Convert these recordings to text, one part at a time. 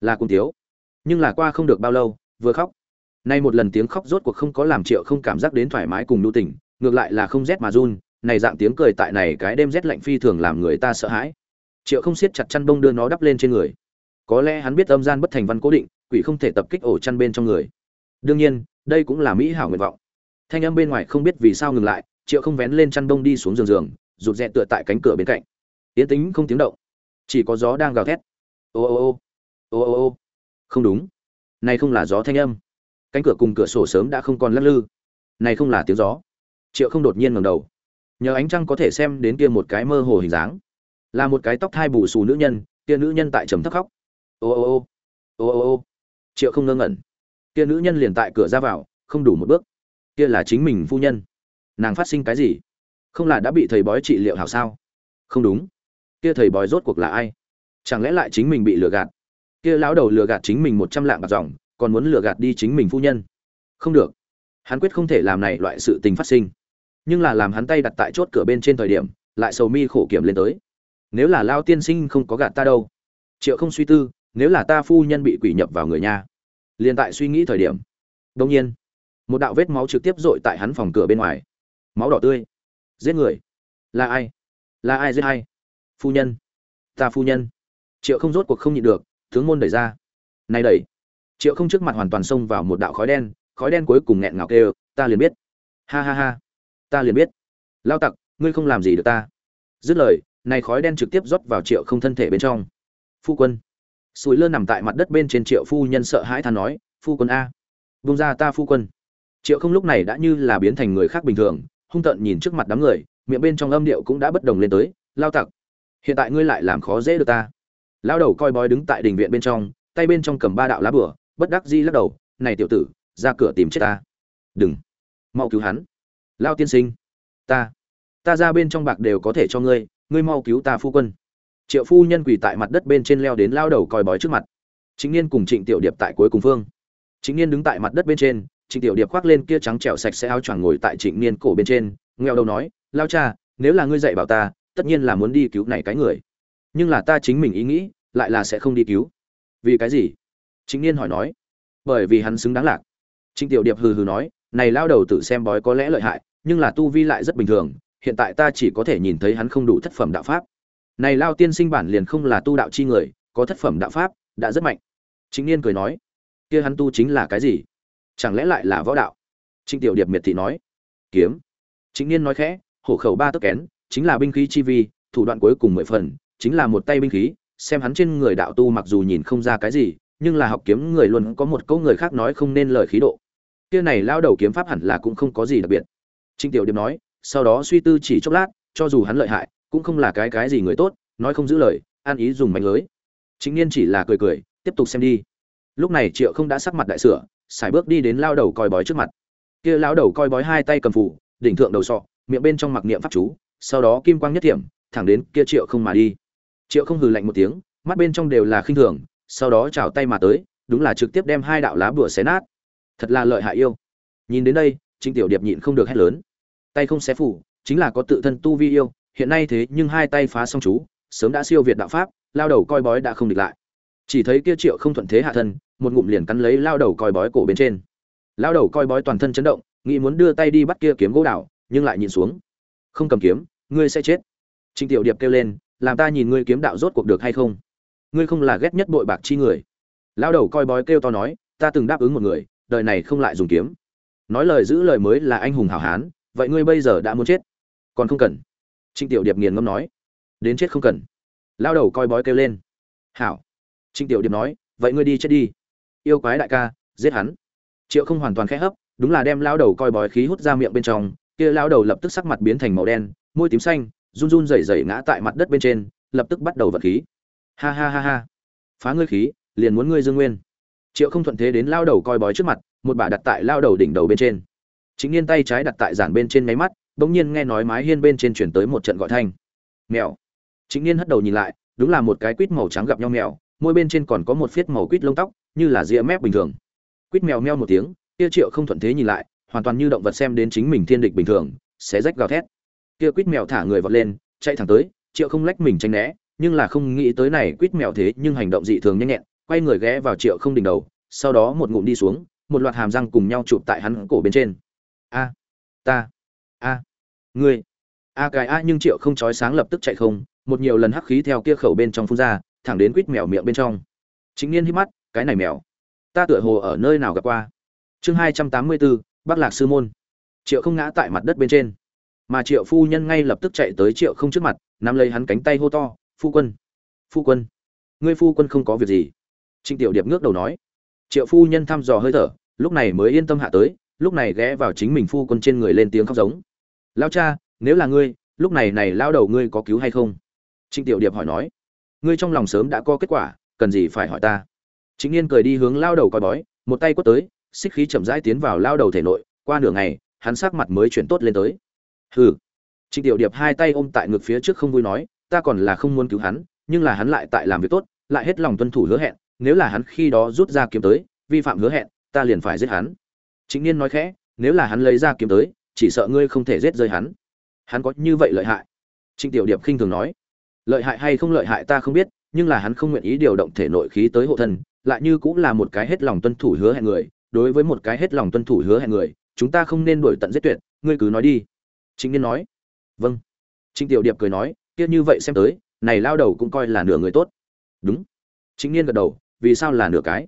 là cùng thiếu, nhưng là qua không được bao lâu vừa khóc. Nay một lần tiếng khóc rốt cuộc không có làm triệu không cảm giác đến thoải mái cùng nhu tình ngược lại là không rét mà run này dạng tiếng cười tại này cái đêm rét lạnh phi thường làm người ta sợ hãi. Triệu không siết chặt chăn bông đưa nó đắp lên trên người. Có lẽ hắn biết âm gian bất thành văn cố định quỷ không thể tập kích ổ chăn bên trong người. Đương nhiên đây cũng là mỹ hảo nguyện vọng. Thanh âm bên ngoài không biết vì sao ngừng lại triệu không vén lên chăn bông đi xuống giường giường rụt rè tựa tại cánh cửa bên cạnh. Yến tính không tiếng động chỉ có gió đang gào thét. Ô ô ô ô ô ô. Không đúng. Này không là gió thanh âm. Cánh cửa cùng cửa sổ sớm đã không còn lắc lư. Này không là tiếng gió. Triệu không đột nhiên ngẩng đầu. Nhờ ánh trăng có thể xem đến kia một cái mơ hồ hình dáng. Là một cái tóc thai bù xù nữ nhân, kia nữ nhân tại trầm thấp khóc. Ô ô ô. Ô ô ô. Triệu không ngơ ngẩn. Kia nữ nhân liền tại cửa ra vào, không đủ một bước. Kia là chính mình phu nhân. Nàng phát sinh cái gì? Không là đã bị thầy bói trị liệu hảo sao? Không đúng. Kia thầy bói rốt cuộc là ai? Chẳng lẽ lại chính mình bị lừa gạt? Kia lão đầu lừa gạt chính mình một trăm lạng bạc dòng, còn muốn lừa gạt đi chính mình phu nhân. Không được. Hắn quyết không thể làm này loại sự tình phát sinh. Nhưng là làm hắn tay đặt tại chốt cửa bên trên thời điểm, lại sầu mi khổ kiểm lên tới. Nếu là lao tiên sinh không có gạt ta đâu. Triệu không suy tư, nếu là ta phu nhân bị quỷ nhập vào người nhà. Liền tại suy nghĩ thời điểm. Đông nhiên, một đạo vết máu trực tiếp dội tại hắn phòng cửa bên ngoài. Máu đỏ tươi. Giết người. Là ai? Là ai giết ai? Phu nhân. Ta phu nhân. Triệu không rốt cuộc không nhịn được tướng môn đẩy ra. Này đẩy. Triệu không trước mặt hoàn toàn xông vào một đạo khói đen khói đen cuối cùng nghẹn ngào kêu, ta liền biết. Ha ha ha, ta liền biết. Lao tặc, ngươi không làm gì được ta. Dứt lời, này khói đen trực tiếp rót vào triệu không thân thể bên trong. Phu quân. Sùi lơ nằm tại mặt đất bên trên triệu phu nhân sợ hãi than nói, phu quân a vung ra ta phu quân. Triệu không lúc này đã như là biến thành người khác bình thường, hung tợn nhìn trước mặt đám người, miệng bên trong âm điệu cũng đã bất đồng lên tới, lao tặc, hiện tại ngươi lại làm khó dễ được ta lao đầu coi bói đứng tại đình viện bên trong, tay bên trong cầm ba đạo lá bửa bất đắc di lắc đầu, này tiểu tử, ra cửa tìm chết ta. Đừng, mau cứu hắn. Lao tiên sinh, ta ta ra bên trong bạc đều có thể cho ngươi ngươi mau cứu ta phu quân. Triệu phu nhân quỳ tại mặt đất bên trên leo đến lao đầu coi bói trước mặt. Chính niên cùng trịnh tiểu điệp tại cuối cùng phương. Chính niên đứng tại mặt đất bên trên, trịnh tiểu điệp khoác lên kia trắng trẻo sạch sẽ áo choàng ngồi tại trịnh niên cổ bên trên nghèo đầu nói lao cha, nếu là ngươi dạy bảo ta, tất nhiên là muốn đi cứu này cái người nhưng là ta chính mình ý nghĩ, lại là sẽ không đi cứu. Vì cái gì? Chính niên hỏi nói. Bởi vì hắn xứng đáng lạc. Trịnh tiểu điệp hừ hừ nói, này lao đầu tự xem bói có lẽ lợi hại, nhưng là tu vi lại rất bình thường, hiện tại ta chỉ có thể nhìn thấy hắn không đủ thất phẩm đạo pháp. Này lao tiên sinh bản liền không là tu đạo chi người, có thất phẩm đạo pháp, đã rất mạnh. Chính niên cười nói. Kia hắn tu chính là cái gì? Chẳng lẽ lại là võ đạo? Trịnh tiểu điệp miệt thị nói. Kiếm. Chính niên nói khẽ, hổ khẩu ba tấc kén, chính là binh khí chi vi, thủ đoạn cuối cùng mười phần chính là một tay binh khí, xem hắn trên người đạo tu mặc dù nhìn không ra cái gì, nhưng là học kiếm người luôn có một câu người khác nói không nên lời khí độ. Kia này lao đầu kiếm pháp hẳn là cũng không có gì đặc biệt. Trịnh tiểu điệp nói, sau đó suy tư chỉ chốc lát, cho dù hắn lợi hại, cũng không là cái cái gì người tốt, nói không giữ lời, an ý dùng mạnh lưới. Chính niên chỉ là cười cười, tiếp tục xem đi. Lúc này triệu không đã sắc mặt đại sửa xài bước đi đến lao đầu coi bói trước mặt. Kia lao đầu coi bói hai tay cầm phủ đỉnh thượng đầu sọ, miệng bên trong mặc niệm pháp chú, sau đó kim quang nhất thiểm, thẳng đến kia triệu không mà đi triệu không hừ lạnh một tiếng, mắt bên trong đều là khinh thường, sau đó chào tay mà tới, đúng là trực tiếp đem hai đạo lá bùa xé nát. Thật là lợi hại yêu. Nhìn đến đây, trịnh tiểu điệp nhịn không được hét lớn. Tay không xé phủ, chính là có tự thân tu vi yêu, hiện nay thế nhưng hai tay phá xong chú, sớm đã siêu việt đạo pháp, lao đầu coi bói đã không địch lại. Chỉ thấy kia triệu không thuận thế hạ thân, một ngụm liền cắn lấy lao đầu coi bói cổ bên trên. Lao đầu coi bói toàn thân chấn động, nghĩ muốn đưa tay đi bắt kia kiếm gỗ đảo, nhưng lại nhìn xuống. Không cầm kiếm, ngươi sẽ chết. Trịnh tiểu điệp kêu lên làm ta nhìn ngươi kiếm đạo rốt cuộc được hay không? Ngươi không là ghét nhất bội bạc chi người. Lao đầu coi bói kêu to nói, ta từng đáp ứng một người, đời này không lại dùng kiếm. Nói lời giữ lời mới là anh hùng hảo hán, vậy ngươi bây giờ đã muốn chết? Còn không cần. Trịnh tiểu điệp nghiền ngâm nói. Đến chết không cần. Lao đầu coi bói kêu lên. Hảo. Trịnh tiểu điệp nói, vậy ngươi đi chết đi. Yêu quái đại ca, giết hắn. Triệu không hoàn toàn khẽ hấp, đúng là đem lao đầu coi bói khí hút ra miệng bên trong, kia lao đầu lập tức sắc mặt biến thành màu đen, môi tím xanh run run rẩy rẩy ngã tại mặt đất bên trên, lập tức bắt đầu vật khí. Ha ha ha ha. Phá ngươi khí, liền muốn ngươi dương nguyên. Triệu không thuận thế đến lao đầu coi bói trước mặt, một bà đặt tại lao đầu đỉnh đầu bên trên. Chính niên tay trái đặt tại giản bên trên máy mắt, bỗng nhiên nghe nói mái hiên bên trên chuyển tới một trận gọi thanh. Mèo. Chính niên hất đầu nhìn lại, đúng là một cái quýt màu trắng gặp nhau mèo, môi bên trên còn có một phiết màu quýt lông tóc, như là ria mép bình thường. Quýt mèo meo một tiếng, kia triệu không thuận thế nhìn lại, hoàn toàn như động vật xem đến chính mình thiên địch bình thường, xé rách gào thét kia quýt mèo thả người vọt lên, chạy thẳng tới, triệu không lách mình tránh né, nhưng là không nghĩ tới này quýt mèo thế nhưng hành động dị thường nhanh nhẹn, quay người ghé vào triệu không đỉnh đầu, sau đó một ngụm đi xuống, một loạt hàm răng cùng nhau chụp tại hắn cổ bên trên. A, ta, a, ngươi, a cái a, nhưng triệu không chói sáng lập tức chạy không, một nhiều lần hắc khí theo kia khẩu bên trong phun ra, thẳng đến quýt mèo miệng bên trong. Chính niên hít mắt, cái này mèo, ta tựa hồ ở nơi nào gặp qua? Chương hai trăm tám mươi bốn, bắc lạc sư môn. Triệu không ngã tại mặt đất bên trên mà triệu phu nhân ngay lập tức chạy tới triệu không trước mặt, nắm lấy hắn cánh tay hô to, phu quân phu quân, ngươi phu quân không có việc gì. Trịnh tiểu điệp ngước đầu nói. Triệu phu nhân thăm dò hơi thở, lúc này mới yên tâm hạ tới, lúc này ghé vào chính mình phu quân trên người lên tiếng khóc giống. Lao cha, nếu là ngươi, lúc này này lao đầu ngươi có cứu hay không? Trịnh tiểu điệp hỏi nói. Ngươi trong lòng sớm đã có kết quả, cần gì phải hỏi ta? Chính yên cười đi hướng lao đầu coi bói, một tay quất tới, xích khí chậm rãi tiến vào lao đầu thể nội, qua nửa ngày, hắn sắc mặt mới chuyển tốt lên tới hừ. Trịnh tiểu điệp hai tay ôm tại ngực phía trước không vui nói, ta còn là không muốn cứu hắn, nhưng là hắn lại tại làm việc tốt, lại hết lòng tuân thủ hứa hẹn, nếu là hắn khi đó rút ra kiếm tới, vi phạm hứa hẹn, ta liền phải giết hắn. Chính niên nói khẽ, nếu là hắn lấy ra kiếm tới, chỉ sợ ngươi không thể giết rơi hắn. Hắn có như vậy lợi hại? Trịnh tiểu điệp khinh thường nói. Lợi hại hay không lợi hại ta không biết, nhưng là hắn không nguyện ý điều động thể nội khí tới hộ thân, lại như cũng là một cái hết lòng tuân thủ hứa hẹn người, đối với một cái hết lòng tuân thủ hứa hẹn người, chúng ta không nên đuổi tận giết tuyệt, ngươi cứ nói đi chính niên nói. Vâng. Trịnh tiểu điệp cười nói, kia như vậy xem tới, này lao đầu cũng coi là nửa người tốt. Đúng. Chính niên gật đầu, vì sao là nửa cái?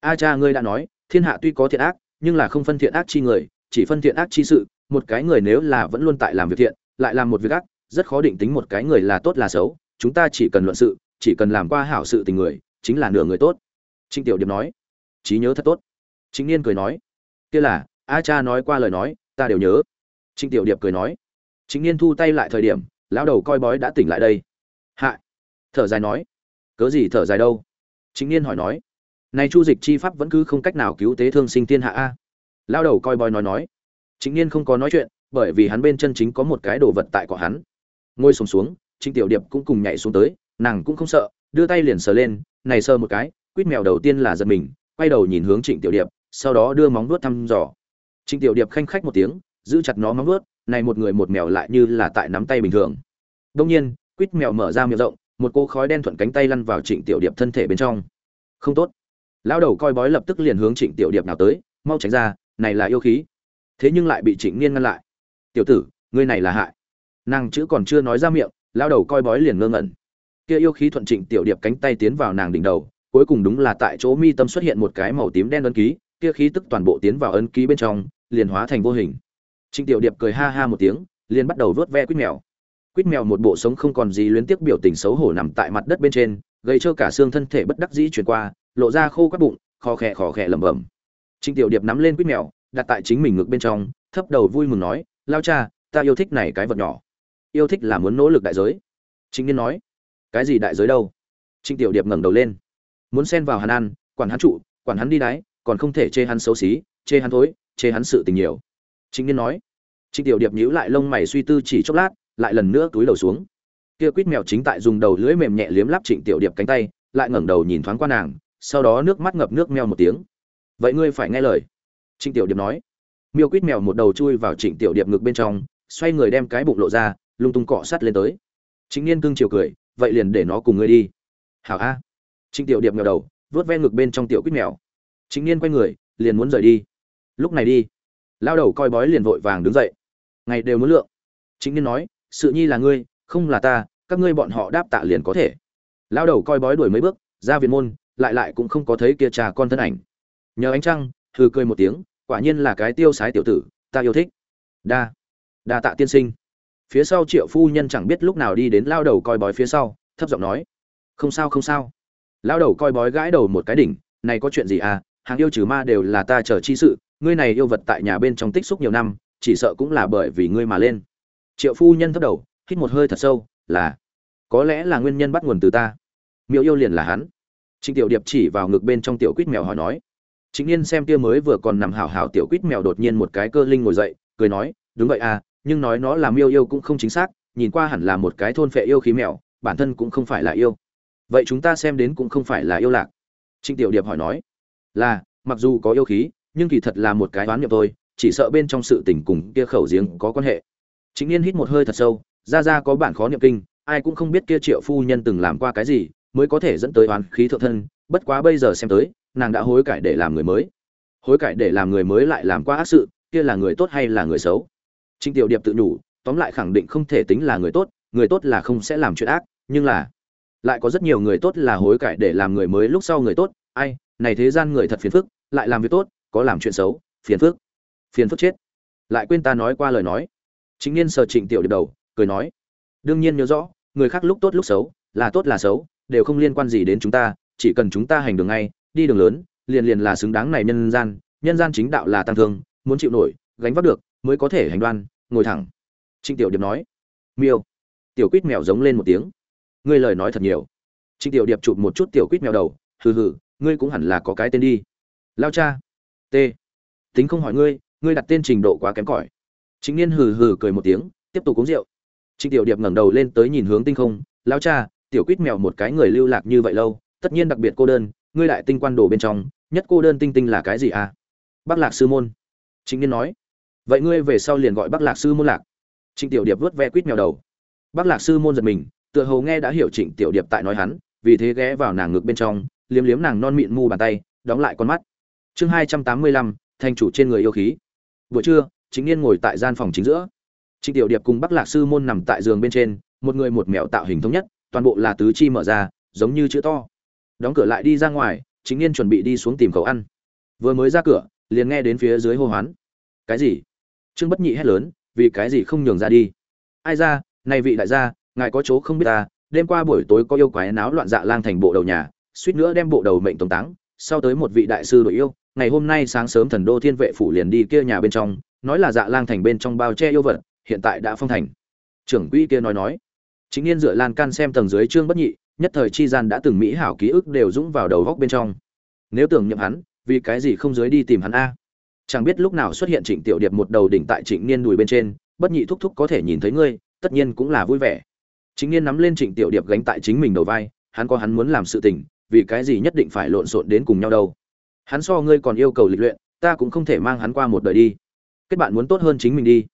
A cha ngươi đã nói, thiên hạ tuy có thiện ác, nhưng là không phân thiện ác chi người, chỉ phân thiện ác chi sự, một cái người nếu là vẫn luôn tại làm việc thiện, lại làm một việc ác, rất khó định tính một cái người là tốt là xấu, chúng ta chỉ cần luận sự, chỉ cần làm qua hảo sự tình người, chính là nửa người tốt. Trịnh tiểu điệp nói. Trí nhớ thật tốt. Chính niên cười nói. Kia là, a cha nói qua lời nói, ta đều nhớ trịnh tiểu điệp cười nói chính niên thu tay lại thời điểm, lão đầu coi bói đã tỉnh lại đây. Hạ. Thở dài nói, cớ gì thở dài đâu? Chính niên hỏi nói, này chu dịch chi pháp vẫn cứ không cách nào cứu tế thương sinh thiên hạ a. Lão đầu coi bói nói nói chính niên không có nói chuyện, bởi vì hắn bên chân chính có một cái đồ vật tại của hắn. Ngồi xuống xuống, trịnh tiểu điệp cũng cùng nhảy xuống tới, nàng cũng không sợ, đưa tay liền sờ lên, này sờ một cái, quýt mèo đầu tiên là giật mình, quay đầu nhìn hướng trịnh tiểu điệp, sau đó đưa móng vuốt thăm dò. Trịnh tiểu điệp khanh khách một tiếng giữ chặt nó móng vuốt, này một người một mèo lại như là tại nắm tay bình thường. Đông nhiên, quýt mèo mở ra miệng rộng, một cô khói đen thuận cánh tay lăn vào trịnh tiểu điệp thân thể bên trong. Không tốt. Lão đầu coi bói lập tức liền hướng trịnh tiểu điệp nào tới, mau tránh ra, này là yêu khí. Thế nhưng lại bị trịnh niên ngăn lại. Tiểu tử, ngươi này là hại. Nàng chữ còn chưa nói ra miệng, lão đầu coi bói liền ngơ ngẩn. Kia yêu khí thuận trịnh tiểu điệp cánh tay tiến vào nàng đỉnh đầu, cuối cùng đúng là tại chỗ mi tâm xuất hiện một cái màu tím đen ấn ký, kia khí tức toàn bộ tiến vào ấn ký bên trong, liền hóa thành vô hình trịnh tiểu điệp cười ha ha một tiếng liền bắt đầu vớt ve quýt mèo. Quýt mèo một bộ sống không còn gì luyến tiếc biểu tình xấu hổ nằm tại mặt đất bên trên gây cho cả xương thân thể bất đắc dĩ chuyển qua lộ ra khô các bụng khò khè khò khè lẩm bẩm. Trịnh tiểu điệp nắm lên quýt mèo đặt tại chính mình ngực bên trong thấp đầu vui mừng nói lao cha ta yêu thích này cái vật nhỏ. Yêu thích là muốn nỗ lực đại giới. Chính niên nói cái gì đại giới đâu? Trịnh tiểu điệp ngẩng đầu lên muốn xen vào hắn ăn quản hắn trụ quản hắn đi đái, còn không thể chê hắn xấu xí chê hắn thối chê hắn sự tình nhiều chính niên nói. Trịnh tiểu điệp nhíu lại lông mày suy tư chỉ chốc lát, lại lần nữa túi đầu xuống. Kia quýt mèo chính tại dùng đầu lưỡi mềm nhẹ liếm lắp trịnh tiểu điệp cánh tay, lại ngẩng đầu nhìn thoáng qua nàng, sau đó nước mắt ngập nước meo một tiếng. Vậy ngươi phải nghe lời, trịnh tiểu điệp nói. Miêu quýt mèo một đầu chui vào trịnh tiểu điệp ngực bên trong, xoay người đem cái bụng lộ ra, lung tung cọ sát lên tới. Chính niên cưng chiều cười, vậy liền để nó cùng ngươi đi. Hảo a. Trịnh tiểu điệp ngẩng đầu vớt ve ngực bên trong tiểu quýt mèo. Chính niên quay người, liền muốn rời đi. Lúc này đi lao đầu coi bói liền vội vàng đứng dậy. Ngày đều muốn lượng. Chính niên nói, sự nhi là ngươi, không là ta, các ngươi bọn họ đáp tạ liền có thể. Lao đầu coi bói đuổi mấy bước, ra viện môn, lại lại cũng không có thấy kia trà con thân ảnh. Nhờ ánh trăng, hừ cười một tiếng, quả nhiên là cái tiêu sái tiểu tử, ta yêu thích. Đa đa tạ tiên sinh. Phía sau triệu phu nhân chẳng biết lúc nào đi đến lao đầu coi bói phía sau, thấp giọng nói, không sao không sao. Lao đầu coi bói gãi đầu một cái đỉnh, này có chuyện gì à hàng yêu trừ ma đều là ta chờ chi sự, ngươi này yêu vật tại nhà bên trong tích xúc nhiều năm, chỉ sợ cũng là bởi vì ngươi mà lên. Triệu phu nhân thấp đầu, hít một hơi thật sâu, là, có lẽ là nguyên nhân bắt nguồn từ ta. Miêu yêu liền là hắn. Trịnh tiểu điệp chỉ vào ngực bên trong tiểu quýt mèo hỏi nói. Chính yên xem kia mới vừa còn nằm hảo hảo tiểu quýt mèo đột nhiên một cái cơ linh ngồi dậy, cười nói, đúng vậy à nhưng nói nó là miêu yêu cũng không chính xác, nhìn qua hẳn là một cái thôn phệ yêu khí mèo, bản thân cũng không phải là yêu. Vậy chúng ta xem đến cũng không phải là yêu lạc. Trịnh tiểu điệp hỏi nói là, mặc dù có yêu khí, nhưng kỳ thật là một cái đoán niệm thôi, chỉ sợ bên trong sự tình cùng kia khẩu giếng có quan hệ. Chính yên hít một hơi thật sâu, ra ra có bản khó niệm kinh, ai cũng không biết kia triệu phu nhân từng làm qua cái gì, mới có thể dẫn tới oán khí thượng thân, bất quá bây giờ xem tới, nàng đã hối cải để làm người mới. Hối cải để làm người mới lại làm qua ác sự, kia là người tốt hay là người xấu? Trịnh tiểu điệp tự nhủ, tóm lại khẳng định không thể tính là người tốt người tốt là không sẽ làm chuyện ác, nhưng là, lại có rất nhiều người tốt là hối cải để làm người mới lúc sau người tốt, ai này thế gian người thật phiền phức, lại làm việc tốt, có làm chuyện xấu, phiền phức phiền phức chết. Lại quên ta nói qua lời nói. Chính niên sờ trịnh tiểu điệp đầu, cười nói, đương nhiên nhớ rõ, người khác lúc tốt lúc xấu, là tốt là xấu, đều không liên quan gì đến chúng ta, chỉ cần chúng ta hành đường ngay, đi đường lớn, liền liền là xứng đáng này nhân gian nhân gian chính đạo là tăng thương, muốn chịu nổi, gánh vác được, mới có thể hành đoan, ngồi thẳng. Trịnh tiểu điệp nói, miêu. Tiểu quýt mèo giống lên một tiếng. Ngươi lời nói thật nhiều. Trịnh tiểu điệp chụp một chút tiểu quýt mèo đầu, hừ hừ ngươi cũng hẳn là có cái tên đi. Lao cha. T. Tính không hỏi ngươi ngươi đặt tên trình độ quá kém cỏi. Chính niên hừ hừ cười một tiếng, tiếp tục uống rượu. Trịnh tiểu điệp ngẩng đầu lên tới nhìn hướng tinh không. Lao cha, tiểu quýt mèo một cái người lưu lạc như vậy lâu, tất nhiên đặc biệt cô đơn, ngươi lại tinh quan đồ bên trong, nhất cô đơn tinh tinh là cái gì à? Bác lạc sư môn. Chính niên nói. Vậy ngươi về sau liền gọi bác lạc sư môn lạc. Trịnh tiểu điệp vớt ve quýt mèo đầu. Bác lạc sư môn giật mình, tựa hồ nghe đã hiểu trịnh tiểu điệp tại nói hắn, vì thế ghé vào nàng ngực bên trong liếm liếm nàng non mịn mu bàn tay, đóng lại con mắt. Chương hai trăm tám mươi lăm, thành chủ trên người yêu khí. Buổi trưa, chính niên ngồi tại gian phòng chính giữa. Trịnh tiểu điệp cùng bắc lạc sư môn nằm tại giường bên trên, một người một mẹo tạo hình thống nhất, toàn bộ là tứ chi mở ra, giống như chữ to. Đóng cửa lại đi ra ngoài, chính niên chuẩn bị đi xuống tìm khẩu ăn. Vừa mới ra cửa, liền nghe đến phía dưới hô hoán. Cái gì? Trương bất nhị hét lớn, vì cái gì không nhường ra đi? Ai ra? Này vị đại gia, ngài có chỗ không biết ta, đêm qua buổi tối có yêu quái náo loạn dạ lang thành bộ đầu nhà suýt nữa đem bộ đầu mệnh tổng táng, sau tới một vị đại sư đội yêu, ngày hôm nay sáng sớm thần đô thiên vệ phủ liền đi kia nhà bên trong, nói là dạ lang thành bên trong bao che yêu vật, hiện tại đã phong thành. Trưởng quỹ kia nói nói, chính niên dựa lan can xem tầng dưới trương bất nhị, nhất thời chi gian đã từng mỹ hảo ký ức đều dũng vào đầu góc bên trong. Nếu tưởng nhậm hắn, vì cái gì không dưới đi tìm hắn a? Chẳng biết lúc nào xuất hiện trịnh tiểu điệp một đầu đỉnh tại trịnh niên đùi bên trên, bất nhị thúc thúc có thể nhìn thấy ngươi, tất nhiên cũng là vui vẻ. Chính niên nắm lên trịnh tiểu điệp gánh tại chính mình đầu vai, hắn có hắn muốn làm sự tình vì cái gì nhất định phải lộn xộn đến cùng nhau đâu. Hắn so ngươi còn yêu cầu lịch luyện, ta cũng không thể mang hắn qua một đời đi. Kết bạn muốn tốt hơn chính mình đi.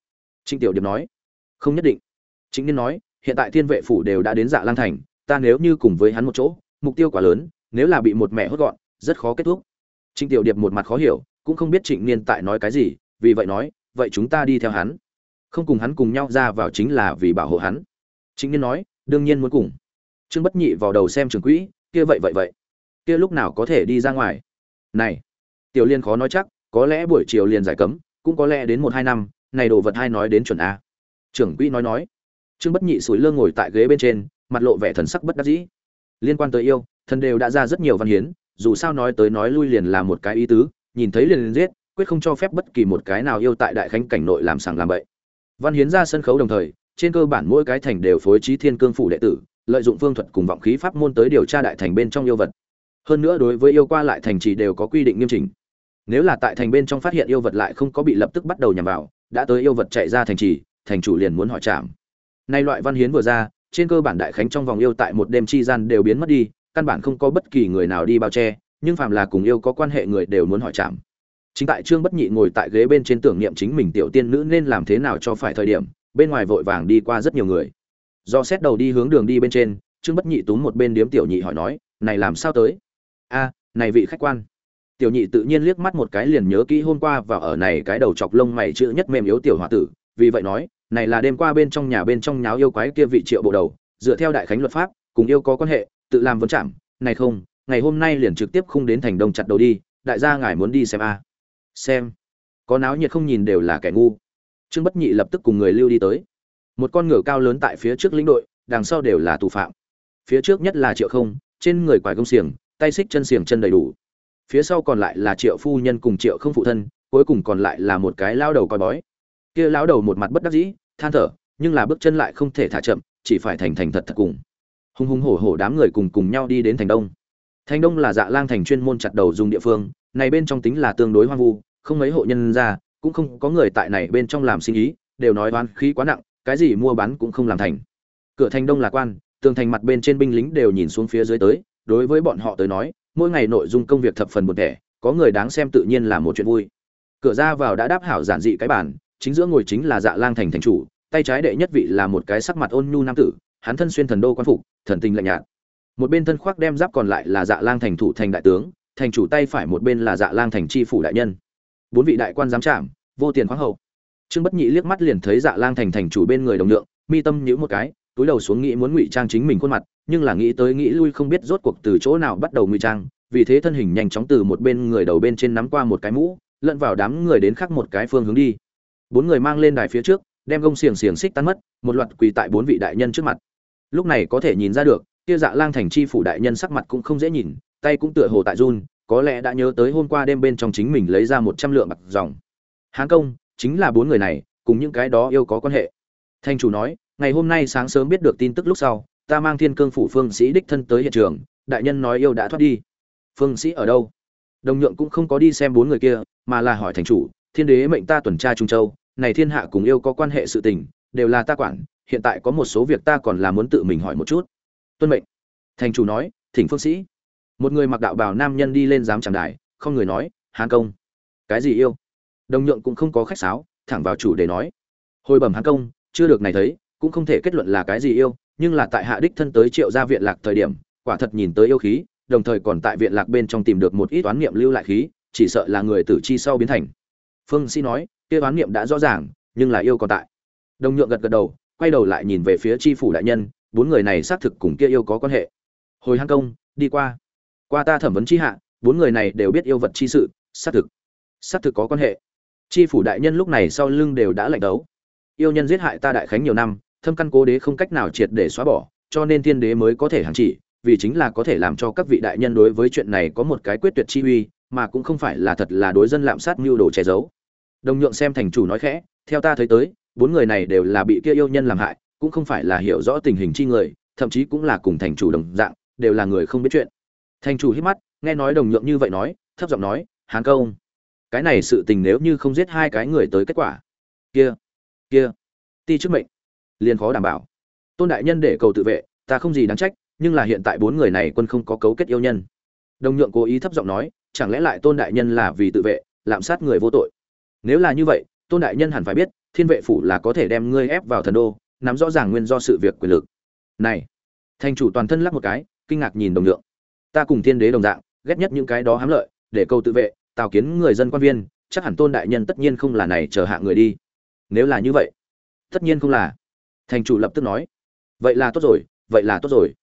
Trịnh tiểu điệp nói. Không nhất định. Chính niên nói, hiện tại thiên vệ phủ đều đã đến dạ lang thành, ta nếu như cùng với hắn một chỗ, mục tiêu quá lớn, nếu là bị một mẹ hốt gọn, rất khó kết thúc. Trịnh tiểu điệp một mặt khó hiểu, cũng không biết trịnh niên tại nói cái gì, vì vậy nói, vậy chúng ta đi theo hắn. Không cùng hắn cùng nhau ra vào chính là vì bảo hộ hắn. Trịnh niên nói, đương nhiên muốn cùng. Trương bất nhị vào đầu xem trường quỹ kia vậy vậy vậy. Kia lúc nào có thể đi ra ngoài? Này, tiểu liên khó nói chắc, có lẽ buổi chiều liền giải cấm, cũng có lẽ đến một hai năm, này đồ vật hai nói đến chuẩn a? Trưởng quỹ nói nói. Trương bất nhị sủi lơ ngồi tại ghế bên trên, mặt lộ vẻ thần sắc bất đắc dĩ. Liên quan tới yêu, thần đều đã ra rất nhiều văn hiến, dù sao nói tới nói lui liền là một cái ý tứ, nhìn thấy liền giết, quyết không cho phép bất kỳ một cái nào yêu tại đại khánh cảnh nội làm sàng làm bậy. Văn hiến ra sân khấu đồng thời, trên cơ bản mỗi cái thành đều phối trí thiên cương phủ đệ tử lợi dụng phương thuật cùng vọng khí pháp môn tới điều tra đại thành bên trong yêu vật hơn nữa đối với yêu qua lại thành trì đều có quy định nghiêm chỉnh nếu là tại thành bên trong phát hiện yêu vật lại không có bị lập tức bắt đầu nhằm vào, đã tới yêu vật chạy ra thành trì, thành chủ liền muốn hỏi trạm. nay loại văn hiến vừa ra, trên cơ bản đại khánh trong vòng yêu tại một đêm chi gian đều biến mất đi, căn bản không có bất kỳ người nào đi bao che, nhưng phàm là cùng yêu có quan hệ người đều muốn hỏi trạm. chính tại trương bất nhị ngồi tại ghế bên trên tưởng niệm chính mình tiểu tiên nữ nên làm thế nào cho phải thời điểm, bên ngoài vội vàng đi qua rất nhiều người do xét đầu đi hướng đường đi bên trên, trương bất nhị túm một bên điếm tiểu nhị hỏi nói, này làm sao tới? A, này vị khách quan. Tiểu nhị tự nhiên liếc mắt một cái liền nhớ kỹ hôm qua và ở này cái đầu chọc lông mày chữ nhất mềm yếu tiểu hòa tử, vì vậy nói, này là đêm qua bên trong nhà bên trong nháo yêu quái kia vị triệu bộ đầu, dựa theo đại khánh luật pháp, cùng yêu có quan hệ, tự làm vấn chạm này không, ngày hôm nay liền trực tiếp không đến thành đông chặt đầu đi, đại gia ngài muốn đi xem a. Xem. Có náo nhiệt không nhìn đều là kẻ ngu. Trương bất nhị lập tức cùng người lưu đi tới một con ngựa cao lớn tại phía trước lĩnh đội, đằng sau đều là tù phạm. Phía trước nhất là triệu không, trên người quải công xiềng, tay xích chân xiềng chân đầy đủ. Phía sau còn lại là triệu phu nhân cùng triệu không phụ thân, cuối cùng còn lại là một cái lao đầu coi bói. Kia lao đầu một mặt bất đắc dĩ, than thở, nhưng là bước chân lại không thể thả chậm, chỉ phải thành thành thật thật cùng. Hùng hùng hổ hổ đám người cùng cùng nhau đi đến thành đông. Thành đông là dạ lang thành chuyên môn chặt đầu dùng địa phương, này bên trong tính là tương đối hoang vu, không mấy hộ nhân ra, cũng không có người tại này bên trong làm sinh ý, đều nói oán khí quá nặng cái gì mua bán cũng không làm thành. Cửa thành đông là quan tường thành mặt bên trên binh lính đều nhìn xuống phía dưới tới đối với bọn họ tới nói mỗi ngày nội dung công việc thập phần buồn thể có người đáng xem tự nhiên là một chuyện vui. Cửa ra vào đã đáp hảo giản dị cái bàn, chính giữa ngồi chính là dạ lang thành thành chủ tay trái đệ nhất vị là một cái sắc mặt ôn nhu nam tử hắn thân xuyên thần đô quan phục thần tình lạnh nhạt. Một bên thân khoác đem giáp còn lại là dạ lang thành thủ thành đại tướng thành chủ tay phải một bên là dạ lang thành tri phủ đại nhân. Bốn vị đại quan giám trảm vô tiền khoáng hậu trương bất nhị liếc mắt liền thấy dạ lang thành thành chủ bên người đồng lượng mi tâm nhíu một cái, túi đầu xuống nghĩ muốn ngụy trang chính mình khuôn mặt, nhưng là nghĩ tới nghĩ lui không biết rốt cuộc từ chỗ nào bắt đầu ngụy trang, vì thế thân hình nhanh chóng từ một bên người đầu bên trên nắm qua một cái mũ, lẫn vào đám người đến khác một cái phương hướng đi. Bốn người mang lên đài phía trước, đem gông xiềng xiềng xích tan mất, một loạt quỳ tại bốn vị đại nhân trước mặt. Lúc này có thể nhìn ra được, kia dạ lang thành chi phủ đại nhân sắc mặt cũng không dễ nhìn, tay cũng tựa hồ tại run, có lẽ đã nhớ tới hôm qua đêm bên trong chính mình lấy ra một trăm lượng bạc dòng. Hán công chính là bốn người này, cùng những cái đó yêu có quan hệ. Thanh chủ nói, ngày hôm nay sáng sớm biết được tin tức lúc sau, ta mang thiên cương phủ phương sĩ đích thân tới hiện trường, đại nhân nói yêu đã thoát đi. Phương sĩ ở đâu? Đồng nhượng cũng không có đi xem bốn người kia, mà là hỏi thành chủ, thiên đế mệnh ta tuần tra trung châu, này thiên hạ cùng yêu có quan hệ sự tình, đều là ta quản, hiện tại có một số việc ta còn là muốn tự mình hỏi một chút. Tuân mệnh. Thành chủ nói, thỉnh phương sĩ. Một người mặc đạo bào nam nhân đi lên giám tràng đài, không người nói, hán công, cái gì yêu? Đồng nhượng cũng không có khách sáo, thẳng vào chủ để nói. Hồi bẩm hán công, chưa được này thấy, cũng không thể kết luận là cái gì yêu, nhưng là tại hạ đích thân tới triệu gia viện lạc thời điểm, quả thật nhìn tới yêu khí, đồng thời còn tại viện lạc bên trong tìm được một ít toán niệm lưu lại khí, chỉ sợ là người tử chi sau biến thành. Phương sĩ nói, kia toán niệm đã rõ ràng, nhưng là yêu còn tại. Đồng nhượng gật gật đầu, quay đầu lại nhìn về phía tri phủ đại nhân, bốn người này xác thực cùng kia yêu có quan hệ. Hồi hán công, đi qua. Qua ta thẩm vấn chi hạ, bốn người này đều biết yêu vật chi sự, xác thực. Xác thực có quan hệ tri phủ đại nhân lúc này sau lưng đều đã lạnh đấu. Yêu nhân giết hại ta đại khánh nhiều năm, thâm căn cố đế không cách nào triệt để xóa bỏ, cho nên thiên đế mới có thể hàng chỉ, vì chính là có thể làm cho các vị đại nhân đối với chuyện này có một cái quyết tuyệt chi uy, mà cũng không phải là thật là đối dân lạm sát mưu đồ che giấu. Đồng nhượng xem thành chủ nói khẽ, theo ta thấy tới, bốn người này đều là bị kia yêu nhân làm hại, cũng không phải là hiểu rõ tình hình chi người, thậm chí cũng là cùng thành chủ đồng dạng, đều là người không biết chuyện. Thành chủ hít mắt, nghe nói đồng nhượng như vậy nói, thấp giọng nói hán công cái này sự tình nếu như không giết hai cái người tới kết quả. Kia kia, ti chức mệnh. Liền khó đảm bảo. Tôn đại nhân để cầu tự vệ, ta không gì đáng trách, nhưng là hiện tại bốn người này quân không có cấu kết yêu nhân. Đồng nhượng cố ý thấp giọng nói, chẳng lẽ lại tôn đại nhân là vì tự vệ, lạm sát người vô tội? Nếu là như vậy, tôn đại nhân hẳn phải biết, thiên vệ phủ là có thể đem ngươi ép vào thần đô, nắm rõ ràng nguyên do sự việc quyền lực. Này, thành chủ toàn thân lắc một cái, kinh ngạc nhìn đồng lượng ta cùng thiên đế đồng dạng, ghét nhất những cái đó hám lợi, để câu tự vệ tào kiến người dân quan viên, chắc hẳn tôn đại nhân tất nhiên không là này chờ hạ người đi. Nếu là như vậy, tất nhiên không là. Thành chủ lập tức nói. Vậy là tốt rồi, vậy là tốt rồi.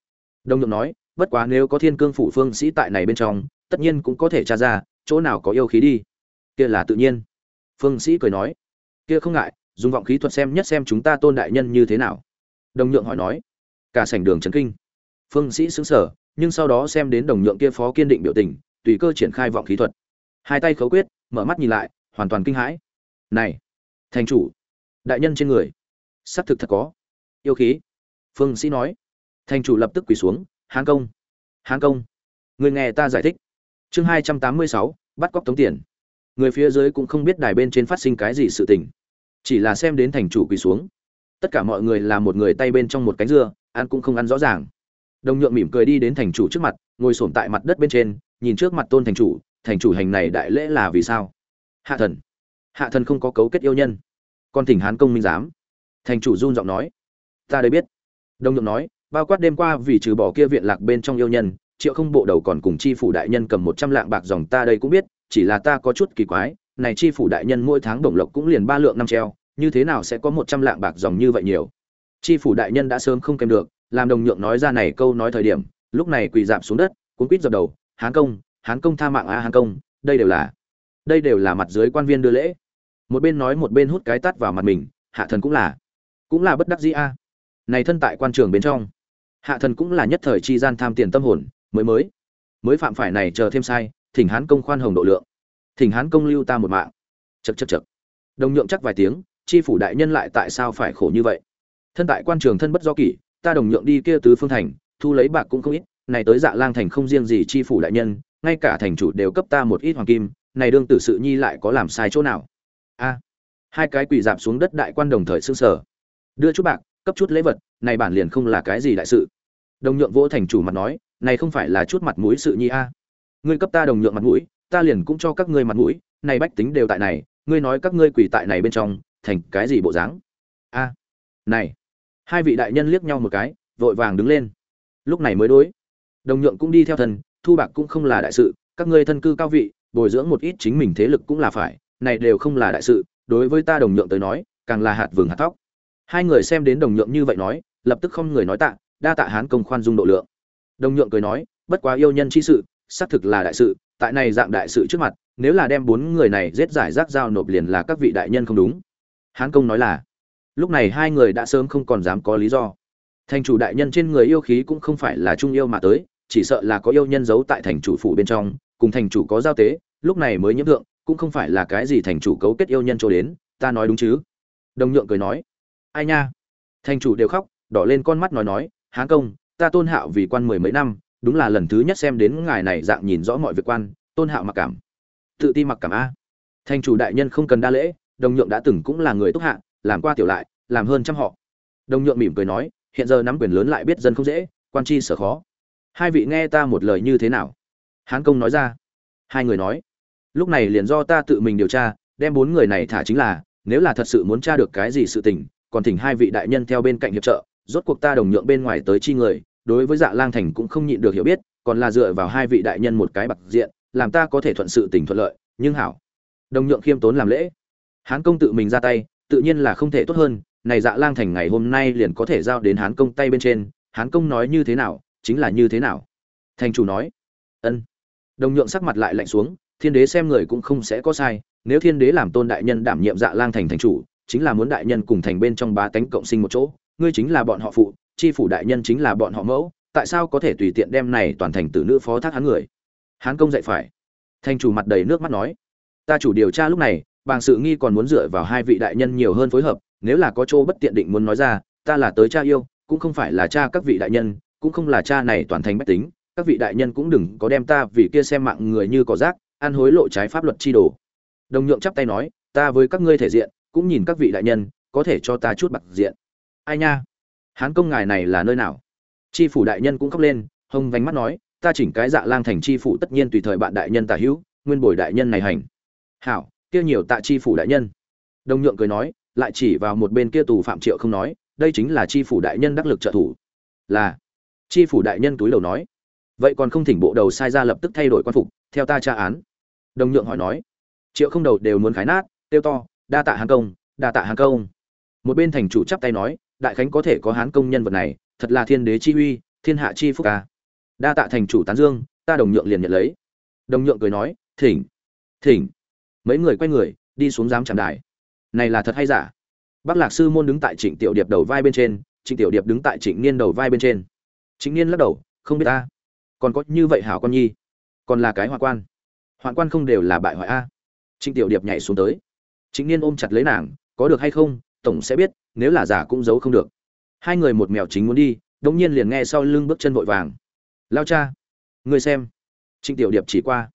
Đồng nhượng nói, bất quá nếu có thiên cương phủ phương sĩ tại này bên trong, tất nhiên cũng có thể tra ra, chỗ nào có yêu khí đi. Kia là tự nhiên. Phương sĩ cười nói. Kia không ngại, dùng vọng khí thuật xem nhất xem chúng ta tôn đại nhân như thế nào. Đồng nhượng hỏi nói. Cả sảnh đường trấn kinh. Phương sĩ xứng sở nhưng sau đó xem đến đồng nhượng kia phó kiên định biểu tình, tùy cơ triển khai vọng khí thuật hai tay khấu quyết, mở mắt nhìn lại, hoàn toàn kinh hãi. Này, thành chủ, đại nhân trên người, xác thực thật có. Yêu khí. Phương sĩ nói. Thành chủ lập tức quỳ xuống, hán công hán công, người nghe ta giải thích. Chương hai trăm tám mươi sáu, bắt cóc tống tiền. Người phía dưới cũng không biết đài bên trên phát sinh cái gì sự tình. Chỉ là xem đến thành chủ quỳ xuống. Tất cả mọi người là một người tay bên trong một cánh dưa, ăn cũng không ăn rõ ràng. Đồng nhượng mỉm cười đi đến thành chủ trước mặt, ngồi xổm tại mặt đất bên trên, nhìn trước mặt tôn thành chủ thành chủ hành này đại lễ là vì sao? Hạ thần. Hạ thần không có cấu kết yêu nhân. Con thỉnh hán công minh giám. Thành chủ run giọng nói. Ta đây biết. Đồng nhượng nói, bao quát đêm qua vì trừ bỏ kia viện lạc bên trong yêu nhân, triệu không bộ đầu còn cùng chi phủ đại nhân cầm một trăm lạng bạc dòng ta đây cũng biết, chỉ là ta có chút kỳ quái, này chi phủ đại nhân mỗi tháng đồng lộc cũng liền ba lượng năm treo, như thế nào sẽ có một trăm lạng bạc dòng như vậy nhiều? Chi phủ đại nhân đã sớm không kèm được, làm đồng nhượng nói ra này câu nói thời điểm, lúc này quỳ dạp xuống đất cuốn quýt dập đầu, hán công hán công tha mạng a hán công, đây đều là, đây đều là mặt dưới quan viên đưa lễ. Một bên nói một bên hút cái tát vào mặt mình, hạ thần cũng là cũng là bất đắc dĩ a. Này thân tại quan trường bên trong, hạ thần cũng là nhất thời chi gian tham tiền tâm hồn, mới mới mới phạm phải này chờ thêm sai, thỉnh hán công khoan hồng độ lượng. Thỉnh hán công lưu ta một mạng. Chật chật chật đồng nhượng chắc vài tiếng, chi phủ đại nhân lại tại sao phải khổ như vậy? Thân tại quan trường thân bất do kỷ, ta đồng nhượng đi kia tứ phương thành, thu lấy bạc cũng không ít, này tới dạ lang thành không riêng gì chi phủ đại nhân ngay cả thành chủ đều cấp ta một ít hoàng kim, này đương tử sự nhi lại có làm sai chỗ nào? A, hai cái quỳ dạp xuống đất đại quan đồng thời xương sở đưa chút bạc, cấp chút lễ vật, này bản liền không là cái gì đại sự. Đồng nhượng vỗ thành chủ mặt nói, này không phải là chút mặt mũi sự nhi a? Ngươi cấp ta đồng nhượng mặt mũi, ta liền cũng cho các ngươi mặt mũi, này bách tính đều tại này, ngươi nói các ngươi quỳ tại này bên trong, thành cái gì bộ dáng? A, này, hai vị đại nhân liếc nhau một cái, vội vàng đứng lên. Lúc này mới đối. Đồng nhượng cũng đi theo thần thu bạc cũng không là đại sự, các ngươi thân cư cao vị, bồi dưỡng một ít chính mình thế lực cũng là phải, này đều không là đại sự, đối với ta đồng nhượng tới nói, càng là hạt vừng hạt tóc hai người xem đến đồng nhượng như vậy nói, lập tức không người nói tạ, đa tạ hán công khoan dung độ lượng. Đồng nhượng cười nói, bất quá yêu nhân chi sự, xác thực là đại sự, tại này dạng đại sự trước mặt, nếu là đem bốn người này giết giải rác giao nộp liền là các vị đại nhân không đúng. Hán công nói là, lúc này hai người đã sớm không còn dám có lý do. Thành chủ đại nhân trên người yêu khí cũng không phải là trung yêu mà tới chỉ sợ là có yêu nhân giấu tại thành chủ phủ bên trong, cùng thành chủ có giao tế, lúc này mới nhiễm thượng, cũng không phải là cái gì thành chủ cấu kết yêu nhân cho đến, ta nói đúng chứ? Đồng nhượng cười nói. Ai nha? Thành chủ đều khóc, đỏ lên con mắt nói nói, hán công, ta tôn hạo vì quan mười mấy năm, đúng là lần thứ nhất xem đến ngài này dạng nhìn rõ mọi việc quan, tôn hạo mặc cảm. Tự ti mặc cảm a. Thành chủ đại nhân không cần đa lễ, đồng nhượng đã từng cũng là người túc hạ, làm qua tiểu lại, làm hơn trăm họ. Đồng nhượng mỉm cười nói, hiện giờ nắm quyền lớn lại biết dân không dễ, quan chi sở khó hai vị nghe ta một lời như thế nào? Hán công nói ra. Hai người nói. Lúc này liền do ta tự mình điều tra, đem bốn người này thả chính là, nếu là thật sự muốn tra được cái gì sự tình, còn thỉnh hai vị đại nhân theo bên cạnh hiệp trợ, rốt cuộc ta đồng nhượng bên ngoài tới chi người, đối với dạ lang thành cũng không nhịn được hiểu biết, còn là dựa vào hai vị đại nhân một cái bạc diện, làm ta có thể thuận sự tình thuận lợi, nhưng hảo. Đồng nhượng khiêm tốn làm lễ. Hán công tự mình ra tay, tự nhiên là không thể tốt hơn, này dạ lang thành ngày hôm nay liền có thể giao đến hán công tay bên trên, hán công nói như thế nào chính là như thế nào? Thành chủ nói. Ân. Đồng nhượng sắc mặt lại lạnh xuống, thiên đế xem người cũng không sẽ có sai, nếu thiên đế làm tôn đại nhân đảm nhiệm dạ lang thành thành chủ, chính là muốn đại nhân cùng thành bên trong ba tánh cộng sinh một chỗ, ngươi chính là bọn họ phụ, chi phủ đại nhân chính là bọn họ mẫu, tại sao có thể tùy tiện đem này toàn thành tử nữ phó thác hắn người? Hán công dạy phải. Thành chủ mặt đầy nước mắt nói. Ta chủ điều tra lúc này, bàng sự nghi còn muốn dựa vào hai vị đại nhân nhiều hơn phối hợp, nếu là có chỗ bất tiện định muốn nói ra, ta là tới cha yêu, cũng không phải là cha các vị đại nhân cũng không là cha này toàn thành bách tính, các vị đại nhân cũng đừng có đem ta vì kia xem mạng người như cỏ rác, ăn hối lộ trái pháp luật chi đồ. Đồng nhượng chắp tay nói, ta với các ngươi thể diện, cũng nhìn các vị đại nhân, có thể cho ta chút bạc diện. Ai nha? Hán công ngài này là nơi nào? Tri phủ đại nhân cũng khóc lên hông vánh mắt nói, ta chỉnh cái dạ lang thành tri phủ tất nhiên tùy thời bạn đại nhân tả hữu, nguyên bồi đại nhân này hành. Hảo, kia nhiều tạ tri phủ đại nhân. Đồng nhượng cười nói, lại chỉ vào một bên kia tù phạm triệu không nói, đây chính là tri phủ đại nhân đắc lực trợ thủ. Là chi phủ đại nhân túi đầu nói, vậy còn không thỉnh bộ đầu sai ra lập tức thay đổi quan phục, theo ta tra án. Đồng nhượng hỏi nói, triệu không đầu đều muốn khái nát, tiêu to, đa tạ hán công, đa tạ hán công. Một bên thành chủ chắp tay nói, đại khánh có thể có hán công nhân vật này, thật là thiên đế chi uy, thiên hạ chi phúc ca đa tạ thành chủ tán dương, ta đồng nhượng liền nhận lấy. Đồng nhượng cười nói, thỉnh thỉnh. Mấy người quay người, đi xuống giám trạm đài. Này là thật hay giả? Bác lạc sư môn đứng tại trịnh tiểu điệp đầu vai bên trên, trịnh tiểu điệp đứng tại trịnh niên đầu vai bên trên. Chính niên lắc đầu, không biết ta còn có như vậy hảo con nhi. Còn là cái hoạn quan. Hoạn quan không đều là bại hoại a. Trịnh tiểu điệp nhảy xuống tới. Chính niên ôm chặt lấy nàng, có được hay không, tổng sẽ biết, nếu là giả cũng giấu không được. Hai người một mèo chính muốn đi, đống nhiên liền nghe sau lưng bước chân vội vàng. Lao cha người xem. Trịnh tiểu điệp chỉ qua.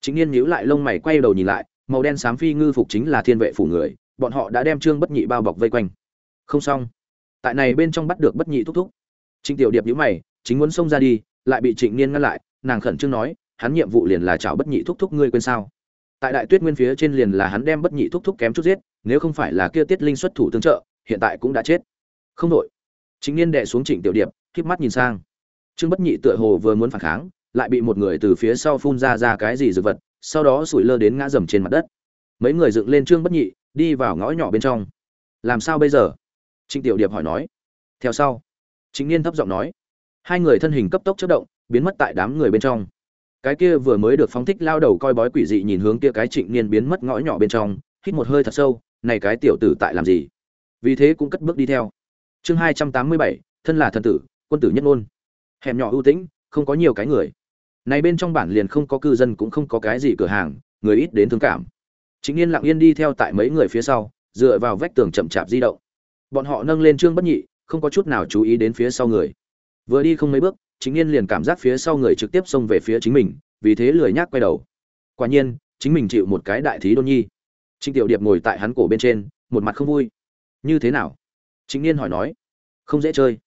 Chính niên nhíu lại lông mày quay đầu nhìn lại, màu đen xám phi ngư phục chính là thiên vệ phủ người, bọn họ đã đem trương bất nhị bao bọc vây quanh. Không xong. Tại này bên trong bắt được bất nhị thúc thúc trịnh tiểu điệp nhíu mày, chính muốn xông ra đi, lại bị trịnh niên ngăn lại, nàng khẩn trương nói, hắn nhiệm vụ liền là chảo bất nhị thúc thúc ngươi quên sao. Tại đại tuyết nguyên phía trên liền là hắn đem bất nhị thúc thúc kém chút giết, nếu không phải là kia tiết linh xuất thủ tương trợ, hiện tại cũng đã chết. Không đổi. Trịnh niên đè xuống trịnh tiểu điệp, khép mắt nhìn sang. Trương bất nhị tựa hồ vừa muốn phản kháng, lại bị một người từ phía sau phun ra ra cái gì dược vật, sau đó sủi lơ đến ngã rầm trên mặt đất. Mấy người dựng lên trương bất nhị, đi vào ngõ nhỏ bên trong. Làm sao bây giờ? Trịnh tiểu điệp hỏi nói. Theo sau chính niên thấp giọng nói. Hai người thân hình cấp tốc chất động, biến mất tại đám người bên trong. Cái kia vừa mới được phóng thích lao đầu coi bói quỷ dị nhìn hướng kia cái trịnh niên biến mất ngõ nhỏ bên trong, hít một hơi thật sâu, này cái tiểu tử tại làm gì? Vì thế cũng cất bước đi theo. Chương hai trăm tám mươi bảy, thân là thần tử, quân tử nhất ngôn. Hẻm nhỏ ưu tĩnh, không có nhiều cái người. Này bên trong bản liền không có cư dân cũng không có cái gì cửa hàng, người ít đến thương cảm. Chính yên lặng yên đi theo tại mấy người phía sau, dựa vào vách tường chậm chạp di động. Bọn họ nâng lên trương bất nhị không có chút nào chú ý đến phía sau người. Vừa đi không mấy bước, chính niên liền cảm giác phía sau người trực tiếp xông về phía chính mình, vì thế lười nhác quay đầu. Quả nhiên, chính mình chịu một cái đại thí đôn nhi. Trịnh tiểu điệp ngồi tại hắn cổ bên trên, một mặt không vui. Như thế nào? Trịnh niên hỏi nói. Không dễ chơi.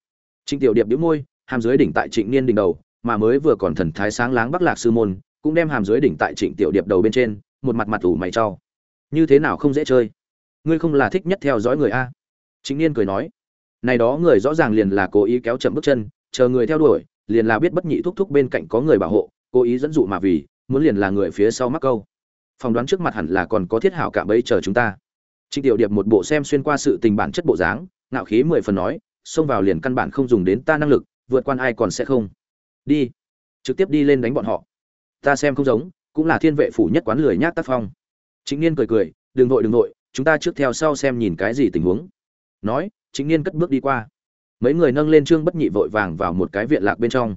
Trịnh tiểu điệp đĩu môi, hàm dưới đỉnh tại trịnh niên đỉnh đầu, mà mới vừa còn thần thái sáng láng bắc lạc sư môn, cũng đem hàm dưới đỉnh tại trịnh tiểu điệp đầu bên trên, một mặt mặt ủ mày trao như thế nào không dễ chơi? Ngươi không là thích nhất theo dõi người a? Trịnh niên cười nói này đó người rõ ràng liền là cố ý kéo chậm bước chân, chờ người theo đuổi, liền là biết bất nhị thúc thúc bên cạnh có người bảo hộ, cố ý dẫn dụ mà vì, muốn liền là người phía sau mắc câu. Phỏng đoán trước mặt hẳn là còn có thiết hảo cả bấy chờ chúng ta. Trịnh tiểu điệp một bộ xem xuyên qua sự tình bản chất bộ dáng, ngạo khí mười phần nói, xông vào liền căn bản không dùng đến ta năng lực, vượt qua ai còn sẽ không. Đi. Trực tiếp đi lên đánh bọn họ. Ta xem không giống, cũng là thiên vệ phủ nhất quán lười nhác tác phong. Chính niên cười cười, đừng vội đừng vội, chúng ta trước theo sau xem nhìn cái gì tình huống. Nói chính niên cất bước đi qua. Mấy người nâng lên trương bất nhị vội vàng vào một cái viện lạc bên trong.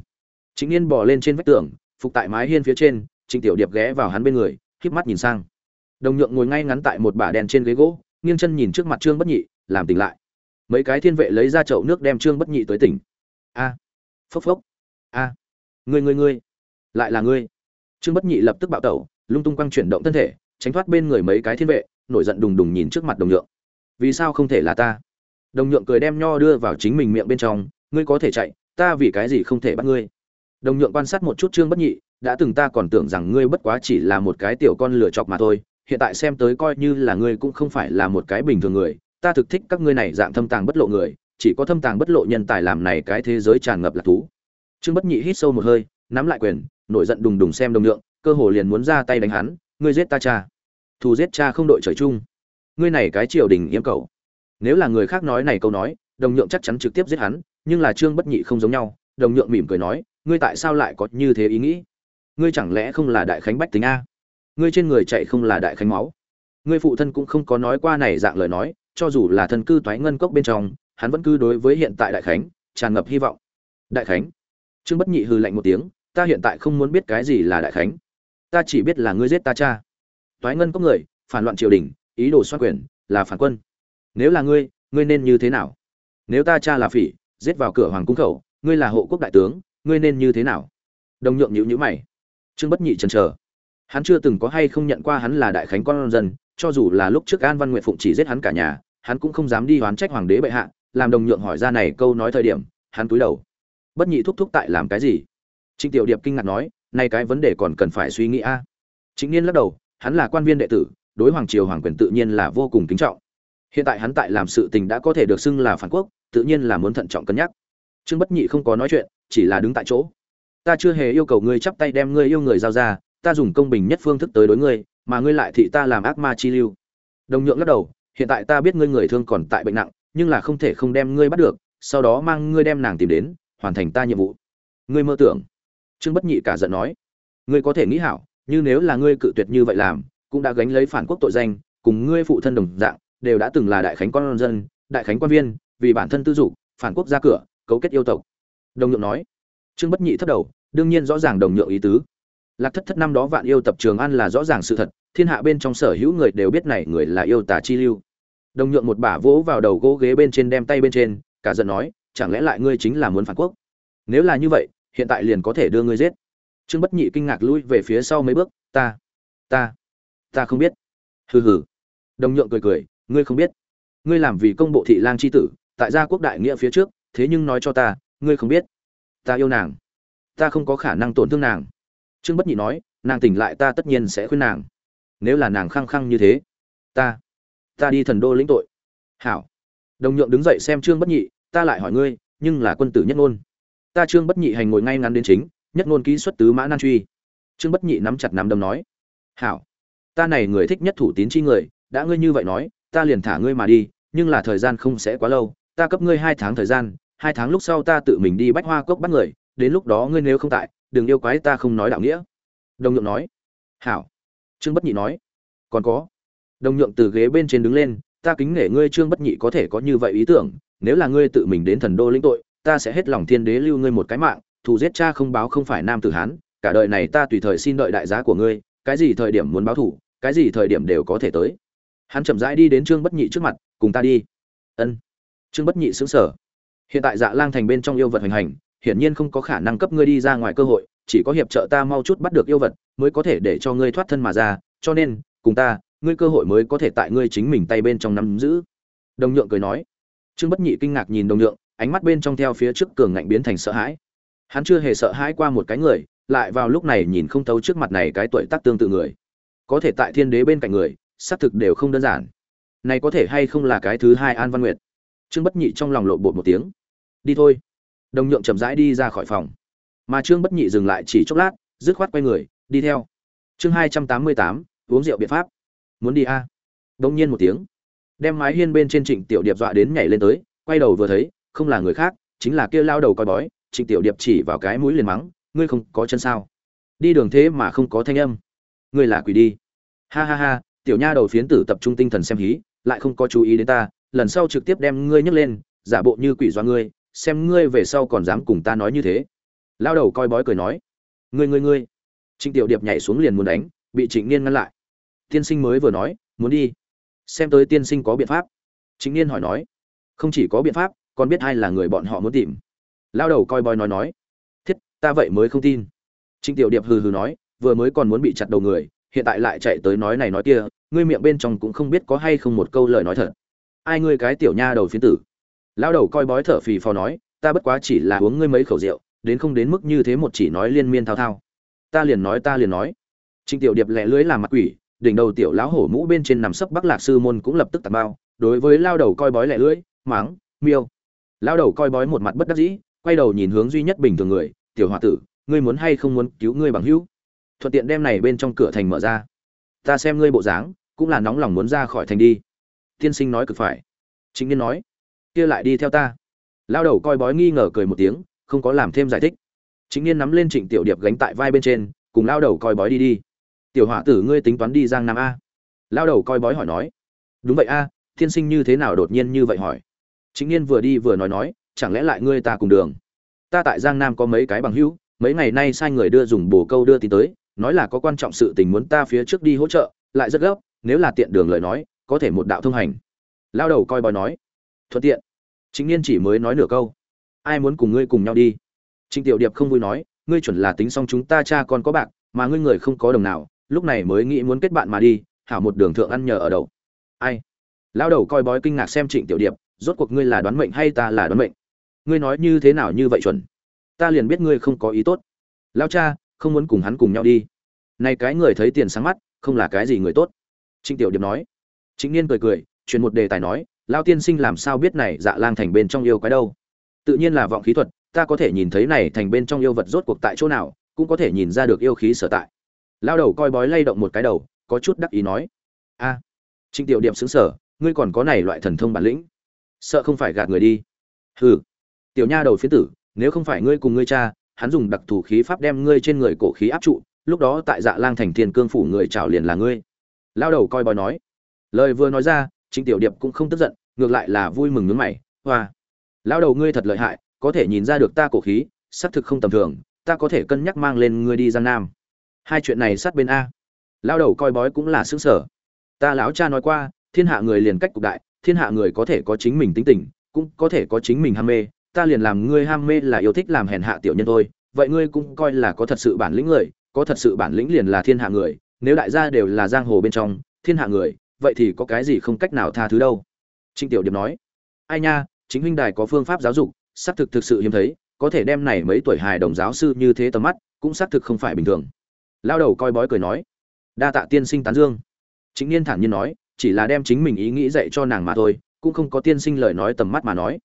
Chính niên bò lên trên vách tường, phục tại mái hiên phía trên, trịnh tiểu điệp ghé vào hắn bên người, híp mắt nhìn sang. Đồng nhượng ngồi ngay ngắn tại một bả đèn trên ghế gỗ, nghiêng chân nhìn trước mặt trương bất nhị, làm tỉnh lại. Mấy cái thiên vệ lấy ra chậu nước đem trương bất nhị tới tỉnh. A, phốc phốc. A, ngươi ngươi ngươi, lại là ngươi. Trương bất nhị lập tức bạo tẩu, lung tung quăng chuyển động thân thể, tránh thoát bên người mấy cái thiên vệ, nổi giận đùng đùng nhìn trước mặt đồng nhượng. Vì sao không thể là ta? Đồng nhượng cười đem nho đưa vào chính mình miệng bên trong, ngươi có thể chạy, ta vì cái gì không thể bắt ngươi? Đồng nhượng quan sát một chút trương bất nhị, đã từng ta còn tưởng rằng ngươi bất quá chỉ là một cái tiểu con lửa chọc mà thôi, hiện tại xem tới coi như là ngươi cũng không phải là một cái bình thường người, ta thực thích các ngươi này dạng thâm tàng bất lộ người, chỉ có thâm tàng bất lộ nhân tài làm này cái thế giới tràn ngập lạc thú. Trương bất nhị hít sâu một hơi, nắm lại quyền, nổi giận đùng đùng xem đồng nhượng, cơ hồ liền muốn ra tay đánh hắn, ngươi giết ta cha. Thù giết cha không đội trời chung. Ngươi này cái triều đình yếm cầu nếu là người khác nói này câu nói, đồng nhượng chắc chắn trực tiếp giết hắn, nhưng là trương bất nhị không giống nhau, đồng nhượng mỉm cười nói, ngươi tại sao lại có như thế ý nghĩ? Ngươi chẳng lẽ không là đại khánh bách tính a? Ngươi trên người chạy không là đại khánh máu. Ngươi phụ thân cũng không có nói qua này dạng lời nói, cho dù là thân cư toái ngân cốc bên trong, hắn vẫn cứ đối với hiện tại đại khánh tràn ngập hy vọng. Đại khánh? Trương bất nhị hư lạnh một tiếng, ta hiện tại không muốn biết cái gì là đại khánh. Ta chỉ biết là ngươi giết ta cha. Toái ngân cốc người, phản loạn triều đình, ý đồ xoát quyền, là phản quân nếu là ngươi ngươi nên như thế nào? Nếu ta cha là phỉ, giết vào cửa hoàng cung khẩu, ngươi là hộ quốc đại tướng, ngươi nên như thế nào? Đồng nhượng nhữ nhữ mày. Trương bất nhị chần trờ hắn chưa từng có hay không nhận qua hắn là đại khánh con dân, cho dù là lúc trước an văn nguyện phụng chỉ giết hắn cả nhà, hắn cũng không dám đi hoán trách hoàng đế bệ hạ, làm đồng nhượng hỏi ra này câu nói thời điểm, hắn cúi đầu. Bất nhị thúc thúc tại làm cái gì? Trịnh tiểu điệp kinh ngạc nói nay cái vấn đề còn cần phải suy nghĩ a. À. chính niên lắc đầu, hắn là quan viên đệ tử, đối hoàng triều hoàng quyền tự nhiên là vô cùng kính trọng hiện tại hắn tại làm sự tình đã có thể được xưng là phản quốc, tự nhiên là muốn thận trọng cân nhắc. Trương bất nhị không có nói chuyện, chỉ là đứng tại chỗ. Ta chưa hề yêu cầu ngươi chắp tay đem ngươi yêu người giao ra, ta dùng công bình nhất phương thức tới đối ngươi, mà ngươi lại thị ta làm ác ma chi lưu. Đồng nhượng lắc đầu, hiện tại ta biết ngươi người thương còn tại bệnh nặng, nhưng là không thể không đem ngươi bắt được, sau đó mang ngươi đem nàng tìm đến, hoàn thành ta nhiệm vụ. Ngươi mơ tưởng. Trương bất nhị cả giận nói. Ngươi có thể nghĩ hảo, như nếu là ngươi cự tuyệt như vậy làm, cũng đã gánh lấy phản quốc tội danh, cùng ngươi phụ thân đồng dạng đều đã từng là đại khánh con dân, đại khánh quan viên, vì bản thân tư dục, phản quốc ra cửa, cấu kết yêu tộc. Đồng nhượng nói. Trương bất nhị thất đầu, đương nhiên rõ ràng đồng nhượng ý tứ. Lạc thất thất năm đó vạn yêu tập trường ăn là rõ ràng sự thật, thiên hạ bên trong sở hữu người đều biết này người là yêu tà chi lưu. Đồng nhượng một bả vỗ vào đầu gỗ ghế bên trên đem tay bên trên, cả giận nói, chẳng lẽ lại ngươi chính là muốn phản quốc? Nếu là như vậy, hiện tại liền có thể đưa ngươi giết. Trương bất nhị kinh ngạc lui về phía sau mấy bước, ta ta ta không biết. Hừ hừ. Đồng nhượng cười cười ngươi không biết. Ngươi làm vì công bộ thị lang c h i tử, tại gia quốc đại nghĩa phía trước, thế nhưng nói cho ta, ngươi không biết. Ta yêu nàng. Ta không có khả năng tổn thương nàng. Trương bất nhị nói, nàng tỉnh lại ta tất nhiên sẽ khuyên nàng. Nếu là nàng khăng khăng như thế, ta ta đi thần đô lĩnh tội. Hảo. Đồng nhượng đứng dậy xem trương bất nhị, ta lại hỏi ngươi, nhưng là quân tử nhất ngôn. Ta trương bất nhị hành ngồi ngay ngắn đến chính, nhất ngôn ký xuất tứ mã nan truy. Trương bất nhị nắm chặt nắm đấm nói, hảo, ta này người thích nhất thủ tín chi người, đã ngươi như vậy nói ta liền thả ngươi mà đi, nhưng là thời gian không sẽ quá lâu, ta cấp ngươi hai tháng thời gian, hai tháng lúc sau ta tự mình đi bách hoa cốc bắt người, đến lúc đó ngươi nếu không tại, đừng yêu quái ta không nói đạo nghĩa. Đồng nhượng nói. Hảo. Trương bất nhị nói. Còn có. Đồng nhượng từ ghế bên trên đứng lên, ta kính nể ngươi trương bất nhị có thể có như vậy ý tưởng, nếu là ngươi tự mình đến thần đô lĩnh tội, ta sẽ hết lòng thiên đế lưu ngươi một cái mạng, thù giết cha không báo không phải nam tử hán, cả đời này ta tùy thời xin đợi đại giá của ngươi, cái gì thời điểm muốn báo thủ cái gì thời điểm đều có thể tới hắn chậm rãi đi đến trương bất nhị trước mặt, cùng ta đi. Ân. Trương bất nhị xứng sở hiện tại dạ lang thành bên trong yêu vật hoành hành, hiển nhiên không có khả năng cấp ngươi đi ra ngoài cơ hội, chỉ có hiệp trợ ta mau chút bắt được yêu vật mới có thể để cho ngươi thoát thân mà ra, cho nên, cùng ta, ngươi cơ hội mới có thể tại ngươi chính mình tay bên trong nắm giữ. Đồng nhượng cười nói. Trương bất nhị kinh ngạc nhìn đồng nhượng, ánh mắt bên trong theo phía trước cường ngạnh biến thành sợ hãi. Hắn chưa hề sợ hãi qua một cái người, lại vào lúc này nhìn không thấu trước mặt này cái tuổi tác tương tự người. Có thể tại thiên đế bên cạnh người xác thực đều không đơn giản. Này có thể hay không là cái thứ hai an văn nguyệt? Trương bất nhị trong lòng lộ bột một tiếng. Đi thôi. Đồng nhượng chậm rãi đi ra khỏi phòng. Mà trương bất nhị dừng lại chỉ chốc lát, dứt khoát quay người, đi theo. Chương hai trăm tám mươi tám, uống rượu biện pháp. Muốn đi a? À? đông nhiên một tiếng, đem mái hiên bên trên trịnh tiểu điệp dọa đến nhảy lên tới, quay đầu vừa thấy, không là người khác, chính là kia lao đầu coi bói, trịnh tiểu điệp chỉ vào cái mũi liền mắng, ngươi không có chân sao? Đi đường thế mà không có thanh âm. Ngươi là quỷ đi. Ha ha ha tiểu nha đầu phiến tử tập trung tinh thần xem hí, lại không có chú ý đến ta, lần sau trực tiếp đem ngươi nhấc lên, giả bộ như quỷ do ngươi, xem ngươi về sau còn dám cùng ta nói như thế. Lao đầu coi bói cười nói, ngươi ngươi ngươi. Trịnh tiểu điệp nhảy xuống liền muốn đánh, bị trịnh niên ngăn lại. Tiên sinh mới vừa nói, muốn đi, xem tới tiên sinh có biện pháp. Trịnh niên hỏi nói, không chỉ có biện pháp, còn biết ai là người bọn họ muốn tìm. Lao đầu coi bói nói nói, thiết, ta vậy mới không tin. Trịnh tiểu điệp hừ hừ nói, vừa mới còn muốn bị chặt đầu người, hiện tại lại chạy tới nói này nói kia ngươi miệng bên trong cũng không biết có hay không một câu lời nói thật. Ai ngươi cái tiểu nha đầu phiến tử? Lao đầu coi bói thở phì phò nói, ta bất quá chỉ là uống ngươi mấy khẩu rượu, đến không đến mức như thế một chỉ nói liên miên thao thao. Ta liền nói, ta liền nói. Trịnh tiểu điệp lẹ lưới làm mặt quỷ, đỉnh đầu tiểu lão hổ mũ bên trên nằm sấp bắc lạc sư môn cũng lập tức tạt bao, đối với lao đầu coi bói lẹ lưới máng miêu. Lao đầu coi bói một mặt bất đắc dĩ, quay đầu nhìn hướng duy nhất bình thường người, tiểu h tử, ngươi muốn hay không muốn cứu ngươi bằng hữu? Thuận tiện đem này bên trong cửa thành mở ra. Ta xem ngươi bộ dáng cũng là nóng lòng muốn ra khỏi thành đi. Tiên sinh nói cực phải. Chính niên nói, kia lại đi theo ta. Lao đầu coi bói nghi ngờ cười một tiếng, không có làm thêm giải thích. Chính niên nắm lên trịnh tiểu điệp gánh tại vai bên trên, cùng lao đầu coi bói đi đi. Tiểu hỏa tử, ngươi tính toán đi giang nam a. Lao đầu coi bói hỏi nói, đúng vậy a, tiên sinh như thế nào đột nhiên như vậy hỏi? Chính niên vừa đi vừa nói nói, chẳng lẽ lại ngươi ta cùng đường? Ta tại giang nam có mấy cái bằng hữu, mấy ngày nay sai người đưa dùng bồ câu đưa tin tới, nói là có quan trọng sự tình muốn ta phía trước đi hỗ trợ, lại rất gấp nếu là tiện đường lời nói, có thể một đạo thông hành. Lao đầu coi bói nói, thuận tiện. Chính niên chỉ mới nói nửa câu, ai muốn cùng ngươi cùng nhau đi? Trịnh tiểu điệp không vui nói, ngươi chuẩn là tính xong chúng ta cha con có bạc, mà ngươi người không có đồng nào, lúc này mới nghĩ muốn kết bạn mà đi, hảo một đường thượng ăn nhờ ở đầu. Ai? Lao đầu coi bói kinh ngạc xem trịnh tiểu điệp, rốt cuộc ngươi là đoán mệnh hay ta là đoán mệnh? Ngươi nói như thế nào như vậy chuẩn? Ta liền biết ngươi không có ý tốt. Lao cha, không muốn cùng hắn cùng nhau đi. Này cái người thấy tiền sáng mắt, không là cái gì người tốt trịnh tiểu điệp nói. Chính niên cười cười chuyển một đề tài nói lao tiên sinh làm sao biết này dạ lang thành bên trong yêu quái đâu? Tự nhiên là vọng khí thuật ta có thể nhìn thấy này thành bên trong yêu vật rốt cuộc tại chỗ nào cũng có thể nhìn ra được yêu khí sở tại. Lao đầu coi bói lay động một cái đầu có chút đắc ý nói a à, trịnh tiểu điệp xứng sở ngươi còn có này loại thần thông bản lĩnh. Sợ không phải gạt người đi. Hừ tiểu nha đầu phiến tử nếu không phải ngươi cùng ngươi cha hắn dùng đặc thù khí pháp đem ngươi trên người cổ khí áp trụ lúc đó tại dạ lang thành thiên cương phủ người trào liền là ngươi lao đầu coi bói nói. Lời vừa nói ra, trịnh tiểu điệp cũng không tức giận, ngược lại là vui mừng nước mày, hoa, lao đầu ngươi thật lợi hại, có thể nhìn ra được ta cổ khí, xác thực không tầm thường, ta có thể cân nhắc mang lên ngươi đi giang nam. Hai chuyện này sát bên a. Lao đầu coi bói cũng là xứng sở ta lão cha nói qua, thiên hạ người liền cách cục đại, thiên hạ người có thể có chính mình tính tình, cũng có thể có chính mình ham mê, ta liền làm ngươi ham mê là yêu thích làm hèn hạ tiểu nhân thôi, vậy ngươi cũng coi là có thật sự bản lĩnh người, có thật sự bản lĩnh liền là thiên hạ người nếu đại gia đều là giang hồ bên trong, thiên hạ người, vậy thì có cái gì không cách nào tha thứ đâu? Trịnh tiểu điệp nói. Ai nha, chính huynh đài có phương pháp giáo dục, xác thực thực sự hiếm thấy, có thể đem này mấy tuổi hài đồng giáo sư như thế tầm mắt, cũng xác thực không phải bình thường. Lao đầu coi bói cười nói. Đa tạ tiên sinh tán dương. Chính niên thản nhiên nói, chỉ là đem chính mình ý nghĩ dạy cho nàng mà thôi, cũng không có tiên sinh lời nói tầm mắt mà nói.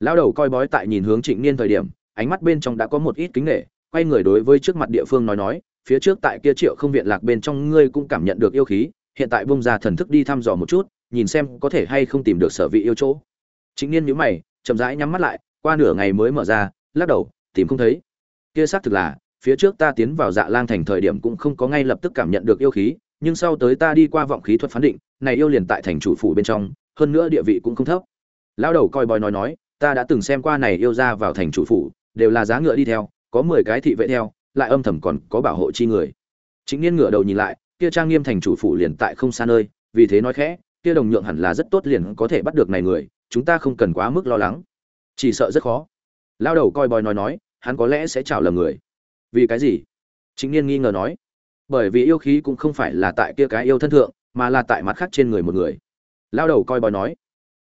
Lao đầu coi bói tại nhìn hướng trịnh niên thời điểm, ánh mắt bên trong đã có một ít kính nghệ quay người đối với trước mặt địa phương nói nói phía trước tại kia triệu không viện lạc bên trong ngươi cũng cảm nhận được yêu khí, hiện tại bông ra thần thức đi thăm dò một chút, nhìn xem có thể hay không tìm được sở vị yêu chỗ. Chính niên nhíu mày, chậm rãi nhắm mắt lại, qua nửa ngày mới mở ra, lắc đầu, tìm không thấy. Kia xác thực là, phía trước ta tiến vào dạ lang thành thời điểm cũng không có ngay lập tức cảm nhận được yêu khí, nhưng sau tới ta đi qua vọng khí thuật phán định, này yêu liền tại thành chủ phủ bên trong, hơn nữa địa vị cũng không thấp. Lão đầu coi bói nói nói, ta đã từng xem qua này yêu ra vào thành chủ phủ, đều là giá ngựa đi theo, có mười cái thị vệ theo lại âm thầm còn có bảo hộ chi người. Chính niên ngửa đầu nhìn lại, kia trang nghiêm thành chủ phủ liền tại không xa nơi, vì thế nói khẽ, kia đồng nhượng hẳn là rất tốt liền có thể bắt được này người, chúng ta không cần quá mức lo lắng. Chỉ sợ rất khó. Lao đầu coi bòi nói nói, hắn có lẽ sẽ chào lầm người. Vì cái gì? Chính niên nghi ngờ nói. Bởi vì yêu khí cũng không phải là tại kia cái yêu thân thượng, mà là tại mặt khác trên người một người. Lao đầu coi bòi nói.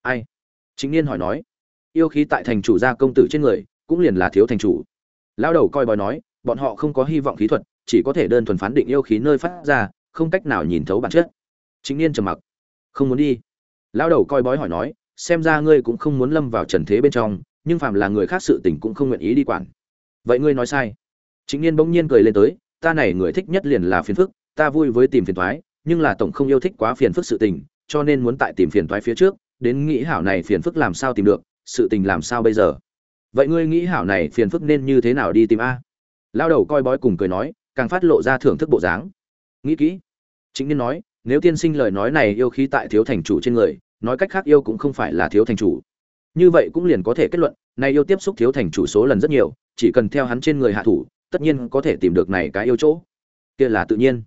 Ai? Chính niên hỏi nói. Yêu khí tại thành chủ gia công tử trên người, cũng liền là thiếu thành chủ. Lao đầu coi bòi nói bọn họ không có hy vọng khí thuật, chỉ có thể đơn thuần phán định yêu khí nơi phát ra, không cách nào nhìn thấu bản chất. Chính niên trầm mặc. Không muốn đi. Lão đầu coi bói hỏi nói, xem ra ngươi cũng không muốn lâm vào trần thế bên trong, nhưng phàm là người khác sự tình cũng không nguyện ý đi quản. Vậy ngươi nói sai. Chính niên bỗng nhiên cười lên tới, ta này người thích nhất liền là phiền phức, ta vui với tìm phiền toái, nhưng là tổng không yêu thích quá phiền phức sự tình, cho nên muốn tại tìm phiền toái phía trước, đến nghĩ hảo này phiền phức làm sao tìm được, sự tình làm sao bây giờ? Vậy ngươi nghĩ hảo này phiền phức nên như thế nào đi tìm a? Lao đầu coi bói cùng cười nói, càng phát lộ ra thưởng thức bộ dáng. Nghĩ kỹ. Chính niên nói, nếu tiên sinh lời nói này yêu khí tại thiếu thành chủ trên người, nói cách khác yêu cũng không phải là thiếu thành chủ. Như vậy cũng liền có thể kết luận, này yêu tiếp xúc thiếu thành chủ số lần rất nhiều, chỉ cần theo hắn trên người hạ thủ, tất nhiên có thể tìm được này cái yêu chỗ. Kia là tự nhiên.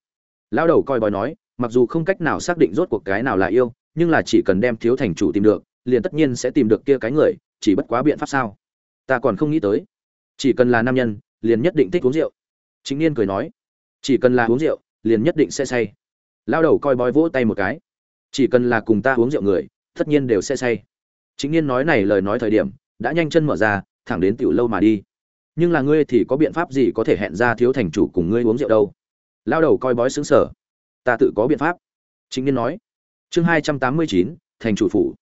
Lão đầu coi bói nói, mặc dù không cách nào xác định rốt cuộc cái nào là yêu, nhưng là chỉ cần đem thiếu thành chủ tìm được, liền tất nhiên sẽ tìm được kia cái người, chỉ bất quá biện pháp sao? Ta còn không nghĩ tới. Chỉ cần là nam nhân liền nhất định thích uống rượu. Chính niên cười nói, chỉ cần là uống rượu, liền nhất định sẽ say. Lao đầu coi bói vỗ tay một cái, chỉ cần là cùng ta uống rượu người, tất nhiên đều sẽ say. Chính niên nói này lời nói thời điểm, đã nhanh chân mở ra, thẳng đến tiểu lâu mà đi. Nhưng là ngươi thì có biện pháp gì có thể hẹn ra thiếu thành chủ cùng ngươi uống rượu đâu? Lao đầu coi bói xứng sở ta tự có biện pháp. Chính niên nói. Chương hai trăm tám mươi chín, thành chủ phủ.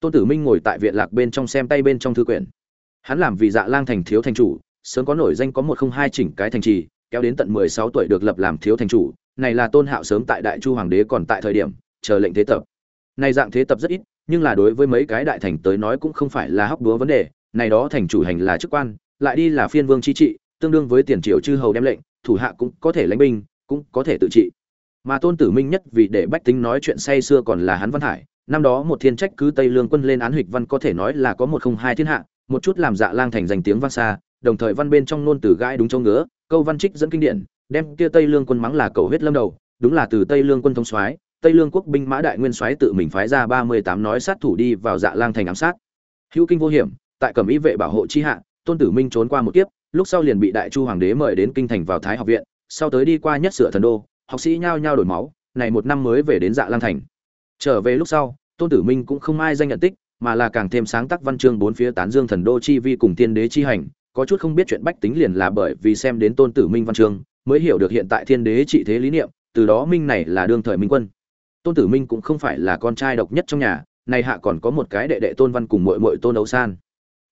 Tôn tử minh ngồi tại viện lạc bên trong xem tay bên trong thư quyển. Hắn làm vì dạ lang thành thiếu thành chủ sớm có nổi danh có một không hai chỉnh cái thành trì, kéo đến tận mười sáu tuổi được lập làm thiếu thành chủ, này là tôn hạo sớm tại đại chu hoàng đế còn tại thời điểm, chờ lệnh thế tập. Này dạng thế tập rất ít, nhưng là đối với mấy cái đại thành tới nói cũng không phải là hóc búa vấn đề, này đó thành chủ hành là chức quan, lại đi là phiên vương chi trị, tương đương với tiền triều chư hầu đem lệnh, thủ hạ cũng có thể lãnh binh, cũng có thể tự trị. Mà tôn tử minh nhất vì để bách tính nói chuyện say xưa còn là hắn văn hải, năm đó một thiên trách cứ tây lương quân lên án hịch văn có thể nói là có một không hai thiên hạ, một chút làm dạ lang thành danh tiếng vang xa đồng thời văn bên trong nôn từ gãi đúng châu ngứa, câu văn trích dẫn kinh điển, đem kia tây lương quân mắng là cầu huyết lâm đầu, đúng là từ tây lương quân thông soái, tây lương quốc binh mã đại nguyên soái tự mình phái ra ba mươi tám nói sát thủ đi vào dạ lang thành ám sát. Hữu kinh vô hiểm, tại cẩm ý vệ bảo hộ chi hạ, tôn tử minh trốn qua một kiếp, lúc sau liền bị đại chu hoàng đế mời đến kinh thành vào thái học viện, sau tới đi qua nhất sửa thần đô, học sĩ nhao nhao đổi máu, này một năm mới về đến dạ lang thành. Trở về lúc sau, tôn tử minh cũng không ai danh nhận tích, mà là càng thêm sáng tác văn chương bốn phía tán dương thần đô chi vi cùng tiên đế chi hành có chút không biết chuyện bách tính liền là bởi vì xem đến tôn tử minh văn chương, mới hiểu được hiện tại thiên đế trị thế lý niệm, từ đó minh này là đương thời minh quân. Tôn tử minh cũng không phải là con trai độc nhất trong nhà, này hạ còn có một cái đệ đệ tôn văn cùng mội mội tôn ấu san.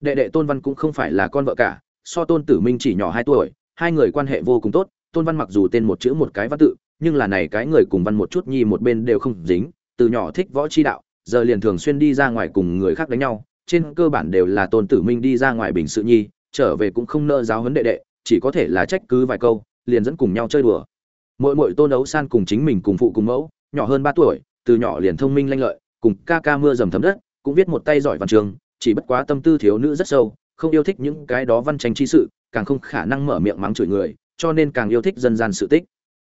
Đệ đệ tôn văn cũng không phải là con vợ cả, so tôn tử minh chỉ nhỏ hai tuổi, hai người quan hệ vô cùng tốt, tôn văn mặc dù tên một chữ một cái văn tự, nhưng là này cái người cùng văn một chút nhi một bên đều không dính, từ nhỏ thích võ chi đạo, giờ liền thường xuyên đi ra ngoài cùng người khác đánh nhau, trên cơ bản đều là tôn tử minh đi ra ngoài bình sự nhi trở về cũng không nợ giáo huấn đệ đệ, chỉ có thể là trách cứ vài câu, liền dẫn cùng nhau chơi đùa. Mỗi mỗi tôn ấu san cùng chính mình cùng phụ cùng mẫu, nhỏ hơn ba tuổi, từ nhỏ liền thông minh lanh lợi, cùng ca ca mưa dầm thấm đất, cũng viết một tay giỏi văn trường, chỉ bất quá tâm tư thiếu nữ rất sâu, không yêu thích những cái đó văn tranh chi sự, càng không khả năng mở miệng mắng chửi người, cho nên càng yêu thích dân gian sự tích.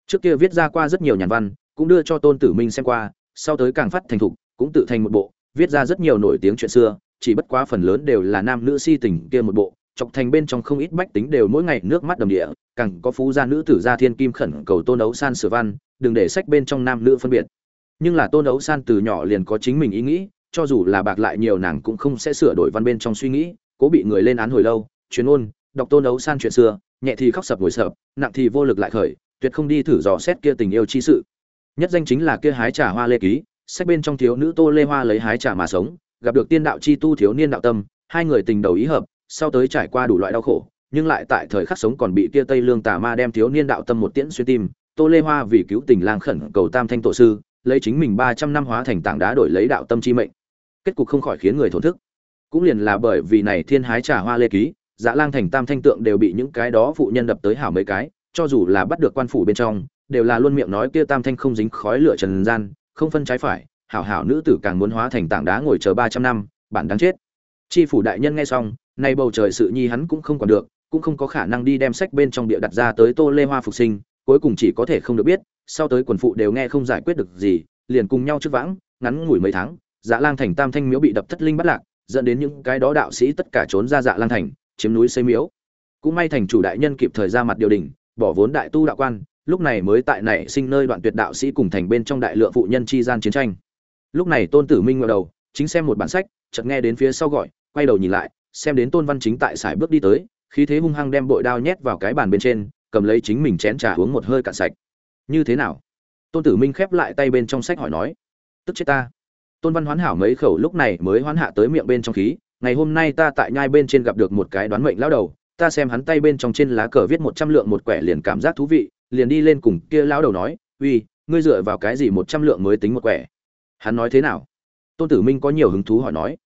Trước kia viết ra qua rất nhiều nhàn văn, cũng đưa cho tôn tử minh xem qua, sau tới càng phát thành thục, cũng tự thành một bộ, viết ra rất nhiều nổi tiếng chuyện xưa, chỉ bất quá phần lớn đều là nam nữ si tình kia một bộ chọc thành bên trong không ít bách tính đều mỗi ngày nước mắt đầm địa, càng có phú gia nữ tử gia thiên kim khẩn cầu tôn ấu san sửa văn, đừng để sách bên trong nam nữ phân biệt. Nhưng là tôn ấu san từ nhỏ liền có chính mình ý nghĩ, cho dù là bạc lại nhiều nàng cũng không sẽ sửa đổi văn bên trong suy nghĩ, cố bị người lên án hồi lâu, chuyên ôn đọc tôn ấu san chuyện xưa, nhẹ thì khóc sập ngồi sập, nặng thì vô lực lại khởi, tuyệt không đi thử dò xét kia tình yêu chi sự. Nhất danh chính là kia hái trà hoa lê ký, sách bên trong thiếu nữ tô lê hoa lấy hái trà mà sống, gặp được tiên đạo chi tu thiếu niên đạo tâm, hai người tình đầu ý hợp sau tới trải qua đủ loại đau khổ, nhưng lại tại thời khắc sống còn bị kia tây lương tà ma đem thiếu niên đạo tâm một tiễn xuyên tim, tô lê hoa vì cứu tình lang khẩn cầu tam thanh tổ sư, lấy chính mình ba trăm năm hóa thành tảng đá đổi lấy đạo tâm chi mệnh. Kết cục không khỏi khiến người thổn thức. Cũng liền là bởi vì này thiên hái trà hoa lê ký dạ lang thành tam thanh tượng đều bị những cái đó phụ nhân đập tới hảo mấy cái, cho dù là bắt được quan phủ bên trong, đều là luôn miệng nói kia tam thanh không dính khói lửa trần gian, không phân trái phải, hảo hảo nữ tử càng muốn hóa thành tảng đá ngồi chờ ba trăm năm, bản đáng chết. Chi phủ đại nhân nghe xong nay bầu trời sự nhi hắn cũng không còn được, cũng không có khả năng đi đem sách bên trong địa đặt ra tới tô lê hoa phục sinh, cuối cùng chỉ có thể không được biết, sau tới quần phụ đều nghe không giải quyết được gì, liền cùng nhau trước vãng, ngắn ngủi mấy tháng dạ lang thành tam thanh miếu bị đập thất linh bắt lạc, dẫn đến những cái đó đạo sĩ tất cả trốn ra dạ lang thành, chiếm núi xây miếu. Cũng may thành chủ đại nhân kịp thời ra mặt điều đình, bỏ vốn đại tu đạo quan, lúc này mới tại nảy sinh nơi đoạn tuyệt đạo sĩ cùng thành bên trong đại lượng phụ nhân chi gian chiến tranh. Lúc này tôn tử minh ngờ đầu, chính xem một bản sách, chợt nghe đến phía sau gọi, quay đầu nhìn lại xem đến tôn văn chính tại sải bước đi tới, khí thế hung hăng đem bội đao nhét vào cái bàn bên trên, cầm lấy chính mình chén trà uống một hơi cạn sạch. Như thế nào? Tôn tử minh khép lại tay bên trong sách hỏi nói. Tức chết ta. Tôn văn hoán hảo mấy khẩu lúc này mới hoán hạ tới miệng bên trong khí. Ngày hôm nay ta tại nhai bên trên gặp được một cái đoán mệnh lão đầu, ta xem hắn tay bên trong trên lá cờ viết một trăm lượng một quẻ liền cảm giác thú vị, liền đi lên cùng kia lão đầu nói, uy, ngươi dựa vào cái gì một trăm lượng mới tính một quẻ? Hắn nói thế nào? Tôn tử minh có nhiều hứng thú hỏi nói.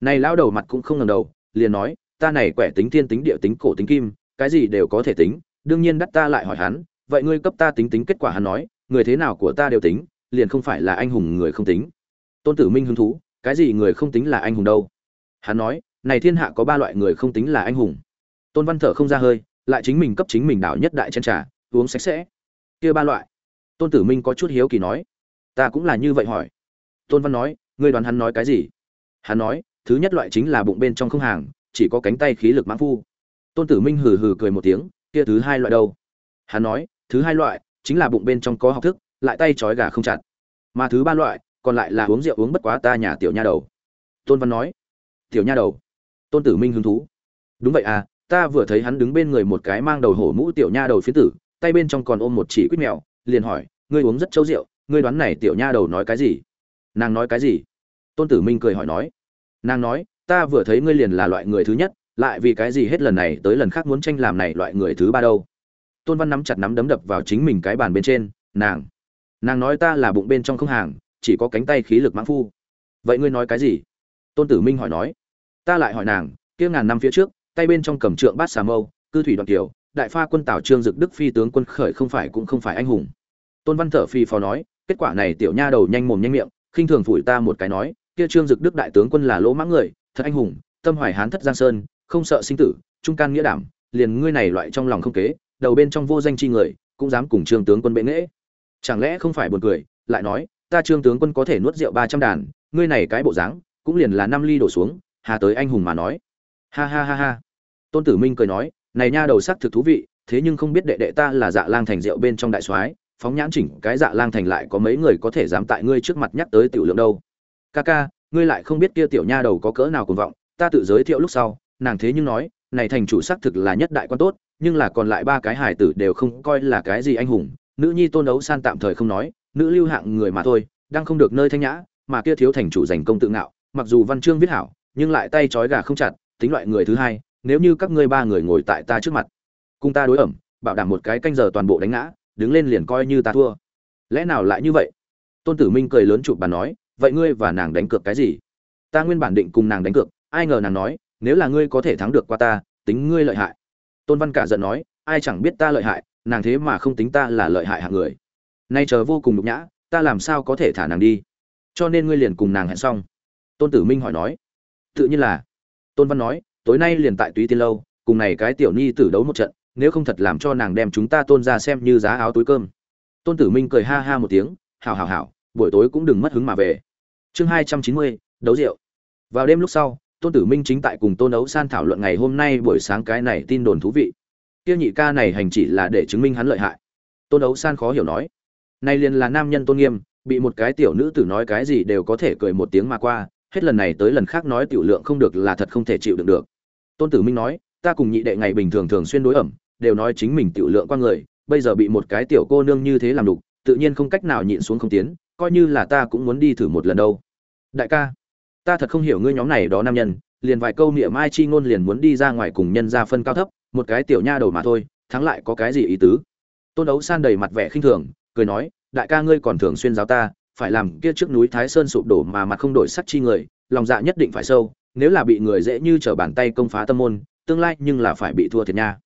Này lão đầu mặt cũng không ngần đầu liền nói, ta này quẻ tính thiên tính địa tính cổ tính kim, cái gì đều có thể tính, đương nhiên đắt ta lại hỏi hắn, vậy ngươi cấp ta tính tính kết quả hắn nói, người thế nào của ta đều tính, liền không phải là anh hùng người không tính. Tôn tử minh hứng thú, cái gì người không tính là anh hùng đâu? Hắn nói, này thiên hạ có ba loại người không tính là anh hùng. Tôn văn thở không ra hơi, lại chính mình cấp chính mình đảo nhất đại chân trà, uống sạch sẽ. Kia ba loại. Tôn tử minh có chút hiếu kỳ nói, ta cũng là như vậy hỏi. Tôn văn nói, ngươi đoán hắn nói cái gì? Hắn nói thứ nhất loại chính là bụng bên trong không hàng, chỉ có cánh tay khí lực mãn phu. Tôn tử minh hừ hừ cười một tiếng, kia thứ hai loại đâu? Hắn nói, thứ hai loại chính là bụng bên trong có học thức, lại tay trói gà không chặt. Mà thứ ba loại còn lại là uống rượu uống bất quá ta nhà tiểu nha đầu. Tôn văn nói, tiểu nha đầu. Tôn tử minh hứng thú. Đúng vậy à ta vừa thấy hắn đứng bên người một cái mang đầu hổ mũ tiểu nha đầu phía tử, tay bên trong còn ôm một chỉ quýt mèo, liền hỏi, ngươi uống rất trâu rượu, ngươi đoán này tiểu nha đầu nói cái gì? Nàng nói cái gì? Tôn tử minh cười hỏi nói nàng nói, ta vừa thấy ngươi liền là loại người thứ nhất, lại vì cái gì hết lần này tới lần khác muốn tranh làm này loại người thứ ba đâu? Tôn văn nắm chặt nắm đấm đập vào chính mình cái bàn bên trên, nàng nàng nói ta là bụng bên trong không hàng, chỉ có cánh tay khí lực mãng phu. Vậy ngươi nói cái gì? Tôn tử minh hỏi nói. Ta lại hỏi nàng, kia ngàn năm phía trước, tay bên trong cầm trượng bát xà mâu, cư thủy đoạn kiều, đại pha quân tào trương dực đức phi tướng quân khởi không phải cũng không phải anh hùng. Tôn văn thở phi phò nói, kết quả này tiểu nha đầu nhanh mồm nhanh miệng, khinh thường phủi ta một cái nói kia trương dực đức đại tướng quân là lỗ mãng người, thật anh hùng, tâm hoài hán thất giang sơn, không sợ sinh tử, trung can nghĩa đảm, liền ngươi này loại trong lòng không kế, đầu bên trong vô danh chi người, cũng dám cùng trương tướng quân bệ nghễ. Chẳng lẽ không phải buồn cười, lại nói, ta trương tướng quân có thể nuốt rượu ba trăm đàn, ngươi này cái bộ dáng, cũng liền là năm ly đổ xuống, hà tới anh hùng mà nói. Ha ha ha ha. Tôn tử minh cười nói, này nha đầu sắc thực thú vị, thế nhưng không biết đệ đệ ta là dạ lang thành rượu bên trong đại soái, phóng nhãn chỉnh cái dạ lang thành lại có mấy người có thể dám tại ngươi trước mặt nhắc tới tiểu lượng đâu ca ca, ngươi lại không biết kia tiểu nha đầu có cỡ nào cuồng vọng, ta tự giới thiệu lúc sau. Nàng thế nhưng nói, này thành chủ xác thực là nhất đại quan tốt, nhưng là còn lại ba cái hải tử đều không coi là cái gì anh hùng. Nữ nhi tôn đấu san tạm thời không nói, nữ lưu hạng người mà thôi, đang không được nơi thanh nhã, mà kia thiếu thành chủ giành công tự ngạo, mặc dù văn chương viết hảo, nhưng lại tay trói gà không chặt, tính loại người thứ hai, nếu như các ngươi ba người ngồi tại ta trước mặt, cùng ta đối ẩm, bảo đảm một cái canh giờ toàn bộ đánh ngã, đứng lên liền coi như ta thua. Lẽ nào lại như vậy? Tôn tử minh cười lớn chụp bà nói vậy ngươi và nàng đánh cược cái gì? Ta nguyên bản định cùng nàng đánh cược, ai ngờ nàng nói, nếu là ngươi có thể thắng được qua ta, tính ngươi lợi hại. Tôn văn cả giận nói, ai chẳng biết ta lợi hại, nàng thế mà không tính ta là lợi hại hạng người. Nay chờ vô cùng nhục nhã, ta làm sao có thể thả nàng đi? Cho nên ngươi liền cùng nàng hẹn xong. Tôn tử minh hỏi nói. Tự nhiên là. Tôn văn nói, tối nay liền tại túy tiên lâu, cùng này cái tiểu nhi tử đấu một trận, nếu không thật làm cho nàng đem chúng ta tôn ra xem như giá áo túi cơm. Tôn tử minh cười ha ha một tiếng hào hào hào buổi tối cũng đừng mất hứng mà về chương hai trăm chín mươi, đấu rượu. Vào đêm lúc sau, tôn tử minh chính tại cùng tôn ấu san thảo luận ngày hôm nay buổi sáng cái này tin đồn thú vị. Tiêu nhị ca này hành chỉ là để chứng minh hắn lợi hại. Tôn ấu san khó hiểu nói, nay liền là nam nhân tôn nghiêm, bị một cái tiểu nữ tử nói cái gì đều có thể cười một tiếng mà qua, hết lần này tới lần khác nói tiểu lượng không được là thật không thể chịu đựng được. Tôn tử minh nói, ta cùng nhị đệ ngày bình thường thường xuyên đối ẩm, đều nói chính mình tiểu lượng qua người, bây giờ bị một cái tiểu cô nương như thế làm đục, tự nhiên không cách nào nhịn xuống không tiến, coi như là ta cũng muốn đi thử một lần đâu đại ca, ta thật không hiểu ngươi nhóm này đó nam nhân, liền vài câu niệm mai chi ngôn liền muốn đi ra ngoài cùng nhân ra phân cao thấp, một cái tiểu nha đầu mà thôi, thắng lại có cái gì ý tứ? Tôn đấu san đầy mặt vẻ khinh thường, cười nói, đại ca ngươi còn thường xuyên giáo ta, phải làm kia trước núi thái sơn sụp đổ mà mặt không đổi sắc chi người, lòng dạ nhất định phải sâu, nếu là bị người dễ như trở bàn tay công phá tâm môn, tương lai nhưng là phải bị thua thiệt nha.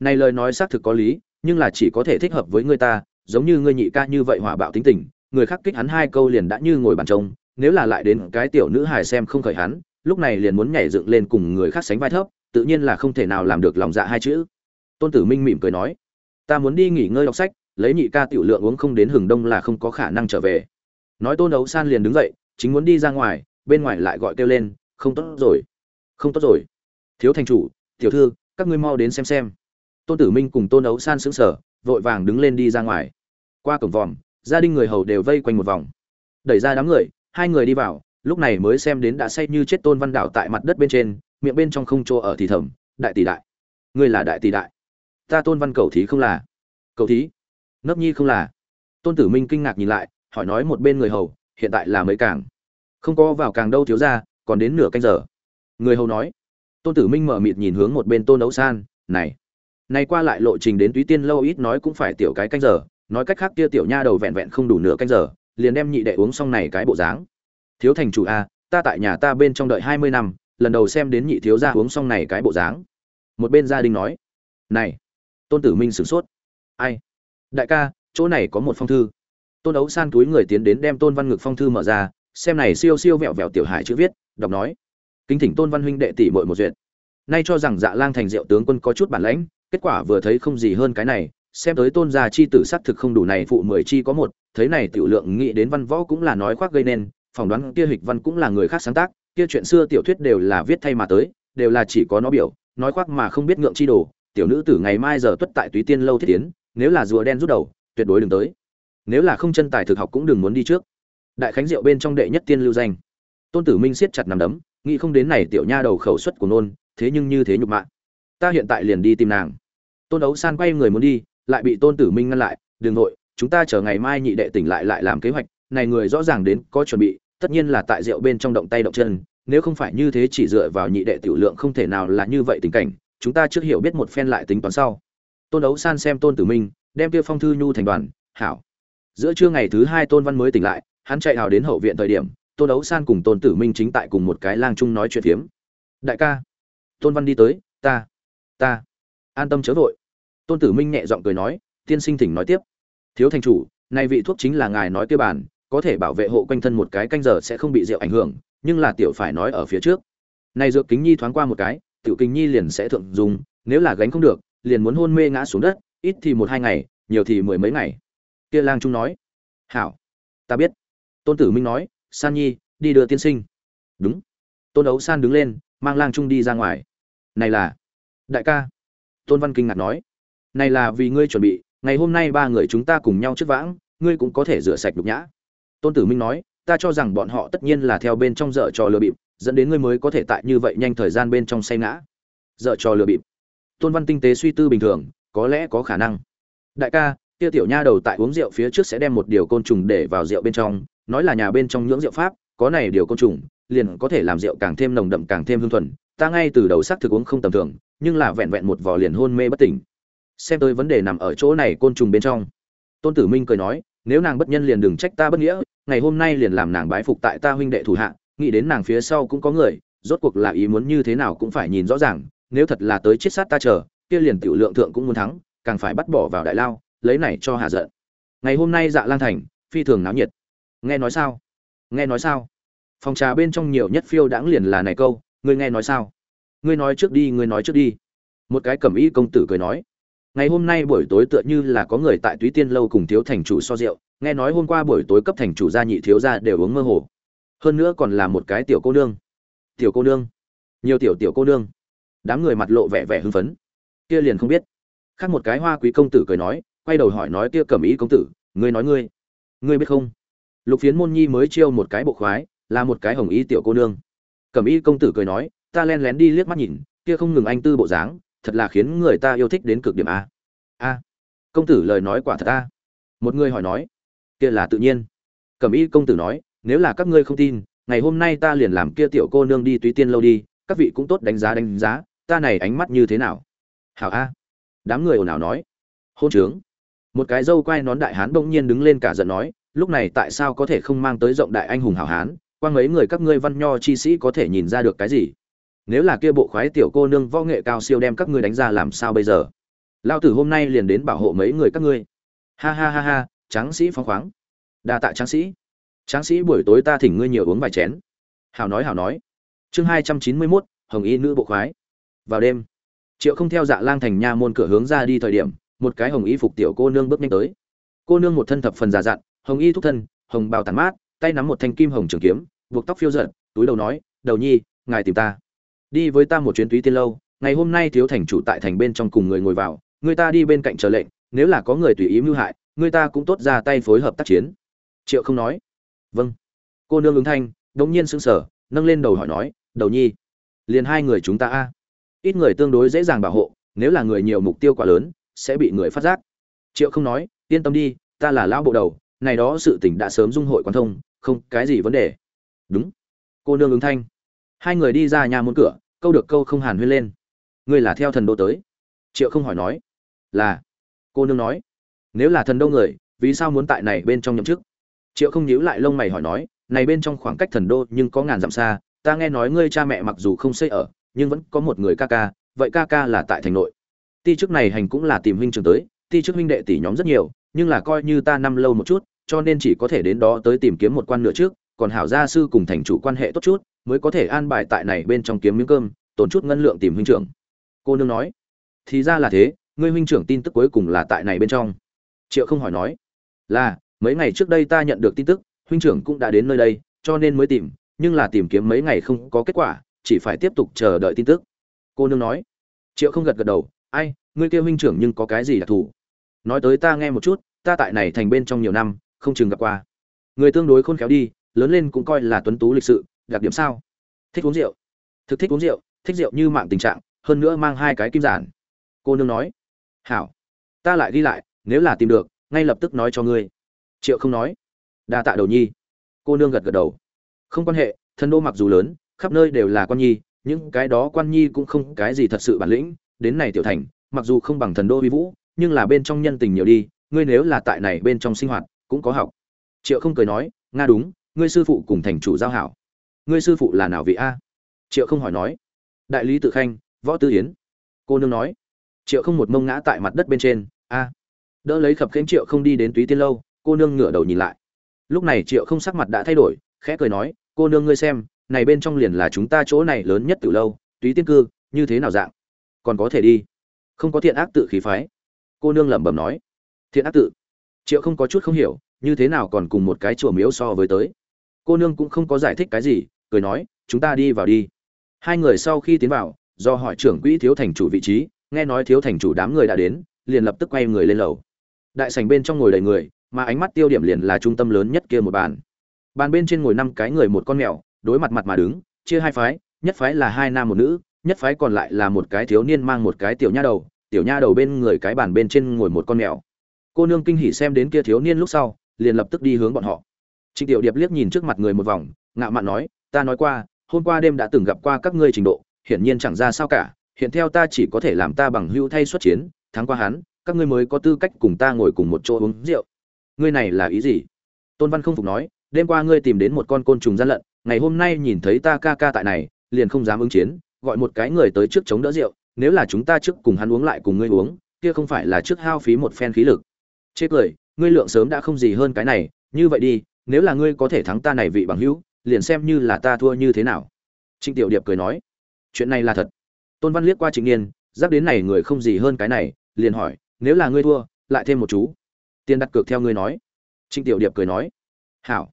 Này lời nói xác thực có lý, nhưng là chỉ có thể thích hợp với người ta, giống như ngươi nhị ca như vậy hỏa bạo tính tình, người khác kích hắn hai câu liền đã như ngồi bàn trông nếu là lại đến cái tiểu nữ hài xem không khởi hắn, lúc này liền muốn nhảy dựng lên cùng người khác sánh vai thấp, tự nhiên là không thể nào làm được lòng dạ hai chữ. Tôn tử minh mỉm cười nói, ta muốn đi nghỉ ngơi đọc sách, lấy nhị ca tiểu lượng uống không đến hừng đông là không có khả năng trở về. Nói tôn đấu san liền đứng dậy, chính muốn đi ra ngoài, bên ngoài lại gọi kêu lên, không tốt rồi, không tốt rồi. Thiếu thành chủ, tiểu thư, các ngươi mau đến xem xem. Tôn tử minh cùng tôn đấu san sững sờ, vội vàng đứng lên đi ra ngoài. Qua cổng vòm, gia đình người hầu đều vây quanh một vòng. Đẩy ra đám người hai người đi vào, lúc này mới xem đến đã say như chết tôn văn đảo tại mặt đất bên trên, miệng bên trong không chỗ ở thì thầm, đại tỷ đại, ngươi là đại tỷ đại. Ta tôn văn cầu thí không là. Cầu thí? Nấp nhi không là. Tôn tử minh kinh ngạc nhìn lại, hỏi nói một bên người hầu, hiện tại là mấy càng? Không có vào càng đâu thiếu ra còn đến nửa canh giờ. Người hầu nói. Tôn tử minh mở mịt nhìn hướng một bên tôn đấu san, này này qua lại lộ trình đến túy tiên lâu ít nói cũng phải tiểu cái canh giờ, nói cách khác kia tiểu nha đầu vẹn vẹn không đủ nửa canh giờ liền đem nhị đệ uống xong này cái bộ dáng. Thiếu thành chủ a ta tại nhà ta bên trong đợi hai mươi năm, lần đầu xem đến nhị thiếu gia uống xong này cái bộ dáng. Một bên gia đình nói, này, tôn tử minh sửng sốt. Ai? Đại ca, chỗ này có một phong thư. Tôn ấu san túi người tiến đến đem tôn văn ngực phong thư mở ra, xem này siêu siêu vẹo vẹo tiểu hải chữ viết, đọc nói, kính thỉnh tôn văn huynh đệ tỷ muội một duyệt. Nay cho rằng dạ lang thành diệu tướng quân có chút bản lãnh, kết quả vừa thấy không gì hơn cái này xem tới tôn gia chi tử sắc thực không đủ này, phụ mười chi có một, thấy này tiểu lượng nghĩ đến văn võ cũng là nói khoác gây nên, phỏng đoán kia hịch văn cũng là người khác sáng tác, kia chuyện xưa tiểu thuyết đều là viết thay mà tới, đều là chỉ có nó biểu, nói khoác mà không biết ngượng chi đồ, tiểu nữ tử ngày mai giờ tuất tại túy tiên lâu thiết tiến, nếu là rùa đen rút đầu, tuyệt đối đừng tới. Nếu là không chân tài thực học cũng đừng muốn đi trước. Đại khánh diệu bên trong đệ nhất tiên lưu danh. Tôn tử minh siết chặt nằm đấm, nghĩ không đến này tiểu nha đầu khẩu suất của nôn, thế nhưng như thế nhục mạ. Ta hiện tại liền đi tìm nàng. Tôn đấu san quay người muốn đi lại bị tôn tử minh ngăn lại đường nội chúng ta chờ ngày mai nhị đệ tỉnh lại lại làm kế hoạch, này người rõ ràng đến có chuẩn bị, tất nhiên là tại rượu bên trong động tay động chân, nếu không phải như thế chỉ dựa vào nhị đệ tiểu lượng không thể nào là như vậy tình cảnh, chúng ta trước hiểu biết một phen lại tính toán sau. Tôn đấu san xem tôn tử minh, đem kia phong thư nhu thành đoàn, hảo. Giữa trưa ngày thứ hai tôn văn mới tỉnh lại, hắn chạy hào đến hậu viện thời điểm, tôn đấu san cùng tôn tử minh chính tại cùng một cái lang chung nói chuyện phiếm. Đại ca. Tôn văn đi tới, ta ta, an tâm chớ vội tôn tử minh nhẹ giọng cười nói, tiên sinh thỉnh nói tiếp. Thiếu thành chủ, nay vị thuốc chính là ngài nói kia bản có thể bảo vệ hộ quanh thân một cái canh giờ sẽ không bị rượu ảnh hưởng, nhưng là tiểu phải nói ở phía trước. Này dược kính nhi thoáng qua một cái, tiểu kính nhi liền sẽ thượng dùng, nếu là gánh không được, liền muốn hôn mê ngã xuống đất, ít thì một hai ngày, nhiều thì mười mấy ngày. Kia lang trung nói. Hảo, ta biết. Tôn tử minh nói, san nhi, đi đưa tiên sinh. Đúng. Tôn ấu san đứng lên, mang lang trung đi ra ngoài. Này là đại ca. Tôn văn kinh ngạc nói này là vì ngươi chuẩn bị, ngày hôm nay ba người chúng ta cùng nhau trước vãng, ngươi cũng có thể rửa sạch nhục nhã. Tôn tử minh nói, ta cho rằng bọn họ tất nhiên là theo bên trong dở trò lừa bịp, dẫn đến ngươi mới có thể tại như vậy nhanh thời gian bên trong say ngã. Dở trò lừa bịp. Tôn văn tinh tế suy tư bình thường, có lẽ có khả năng. Đại ca, kia tiểu nha đầu tại uống rượu phía trước sẽ đem một điều côn trùng để vào rượu bên trong, nói là nhà bên trong nhưỡng rượu pháp, có này điều côn trùng, liền có thể làm rượu càng thêm nồng đậm càng thêm hương thuần, ta ngay từ đầu xác thực uống không tầm thường, nhưng là vẹn vẹn một vò liền hôn mê bất tỉnh xem tôi vấn đề nằm ở chỗ này côn trùng bên trong. Tôn tử minh cười nói, nếu nàng bất nhân liền đừng trách ta bất nghĩa, ngày hôm nay liền làm nàng bái phục tại ta huynh đệ thủ hạ, nghĩ đến nàng phía sau cũng có người, rốt cuộc là ý muốn như thế nào cũng phải nhìn rõ ràng, nếu thật là tới chết sát ta chờ, kia liền tiểu lượng thượng cũng muốn thắng, càng phải bắt bỏ vào đại lao, lấy này cho hạ giận. Ngày hôm nay dạ lang thành, phi thường náo nhiệt. Nghe nói sao? Nghe nói sao? Phòng trà bên trong nhiều nhất phiêu đãng liền là này câu, ngươi nghe nói sao? Ngươi nói trước đi, ngươi nói trước đi. Một cái cẩm y công tử cười nói ngày hôm nay buổi tối tựa như là có người tại túy tiên lâu cùng thiếu thành chủ so rượu, nghe nói hôm qua buổi tối cấp thành chủ gia nhị thiếu gia đều uống mơ hồ. Hơn nữa còn là một cái tiểu cô nương. Tiểu cô nương? Nhiều tiểu tiểu cô nương. Đám người mặt lộ vẻ vẻ hưng phấn. Kia liền không biết. Khác một cái hoa quý công tử cười nói, quay đầu hỏi nói kia cẩm ý công tử, ngươi nói ngươi ngươi biết không? Lục phiến môn nhi mới chiêu một cái bộ khoái, là một cái hồng y tiểu cô nương. Cẩm y công tử cười nói, ta len lén đi liếc mắt nhìn, kia không ngừng anh tư bộ dáng thật là khiến người ta yêu thích đến cực điểm a. A. Công tử lời nói quả thật a. Một người hỏi nói, kia là tự nhiên. Cẩm y công tử nói, nếu là các ngươi không tin, ngày hôm nay ta liền làm kia tiểu cô nương đi túy tiên lâu đi, các vị cũng tốt đánh giá đánh giá, ta này ánh mắt như thế nào? Hảo a. Đám người ồn ào nói, hôn trướng. Một cái dâu quai nón đại hán bỗng nhiên đứng lên cả giận nói, lúc này tại sao có thể không mang tới rộng đại anh hùng hảo hán, qua mấy người các ngươi văn nho chi sĩ có thể nhìn ra được cái gì? Nếu là kia bộ khoái tiểu cô nương võ nghệ cao siêu đem các ngươi đánh ra làm sao bây giờ? Lao tử hôm nay liền đến bảo hộ mấy người các ngươi. Ha ha ha ha, tráng sĩ phóng khoáng. Đa tạ tráng sĩ. Tráng sĩ buổi tối ta thỉnh ngươi nhiều uống vài chén. Hào nói hào nói. Chương hai trăm chín mươi mốt, hồng y nữ bộ khoái. Vào đêm, triệu không theo dạ lang thành nha môn cửa hướng ra đi thời điểm, một cái hồng y phục tiểu cô nương bước nhanh tới. Cô nương một thân thập phần già dặn, hồng y thúc thân, hồng bào tàn mát, tay nắm một thanh kim hồng trường kiếm, buộc tóc phiêu giận túi đầu nói, đầu nhi, ngài tìm ta đi với ta một chuyến túy tiên lâu, ngày hôm nay thiếu thành chủ tại thành bên trong cùng người ngồi vào, người ta đi bên cạnh chờ lệnh, nếu là có người tùy ý mưu hại, người ta cũng tốt ra tay phối hợp tác chiến. Triệu không nói. Vâng. Cô nương ứng thanh, đống nhiên sững sờ, nâng lên đầu hỏi nói, đầu nhi, liền hai người chúng ta a. Ít người tương đối dễ dàng bảo hộ, nếu là người nhiều mục tiêu quá lớn, sẽ bị người phát giác. Triệu không nói, yên tâm đi, ta là lão bộ đầu, này đó sự tình đã sớm dung hội quan thông, không, cái gì vấn đề. Đúng. Cô nương ứng thanh. Hai người đi ra nhà môn cửa câu được câu không hàn huyên lên. Ngươi là theo thần đô tới. Triệu không hỏi nói. Là. Cô nương nói. Nếu là thần đô người, vì sao muốn tại này bên trong nhậm chức? Triệu không nhíu lại lông mày hỏi nói. Này bên trong khoảng cách thần đô nhưng có ngàn dặm xa. Ta nghe nói ngươi cha mẹ mặc dù không xây ở, nhưng vẫn có một người ca ca. Vậy ca ca là tại thành nội. Ti chức này hành cũng là tìm huynh trường tới. Ti chức huynh đệ tỷ nhóm rất nhiều, nhưng là coi như ta năm lâu một chút, cho nên chỉ có thể đến đó tới tìm kiếm một quan nữa trước. Còn hảo gia sư cùng thành chủ quan hệ tốt chút mới có thể an bài tại này bên trong kiếm miếng cơm, tốn chút ngân lượng tìm huynh trưởng. Cô nương nói, thì ra là thế, ngươi huynh trưởng tin tức cuối cùng là tại này bên trong. Triệu không hỏi nói, là, mấy ngày trước đây ta nhận được tin tức, huynh trưởng cũng đã đến nơi đây, cho nên mới tìm, nhưng là tìm kiếm mấy ngày không có kết quả, chỉ phải tiếp tục chờ đợi tin tức. Cô nương nói, triệu không gật gật đầu, ai, ngươi kêu huynh trưởng nhưng có cái gì đặc thù? Nói tới ta nghe một chút, ta tại này thành bên trong nhiều năm, không chừng gặp qua. Người tương đối khôn khéo đi, lớn lên cũng coi là tuấn tú lịch sự đặc điểm sao? Thích uống rượu. Thực thích uống rượu, thích rượu như mạng tình trạng, hơn nữa mang hai cái kim giản. Cô nương nói. Hảo. Ta lại ghi lại, nếu là tìm được, ngay lập tức nói cho ngươi. Triệu không nói. Đa tạ đầu nhi. Cô nương gật gật đầu. Không quan hệ thần đô mặc dù lớn, khắp nơi đều là quan nhi, những cái đó quan nhi cũng không cái gì thật sự bản lĩnh. Đến này tiểu thành, mặc dù không bằng thần đô vi vũ, nhưng là bên trong nhân tình nhiều đi, ngươi nếu là tại này bên trong sinh hoạt, cũng có học. Triệu không cười nói, nga đúng, ngươi sư phụ cùng thành chủ giao hảo ngươi sư phụ là nào vị a? Triệu không hỏi nói. Đại lý tự khanh, võ tư yến. Cô nương nói. Triệu không một mông ngã tại mặt đất bên trên, a. Đỡ lấy khập khênh triệu không đi đến túy tiên lâu, cô nương ngửa đầu nhìn lại. Lúc này triệu không sắc mặt đã thay đổi, khẽ cười nói, cô nương ngươi xem, này bên trong liền là chúng ta chỗ này lớn nhất từ lâu, túy tiên cư, như thế nào dạng? Còn có thể đi. Không có thiện ác tự khí phái. Cô nương lẩm bẩm nói. Thiện ác tự? Triệu không có chút không hiểu, như thế nào còn cùng một cái chùa miếu so với tới? Cô nương cũng không có giải thích cái gì, cười nói, chúng ta đi vào đi. Hai người sau khi tiến vào, do hỏi trưởng quỹ thiếu thành chủ vị trí, nghe nói thiếu thành chủ đám người đã đến, liền lập tức quay người lên lầu. Đại sảnh bên trong ngồi đầy người, mà ánh mắt tiêu điểm liền là trung tâm lớn nhất kia một bàn. Bàn bên trên ngồi năm cái người một con mèo, đối mặt mặt mà đứng, chia hai phái, nhất phái là hai nam một nữ, nhất phái còn lại là một cái thiếu niên mang một cái tiểu nha đầu, tiểu nha đầu bên người cái bàn bên trên ngồi một con mèo. Cô nương kinh hỉ xem đến kia thiếu niên lúc sau, liền lập tức đi hướng bọn họ trịnh tiểu điệp liếc nhìn trước mặt người một vòng, ngạo mạn nói, ta nói qua, hôm qua đêm đã từng gặp qua các ngươi trình độ, hiển nhiên chẳng ra sao cả, hiện theo ta chỉ có thể làm ta bằng hữu thay xuất chiến, thắng qua hắn, các ngươi mới có tư cách cùng ta ngồi cùng một chỗ uống rượu. Ngươi này là ý gì? Tôn văn không phục nói, đêm qua ngươi tìm đến một con côn trùng gian lận, ngày hôm nay nhìn thấy ta ca ca tại này, liền không dám ứng chiến, gọi một cái người tới trước chống đỡ rượu, nếu là chúng ta trước cùng hắn uống lại cùng ngươi uống, kia không phải là trước hao phí một phen khí lực. Chê cười, ngươi lượng sớm đã không gì hơn cái này, như vậy đi nếu là ngươi có thể thắng ta này vị bằng hữu, liền xem như là ta thua như thế nào. Trịnh tiểu điệp cười nói, chuyện này là thật. Tôn văn liếc qua trịnh niên giáp đến này người không gì hơn cái này, liền hỏi, nếu là ngươi thua, lại thêm một chú, tiền đặt cược theo ngươi nói. Trịnh tiểu điệp cười nói, hảo.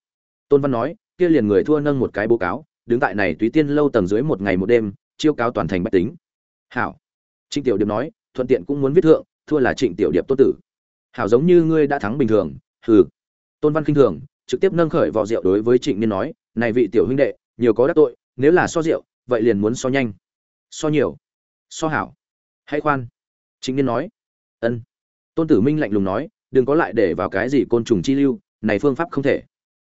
Tôn văn nói, kia liền người thua nâng một cái bố cáo, đứng tại này túy tiên lâu tầng dưới một ngày một đêm, chiêu cáo toàn thành bách tính. Hảo. Trịnh tiểu điệp nói, thuận tiện cũng muốn viết thượng, thua là trịnh tiểu điệp tốt tử. Hảo giống như ngươi đã thắng bình thường, hừ. Tôn văn kinh thường trực tiếp nâng khởi vò rượu đối với trịnh niên nói, này vị tiểu huynh đệ, nhiều có đắc tội, nếu là so rượu, vậy liền muốn so nhanh, so nhiều, so hảo. Hãy khoan, trịnh niên nói. Ân. Tôn tử minh lạnh lùng nói, đừng có lại để vào cái gì côn trùng chi lưu, này phương pháp không thể.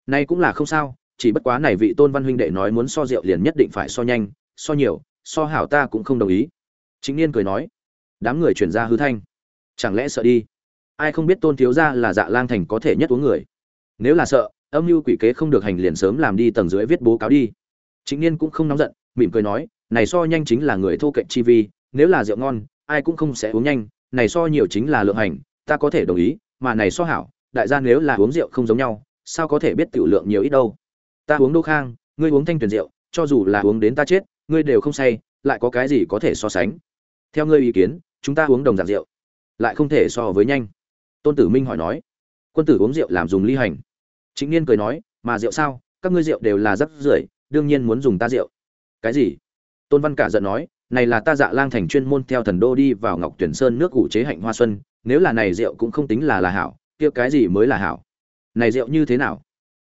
Này cũng là không sao, chỉ bất quá này vị tôn văn huynh đệ nói muốn so rượu liền nhất định phải so nhanh, so nhiều, so hảo ta cũng không đồng ý. Trịnh niên cười nói. Đám người chuyển ra hư thanh. Chẳng lẽ sợ đi? Ai không biết tôn thiếu gia là dạ lang thành có thể nhất uống người? Nếu là sợ, âm mưu quỷ kế không được hành liền sớm làm đi tầng dưới viết bố cáo đi. Chính niên cũng không nóng giận, mỉm cười nói, này so nhanh chính là người thô kệ chi vi, nếu là rượu ngon, ai cũng không sẽ uống nhanh, này so nhiều chính là lượng hành, ta có thể đồng ý, mà này so hảo, đại gia nếu là uống rượu không giống nhau, sao có thể biết tiểu lượng nhiều ít đâu. Ta uống đô khang, ngươi uống thanh tuyển rượu, cho dù là uống đến ta chết, ngươi đều không say, lại có cái gì có thể so sánh. Theo ngươi ý kiến, chúng ta uống đồng dạng rượu, lại không thể so với nhanh. Tôn tử minh hỏi nói, quân tử uống rượu làm dùng ly hành chính niên cười nói, mà rượu sao? Các ngươi rượu đều là rất rưởi, đương nhiên muốn dùng ta rượu. Cái gì? Tôn văn cả giận nói, này là ta dạ lang thành chuyên môn theo thần đô đi vào ngọc tuyển sơn nước cụ chế hạnh hoa xuân, nếu là này rượu cũng không tính là là hảo, kia cái gì mới là hảo? Này rượu như thế nào?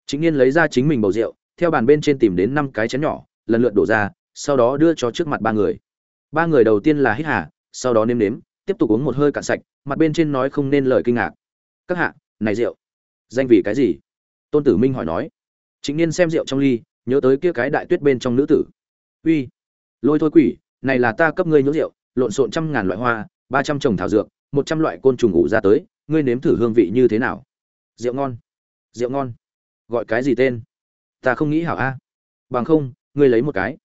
Chính niên lấy ra chính mình bầu rượu, theo bàn bên trên tìm đến năm cái chén nhỏ, lần lượt đổ ra, sau đó đưa cho trước mặt ba người. Ba người đầu tiên là hít hà, sau đó nêm nếm, tiếp tục uống một hơi cạn sạch, mặt bên trên nói không nên lời kinh ngạc. Các hạ, này rượu danh vì cái gì? Tôn tử minh hỏi nói chính niên xem rượu trong ly, nhớ tới kia cái đại tuyết bên trong nữ tử. Uy, lôi thôi quỷ, này là ta cấp ngươi nhớ rượu, lộn xộn trăm ngàn loại hoa, ba trăm trồng thảo dược, một trăm loại côn trùng ủ ra tới, ngươi nếm thử hương vị như thế nào? Rượu ngon. Rượu ngon. Gọi cái gì tên? Ta không nghĩ hảo a. Bằng không, ngươi lấy một cái.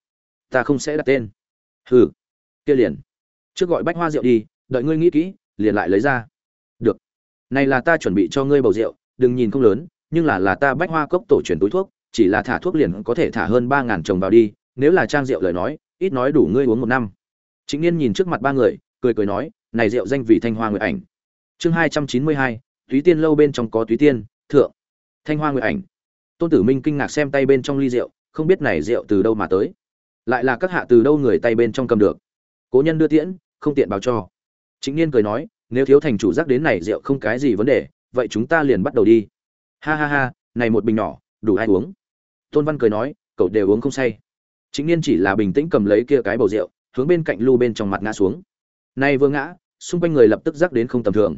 Ta không sẽ đặt tên. Hừ, kia liền. Trước gọi bách hoa rượu đi, đợi ngươi nghĩ kỹ, liền lại lấy ra. Được. Này là ta chuẩn bị cho ngươi bầu rượu, đừng nhìn không lớn nhưng là là ta bách hoa cốc tổ truyền túi thuốc, chỉ là thả thuốc liền có thể thả hơn ba ngàn chồng vào đi, nếu là trang rượu lời nói, ít nói đủ ngươi uống một năm. Chính niên nhìn trước mặt ba người, cười cười nói, này rượu danh vị thanh hoa nguyệt ảnh. Chương hai trăm chín mươi hai túy tiên lâu bên trong có túy tiên, thượng. Thanh hoa nguyệt ảnh. Tôn tử minh kinh ngạc xem tay bên trong ly rượu, không biết này rượu từ đâu mà tới. Lại là các hạ từ đâu người tay bên trong cầm được. Cố nhân đưa tiễn, không tiện báo cho. Chính niên cười nói, nếu thiếu thành chủ giác đến này rượu không cái gì vấn đề, vậy chúng ta liền bắt đầu đi ha ha ha, này một bình nhỏ, đủ ai uống? Tôn văn cười nói, cậu đều uống không say. Chính niên chỉ là bình tĩnh cầm lấy kia cái bầu rượu, hướng bên cạnh lưu bên trong mặt ngã xuống. Nay vừa ngã, xung quanh người lập tức rắc đến không tầm thường.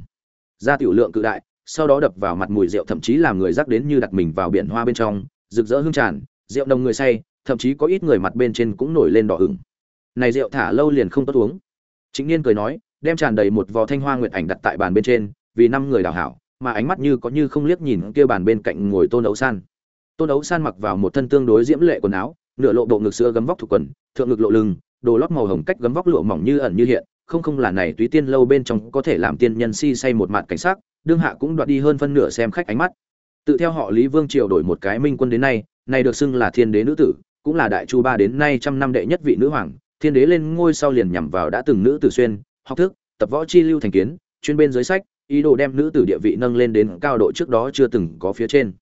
Ra tiểu lượng cự đại, sau đó đập vào mặt mùi rượu thậm chí làm người rắc đến như đặt mình vào biển hoa bên trong, rực rỡ hương tràn, rượu nồng người say, thậm chí có ít người mặt bên trên cũng nổi lên đỏ ửng. Này rượu thả lâu liền không tốt uống. Chính niên cười nói, đem tràn đầy một vò thanh hoa nguyệt ảnh đặt tại bàn bên trên, vì năm người đào hảo mà ánh mắt như có như không liếc nhìn kia bàn bên cạnh ngồi tôn ấu san. Tôn ấu san mặc vào một thân tương đối diễm lệ quần áo, nửa lộ bộ ngực sữa gấm vóc thuộc quần, thượng ngực lộ lưng, đồ lót màu hồng cách gấm vóc lụa mỏng như ẩn như hiện, không không là này túy tiên lâu bên trong có thể làm tiên nhân si say một mặt cảnh sát đương hạ cũng đoạt đi hơn phân nửa xem khách ánh mắt. Tự theo họ lý vương triều đổi một cái minh quân đến nay này được xưng là thiên đế nữ tử, cũng là đại chu ba đến nay trăm năm đệ nhất vị nữ hoàng, thiên đế lên ngôi sau liền nhằm vào đã từng nữ tử xuyên, học thức, tập võ chi lưu thành kiến, chuyên bên dưới sách ý đồ đem nữ tử địa vị nâng lên đến cao độ trước đó chưa từng có phía trên.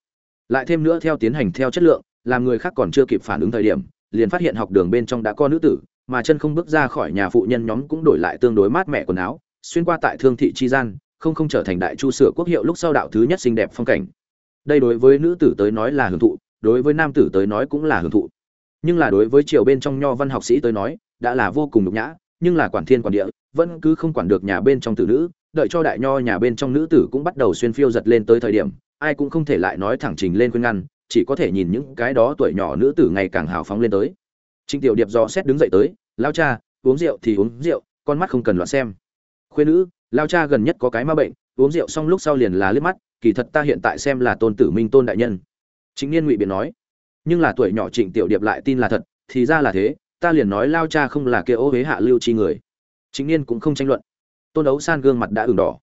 Lại thêm nữa theo tiến hành theo chất lượng, làm người khác còn chưa kịp phản ứng thời điểm, liền phát hiện học đường bên trong đã có nữ tử, mà chân không bước ra khỏi nhà phụ nhân nhóm cũng đổi lại tương đối mát mẻ quần áo, xuyên qua tại thương thị chi gian, không không trở thành đại chu sửa quốc hiệu lúc sau đạo thứ nhất xinh đẹp phong cảnh. Đây đối với nữ tử tới nói là hưởng thụ, đối với nam tử tới nói cũng là hưởng thụ. Nhưng là đối với triều bên trong nho văn học sĩ tới nói, đã là vô cùng nhục nhã, nhưng là quản thiên quản địa, vẫn cứ không quản được nhà bên trong tử nữ đợi cho đại nho nhà bên trong nữ tử cũng bắt đầu xuyên phiêu giật lên tới thời điểm, ai cũng không thể lại nói thẳng trình lên khuyên ngăn, chỉ có thể nhìn những cái đó tuổi nhỏ nữ tử ngày càng hào phóng lên tới. Trịnh tiểu điệp do xét đứng dậy tới, lao cha, uống rượu thì uống rượu, con mắt không cần loạn xem. Khuyên nữ, lao cha gần nhất có cái ma bệnh, uống rượu xong lúc sau liền là liếc mắt, kỳ thật ta hiện tại xem là tôn tử minh tôn đại nhân. Chính niên ngụy biện nói, nhưng là tuổi nhỏ trịnh tiểu điệp lại tin là thật, thì ra là thế, ta liền nói lao cha không là kia ô huế hạ lưu chi người. Chính niên cũng không tranh luận tôn đấu san gương mặt đã ửng đỏ.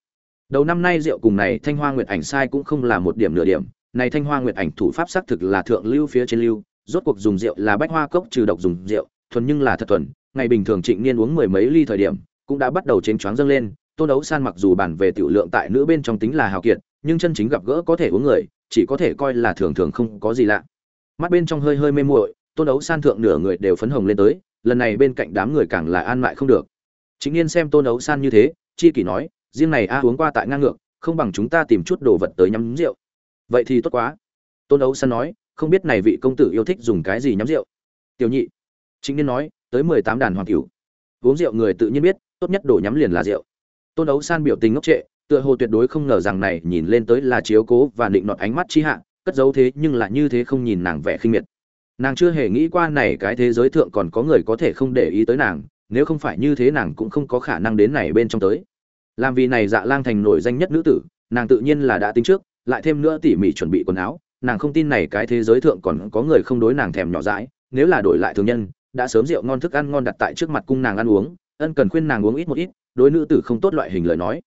Đầu năm nay rượu cùng này thanh hoa nguyệt ảnh sai cũng không là một điểm nửa điểm. Này thanh hoa nguyệt ảnh thủ pháp xác thực là thượng lưu phía trên lưu, rốt cuộc dùng rượu là bách hoa cốc trừ độc dùng rượu, thuần nhưng là thật thuần. Ngày bình thường trịnh niên uống mười mấy ly thời điểm, cũng đã bắt đầu chênh choáng dâng lên. Tôn đấu san mặc dù bản về tiểu lượng tại nữ bên trong tính là hào kiệt, nhưng chân chính gặp gỡ có thể uống người, chỉ có thể coi là thường thường không có gì lạ. Mắt bên trong hơi hơi mê muội, tôn đấu san thượng nửa người đều phấn hồng lên tới, lần này bên cạnh đám người càng là an mại không được. Chính niên xem tôn đấu san như thế chi kỷ nói, riêng này a, uống qua tại ngang ngược, không bằng chúng ta tìm chút đồ vật tới nhắm rượu. Vậy thì tốt quá. Tôn đấu san nói, không biết này vị công tử yêu thích dùng cái gì nhắm rượu? Tiểu nhị. Chính niên nói, tới mười tám đàn hoàng cửu. Uống rượu người tự nhiên biết, tốt nhất đồ nhắm liền là rượu. Tôn đấu san biểu tình ngốc trệ, tựa hồ tuyệt đối không ngờ rằng này nhìn lên tới là chiếu cố và định nọt ánh mắt chi hạ, cất giấu thế nhưng là như thế không nhìn nàng vẻ khinh miệt. Nàng chưa hề nghĩ qua này cái thế giới thượng còn có người có thể không để ý tới nàng nếu không phải như thế nàng cũng không có khả năng đến này bên trong tới. Làm vì này dạ lang thành nổi danh nhất nữ tử, nàng tự nhiên là đã tính trước, lại thêm nữa tỉ mỉ chuẩn bị quần áo, nàng không tin này cái thế giới thượng còn có người không đối nàng thèm nhỏ dãi, nếu là đổi lại thường nhân, đã sớm rượu ngon thức ăn ngon đặt tại trước mặt cung nàng ăn uống, ân cần khuyên nàng uống ít một ít, đối nữ tử không tốt loại hình lời nói.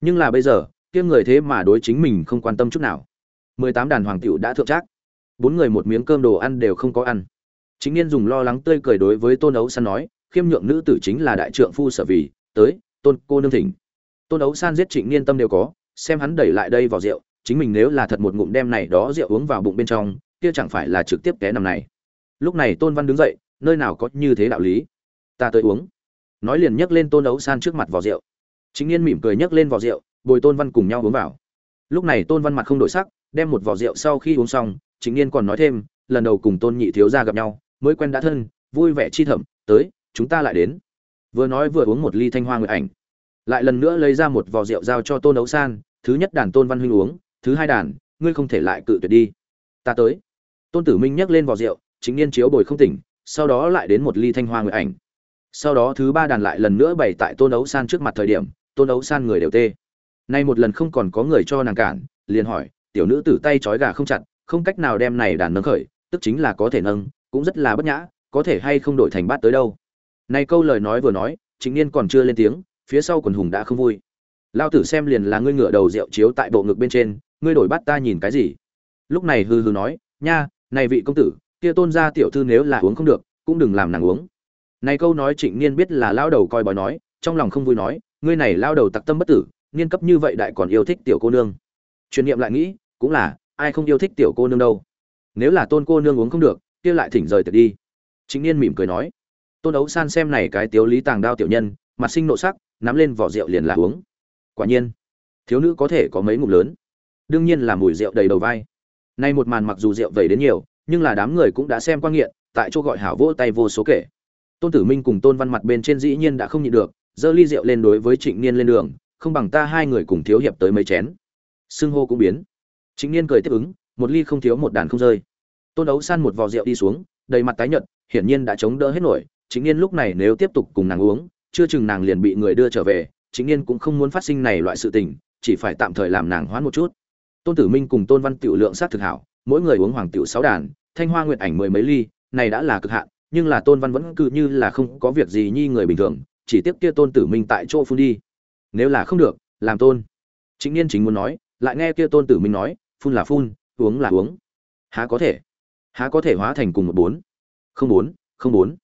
Nhưng là bây giờ, kia người thế mà đối chính mình không quan tâm chút nào. Mười tám đàn hoàng tiểu đã thượng trác. Bốn người một miếng cơm đồ ăn đều không có ăn. Chính niên dùng lo lắng tươi cười đối với tôn ấu săn nói khiêm nhượng nữ tử chính là đại trượng phu sở vì, tới, tôn cô nương thỉnh. Tôn ấu san giết trịnh niên tâm đều có, xem hắn đẩy lại đây vào rượu, chính mình nếu là thật một ngụm đem này đó rượu uống vào bụng bên trong, kia chẳng phải là trực tiếp té nằm này. Lúc này tôn văn đứng dậy, nơi nào có như thế đạo lý? Ta tới uống. Nói liền nhấc lên tôn ấu san trước mặt vào rượu. Chính niên mỉm cười nhấc lên vào rượu, bồi tôn văn cùng nhau uống vào. Lúc này tôn văn mặt không đổi sắc, đem một vỏ rượu sau khi uống xong chính niên còn nói thêm, lần đầu cùng tôn nhị thiếu gia gặp nhau, mới quen đã thân, vui vẻ chi thầm, tới chúng ta lại đến. Vừa nói vừa uống một ly thanh hoa nguyệt ảnh. Lại lần nữa lấy ra một vò rượu giao cho tôn ấu san, thứ nhất đàn tôn văn huynh uống, thứ hai đàn, ngươi không thể lại cự tuyệt đi. Ta tới. Tôn tử minh nhấc lên vò rượu, chính niên chiếu bồi không tỉnh, sau đó lại đến một ly thanh hoa nguyệt ảnh. Sau đó thứ ba đàn lại lần nữa bày tại tôn ấu san trước mặt thời điểm, tôn ấu san người đều tê. Nay một lần không còn có người cho nàng cản, liền hỏi, tiểu nữ tử tay trói gà không chặt, không cách nào đem này đàn nâng khởi, tức chính là có thể nâng, cũng rất là bất nhã, có thể hay không đổi thành bát tới đâu? Này câu lời nói vừa nói chính niên còn chưa lên tiếng, phía sau quần hùng đã không vui. Lao tử xem liền là ngươi ngửa đầu rượu chiếu tại bộ ngực bên trên, ngươi đổi bắt ta nhìn cái gì? Lúc này hư hư nói, nha, này vị công tử, kia tôn gia tiểu thư nếu là uống không được, cũng đừng làm nàng uống. Này câu nói trịnh niên biết là lao đầu coi bói nói, trong lòng không vui nói, ngươi này lao đầu tặc tâm bất tử, niên cấp như vậy đại còn yêu thích tiểu cô nương. Truyền niệm lại nghĩ, cũng là, ai không yêu thích tiểu cô nương đâu? Nếu là tôn cô nương uống không được, kia lại thỉnh rời tiệc đi. Trịnh niên mỉm cười nói tôn ấu san xem này cái tiếu lý tàng đao tiểu nhân, mặt sinh nộ sắc, nắm lên vỏ rượu liền là uống. Quả nhiên, thiếu nữ có thể có mấy ngụm lớn. Đương nhiên là mùi rượu đầy đầu vai. Nay một màn mặc dù rượu vẩy đến nhiều, nhưng là đám người cũng đã xem quan nghiện, tại chỗ gọi hảo vỗ tay vô số kể. Tôn tử minh cùng tôn văn mặt bên trên dĩ nhiên đã không nhịn được, giơ ly rượu lên đối với trịnh niên lên đường, không bằng ta hai người cùng thiếu hiệp tới mấy chén. Xưng hô cũng biến. Trịnh niên cười tiếp ứng, một ly không thiếu một đàn không rơi. Tôn đấu san một vò rượu đi xuống, đầy mặt tái nhợt, hiển nhiên đã chống đỡ hết nổi chính niên lúc này nếu tiếp tục cùng nàng uống, chưa chừng nàng liền bị người đưa trở về, chính niên cũng không muốn phát sinh này loại sự tình, chỉ phải tạm thời làm nàng hoãn một chút. Tôn tử minh cùng tôn văn tiểu lượng sát thực hảo, mỗi người uống hoàng tiểu sáu đàn, thanh hoa nguyện ảnh mười mấy ly, này đã là cực hạn, nhưng là tôn văn vẫn cứ như là không có việc gì nhi người bình thường, chỉ tiếp kia tôn tử minh tại chỗ phun đi. Nếu là không được, làm tôn. Chính niên chính muốn nói, lại nghe kia tôn tử minh nói, phun là phun, uống là uống. Há có thể? Há có thể hóa thành cùng một bốn? Không bốn không bốn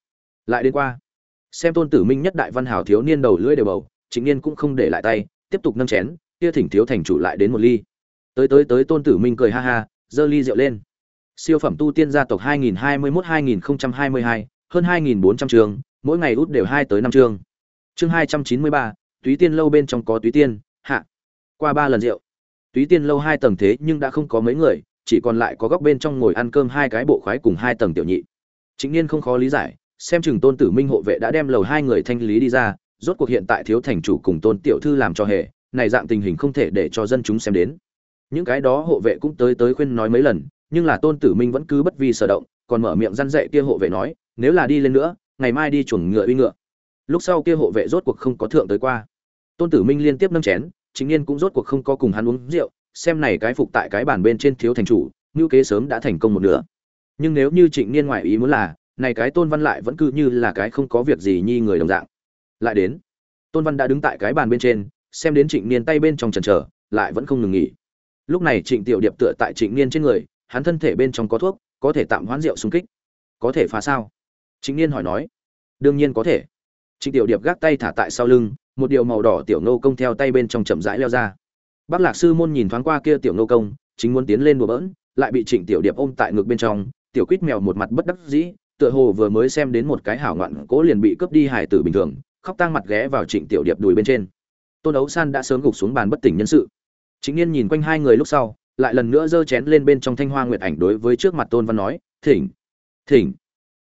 lại đến qua. Xem tôn tử minh nhất đại văn hào thiếu niên đầu lưỡi đều bầu chính niên cũng không để lại tay tiếp tục nâng chén kia thỉnh thiếu thành chủ lại đến một ly. Tới tới tới tôn tử minh cười ha ha giơ ly rượu lên. Siêu phẩm tu tiên gia tộc 2021-2022, hơn 2.400 trường mỗi ngày út đều hai tới năm chương chương 293, túy tiên lâu bên trong có túy tiên hạ. Qua ba lần rượu. Túy tiên lâu hai tầng thế nhưng đã không có mấy người chỉ còn lại có góc bên trong ngồi ăn cơm hai cái bộ khoái cùng hai tầng tiểu nhị. Chính niên không khó lý giải xem chừng tôn tử minh hộ vệ đã đem lầu hai người thanh lý đi ra, rốt cuộc hiện tại thiếu thành chủ cùng tôn tiểu thư làm cho hề, này dạng tình hình không thể để cho dân chúng xem đến. Những cái đó hộ vệ cũng tới tới khuyên nói mấy lần, nhưng là tôn tử minh vẫn cứ bất vi sở động, còn mở miệng răn dạy kia hộ vệ nói, nếu là đi lên nữa, ngày mai đi chuồng ngựa uy ngựa. Lúc sau kia hộ vệ rốt cuộc không có thượng tới qua. Tôn tử minh liên tiếp nâng chén, chính niên cũng rốt cuộc không có cùng hắn uống rượu, xem này cái phục tại cái bàn bên trên thiếu thành chủ ngưu kế sớm đã thành công một nửa. Nhưng nếu như trịnh niên ngoại ý muốn là này cái tôn văn lại vẫn cứ như là cái không có việc gì nhi người đồng dạng. Lại đến, tôn văn đã đứng tại cái bàn bên trên, xem đến trịnh niên tay bên trong trần trở lại vẫn không ngừng nghỉ. Lúc này trịnh tiểu điệp tựa tại trịnh niên trên người, hắn thân thể bên trong có thuốc, có thể tạm hoãn rượu xung kích. Có thể phá sao? Trịnh niên hỏi nói. Đương nhiên có thể. Trịnh tiểu điệp gác tay thả tại sau lưng, một điều màu đỏ tiểu nô công theo tay bên trong chậm rãi leo ra. Bác lạc sư môn nhìn thoáng qua kia tiểu nô công, chính muốn tiến lên đùa bỡn, lại bị trịnh tiểu điệp ôm tại ngực bên trong, tiểu quýt mèo một mặt bất đắc dĩ tựa hồ vừa mới xem đến một cái hảo ngoạn cố liền bị cướp đi hải tử bình thường, khóc tang mặt ghé vào trịnh tiểu điệp đùi bên trên. Tôn đấu san đã sớm gục xuống bàn bất tỉnh nhân sự. Chính n nhìn quanh hai người lúc sau, lại lần nữa giơ chén lên bên trong thanh hoa nguyệt ảnh đối với trước mặt tôn văn nói, thỉnh thỉnh.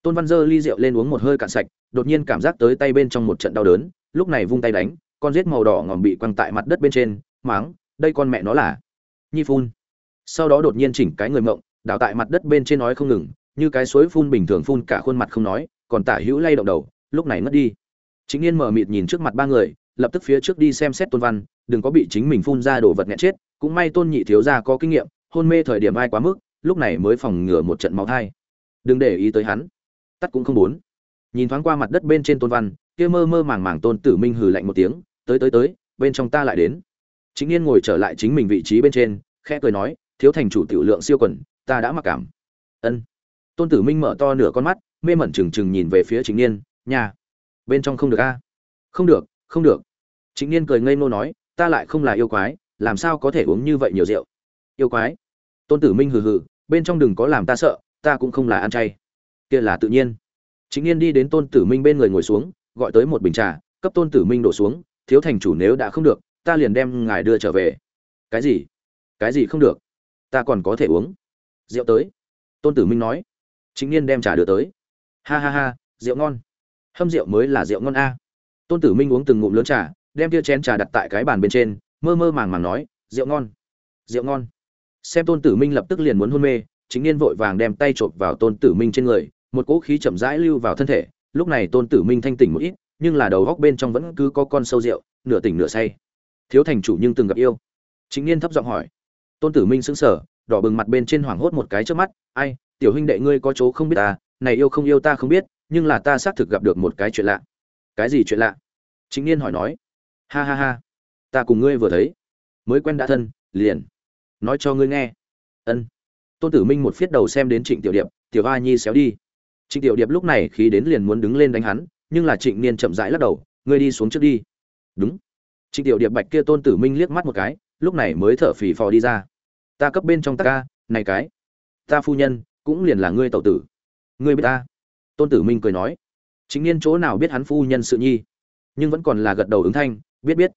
Tôn văn giơ ly rượu lên uống một hơi cạn sạch, đột nhiên cảm giác tới tay bên trong một trận đau đớn, lúc này vung tay đánh, con rết màu đỏ ngòm bị quăng tại mặt đất bên trên, máng, đây con mẹ nó là. Nhi phun. Sau đó đột nhiên chỉnh cái người mộng, đào tại mặt đất bên trên nói không ngừng như cái suối phun bình thường phun cả khuôn mặt không nói, còn tả hữu lay động đầu, lúc này ngất đi. Chính yên mở mịt nhìn trước mặt ba người, lập tức phía trước đi xem xét tôn văn, đừng có bị chính mình phun ra đồ vật nghẹn chết, cũng may tôn nhị thiếu gia có kinh nghiệm, hôn mê thời điểm ai quá mức, lúc này mới phòng ngừa một trận máu thai. Đừng để ý tới hắn. Tắt cũng không muốn. Nhìn thoáng qua mặt đất bên trên tôn văn, kia mơ mơ màng màng tôn tử minh hừ lạnh một tiếng, tới tới tới, bên trong ta lại đến. Chính yên ngồi trở lại chính mình vị trí bên trên, khẽ cười nói, thiếu thành chủ tiểu lượng siêu quần, ta đã mặc cảm. Ân tôn tử minh mở to nửa con mắt, mê mẩn trừng trừng nhìn về phía chính niên, nhà, bên trong không được a? Không được không được. Chính niên cười ngây ngô nói, ta lại không là yêu quái, làm sao có thể uống như vậy nhiều rượu? Yêu quái? Tôn tử minh hừ hừ, bên trong đừng có làm ta sợ, ta cũng không là ăn chay. Kia là tự nhiên. Chính niên đi đến tôn tử minh bên người ngồi xuống, gọi tới một bình trà, cấp tôn tử minh đổ xuống, thiếu thành chủ nếu đã không được, ta liền đem ngài đưa trở về. Cái gì? Cái gì không được? Ta còn có thể uống. Rượu tới. Tôn tử minh nói chính niên đem trà đưa tới. Ha ha ha, rượu ngon. Hâm rượu mới là rượu ngon a. Tôn tử minh uống từng ngụm lớn trà, đem tia chén trà đặt tại cái bàn bên trên, mơ mơ màng màng nói, rượu ngon rượu ngon. Xem tôn tử minh lập tức liền muốn hôn mê chính niên vội vàng đem tay chộp vào tôn tử minh trên người, một cỗ khí chậm rãi lưu vào thân thể, lúc này tôn tử minh thanh tỉnh một ít, nhưng là đầu góc bên trong vẫn cứ có con sâu rượu, nửa tỉnh nửa say. Thiếu thành chủ nhưng từng gặp yêu. Chính niên thấp giọng hỏi. Tôn tử minh sững sờ, đỏ bừng mặt bên trên hoảng hốt một cái trước mắt, ai tiểu huynh đệ ngươi có chỗ không biết ta, này yêu không yêu ta không biết, nhưng là ta xác thực gặp được một cái chuyện lạ. Cái gì chuyện lạ? Chính niên hỏi nói. Ha ha ha, ta cùng ngươi vừa thấy, mới quen đã thân, liền. Nói cho ngươi nghe. Ân. Tôn tử minh một phiết đầu xem đến trịnh tiểu điệp, tiểu a nhi xéo đi. Trịnh tiểu điệp lúc này khi đến liền muốn đứng lên đánh hắn, nhưng là trịnh niên chậm rãi lắc đầu, ngươi đi xuống trước đi. Đúng. Trịnh tiểu điệp bạch kia tôn tử minh liếc mắt một cái, lúc này mới thở phì phò đi ra. Ta cấp bên trong ta ca, này cái. Ta phu nhân cũng liền là ngươi tẩu tử. Ngươi biết ta? Tôn tử minh cười nói. Chính niên chỗ nào biết hắn phu nhân sự nhi? Nhưng vẫn còn là gật đầu ứng thanh, biết biết.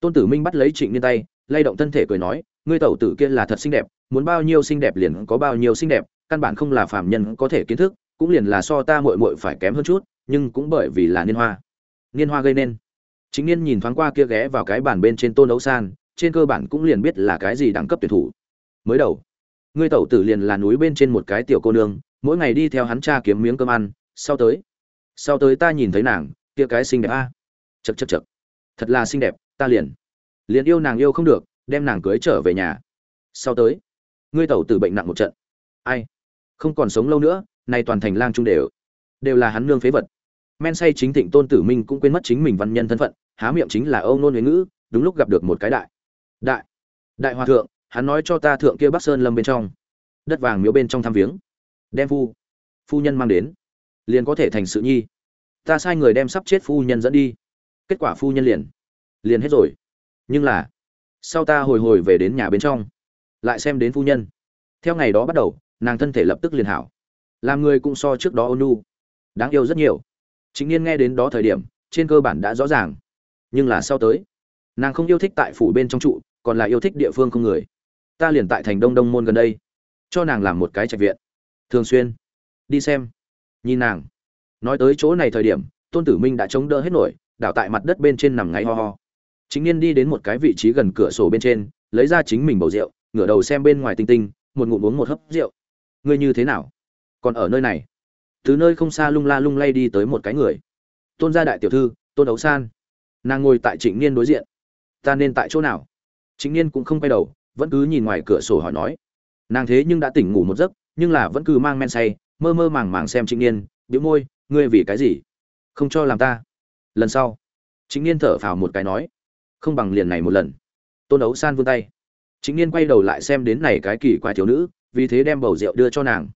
Tôn tử minh bắt lấy trịnh niên tay, lay động thân thể cười nói, ngươi tẩu tử kia là thật xinh đẹp, muốn bao nhiêu xinh đẹp liền có bao nhiêu xinh đẹp, căn bản không là phàm nhân có thể kiến thức, cũng liền là so ta muội muội phải kém hơn chút, nhưng cũng bởi vì là niên hoa. Niên hoa gây nên. Chính niên nhìn thoáng qua kia ghé vào cái bàn bên trên tôn đấu san, trên cơ bản cũng liền biết là cái gì đẳng cấp tuyển thủ. Mới đầu ngươi tẩu tử liền là núi bên trên một cái tiểu cô nương, mỗi ngày đi theo hắn cha kiếm miếng cơm ăn, sau tới sau tới ta nhìn thấy nàng, kia cái xinh đẹp a. Chật chật chật thật là xinh đẹp, ta liền liền yêu nàng yêu không được, đem nàng cưới trở về nhà. Sau tới, ngươi tẩu tử bệnh nặng một trận. Ai? Không còn sống lâu nữa, nay toàn thành lang trung đều đều là hắn nương phế vật. Men say chính thịnh tôn tử minh cũng quên mất chính mình văn nhân thân phận, há miệng chính là âu nôn huế ngữ, đúng lúc gặp được một cái đại đại đại hòa thượng hắn nói cho ta thượng kia bắc sơn lâm bên trong. Đất vàng miếu bên trong thăm viếng. Đem phu phu nhân mang đến. Liền có thể thành sự nhi. Ta sai người đem sắp chết phu nhân dẫn đi. Kết quả phu nhân liền liền hết rồi. Nhưng là, sau ta hồi hồi về đến nhà bên trong, lại xem đến phu nhân. Theo ngày đó bắt đầu, nàng thân thể lập tức liền hảo. Làm người cũng so trước đó ôn nu đáng yêu rất nhiều. Chính niên nghe đến đó thời điểm, trên cơ bản đã rõ ràng. Nhưng là sau tới, nàng không yêu thích tại phủ bên trong trụ, còn là yêu thích địa phương không người ta liền tại thành đông đông môn gần đây, cho nàng làm một cái trạch viện. Thường xuyên, đi xem, nhìn nàng. Nói tới chỗ này thời điểm, tôn tử minh đã chống đỡ hết nổi, đảo tại mặt đất bên trên nằm ngáy ho ho. Chính niên đi đến một cái vị trí gần cửa sổ bên trên, lấy ra chính mình bầu rượu, ngửa đầu xem bên ngoài tinh tinh, một ngụm uống một hớp rượu. Ngươi như thế nào? Còn ở nơi này? Từ nơi không xa lung la lung lay đi tới một cái người. Tôn gia đại tiểu thư, tôn ấu san. Nàng ngồi tại trịnh niên đối diện. Ta nên tại chỗ nào? Trịnh niên cũng không quay đầu vẫn cứ nhìn ngoài cửa sổ hỏi nói. Nàng thế nhưng đã tỉnh ngủ một giấc, nhưng là vẫn cứ mang men say, mơ mơ màng màng xem trịnh niên biếu môi, ngươi vì cái gì? Không cho làm ta. Lần sau, trịnh niên thở phào một cái nói, không bằng liền này một lần. Tôn ấu san vươn tay. Trịnh niên quay đầu lại xem đến này cái kỳ quái thiếu nữ, vì thế đem bầu rượu đưa cho nàng.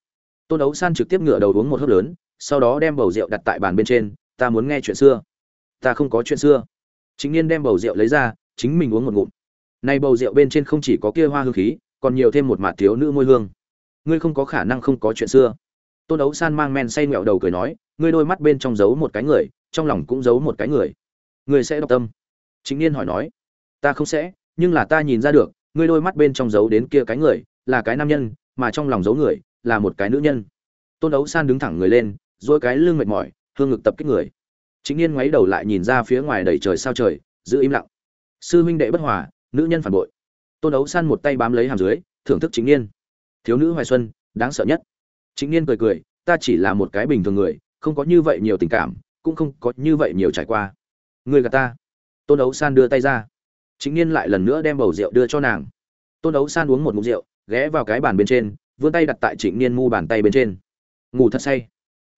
Tôn ấu san trực tiếp ngửa đầu uống một hớp lớn, sau đó đem bầu rượu đặt tại bàn bên trên, ta muốn nghe chuyện xưa. Ta không có chuyện xưa. Chính niên đem bầu rượu lấy ra, chính mình uống một ngụm nay bầu rượu bên trên không chỉ có kia hoa hương khí, còn nhiều thêm một mạt thiếu nữ môi hương. Ngươi không có khả năng không có chuyện xưa. Tôn ấu san mang men say ngẹo đầu cười nói, ngươi đôi mắt bên trong giấu một cái người, trong lòng cũng giấu một cái người. Ngươi sẽ đọc tâm. Chính niên hỏi nói, ta không sẽ, nhưng là ta nhìn ra được, ngươi đôi mắt bên trong giấu đến kia cái người, là cái nam nhân, mà trong lòng giấu người, là một cái nữ nhân. Tôn ấu san đứng thẳng người lên dỗi cái lưng mệt mỏi, hương ngực tập kích người. Chính niên ngoáy đầu lại nhìn ra phía ngoài đầy trời sao trời, giữ im lặng. Sư huynh đệ bất hòa nữ nhân phản bội. Tôn ấu san một tay bám lấy hàm dưới, thưởng thức chính niên. Thiếu nữ hoài xuân, đáng sợ nhất. Chính niên cười cười, ta chỉ là một cái bình thường người, không có như vậy nhiều tình cảm, cũng không có như vậy nhiều trải qua. Người gà ta. Tôn ấu san đưa tay ra. Chính niên lại lần nữa đem bầu rượu đưa cho nàng. Tôn ấu san uống một mục rượu, ghé vào cái bàn bên trên, vươn tay đặt tại trịnh niên mu bàn tay bên trên. Ngủ thật say.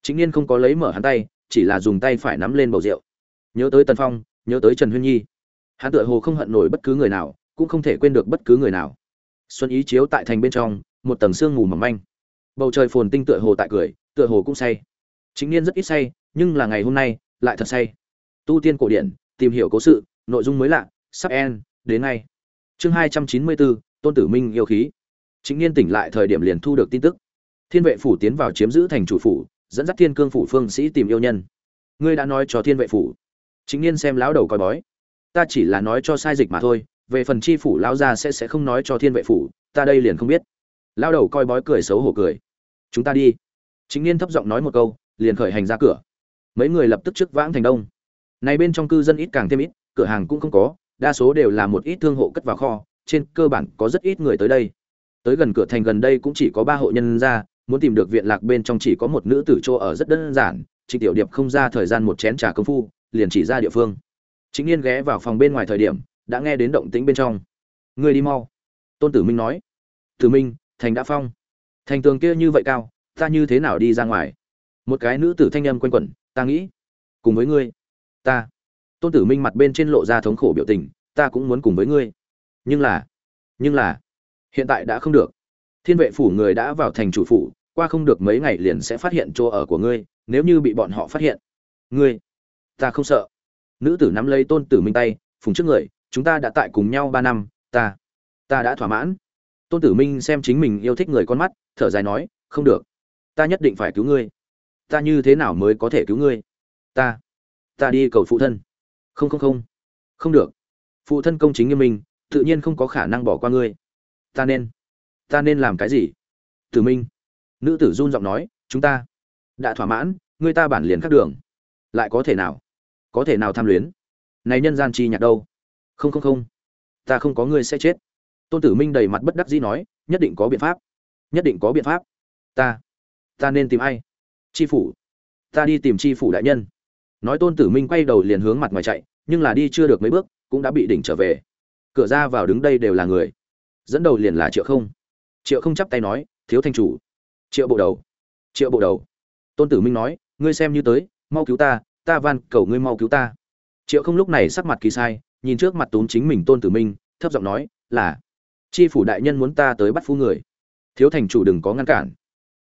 Chính niên không có lấy mở hắn tay, chỉ là dùng tay phải nắm lên bầu rượu. Nhớ tới tần phong, nhớ tới trần huyên nhi hắn tựa hồ không hận nổi bất cứ người nào, cũng không thể quên được bất cứ người nào. Xuân ý chiếu tại thành bên trong, một tầng sương mù mỏng manh. Bầu trời phồn tinh tựa hồ tại cười, tựa hồ cũng say. Chính niên rất ít say, nhưng là ngày hôm nay, lại thật say. Tu tiên cổ điển, tìm hiểu cố sự, nội dung mới lạ, sắp en đến ngay. Chương hai trăm chín mươi bốn tôn tử minh yêu khí. Chính niên tỉnh lại thời điểm liền thu được tin tức. Thiên vệ phủ tiến vào chiếm giữ thành chủ phủ, dẫn dắt thiên cương phủ phương sĩ tìm yêu nhân. Ngươi đã nói cho thiên vệ phủ. Chính niên xem lão đầu coi bói ta chỉ là nói cho sai dịch mà thôi, về phần chi phủ lão gia sẽ sẽ không nói cho thiên vệ phủ, ta đây liền không biết. Lão đầu coi bói cười xấu hổ cười. Chúng ta đi. Chính niên thấp giọng nói một câu, liền khởi hành ra cửa. Mấy người lập tức trước vãng thành đông. Này bên trong cư dân ít càng thêm ít, cửa hàng cũng không có, đa số đều là một ít thương hộ cất vào kho, trên cơ bản có rất ít người tới đây. Tới gần cửa thành gần đây cũng chỉ có ba hộ nhân ra muốn tìm được viện lạc bên trong chỉ có một nữ tử chỗ ở rất đơn giản, trịnh tiểu điệp không ra thời gian một chén trà công phu, liền chỉ ra địa phương chính yên ghé vào phòng bên ngoài thời điểm, đã nghe đến động tĩnh bên trong. Người đi mau. Tôn tử minh nói. Tử minh, thành đã phong. Thành tường kia như vậy cao, ta như thế nào đi ra ngoài? Một cái nữ tử thanh âm quanh quẩn, ta nghĩ, cùng với ngươi. Ta. Tôn tử minh mặt bên trên lộ ra thống khổ biểu tình, ta cũng muốn cùng với ngươi. Nhưng là nhưng là, hiện tại đã không được. Thiên vệ phủ người đã vào thành chủ phủ, qua không được mấy ngày liền sẽ phát hiện chỗ ở của ngươi, nếu như bị bọn họ phát hiện, ngươi, ta không sợ nữ tử nắm lấy tôn tử minh tay, phùng trước người, chúng ta đã tại cùng nhau ba năm, ta ta đã thỏa mãn. Tôn tử minh xem chính mình yêu thích người con mắt, thở dài nói, không được, ta nhất định phải cứu ngươi. Ta như thế nào mới có thể cứu ngươi? Ta ta đi cầu phụ thân. Không không không không được. Phụ thân công chính nghiêm minh, tự nhiên không có khả năng bỏ qua ngươi. Ta nên ta nên làm cái gì? Tử minh, nữ tử run giọng nói, chúng ta đã thỏa mãn, ngươi ta bản liền khác đường. Lại có thể nào? Có thể nào tham luyến? Này nhân gian chi nhạc đâu? Không không không. Ta không có ngươi sẽ chết. Tôn tử minh đầy mặt bất đắc dĩ nói, nhất định có biện pháp. Nhất định có biện pháp. Ta ta nên tìm ai? Tri phủ. Ta đi tìm tri phủ đại nhân. Nói tôn tử minh quay đầu liền hướng mặt ngoài chạy, nhưng là đi chưa được mấy bước, cũng đã bị đỉnh trở về. Cửa ra vào đứng đây đều là người. Dẫn đầu liền là triệu không. Triệu không chắp tay nói, thiếu thanh chủ. Triệu bộ đầu. Triệu bộ đầu. Tôn tử minh nói, ngươi xem như tới, mau cứu ta ta van, cầu ngươi mau cứu ta. Triệu không lúc này sắc mặt kỳ sai, nhìn trước mặt tốn chính mình tôn tử minh, thấp giọng nói, là tri phủ đại nhân muốn ta tới bắt phu người. Thiếu thành chủ đừng có ngăn cản.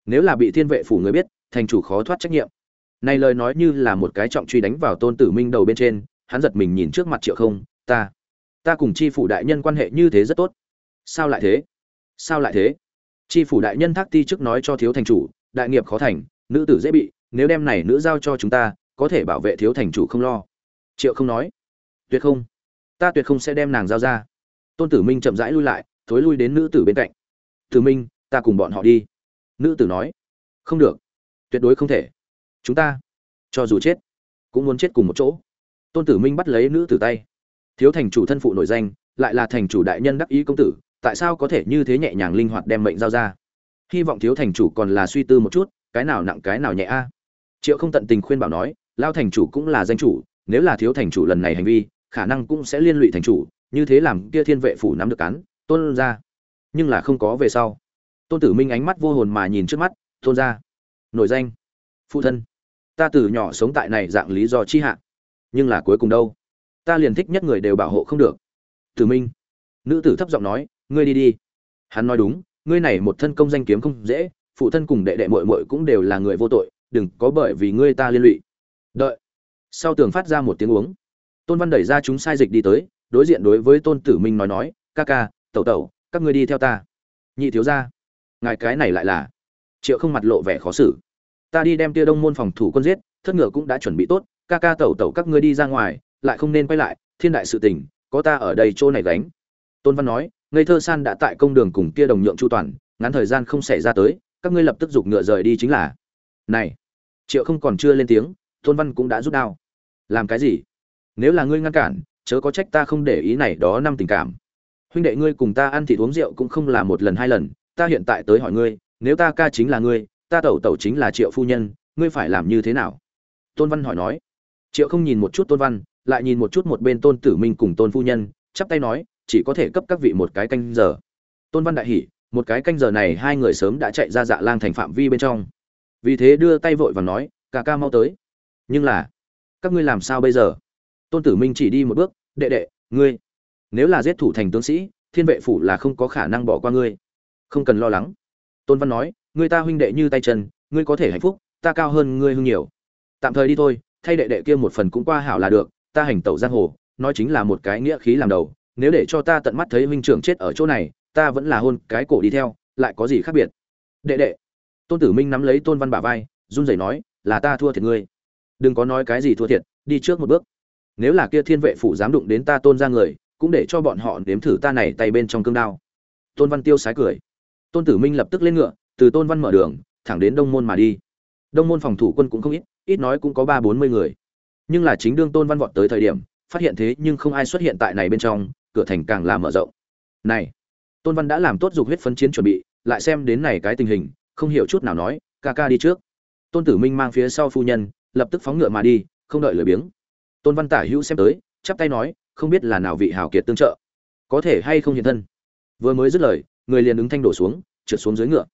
Nếu là bị thiên vệ phủ người biết, thành chủ khó thoát trách nhiệm. Này lời nói như là một cái trọng truy đánh vào tôn tử minh đầu bên trên, hắn giật mình nhìn trước mặt triệu không, ta ta cùng chi phủ đại nhân quan hệ như thế rất tốt. Sao lại thế? Sao lại thế? Chi phủ đại nhân thác ti trước nói cho thiếu thành chủ, đại nghiệp khó thành, nữ tử dễ bị, nếu đem này nữ giao cho chúng ta có thể bảo vệ thiếu thành chủ không lo. Triệu không nói. Tuyệt không. Ta tuyệt không sẽ đem nàng giao ra. Tôn tử minh chậm rãi lui lại, thối lui đến nữ tử bên cạnh. Tử minh, ta cùng bọn họ đi. Nữ tử nói. Không được. Tuyệt đối không thể. Chúng ta, cho dù chết, cũng muốn chết cùng một chỗ. Tôn tử minh bắt lấy nữ tử tay. Thiếu thành chủ thân phụ nổi danh, lại là thành chủ đại nhân đắc ý công tử, tại sao có thể như thế nhẹ nhàng linh hoạt đem mệnh giao ra? Hy vọng thiếu thành chủ còn là suy tư một chút, cái nào nặng cái nào nhẹ a. Triệu không tận tình khuyên bảo nói lao thành chủ cũng là danh chủ, nếu là thiếu thành chủ lần này hành vi, khả năng cũng sẽ liên lụy thành chủ, như thế làm kia thiên vệ phủ nắm được cán, tôn ra. Nhưng là không có về sau. Tôn tử minh ánh mắt vô hồn mà nhìn trước mắt, tôn ra. Nổi danh. Phụ thân. Ta từ nhỏ sống tại này dạng lý do chi hạ. Nhưng là cuối cùng đâu? Ta liền thích nhất người đều bảo hộ không được. Tử minh. Nữ tử thấp giọng nói, ngươi đi đi. Hắn nói đúng, ngươi này một thân công danh kiếm không dễ, phụ thân cùng đệ đệ muội muội cũng đều là người vô tội, đừng có bởi vì ngươi ta liên lụy đợi. Sau tường phát ra một tiếng uống. Tôn văn đẩy ra chúng sai dịch đi tới, đối diện đối với tôn tử minh nói nói, ca ca, tẩu tẩu, các ngươi đi theo ta. Nhị thiếu ra ngài cái này lại là? Triệu không mặt lộ vẻ khó xử. Ta đi đem tia đông môn phòng thủ quân giết, thất ngựa cũng đã chuẩn bị tốt, ca ca, tẩu tẩu, các ngươi đi ra ngoài, lại không nên quay lại, thiên đại sự tình, có ta ở đây chỗ này gánh. Tôn văn nói, ngây thơ san đã tại công đường cùng kia đồng nhượng chu toàn, ngắn thời gian không xảy ra tới, các ngươi lập tức giục ngựa rời đi chính là. Này. Triệu không còn chưa lên tiếng tôn văn cũng đã rút đao. Làm cái gì? Nếu là ngươi ngăn cản, chớ có trách ta không để ý này đó năm tình cảm. Huynh đệ ngươi cùng ta ăn thịt uống rượu cũng không là một lần hai lần, ta hiện tại tới hỏi ngươi, nếu ta ca chính là ngươi, ta tẩu tẩu chính là triệu phu nhân, ngươi phải làm như thế nào? Tôn văn hỏi nói. Triệu không nhìn một chút tôn văn, lại nhìn một chút một bên tôn tử minh cùng tôn phu nhân, chắp tay nói, chỉ có thể cấp các vị một cái canh giờ. Tôn văn đại hỉ, một cái canh giờ này hai người sớm đã chạy ra dạ lang thành phạm vi bên trong. Vì thế đưa tay vội và nói ca ca mau tới nhưng là, các ngươi làm sao bây giờ? Tôn tử minh chỉ đi một bước, đệ đệ, ngươi, nếu là giết thủ thành tướng sĩ, thiên vệ phủ là không có khả năng bỏ qua ngươi. Không cần lo lắng. Tôn văn nói, ngươi ta huynh đệ như tay chân, ngươi có thể hạnh phúc, ta cao hơn ngươi hưng nhiều. Tạm thời đi thôi, thay đệ đệ kia một phần cũng qua hảo là được, ta hành tẩu giang hồ, nói chính là một cái nghĩa khí làm đầu, nếu để cho ta tận mắt thấy huynh trưởng chết ở chỗ này, ta vẫn là hôn cái cổ đi theo, lại có gì khác biệt? Đệ đệ. Tôn tử minh nắm lấy tôn văn bả vai, run rẩy nói, là ta thua thiệt ngươi đừng có nói cái gì thua thiệt, đi trước một bước. Nếu là kia thiên vệ phủ dám đụng đến ta tôn ra người, cũng để cho bọn họ nếm thử ta này tay bên trong cương đao. Tôn văn tiêu sái cười. Tôn tử minh lập tức lên ngựa, từ tôn văn mở đường, thẳng đến đông môn mà đi. Đông môn phòng thủ quân cũng không ít ít nói cũng có ba bốn mươi người. Nhưng là chính đương tôn văn vọt tới thời điểm, phát hiện thế nhưng không ai xuất hiện tại này bên trong, cửa thành càng làm mở rộng. Này, tôn văn đã làm tốt dục huyết phấn chiến chuẩn bị, lại xem đến này cái tình hình, không hiểu chút nào nói, ca ca đi trước. Tôn tử minh mang phía sau phu nhân lập tức phóng ngựa mà đi, không đợi lười biếng. Tôn văn tả hữu xem tới, chắp tay nói, không biết là nào vị hào kiệt tương trợ. Có thể hay không hiện thân. Vừa mới dứt lời, người liền ứng thanh đổ xuống, trượt xuống dưới ngựa.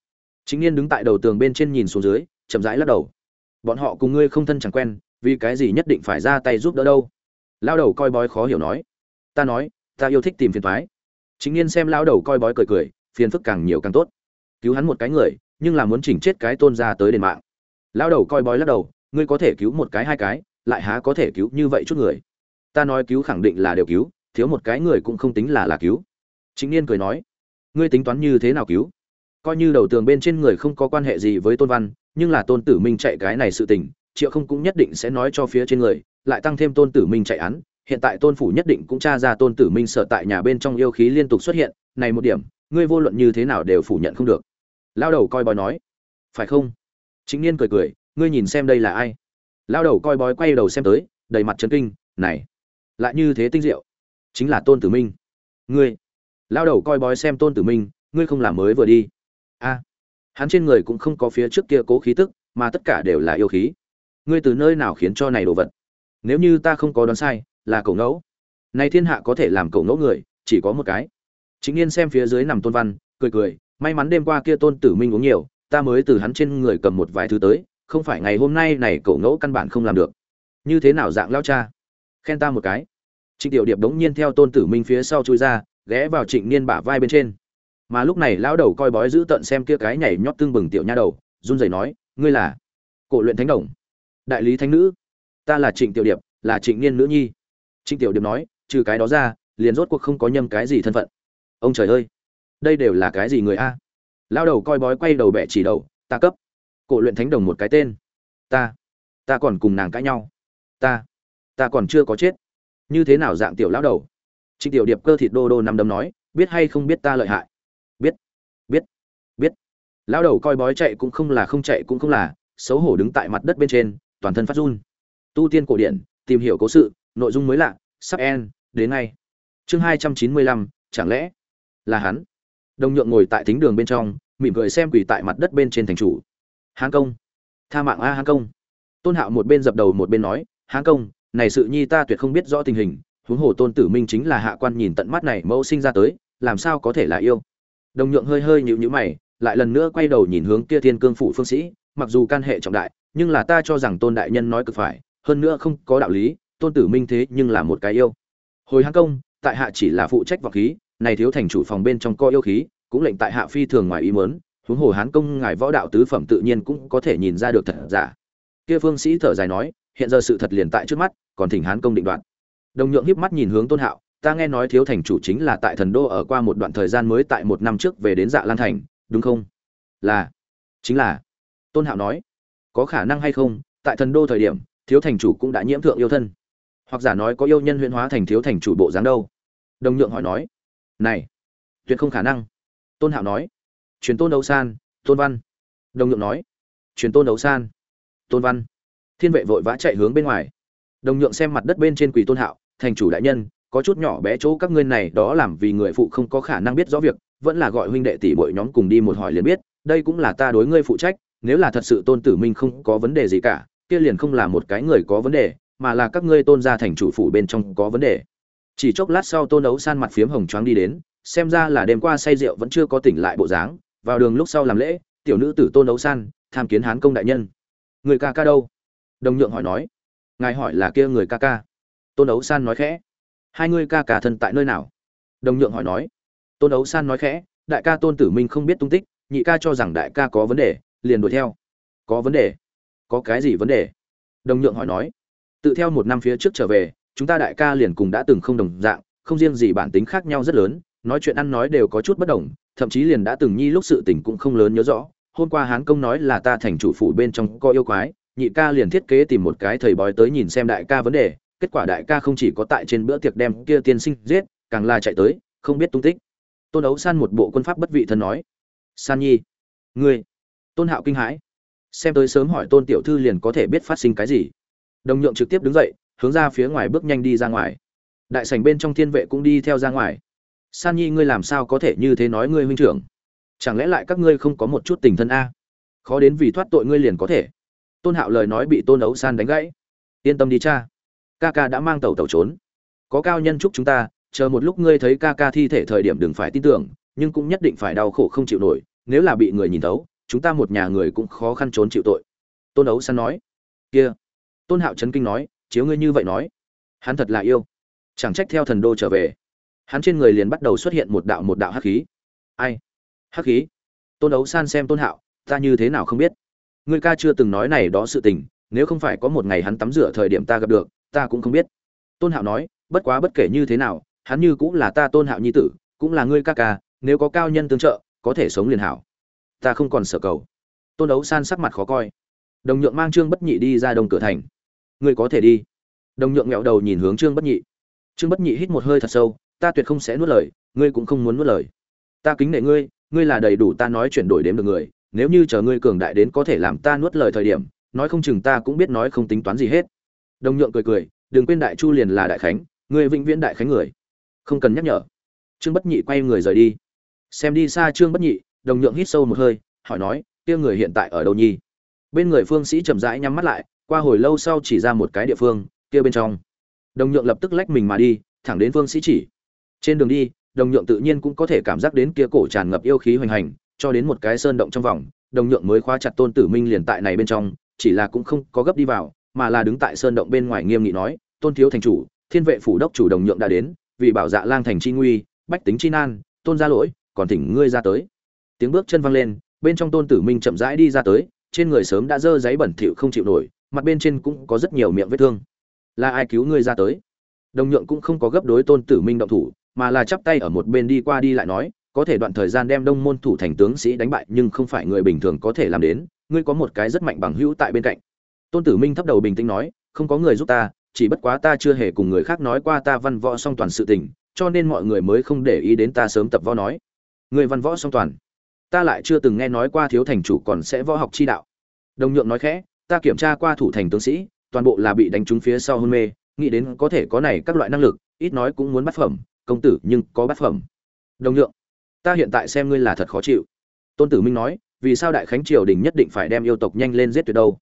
Chính niên đứng tại đầu tường bên trên nhìn xuống dưới, chậm rãi lắc đầu. Bọn họ cùng ngươi không thân chẳng quen, vì cái gì nhất định phải ra tay giúp đỡ đâu? Lao đầu coi bói khó hiểu nói. Ta nói, ta yêu thích tìm phiền thoái chính niên xem lao đầu coi bói cười cười, phiền phức càng nhiều càng tốt. Cứu hắn một cái người, nhưng là muốn chỉnh chết cái tôn ra tới đền mạng. Lao đầu coi bói lắc đầu ngươi có thể cứu một cái hai cái, lại há có thể cứu như vậy chút người? Ta nói cứu khẳng định là đều cứu, thiếu một cái người cũng không tính là là cứu. Chính niên cười nói, ngươi tính toán như thế nào cứu? Coi như đầu tường bên trên người không có quan hệ gì với tôn văn, nhưng là tôn tử minh chạy cái này sự tình, triệu không cũng nhất định sẽ nói cho phía trên người, lại tăng thêm tôn tử minh chạy án. Hiện tại tôn phủ nhất định cũng tra ra tôn tử minh sợ tại nhà bên trong yêu khí liên tục xuất hiện, này một điểm, ngươi vô luận như thế nào đều phủ nhận không được. Lao đầu coi bói nói, phải không? Chính niên cười cười ngươi nhìn xem đây là ai? Lao đầu coi bói quay đầu xem tới, đầy mặt trấn kinh, này, lại như thế tinh diệu. Chính là tôn tử minh. Ngươi, lao đầu coi bói xem tôn tử minh, ngươi không làm mới vừa đi. A, hắn trên người cũng không có phía trước kia cố khí tức, mà tất cả đều là yêu khí. Ngươi từ nơi nào khiến cho này đồ vật? Nếu như ta không có đoán sai, là cậu ngẫu. Nay thiên hạ có thể làm cậu ngẫu người, chỉ có một cái. Chính yên xem phía dưới nằm tôn văn, cười cười, may mắn đêm qua kia tôn tử minh uống nhiều, ta mới từ hắn trên người cầm một vài thứ tới không phải ngày hôm nay này cậu ngẫu căn bản không làm được. Như thế nào dạng lao cha? Khen ta một cái. Trịnh tiểu điệp đống nhiên theo tôn tử minh phía sau chui ra, ghé vào trịnh niên bả vai bên trên. Mà lúc này lão đầu coi bói giữ tận xem kia cái nhảy nhót tương bừng tiểu nha đầu, run rẩy nói, ngươi là cổ luyện thánh đồng, đại lý thánh nữ. Ta là trịnh tiểu điệp, là trịnh niên nữ nhi. Trịnh tiểu điệp nói, trừ cái đó ra, liền rốt cuộc không có nhâm cái gì thân phận. Ông trời ơi, đây đều là cái gì người a? Lao đầu coi bói quay đầu bẻ chỉ đầu, ta cấp cổ luyện thánh đồng một cái tên. Ta ta còn cùng nàng cãi nhau. Ta ta còn chưa có chết. Như thế nào dạng tiểu lão đầu? Trịnh tiểu điệp cơ thịt đô đô nằm đấm nói, biết hay không biết ta lợi hại? Biết biết biết. Lão đầu coi bói chạy cũng không là không chạy cũng không là, xấu hổ đứng tại mặt đất bên trên, toàn thân phát run. Tu tiên cổ điển, tìm hiểu cố sự, nội dung mới lạ, sắp en đến ngay. Chương hai trăm chín mươi lăm, chẳng lẽ là hắn? Đồng nhượng ngồi tại thính đường bên trong, mỉm cười xem quỳ tại mặt đất bên trên thành chủ hán công. Tha mạng a hán công. Tôn hạo một bên dập đầu một bên nói, hán công, này sự nhi ta tuyệt không biết rõ tình hình, huống hồ tôn tử minh chính là hạ quan nhìn tận mắt này mẫu sinh ra tới, làm sao có thể là yêu? Đồng nhượng hơi hơi nhịu nhữ mày, lại lần nữa quay đầu nhìn hướng kia thiên cương phủ phương sĩ, mặc dù can hệ trọng đại, nhưng là ta cho rằng tôn đại nhân nói cực phải, hơn nữa không có đạo lý, tôn tử minh thế nhưng là một cái yêu. Hồi hán công, tại hạ chỉ là phụ trách vọng khí, này thiếu thành chủ phòng bên trong co yêu khí, cũng lệnh tại hạ phi thường ngoài ý mớn huống hồ hán công ngài võ đạo tứ phẩm tự nhiên cũng có thể nhìn ra được thật giả. Kia phương sĩ thở dài nói, hiện giờ sự thật liền tại trước mắt, còn thỉnh hán công định đoạn đồng nhượng hiếp mắt nhìn hướng tôn hạo, ta nghe nói thiếu thành chủ chính là tại thần đô ở qua một đoạn thời gian mới tại một năm trước về đến dạ lan thành, đúng không? Là, chính là. Tôn hạo nói, có khả năng hay không, tại thần đô thời điểm, thiếu thành chủ cũng đã nhiễm thượng yêu thân. Hoặc giả nói có yêu nhân huyễn hóa thành thiếu thành chủ bộ dáng đâu. Đồng nhượng hỏi nói, này, tuyệt không khả năng. Tôn hạo nói truyền tôn đấu san, tôn văn. Đồng nhượng nói. Truyền tôn đấu san, tôn văn. Thiên vệ vội vã chạy hướng bên ngoài. Đồng nhượng xem mặt đất bên trên quỳ tôn hạo, thành chủ đại nhân, có chút nhỏ bé chỗ các ngươi này đó làm vì người phụ không có khả năng biết rõ việc, vẫn là gọi huynh đệ tỷ bội nhóm cùng đi một hỏi liền biết, đây cũng là ta đối ngươi phụ trách, nếu là thật sự tôn tử minh không có vấn đề gì cả, kia liền không là một cái người có vấn đề, mà là các ngươi tôn gia thành chủ phủ bên trong có vấn đề. Chỉ chốc lát sau tôn đấu san mặt phiếm hồng choáng đi đến, xem ra là đêm qua say rượu vẫn chưa có tỉnh lại bộ dáng vào đường lúc sau làm lễ, tiểu nữ tử tôn đấu san, tham kiến hán công đại nhân. Người ca ca đâu? Đồng nhượng hỏi nói. Ngài hỏi là kia người ca ca. Tôn đấu san nói khẽ. Hai người ca ca thân tại nơi nào? Đồng nhượng hỏi nói. Tôn đấu san nói khẽ. Đại ca tôn tử minh không biết tung tích, nhị ca cho rằng đại ca có vấn đề, liền đuổi theo. Có vấn đề? Có cái gì vấn đề? Đồng nhượng hỏi nói. Tự theo một năm phía trước trở về, chúng ta đại ca liền cùng đã từng không đồng dạng, không riêng gì bản tính khác nhau rất lớn, nói chuyện ăn nói đều có chút bất đồng thậm chí liền đã từng nhi lúc sự tình cũng không lớn nhớ rõ. Hôm qua hán công nói là ta thành chủ phủ bên trong có yêu quái, nhị ca liền thiết kế tìm một cái thầy bói tới nhìn xem đại ca vấn đề, kết quả đại ca không chỉ có tại trên bữa tiệc đem kia tiên sinh giết, càng là chạy tới, không biết tung tích. Tôn đấu san một bộ quân pháp bất vị thân nói, san nhi, ngươi, tôn hạo kinh hãi, xem tới sớm hỏi tôn tiểu thư liền có thể biết phát sinh cái gì. Đồng nhượng trực tiếp đứng dậy, hướng ra phía ngoài bước nhanh đi ra ngoài. Đại sảnh bên trong thiên vệ cũng đi theo ra ngoài san nhi, ngươi làm sao có thể như thế nói ngươi huynh trưởng? Chẳng lẽ lại các ngươi không có một chút tình thân a? Khó đến vì thoát tội ngươi liền có thể. Tôn hạo lời nói bị tôn ấu san đánh gãy. Yên tâm đi cha. Ca ca đã mang tàu tàu trốn. Có cao nhân chúc chúng ta, chờ một lúc ngươi thấy ca ca thi thể thời điểm đừng phải tin tưởng, nhưng cũng nhất định phải đau khổ không chịu nổi, nếu là bị người nhìn thấu, chúng ta một nhà người cũng khó khăn trốn chịu tội. Tôn ấu San nói. Kia. Tôn hạo trấn kinh nói, chiếu ngươi như vậy nói. Hắn thật là yêu. Chẳng trách theo thần đô trở về hắn trên người liền bắt đầu xuất hiện một đạo một đạo hắc khí. Ai? Hắc khí? Tôn ấu san xem tôn hạo, ta như thế nào không biết? Ngươi ca chưa từng nói này đó sự tình, nếu không phải có một ngày hắn tắm rửa thời điểm ta gặp được, ta cũng không biết. Tôn hạo nói, bất quá bất kể như thế nào, hắn như cũng là ta tôn hạo nhi tử, cũng là ngươi ca ca, nếu có cao nhân tương trợ, có thể sống liền hảo. Ta không còn sợ cầu. Tôn ấu san sắc mặt khó coi. Đồng nhượng mang trương bất nhị đi ra đông cửa thành. Ngươi có thể đi. Đồng nhượng nghẹo đầu nhìn hướng trương bất nhị. Trương bất nhị hít một hơi thật sâu ta tuyệt không sẽ nuốt lời, ngươi cũng không muốn nuốt lời. Ta kính nể ngươi ngươi là đầy đủ ta nói chuyển đổi đến được người, nếu như chờ ngươi cường đại đến có thể làm ta nuốt lời thời điểm, nói không chừng ta cũng biết nói không tính toán gì hết. Đồng nhượng cười cười, đừng quên đại chu liền là đại khánh, ngươi vĩnh viễn đại khánh người. Không cần nhắc nhở. Trương bất nhị quay người rời đi. Xem đi xa trương bất nhị, đồng nhượng hít sâu một hơi, hỏi nói, kia người hiện tại ở đâu nhi bên người phương sĩ chậm rãi nhắm mắt lại, qua hồi lâu sau chỉ ra một cái địa phương, kia bên trong. Đồng nhượng lập tức lách mình mà đi, thẳng đến phương sĩ chỉ trên đường đi, đồng nhượng tự nhiên cũng có thể cảm giác đến kia cổ tràn ngập yêu khí hoành hành, cho đến một cái sơn động trong vòng, đồng nhượng mới khóa chặt tôn tử minh liền tại này bên trong, chỉ là cũng không có gấp đi vào, mà là đứng tại sơn động bên ngoài nghiêm nghị nói, tôn thiếu thành chủ, thiên vệ phủ đốc chủ đồng nhượng đã đến, vì bảo dạ lang thành chi nguy, bách tính chi nan, tôn ra lỗi, còn thỉnh ngươi ra tới. Tiếng bước chân văng lên, bên trong tôn tử minh chậm rãi đi ra tới, trên người sớm đã dơ giấy bẩn thỉu không chịu nổi, mặt bên trên cũng có rất nhiều miệng vết thương. Là ai cứu ngươi ra tới? Đồng nhượng cũng không có gấp đối tôn tử minh động thủ mà là chắp tay ở một bên đi qua đi lại nói, có thể đoạn thời gian đem đông môn thủ thành tướng sĩ đánh bại, nhưng không phải người bình thường có thể làm đến, ngươi có một cái rất mạnh bằng hữu tại bên cạnh. Tôn tử minh thấp đầu bình tĩnh nói, không có người giúp ta, chỉ bất quá ta chưa hề cùng người khác nói qua ta văn võ song toàn sự tình, cho nên mọi người mới không để ý đến ta sớm tập võ nói. Người văn võ song toàn, ta lại chưa từng nghe nói qua thiếu thành chủ còn sẽ võ học chi đạo. Đồng nhượng nói khẽ, ta kiểm tra qua thủ thành tướng sĩ, toàn bộ là bị đánh trúng phía sau hôn mê, nghĩ đến có thể có này các loại năng lực, ít nói cũng muốn bắt phẩm công tử nhưng có bát phẩm. Đồng nhượng, ta hiện tại xem ngươi là thật khó chịu. Tôn tử minh nói, vì sao đại khánh triều đình nhất định phải đem yêu tộc nhanh lên giết tuyệt đâu?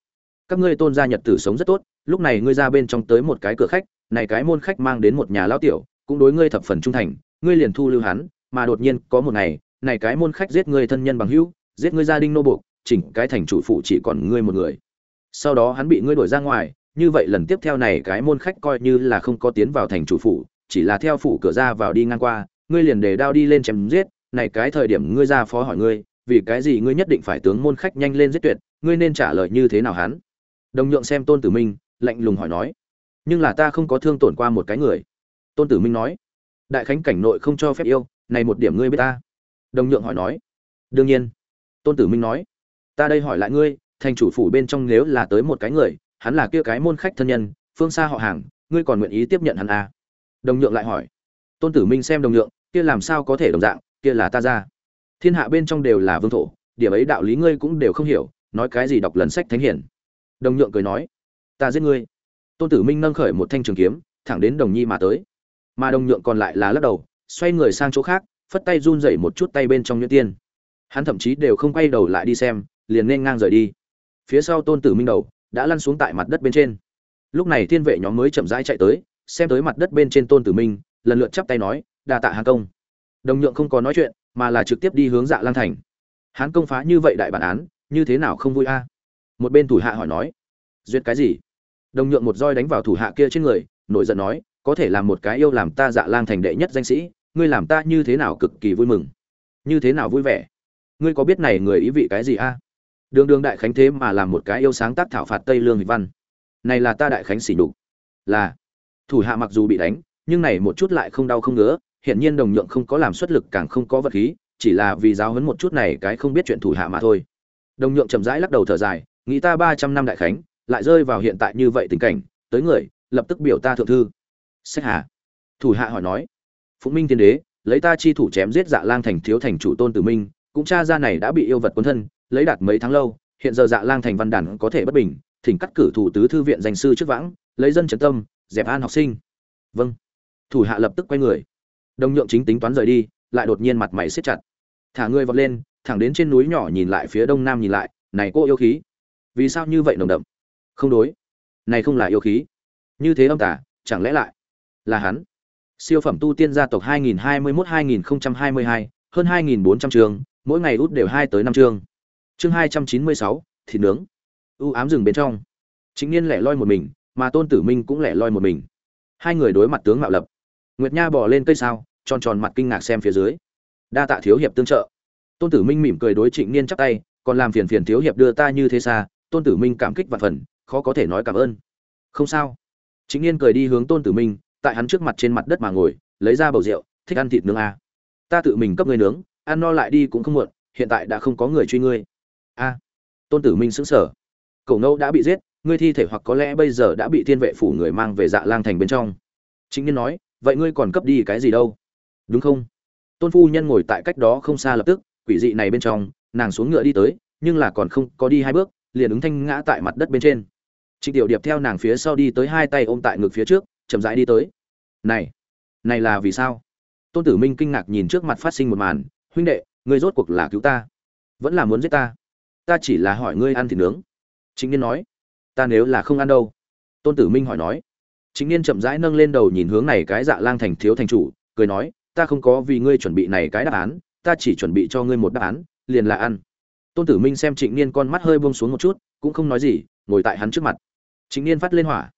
Các ngươi tôn gia nhật tử sống rất tốt, lúc này ngươi ra bên trong tới một cái cửa khách, này cái môn khách mang đến một nhà lao tiểu, cũng đối ngươi thập phần trung thành, ngươi liền thu lưu hắn, mà đột nhiên có một ngày, này cái môn khách giết ngươi thân nhân bằng hữu, giết ngươi gia đình nô buộc, chỉnh cái thành chủ phụ chỉ còn ngươi một người. Sau đó hắn bị ngươi đuổi ra ngoài, như vậy lần tiếp theo này cái môn khách coi như là không có tiến vào thành chủ phủ chỉ là theo phủ cửa ra vào đi ngang qua, ngươi liền để đao đi lên chém giết, này cái thời điểm ngươi ra phó hỏi ngươi, vì cái gì ngươi nhất định phải tướng môn khách nhanh lên giết tuyệt, ngươi nên trả lời như thế nào hắn? Đồng nhượng xem tôn tử minh, lạnh lùng hỏi nói. Nhưng là ta không có thương tổn qua một cái người. Tôn tử minh nói. Đại khánh cảnh nội không cho phép yêu, này một điểm ngươi biết ta. Đồng nhượng hỏi nói. Đương nhiên. Tôn tử minh nói. Ta đây hỏi lại ngươi, thành chủ phủ bên trong nếu là tới một cái người, hắn là kia cái môn khách thân nhân, phương xa họ hàng, ngươi còn nguyện ý tiếp nhận hắn à? Đồng nhượng lại hỏi. Tôn tử minh xem đồng nhượng, kia làm sao có thể đồng dạng, kia là ta ra. Thiên hạ bên trong đều là vương thổ, điểm ấy đạo lý ngươi cũng đều không hiểu, nói cái gì đọc lần sách thánh hiển. Đồng nhượng cười nói, ta giết ngươi. Tôn tử minh nâng khởi một thanh trường kiếm, thẳng đến đồng nhi mà tới. Mà đồng nhượng còn lại là lắc đầu, xoay người sang chỗ khác, phất tay run rẩy một chút tay bên trong nhuyễn tiên. Hắn thậm chí đều không quay đầu lại đi xem, liền nên ngang rời đi. Phía sau tôn tử minh đầu, đã lăn xuống tại mặt đất bên trên. Lúc này thiên vệ nhóm mới chậm rãi chạy tới xem tới mặt đất bên trên tôn tử minh, lần lượt chắp tay nói, đa tạ hán công. Đồng nhượng không có nói chuyện, mà là trực tiếp đi hướng dạ lang thành. Hán công phá như vậy đại bản án, như thế nào không vui a? Một bên thủ hạ hỏi nói. Duyệt cái gì? Đồng nhượng một roi đánh vào thủ hạ kia trên người, nổi giận nói, có thể làm một cái yêu làm ta dạ lang thành đệ nhất danh sĩ, ngươi làm ta như thế nào cực kỳ vui mừng. Như thế nào vui vẻ? Ngươi có biết này người ý vị cái gì a? Đường đường đại khánh thế mà làm một cái yêu sáng tác thảo phạt tây lương hịch văn. Này là ta đại khánh xỉ nhục. Là thủ hạ mặc dù bị đánh, nhưng này một chút lại không đau không ngứa hiện nhiên đồng nhượng không có làm xuất lực càng không có vật khí, chỉ là vì giáo huấn một chút này cái không biết chuyện thủ hạ mà thôi. Đồng nhượng chậm rãi lắc đầu thở dài, nghĩ ta ba trăm năm đại khánh, lại rơi vào hiện tại như vậy tình cảnh, tới người, lập tức biểu ta thượng thư. Sách hà. Thủ hạ hỏi nói, phụng minh tiên đế, lấy ta chi thủ chém giết dạ lang thành thiếu thành chủ tôn tử minh, cũng cha ra này đã bị yêu vật quân thân, lấy đạt mấy tháng lâu, hiện giờ dạ lang thành văn đàn có thể bất bình, thỉnh cắt cử thủ tứ thư viện danh sư trước vãng, lấy dân trấn tâm dẹp an học sinh. Vâng. Thủ hạ lập tức quay người. Đồng nhượng chính tính toán rời đi lại đột nhiên mặt mày siết chặt. Thả người vọt lên thẳng đến trên núi nhỏ nhìn lại phía đông nam nhìn lại này cô yêu khí. Vì sao như vậy nồng đậm? Không đối. Này không là yêu khí. Như thế ông tả chẳng lẽ lại là hắn? Siêu phẩm tu tiên gia tộc 2021-2022, hơn 2.400 trường mỗi ngày út đều hai tới năm chương chương 296, thịt nướng. U ám rừng bên trong. Chính niên lẻ loi một mình mà tôn tử minh cũng lẻ loi một mình. Hai người đối mặt tướng mạo lập. Nguyệt nha bỏ lên cây sao, tròn tròn mặt kinh ngạc xem phía dưới. Đa tạ thiếu hiệp tương trợ. Tôn tử minh mỉm cười đối trịnh niên chắp tay, còn làm phiền phiền thiếu hiệp đưa ta như thế xa, tôn tử minh cảm kích vạn phần, khó có thể nói cảm ơn. Không sao. Trịnh niên cười đi hướng tôn tử minh, tại hắn trước mặt trên mặt đất mà ngồi, lấy ra bầu rượu, thích ăn thịt nướng à. ta tự mình cấp người nướng, ăn no lại đi cũng không muộn, hiện tại đã không có người truy ngươi. A. Tôn tử minh sững sờ. Cậu nâu đã bị giết ngươi thi thể hoặc có lẽ bây giờ đã bị thiên vệ phủ người mang về dạ lang thành bên trong. Chính niên nói, vậy ngươi còn cấp đi cái gì đâu? Đúng không? Tôn phu nhân ngồi tại cách đó không xa lập tức, quỷ dị này bên trong, nàng xuống ngựa đi tới, nhưng là còn không có đi hai bước, liền ứng thanh ngã tại mặt đất bên trên. Trịnh tiểu điệp theo nàng phía sau đi tới hai tay ôm tại ngực phía trước, chậm rãi đi tới. Này này là vì sao? Tôn tử minh kinh ngạc nhìn trước mặt phát sinh một màn, huynh đệ, ngươi rốt cuộc là cứu ta? Vẫn là muốn giết ta? Ta chỉ là hỏi ngươi ăn thịt nướng. Chính niên nói ta nếu là không ăn đâu. Tôn tử minh hỏi nói. Chính niên chậm rãi nâng lên đầu nhìn hướng này cái dạ lang thành thiếu thành chủ, cười nói, ta không có vì ngươi chuẩn bị này cái đáp án, ta chỉ chuẩn bị cho ngươi một đáp án, liền là ăn. Tôn tử minh xem trịnh niên con mắt hơi buông xuống một chút, cũng không nói gì, ngồi tại hắn trước mặt. Trịnh niên phát lên hỏa.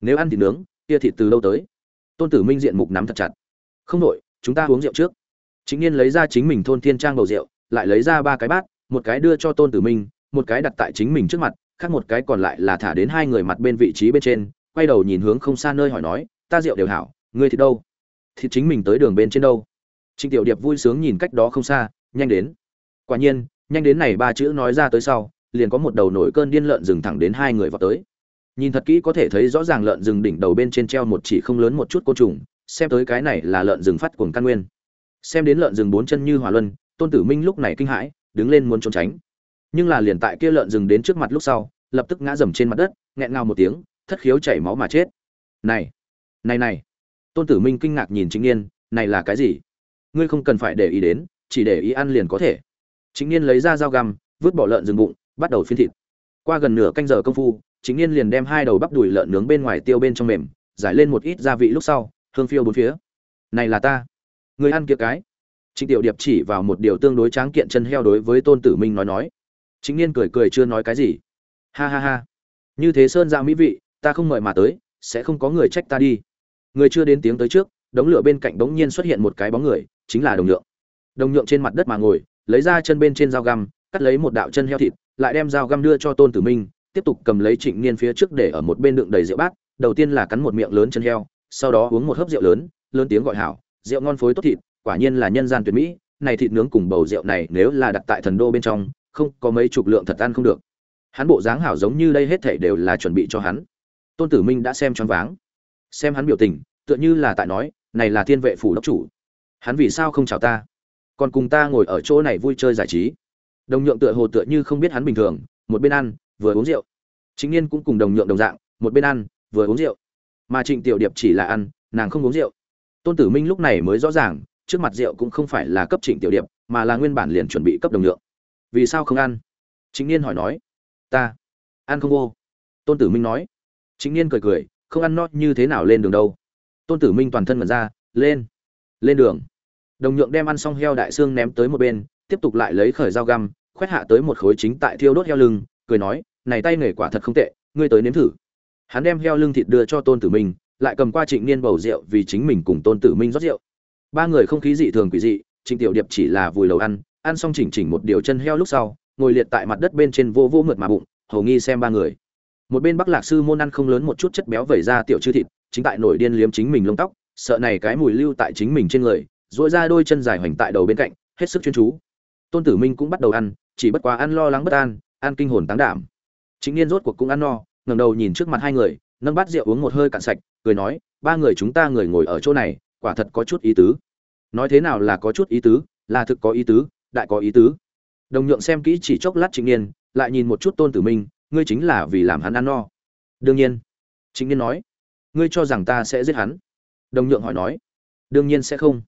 Nếu ăn thịt nướng, kia thịt từ lâu tới? Tôn tử minh diện mục nắm thật chặt. Không đội chúng ta uống rượu trước. Trịnh niên lấy ra chính mình thôn thiên trang bầu rượu, lại lấy ra ba cái bát, một cái đưa cho tôn tử minh, một cái đặt tại chính mình trước mặt khác một cái còn lại là thả đến hai người mặt bên vị trí bên trên, quay đầu nhìn hướng không xa nơi hỏi nói, ta rượu đều hảo, ngươi thì đâu? Thì chính mình tới đường bên trên đâu? Trịnh tiểu điệp vui sướng nhìn cách đó không xa, nhanh đến. Quả nhiên, nhanh đến này ba chữ nói ra tới sau, liền có một đầu nổi cơn điên lợn rừng thẳng đến hai người vào tới. Nhìn thật kỹ có thể thấy rõ ràng lợn rừng đỉnh đầu bên trên treo một chỉ không lớn một chút côn trùng, xem tới cái này là lợn rừng phát cuồng căn nguyên. Xem đến lợn rừng bốn chân như hỏa luân, tôn tử minh lúc này kinh hãi, đứng lên muốn trốn tránh nhưng là liền tại kia lợn rừng đến trước mặt lúc sau, lập tức ngã dầm trên mặt đất, nghẹn ngào một tiếng, thất khiếu chảy máu mà chết. Này này này. Tôn tử minh kinh ngạc nhìn chính niên này là cái gì? Ngươi không cần phải để ý đến, chỉ để ý ăn liền có thể. Chính niên lấy ra dao găm, vứt bỏ lợn rừng bụng, bắt đầu phiên thịt. Qua gần nửa canh giờ công phu chính niên liền đem hai đầu bắp đùi lợn nướng bên ngoài tiêu bên trong mềm, giải lên một ít gia vị lúc sau, hương phiêu bốn phía. Này là ta. Người ăn kia cái. Trịnh tiểu điệp chỉ vào một điều tương đối tráng kiện chân heo đối với tôn tử minh nói nói chính niên cười cười chưa nói cái gì. Ha ha ha. Như thế sơn ra mỹ vị, ta không mời mà tới, sẽ không có người trách ta đi. Người chưa đến tiếng tới trước, đống lửa bên cạnh bỗng nhiên xuất hiện một cái bóng người, chính là đồng nhượng. Đồng nhượng trên mặt đất mà ngồi, lấy ra chân bên trên dao găm, cắt lấy một đạo chân heo thịt, lại đem dao găm đưa cho tôn tử minh, tiếp tục cầm lấy trịnh niên phía trước để ở một bên đựng đầy rượu bát, đầu tiên là cắn một miệng lớn chân heo, sau đó uống một hớp rượu lớn lớn tiếng gọi hảo, rượu ngon phối tốt thịt, quả nhiên là nhân gian tuyệt mỹ, này thịt nướng cùng bầu rượu này nếu là đặt tại thần đô bên trong không có mấy chục lượng thật ăn không được. Hắn bộ dáng hảo giống như đây hết thảy đều là chuẩn bị cho hắn. Tôn tử minh đã xem choáng váng. Xem hắn biểu tình, tựa như là tại nói, này là thiên vệ phủ đốc chủ. Hắn vì sao không chào ta? Còn cùng ta ngồi ở chỗ này vui chơi giải trí. Đồng nhượng tựa hồ tựa như không biết hắn bình thường, một bên ăn, vừa uống rượu. Chính niên cũng cùng đồng nhượng đồng dạng, một bên ăn, vừa uống rượu. Mà trịnh tiểu điệp chỉ là ăn, nàng không uống rượu. Tôn tử minh lúc này mới rõ ràng, trước mặt rượu cũng không phải là cấp trịnh tiểu điệp, mà là nguyên bản liền chuẩn bị cấp đồng nhượng vì sao không ăn? Chính niên hỏi nói. Ta, ăn không vô. Tôn tử minh nói. Chính niên cười cười, không ăn nó như thế nào lên đường đâu. Tôn tử minh toàn thân mật ra, lên lên đường. Đồng nhượng đem ăn xong heo đại xương ném tới một bên, tiếp tục lại lấy khởi dao găm, khoét hạ tới một khối chính tại thiêu đốt heo lưng, cười nói, này tay nghề quả thật không tệ, ngươi tới nếm thử. Hắn đem heo lưng thịt đưa cho tôn tử minh, lại cầm qua trịnh niên bầu rượu vì chính mình cùng tôn tử minh rót rượu. Ba người không khí dị thường quỷ dị, trịnh tiểu điệp chỉ là vùi lầu ăn ăn xong chỉnh chỉnh một điều chân heo lúc sau, ngồi liệt tại mặt đất bên trên vô vô mượt mà bụng, hầu nghi xem ba người. Một bên bắc lạc sư môn ăn không lớn một chút chất béo vẩy ra tiểu chư thịt, chính tại nổi điên liếm chính mình lông tóc, sợ này cái mùi lưu tại chính mình trên người dội ra đôi chân dài hoành tại đầu bên cạnh, hết sức chuyên chú. Tôn tử minh cũng bắt đầu ăn, chỉ bất quá ăn lo lắng bất an, ăn kinh hồn táng đảm. Chính niên rốt cuộc cũng ăn no, ngẩng đầu nhìn trước mặt hai người, nâng bát rượu uống một hơi cạn sạch, cười nói, ba người chúng ta người ngồi ở chỗ này, quả thật có chút ý tứ. Nói thế nào là có chút ý tứ, là thực có ý tứ đại có ý tứ. Đồng nhượng xem kỹ chỉ chốc lát trịnh niên, lại nhìn một chút tôn tử minh, ngươi chính là vì làm hắn ăn no. Đương nhiên. Trịnh niên nói, ngươi cho rằng ta sẽ giết hắn? Đồng nhượng hỏi nói, đương nhiên sẽ không.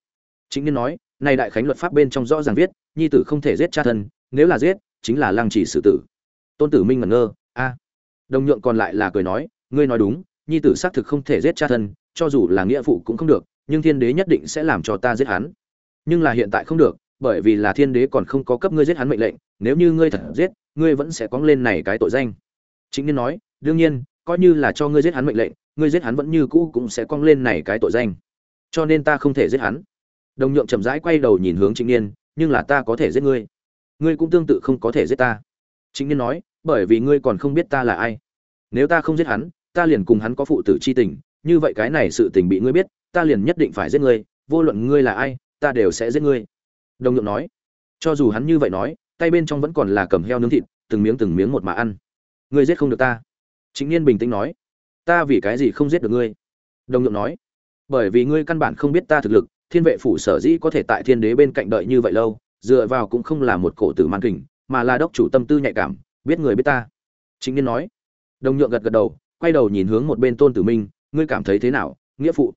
Trịnh niên nói này đại khánh luật pháp bên trong rõ ràng viết, nhi tử không thể giết cha thân, nếu là giết, chính là lăng chỉ xử tử. Tôn tử minh ngẩn ngơ, a. Đồng nhượng còn lại là cười nói, ngươi nói đúng, nhi tử xác thực không thể giết cha thân, cho dù là nghĩa phụ cũng không được, nhưng thiên đế nhất định sẽ làm cho ta giết hắn. Nhưng là hiện tại không được bởi vì là thiên đế còn không có cấp ngươi giết hắn mệnh lệnh, nếu như ngươi thật giết, ngươi vẫn sẽ cóng lên này cái tội danh. Chính niên nói, đương nhiên, coi như là cho ngươi giết hắn mệnh lệnh, ngươi giết hắn vẫn như cũ cũng sẽ cong lên này cái tội danh. Cho nên ta không thể giết hắn. Đồng nhượng chậm rãi quay đầu nhìn hướng chính niên, nhưng là ta có thể giết ngươi. Ngươi cũng tương tự không có thể giết ta. Chính niên nói, bởi vì ngươi còn không biết ta là ai. Nếu ta không giết hắn, ta liền cùng hắn có phụ tử chi tình, như vậy cái này sự tình bị ngươi biết, ta liền nhất định phải giết ngươi, vô luận ngươi là ai, ta đều sẽ giết ngươi đồng nhượng nói, cho dù hắn như vậy nói, tay bên trong vẫn còn là cầm heo nướng thịt, từng miếng từng miếng một mà ăn. Ngươi giết không được ta. Chính niên bình tĩnh nói, ta vì cái gì không giết được ngươi? Đồng nhượng nói, bởi vì ngươi căn bản không biết ta thực lực, thiên vệ phủ sở dĩ có thể tại thiên đế bên cạnh đợi như vậy lâu, dựa vào cũng không là một cổ tử man kình, mà là đốc chủ tâm tư nhạy cảm, biết người biết ta. Chính niên nói. Đồng nhượng gật gật đầu, quay đầu nhìn hướng một bên tôn tử minh, ngươi cảm thấy thế nào, nghĩa phụ?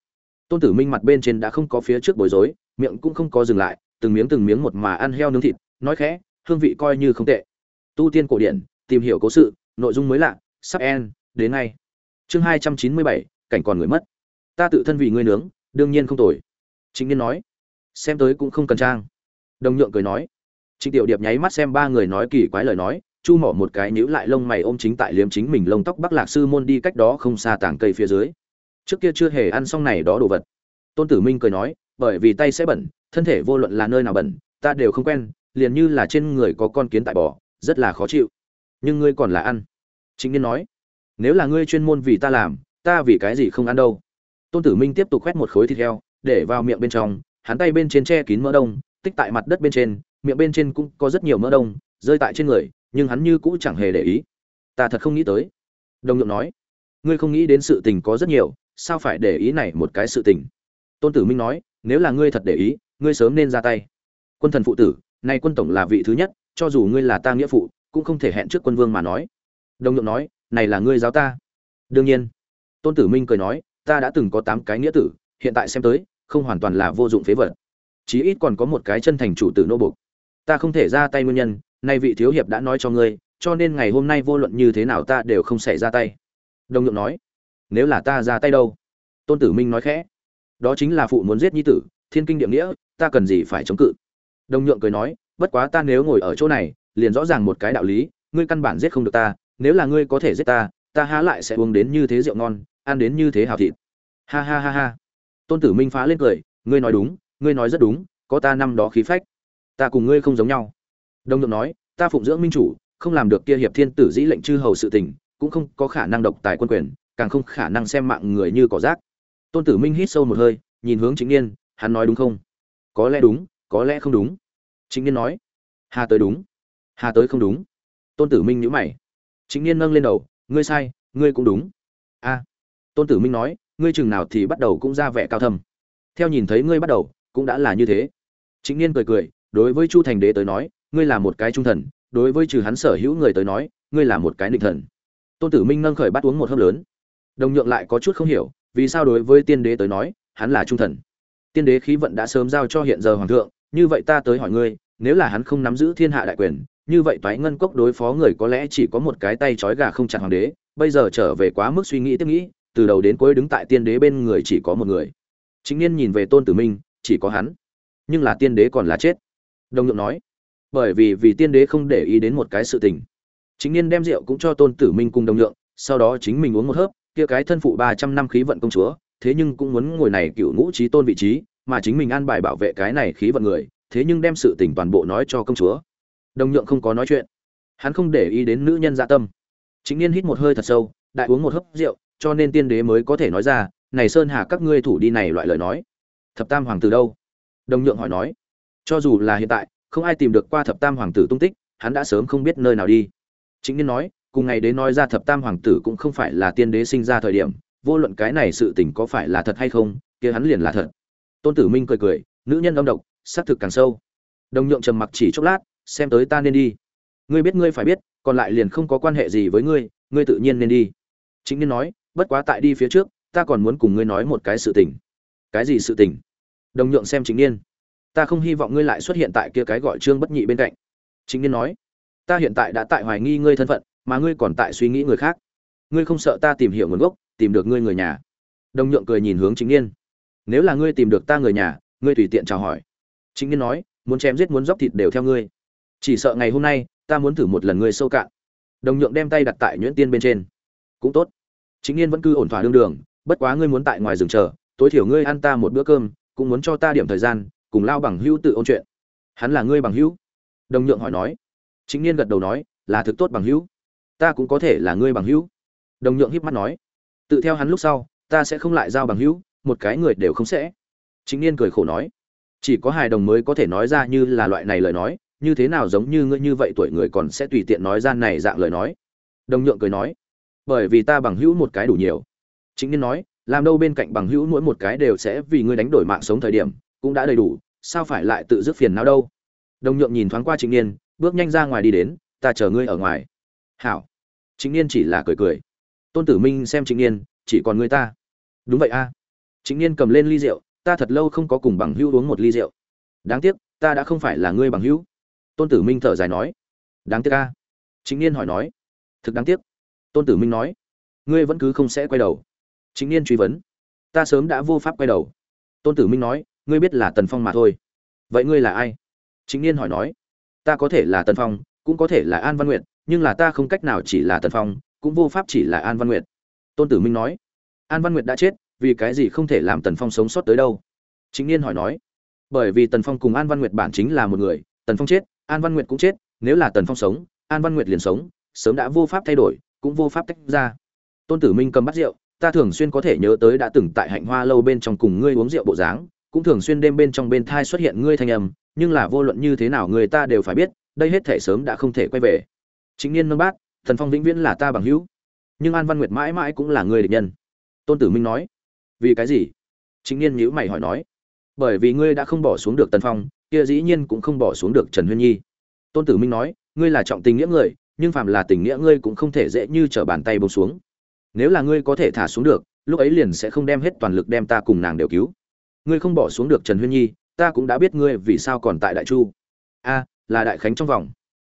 Tôn tử minh mặt bên trên đã không có phía trước bối rối, miệng cũng không có dừng lại từng miếng từng miếng một mà ăn heo nướng thịt, nói khẽ, hương vị coi như không tệ. Tu tiên cổ điển, tìm hiểu cố sự, nội dung mới lạ, sắp en đến ngay. Chương hai trăm chín mươi bảy, cảnh còn người mất. Ta tự thân vì ngươi nướng, đương nhiên không tồi. Chính niên nói. Xem tới cũng không cần trang. Đồng nhượng cười nói. Trịnh tiểu điệp nháy mắt xem ba người nói kỳ quái lời nói, chu mỏ một cái nhíu lại lông mày ôm chính tại liếm chính mình lông tóc bắc lạc sư môn đi cách đó không xa tảng cây phía dưới. Trước kia chưa hề ăn xong này đó đồ vật. Tôn tử minh cười nói bởi vì tay sẽ bẩn, thân thể vô luận là nơi nào bẩn, ta đều không quen, liền như là trên người có con kiến tại bò, rất là khó chịu. Nhưng ngươi còn là ăn. Chính niên nói, nếu là ngươi chuyên môn vì ta làm, ta vì cái gì không ăn đâu. Tôn tử minh tiếp tục khoét một khối thịt heo, để vào miệng bên trong, hắn tay bên trên che kín mỡ đông, tích tại mặt đất bên trên, miệng bên trên cũng có rất nhiều mỡ đông, rơi tại trên người, nhưng hắn như cũ chẳng hề để ý. Ta thật không nghĩ tới. Đồng nhượng nói, ngươi không nghĩ đến sự tình có rất nhiều, sao phải để ý này một cái sự tình? Tôn tử minh nói nếu là ngươi thật để ý, ngươi sớm nên ra tay. Quân thần phụ tử, nay quân tổng là vị thứ nhất, cho dù ngươi là ta nghĩa phụ, cũng không thể hẹn trước quân vương mà nói. Đồng nhượng nói, này là ngươi giáo ta. Đương nhiên. Tôn tử minh cười nói, ta đã từng có tám cái nghĩa tử, hiện tại xem tới, không hoàn toàn là vô dụng phế vật. Chí ít còn có một cái chân thành chủ tử nô bục ta không thể ra tay nguyên nhân, nay vị thiếu hiệp đã nói cho ngươi, cho nên ngày hôm nay vô luận như thế nào ta đều không xảy ra tay. Đồng nhượng nói, nếu là ta ra tay đâu? Tôn tử minh nói khẽ đó chính là phụ muốn giết nhi tử, thiên kinh địa nghĩa, ta cần gì phải chống cự? Đồng nhượng cười nói, bất quá ta nếu ngồi ở chỗ này, liền rõ ràng một cái đạo lý, ngươi căn bản giết không được ta, nếu là ngươi có thể giết ta ta há lại sẽ uống đến như thế rượu ngon, ăn đến như thế hào thịt. Ha ha ha ha. Tôn tử minh phá lên cười, ngươi nói đúng, ngươi nói rất đúng, có ta năm đó khí phách, ta cùng ngươi không giống nhau. Đồng nhượng nói, ta phụng dưỡng minh chủ, không làm được kia hiệp thiên tử dĩ lệnh chư hầu sự tình, cũng không có khả năng độc tài quân quyền, càng không khả năng xem mạng người như cỏ rác tôn tử minh hít sâu một hơi, nhìn hướng chính niên, hắn nói đúng không? Có lẽ đúng, có lẽ không đúng. Chính niên nói, hà tới đúng, hà tới không đúng. Tôn tử minh nhíu mày. Chính niên nâng lên đầu, ngươi sai, ngươi cũng đúng. A. Tôn tử minh nói, ngươi chừng nào thì bắt đầu cũng ra vẻ cao thâm. Theo nhìn thấy ngươi bắt đầu, cũng đã là như thế. Chính niên cười cười, đối với chu thành đế tới nói, ngươi là một cái trung thần, đối với trừ hắn sở hữu người tới nói, ngươi là một cái định thần. Tôn tử minh nâng khởi bắt uống một hớp lớn. Đồng nhượng lại có chút không hiểu vì sao đối với tiên đế tới nói, hắn là trung thần? Tiên đế khí vận đã sớm giao cho hiện giờ hoàng thượng, như vậy ta tới hỏi ngươi, nếu là hắn không nắm giữ thiên hạ đại quyền, như vậy toái ngân cốc đối phó người có lẽ chỉ có một cái tay trói gà không chặt hoàng đế, bây giờ trở về quá mức suy nghĩ tiếp nghĩ, từ đầu đến cuối đứng tại tiên đế bên người chỉ có một người. Chính niên nhìn về tôn tử minh, chỉ có hắn. Nhưng là tiên đế còn là chết. Đồng nhượng nói, bởi vì vì tiên đế không để ý đến một cái sự tình. Chính niên đem rượu cũng cho tôn tử minh cùng đồng nhượng, sau đó chính mình uống một hớp kia cái thân phụ ba trăm năm khí vận công chúa, thế nhưng cũng muốn ngồi này cựu ngũ trí tôn vị trí, mà chính mình an bài bảo vệ cái này khí vận người, thế nhưng đem sự tình toàn bộ nói cho công chúa. Đồng nhượng không có nói chuyện. Hắn không để ý đến nữ nhân dạ tâm. Chính niên hít một hơi thật sâu, đại uống một hớp rượu, cho nên tiên đế mới có thể nói ra, này sơn hà, các ngươi thủ đi này loại lời nói. Thập tam hoàng tử đâu? Đồng nhượng hỏi nói. Cho dù là hiện tại, không ai tìm được qua thập tam hoàng tử tung tích, hắn đã sớm không biết nơi nào đi. Chính niên nói cùng ngày đến nói ra thập tam hoàng tử cũng không phải là tiên đế sinh ra thời điểm, vô luận cái này sự tình có phải là thật hay không, kia hắn liền là thật. Tôn tử minh cười cười, nữ nhân âm độc xác thực càng sâu. Đồng nhượng trầm mặc chỉ chốc lát, xem tới ta nên đi. Ngươi biết ngươi phải biết, còn lại liền không có quan hệ gì với ngươi ngươi tự nhiên nên đi. Chính niên nói, bất quá tại đi phía trước, ta còn muốn cùng ngươi nói một cái sự tình. Cái gì sự tình? Đồng nhượng xem chính niên. Ta không hy vọng ngươi lại xuất hiện tại kia cái gọi trương bất nhị bên cạnh. Chính niên nói, ta hiện tại đã tại hoài nghi ngươi thân phận mà ngươi còn tại suy nghĩ người khác. Ngươi không sợ ta tìm hiểu nguồn gốc, tìm được ngươi người nhà? Đồng nhượng cười nhìn hướng chính niên. Nếu là ngươi tìm được ta người nhà, ngươi tùy tiện chào hỏi. Chính niên nói, muốn chém giết muốn dóc thịt đều theo ngươi. Chỉ sợ ngày hôm nay, ta muốn thử một lần ngươi sâu cạn. Đồng nhượng đem tay đặt tại nhuyễn tiên bên trên. Cũng tốt. Chính niên vẫn cứ ổn thỏa đương đường, bất quá ngươi muốn tại ngoài rừng chờ, tối thiểu ngươi ăn ta một bữa cơm, cũng muốn cho ta điểm thời gian, cùng lao bằng hữu tự ôn chuyện. Hắn là ngươi bằng hữu? Đồng nhượng hỏi nói. Chính niên gật đầu nói, là thực tốt bằng hữu ta cũng có thể là ngươi bằng hữu. Đồng nhượng híp mắt nói. Tự theo hắn lúc sau, ta sẽ không lại giao bằng hữu, một cái người đều không sẽ. Chính niên cười khổ nói. Chỉ có hài đồng mới có thể nói ra như là loại này lời nói, như thế nào giống như ngươi như vậy tuổi người còn sẽ tùy tiện nói ra này dạng lời nói. Đồng nhượng cười nói. Bởi vì ta bằng hữu một cái đủ nhiều. Chính niên nói, làm đâu bên cạnh bằng hữu mỗi một cái đều sẽ vì ngươi đánh đổi mạng sống thời điểm, cũng đã đầy đủ, sao phải lại tự dứt phiền não đâu? Đồng nhượng nhìn thoáng qua chính niên, bước nhanh ra ngoài đi đến, ta chờ ngươi ở ngoài hảo. Chính niên chỉ là cười cười. Tôn tử minh xem chính niên, chỉ còn người ta. Đúng vậy a. À. trịnh niên cầm lên ly rượu, ta thật lâu không có cùng bằng hữu uống một ly rượu. Đáng tiếc, ta đã không phải là ngươi bằng hữu. Tôn tử minh thở dài nói. Đáng tiếc a. Chính niên hỏi nói. Thực đáng tiếc. Tôn tử minh nói. Ngươi vẫn cứ không sẽ quay đầu. Chính niên truy vấn. Ta sớm đã vô pháp quay đầu. Tôn tử minh nói, ngươi biết là tần phong mà thôi. Vậy ngươi là ai? Chính niên hỏi nói. Ta có thể là tần phong, cũng có thể là an văn nguyệt nhưng là ta không cách nào chỉ là tần phong, cũng vô pháp chỉ là an văn nguyệt. Tôn tử minh nói, an văn nguyệt đã chết, vì cái gì không thể làm tần phong sống sót tới đâu? Chính niên hỏi nói, bởi vì tần phong cùng an văn nguyệt bản chính là một người, tần phong chết, an văn nguyệt cũng chết, nếu là tần phong sống, an văn nguyệt liền sống, sớm đã vô pháp thay đổi, cũng vô pháp tách ra. Tôn tử minh cầm bắt rượu, ta thường xuyên có thể nhớ tới đã từng tại hạnh hoa lâu bên trong cùng ngươi uống rượu bộ dáng, cũng thường xuyên đêm bên trong bên thai xuất hiện ngươi thanh âm, nhưng là vô luận như thế nào người ta đều phải biết, đây hết thể sớm đã không thể quay về chính niên nâng bác thần phong vĩnh viễn là ta bằng hữu. Nhưng an văn nguyệt mãi mãi cũng là người địch nhân. Tôn tử minh nói, vì cái gì? Chính niên nhữ mày hỏi nói, bởi vì ngươi đã không bỏ xuống được tần phong, kia dĩ nhiên cũng không bỏ xuống được trần huyên nhi. Tôn tử minh nói, ngươi là trọng tình nghĩa người, nhưng phạm là tình nghĩa ngươi cũng không thể dễ như trở bàn tay bông xuống. Nếu là ngươi có thể thả xuống được, lúc ấy liền sẽ không đem hết toàn lực đem ta cùng nàng đều cứu. Ngươi không bỏ xuống được trần huyên nhi, ta cũng đã biết ngươi vì sao còn tại đại chu. A, là đại khánh trong vòng.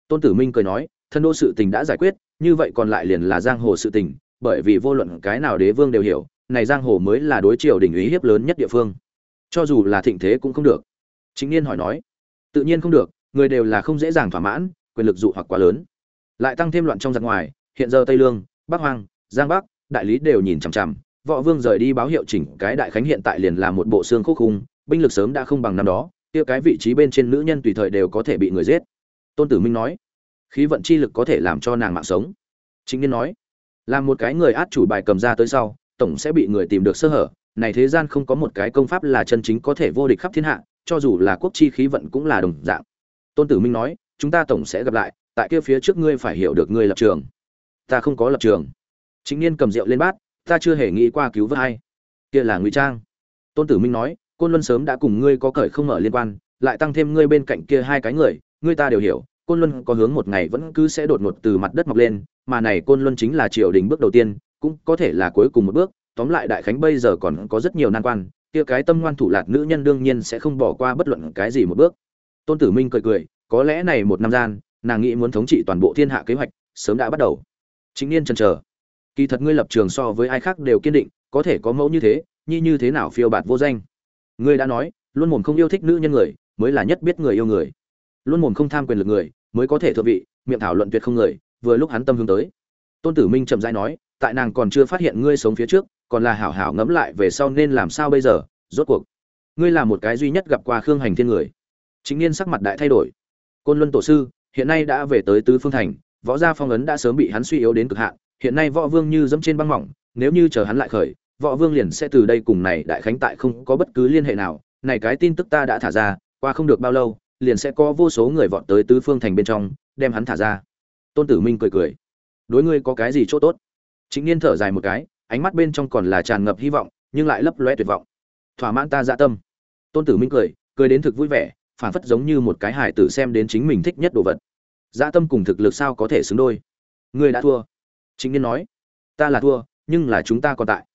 Tôn tử minh cười nói thân đô sự tình đã giải quyết, như vậy còn lại liền là giang hồ sự tình, bởi vì vô luận cái nào đế vương đều hiểu, này giang hồ mới là đối triều đình ý hiếp lớn nhất địa phương. Cho dù là thịnh thế cũng không được. Chính niên hỏi nói, tự nhiên không được, người đều là không dễ dàng thỏa mãn, quyền lực dụ hoặc quá lớn. Lại tăng thêm loạn trong giặc ngoài, hiện giờ tây lương, bắc hoang, giang bắc, đại lý đều nhìn chằm chằm, võ vương rời đi báo hiệu chỉnh cái đại khánh hiện tại liền là một bộ xương khúc khung, binh lực sớm đã không bằng năm đó, kia cái vị trí bên trên nữ nhân tùy thời đều có thể bị người giết. Tôn tử minh nói khí vận chi lực có thể làm cho nàng mạng sống. Chính niên nói là một cái người át chủ bài cầm ra tới sau, tổng sẽ bị người tìm được sơ hở. Này thế gian không có một cái công pháp là chân chính có thể vô địch khắp thiên hạ, cho dù là quốc chi khí vận cũng là đồng dạng. Tôn tử minh nói, chúng ta tổng sẽ gặp lại, tại kia phía trước ngươi phải hiểu được ngươi lập trường. Ta không có lập trường. Chính niên cầm rượu lên bát, ta chưa hề nghĩ qua cứu vớt hay kia là ngụy trang. Tôn tử minh nói, côn luân sớm đã cùng ngươi có cởi không ở liên quan, lại tăng thêm ngươi bên cạnh kia hai cái người, ngươi ta đều hiểu côn luân có hướng một ngày vẫn cứ sẽ đột ngột từ mặt đất mọc lên, mà này côn luân chính là triều đình bước đầu tiên, cũng có thể là cuối cùng một bước. Tóm lại đại khánh bây giờ còn có rất nhiều nan quan, kia cái tâm ngoan thủ lạt nữ nhân đương nhiên sẽ không bỏ qua bất luận cái gì một bước. Tôn tử minh cười cười, có lẽ này một năm gian, nàng nghĩ muốn thống trị toàn bộ thiên hạ kế hoạch, sớm đã bắt đầu. Chính niên chần chờ. Kỳ thật ngươi lập trường so với ai khác đều kiên định, có thể có mẫu như thế, nhi như thế nào phiêu bạt vô danh. Ngươi đã nói, luôn mồm không yêu thích nữ nhân người, mới là nhất biết người yêu người. Luôn mồm không tham quyền lực người mới có thể thượng vị, miệng thảo luận tuyệt không người, vừa lúc hắn tâm hướng tới. Tôn tử minh chậm rãi nói, tại nàng còn chưa phát hiện ngươi sống phía trước, còn là hảo hảo ngẫm lại về sau nên làm sao bây giờ, rốt cuộc, ngươi là một cái duy nhất gặp qua khương hành thiên người. Chính niên sắc mặt đại thay đổi. Côn luân tổ sư, hiện nay đã về tới tứ phương thành, võ gia phong ấn đã sớm bị hắn suy yếu đến cực hạn, hiện nay võ vương như dẫm trên băng mỏng, nếu như chờ hắn lại khởi, võ vương liền sẽ từ đây cùng này đại khánh tại không có bất cứ liên hệ nào, này cái tin tức ta đã thả ra, qua không được bao lâu liền sẽ có vô số người vọt tới tứ phương thành bên trong, đem hắn thả ra. Tôn tử minh cười cười. Đối ngươi có cái gì chỗ tốt? Chính niên thở dài một cái, ánh mắt bên trong còn là tràn ngập hy vọng, nhưng lại lấp loe tuyệt vọng. Thỏa mãn ta dạ tâm. Tôn tử minh cười cười đến thực vui vẻ phản phất giống như một cái hải tử xem đến chính mình thích nhất đồ vật. Dạ tâm cùng thực lực sao có thể xứng đôi? Ngươi đã thua. Chính niên nói. Ta là thua, nhưng là chúng ta còn tại.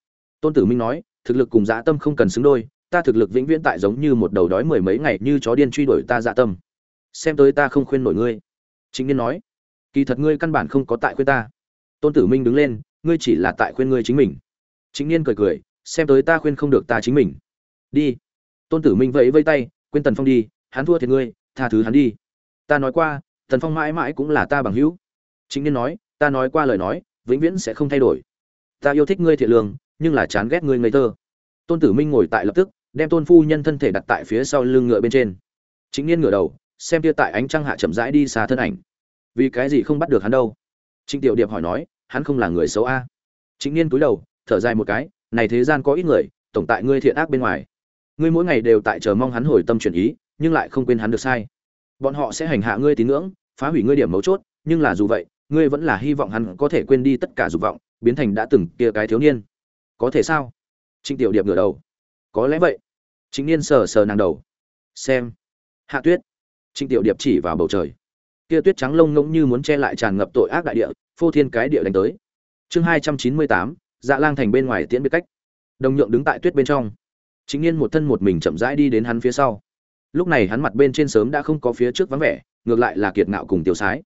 Tôn tử minh nói, thực lực cùng dạ tâm không cần xứng đôi ta thực lực vĩnh viễn tại giống như một đầu đói mười mấy ngày như chó điên truy đuổi ta dạ tâm. Xem tới ta không khuyên nổi ngươi. Chính niên nói. Kỳ thật ngươi căn bản không có tại khuyên ta. Tôn tử minh đứng lên, ngươi chỉ là tại khuyên ngươi chính mình. Chính niên cười cười, xem tới ta khuyên không được ta chính mình. Đi. Tôn tử minh vẫy vây tay, quên tần phong đi, hắn thua thiệt ngươi, tha thứ hắn đi. Ta nói qua, tần phong mãi mãi cũng là ta bằng hữu. Chính niên nói, ta nói qua lời nói, vĩnh viễn sẽ không thay đổi. Ta yêu thích ngươi thiện lương, nhưng là chán ghét ngươi ngây thơ tôn tử minh ngồi tại lập tức, đem tôn phu nhân thân thể đặt tại phía sau lưng ngựa bên trên. Chính niên ngửa đầu, xem kia tại ánh trăng hạ chậm rãi đi xa thân ảnh. Vì cái gì không bắt được hắn đâu? Trịnh tiểu điệp hỏi nói, hắn không là người xấu a. Chính niên cúi đầu, thở dài một cái, này thế gian có ít người, tổng tại ngươi thiện ác bên ngoài. Ngươi mỗi ngày đều tại chờ mong hắn hồi tâm chuyển ý, nhưng lại không quên hắn được sai. Bọn họ sẽ hành hạ ngươi tín ngưỡng, phá hủy ngươi điểm mấu chốt, nhưng là dù vậy, ngươi vẫn là hy vọng hắn có thể quên đi tất cả dục vọng, biến thành đã từng kia cái thiếu niên. Có thể sao? Trịnh tiểu điệp ngửa đầu. Có lẽ vậy. Chính niên sờ sờ nàng đầu. Xem. Hạ tuyết. Trịnh tiểu điệp chỉ vào bầu trời. Kia tuyết trắng lông ngỗng như muốn che lại tràn ngập tội ác đại địa, phô thiên cái địa đánh tới. Chương hai trăm chín mươi tám dạ lang thành bên ngoài tiễn biệt cách. Đồng nhượng đứng tại tuyết bên trong. Chính niên một thân một mình chậm rãi đi đến hắn phía sau. Lúc này hắn mặt bên trên sớm đã không có phía trước vắng vẻ, ngược lại là kiệt ngạo cùng tiêu sái.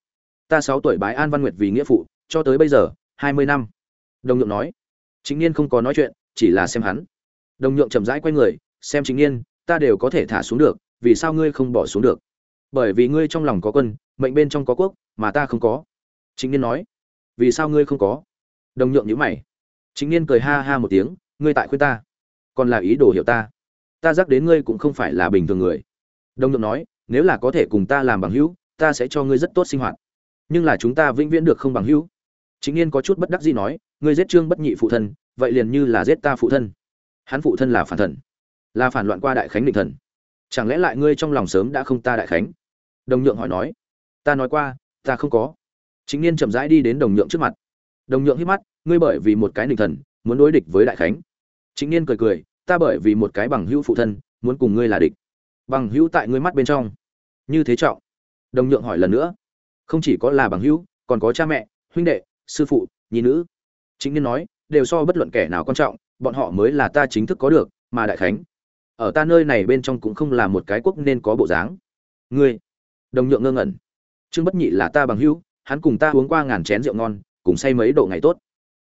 Ta sáu tuổi bái an văn nguyệt vì nghĩa phụ, cho tới bây giờ, hai mươi năm. Đồng nhượng nói. Chính niên không có nói chuyện chỉ là xem hắn. Đồng nhượng chậm rãi quay người, xem chính niên ta đều có thể thả xuống được, vì sao ngươi không bỏ xuống được? Bởi vì ngươi trong lòng có quân, mệnh bên trong có quốc, mà ta không có. Chính niên nói. Vì sao ngươi không có? Đồng nhượng nhíu mày. Chính niên cười ha ha một tiếng, ngươi tại khuyên ta. Còn là ý đồ hiểu ta. Ta dắt đến ngươi cũng không phải là bình thường người. Đồng nhượng nói, nếu là có thể cùng ta làm bằng hữu, ta sẽ cho ngươi rất tốt sinh hoạt. Nhưng là chúng ta vĩnh viễn được không bằng hữu. Chính niên có chút bất đắc dĩ nói, ngươi giết trương bất nhị phụ thân vậy liền như là giết ta phụ thân. Hắn phụ thân là phản thần, là phản loạn qua đại khánh định thần. Chẳng lẽ lại ngươi trong lòng sớm đã không ta đại khánh? Đồng nhượng hỏi nói. Ta nói qua, ta không có. Chính niên chậm rãi đi đến đồng nhượng trước mặt. Đồng nhượng hít mắt, ngươi bởi vì một cái định thần, muốn đối địch với đại khánh. Chính niên cười cười, ta bởi vì một cái bằng hữu phụ thân, muốn cùng ngươi là địch. Bằng hữu tại ngươi mắt bên trong. Như thế trọng. Đồng nhượng hỏi lần nữa. Không chỉ có là bằng hữu, còn có cha mẹ, huynh đệ, sư phụ, nhi nữ. Chính niên nói đều so bất luận kẻ nào quan trọng, bọn họ mới là ta chính thức có được, mà đại khánh, ở ta nơi này bên trong cũng không là một cái quốc nên có bộ dáng. Ngươi, đồng nhượng ngơ ngẩn. Trương bất nhị là ta bằng hữu, hắn cùng ta uống qua ngàn chén rượu ngon, cùng say mấy độ ngày tốt.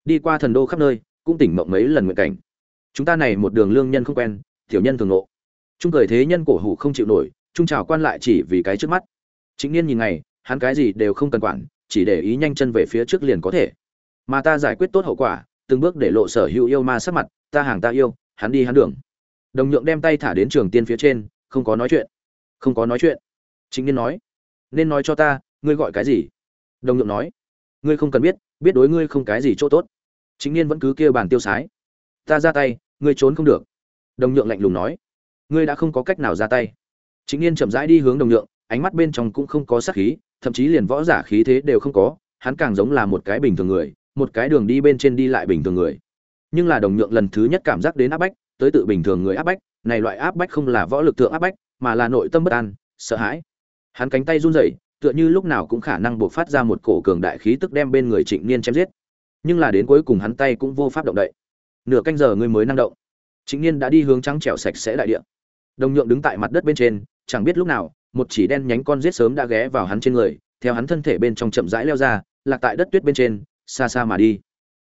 Đi qua thần đô khắp nơi, cũng tỉnh mộng mấy lần nguyện cảnh. Chúng ta này một đường lương nhân không quen, tiểu nhân thường nộ trung cười thế nhân cổ hủ không chịu nổi, trung trào quan lại chỉ vì cái trước mắt. Chính niên nhìn ngày, hắn cái gì đều không cần quản, chỉ để ý nhanh chân về phía trước liền có thể. Mà ta giải quyết tốt hậu quả từng bước để lộ sở hữu yêu ma sắc mặt, ta hàng ta yêu, hắn đi hắn đường. Đồng nhượng đem tay thả đến trường tiên phía trên, không có nói chuyện. Không có nói chuyện. Chính niên nói. Nên nói cho ta, ngươi gọi cái gì? Đồng nhượng nói. Ngươi không cần biết biết đối ngươi không cái gì chỗ tốt. Chính niên vẫn cứ kêu bàn tiêu sái. Ta ra tay, ngươi trốn không được. Đồng nhượng lạnh lùng nói. Ngươi đã không có cách nào ra tay. Chính niên chậm rãi đi hướng đồng nhượng, ánh mắt bên trong cũng không có sát khí, thậm chí liền võ giả khí thế đều không có, hắn càng giống là một cái bình thường người một cái đường đi bên trên đi lại bình thường người. Nhưng là đồng nhượng lần thứ nhất cảm giác đến áp bách, tới tự bình thường người áp bách, này loại áp bách không là võ lực thượng áp bách, mà là nội tâm bất an, sợ hãi. Hắn cánh tay run rẩy, tựa như lúc nào cũng khả năng buộc phát ra một cổ cường đại khí tức đem bên người trịnh niên chém giết. Nhưng là đến cuối cùng hắn tay cũng vô pháp động đậy. Nửa canh giờ người mới năng động. Trịnh niên đã đi hướng trắng trẻo sạch sẽ đại địa. Đồng nhượng đứng tại mặt đất bên trên, chẳng biết lúc nào, một chỉ đen nhánh con giết sớm đã ghé vào hắn trên người, theo hắn thân thể bên trong chậm rãi leo ra, lạc tại đất tuyết bên trên xa xa mà đi.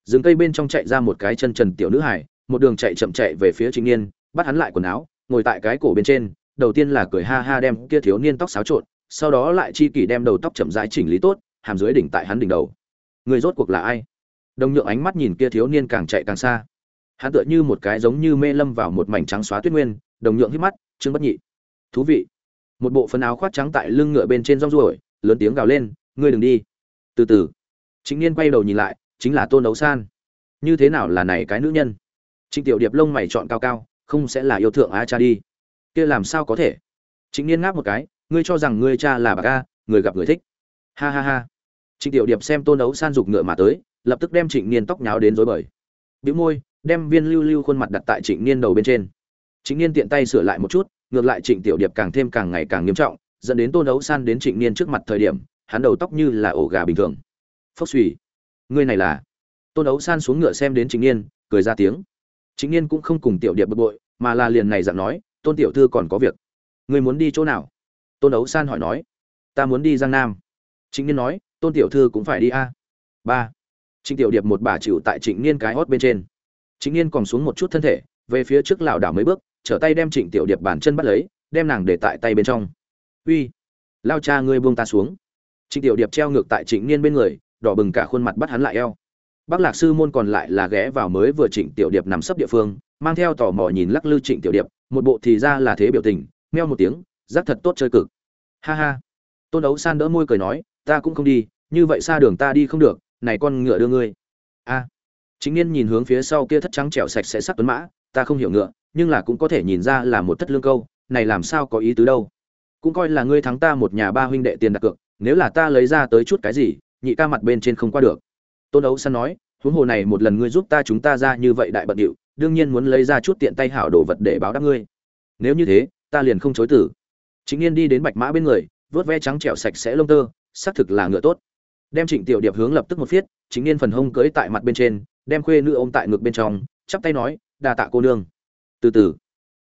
Rừng cây bên trong chạy ra một cái chân trần tiểu nữ hải một đường chạy chậm chạy về phía trịnh niên bắt hắn lại quần áo, ngồi tại cái cổ bên trên, đầu tiên là cười ha ha đem kia thiếu niên tóc xáo trộn, sau đó lại chi kỷ đem đầu tóc chậm rãi chỉnh lý tốt, hàm dưới đỉnh tại hắn đỉnh đầu. Người rốt cuộc là ai? Đồng nhượng ánh mắt nhìn kia thiếu niên càng chạy càng xa. Hắn tựa như một cái giống như mê lâm vào một mảnh trắng xóa tuyết nguyên đồng nhượng hít mắt, trương bất nhị. Thú vị. Một bộ phấn áo khoác trắng tại lưng ngựa bên trên rong ruổi, lớn tiếng gào lên, ngươi đừng đi. Từ từ chính niên quay đầu nhìn lại, chính là tôn đấu san. Như thế nào là này cái nữ nhân? Trịnh tiểu điệp lông mày chọn cao cao, không sẽ là yêu thượng á cha đi. Kia làm sao có thể? Trịnh niên ngáp một cái, ngươi cho rằng ngươi cha là bà ca, người gặp người thích. Ha ha ha. Trịnh tiểu điệp xem tôn đấu san giục ngựa mà tới, lập tức đem trịnh niên tóc nháo đến rối bời. Bĩu môi, đem viên lưu lưu khuôn mặt đặt tại trịnh niên đầu bên trên. Trịnh niên tiện tay sửa lại một chút, ngược lại trịnh tiểu điệp càng thêm càng ngày càng nghiêm trọng, dẫn đến tôn đấu san đến trịnh niên trước mặt thời điểm, hắn đầu tóc như là ổ gà bình thường phốc suy ngươi này là? Tôn đấu san xuống ngựa xem đến trịnh niên, cười ra tiếng. Trịnh niên cũng không cùng tiểu điệp bực bội, mà là liền này dặn nói, tôn tiểu thư còn có việc. Ngươi muốn đi chỗ nào? Tôn đấu san hỏi nói. Ta muốn đi giang nam. Trịnh niên nói, tôn tiểu thư cũng phải đi a. Ba. Trịnh tiểu điệp một bà chịu tại trịnh niên cái hót bên trên. Chính niên còn xuống một chút thân thể, về phía trước lảo đảo mấy bước, trở tay đem trịnh tiểu điệp bàn chân bắt lấy, đem nàng để tại tay bên trong. Uy, lao cha ngươi buông ta xuống. Trịnh tiểu điệp treo ngược tại trịnh niên bên người đỏ bừng cả khuôn mặt bắt hắn lại eo. Bác lạc sư môn còn lại là ghé vào mới vừa trịnh tiểu điệp nằm sấp địa phương, mang theo tò mò nhìn lắc lư trịnh tiểu điệp, một bộ thì ra là thế biểu tình, meo một tiếng giác thật tốt chơi cực. Ha ha. Tôn đấu san đỡ môi cười nói, ta cũng không đi, như vậy xa đường ta đi không được, này con ngựa đưa ngươi. A. Chính niên nhìn hướng phía sau kia thất trắng trẻo sạch sẽ sắc tuấn mã, ta không hiểu ngựa, nhưng là cũng có thể nhìn ra là một thất lương câu, này làm sao có ý tứ đâu? Cũng coi là ngươi thắng ta một nhà ba huynh đệ tiền đặt cược, nếu là ta lấy ra tới chút cái gì nhị ca mặt bên trên không qua được. Tôn đấu san nói, huống hồ này một lần ngươi giúp ta chúng ta ra như vậy đại bận điệu, đương nhiên muốn lấy ra chút tiện tay hảo đồ vật để báo đáp ngươi. Nếu như thế, ta liền không chối tử chính niên đi đến bạch mã bên người, vớt ve trắng trẻo sạch sẽ lông tơ, xác thực là ngựa tốt. Đem trịnh tiểu điệp hướng lập tức một phiết chính niên phần hông cưới tại mặt bên trên, đem khuê nữ ôm tại ngực bên trong, chắp tay nói, đa tạ cô nương. Từ từ,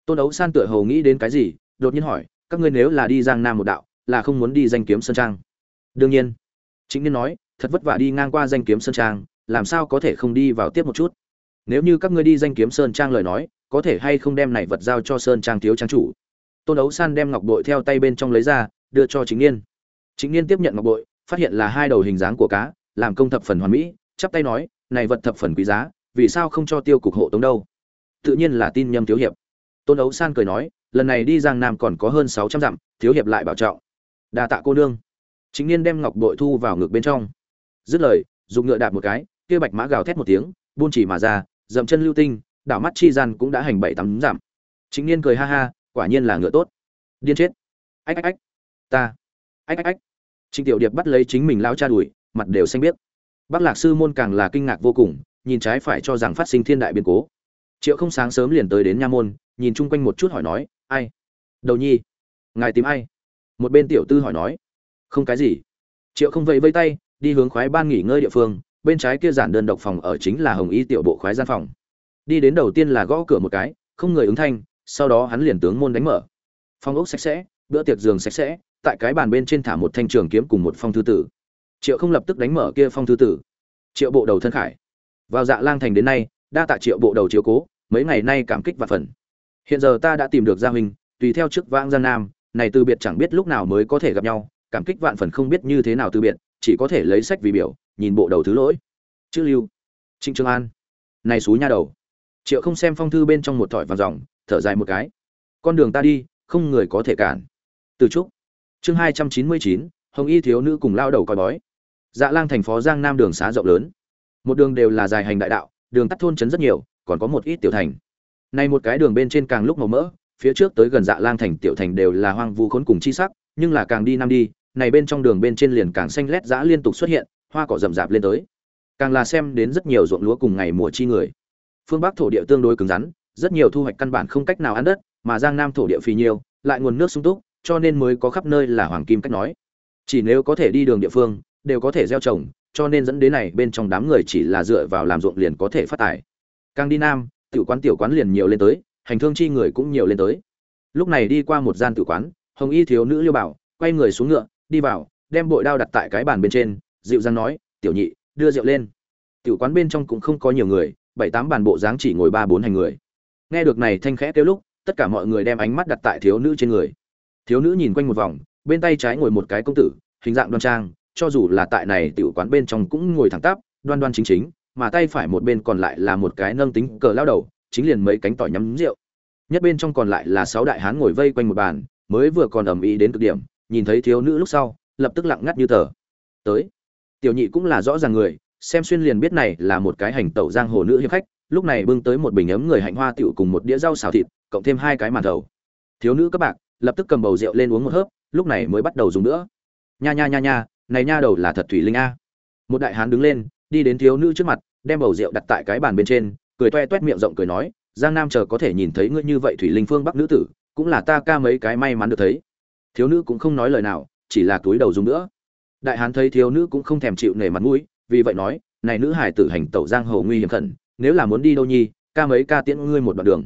tôn đấu san tựa hầu nghĩ đến cái gì, đột nhiên hỏi, các ngươi nếu là đi giang nam một đạo, là không muốn đi danh kiếm sơn trang? Đương nhiên chính niên nói, thật vất vả đi ngang qua danh kiếm sơn trang, làm sao có thể không đi vào tiếp một chút? Nếu như các ngươi đi danh kiếm sơn trang lời nói, có thể hay không đem này vật giao cho sơn trang thiếu trang chủ? Tôn đấu san đem ngọc bội theo tay bên trong lấy ra, đưa cho chính niên. Chính niên tiếp nhận ngọc bội, phát hiện là hai đầu hình dáng của cá, làm công thập phần hoàn mỹ, chắp tay nói, này vật thập phần quý giá, vì sao không cho tiêu cục hộ tống đâu? Tự nhiên là tin nhâm thiếu hiệp. Tôn đấu san cười nói, lần này đi giang nam còn có hơn sáu trăm dặm, thiếu hiệp lại bảo trọng. Đa tạ cô nương chính niên đem ngọc bội thu vào ngực bên trong. Dứt lời, dùng ngựa đạp một cái, kia bạch mã gào thét một tiếng buôn chỉ mà ra, dậm chân lưu tinh, đảo mắt chi gian cũng đã hành bảy tắm giảm chính niên cười ha ha, quả nhiên là ngựa tốt. Điên chết. Ách ách ách. Ta. Ách ách ách. Trịnh tiểu điệp bắt lấy chính mình lao cha đuổi, mặt đều xanh biết bác lạc sư môn càng là kinh ngạc vô cùng, nhìn trái phải cho rằng phát sinh thiên đại biến cố. Triệu không sáng sớm liền tới đến nha môn, nhìn chung quanh một chút hỏi nói, ai? Đầu nhi? Ngài tìm ai? Một bên tiểu tư hỏi nói không cái gì. Triệu không vẫy vây tay, đi hướng khoái ban nghỉ ngơi địa phương, bên trái kia giản đơn độc phòng ở chính là hồng y tiểu bộ khoái gian phòng. Đi đến đầu tiên là gõ cửa một cái, không người ứng thanh, sau đó hắn liền tướng môn đánh mở. Phòng ốc sạch sẽ, bữa tiệc giường sạch sẽ, tại cái bàn bên trên thả một thanh trường kiếm cùng một phong thư tử. Triệu không lập tức đánh mở kia phong thư tử. Triệu bộ đầu thân khải. Vào dạ lang thành đến nay, đa tạ triệu bộ đầu chiếu cố, mấy ngày nay cảm kích và phần. Hiện giờ ta đã tìm được gia huynh, tùy theo chức vãng gian nam, này từ biệt chẳng biết lúc nào mới có thể gặp nhau cảm kích vạn phần không biết như thế nào từ biệt, chỉ có thể lấy sách vì biểu, nhìn bộ đầu thứ lỗi. Chữ lưu. Trịnh trương an. Này xú nha đầu. Triệu không xem phong thư bên trong một thỏi vàng dòng thở dài một cái. Con đường ta đi, không người có thể cản. Từ trúc. Chương hai trăm chín mươi chín, hồng y thiếu nữ cùng lao đầu coi bói. Dạ lang thành phố giang nam đường xá rộng lớn. Một đường đều là dài hành đại đạo, đường tắt thôn trấn rất nhiều, còn có một ít tiểu thành. Nay một cái đường bên trên càng lúc màu mỡ, phía trước tới gần dạ lang thành tiểu thành đều là hoang vu khốn cùng chi sắc, nhưng là càng đi năm đi này bên trong đường bên trên liền càng xanh lét dã liên tục xuất hiện, hoa cỏ rậm rạp lên tới. Càng là xem đến rất nhiều ruộng lúa cùng ngày mùa chi người. Phương bắc thổ địa tương đối cứng rắn, rất nhiều thu hoạch căn bản không cách nào ăn đất, mà giang nam thổ địa phì nhiều, lại nguồn nước sung túc, cho nên mới có khắp nơi là hoàng kim cách nói. Chỉ nếu có thể đi đường địa phương, đều có thể gieo trồng, cho nên dẫn đến này bên trong đám người chỉ là dựa vào làm ruộng liền có thể phát tài. Càng đi nam, tiểu quán tiểu quán liền nhiều lên tới, hành thương chi người cũng nhiều lên tới. Lúc này đi qua một gian tử quán, hồng y thiếu nữ liêu bảo, quay người xuống ngựa đi vào, đem bội đao đặt tại cái bàn bên trên, dịu dàng nói, tiểu nhị, đưa rượu lên. Tiểu quán bên trong cũng không có nhiều người, bảy tám bàn bộ dáng chỉ ngồi ba bốn hành người. Nghe được này thanh khẽ kêu lúc, tất cả mọi người đem ánh mắt đặt tại thiếu nữ trên người. Thiếu nữ nhìn quanh một vòng, bên tay trái ngồi một cái công tử, hình dạng đoan trang, cho dù là tại này tiểu quán bên trong cũng ngồi thẳng tắp, đoan đoan chính chính, mà tay phải một bên còn lại là một cái nâng tính cờ lao đầu, chính liền mấy cánh tỏi nhắm rượu. Nhất bên trong còn lại là sáu đại hán ngồi vây quanh một bàn, mới vừa còn ầm ĩ đến cực điểm nhìn thấy thiếu nữ lúc sau, lập tức lặng ngắt như tờ. Tới. Tiểu nhị cũng là rõ ràng người, xem xuyên liền biết này là một cái hành tẩu giang hồ nữ hiệp khách, lúc này bưng tới một bình ấm người hạnh hoa tiểu cùng một đĩa rau xào thịt, cộng thêm hai cái màn thầu. Thiếu nữ các bạn lập tức cầm bầu rượu lên uống một hớp, lúc này mới bắt đầu dùng nữa. Nha nha nha nha, này nha đầu là thật thủy linh a. Một đại hán đứng lên, đi đến thiếu nữ trước mặt, đem bầu rượu đặt tại cái bàn bên trên, cười toe toét miệng rộng cười nói, giang nam chờ có thể nhìn thấy ngươi như vậy thủy linh phương bắc nữ tử, cũng là ta ca mấy cái may mắn được thấy thiếu nữ cũng không nói lời nào, chỉ là túi đầu dùng nữa. Đại hán thấy thiếu nữ cũng không thèm chịu nể mặt mũi, vì vậy nói, này nữ hải tử hành tẩu giang hồ nguy hiểm khẩn, nếu là muốn đi đâu nhi, ca mấy ca tiễn ngươi một đoạn đường.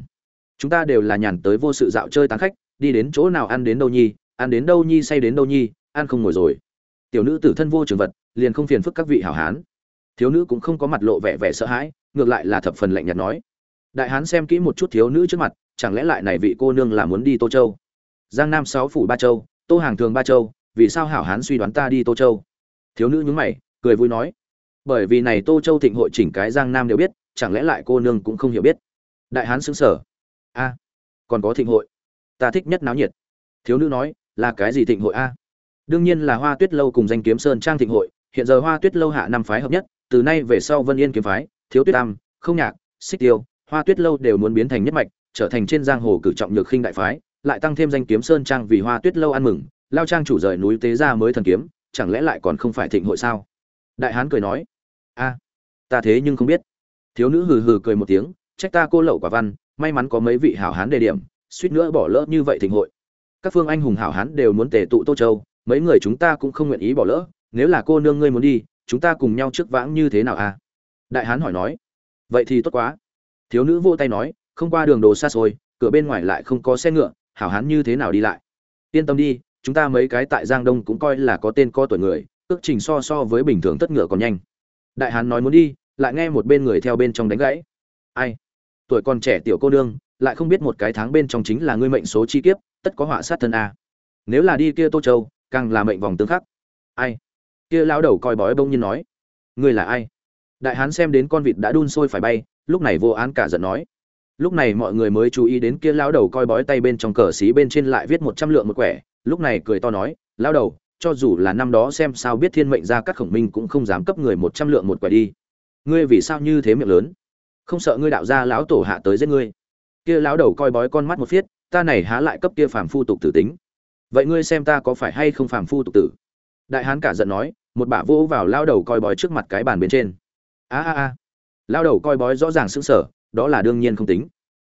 Chúng ta đều là nhàn tới vô sự dạo chơi tán khách, đi đến chỗ nào ăn đến đâu nhi, ăn đến đâu nhi say đến đâu nhi, ăn không ngồi rồi. Tiểu nữ tử thân vô trường vật, liền không phiền phức các vị hảo hán. Thiếu nữ cũng không có mặt lộ vẻ vẻ sợ hãi, ngược lại là thập phần lạnh nhạt nói, đại hán xem kỹ một chút thiếu nữ trước mặt, chẳng lẽ lại này vị cô nương là muốn đi tô châu? Giang nam sáu phủ ba châu, tô hàng thường ba châu, vì sao hảo hán suy đoán ta đi tô châu? Thiếu nữ nhúng mày, cười vui nói, bởi vì này tô châu thịnh hội chỉnh cái giang nam đều biết, chẳng lẽ lại cô nương cũng không hiểu biết? Đại hán xứng sở. A, còn có thịnh hội. Ta thích nhất náo nhiệt. Thiếu nữ nói, là cái gì thịnh hội a? Đương nhiên là hoa tuyết lâu cùng danh kiếm sơn trang thịnh hội, hiện giờ hoa tuyết lâu hạ năm phái hợp nhất, từ nay về sau vân yên kiếm phái, thiếu tuyết tam, không nhạc, xích tiêu, hoa tuyết lâu đều muốn biến thành nhất mạch, trở thành trên giang hồ cử trọng nhược khinh đại phái lại tăng thêm danh kiếm sơn trang vì hoa tuyết lâu ăn mừng, lao trang chủ rời núi tế ra mới thần kiếm, chẳng lẽ lại còn không phải thịnh hội sao? Đại hán cười nói, a, ta thế nhưng không biết. Thiếu nữ hừ hừ cười một tiếng, trách ta cô lậu quả văn, may mắn có mấy vị hảo hán đề điểm, suýt nữa bỏ lỡ như vậy thịnh hội. Các phương anh hùng hảo hán đều muốn tề tụ tô châu, mấy người chúng ta cũng không nguyện ý bỏ lỡ, nếu là cô nương ngươi muốn đi, chúng ta cùng nhau trước vãng như thế nào à đại hán hỏi nói, vậy thì tốt quá. Thiếu nữ vô tay nói, không qua đường đồ xa xôi, cửa bên ngoài lại không có xe ngựa hảo hán như thế nào đi lại. Yên tâm đi, chúng ta mấy cái tại giang đông cũng coi là có tên có tuổi người, ước trình so so với bình thường tất ngựa còn nhanh. Đại hán nói muốn đi, lại nghe một bên người theo bên trong đánh gãy. Ai? Tuổi còn trẻ tiểu cô nương, lại không biết một cái tháng bên trong chính là ngươi mệnh số chi kiếp, tất có họa sát thân a. Nếu là đi kia tô châu, càng là mệnh vòng tương khắc. Ai? Kia lão đầu coi bói bông nhiên nói. Ngươi là ai? Đại hán xem đến con vịt đã đun sôi phải bay, lúc này vô án cả giận nói lúc này mọi người mới chú ý đến kia lão đầu coi bói tay bên trong cờ xí bên trên lại viết một trăm lượng một quẻ. Lúc này cười to nói, lão đầu, cho dù là năm đó xem sao biết thiên mệnh ra các khổng minh cũng không dám cấp người một trăm lượng một quẻ đi. Ngươi vì sao như thế miệng lớn? Không sợ ngươi đạo gia lão tổ hạ tới giết ngươi? Kia lão đầu coi bói con mắt một phiết, ta này há lại cấp kia phàm phu tục tử tính. Vậy ngươi xem ta có phải hay không phàm phu tục tử? Đại hán cả giận nói, một bả vỗ vào lao đầu coi bói trước mặt cái bàn bên trên. A a a. Lao đầu coi bói rõ ràng sững sờ đó là đương nhiên không tính.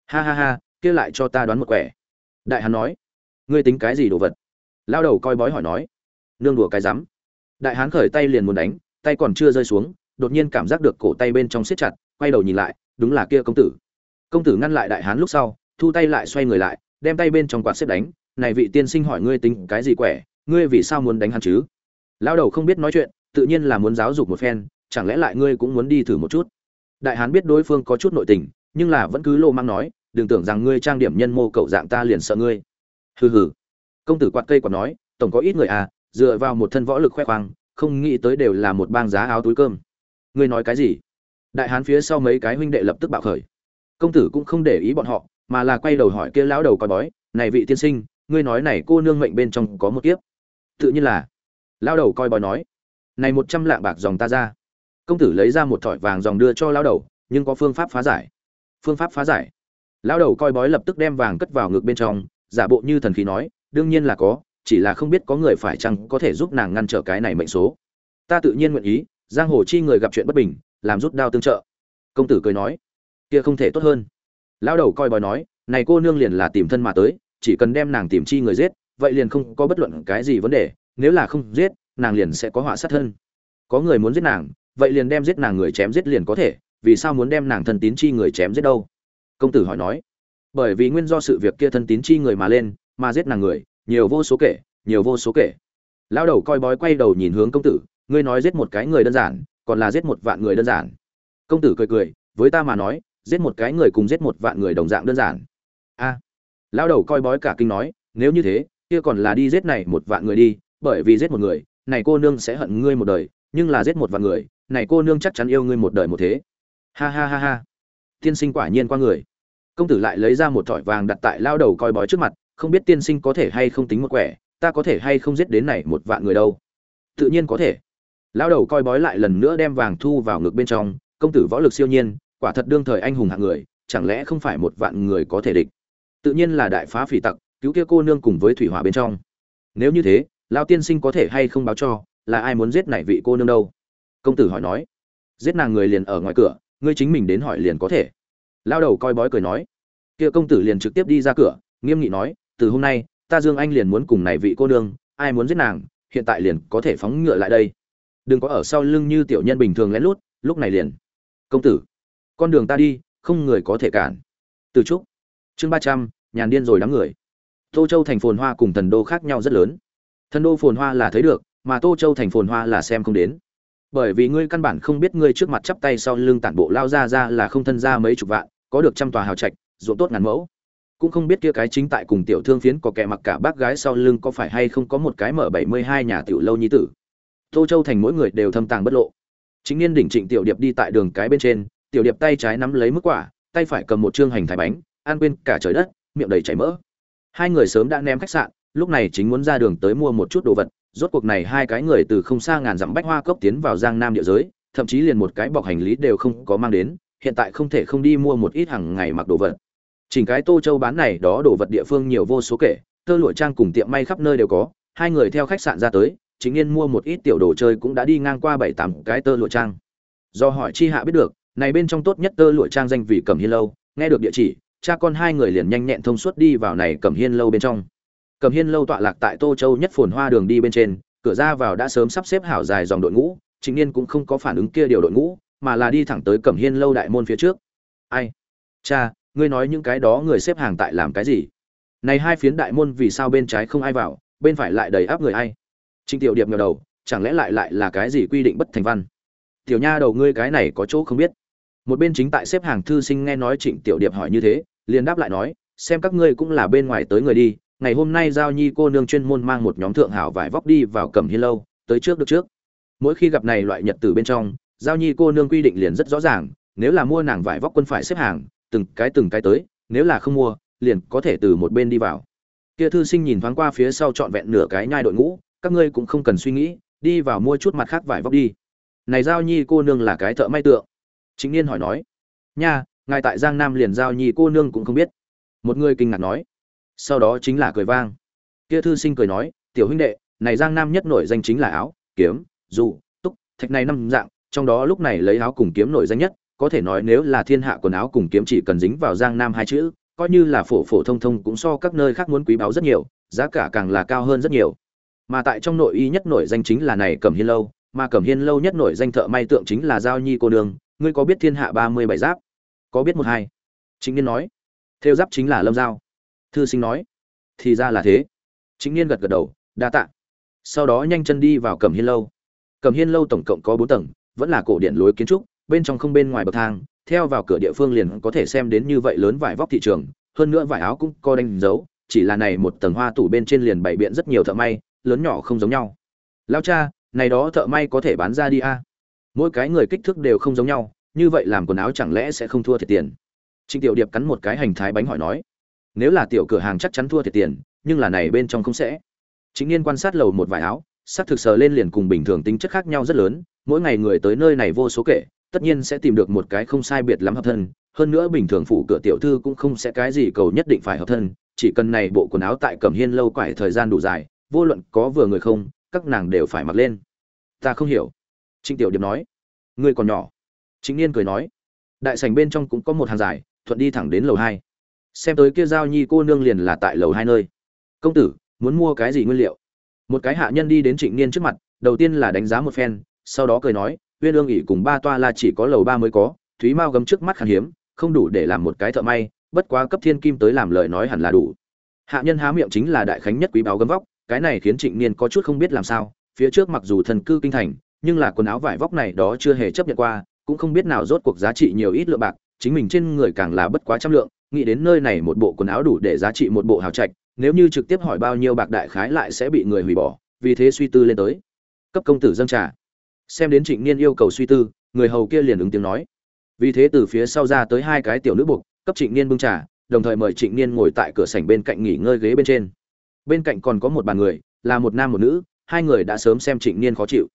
Ha ha ha, kia lại cho ta đoán một quẻ. Đại hán nói, ngươi tính cái gì đồ vật? Lao đầu coi bói hỏi nói, nương đùa cái rắm. Đại hán khởi tay liền muốn đánh, tay còn chưa rơi xuống, đột nhiên cảm giác được cổ tay bên trong siết chặt, quay đầu nhìn lại, đúng là kia công tử. Công tử ngăn lại đại hán lúc sau, thu tay lại xoay người lại, đem tay bên trong quạt xếp đánh, này vị tiên sinh hỏi ngươi tính cái gì quẻ, ngươi vì sao muốn đánh hắn chứ? Lão đầu không biết nói chuyện, tự nhiên là muốn giáo dục một phen, chẳng lẽ lại ngươi cũng muốn đi thử một chút? Đại hán biết đối phương có chút nội tình, nhưng là vẫn cứ lô mang nói, đừng tưởng rằng ngươi trang điểm nhân mô cậu dạng ta liền sợ ngươi. Hừ hừ. Công tử quạt cây còn nói, tổng có ít người à dựa vào một thân võ lực khoe khoang, không nghĩ tới đều là một bang giá áo túi cơm. Ngươi nói cái gì? Đại hán phía sau mấy cái huynh đệ lập tức bạo khởi. Công tử cũng không để ý bọn họ, mà là quay đầu hỏi kia lão đầu coi bói, này vị tiên sinh, ngươi nói này cô nương mệnh bên trong có một kiếp. Tự nhiên là. Lão đầu coi bói nói, này một trăm lạng bạc dòng ta ra công tử lấy ra một thỏi vàng dòng đưa cho lão đầu, nhưng có phương pháp phá giải. Phương pháp phá giải. Lão đầu coi bói lập tức đem vàng cất vào ngực bên trong, giả bộ như thần khí nói, đương nhiên là có, chỉ là không biết có người phải chăng có thể giúp nàng ngăn trở cái này mệnh số. Ta tự nhiên nguyện ý, giang hồ chi người gặp chuyện bất bình, làm rút đao tương trợ. Công tử cười nói, kia không thể tốt hơn. Lão đầu coi bói nói, này cô nương liền là tìm thân mà tới, chỉ cần đem nàng tìm chi người giết, vậy liền không có bất luận cái gì vấn đề, nếu là không giết, nàng liền sẽ có họa sát thân. Có người muốn giết nàng vậy liền đem giết nàng người chém giết liền có thể, vì sao muốn đem nàng thân tín chi người chém giết đâu? Công tử hỏi nói. Bởi vì nguyên do sự việc kia thân tín chi người mà lên, mà giết nàng người, nhiều vô số kể, nhiều vô số kể. Lão đầu coi bói quay đầu nhìn hướng công tử, ngươi nói giết một cái người đơn giản, còn là giết một vạn người đơn giản. Công tử cười cười, với ta mà nói, giết một cái người cùng giết một vạn người đồng dạng đơn giản. A. Lão đầu coi bói cả kinh nói, nếu như thế, kia còn là đi giết này một vạn người đi, bởi vì giết một người, này cô nương sẽ hận ngươi một đời nhưng là giết một vạn người, này cô nương chắc chắn yêu ngươi một đời một thế. Ha ha ha ha. Tiên sinh quả nhiên qua người. Công tử lại lấy ra một thỏi vàng đặt tại lao đầu coi bói trước mặt, không biết tiên sinh có thể hay không tính một quẻ, ta có thể hay không giết đến này một vạn người đâu. Tự nhiên có thể. Lao đầu coi bói lại lần nữa đem vàng thu vào ngực bên trong, công tử võ lực siêu nhiên, quả thật đương thời anh hùng hạng người, chẳng lẽ không phải một vạn người có thể địch? Tự nhiên là đại phá phỉ tặc, cứu kia cô nương cùng với thủy hỏa bên trong. Nếu như thế, lao tiên sinh có thể hay không báo cho? Là ai muốn giết này vị cô nương đâu? Công tử hỏi nói. Giết nàng người liền ở ngoài cửa, ngươi chính mình đến hỏi liền có thể. Lao đầu coi bói cười nói. Kia công tử liền trực tiếp đi ra cửa, nghiêm nghị nói, từ hôm nay, ta dương anh liền muốn cùng này vị cô nương, ai muốn giết nàng, hiện tại liền có thể phóng ngựa lại đây. Đừng có ở sau lưng như tiểu nhân bình thường lén lút, lúc này liền. Công tử, con đường ta đi, không người có thể cản. Từ trúc, chương ba trăm, nhàn điên rồi đám người. Tô châu thành phồn hoa cùng thần đô khác nhau rất lớn. Thần đô phồn hoa là thấy được mà tô châu thành phồn hoa là xem không đến. Bởi vì ngươi căn bản không biết ngươi trước mặt chắp tay sau lưng tản bộ lao ra ra là không thân ra mấy chục vạn, có được trăm tòa hào trạch, ruộng tốt ngàn mẫu. Cũng không biết kia cái chính tại cùng tiểu thương phiến có kẻ mặc cả bác gái sau lưng có phải hay không có một cái mở bảy mươi hai nhà tiểu lâu nhi tử. Tô châu thành mỗi người đều thâm tàng bất lộ. Chính niên đỉnh trịnh tiểu điệp đi tại đường cái bên trên, tiểu điệp tay trái nắm lấy mức quả, tay phải cầm một chương hành thái bánh an quên cả trời đất, miệng đầy chảy mỡ. Hai người sớm đã ném khách sạn, lúc này chính muốn ra đường tới mua một chút đồ vật rốt cuộc này hai cái người từ không xa ngàn dặm bách hoa cốc tiến vào giang nam địa giới, thậm chí liền một cái bọc hành lý đều không có mang đến, hiện tại không thể không đi mua một ít hàng ngày mặc đồ vật. Chỉnh cái tô châu bán này đó đồ vật địa phương nhiều vô số kể, tơ lụa trang cùng tiệm may khắp nơi đều có, hai người theo khách sạn ra tới, chính yên mua một ít tiểu đồ chơi cũng đã đi ngang qua bảy tám cái tơ lụa trang. Do hỏi chi hạ biết được, này bên trong tốt nhất tơ lụa trang danh vì cẩm hiên lâu, nghe được địa chỉ, cha con hai người liền nhanh nhẹn thông suốt đi vào này cẩm hiên lâu bên trong cẩm hiên lâu tọa lạc tại tô châu nhất phồn hoa đường đi bên trên, cửa ra vào đã sớm sắp xếp hảo dài dòng đội ngũ chính niên cũng không có phản ứng kia điều đội ngũ, mà là đi thẳng tới cẩm hiên lâu đại môn phía trước. Ai? Cha, ngươi nói những cái đó người xếp hàng tại làm cái gì? Này hai phiến đại môn vì sao bên trái không ai vào, bên phải lại đầy áp người ai? Trịnh tiểu điệp ngờ đầu, chẳng lẽ lại lại là cái gì quy định bất thành văn? Tiểu nha đầu ngươi cái này có chỗ không biết. Một bên chính tại xếp hàng thư sinh nghe nói trịnh tiểu điệp hỏi như thế, liền đáp lại nói, xem các ngươi cũng là bên ngoài tới người đi ngày hôm nay giao nhi cô nương chuyên môn mang một nhóm thượng hảo vải vóc đi vào cẩm hiên lâu, tới trước được trước. Mỗi khi gặp này loại nhật từ bên trong, giao nhi cô nương quy định liền rất rõ ràng, nếu là mua nàng vải vóc quân phải xếp hàng, từng cái từng cái tới, nếu là không mua, liền có thể từ một bên đi vào. Kia thư sinh nhìn thoáng qua phía sau trọn vẹn nửa cái nhai đội ngũ, các ngươi cũng không cần suy nghĩ, đi vào mua chút mặt khác vải vóc đi. Này giao nhi cô nương là cái thợ may tượng. Chính niên hỏi nói, nha, ngài tại giang nam liền giao nhi cô nương cũng không biết. Một người kinh ngạc nói sau đó chính là cười vang. Kia thư sinh cười nói, tiểu huynh đệ, này giang nam nhất nổi danh chính là áo, kiếm, dù, túc, thạch này năm dạng, trong đó lúc này lấy áo cùng kiếm nổi danh nhất, có thể nói nếu là thiên hạ quần áo cùng kiếm chỉ cần dính vào giang nam hai chữ, coi như là phổ phổ thông thông cũng so các nơi khác muốn quý báu rất nhiều, giá cả càng là cao hơn rất nhiều. Mà tại trong nội y nhất nổi danh chính là này cẩm hiên lâu, mà cẩm hiên lâu nhất nổi danh thợ may tượng chính là giao nhi cô đường ngươi có biết thiên hạ ba mươi bảy giáp? Có biết một hai? Chính niên nói. Theo giáp chính là lâm giao thư sinh nói, thì ra là thế. Chính niên gật gật đầu, đa tạ. Sau đó nhanh chân đi vào cẩm hiên lâu. Cẩm hiên lâu tổng cộng có bốn tầng, vẫn là cổ điện lối kiến trúc, bên trong không bên ngoài bậc thang, theo vào cửa địa phương liền có thể xem đến như vậy lớn vải vóc thị trường, hơn nữa vải áo cũng có đánh dấu, chỉ là này một tầng hoa tủ bên trên liền bày biện rất nhiều thợ may, lớn nhỏ không giống nhau. Lao cha, này đó thợ may có thể bán ra đi a? À? mỗi cái người kích thước đều không giống nhau, như vậy làm quần áo chẳng lẽ sẽ không thua thiệt tiền? Trịnh tiểu điệp cắn một cái hành thái bánh hỏi nói nếu là tiểu cửa hàng chắc chắn thua thiệt tiền, nhưng là này bên trong không sẽ. Chính niên quan sát lầu một vài áo, sắc thực sờ lên liền cùng bình thường tính chất khác nhau rất lớn, mỗi ngày người tới nơi này vô số kể, tất nhiên sẽ tìm được một cái không sai biệt lắm hợp thân, hơn nữa bình thường phủ cửa tiểu thư cũng không sẽ cái gì cầu nhất định phải hợp thân, chỉ cần này bộ quần áo tại cẩm hiên lâu quải thời gian đủ dài, vô luận có vừa người không, các nàng đều phải mặc lên. Ta không hiểu. Trịnh tiểu điệp nói. Ngươi còn nhỏ. Chính niên cười nói. Đại sảnh bên trong cũng có một hàng dài, thuận đi thẳng đến lầu hai xem tới kia giao nhi cô nương liền là tại lầu hai nơi. Công tử, muốn mua cái gì nguyên liệu? Một cái hạ nhân đi đến trịnh niên trước mặt, đầu tiên là đánh giá một phen, sau đó cười nói, uyên ương ỉ cùng ba toa là chỉ có lầu ba mới có, thúy mao gấm trước mắt khan hiếm, không đủ để làm một cái thợ may, bất quá cấp thiên kim tới làm lời nói hẳn là đủ. Hạ nhân há miệng chính là đại khánh nhất quý báo gấm vóc, cái này khiến trịnh niên có chút không biết làm sao, phía trước mặc dù thần cư kinh thành, nhưng là quần áo vải vóc này đó chưa hề chấp nhận qua, cũng không biết nào rốt cuộc giá trị nhiều ít lượng bạc, chính mình trên người càng là bất quá trăm lượng nghĩ đến nơi này một bộ quần áo đủ để giá trị một bộ hào trạch, nếu như trực tiếp hỏi bao nhiêu bạc đại khái lại sẽ bị người hủy bỏ, vì thế suy tư lên tới. Cấp công tử dâng trà. Xem đến trịnh niên yêu cầu suy tư, người hầu kia liền ứng tiếng nói. Vì thế từ phía sau ra tới hai cái tiểu nữ buộc, cấp trịnh niên bưng trà, đồng thời mời trịnh niên ngồi tại cửa sảnh bên cạnh nghỉ ngơi ghế bên trên. Bên cạnh còn có một bàn người, là một nam một nữ, hai người đã sớm xem trịnh niên khó chịu.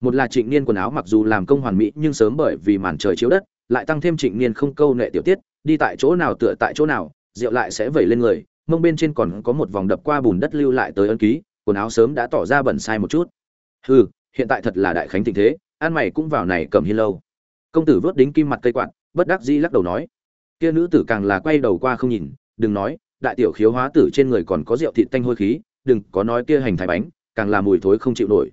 Một là trịnh niên quần áo mặc dù làm công hoàn mỹ nhưng sớm bởi vì màn trời chiếu đất, lại tăng thêm trịnh niên không câu nệ tiểu tiết đi tại chỗ nào tựa tại chỗ nào, rượu lại sẽ vẩy lên người, mông bên trên còn có một vòng đập qua bùn đất lưu lại tới ân ký, quần áo sớm đã tỏ ra bẩn sai một chút. Hừ, hiện tại thật là đại khánh tình thế an mày cũng vào này cầm hiên lâu. Công tử vớt đính kim mặt cây quạt, bất đắc dĩ lắc đầu nói. Kia nữ tử càng là quay đầu qua không nhìn, đừng nói, đại tiểu khiếu hóa tử trên người còn có rượu thịt tanh hôi khí, đừng có nói kia hành thái bánh, càng là mùi thối không chịu nổi.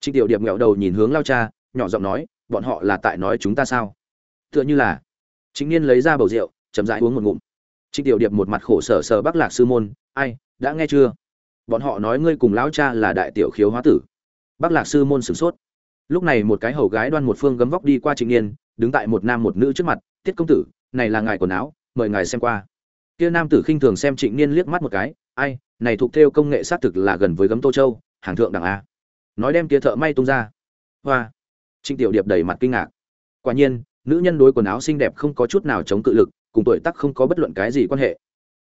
Trịnh tiểu điệp nghẹo đầu nhìn hướng lao cha, nhỏ giọng nói, bọn họ là tại nói chúng ta sao? Tựa như là chính niên lấy ra bầu rượu, chậm rãi uống một ngụm. Trịnh tiểu điệp một mặt khổ sở sở bắc lạc sư môn, ai, đã nghe chưa? Bọn họ nói ngươi cùng lão cha là đại tiểu khiếu hóa tử. Bắc lạc sư môn sửng sốt. Lúc này một cái hầu gái đoan một phương gấm vóc đi qua trịnh niên, đứng tại một nam một nữ trước mặt, tiết công tử, này là ngài quần áo, mời ngài xem qua. Kia nam tử khinh thường xem trịnh niên liếc mắt một cái, ai, này thuộc theo công nghệ xác thực là gần với gấm tô châu, hàng thượng đẳng a. Nói đem kia thợ may tung ra. Hoa. Trịnh tiểu điệp đầy mặt kinh ngạc. Quả nhiên nữ nhân đối quần áo xinh đẹp không có chút nào chống cự lực, cùng tuổi tác không có bất luận cái gì quan hệ.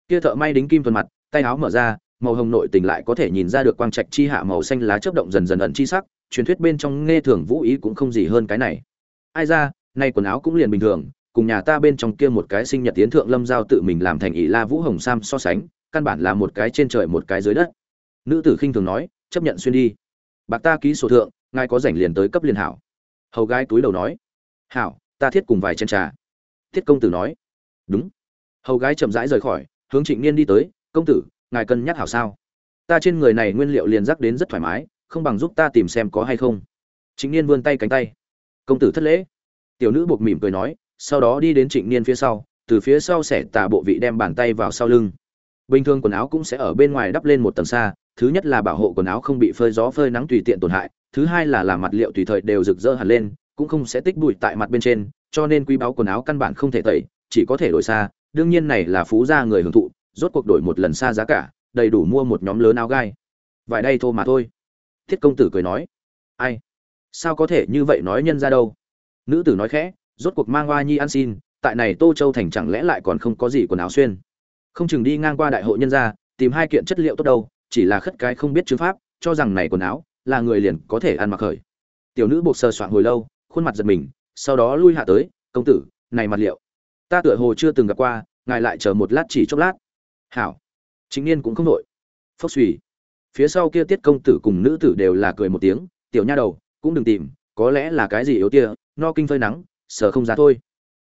Kia thợ may đính kim thuần mặt, tay áo mở ra, màu hồng nội tình lại có thể nhìn ra được quang trạch chi hạ màu xanh lá chớp động dần dần ẩn chi sắc, truyền thuyết bên trong nghe thường vũ ý cũng không gì hơn cái này. Ai ra, nay quần áo cũng liền bình thường, cùng nhà ta bên trong kia một cái sinh nhật tiến thượng lâm giao tự mình làm thành ỷ la vũ hồng sam so sánh, căn bản là một cái trên trời một cái dưới đất. Nữ tử khinh thường nói, chấp nhận xuyên đi. Bạc ta ký sổ thượng, ngài có rảnh liền tới cấp liên hảo. Hầu gái túi đầu nói, hảo ta thiết cùng vài chân trà. Thiết công tử nói. Đúng. Hầu gái chậm rãi rời khỏi, hướng trịnh niên đi tới, công tử, ngài cân nhắc hảo sao? Ta trên người này nguyên liệu liền rắc đến rất thoải mái, không bằng giúp ta tìm xem có hay không. Trịnh niên vươn tay cánh tay. Công tử thất lễ. Tiểu nữ buộc mỉm cười nói, sau đó đi đến trịnh niên phía sau, từ phía sau xẻ tà bộ vị đem bàn tay vào sau lưng. Bình thường quần áo cũng sẽ ở bên ngoài đắp lên một tầng xa, thứ nhất là bảo hộ quần áo không bị phơi gió phơi nắng tùy tiện tổn hại, thứ hai là làm mặt liệu tùy thời đều rực rỡ hẳn lên cũng không sẽ tích bụi tại mặt bên trên, cho nên quý báo quần áo căn bản không thể tẩy, chỉ có thể đổi xa. Đương nhiên này là phú gia người hưởng thụ, rốt cuộc đổi một lần xa giá cả, đầy đủ mua một nhóm lớn áo gai. Vải đây thô mà thôi. Thiết công tử cười nói. Ai? Sao có thể như vậy nói nhân ra đâu? Nữ tử nói khẽ, rốt cuộc mang hoa nhi ăn xin, tại này tô châu thành chẳng lẽ lại còn không có gì quần áo xuyên? Không chừng đi ngang qua đại hội nhân gia, tìm hai kiện chất liệu tốt đâu, chỉ là khất cái không biết chữ pháp, cho rằng này quần áo là người liền có thể ăn mặc khởi. Tiểu nữ buộc sờ soạn hồi lâu khuôn mặt giật mình, sau đó lui hạ tới, công tử, này mặt liệu, ta tựa hồ chưa từng gặp qua, ngài lại chờ một lát chỉ chốc lát. Hảo. Chính niên cũng không nội phốc suy. Phía sau kia tiết công tử cùng nữ tử đều là cười một tiếng, tiểu nha đầu, cũng đừng tìm, có lẽ là cái gì yếu tia, no kinh phơi nắng sợ không ra thôi.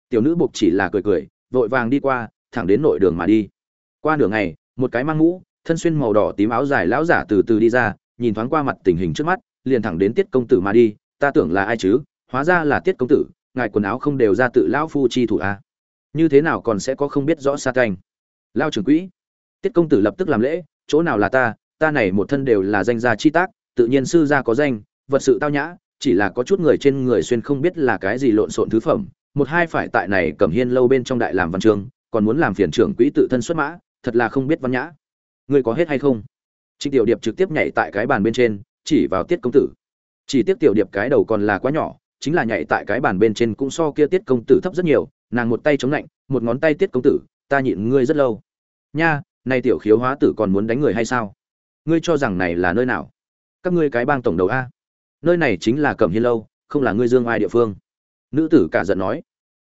Tiểu nữ buộc chỉ là cười cười, vội vàng đi qua, thẳng đến nội đường mà đi. Qua nửa ngày, một cái mang mũ, thân xuyên màu đỏ tím áo dài lão giả từ từ đi ra, nhìn thoáng qua mặt tình hình trước mắt, liền thẳng đến tiết công tử mà đi, ta tưởng là ai chứ? Hóa ra là tiết công tử, ngài quần áo không đều ra tự lão phu chi thủ a à? như thế nào còn sẽ có không biết rõ xa canh lao trưởng quỹ, tiết công tử lập tức làm lễ, chỗ nào là ta ta này một thân đều là danh gia chi tác, tự nhiên sư gia có danh, vật sự tao nhã, chỉ là có chút người trên người xuyên không biết là cái gì lộn xộn thứ phẩm, một hai phải tại này cầm hiên lâu bên trong đại làm văn trường, còn muốn làm phiền trưởng quỹ tự thân xuất mã, thật là không biết văn nhã. Ngươi có hết hay không? Trịnh tiểu điệp trực tiếp nhảy tại cái bàn bên trên, chỉ vào tiết công tử. Chỉ tiếc tiểu điệp cái đầu còn là quá nhỏ chính là nhảy tại cái bàn bên trên cũng so kia tiết công tử thấp rất nhiều, nàng một tay chống lạnh, một ngón tay tiết công tử, ta nhịn ngươi rất lâu. Nha nay tiểu khiếu hóa tử còn muốn đánh người hay sao? Ngươi cho rằng này là nơi nào? Các ngươi cái bang tổng đầu a. Nơi này chính là cẩm hiên lâu, không là ngươi dương ai địa phương. Nữ tử cả giận nói.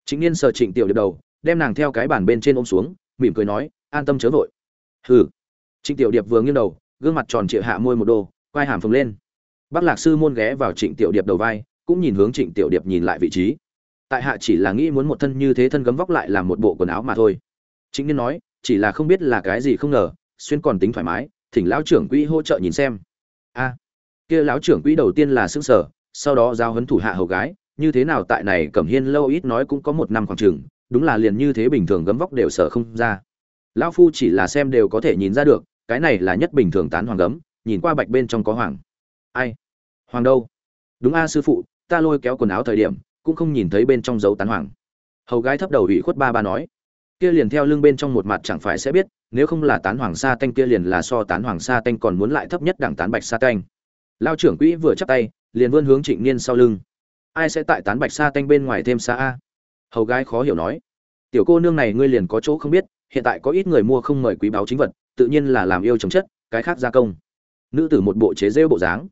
Chính niên sờ trịnh tiểu điệp đầu, đem nàng theo cái bàn bên trên ôm xuống, mỉm cười nói, an tâm chớ vội. Hừ. Trịnh tiểu điệp vừa nghiêng đầu, gương mặt tròn trịa hạ môi một đồ, quai hàm phồng lên. Bác lạc sư môn ghé vào trịnh tiểu điệp đầu vai cũng nhìn hướng trịnh tiểu điệp nhìn lại vị trí. Tại hạ chỉ là nghĩ muốn một thân như thế thân gấm vóc lại làm một bộ quần áo mà thôi. Chính niên nói, chỉ là không biết là cái gì không ngờ, xuyên còn tính thoải mái, thỉnh lão trưởng quỹ hỗ trợ nhìn xem. A, kia lão trưởng quỹ đầu tiên là sững sở, sau đó giao hấn thủ hạ hầu gái, như thế nào tại này cẩm hiên lâu ít nói cũng có một năm khoảng chừng, đúng là liền như thế bình thường gấm vóc đều sở không ra. Lão phu chỉ là xem đều có thể nhìn ra được, cái này là nhất bình thường tán hoàng gấm, nhìn qua bạch bên trong có hoàng. Ai? Hoàng đâu? Đúng a, sư phụ ta lôi kéo quần áo thời điểm, cũng không nhìn thấy bên trong dấu tán hoàng. Hầu gái thấp đầu ủy khuất ba ba nói, kia liền theo lưng bên trong một mặt chẳng phải sẽ biết, nếu không là tán hoàng sa tanh kia liền là so tán hoàng sa tanh còn muốn lại thấp nhất đẳng tán bạch sa tanh. Lao trưởng quỹ vừa chắp tay, liền vươn hướng trịnh niên sau lưng. Ai sẽ tại tán bạch sa tanh bên ngoài thêm xa a? Hầu gái khó hiểu nói, tiểu cô nương này ngươi liền có chỗ không biết, hiện tại có ít người mua không mời quý báo chính vật, tự nhiên là làm yêu chấm chất, cái khác gia công. Nữ tử một bộ chế rêu bộ dáng.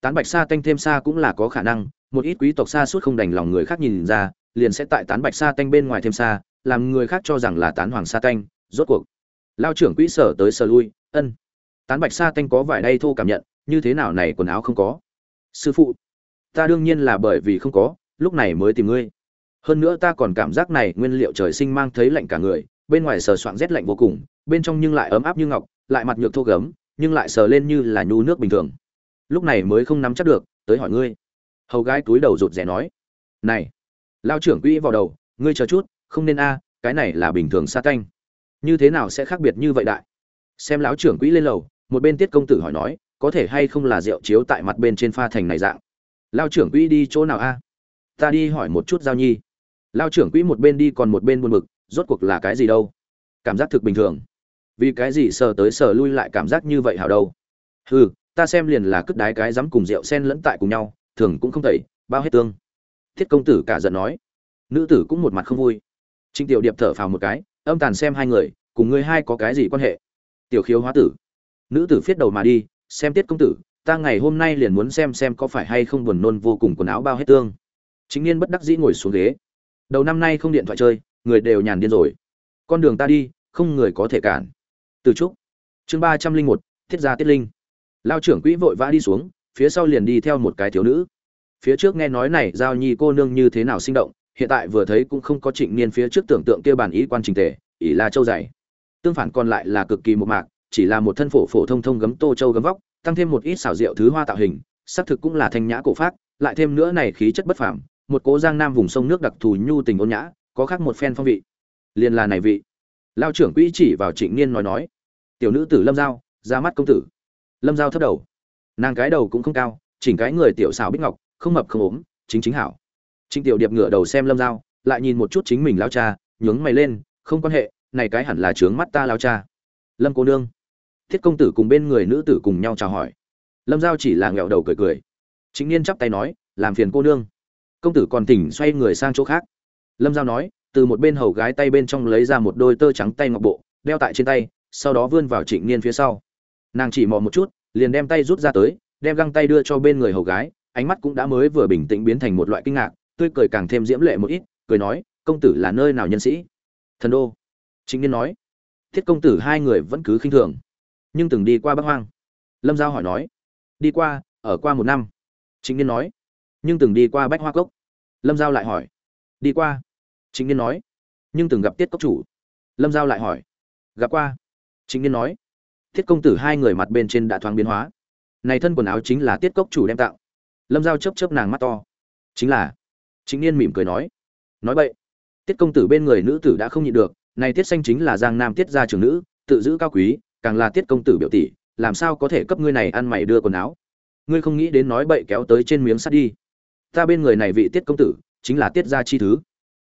Tán bạch sa tanh thêm xa cũng là có khả năng một ít quý tộc xa suốt không đành lòng người khác nhìn ra, liền sẽ tại tán bạch sa tanh bên ngoài thêm xa, làm người khác cho rằng là tán hoàng sa tanh, rốt cuộc. Lao trưởng quỹ sở tới sở lui, ân. Tán bạch sa tanh có vải đay thô cảm nhận, như thế nào này quần áo không có? Sư phụ, ta đương nhiên là bởi vì không có, lúc này mới tìm ngươi. Hơn nữa ta còn cảm giác này nguyên liệu trời sinh mang thấy lạnh cả người, bên ngoài sờ soạng rét lạnh vô cùng, bên trong nhưng lại ấm áp như ngọc, lại mặt nhược thô gấm, nhưng lại sờ lên như là nhu nước bình thường. Lúc này mới không nắm chắc được, tới hỏi ngươi hầu gái túi đầu rụt rè nói, này, lao trưởng quỹ vào đầu, ngươi chờ chút, không nên a, cái này là bình thường sa tanh như thế nào sẽ khác biệt như vậy đại? Xem lão trưởng quỹ lên lầu, một bên tiết công tử hỏi nói, có thể hay không là rượu chiếu tại mặt bên trên pha thành này dạng? Lao trưởng quỹ đi chỗ nào a? Ta đi hỏi một chút giao nhi. Lao trưởng quỹ một bên đi còn một bên buồn bực, rốt cuộc là cái gì đâu? Cảm giác thực bình thường. Vì cái gì sờ tới sờ lui lại cảm giác như vậy hảo đâu? Hừ, ta xem liền là cất đái cái dám cùng rượu sen lẫn tại cùng nhau thường cũng không tẩy, bao hết tương. Thiết công tử cả giận nói. Nữ tử cũng một mặt không vui. Trịnh tiểu điệp thở phào một cái, âm tàn xem hai người, cùng ngươi hai có cái gì quan hệ? Tiểu khiếu hóa tử. Nữ tử phiết đầu mà đi, xem tiết công tử, ta ngày hôm nay liền muốn xem xem có phải hay không buồn nôn vô cùng quần áo bao hết tương. Chính niên bất đắc dĩ ngồi xuống ghế. Đầu năm nay không điện thoại chơi, người đều nhàn điên rồi. Con đường ta đi, không người có thể cản. Từ trúc. Chương ba trăm linh một, thiết gia tiết linh. Lao trưởng quỹ vội vã đi xuống phía sau liền đi theo một cái thiếu nữ. Phía trước nghe nói này, giao nhi cô nương như thế nào sinh động, hiện tại vừa thấy cũng không có trịnh niên phía trước tưởng tượng kia bản ý quan trình tề, ỷ là châu dày. Tương phản còn lại là cực kỳ một mạc, chỉ là một thân phổ phổ thông thông gấm tô châu gấm vóc, tăng thêm một ít xảo diệu thứ hoa tạo hình, xác thực cũng là thanh nhã cổ phác, lại thêm nữa này khí chất bất phàm, một cố giang nam vùng sông nước đặc thù nhu tình ôn nhã, có khác một phen phong vị. Liền là này vị. Lao trưởng quỹ chỉ vào trịnh niên nói nói, tiểu nữ tử lâm giao, ra mắt công tử. Lâm giao thấp đầu nàng cái đầu cũng không cao, chỉnh cái người tiểu xào bích ngọc, không mập không ốm, chính chính hảo. Trịnh tiểu điệp ngửa đầu xem lâm giao, lại nhìn một chút chính mình lao cha, nhướng mày lên, không quan hệ, này cái hẳn là trướng mắt ta lao cha. Lâm cô nương. Thiết công tử cùng bên người nữ tử cùng nhau chào hỏi. Lâm giao chỉ là nghẹo đầu cười cười. Chính niên chắp tay nói, làm phiền cô nương. Công tử còn tỉnh xoay người sang chỗ khác. Lâm giao nói, từ một bên hầu gái tay bên trong lấy ra một đôi tơ trắng tay ngọc bộ, đeo tại trên tay, sau đó vươn vào trịnh niên phía sau. Nàng chỉ mò một chút liền đem tay rút ra tới, đem găng tay đưa cho bên người hầu gái, ánh mắt cũng đã mới vừa bình tĩnh biến thành một loại kinh ngạc, tươi cười càng thêm diễm lệ một ít, cười nói, công tử là nơi nào nhân sĩ? Thần đô. Trịnh niên nói. Thiết công tử hai người vẫn cứ khinh thường, nhưng từng đi qua bắc hoang. Lâm giao hỏi nói. Đi qua, ở qua một năm. Trịnh niên nói. Nhưng từng đi qua bách hoa cốc. Lâm giao lại hỏi. Đi qua. Trịnh niên nói. Nhưng từng gặp tiết cốc chủ. Lâm giao lại hỏi. Gặp qua. Trịnh niên nói thiết công tử hai người mặt bên trên đã thoáng biến hóa. Này thân quần áo chính là tiết cốc chủ đem tặng lâm giao chấp chấp nàng mắt to. Chính là chính niên mỉm cười nói. Nói vậy tiết công tử bên người nữ tử đã không nhịn được, này tiết xanh chính là giang nam tiết gia trưởng nữ, tự giữ cao quý, càng là tiết công tử biểu tỷ, làm sao có thể cấp ngươi này ăn mày đưa quần áo? Ngươi không nghĩ đến nói bậy kéo tới trên miếng sắt đi. Ta bên người này vị tiết công tử, chính là tiết gia chi thứ.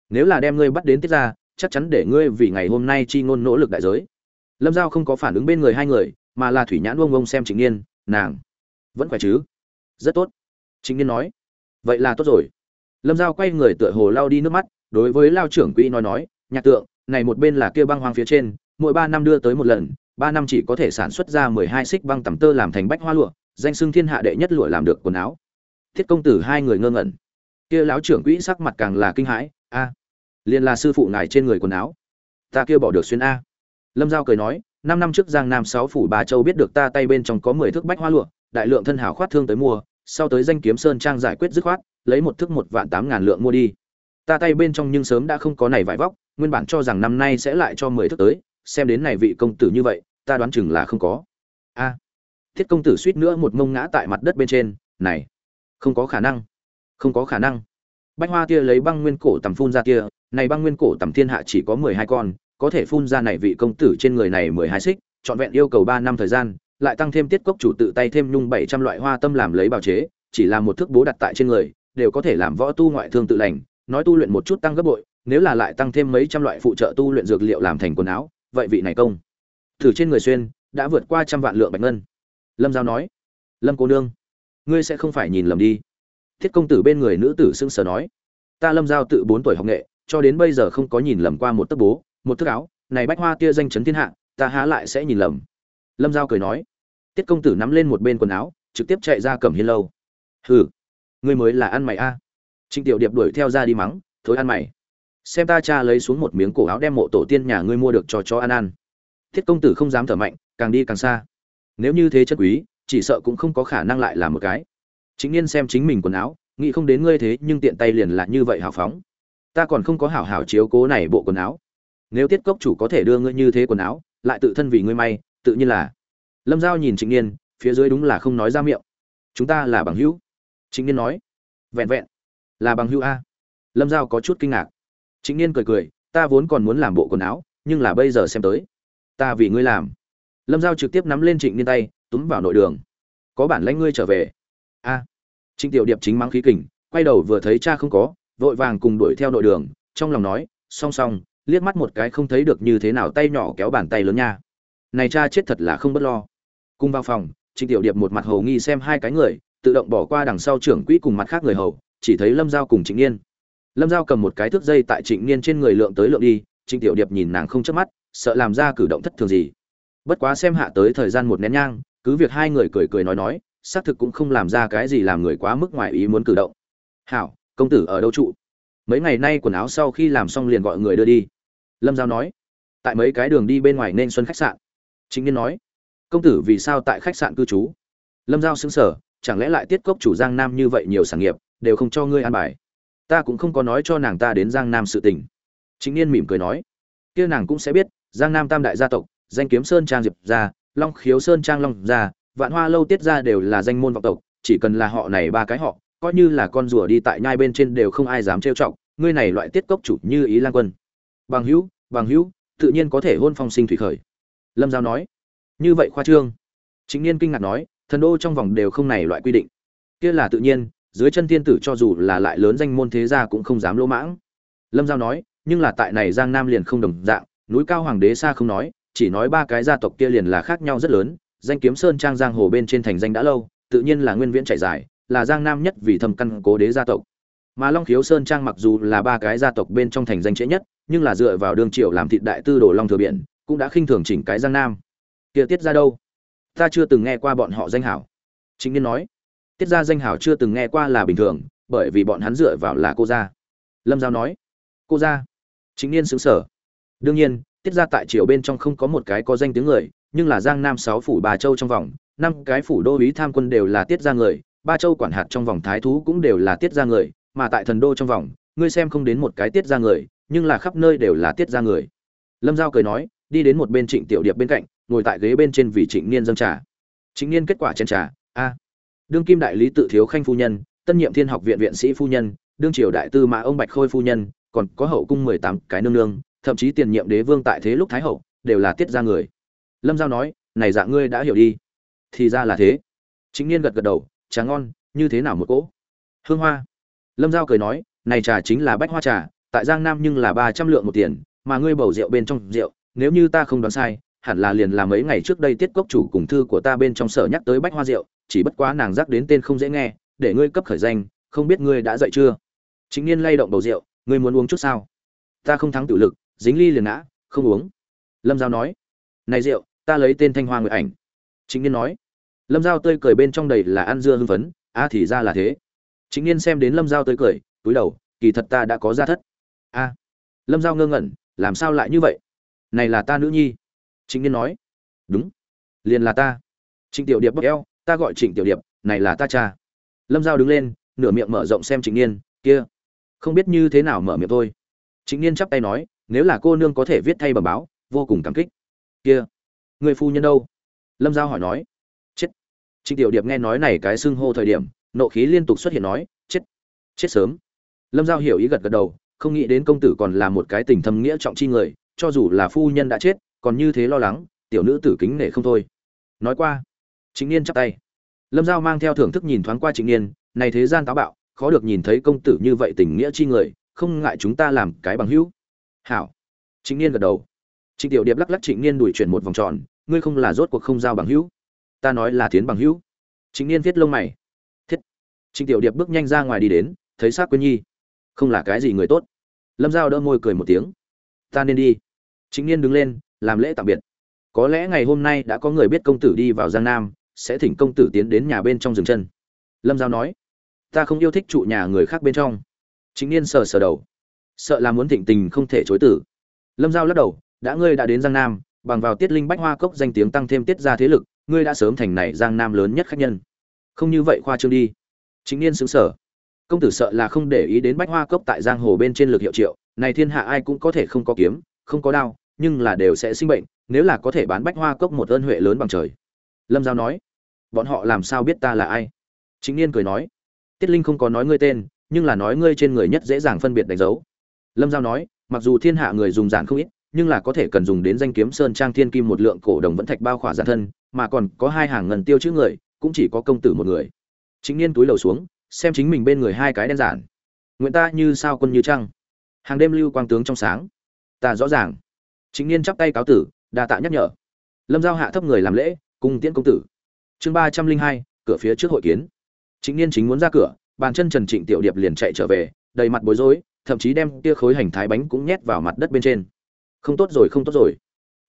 Nếu là đem ngươi bắt đến tiết gia, chắc chắn để ngươi vì ngày hôm nay chi ngôn nỗ lực đại giới lâm giao không có phản ứng bên người hai người mà là thủy nhãn ông ông xem trịnh niên nàng vẫn khỏe chứ? Rất tốt. Trịnh niên nói vậy là tốt rồi. Lâm giao quay người tựa hồ lao đi nước mắt đối với lao trưởng quỹ nói nói nhạc tượng này một bên là kia băng hoang phía trên mỗi ba năm đưa tới một lần ba năm chỉ có thể sản xuất ra mười hai xích băng tầm tơ làm thành bách hoa lụa danh xưng thiên hạ đệ nhất lụa làm được quần áo. Thiết công tử hai người ngơ ngẩn. Kia lão trưởng quỹ sắc mặt càng là kinh hãi a à, liền là sư phụ ngài trên người quần áo ta kia bỏ được xuyên a lâm giao cười nói, năm năm trước giang nam sáu phủ bà châu biết được ta tay bên trong có mười thước bách hoa lụa, đại lượng thân hảo khoát thương tới mua, sau tới danh kiếm sơn trang giải quyết dứt khoát, lấy một thước một vạn tám ngàn lượng mua đi. Ta tay bên trong nhưng sớm đã không có này vải vóc, nguyên bản cho rằng năm nay sẽ lại cho mười thước tới, xem đến này vị công tử như vậy, ta đoán chừng là không có. A, thiết công tử suýt nữa một mông ngã tại mặt đất bên trên, này, không có khả năng, không có khả năng. Bách hoa tia lấy băng nguyên cổ tầm phun ra tia này băng nguyên cổ tầm thiên hạ chỉ có mười hai con có thể phun ra này vị công tử trên người này mười hai xích, trọn vẹn yêu cầu ba năm thời gian, lại tăng thêm tiết cốc chủ tự tay thêm nhung bảy trăm loại hoa tâm làm lấy bào chế, chỉ là một thước bố đặt tại trên người, đều có thể làm võ tu ngoại thương tự lành, nói tu luyện một chút tăng gấp bội, nếu là lại tăng thêm mấy trăm loại phụ trợ tu luyện dược liệu làm thành quần áo, vậy vị này công thử trên người xuyên đã vượt qua trăm vạn lượng bạch ngân. Lâm giao nói, lâm cô nương, ngươi sẽ không phải nhìn lầm đi. Thiết công tử bên người nữ tử sưng sờ nói, ta lâm giao tự bốn tuổi học nghệ, cho đến bây giờ không có nhìn lầm qua một tấc bố một thức áo, này bách hoa tia danh chấn thiên hạ, ta há lại sẽ nhìn lầm. Lâm giao cười nói, tiết công tử nắm lên một bên quần áo, trực tiếp chạy ra cầm hiên lâu. Hừ, ngươi mới là ăn mày a. Trịnh tiểu điệp đuổi theo ra đi mắng thối ăn mày. Xem ta cha lấy xuống một miếng cổ áo đem mộ tổ tiên nhà ngươi mua được cho chó ăn ăn. Thiết công tử không dám thở mạnh, càng đi càng xa. Nếu như thế chất quý, chỉ sợ cũng không có khả năng lại làm một cái. Chính niên xem chính mình quần áo, nghĩ không đến ngươi thế nhưng tiện tay liền là như vậy hào phóng. Ta còn không có hảo hảo chiếu cố này bộ quần áo nếu tiết cốc chủ có thể đưa ngươi như thế quần áo, lại tự thân vì ngươi may, tự nhiên là. Lâm giao nhìn trịnh niên, phía dưới đúng là không nói ra miệng. Chúng ta là bằng hữu. Trịnh niên nói. Vẹn vẹn. Là bằng hữu a. Lâm giao có chút kinh ngạc. Trịnh niên cười cười, ta vốn còn muốn làm bộ quần áo, nhưng là bây giờ xem tới. Ta vì ngươi làm. Lâm giao trực tiếp nắm lên trịnh niên tay, túm vào nội đường. Có bản lãnh ngươi trở về. A. Trịnh tiểu điệp chính mắng khí kình, quay đầu vừa thấy cha không có, vội vàng cùng đuổi theo nội đường, trong lòng nói, song song liếc mắt một cái không thấy được như thế nào, tay nhỏ kéo bàn tay lớn nha. Này cha chết thật là không bất lo. Cùng vào phòng, trịnh tiểu điệp một mặt hầu nghi xem hai cái người, tự động bỏ qua đằng sau trưởng quỹ cùng mặt khác người hầu, chỉ thấy lâm giao cùng trịnh niên lâm giao cầm một cái thước dây tại trịnh niên trên người lượng tới lượng đi, trịnh tiểu điệp nhìn nàng không chớp mắt, sợ làm ra cử động thất thường gì. Bất quá xem hạ tới thời gian một nén nhang, cứ việc hai người cười cười nói nói, xác thực cũng không làm ra cái gì làm người quá mức ngoài ý muốn cử động. Hảo, công tử ở đâu trụ? Mấy ngày nay quần áo sau khi làm xong liền gọi người đưa đi lâm giao nói, tại mấy cái đường đi bên ngoài nên xuân khách sạn. Chính niên nói, công tử vì sao tại khách sạn cư trú? Lâm giao xứng sở chẳng lẽ lại tiết cốc chủ giang nam như vậy nhiều sản nghiệp, đều không cho ngươi an bài? Ta cũng không có nói cho nàng ta đến giang nam sự tình. Chính niên mỉm cười nói, kia nàng cũng sẽ biết, giang nam tam đại gia tộc, danh kiếm sơn trang diệp gia long khiếu sơn trang long gia vạn hoa lâu tiết gia đều là danh môn vọng tộc, chỉ cần là họ này ba cái họ, coi như là con rùa đi tại nhai bên trên đều không ai dám trêu chọc, ngươi này loại tiết cốc chủ như ý lang quân bằng hữu bằng hữu, tự nhiên có thể hôn phong sinh thủy khởi. Lâm giao nói. Như vậy khoa trương. Chính niên kinh ngạc nói, thần đô trong vòng đều không này loại quy định. Kia là tự nhiên, dưới chân thiên tử cho dù là lại lớn danh môn thế gia cũng không dám lỗ mãng. Lâm giao nói, nhưng là tại này giang nam liền không đồng dạng, núi cao hoàng đế xa không nói, chỉ nói ba cái gia tộc kia liền là khác nhau rất lớn, danh kiếm sơn trang giang hồ bên trên thành danh đã lâu, tự nhiên là nguyên viễn chạy dài, là giang nam nhất vì thâm căn cố đế gia tộc mà long khiếu sơn trang mặc dù là ba cái gia tộc bên trong thành danh trễ nhất, nhưng là dựa vào đương triệu làm thịt đại tư đồ long thừa biển, cũng đã khinh thường chỉnh cái giang nam. Kia tiết ra đâu? Ta chưa từng nghe qua bọn họ danh hảo. Chính niên nói. Tiết ra danh hảo chưa từng nghe qua là bình thường, bởi vì bọn hắn dựa vào là cô gia. Lâm giao nói. Cô gia? Chính niên xứng sở đương nhiên, tiết ra tại triều bên trong không có một cái có danh tiếng người, nhưng là giang nam sáu phủ bà châu trong vòng, năm cái phủ đô ý tham quân đều là tiết ra người, ba châu quản hạt trong vòng thái thú cũng đều là tiết ra người mà tại thần đô trong vòng, ngươi xem không đến một cái tiết ra người, nhưng là khắp nơi đều là tiết ra người. Lâm giao cười nói, đi đến một bên trịnh tiểu điệp bên cạnh, ngồi tại ghế bên trên vì trịnh niên dâng trà. Trịnh niên kết quả trên trà, a. Đương kim đại lý tự thiếu khanh phu nhân, tân nhiệm thiên học viện viện sĩ phu nhân, đương triều đại tư mã ông bạch khôi phu nhân, còn có hậu cung mười tám cái nương nương, thậm chí tiền nhiệm đế vương tại thế lúc thái hậu, đều là tiết ra người. Lâm giao nói, này dạng ngươi đã hiểu đi. Thì ra là thế. Chính niên gật gật đầu, trà ngon, như thế nào một cỗ? Hương hoa lâm giao cười nói, này trà chính là bách hoa trà, tại giang nam nhưng là ba trăm lượng một tiền, mà ngươi bầu rượu bên trong rượu, nếu như ta không đoán sai, hẳn là liền là mấy ngày trước đây tiết cốc chủ cùng thư của ta bên trong sở nhắc tới bách hoa rượu, chỉ bất quá nàng giác đến tên không dễ nghe, để ngươi cấp khởi danh, không biết ngươi đã dậy chưa? Chính niên lay động bầu rượu, ngươi muốn uống chút sao? Ta không thắng tự lực, dính ly liền ngã, không uống. Lâm giao nói, này rượu, ta lấy tên thanh hoa người ảnh. Chính niên nói, lâm giao tươi cười bên trong đầy là ăn dưa hưng phấn a thì ra là thế chính niên xem đến lâm giao tới cười, túi đầu, kỳ thật ta đã có gia thất. A, lâm giao ngơ ngẩn, làm sao lại như vậy? Này là ta nữ nhi. Chính niên nói. Đúng. Liền là ta. Trịnh tiểu điệp bốc eo, ta gọi trịnh tiểu điệp, này là ta cha. Lâm giao đứng lên, nửa miệng mở rộng xem trịnh niên, kia. Không biết như thế nào mở miệng thôi. Trịnh niên chắp tay nói, nếu là cô nương có thể viết thay bẩm báo, vô cùng cảm kích. Kia. Người phu nhân đâu? Lâm giao hỏi nói. Chết. Trịnh tiểu điệp nghe nói này cái xưng hô thời điểm nộ khí liên tục xuất hiện nói, chết chết sớm. Lâm giao hiểu ý gật gật đầu, không nghĩ đến công tử còn là một cái tình thâm nghĩa trọng chi người, cho dù là phu nhân đã chết, còn như thế lo lắng, tiểu nữ tử kính nể không thôi. Nói qua chính niên chắp tay. Lâm giao mang theo thưởng thức nhìn thoáng qua chính niên, này thế gian táo bạo, khó được nhìn thấy công tử như vậy tình nghĩa chi người, không ngại chúng ta làm cái bằng hữu. Hảo. Chính niên gật đầu. Trịnh tiểu điệp lắc lắc trịnh niên đuổi chuyển một vòng tròn, ngươi không là rốt cuộc không giao bằng hữu, ta nói là tiến bằng hữu. Chính niên viết lông mày trịnh tiểu điệp bước nhanh ra ngoài đi đến, thấy xác quyên nhi. Không là cái gì người tốt. Lâm giao đỡ môi cười một tiếng. Ta nên đi. Chính niên đứng lên, làm lễ tạm biệt. Có lẽ ngày hôm nay đã có người biết công tử đi vào giang nam, sẽ thỉnh công tử tiến đến nhà bên trong rừng chân. Lâm giao nói. Ta không yêu thích trụ nhà người khác bên trong. Chính niên sờ sờ đầu. Sợ là muốn thịnh tình không thể chối tử. Lâm giao lắc đầu. Đã ngươi đã đến giang nam, bằng vào tiết linh bách hoa cốc danh tiếng tăng thêm tiết ra thế lực, ngươi đã sớm thành này giang nam lớn nhất khách nhân. Không như vậy khoa trương đi chính niên xứng sở. Công tử sợ là không để ý đến bách hoa cốc tại giang hồ bên trên lực hiệu triệu, này thiên hạ ai cũng có thể không có kiếm, không có đao, nhưng là đều sẽ sinh bệnh, nếu là có thể bán bách hoa cốc một ơn huệ lớn bằng trời. Lâm giao nói, bọn họ làm sao biết ta là ai? Chính niên cười nói, tiết linh không có nói ngươi tên, nhưng là nói ngươi trên người nhất dễ dàng phân biệt đánh dấu. Lâm giao nói, mặc dù thiên hạ người dùng giản không ít, nhưng là có thể cần dùng đến danh kiếm sơn trang thiên kim một lượng cổ đồng vẫn thạch bao khỏa giản thân, mà còn có hai hàng ngần tiêu chữ người, cũng chỉ có công tử một người chính niên túi lầu xuống, xem chính mình bên người hai cái đen giản. Nguyện ta như sao quân như trăng. Hàng đêm lưu quang tướng trong sáng. Ta rõ ràng. Chính niên chắp tay cáo tử, đa tạ nhắc nhở. Lâm giao hạ thấp người làm lễ cung tiễn công tử. Chương ba trăm linh hai, cửa phía trước hội kiến. Chính niên chính muốn ra cửa, bàn chân trần trịnh tiểu điệp liền chạy trở về, đầy mặt bối rối, thậm chí đem kia khối hành thái bánh cũng nhét vào mặt đất bên trên. Không tốt rồi, không tốt rồi.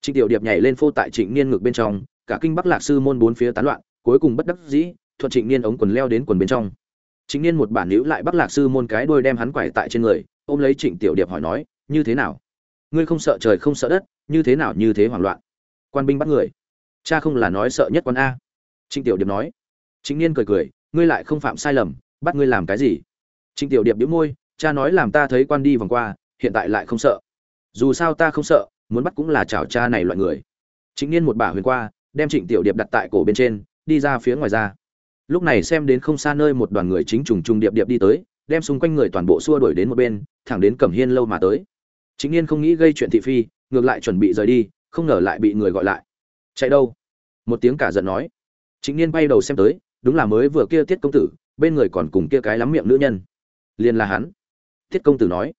Trịnh tiểu điệp nhảy lên phô tại trịnh niên ngực bên trong, cả kinh bắc lạc sư môn bốn phía tán loạn, cuối cùng bất đắc dĩ thuận trịnh niên ống quần leo đến quần bên trong. Trịnh niên một bản nữ lại bắc lạc sư môn cái đôi đem hắn quải tại trên người, ôm lấy trịnh tiểu điệp hỏi nói, như thế nào? Ngươi không sợ trời không sợ đất, như thế nào như thế hoảng loạn? Quan binh bắt người, cha không là nói sợ nhất quan a. Trịnh tiểu điệp nói. Trịnh niên cười cười, ngươi lại không phạm sai lầm, bắt ngươi làm cái gì? Trịnh tiểu điệp đĩu môi, cha nói làm ta thấy quan đi vòng qua, hiện tại lại không sợ. Dù sao ta không sợ, muốn bắt cũng là chảo cha này loại người. Chính niên một bả huyền qua, đem trịnh tiểu điệp đặt tại cổ bên trên, đi ra phía ngoài ra lúc này xem đến không xa nơi một đoàn người chính trùng trùng điệp điệp đi tới, đem xung quanh người toàn bộ xua đuổi đến một bên, thẳng đến cẩm hiên lâu mà tới. Chính niên không nghĩ gây chuyện thị phi, ngược lại chuẩn bị rời đi, không ngờ lại bị người gọi lại. Chạy đâu? Một tiếng cả giận nói. Chính niên bay đầu xem tới, đúng là mới vừa kia tiết công tử, bên người còn cùng kia cái lắm miệng nữ nhân. Liền là hắn. Tiết công tử nói.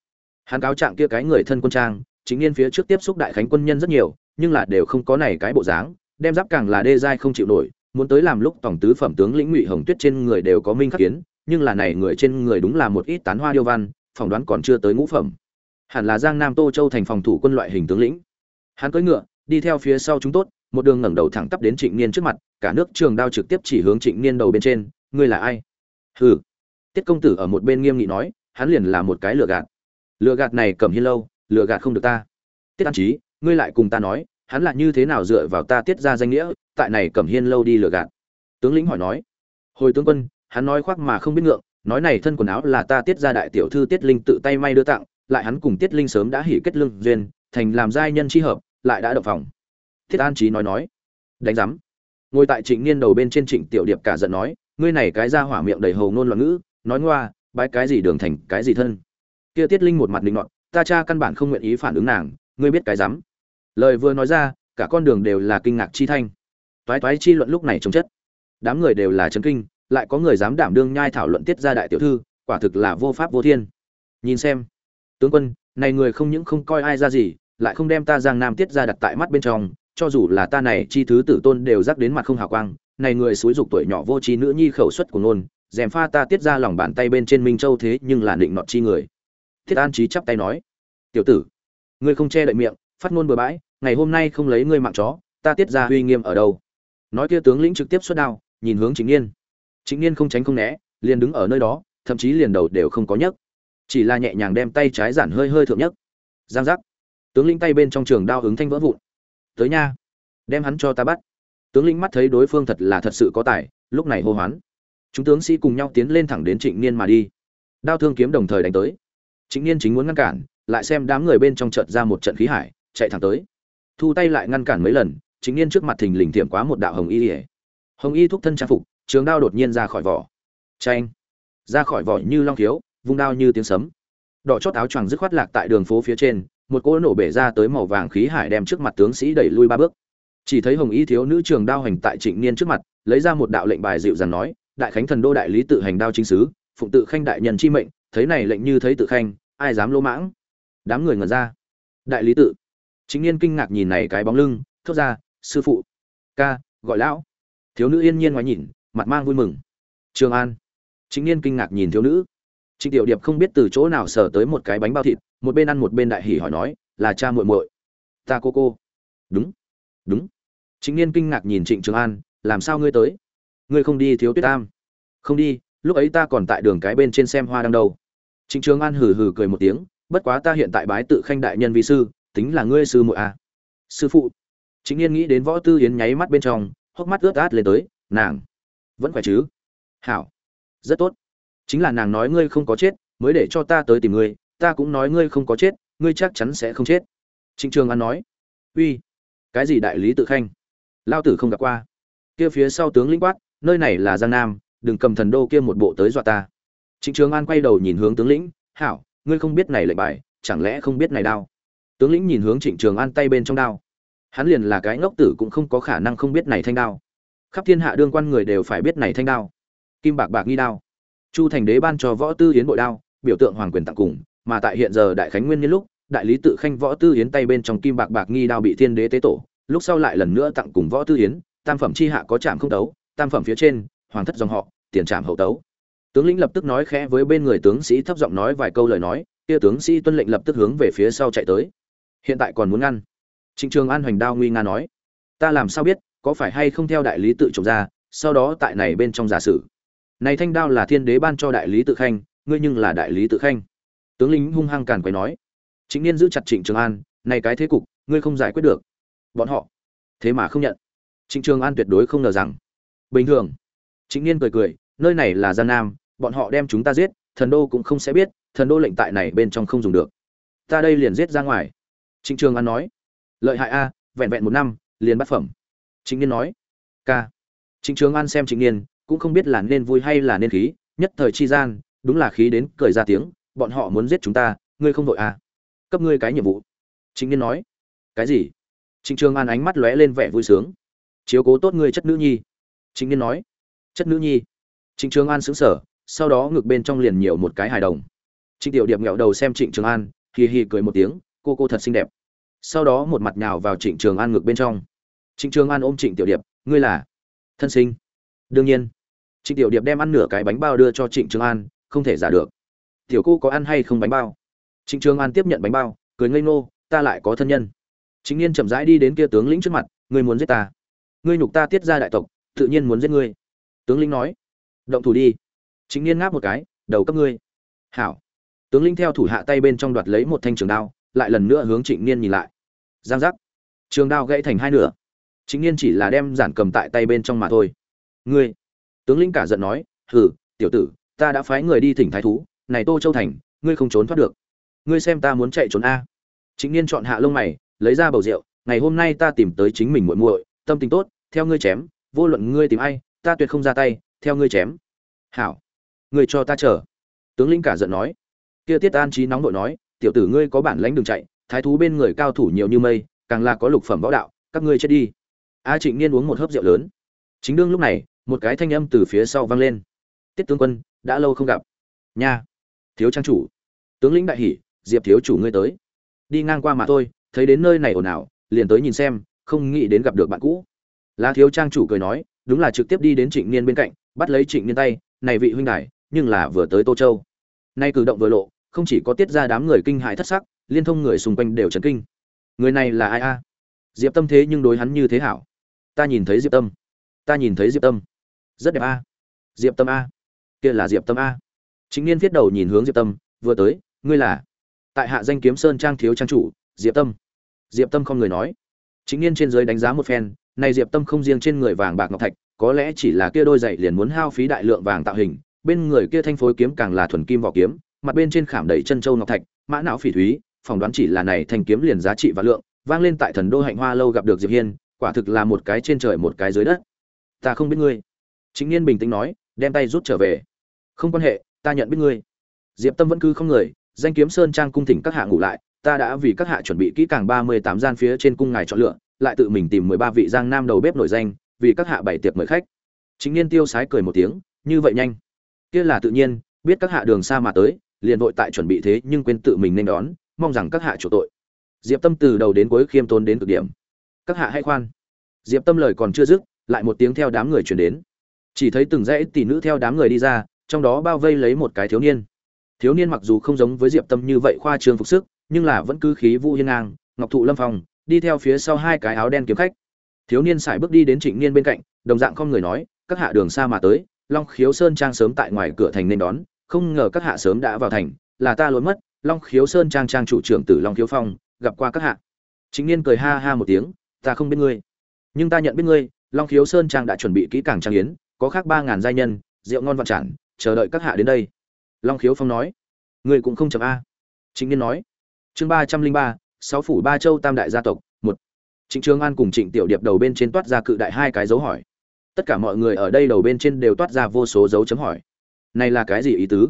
Hắn cáo trạng kia cái người thân quân trang, chính niên phía trước tiếp xúc đại khánh quân nhân rất nhiều, nhưng là đều không có này cái bộ dáng, đem giáp càng là đê giai không chịu nổi muốn tới làm lúc tổng tứ phẩm tướng lĩnh ngụy hồng tuyết trên người đều có minh khắc kiến, nhưng là này người trên người đúng là một ít tán hoa điêu văn, phỏng đoán còn chưa tới ngũ phẩm. Hẳn là giang nam tô châu thành phòng thủ quân loại hình tướng lĩnh. Hắn cưỡi ngựa, đi theo phía sau chúng tốt, một đường ngẩng đầu thẳng tắp đến trịnh niên trước mặt, cả nước trường đao trực tiếp chỉ hướng trịnh niên đầu bên trên, ngươi là ai? Hừ. Tiết công tử ở một bên nghiêm nghị nói, hắn liền là một cái lừa gạt. Lừa gạt này cầm hiên lâu, lừa gạt không được ta. Tiết an trí ngươi lại cùng ta nói, hắn là như thế nào dựa vào ta tiết ra danh nghĩa tại này cầm hiên lâu đi lừa gạt. Tướng lĩnh hỏi nói hồi tướng quân hắn nói khoác mà không biết ngượng nói này thân quần áo là ta tiết ra đại tiểu thư tiết linh tự tay may đưa tặng lại hắn cùng tiết linh sớm đã hỉ kết lương duyên thành làm giai nhân tri hợp lại đã động phòng. Thiết an trí nói nói đánh giám. Ngồi tại trịnh niên đầu bên trên trịnh tiểu điệp cả giận nói ngươi này cái ra hỏa miệng đầy hầu ngôn loạn ngữ nói ngoa bái cái gì đường thành cái gì thân. Kia tiết linh một mặt linh loạn, ta cha căn bản không nguyện ý phản ứng nàng ngươi biết cái dám lời vừa nói ra cả con đường đều là kinh ngạc chi thanh toái toái chi luận lúc này chống chất. Đám người đều là chấn kinh lại có người dám đảm đương nhai thảo luận tiết ra đại tiểu thư quả thực là vô pháp vô thiên. Nhìn xem tướng quân này người không những không coi ai ra gì lại không đem ta giang nam tiết ra đặt tại mắt bên trong cho dù là ta này chi thứ tử tôn đều rắc đến mặt không hào quang này người xúi dục tuổi nhỏ vô trí nữ nhi khẩu xuất của ngôn, dèm pha ta tiết ra lòng bàn tay bên trên minh châu thế nhưng là định nọt chi người. Thiết an trí chắp tay nói tiểu tử ngươi không che đậy miệng phát ngôn bừa bãi ngày hôm nay không lấy ngươi mạng chó ta tiết ra uy nghiêm ở đâu? Nói kia tướng lĩnh trực tiếp xuất đao, nhìn hướng chính niên. Chính niên không tránh không né, liền đứng ở nơi đó, thậm chí liền đầu đều không có nhấc. Chỉ là nhẹ nhàng đem tay trái giản hơi hơi thượng nhất giang giác. Tướng lĩnh tay bên trong trường đao ứng thanh vỡ vụn. Tới nha. Đem hắn cho ta bắt. Tướng lĩnh mắt thấy đối phương thật là thật sự có tài, lúc này hô hoán. Chúng tướng sĩ cùng nhau tiến lên thẳng đến trịnh niên mà đi. Đao thương kiếm đồng thời đánh tới. Trịnh niên chính muốn ngăn cản, lại xem đám người bên trong trận ra một trận khí hải, chạy thẳng tới. Thu tay lại ngăn cản mấy lần Chính niên trước mặt thình lình tiệm quá một đạo hồng y ỉa. Hồng y thúc thân trang phục, trường đao đột nhiên ra khỏi vỏ. Tranh ra khỏi vỏ như long thiếu vung đao như tiếng sấm. Đỏ chót áo choàng dứt khoát lạc tại đường phố phía trên, một cỗ nổ bể ra tới màu vàng khí hải đem trước mặt tướng sĩ đẩy lui ba bước. Chỉ thấy hồng y thiếu nữ trường đao hành tại trịnh niên trước mặt, lấy ra một đạo lệnh bài dịu dàng nói, đại khánh thần đô đại lý tự hành đao chính sứ, phụng tự khanh đại nhân chi mệnh, thấy này lệnh như thấy tự khanh, ai dám lỗ mãng? Đám người ngẩn ra. Đại lý tự? Chính niên kinh ngạc nhìn này cái bóng lưng, thốt ra sư phụ, ca, gọi lão. Thiếu nữ yên nhiên ngoái nhìn, mặt mang vui mừng. Trường an. Chính niên kinh ngạc nhìn thiếu nữ. Trịnh tiểu điệp không biết từ chỗ nào sờ tới một cái bánh bao thịt, một bên ăn một bên đại hỉ hỏi nói, là cha muội muội? Ta cô cô. Đúng đúng. Chính niên kinh ngạc nhìn trịnh trường an, làm sao ngươi tới? Ngươi không đi thiếu tuyết tam? Không đi, lúc ấy ta còn tại đường cái bên trên xem hoa đang đâu. Trịnh trường an hừ hừ cười một tiếng, bất quá ta hiện tại bái tự khanh đại nhân vi sư, tính là ngươi sư muội à. sư phụ chính niên nghĩ đến võ tư yến nháy mắt bên trong, hốc mắt ướt át lên tới, nàng, vẫn khỏe chứ? Hảo, rất tốt. Chính là nàng nói ngươi không có chết, mới để cho ta tới tìm ngươi, ta cũng nói ngươi không có chết, ngươi chắc chắn sẽ không chết. Trịnh trường an nói, uy, cái gì đại lý tự khanh? Lao tử không gặp qua. Kia phía sau tướng lĩnh quát, nơi này là giang nam, đừng cầm thần đô kia một bộ tới dọa ta. Trịnh trường an quay đầu nhìn hướng tướng lĩnh, hảo, ngươi không biết này lệnh bài, chẳng lẽ không biết này đao? Tướng lĩnh nhìn hướng trịnh trường an tay bên trong đao hắn liền là cái ngốc tử cũng không có khả năng không biết này thanh đao. Khắp thiên hạ đương quan người đều phải biết này thanh đao. Kim bạc bạc nghi đao. Chu thành đế ban cho võ tư hiến bội đao, biểu tượng hoàng quyền tặng cùng, mà tại hiện giờ đại khánh nguyên nhân lúc, đại lý tự khanh võ tư hiến tay bên trong kim bạc bạc nghi đao bị thiên đế tế tổ, lúc sau lại lần nữa tặng cùng võ tư hiến tam phẩm chi hạ có trạm không đấu tam phẩm phía trên, hoàng thất dòng họ, tiền trạm hậu tấu. Tướng lĩnh lập tức nói khẽ với bên người tướng sĩ thấp giọng nói vài câu lời nói, kia tướng sĩ tuân lệnh lập tức hướng về phía sau chạy tới. Hiện tại còn muốn ngăn trịnh trường an hoành đao nguy nga nói, ta làm sao biết, có phải hay không theo đại lý tự trộm ra, sau đó tại này bên trong giả sử. Này thanh đao là thiên đế ban cho đại lý tự khanh, ngươi nhưng là đại lý tự khanh. Tướng lĩnh hung hăng càn quấy nói, chính niên giữ chặt trịnh trường an, này cái thế cục, ngươi không giải quyết được. Bọn họ, thế mà không nhận. Trịnh trường an tuyệt đối không ngờ rằng, bình thường. Chính niên cười cười, nơi này là gian nam, bọn họ đem chúng ta giết, thần đô cũng không sẽ biết, thần đô lệnh tại này bên trong không dùng được. Ta đây liền giết ra ngoài. Trịnh trường an nói lợi hại a, vẹn vẹn một năm, liền bắt phẩm. Trịnh niên nói k chính trường an xem trịnh niên, cũng không biết là nên vui hay là nên khí, nhất thời chi gian, đúng là khí đến cười ra tiếng, bọn họ muốn giết chúng ta, ngươi không vội à cấp ngươi cái nhiệm vụ. Trịnh niên nói, cái gì? Trịnh trường an ánh mắt lóe lên vẻ vui sướng. Chiếu cố tốt ngươi chất nữ nhi. Trịnh niên nói, chất nữ nhi. Trịnh trường an sững sờ, sau đó ngực bên trong liền nhiều một cái hài đồng. Trịnh tiểu điệp nghẹo đầu xem trịnh trường an, hì hì cười một tiếng, cô cô thật xinh đẹp sau đó một mặt nhào vào trịnh trường an ngực bên trong. Trịnh trường an ôm trịnh tiểu điệp, ngươi là thân sinh? Đương nhiên. Trịnh tiểu điệp đem ăn nửa cái bánh bao đưa cho trịnh trường an, không thể giả được. Tiểu cô có ăn hay không bánh bao? Trịnh trường an tiếp nhận bánh bao, cười ngây ngô, ta lại có thân nhân. Chính niên chậm rãi đi đến kia tướng lĩnh trước mặt, ngươi muốn giết ta? Ngươi nhục ta tiết ra đại tộc, tự nhiên muốn giết ngươi. Tướng lĩnh nói, động thủ đi. Chính niên ngáp một cái, đầu cấp ngươi. Hảo. Tướng lĩnh theo thủ hạ tay bên trong đoạt lấy một thanh trường đao lại lần nữa hướng trịnh niên nhìn lại. Giang giác. Trường đao gãy thành hai nửa. Trịnh niên chỉ là đem giản cầm tại tay bên trong mà thôi. Ngươi. Tướng lĩnh cả giận nói, hừ, tiểu tử, ta đã phái người đi thỉnh thái thú, này tô châu thành, ngươi không trốn thoát được. Ngươi xem ta muốn chạy trốn a. Trịnh niên chọn hạ lông mày, lấy ra bầu rượu, ngày hôm nay ta tìm tới chính mình muội muội, tâm tình tốt, theo ngươi chém, vô luận ngươi tìm ai, ta tuyệt không ra tay, theo ngươi chém. Hảo, ngươi cho ta chờ. Tướng lĩnh cả giận nói. Kia tiết an trí nóng nội nói tiểu tử ngươi có bản lãnh đừng chạy, thái thú bên người cao thủ nhiều như mây, càng là có lục phẩm võ đạo, các ngươi chết đi. A trịnh niên uống một hớp rượu lớn. Chính đương lúc này, một cái thanh âm từ phía sau vang lên. Tiết tướng quân, đã lâu không gặp. Nha. Thiếu trang chủ. Tướng lĩnh đại hỉ, diệp thiếu chủ ngươi tới. Đi ngang qua mà thôi, thấy đến nơi này ồn ào, liền tới nhìn xem, không nghĩ đến gặp được bạn cũ. La thiếu trang chủ cười nói, đúng là trực tiếp đi đến trịnh niên bên cạnh, bắt lấy trịnh niên tay, này vị huynh đài, nhưng là vừa tới tô châu. Nay cử động vừa lộ không chỉ có tiết ra đám người kinh hại thất sắc, liên thông người xung quanh đều chấn kinh. Người này là ai a? Diệp tâm thế nhưng đối hắn như thế hảo. Ta nhìn thấy diệp tâm. Ta nhìn thấy diệp tâm. Rất đẹp a. Diệp tâm a. Kia là diệp tâm a. Chính niên viết đầu nhìn hướng diệp tâm, vừa tới, ngươi là? Tại hạ danh kiếm sơn trang thiếu trang chủ, diệp tâm. Diệp tâm không người nói. Chính niên trên dưới đánh giá một phen này diệp tâm không riêng trên người vàng bạc ngọc thạch, có lẽ chỉ là kia đôi giày liền muốn hao phí đại lượng vàng tạo hình, bên người kia thanh phối kiếm càng là thuần kim vỏ kiếm mặt bên trên khảm đầy chân châu ngọc thạch, mã não phỉ thúy, phỏng đoán chỉ là này thanh kiếm liền giá trị và lượng, vang lên tại thần đô hạnh hoa lâu gặp được diệp hiên, quả thực là một cái trên trời một cái dưới đất. Ta không biết ngươi. Chính niên bình tĩnh nói, đem tay rút trở về. Không quan hệ, ta nhận biết ngươi. Diệp tâm vẫn cứ không người, danh kiếm sơn trang cung thỉnh các hạ ngủ lại, ta đã vì các hạ chuẩn bị kỹ càng ba mươi tám gian phía trên cung ngài chọn lựa, lại tự mình tìm mười ba vị giang nam đầu bếp nổi danh, vì các hạ bày tiệc mời khách. Chính niên tiêu sái cười một tiếng, như vậy nhanh. Kia là tự nhiên, biết các hạ đường xa mà tới liền vội tại chuẩn bị thế nhưng quên tự mình nên đón, mong rằng các hạ chủ tội. Diệp tâm từ đầu đến cuối khiêm tốn đến cực điểm. Các hạ hay khoan. Diệp tâm lời còn chưa dứt, lại một tiếng theo đám người chuyển đến. Chỉ thấy từng dãy tỷ nữ theo đám người đi ra, trong đó bao vây lấy một cái thiếu niên. Thiếu niên mặc dù không giống với diệp tâm như vậy khoa trương phục sức, nhưng là vẫn cứ khí vũ hiên ngang, ngọc thụ lâm phòng đi theo phía sau hai cái áo đen kiếm khách. Thiếu niên sải bước đi đến trịnh niên bên cạnh, đồng dạng con người nói, các hạ đường xa mà tới, long khiếu sơn trang sớm tại ngoài cửa thành nên đón không ngờ các hạ sớm đã vào thành, là ta lối mất, long khiếu sơn trang trang chủ trưởng tử long khiếu phong, gặp qua các hạ. Chính niên cười ha ha một tiếng, ta không biết ngươi. Nhưng ta nhận biết ngươi, long khiếu sơn trang đã chuẩn bị kỹ càng trang yến, có khác ba ngàn giai nhân, rượu ngon vạn trản chờ đợi các hạ đến đây. Long khiếu phong nói. Ngươi cũng không chậm a. Chính niên nói. Chương ba trăm linh ba, sáu phủ ba châu tam đại gia tộc, một. Trịnh Trương an cùng trịnh tiểu điệp đầu bên trên toát ra cự đại hai cái dấu hỏi. Tất cả mọi người ở đây đầu bên trên đều toát ra vô số dấu chấm hỏi này là cái gì ý tứ?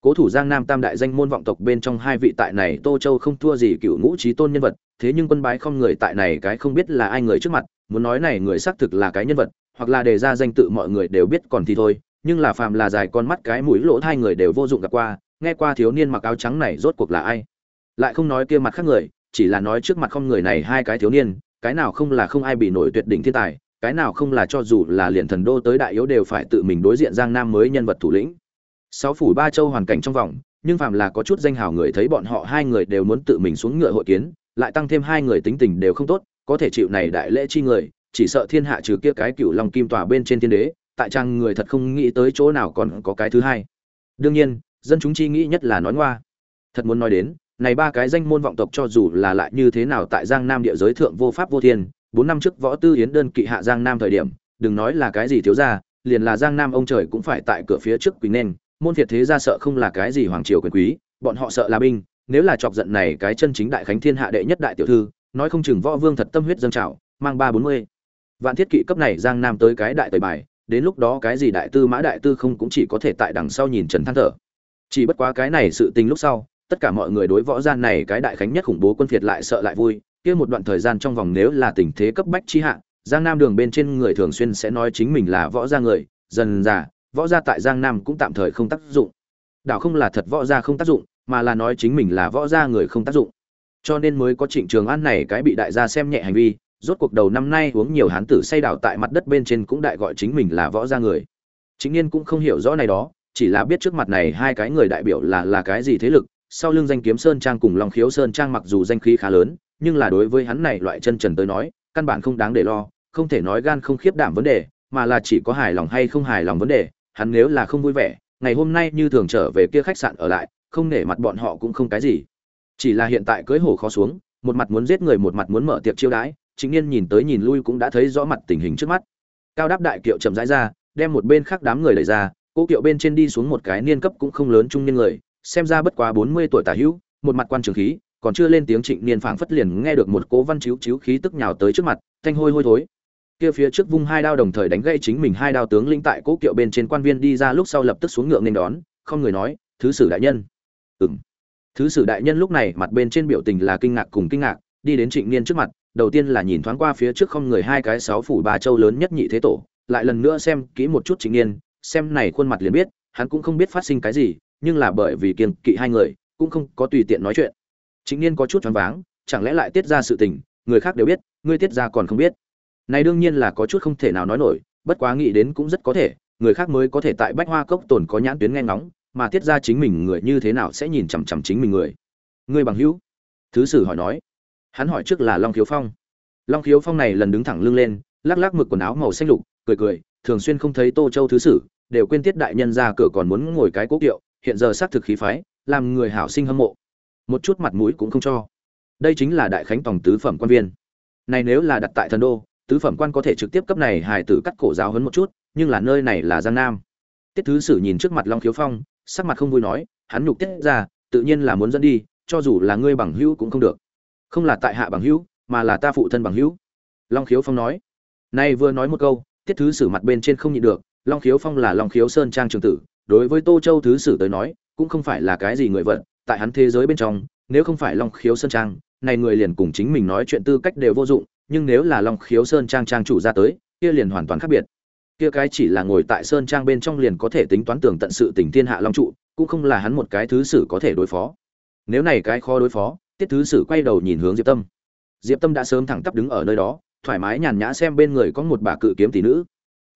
Cố thủ giang nam tam đại danh môn vọng tộc bên trong hai vị tại này tô châu không thua gì cựu ngũ trí tôn nhân vật, thế nhưng quân bái không người tại này cái không biết là ai người trước mặt, muốn nói này người xác thực là cái nhân vật, hoặc là đề ra danh tự mọi người đều biết còn thì thôi, nhưng là phàm là dài con mắt cái mũi lỗ hai người đều vô dụng gặp qua, nghe qua thiếu niên mặc áo trắng này rốt cuộc là ai? Lại không nói kia mặt khác người, chỉ là nói trước mặt không người này hai cái thiếu niên, cái nào không là không ai bị nổi tuyệt đỉnh thiên tài cái nào không là cho dù là liền thần đô tới đại yếu đều phải tự mình đối diện giang nam mới nhân vật thủ lĩnh. Sáu phủ ba châu hoàn cảnh trong vòng, nhưng phàm là có chút danh hào người thấy bọn họ hai người đều muốn tự mình xuống ngựa hội kiến, lại tăng thêm hai người tính tình đều không tốt, có thể chịu này đại lễ chi người, chỉ sợ thiên hạ trừ kia cái cựu long kim tòa bên trên thiên đế, tại trang người thật không nghĩ tới chỗ nào còn có cái thứ hai. Đương nhiên, dân chúng chi nghĩ nhất là nói ngoa. Thật muốn nói đến, này ba cái danh môn vọng tộc cho dù là lại như thế nào tại giang nam địa giới thượng vô pháp vô thiên bốn năm trước võ tư yến đơn kỵ hạ giang nam thời điểm, đừng nói là cái gì thiếu ra liền là giang nam ông trời cũng phải tại cửa phía trước quý nên, môn thiệt thế ra sợ không là cái gì hoàng triều quyền quý, bọn họ sợ là binh, nếu là chọc giận này cái chân chính đại khánh thiên hạ đệ nhất đại tiểu thư, nói không chừng võ vương thật tâm huyết dâng trào, mang ba bốn mươi. Vạn thiết kỵ cấp này giang nam tới cái đại tời bài, đến lúc đó cái gì đại tư mã đại tư không cũng chỉ có thể tại đằng sau nhìn trần than thở. Chỉ bất quá cái này sự tình lúc sau, tất cả mọi người đối võ gian này cái đại khánh nhất khủng bố quân phiệt lại sợ lại vui kia một đoạn thời gian trong vòng nếu là tình thế cấp bách chi hạ, giang nam đường bên trên người thường xuyên sẽ nói chính mình là võ gia người, dần già võ gia tại giang nam cũng tạm thời không tác dụng. Đảo không là thật võ gia không tác dụng, mà là nói chính mình là võ gia người không tác dụng. Cho nên mới có trịnh trường an này cái bị đại gia xem nhẹ hành vi, rốt cuộc đầu năm nay uống nhiều hán tử say đảo tại mặt đất bên trên cũng đại gọi chính mình là võ gia người. Chính niên cũng không hiểu rõ này đó, chỉ là biết trước mặt này hai cái người đại biểu là là cái gì thế lực, sau lưng danh kiếm sơn trang cùng long khiếu sơn trang mặc dù danh khí khá lớn nhưng là đối với hắn này loại chân trần tới nói, căn bản không đáng để lo, không thể nói gan không khiếp đảm vấn đề, mà là chỉ có hài lòng hay không hài lòng vấn đề, hắn nếu là không vui vẻ, ngày hôm nay như thường trở về kia khách sạn ở lại, không nể mặt bọn họ cũng không cái gì. Chỉ là hiện tại cưới hổ khó xuống, một mặt muốn giết người một mặt muốn mở tiệc chiêu đãi chính niên nhìn tới nhìn lui cũng đã thấy rõ mặt tình hình trước mắt. Cao đáp đại kiệu chậm rãi ra, đem một bên khác đám người đẩy ra, cố kiệu bên trên đi xuống một cái niên cấp cũng không lớn trung niên người, xem ra bất quá bốn mươi tuổi tả hữu, một mặt quan trường khí còn chưa lên tiếng trịnh niên phảng phất liền nghe được một cố văn chiếu chiếu khí tức nhào tới trước mặt, thanh hôi hôi thối. Kia phía trước vung hai đao đồng thời đánh gây chính mình hai đao tướng linh tại cố kiệu bên trên quan viên đi ra lúc sau lập tức xuống ngựa nên đón, không người nói, thứ sử đại nhân. Ừm. Thứ sử đại nhân lúc này mặt bên trên biểu tình là kinh ngạc cùng kinh ngạc, đi đến trịnh niên trước mặt, đầu tiên là nhìn thoáng qua phía trước không người hai cái sáu phủ ba châu lớn nhất nhị thế tổ, lại lần nữa xem kỹ một chút trịnh niên, xem này khuôn mặt liền biết, hắn cũng không biết phát sinh cái gì, nhưng là bởi vì kiên kỵ hai người, cũng không có tùy tiện nói chuyện trịnh niên có chút choáng váng, chẳng lẽ lại tiết ra sự tình, người khác đều biết ngươi tiết ra còn không biết. Này đương nhiên là có chút không thể nào nói nổi, bất quá nghĩ đến cũng rất có thể, người khác mới có thể tại bách hoa cốc tồn có nhãn tuyến nghe ngóng, mà tiết ra chính mình người như thế nào sẽ nhìn chằm chằm chính mình người. Ngươi bằng hữu? Thứ sử hỏi nói. Hắn hỏi trước là long khiếu phong. Long khiếu phong này lần đứng thẳng lưng lên, lắc lắc mực quần áo màu xanh lục, cười cười, thường xuyên không thấy tô châu thứ sử, đều quên tiết đại nhân ra cửa còn muốn ngồi cái cố kiệu, hiện giờ xác thực khí phái, làm người hảo sinh hâm mộ một chút mặt mũi cũng không cho. Đây chính là đại khánh tổng tứ phẩm quan viên. Này nếu là đặt tại thần đô, tứ phẩm quan có thể trực tiếp cấp này hài tử cắt cổ giáo hấn một chút, nhưng là nơi này là giang nam. Tiết thứ sử nhìn trước mặt long khiếu phong, sắc mặt không vui nói, hắn nhục tiết ra, tự nhiên là muốn dẫn đi, cho dù là ngươi bằng hữu cũng không được. Không là tại hạ bằng hữu, mà là ta phụ thân bằng hữu. Long khiếu phong nói. Nay vừa nói một câu, tiết thứ sử mặt bên trên không nhịn được, long khiếu phong là long khiếu sơn trang trường tử, đối với tô châu thứ sử tới nói, cũng không phải là cái gì người vật tại hắn thế giới bên trong, nếu không phải long khiếu sơn trang, này người liền cùng chính mình nói chuyện tư cách đều vô dụng, nhưng nếu là long khiếu sơn trang trang chủ ra tới, kia liền hoàn toàn khác biệt. Kia cái chỉ là ngồi tại sơn trang bên trong liền có thể tính toán tưởng tận sự tình thiên hạ long trụ, cũng không là hắn một cái thứ sử có thể đối phó. Nếu này cái khó đối phó, tiết thứ sử quay đầu nhìn hướng diệp tâm. Diệp tâm đã sớm thẳng tắp đứng ở nơi đó, thoải mái nhàn nhã xem bên người có một bà cự kiếm tỷ nữ.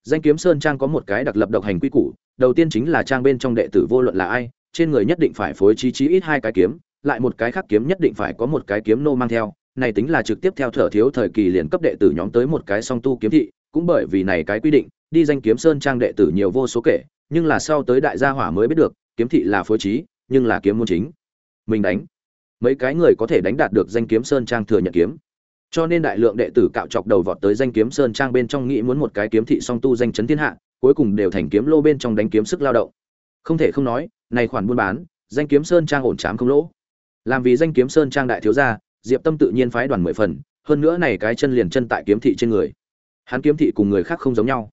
Danh kiếm sơn trang có một cái đặc lập độc hành quy củ, đầu tiên chính là trang bên trong đệ tử vô luận là ai trên người nhất định phải phối trí trí ít hai cái kiếm, lại một cái khác kiếm nhất định phải có một cái kiếm nô mang theo. Này tính là trực tiếp theo thở thiếu thời kỳ liền cấp đệ tử nhóm tới một cái song tu kiếm thị, cũng bởi vì này cái quy định, đi danh kiếm sơn trang đệ tử nhiều vô số kể, nhưng là sau tới đại gia hỏa mới biết được, kiếm thị là phối trí, nhưng là kiếm môn chính. Mình đánh. Mấy cái người có thể đánh đạt được danh kiếm sơn trang thừa nhận kiếm. Cho nên đại lượng đệ tử cạo chọc đầu vọt tới danh kiếm sơn trang bên trong nghĩ muốn một cái kiếm thị song tu danh chấn thiên hạ, cuối cùng đều thành kiếm lô bên trong đánh kiếm sức lao động. Không thể không nói này khoản buôn bán, danh kiếm sơn trang ổn chám không lỗ. Làm vì danh kiếm sơn trang đại thiếu gia, diệp tâm tự nhiên phái đoàn mười phần, hơn nữa này cái chân liền chân tại kiếm thị trên người. Hắn kiếm thị cùng người khác không giống nhau.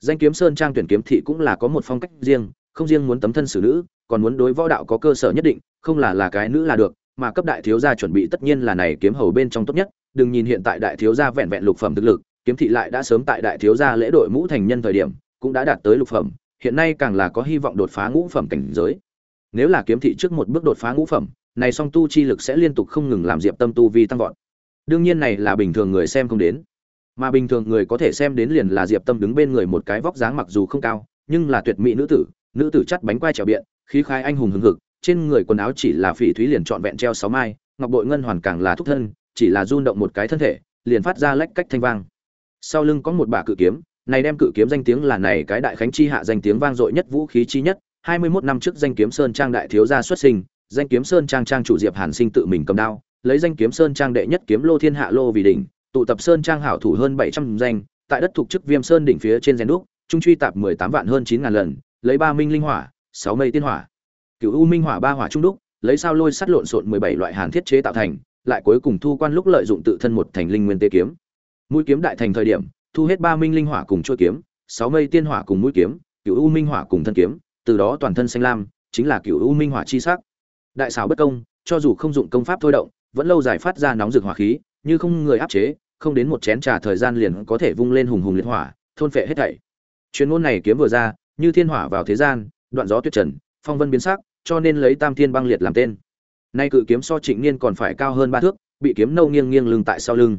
Danh kiếm sơn trang tuyển kiếm thị cũng là có một phong cách riêng, không riêng muốn tấm thân xử nữ, còn muốn đối võ đạo có cơ sở nhất định, không là là cái nữ là được, mà cấp đại thiếu gia chuẩn bị tất nhiên là này kiếm hầu bên trong tốt nhất. Đừng nhìn hiện tại đại thiếu gia vẹn vẹn lục phẩm thực lực, kiếm thị lại đã sớm tại đại thiếu gia lễ đội mũ thành nhân thời điểm, cũng đã đạt tới lục phẩm hiện nay càng là có hy vọng đột phá ngũ phẩm cảnh giới. Nếu là kiếm thị trước một bước đột phá ngũ phẩm, này song tu chi lực sẽ liên tục không ngừng làm diệp tâm tu vi tăng vọt. Đương nhiên này là bình thường người xem không đến. Mà bình thường người có thể xem đến liền là diệp tâm đứng bên người một cái vóc dáng mặc dù không cao, nhưng là tuyệt mỹ nữ tử nữ tử chắt bánh quai trèo biện, khí khai anh hùng hừng hực, trên người quần áo chỉ là phỉ thúy liền trọn vẹn treo sáu mai, ngọc bội ngân hoàn càng là thúc thân, chỉ là run động một cái thân thể, liền phát ra lách cách thanh vang. Sau lưng có một bả cự kiếm này đem cự kiếm danh tiếng là này cái đại khánh chi hạ danh tiếng vang dội nhất vũ khí chi nhất 21 năm trước danh kiếm sơn trang đại thiếu gia xuất sinh, danh kiếm sơn trang trang chủ diệp hàn sinh tự mình cầm đao, lấy danh kiếm sơn trang đệ nhất kiếm lô thiên hạ lô vì đỉnh, tụ tập sơn trang hảo thủ hơn 700 danh, tại đất thuộc chức viêm sơn đỉnh phía trên rèn đúc, trung truy tạp 18 vạn hơn 9 ngàn lần, lấy ba minh linh hỏa, sáu mây tiên hỏa. Cửu u minh hỏa ba hỏa trung đúc, lấy sao lôi sắt lộn xộn 17 loại hàn thiết chế tạo thành, lại cuối cùng thu quan lúc lợi dụng tự thân một thành linh nguyên tê kiếm. Mũi kiếm đại thành thời điểm thu hết ba minh linh hỏa cùng chuôi kiếm, sáu mây tiên hỏa cùng mũi kiếm, cửu u minh hỏa cùng thân kiếm, từ đó toàn thân xanh lam, chính là cửu u minh hỏa chi sắc. Đại xảo bất công, cho dù không dụng công pháp thôi động, vẫn lâu dài phát ra nóng rực hỏa khí, như không người áp chế, không đến một chén trà thời gian liền có thể vung lên hùng hùng liệt hỏa, thôn phệ hết thảy. Chuyên môn này kiếm vừa ra, như thiên hỏa vào thế gian, đoạn gió tuyết trần, phong vân biến sắc, cho nên lấy tam thiên băng liệt làm tên. Nay cự kiếm so trịnh niên còn phải cao hơn ba thước, bị kiếm nâu nghiêng nghiêng lưng tại sau lưng.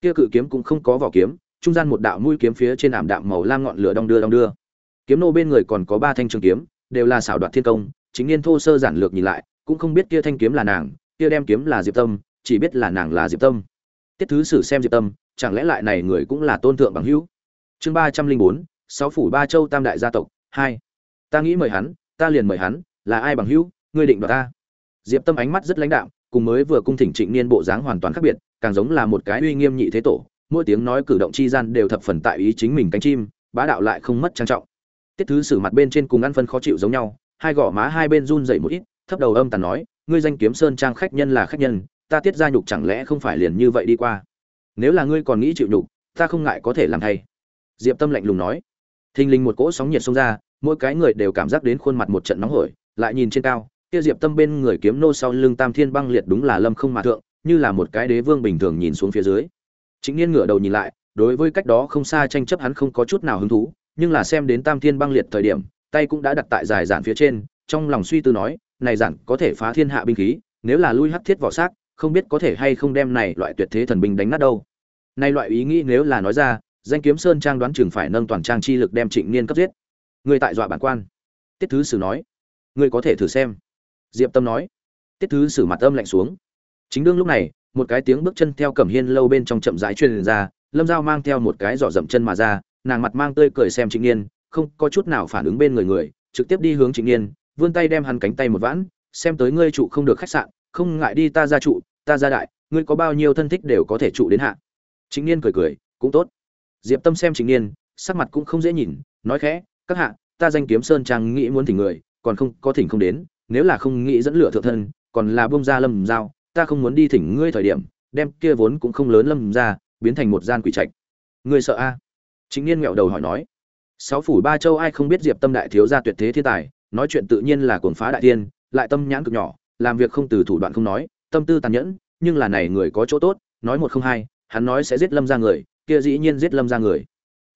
Kia cự kiếm cũng không có vỏ kiếm trung gian một đạo mũi kiếm phía trên ảm đạm màu lam ngọn lửa đong đưa đong đưa. Kiếm nô bên người còn có ba thanh trường kiếm, đều là xảo đoạt thiên công, chính niên thô sơ giản lược nhìn lại, cũng không biết kia thanh kiếm là nàng, kia đem kiếm là diệp tâm, chỉ biết là nàng là diệp tâm. Tiết thứ sử xem diệp tâm, chẳng lẽ lại này người cũng là tôn thượng bằng hữu? Chương ba trăm linh bốn, sáu phủ ba châu tam đại gia tộc, hai. Ta nghĩ mời hắn, ta liền mời hắn, là ai bằng hữu? Ngươi định đoạt ta? Diệp tâm ánh mắt rất lãnh đạm, cùng mới vừa cung thỉnh trịnh niên bộ dáng hoàn toàn khác biệt, càng giống là một cái uy nghiêm nhị thế tổ mỗi tiếng nói cử động chi gian đều thập phần tại ý chính mình cánh chim, bá đạo lại không mất trang trọng. Tiết thứ sử mặt bên trên cùng ăn phân khó chịu giống nhau, hai gò má hai bên run dậy một ít, thấp đầu âm tàn nói, ngươi danh kiếm sơn trang khách nhân là khách nhân, ta tiết ra nhục chẳng lẽ không phải liền như vậy đi qua? Nếu là ngươi còn nghĩ chịu nhục, ta không ngại có thể làm thay. Diệp tâm lạnh lùng nói. Thình lình một cỗ sóng nhiệt xông ra, mỗi cái người đều cảm giác đến khuôn mặt một trận nóng hổi, lại nhìn trên cao, kia diệp tâm bên người kiếm nô sau lưng tam thiên băng liệt đúng là lâm không mà thượng, như là một cái đế vương bình thường nhìn xuống phía dưới chính niên ngửa đầu nhìn lại, đối với cách đó không xa tranh chấp hắn không có chút nào hứng thú, nhưng là xem đến tam thiên băng liệt thời điểm, tay cũng đã đặt tại dài giản phía trên, trong lòng suy tư nói, này giản, có thể phá thiên hạ binh khí, nếu là lui hắc thiết vỏ xác, không biết có thể hay không đem này loại tuyệt thế thần binh đánh nát đâu. Nay loại ý nghĩ nếu là nói ra, danh kiếm sơn trang đoán chừng phải nâng toàn trang chi lực đem trịnh niên cấp giết. Người tại dọa bản quan. Tiết thứ sử nói, người có thể thử xem. Diệp tâm nói, tiết thứ sử mặt âm lạnh xuống. Chính đương lúc này một cái tiếng bước chân theo cẩm hiên lâu bên trong chậm rãi truyền ra, lâm dao mang theo một cái giỏ dậm chân mà ra, nàng mặt mang tươi cười xem trịnh niên không có chút nào phản ứng bên người người, trực tiếp đi hướng trịnh niên vươn tay đem hắn cánh tay một vãn, xem tới ngươi trụ không được khách sạn, không ngại đi ta ra trụ, ta ra đại, ngươi có bao nhiêu thân thích đều có thể trụ đến hạ. Trịnh niên cười cười, cũng tốt. Diệp tâm xem trịnh niên sắc mặt cũng không dễ nhìn, nói khẽ, các hạ, ta danh kiếm sơn trang nghĩ muốn thỉnh người, còn không có thỉnh không đến, nếu là không nghĩ dẫn lửa thượng thân, còn là bông ra lâm giao ta không muốn đi thỉnh ngươi thời điểm, đem kia vốn cũng không lớn lâm ra, biến thành một gian quỷ trạch. Ngươi sợ a? À? chính niên nghẹo đầu hỏi nói. Sáu phủ ba châu ai không biết diệp tâm đại thiếu gia tuyệt thế thiên tài, nói chuyện tự nhiên là cuồng phá đại tiên, lại tâm nhãn cực nhỏ, làm việc không từ thủ đoạn không nói, tâm tư tàn nhẫn, nhưng là này người có chỗ tốt, nói một không hai, hắn nói sẽ giết lâm ra người, kia dĩ nhiên giết lâm ra người.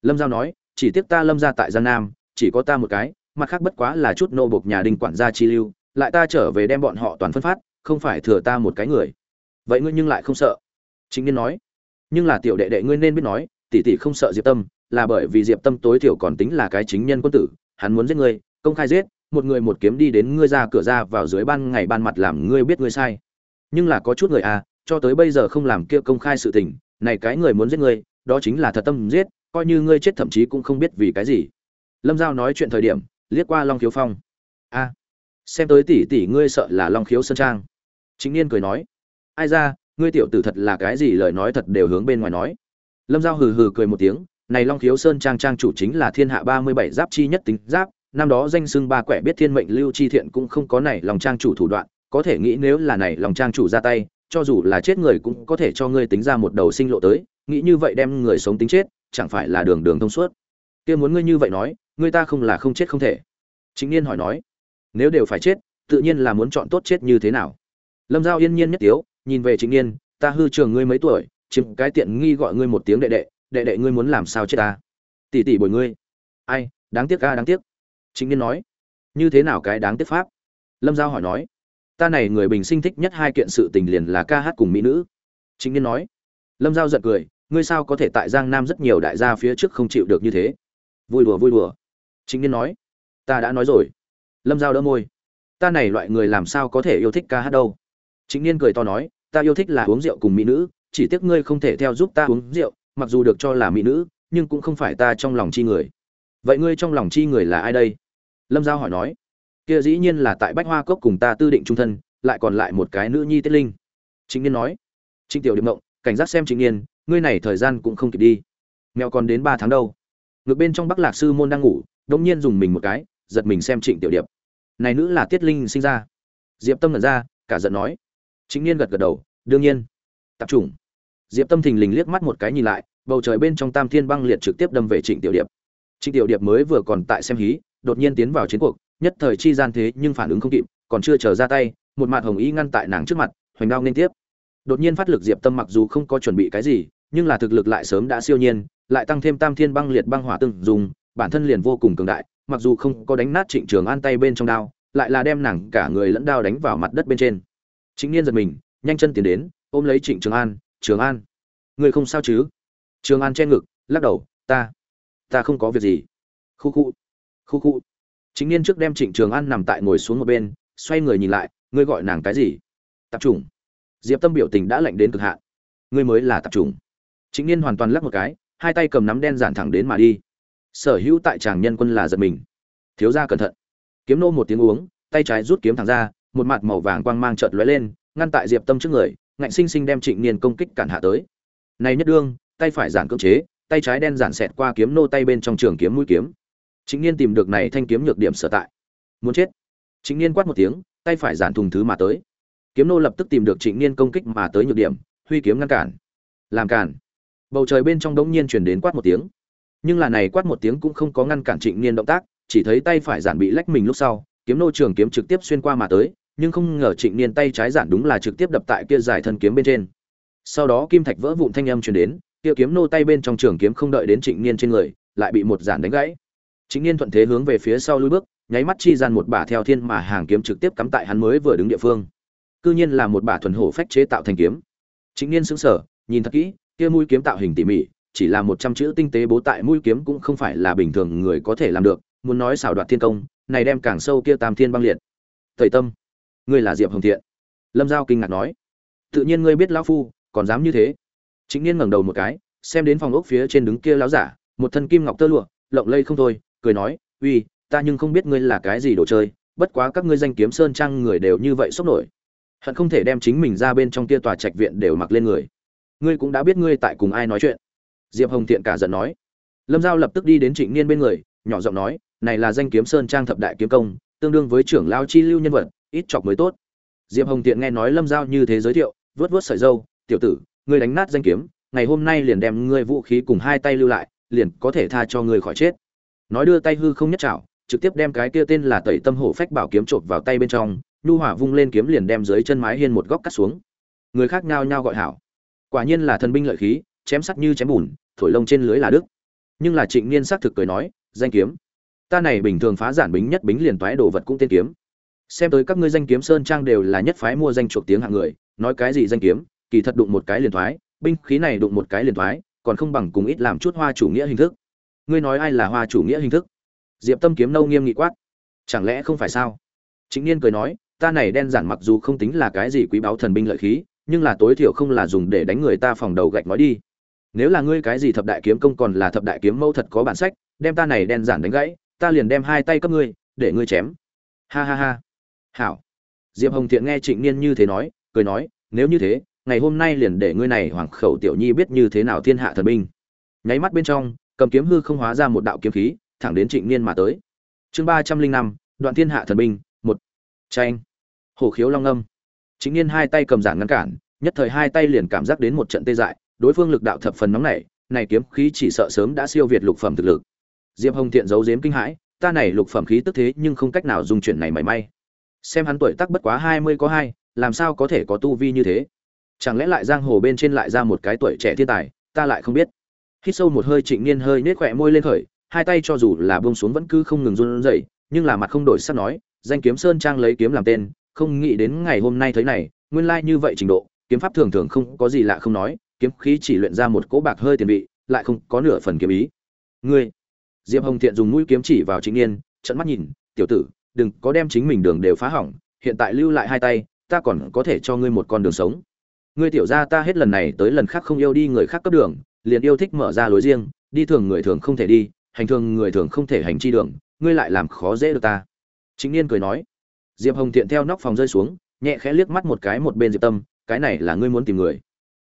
Lâm giao nói, chỉ tiếc ta lâm ra tại giang nam, chỉ có ta một cái, mặt khác bất quá là chút nô bộc nhà đình quản gia chi lưu, lại ta trở về đem bọn họ toàn phân phát không phải thừa ta một cái người. Vậy ngươi nhưng lại không sợ? Chính niên nói. Nhưng là tiểu đệ đệ ngươi nên biết nói, tỷ tỷ không sợ diệp tâm, là bởi vì diệp tâm tối thiểu còn tính là cái chính nhân quân tử, hắn muốn giết ngươi, công khai giết, một người một kiếm đi đến ngươi ra cửa ra vào dưới ban ngày ban mặt làm ngươi biết ngươi sai. Nhưng là có chút người à cho tới bây giờ không làm kia công khai sự tình, này cái người muốn giết ngươi, đó chính là thật tâm giết, coi như ngươi chết thậm chí cũng không biết vì cái gì. Lâm giao nói chuyện thời điểm, liếc qua long khiếu phong. A xem tới tỷ tỷ ngươi sợ là long khiếu sơn trang chính niên cười nói, ai ra, ngươi tiểu tử thật là cái gì lời nói thật đều hướng bên ngoài nói. Lâm giao hừ hừ cười một tiếng, này long khiếu sơn trang trang chủ chính là thiên hạ ba mươi bảy giáp chi nhất tính giáp, năm đó danh xưng ba quẻ biết thiên mệnh lưu chi thiện cũng không có này lòng trang chủ thủ đoạn, có thể nghĩ nếu là này lòng trang chủ ra tay, cho dù là chết người cũng có thể cho ngươi tính ra một đầu sinh lộ tới, nghĩ như vậy đem người sống tính chết, chẳng phải là đường đường thông suốt. Kia muốn ngươi như vậy nói, ngươi ta không là không chết không thể. Chính niên hỏi nói, nếu đều phải chết, tự nhiên là muốn chọn tốt chết như thế nào? Lâm giao yên nhiên nhất tiếu, nhìn về chính niên, ta hư trường ngươi mấy tuổi, chiếm cái tiện nghi gọi ngươi một tiếng đệ đệ đệ đệ ngươi muốn làm sao chết ta? Tỷ tỷ bồi ngươi. Ai, đáng tiếc ca đáng tiếc. Chính niên nói. Như thế nào cái đáng tiếc pháp? Lâm giao hỏi nói. Ta này người bình sinh thích nhất hai kiện sự tình liền là ca hát cùng mỹ nữ. Chính niên nói. Lâm giao giận cười. Ngươi sao có thể tại giang nam rất nhiều đại gia phía trước không chịu được như thế? Vui đùa vui đùa. Chính niên nói. Ta đã nói rồi. Lâm giao đỡ môi. Ta này loại người làm sao có thể yêu thích ca hát đâu? Chính niên cười to nói, ta yêu thích là uống rượu cùng mỹ nữ, chỉ tiếc ngươi không thể theo giúp ta uống rượu, mặc dù được cho là mỹ nữ, nhưng cũng không phải ta trong lòng chi người. Vậy ngươi trong lòng chi người là ai đây? Lâm giao hỏi nói. Kia dĩ nhiên là tại bách hoa cốc cùng ta tư định trung thân, lại còn lại một cái nữ nhi tiết linh. Chính niên nói. Trịnh tiểu điệp mộng cảnh giác xem trịnh niên, ngươi này thời gian cũng không kịp đi. Mèo còn đến ba tháng đâu. Ngược bên trong bắc lạc sư môn đang ngủ, đống nhiên dùng mình một cái, giật mình xem trịnh tiểu điệp. Này nữ là tiết linh sinh ra. Diệp tâm ngẩn ra, cả giận nói chính niên gật gật đầu, đương nhiên. Tập trung diệp tâm thình lình liếc mắt một cái nhìn lại, bầu trời bên trong tam thiên băng liệt trực tiếp đâm về trịnh tiểu điệp. Trịnh tiểu điệp mới vừa còn tại xem hí, đột nhiên tiến vào chiến cuộc, nhất thời chi gian thế nhưng phản ứng không kịp, còn chưa chờ ra tay, một mặt hồng ý ngăn tại nàng trước mặt, hoành đao nên tiếp. Đột nhiên phát lực diệp tâm mặc dù không có chuẩn bị cái gì, nhưng là thực lực lại sớm đã siêu nhiên, lại tăng thêm tam thiên băng liệt băng hỏa từng dùng, bản thân liền vô cùng cường đại, mặc dù không có đánh nát trịnh trường an tay bên trong đao, lại là đem nàng cả người lẫn đao đánh vào mặt đất bên trên chính niên giật mình, nhanh chân tiến đến, ôm lấy trịnh trường an trường an, người không sao chứ? Trường an che ngực, lắc đầu, ta ta không có việc gì. Khu khu khu khu. Chính niên trước đem trịnh trường an nằm tại ngồi xuống một bên, xoay người nhìn lại, ngươi gọi nàng cái gì? Tập trung diệp tâm biểu tình đã lạnh đến cực hạn. Ngươi mới là tập trung chính niên hoàn toàn lắc một cái, hai tay cầm nắm đen giản thẳng đến mà đi. Sở hữu tại chàng nhân quân là giật mình. Thiếu gia cẩn thận. Kiếm nô một tiếng uống, tay trái rút kiếm thẳng ra một mặt màu vàng quang mang chợt lóe lên, ngăn tại diệp tâm trước người, ngạnh sinh sinh đem trịnh niên công kích cản hạ tới. Này nhất đương, tay phải giản cưỡng chế, tay trái đen giản xẹt qua kiếm nô tay bên trong trường kiếm mũi kiếm. Trịnh niên tìm được này thanh kiếm nhược điểm sở tại. Muốn chết. Trịnh niên quát một tiếng, tay phải giản thùng thứ mà tới. Kiếm nô lập tức tìm được trịnh niên công kích mà tới nhược điểm, huy kiếm ngăn cản. Làm cản. Bầu trời bên trong đống nhiên truyền đến quát một tiếng. Nhưng là này quát một tiếng cũng không có ngăn cản trịnh niên động tác, chỉ thấy tay phải giản bị lách mình lúc sau, kiếm nô trường kiếm trực tiếp xuyên qua mà tới nhưng không ngờ trịnh niên tay trái giản đúng là trực tiếp đập tại kia giải thân kiếm bên trên. Sau đó kim thạch vỡ vụn thanh âm truyền đến, kia kiếm nô tay bên trong trường kiếm không đợi đến trịnh niên trên người, lại bị một giản đánh gãy. Trịnh niên thuận thế hướng về phía sau lùi bước, nháy mắt chi gian một bả theo thiên mà hàng kiếm trực tiếp cắm tại hắn mới vừa đứng địa phương. Cư nhiên là một bả thuần hổ phách chế tạo thành kiếm. Trịnh niên sững sờ, nhìn thật kỹ, kia mũi kiếm tạo hình tỉ mỉ, chỉ là một trăm chữ tinh tế bố tại mũi kiếm cũng không phải là bình thường người có thể làm được, muốn nói xảo đoạt thiên công, này đem càng sâu kia tam thiên băng liệt. Tẩy tâm ngươi là diệp hồng thiện. Lâm giao kinh ngạc nói, tự nhiên ngươi biết lão phu, còn dám như thế. Chính niên ngẩng đầu một cái, xem đến phòng ốc phía trên đứng kia lão giả, một thân kim ngọc tơ lụa, lộng lây không thôi, cười nói, uy, ta nhưng không biết ngươi là cái gì đồ chơi, bất quá các ngươi danh kiếm sơn trang người đều như vậy sốc nổi. Hận không thể đem chính mình ra bên trong kia tòa trạch viện đều mặc lên người. Ngươi cũng đã biết ngươi tại cùng ai nói chuyện. Diệp hồng thiện cả giận nói. Lâm giao lập tức đi đến trịnh niên bên người, nhỏ giọng nói, này là danh kiếm sơn trang thập đại kiếm công, tương đương với trưởng lao chi lưu nhân vật ít chọc mới tốt. Diệp hồng Tiện nghe nói lâm giao như thế giới thiệu vớt vớt sợi dâu, tiểu tử, ngươi đánh nát danh kiếm, ngày hôm nay liền đem ngươi vũ khí cùng hai tay lưu lại, liền có thể tha cho ngươi khỏi chết. Nói đưa tay hư không nhất chảo trực tiếp đem cái kia tên là tẩy tâm hổ phách bảo kiếm trộm vào tay bên trong, nhu hỏa vung lên kiếm liền đem dưới chân mái hiên một góc cắt xuống. Người khác nhao nhao gọi hảo. Quả nhiên là thần binh lợi khí, chém sắt như chém bùn, thổi lông trên lưới là đức. Nhưng là trịnh niên xác thực cười nói, danh kiếm, ta này bình thường phá giản bính nhất bính liền toái đồ vật cũng tên kiếm xem tới các ngươi danh kiếm sơn trang đều là nhất phái mua danh chuộc tiếng hạng người, nói cái gì danh kiếm, kỳ thật đụng một cái liền thoái, binh khí này đụng một cái liền thoái, còn không bằng cùng ít làm chút hoa chủ nghĩa hình thức. Ngươi nói ai là hoa chủ nghĩa hình thức? Diệp tâm kiếm nâu nghiêm nghị quát. Chẳng lẽ không phải sao? Chính niên cười nói, ta này đen giản mặc dù không tính là cái gì quý báu thần binh lợi khí, nhưng là tối thiểu không là dùng để đánh người ta phòng đầu gạch nói đi. Nếu là ngươi cái gì thập đại kiếm công còn là thập đại kiếm mâu thật có bản sách, đem ta này đen giản đánh gãy, ta liền đem hai tay cấp ngươi, để ngươi chém. Ha ha ha hảo. Diệp hồng thiện nghe trịnh niên như thế nói, cười nói, nếu như thế, ngày hôm nay liền để ngươi này hoàng khẩu tiểu nhi biết như thế nào thiên hạ thần binh. Nháy mắt bên trong, cầm kiếm hư không hóa ra một đạo kiếm khí, thẳng đến trịnh niên mà tới. Chương ba trăm linh năm, đoạn thiên hạ thần binh, một. Tranh. Hổ khiếu long âm. Trịnh niên hai tay cầm giản ngăn cản, nhất thời hai tay liền cảm giác đến một trận tê dại, đối phương lực đạo thập phần nóng nảy, này kiếm khí chỉ sợ sớm đã siêu việt lục phẩm thực lực. Diệp hồng thiện giấu giếm kinh hãi, ta này lục phẩm khí tức thế nhưng không cách nào dùng chuyển này mảy may xem hắn tuổi tác bất quá hai mươi có hai, làm sao có thể có tu vi như thế? Chẳng lẽ lại giang hồ bên trên lại ra một cái tuổi trẻ thiên tài, ta lại không biết. Hít sâu một hơi trịnh niên hơi nết khỏe môi lên khởi, hai tay cho dù là buông xuống vẫn cứ không ngừng run rẩy, nhưng là mặt không đổi sắc nói, danh kiếm sơn trang lấy kiếm làm tên, không nghĩ đến ngày hôm nay thấy này, nguyên lai như vậy trình độ, kiếm pháp thường thường không có gì lạ không nói, kiếm khí chỉ luyện ra một cỗ bạc hơi tiền vị, lại không có nửa phần kiếm ý. Ngươi? Diệp hồng thiện dùng mũi kiếm chỉ vào trịnh niên trận mắt nhìn, tiểu tử đừng có đem chính mình đường đều phá hỏng, hiện tại lưu lại hai tay, ta còn có thể cho ngươi một con đường sống. Ngươi tiểu gia ta hết lần này tới lần khác không yêu đi người khác cấp đường, liền yêu thích mở ra lối riêng, đi thường người thường không thể đi, hành thường người thường không thể hành chi đường, ngươi lại làm khó dễ được ta. Chính niên cười nói. Diệp hồng thiện theo nóc phòng rơi xuống, nhẹ khẽ liếc mắt một cái một bên diệp tâm, cái này là ngươi muốn tìm người.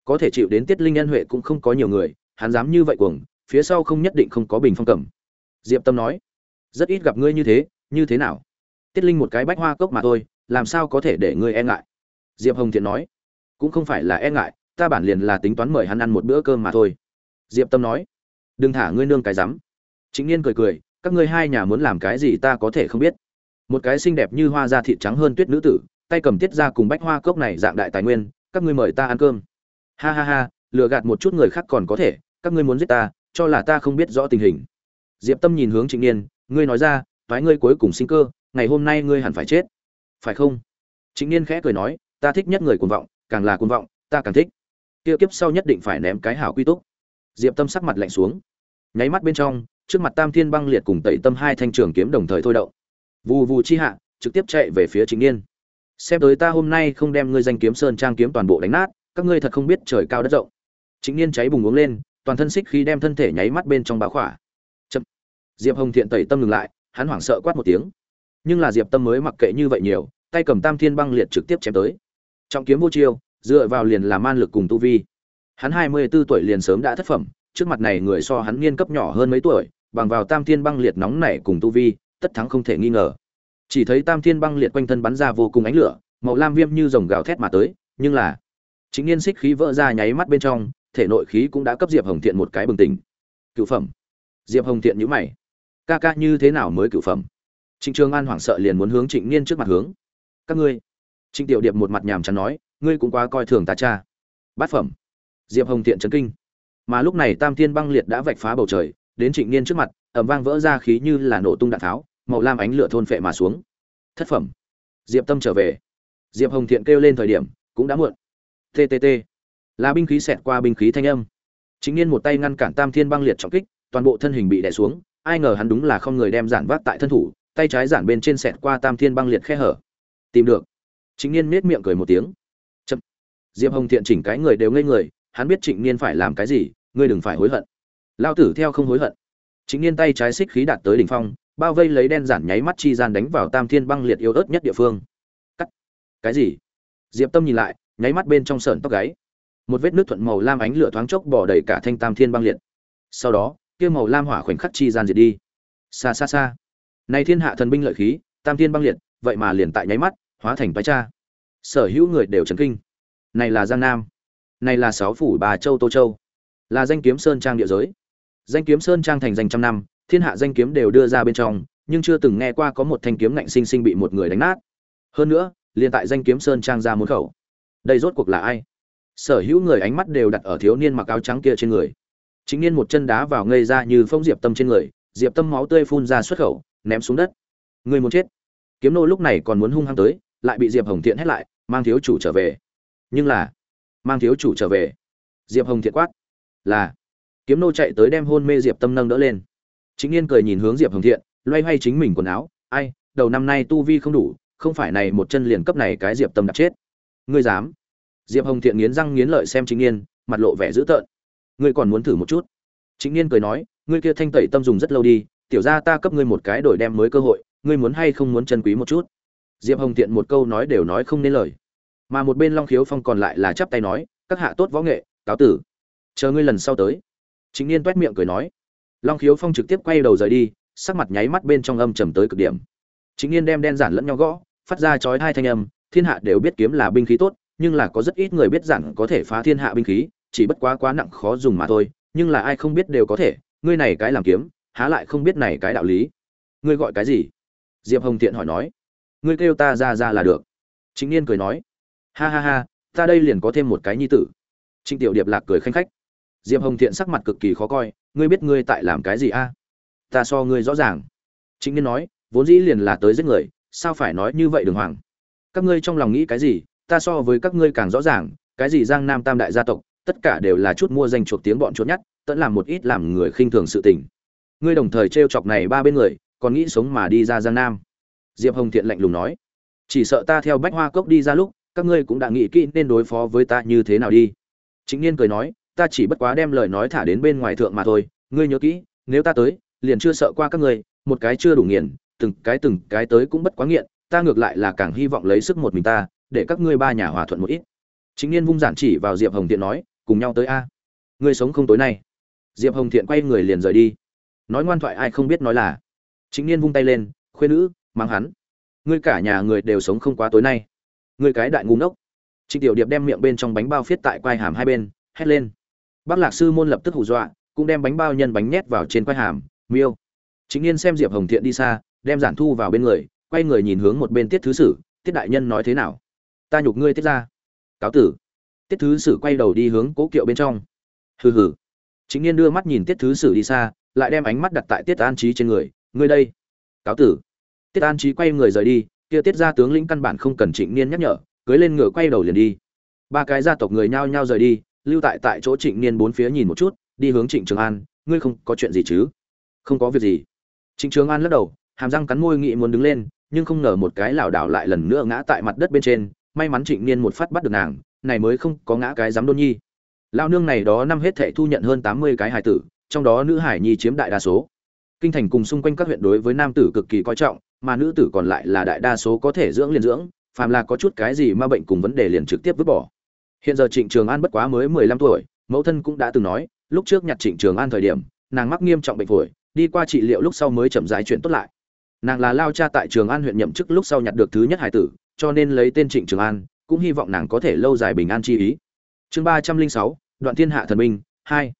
Có thể chịu đến tiết linh nhân huệ cũng không có nhiều người, hắn dám như vậy cuồng, phía sau không nhất định không có bình phong cẩm diệp tâm nói. Rất ít gặp ngươi như thế như thế nào? Tiết linh một cái bách hoa cốc mà thôi, làm sao có thể để ngươi e ngại? Diệp hồng thiện nói. Cũng không phải là e ngại, ta bản liền là tính toán mời hắn ăn một bữa cơm mà thôi. Diệp tâm nói. Đừng thả ngươi nương cái rắm. Chính niên cười cười, các ngươi hai nhà muốn làm cái gì ta có thể không biết. Một cái xinh đẹp như hoa da thịt trắng hơn tuyết nữ tử, tay cầm tiết ra cùng bách hoa cốc này dạng đại tài nguyên, các ngươi mời ta ăn cơm. Ha ha ha, lừa gạt một chút người khác còn có thể, các ngươi muốn giết ta, cho là ta không biết rõ tình hình. Diệp tâm nhìn hướng trịnh niên, ngươi nói ra thoái ngươi cuối cùng sinh cơ ngày hôm nay ngươi hẳn phải chết. Phải không? Chính niên khẽ cười nói, ta thích nhất người cuồng vọng, càng là cuồng vọng, ta càng thích. Kia kiếp sau nhất định phải ném cái hảo quy túc. Diệp tâm sắc mặt lạnh xuống. Nháy mắt bên trong, trước mặt tam thiên băng liệt cùng tẩy tâm hai thanh trường kiếm đồng thời thôi động. Vù vù chi hạ, trực tiếp chạy về phía chính niên. Xem tới ta hôm nay không đem ngươi danh kiếm sơn trang kiếm toàn bộ đánh nát, các ngươi thật không biết trời cao đất rộng. Chính niên cháy bùng uống lên, toàn thân xích khí đem thân thể nháy mắt bên trong báo khỏa. Chậm. Diệp hồng thiện tẩy tâm ngừng lại, hắn hoảng sợ quát một tiếng nhưng là diệp tâm mới mặc kệ như vậy nhiều, tay cầm tam thiên băng liệt trực tiếp chém tới. Trọng kiếm vô chiêu, dựa vào liền làm man lực cùng tu vi. Hắn hai mươi 24 tuổi liền sớm đã thất phẩm, trước mặt này người so hắn niên cấp nhỏ hơn mấy tuổi, bằng vào tam thiên băng liệt nóng nảy cùng tu vi, tất thắng không thể nghi ngờ. Chỉ thấy tam thiên băng liệt quanh thân bắn ra vô cùng ánh lửa, màu lam viêm như dòng gào thét mà tới, nhưng là, chính niên xích khí vỡ ra nháy mắt bên trong, thể nội khí cũng đã cấp diệp hồng thiện một cái bừng tỉnh. Cựu phẩm. Diệp hồng thiện nhữ mày. Ca ca như thế nào mới cựu phẩm? Trịnh trường an hoảng sợ liền muốn hướng trịnh niên trước mặt hướng. Các ngươi. Trịnh tiểu điệp một mặt nhàm chán nói, ngươi cũng quá coi thường ta cha. Bát phẩm. Diệp hồng Tiện chấn kinh. Mà lúc này tam thiên băng liệt đã vạch phá bầu trời, đến trịnh niên trước mặt, ầm vang vỡ ra khí như là nổ tung đạn tháo, màu lam ánh lửa thôn phệ mà xuống. Thất phẩm. Diệp tâm trở về. Diệp hồng thiện kêu lên thời điểm, cũng đã muộn. Ttt là binh khí xẹt qua binh khí thanh âm. Chính niên một tay ngăn cản tam thiên băng liệt trọng kích, toàn bộ thân hình bị đè xuống, ai ngờ hắn đúng là không người đem giản vác tại thân thủ tay trái giản bên trên sẹt qua tam thiên băng liệt khe hở. Tìm được. Chính niên nết miệng cười một tiếng. Chậm. Diệp hồng thiện chỉnh cái người đều ngây người, hắn biết trịnh niên phải làm cái gì, ngươi đừng phải hối hận. Lao tử theo không hối hận. Chính niên tay trái xích khí đạt tới đỉnh phong, bao vây lấy đen giản nháy mắt chi gian đánh vào tam thiên băng liệt yếu ớt nhất địa phương. Cắt. Cái gì? Diệp tâm nhìn lại, nháy mắt bên trong sờn tóc gáy. Một vết nước thuận màu lam ánh lửa thoáng chốc bỏ đầy cả thanh tam thiên băng liệt. Sau đó, kia màu lam hỏa khoảnh khắc chi gian diệt đi. Xa xa xa này thiên hạ thần binh lợi khí, tam thiên băng liệt, vậy mà liền tại nháy mắt, hóa thành toái cha. Sở hữu người đều chấn kinh. Này là giang nam. Này là sáu phủ bà châu tô châu. Là danh kiếm sơn trang địa giới. Danh kiếm sơn trang thành danh trăm năm, thiên hạ danh kiếm đều đưa ra bên trong, nhưng chưa từng nghe qua có một thanh kiếm ngạnh sinh sinh bị một người đánh nát. Hơn nữa, liền tại danh kiếm sơn trang ra môn khẩu. Đây rốt cuộc là ai? Sở hữu người ánh mắt đều đặt ở thiếu niên mặc áo trắng kia trên người. Chính niên một chân đá vào ngây ra như phong diệp tâm trên người, diệp tâm máu tươi phun ra xuất khẩu ném xuống đất. Ngươi muốn chết. Kiếm nô lúc này còn muốn hung hăng tới lại bị diệp hồng thiện hét lại mang thiếu chủ trở về. Nhưng là mang thiếu chủ trở về. Diệp hồng thiện quát là. Kiếm nô chạy tới đem hôn mê diệp tâm nâng đỡ lên. Chính Nghiên cười nhìn hướng diệp hồng thiện loay hoay chính mình quần áo ai đầu năm nay tu vi không đủ không phải này một chân liền cấp này cái diệp tâm đặt chết. Ngươi dám? Diệp hồng thiện nghiến răng nghiến lợi xem chính Nghiên, mặt lộ vẻ dữ tợn. Ngươi còn muốn thử một chút? Chính Nghiên cười nói ngươi kia thanh tẩy tâm dùng rất lâu đi tiểu gia ta cấp ngươi một cái đổi đem mới cơ hội, ngươi muốn hay không muốn chân quý một chút? Diệp hồng thiện một câu nói đều nói không nên lời. Mà một bên long khiếu phong còn lại là chắp tay nói, các hạ tốt võ nghệ, cáo tử. Chờ ngươi lần sau tới. Chính niên t miệng cười nói. Long khiếu phong trực tiếp quay đầu rời đi, sắc mặt nháy mắt bên trong âm trầm tới cực điểm. Chính niên đem đen giản lẫn nhau gõ, phát ra chói hai thanh âm, thiên hạ đều biết kiếm là binh khí tốt, nhưng là có rất ít người biết giản có thể phá thiên hạ binh khí, chỉ bất quá quá nặng khó dùng mà thôi, nhưng là ai không biết đều có thể, ngươi này cái làm kiếm há lại không biết này cái đạo lý. Ngươi gọi cái gì? Diệp hồng thiện hỏi nói. Ngươi kêu ta ra ra là được. Chính niên cười nói. Ha ha ha, ta đây liền có thêm một cái nhi tử. Trịnh tiểu điệp lạc cười khanh khách. Diệp hồng thiện sắc mặt cực kỳ khó coi, ngươi biết ngươi tại làm cái gì a? Ta so ngươi rõ ràng. Chính niên nói, vốn dĩ liền là tới giết người, sao phải nói như vậy đường hoàng? Các ngươi trong lòng nghĩ cái gì? Ta so với các ngươi càng rõ ràng, cái gì giang nam tam đại gia tộc, tất cả đều là chút mua danh chuộc tiếng bọn chuột nhắt, tẫn làm một ít làm người khinh thường sự tình ngươi đồng thời t chọc này ba bên người, còn nghĩ sống mà đi ra giang nam. Diệp hồng thiện lạnh lùng nói, chỉ sợ ta theo bách hoa cốc đi ra lúc, các ngươi cũng đã nghĩ kỹ nên đối phó với ta như thế nào đi. Chính niên cười nói, ta chỉ bất quá đem lời nói thả đến bên ngoài thượng mà thôi, ngươi nhớ kỹ, nếu ta tới, liền chưa sợ qua các ngươi, một cái chưa đủ nghiền, từng cái từng cái tới cũng bất quá nghiện, ta ngược lại là càng hy vọng lấy sức một mình ta, để các ngươi ba nhà hòa thuận một ít. Chính niên vung giản chỉ vào diệp hồng thiện nói, cùng nhau tới a. Ngươi sống không tối nay. Diệp hồng thiện quay người liền rời đi nói ngoan thoại ai không biết nói là. Chính niên vung tay lên khuyên nữ, mang hắn. Ngươi cả nhà người đều sống không quá tối nay. Ngươi cái đại ngu ngốc. Trịnh tiểu điệp đem miệng bên trong bánh bao phiết tại quai hàm hai bên, hét lên. Bác lạc sư môn lập tức hù dọa, cũng đem bánh bao nhân bánh nhét vào trên quai hàm, miêu. Chính niên xem diệp hồng thiện đi xa, đem giản thu vào bên người, quay người nhìn hướng một bên tiết thứ sử, tiết đại nhân nói thế nào? Ta nhục ngươi, tiết ra cáo tử. Tiết thứ sử quay đầu đi hướng cố kiệu bên trong. Hừ hừ. Chính niên đưa mắt nhìn tiết thứ sử đi xa lại đem ánh mắt đặt tại tiết an trí trên người. Ngươi đây, cáo tử. Tiết an trí quay người rời đi, kia tiết ra tướng lĩnh căn bản không cần trịnh niên nhắc nhở, cưới lên ngựa quay đầu liền đi. Ba cái gia tộc người nhao nhao rời đi, lưu tại tại chỗ trịnh niên bốn phía nhìn một chút, đi hướng trịnh trường an, ngươi không có chuyện gì chứ? Không có việc gì. Trịnh trường an lắc đầu, hàm răng cắn môi nghị muốn đứng lên, nhưng không ngờ một cái lảo đảo lại lần nữa ngã tại mặt đất bên trên. May mắn trịnh niên một phát bắt được nàng, này mới không có ngã cái dám đôn nhi. Lao nương này đó năm hết thệ thu nhận hơn tám mươi cái hài tử trong đó nữ hải nhi chiếm đại đa số. Kinh thành cùng xung quanh các huyện đối với nam tử cực kỳ coi trọng, mà nữ tử còn lại là đại đa số có thể dưỡng liền dưỡng, phàm là có chút cái gì ma bệnh cùng vấn đề liền trực tiếp vứt bỏ. Hiện giờ trịnh trường an bất quá mới mười lăm tuổi, mẫu thân cũng đã từng nói, lúc trước nhặt trịnh trường an thời điểm, nàng mắc nghiêm trọng bệnh phổi, đi qua trị liệu lúc sau mới chậm rãi chuyển tốt lại. Nàng là lao cha tại trường an huyện nhậm chức lúc sau nhặt được thứ nhất hải tử, cho nên lấy tên trịnh trường an, cũng hy vọng nàng có thể lâu dài bình an chi ý. Chương ba trăm linh sáu, đoạn thiên hạ thần minh, hai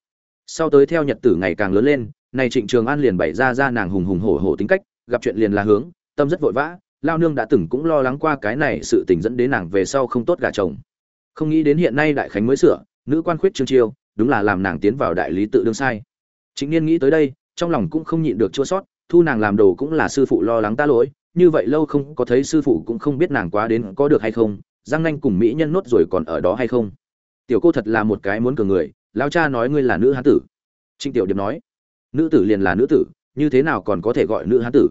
sau tới theo nhật tử ngày càng lớn lên này trịnh trường an liền bày ra ra nàng hùng hùng hổ hổ tính cách, gặp chuyện liền là hướng, tâm rất vội vã, lao nương đã từng cũng lo lắng qua cái này sự tình dẫn đến nàng về sau không tốt gả chồng. Không nghĩ đến hiện nay đại khánh mới sửa, nữ quan khuyết trương chiêu, đúng là làm nàng tiến vào đại lý tự đương sai. Chính niên nghĩ tới đây, trong lòng cũng không nhịn được chua sót, thu nàng làm đồ cũng là sư phụ lo lắng ta lỗi, như vậy lâu không có thấy sư phụ cũng không biết nàng quá đến có được hay không giang nanh cùng mỹ nhân nốt rồi còn ở đó hay không. Tiểu cô thật là một cái muốn cường người lao cha nói ngươi là nữ hán tử. Trịnh tiểu điệp nói, nữ tử liền là nữ tử, như thế nào còn có thể gọi nữ hán tử?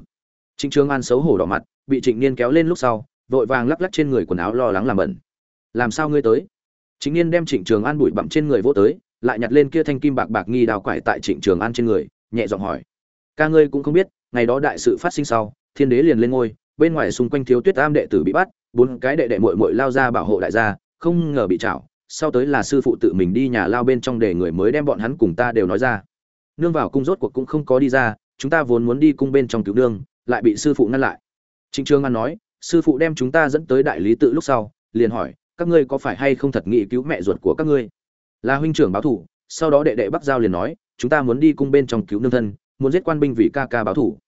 Trịnh trường an xấu hổ đỏ mặt, bị trịnh niên kéo lên lúc sau, vội vàng lắc lắc trên người quần áo lo lắng làm bẩn. Làm sao ngươi tới? Trịnh niên đem trịnh trường an bụi bặm trên người vô tới, lại nhặt lên kia thanh kim bạc bạc nghi đào quải tại trịnh trường an trên người, nhẹ giọng hỏi, ca ngươi cũng không biết, ngày đó đại sự phát sinh sau, thiên đế liền lên ngôi, bên ngoài xung quanh thiếu tuyết am đệ tử bị bắt, bốn cái đệ đệ muội muội lao ra bảo hộ đại gia, không ngờ bị chảo sau tới là sư phụ tự mình đi nhà lao bên trong để người mới đem bọn hắn cùng ta đều nói ra. Nương vào cung rốt cuộc cũng không có đi ra, chúng ta vốn muốn đi cung bên trong cứu nương, lại bị sư phụ ngăn lại. Trịnh Trương an nói, sư phụ đem chúng ta dẫn tới đại lý tự lúc sau, liền hỏi, các ngươi có phải hay không thật nghĩ cứu mẹ ruột của các ngươi? Là huynh trưởng báo thủ, sau đó đệ đệ bắc giao liền nói, chúng ta muốn đi cung bên trong cứu nương thân, muốn giết quan binh vì ca ca báo thủ.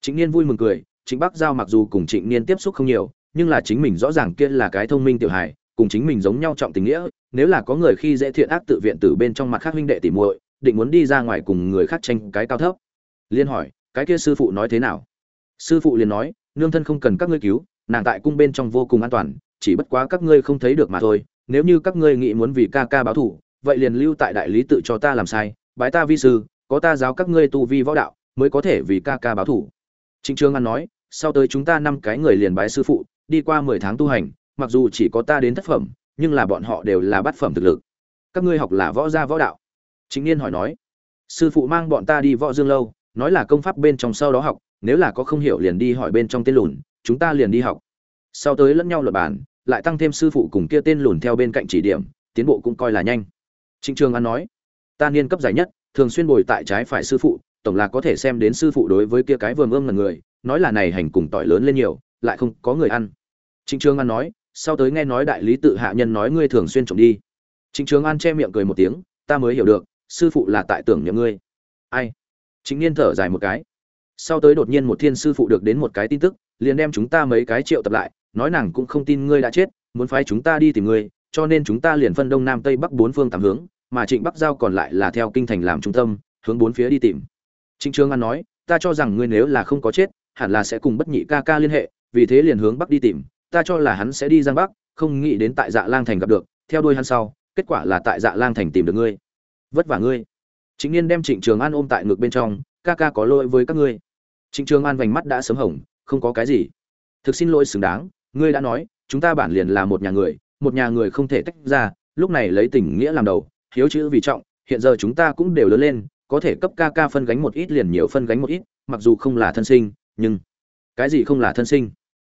Trịnh niên vui mừng cười, trịnh bắc giao mặc dù cùng trịnh niên tiếp xúc không nhiều, nhưng là chính mình rõ ràng kia là cái thông minh tiểu hài, cùng chính mình giống nhau trọng tình nghĩa nếu là có người khi dễ thiện ác tự viện từ bên trong mặt khác huynh đệ tỉ muội, định muốn đi ra ngoài cùng người khác tranh cái cao thấp. Liên hỏi, cái kia sư phụ nói thế nào? Sư phụ liền nói, nương thân không cần các ngươi cứu, nàng tại cung bên trong vô cùng an toàn, chỉ bất quá các ngươi không thấy được mà thôi. Nếu như các ngươi nghĩ muốn vì ca ca báo thủ vậy liền lưu tại đại lý tự cho ta làm sai. Bái ta vi sư, có ta giáo các ngươi tu vi võ đạo, mới có thể vì ca ca báo thủ trịnh trương an nói, sau tới chúng ta năm cái người liền bái sư phụ, đi qua mười tháng tu hành, mặc dù chỉ có ta đến thất phẩm nhưng là bọn họ đều là bát phẩm thực lực. Các ngươi học là võ gia võ đạo. Chính niên hỏi nói, sư phụ mang bọn ta đi võ dương lâu, nói là công pháp bên trong sau đó học, nếu là có không hiểu liền đi hỏi bên trong tên lùn, chúng ta liền đi học. Sau tới lẫn nhau luật bản lại tăng thêm sư phụ cùng kia tên lùn theo bên cạnh chỉ điểm, tiến bộ cũng coi là nhanh. Trịnh trường an nói, ta niên cấp giải nhất, thường xuyên bồi tại trái phải sư phụ, tổng là có thể xem đến sư phụ đối với kia cái vườn ươm ngần người, nói là này hành cùng tỏi lớn lên nhiều, lại không có người ăn. Trịnh trường an nói sau tới nghe nói đại lý tự hạ nhân nói ngươi thường xuyên trộm đi. Trịnh trường an che miệng cười một tiếng, ta mới hiểu được, sư phụ là tại tưởng nhậm ngươi. Ai? Chính niên thở dài một cái. Sau tới đột nhiên một thiên sư phụ được đến một cái tin tức, liền đem chúng ta mấy cái triệu tập lại, nói nàng cũng không tin ngươi đã chết, muốn phái chúng ta đi tìm ngươi, cho nên chúng ta liền phân đông nam tây bắc bốn phương tám hướng, mà trịnh bắc giao còn lại là theo kinh thành làm trung tâm, hướng bốn phía đi tìm. Trịnh trương an nói, ta cho rằng ngươi nếu là không có chết, hẳn là sẽ cùng bất nhị ca ca liên hệ, vì thế liền hướng bắc đi tìm ta cho là hắn sẽ đi giang bắc, không nghĩ đến tại dạ lang thành gặp được, theo đuôi hắn sau, kết quả là tại dạ lang thành tìm được ngươi. Vất vả ngươi. Chính niên đem trịnh trường an ôm tại ngực bên trong, ca ca có lỗi với các ngươi. Trịnh trường an vành mắt đã sớm hỏng không có cái gì. Thực xin lỗi xứng đáng, ngươi đã nói, chúng ta bản liền là một nhà người, một nhà người không thể tách ra, lúc này lấy tình nghĩa làm đầu, hiếu chữ vì trọng, hiện giờ chúng ta cũng đều lớn lên, có thể cấp ca ca phân gánh một ít liền nhiều phân gánh một ít, mặc dù không là thân sinh, nhưng cái gì không là thân sinh?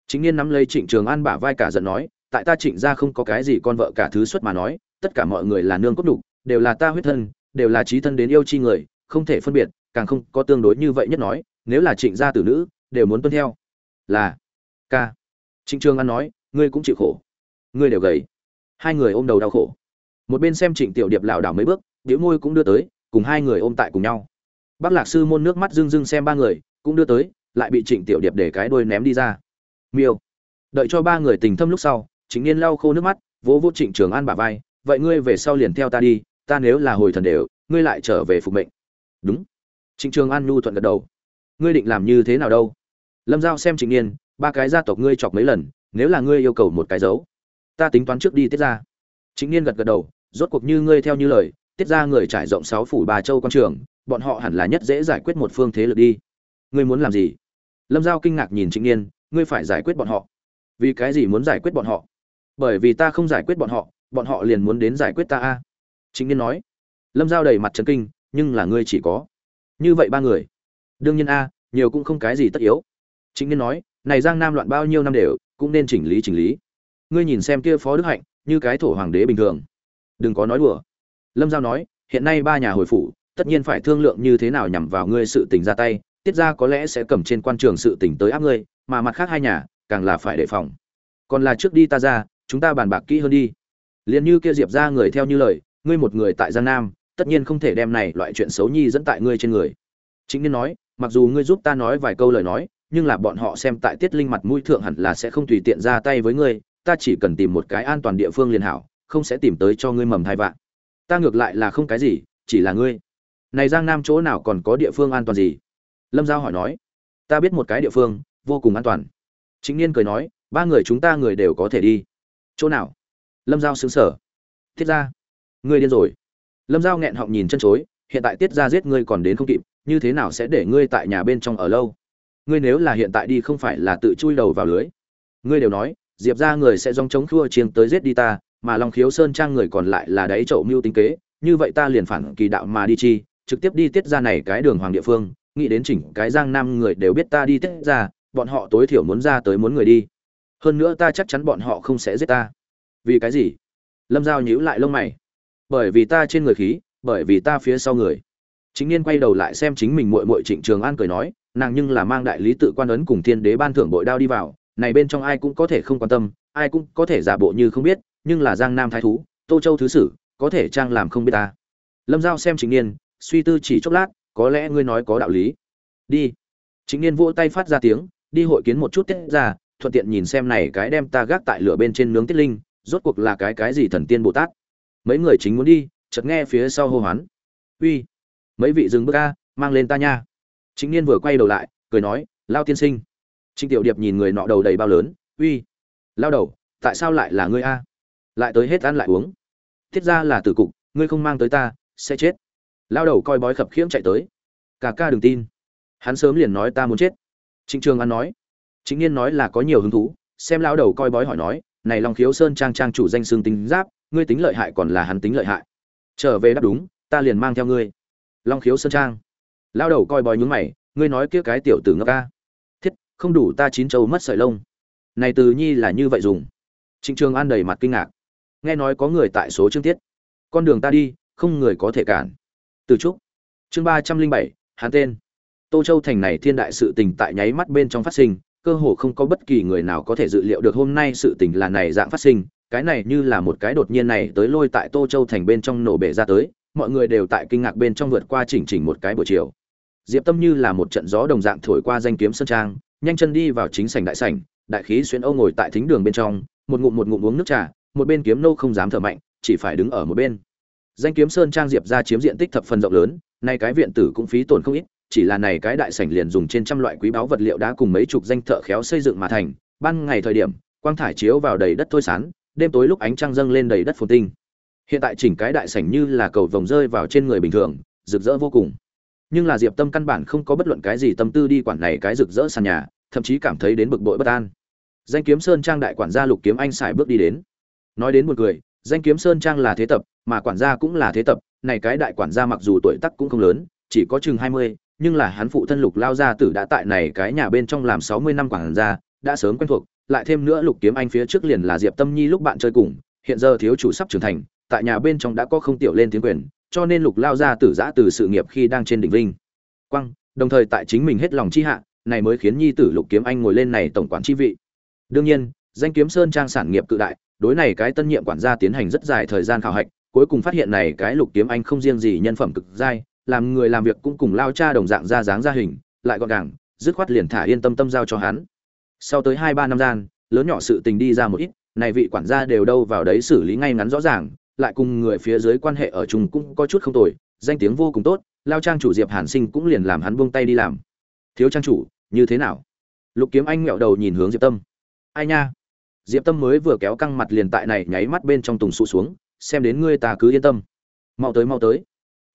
Chính niên nắm lấy trịnh trường an bả vai cả giận nói, tại ta trịnh ra không có cái gì con vợ cả thứ xuất mà nói, tất cả mọi người là nương cốt đục, đều là ta huyết thân, đều là trí thân đến yêu chi người, không thể phân biệt, càng không có tương đối như vậy nhất nói, nếu là trịnh gia tử nữ, đều muốn tuân theo. Là, ca. Trịnh trường an nói, ngươi cũng chịu khổ. Ngươi đều gầy. Hai người ôm đầu đau khổ. Một bên xem trịnh tiểu điệp lảo đảo mấy bước biểu môi cũng đưa tới, cùng hai người ôm tại cùng nhau. Bác lạc sư môn nước mắt rưng rưng xem ba người, cũng đưa tới, lại bị trịnh tiểu điệp để cái đôi ném đi ra miêu. Đợi cho ba người tình thâm lúc sau, chính niên lau khô nước mắt, vỗ vỗ trịnh trường an bả vai, vậy ngươi về sau liền theo ta đi, ta nếu là hồi thần đều, ngươi lại trở về phục mệnh. Đúng. Trịnh trường an nhu thuận gật đầu. Ngươi định làm như thế nào đâu? Lâm giao xem trịnh niên ba cái gia tộc ngươi chọc mấy lần, nếu là ngươi yêu cầu một cái dấu, ta tính toán trước đi tiết ra. Trịnh niên gật gật đầu, rốt cuộc như ngươi theo như lời, tiết ra người trải rộng sáu phủ bà châu quan trường, bọn họ hẳn là nhất dễ giải quyết một phương thế lực đi. Ngươi muốn làm gì? Lâm giao kinh ngạc nhìn trịnh niên ngươi phải giải quyết bọn họ. Vì cái gì muốn giải quyết bọn họ? Bởi vì ta không giải quyết bọn họ bọn họ liền muốn đến giải quyết ta a. Trịnh niên nói. Lâm giao đầy mặt trấn kinh, nhưng là ngươi chỉ có. Như vậy ba người. Đương nhiên a, nhiều cũng không cái gì tất yếu. Trịnh niên nói, này giang nam loạn bao nhiêu năm đều, cũng nên chỉnh lý chỉnh lý. Ngươi nhìn xem kia phó đức hạnh, như cái thổ hoàng đế bình thường. Đừng có nói đùa. Lâm giao nói, hiện nay ba nhà hồi phủ, tất nhiên phải thương lượng như thế nào nhằm vào ngươi sự tình ra tay, tiết ra có lẽ sẽ cầm trên quan trường sự tình tới áp ngươi mà mặt khác hai nhà, càng là phải đề phòng. Còn là trước đi ta ra, chúng ta bàn bạc kỹ hơn đi. Liền như kia diệp ra người theo như lời, ngươi một người tại giang nam, tất nhiên không thể đem này loại chuyện xấu nhi dẫn tại ngươi trên người. Chính nên nói, mặc dù ngươi giúp ta nói vài câu lời nói, nhưng là bọn họ xem tại tiết linh mặt mũi thượng hẳn là sẽ không tùy tiện ra tay với ngươi, ta chỉ cần tìm một cái an toàn địa phương liền hảo, không sẽ tìm tới cho ngươi mầm thai vạn. Ta ngược lại là không cái gì, chỉ là ngươi. Này giang nam chỗ nào còn có địa phương an toàn gì? Lâm giao hỏi nói. Ta biết một cái địa phương vô cùng an toàn. Chính niên cười nói, ba người chúng ta người đều có thể đi. Chỗ nào? Lâm giao xứng sở thiết ra ngươi điên rồi. Lâm giao nghẹn họng nhìn chân chối, hiện tại tiết ra giết ngươi còn đến không kịp, như thế nào sẽ để ngươi tại nhà bên trong ở lâu? Ngươi nếu là hiện tại đi không phải là tự chui đầu vào lưới. Ngươi đều nói, diệp ra người sẽ dòng chống khua chiêng tới giết đi ta, mà long khiếu sơn trang người còn lại là đáy chậu mưu tính kế, như vậy ta liền phản kỳ đạo mà đi chi, trực tiếp đi tiết ra này cái đường hoàng địa phương, nghĩ đến chỉnh cái giang nam người đều biết ta đi tiết ra bọn họ tối thiểu muốn ra tới muốn người đi. Hơn nữa ta chắc chắn bọn họ không sẽ giết ta. Vì cái gì? Lâm giao nhíu lại lông mày. Bởi vì ta trên người khí, bởi vì ta phía sau người. Chính niên quay đầu lại xem chính mình muội muội trịnh trường an cười nói, nàng nhưng là mang đại lý tự quan ấn cùng thiên đế ban thưởng bội đao đi vào, này bên trong ai cũng có thể không quan tâm, ai cũng có thể giả bộ như không biết, nhưng là giang nam thái thú, tô châu thứ sử, có thể trang làm không biết ta. Lâm giao xem chính niên suy tư chỉ chốc lát, có lẽ ngươi nói có đạo lý. Đi. Chính niên vỗ tay phát ra tiếng đi hội kiến một chút tiết ra, thuận tiện nhìn xem này cái đem ta gác tại lửa bên trên nướng tiết linh, rốt cuộc là cái cái gì thần tiên bồ tát. Mấy người chính muốn đi, chợt nghe phía sau hô hoán. Uy, mấy vị dừng bước ca mang lên ta nha. Chính niên vừa quay đầu lại, cười nói, lao tiên sinh. Trịnh tiểu điệp nhìn người nọ đầu đầy bao lớn, uy, lao đầu, tại sao lại là ngươi a? Lại tới hết ăn lại uống. Thiết ra là tử cục, ngươi không mang tới ta, sẽ chết. Lao đầu coi bói khập khiễng chạy tới. Cả ca đừng tin. Hắn sớm liền nói ta muốn chết trịnh trường an nói. Trịnh niên nói là có nhiều hứng thú xem lão đầu coi bói hỏi nói này long khiếu sơn trang trang chủ danh xương tính giáp ngươi tính lợi hại còn là hắn tính lợi hại. Trở về đáp đúng ta liền mang theo ngươi. Long khiếu sơn trang. Lão đầu coi bói nhướng mày ngươi nói kia cái tiểu tử ngốc a, thiết không đủ ta chín châu mất sợi lông. Này từ nhi là như vậy dùng. Trịnh trường an đầy mặt kinh ngạc. Nghe nói có người tại số chương tiết. Con đường ta đi không người có thể cản. Từ trúc. Chương ba trăm linh bảy hắn tên tô châu thành này thiên đại sự tình tại nháy mắt bên trong phát sinh, cơ hồ không có bất kỳ người nào có thể dự liệu được hôm nay sự tình là này dạng phát sinh. Cái này như là một cái đột nhiên này tới lôi tại tô châu thành bên trong nổ bể ra tới, mọi người đều tại kinh ngạc bên trong vượt qua chỉnh chỉnh một cái buổi chiều. Diệp tâm như là một trận gió đồng dạng thổi qua danh kiếm sơn trang, nhanh chân đi vào chính sảnh đại sảnh, đại khí xuyên âu ngồi tại thính đường bên trong, một ngụm một ngụm uống nước trà, một bên kiếm nô không dám thở mạnh, chỉ phải đứng ở một bên. Danh kiếm sơn trang diệp gia chiếm diện tích thập phần rộng lớn, nay cái viện tử cũng phí tổn không ít chỉ là này cái đại sảnh liền dùng trên trăm loại quý báu vật liệu đá cùng mấy chục danh thợ khéo xây dựng mà thành, ban ngày thời điểm, quang thải chiếu vào đầy đất thôi sán, đêm tối lúc ánh trăng dâng lên đầy đất phồn tinh. Hiện tại chỉnh cái đại sảnh như là cầu vồng rơi vào trên người bình thường, rực rỡ vô cùng. Nhưng là diệp tâm căn bản không có bất luận cái gì tâm tư đi quản này cái rực rỡ sàn nhà, thậm chí cảm thấy đến bực bội bất an. Danh kiếm sơn trang đại quản gia lục kiếm anh xài bước đi đến. Nói đến một người danh kiếm sơn trang là thế tập, mà quản gia cũng là thế tập, này cái đại quản gia mặc dù tuổi tác cũng không lớn, chỉ có chừng hai mươi nhưng là hắn phụ thân lục lao gia tử đã tại này cái nhà bên trong làm sáu mươi năm quản gia, đã sớm quen thuộc, lại thêm nữa lục kiếm anh phía trước liền là diệp tâm nhi lúc bạn chơi cùng, hiện giờ thiếu chủ sắp trưởng thành, tại nhà bên trong đã có không tiểu lên tiếng quyền, cho nên lục lao gia tử giã từ sự nghiệp khi đang trên đỉnh vinh. Quăng đồng thời tại chính mình hết lòng chi hạ, này mới khiến nhi tử lục kiếm anh ngồi lên này tổng quản chi vị. Đương nhiên, danh kiếm sơn trang sản nghiệp cự đại, đối này cái tân nhiệm quản gia tiến hành rất dài thời gian khảo hạch, cuối cùng phát hiện này cái lục kiếm anh không riêng gì nhân phẩm cực dai làm người làm việc cũng cùng lao cha đồng dạng ra dáng ra hình, lại gọn gàng, dứt khoát liền thả yên tâm tâm giao cho hắn. Sau tới hai ba năm gian, lớn nhỏ sự tình đi ra một ít, này vị quản gia đều đâu vào đấy xử lý ngay ngắn rõ ràng, lại cùng người phía dưới quan hệ ở chung cũng có chút không tồi, danh tiếng vô cùng tốt, lao trang chủ diệp hàn sinh cũng liền làm hắn buông tay đi làm. Thiếu trang chủ, như thế nào? Lục kiếm anh nghẹo đầu nhìn hướng diệp tâm. Ai nha? Diệp tâm mới vừa kéo căng mặt liền tại này nháy mắt bên trong tùng sụ xuống, xem đến ngươi ta cứ yên tâm. Mau tới mau tới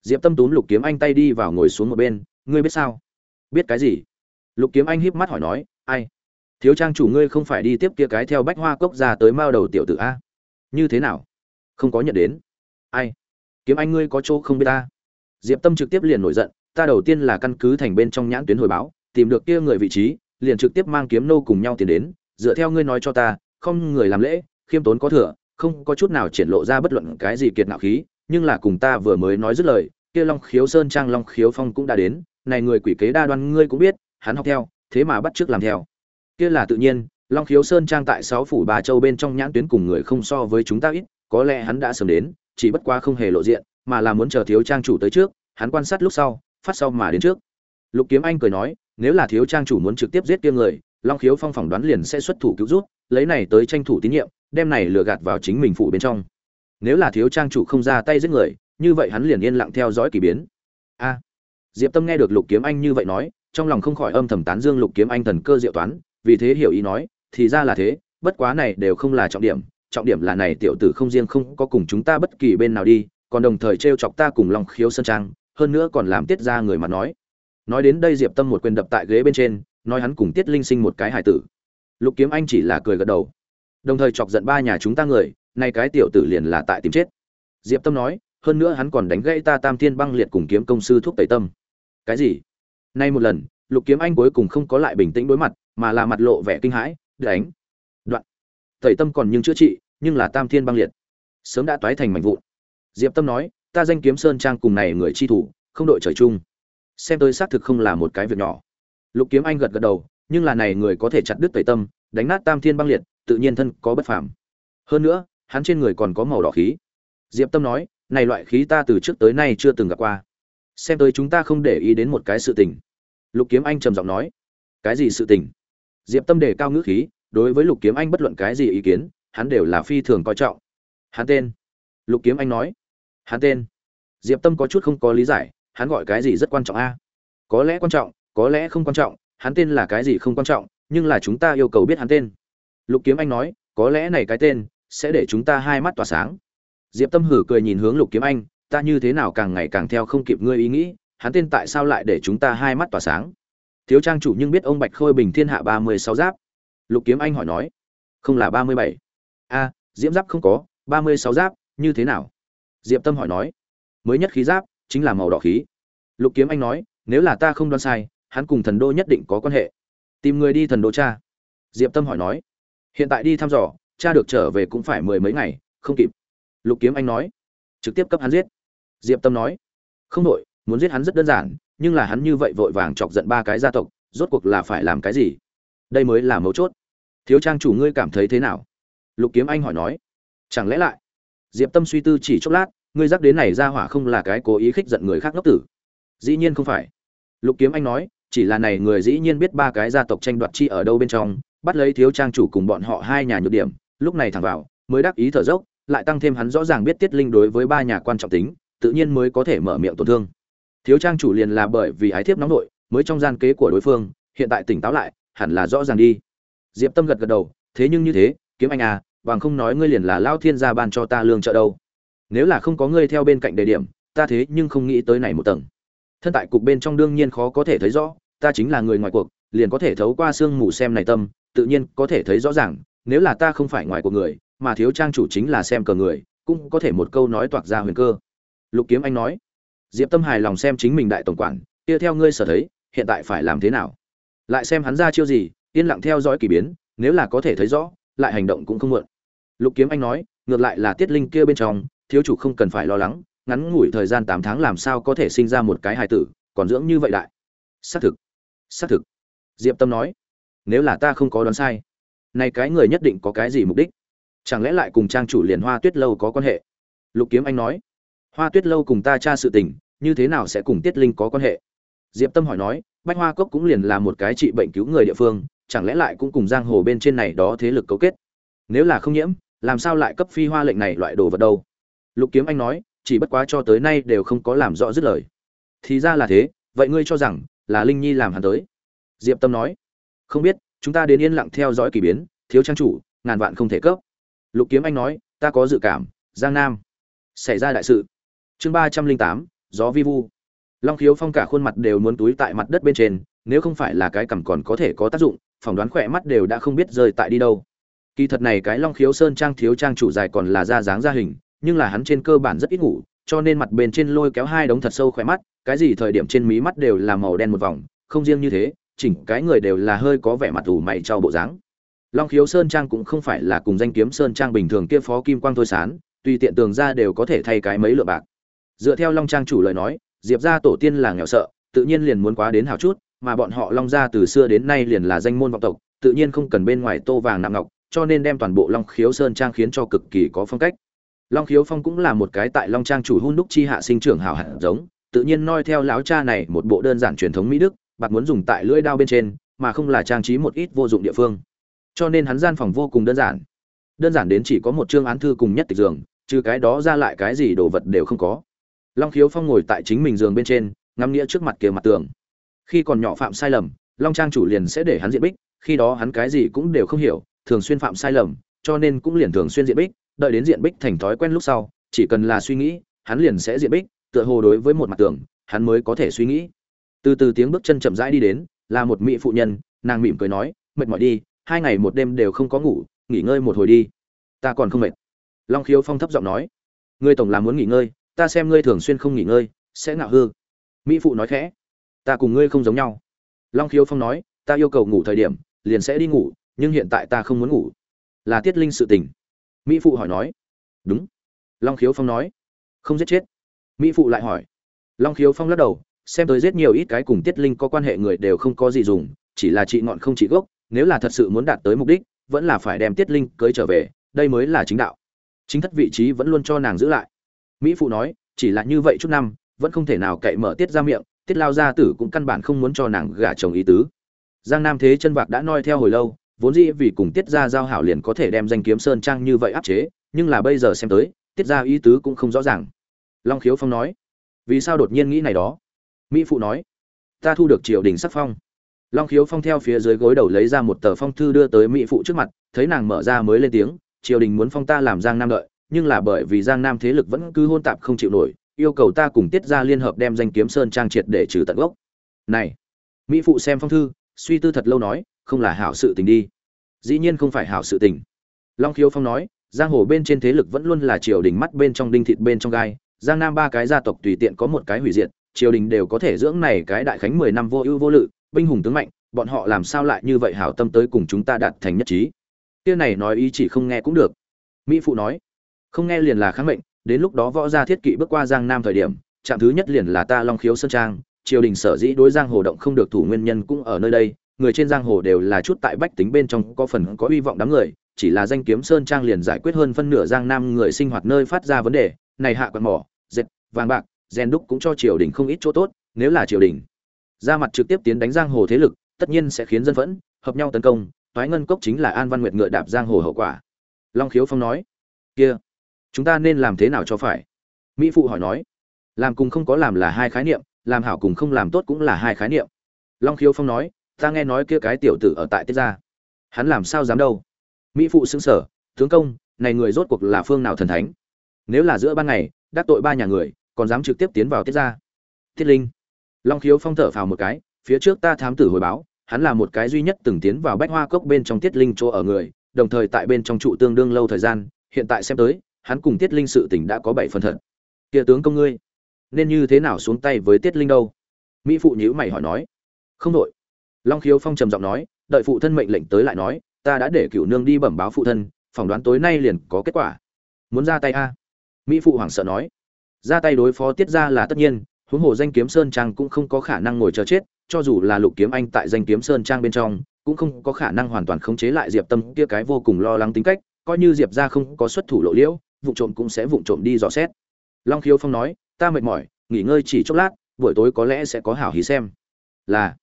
diệp tâm túm lục kiếm anh tay đi vào ngồi xuống một bên, ngươi biết sao? Biết cái gì? Lục kiếm anh híp mắt hỏi nói, ai? Thiếu trang chủ ngươi không phải đi tiếp kia cái theo bách hoa cốc ra tới mao đầu tiểu tử a? Như thế nào? Không có nhận đến? Ai? Kiếm anh ngươi có chỗ không biết ta? Diệp tâm trực tiếp liền nổi giận, ta đầu tiên là căn cứ thành bên trong nhãn tuyến hồi báo, tìm được kia người vị trí, liền trực tiếp mang kiếm nô cùng nhau tiến đến, dựa theo ngươi nói cho ta, không người làm lễ, khiêm tốn có thừa, không có chút nào triển lộ ra bất luận cái gì kiệt ngạo khí nhưng là cùng ta vừa mới nói dứt lời, kia long khiếu sơn trang long khiếu phong cũng đã đến, này người quỷ kế đa đoan ngươi cũng biết, hắn học theo, thế mà bắt trước làm theo. Kia là tự nhiên, long khiếu sơn trang tại sáu phủ bà châu bên trong nhãn tuyến cùng người không so với chúng ta ít, có lẽ hắn đã sớm đến, chỉ bất quá không hề lộ diện, mà là muốn chờ thiếu trang chủ tới trước, hắn quan sát lúc sau, phát sau mà đến trước. Lục kiếm anh cười nói, nếu là thiếu trang chủ muốn trực tiếp giết kia người, long khiếu phong phỏng đoán liền sẽ xuất thủ cứu rút lấy này tới tranh thủ tín nhiệm, đem này lừa gạt vào chính mình phụ bên trong nếu là thiếu trang chủ không ra tay giết người, như vậy hắn liền yên lặng theo dõi kỳ biến. A. Diệp tâm nghe được lục kiếm anh như vậy nói, trong lòng không khỏi âm thầm tán dương lục kiếm anh thần cơ diệu toán, vì thế hiểu ý nói, thì ra là thế, bất quá này đều không là trọng điểm trọng điểm là này tiểu tử không riêng không có cùng chúng ta bất kỳ bên nào đi, còn đồng thời t chọc ta cùng lòng khiếu sơn trang, hơn nữa còn làm tiết ra người mà nói. Nói đến đây diệp tâm một quyền đập tại ghế bên trên, nói hắn cùng tiết linh sinh một cái hải tử. Lục kiếm anh chỉ là cười gật đầu. Đồng thời chọc giận ba nhà chúng ta người nay cái tiểu tử liền là tại tìm chết. Diệp tâm nói, hơn nữa hắn còn đánh gãy ta tam thiên băng liệt cùng kiếm công sư thuốc tẩy tâm. Cái gì? Nay một lần, lục kiếm anh cuối cùng không có lại bình tĩnh đối mặt, mà là mặt lộ vẻ kinh hãi, đánh. Đoạn. Tẩy tâm còn nhưng chữa trị, nhưng là tam thiên băng liệt. Sớm đã toái thành mảnh vụn. Diệp tâm nói, ta danh kiếm sơn trang cùng này người chi thủ, không đội trời chung. Xem tôi xác thực không là một cái việc nhỏ. Lục kiếm anh gật gật đầu, nhưng là này người có thể chặt đứt tẩy tâm, đánh nát tam thiên băng liệt, tự nhiên thân có bất phàm. Hơn nữa hắn trên người còn có màu đỏ khí. Diệp tâm nói, này loại khí ta từ trước tới nay chưa từng gặp qua. Xem tới chúng ta không để ý đến một cái sự tình. Lục kiếm anh trầm giọng nói, cái gì sự tình? Diệp tâm đề cao ngữ khí, đối với lục kiếm anh bất luận cái gì ý kiến, hắn đều là phi thường coi trọng. Hắn tên? Lục kiếm anh nói, hắn tên. Diệp tâm có chút không có lý giải, hắn gọi cái gì rất quan trọng a? Có lẽ quan trọng, có lẽ không quan trọng, hắn tên là cái gì không quan trọng, nhưng là chúng ta yêu cầu biết hắn tên. Lục kiếm anh nói, có lẽ này cái tên sẽ để chúng ta hai mắt tỏa sáng. Diệp tâm hử cười nhìn hướng lục kiếm anh, ta như thế nào càng ngày càng theo không kịp ngươi ý nghĩ, hắn tên tại sao lại để chúng ta hai mắt tỏa sáng? Thiếu trang chủ nhưng biết ông bạch khôi bình thiên hạ ba mươi sáu giáp. Lục kiếm anh hỏi nói, không là ba mươi bảy. A, diễm giáp không có, ba mươi sáu giáp, như thế nào? Diệp tâm hỏi nói, mới nhất khí giáp, chính là màu đỏ khí. Lục kiếm anh nói, nếu là ta không đoán sai, hắn cùng thần đô nhất định có quan hệ. Tìm người đi thần đô cha. Diệp tâm hỏi nói, hiện tại đi thăm dò cha được trở về cũng phải mười mấy ngày, không kịp. Lục kiếm anh nói. Trực tiếp cấp hắn giết. Diệp tâm nói. Không đội muốn giết hắn rất đơn giản, nhưng là hắn như vậy vội vàng chọc giận ba cái gia tộc, rốt cuộc là phải làm cái gì? Đây mới là mấu chốt. Thiếu trang chủ ngươi cảm thấy thế nào? Lục kiếm anh hỏi nói. Chẳng lẽ lại? Diệp tâm suy tư chỉ chốc lát, ngươi dắt đến này ra hỏa không là cái cố ý khích giận người khác ngốc tử. Dĩ nhiên không phải. Lục kiếm anh nói, chỉ là này người dĩ nhiên biết ba cái gia tộc tranh đoạt chi ở đâu bên trong, bắt lấy thiếu trang chủ cùng bọn họ hai nhà nhược điểm lúc này thẳng vào, mới đắc ý thở dốc, lại tăng thêm hắn rõ ràng biết tiết linh đối với ba nhà quan trọng tính, tự nhiên mới có thể mở miệng tổn thương. Thiếu trang chủ liền là bởi vì ái thiếp nóng nội, mới trong gian kế của đối phương, hiện tại tỉnh táo lại, hẳn là rõ ràng đi. Diệp tâm gật gật đầu, thế nhưng như thế, kiếm anh à bằng không nói ngươi liền là lao thiên gia ban cho ta lương trợ đâu. Nếu là không có ngươi theo bên cạnh đề điểm, ta thế nhưng không nghĩ tới này một tầng. Thân tại cục bên trong đương nhiên khó có thể thấy rõ, ta chính là người ngoài cuộc, liền có thể thấu qua sương mù xem này tâm, tự nhiên có thể thấy rõ ràng nếu là ta không phải ngoài của người, mà thiếu trang chủ chính là xem cờ người, cũng có thể một câu nói toạc ra huyền cơ. Lục kiếm anh nói. Diệp tâm hài lòng xem chính mình đại tổng quản, kia theo ngươi sở thấy, hiện tại phải làm thế nào? Lại xem hắn ra chiêu gì, yên lặng theo dõi kỳ biến, nếu là có thể thấy rõ, lại hành động cũng không muộn. Lục kiếm anh nói, ngược lại là tiết linh kia bên trong, thiếu chủ không cần phải lo lắng, ngắn ngủi thời gian tám tháng làm sao có thể sinh ra một cái hài tử, còn dưỡng như vậy đại. Xác thực xác thực, diệp tâm nói. Nếu là ta không có đoán sai này cái người nhất định có cái gì mục đích? Chẳng lẽ lại cùng trang chủ liền hoa tuyết lâu có quan hệ? Lục kiếm anh nói. Hoa tuyết lâu cùng ta tra sự tình, như thế nào sẽ cùng tiết linh có quan hệ? Diệp tâm hỏi nói, bách hoa cốc cũng liền là một cái trị bệnh cứu người địa phương, chẳng lẽ lại cũng cùng giang hồ bên trên này đó thế lực cấu kết? Nếu là không nhiễm, làm sao lại cấp phi hoa lệnh này loại đồ vật đâu? Lục kiếm anh nói, chỉ bất quá cho tới nay đều không có làm rõ dứt lời. Thì ra là thế, vậy ngươi cho rằng là linh nhi làm hắn tới? Diệp tâm nói, không biết chúng ta đến yên lặng theo dõi kỳ biến, thiếu trang chủ, ngàn vạn không thể cấp. Lục kiếm anh nói, ta có dự cảm, giang nam, xảy ra đại sự. Chương ba trăm linh tám, gió vi vu. Long khiếu phong cả khuôn mặt đều muốn túi tại mặt đất bên trên, nếu không phải là cái cằm còn có thể có tác dụng, phỏng đoán khỏe mắt đều đã không biết rơi tại đi đâu. Kỳ thật này cái long khiếu sơn trang thiếu trang chủ dài còn là da dáng da hình, nhưng là hắn trên cơ bản rất ít ngủ, cho nên mặt bên trên lôi kéo hai đống thật sâu khỏe mắt, cái gì thời điểm trên mí mắt đều là màu đen một vòng, không riêng như thế chỉnh cái người đều là hơi có vẻ mặt ủ mày trao bộ dáng. Long khiếu sơn trang cũng không phải là cùng danh kiếm sơn trang bình thường kia phó kim quang thôi sán, tùy tiện tường ra đều có thể thay cái mấy lượng bạc. Dựa theo long trang chủ lời nói, diệp gia tổ tiên là nghèo sợ, tự nhiên liền muốn quá đến hào chút, mà bọn họ long gia từ xưa đến nay liền là danh môn vọng tộc, tự nhiên không cần bên ngoài tô vàng nặng ngọc, cho nên đem toàn bộ long khiếu sơn trang khiến cho cực kỳ có phong cách. Long khiếu phong cũng là một cái tại long trang chủ hun đúc chi hạ sinh trưởng hào hạt giống, tự nhiên noi theo lão cha này một bộ đơn giản truyền thống mỹ đức bạc muốn dùng tại lưỡi đao bên trên, mà không là trang trí một ít vô dụng địa phương. Cho nên hắn gian phòng vô cùng đơn giản. Đơn giản đến chỉ có một chương án thư cùng nhất tịch giường, trừ cái đó ra lại cái gì đồ vật đều không có. Long khiếu phong ngồi tại chính mình giường bên trên, ngắm nghĩa trước mặt kia mặt tường. Khi còn nhỏ phạm sai lầm, long trang chủ liền sẽ để hắn diện bích, khi đó hắn cái gì cũng đều không hiểu, thường xuyên phạm sai lầm, cho nên cũng liền thường xuyên diện bích, đợi đến diện bích thành thói quen lúc sau, chỉ cần là suy nghĩ, hắn liền sẽ diện bích, tựa hồ đối với một mặt tường, hắn mới có thể suy nghĩ từ từ tiếng bước chân chậm rãi đi đến, là một mỹ phụ nhân, nàng mỉm cười nói, mệt mỏi đi, hai ngày một đêm đều không có ngủ, nghỉ ngơi một hồi đi. Ta còn không mệt. Long khiếu phong thấp giọng nói, ngươi tổng là muốn nghỉ ngơi, ta xem ngươi thường xuyên không nghỉ ngơi, sẽ ngạo hư. Mỹ phụ nói khẽ, ta cùng ngươi không giống nhau. Long khiếu phong nói, ta yêu cầu ngủ thời điểm, liền sẽ đi ngủ, nhưng hiện tại ta không muốn ngủ. Là tiết linh sự tình. Mỹ phụ hỏi nói, đúng. Long khiếu phong nói, không giết chết. Mỹ phụ lại hỏi. Long khiếu phong lắc đầu xem tới giết nhiều ít cái cùng tiết linh có quan hệ người đều không có gì dùng, chỉ là trị ngọn không trị gốc, nếu là thật sự muốn đạt tới mục đích, vẫn là phải đem tiết linh cưới trở về, đây mới là chính đạo. Chính thất vị trí vẫn luôn cho nàng giữ lại. Mỹ phụ nói, chỉ là như vậy chút năm, vẫn không thể nào cậy mở tiết ra miệng, tiết lao gia tử cũng căn bản không muốn cho nàng gả chồng ý tứ. Giang nam thế chân vạc đã noi theo hồi lâu, vốn dĩ vì cùng tiết ra giao hảo liền có thể đem danh kiếm sơn trang như vậy áp chế, nhưng là bây giờ xem tới, tiết ra ý tứ cũng không rõ ràng. Long khiếu phong nói, vì sao đột nhiên nghĩ này đó? Mỹ phụ nói, ta thu được triều đình sắc phong. Long khiếu phong theo phía dưới gối đầu lấy ra một tờ phong thư đưa tới mỹ phụ trước mặt, thấy nàng mở ra mới lên tiếng, triều đình muốn phong ta làm giang nam đợi, nhưng là bởi vì giang nam thế lực vẫn cứ hôn tạp không chịu nổi, yêu cầu ta cùng tiết ra liên hợp đem danh kiếm sơn trang triệt để trừ tận gốc. Này, mỹ phụ xem phong thư, suy tư thật lâu nói, không là hảo sự tình đi. Dĩ nhiên không phải hảo sự tình. Long khiếu phong nói, giang hồ bên trên thế lực vẫn luôn là triều đình mắt bên trong đinh thịt bên trong gai, giang nam ba cái gia tộc tùy tiện có một cái hủy diệt triều đình đều có thể dưỡng này cái đại khánh mười năm vô ưu vô lự, binh hùng tướng mạnh, bọn họ làm sao lại như vậy hảo tâm tới cùng chúng ta đạt thành nhất trí? Kia này nói ý chỉ không nghe cũng được. Mỹ phụ nói, không nghe liền là kháng mệnh, đến lúc đó võ gia thiết kỵ bước qua giang nam thời điểm, trạm thứ nhất liền là ta long khiếu sơn trang, triều đình sở dĩ đối giang hồ động không được thủ nguyên nhân cũng ở nơi đây, người trên giang hồ đều là chút tại bách tính bên trong có phần có hy vọng đám người, chỉ là danh kiếm sơn trang liền giải quyết hơn phân nửa giang nam người sinh hoạt nơi phát ra vấn đề, này hạ quạt mỏ, dệt, vàng bạc gen đúc cũng cho triều đình không ít chỗ tốt, nếu là triều đình ra mặt trực tiếp tiến đánh giang hồ thế lực, tất nhiên sẽ khiến dân phẫn, hợp nhau tấn công, toái ngân cốc chính là an văn nguyệt ngựa đạp giang hồ hậu quả. Long khiếu phong nói, kia, chúng ta nên làm thế nào cho phải? Mỹ phụ hỏi nói, làm cùng không có làm là hai khái niệm, làm hảo cùng không làm tốt cũng là hai khái niệm. Long khiếu phong nói, ta nghe nói kia cái tiểu tử ở tại tiết gia, hắn làm sao dám đâu? Mỹ phụ xứng sở tướng công, này người rốt cuộc là phương nào thần thánh? Nếu là giữa ban ngày, đắc tội ba nhà người còn dám trực tiếp tiến vào tiết gia tiết linh. Long khiếu phong thở phào một cái, phía trước ta thám tử hồi báo, hắn là một cái duy nhất từng tiến vào bách hoa cốc bên trong tiết linh chỗ ở người, đồng thời tại bên trong trụ tương đương lâu thời gian, hiện tại xem tới, hắn cùng tiết linh sự tình đã có bảy phần thật. Kia tướng công ngươi, nên như thế nào xuống tay với tiết linh đâu? Mỹ phụ nhữ mày hỏi nói. Không đội long khiếu phong trầm giọng nói, đợi phụ thân mệnh lệnh tới lại nói, ta đã để cựu nương đi bẩm báo phụ thân, phỏng đoán tối nay liền có kết quả. Muốn ra tay a? Mỹ phụ hoảng sợ nói ra tay đối phó tiết ra là tất nhiên, huống hồ danh kiếm sơn trang cũng không có khả năng ngồi chờ chết, cho dù là lục kiếm anh tại danh kiếm sơn trang bên trong, cũng không có khả năng hoàn toàn khống chế lại diệp tâm kia cái vô cùng lo lắng tính cách, coi như diệp ra không có xuất thủ lộ liễu vụ trộm cũng sẽ vụ trộm đi dò xét. Long khiếu phong nói, ta mệt mỏi, nghỉ ngơi chỉ chốc lát, buổi tối có lẽ sẽ có hảo hí xem. Là,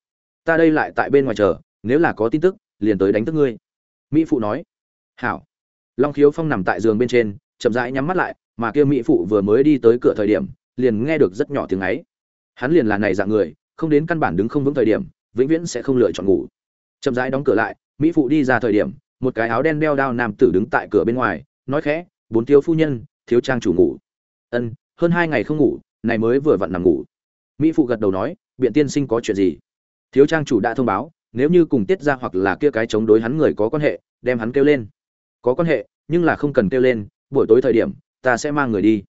ta đây lại tại bên ngoài chờ, nếu là có tin tức, liền tới đánh thức ngươi. Mỹ phụ nói. Hảo. Long khiếu phong nằm tại giường bên trên, chậm rãi nhắm mắt lại mà kia mỹ phụ vừa mới đi tới cửa thời điểm, liền nghe được rất nhỏ tiếng ấy. Hắn liền là này dạng người, không đến căn bản đứng không vững thời điểm, vĩnh viễn sẽ không lựa chọn ngủ. Chậm rãi đóng cửa lại, mỹ phụ đi ra thời điểm, một cái áo đen đeo đao nam tử đứng tại cửa bên ngoài, nói khẽ, bốn thiếu phu nhân, thiếu trang chủ ngủ. Ân, hơn hai ngày không ngủ, này mới vừa vặn nằm ngủ. Mỹ phụ gật đầu nói, biện tiên sinh có chuyện gì? Thiếu trang chủ đã thông báo, nếu như cùng tiết ra hoặc là kia cái chống đối hắn người có quan hệ, đem hắn kêu lên. Có quan hệ, nhưng là không cần kêu lên, buổi tối thời điểm ta sẽ mang người đi.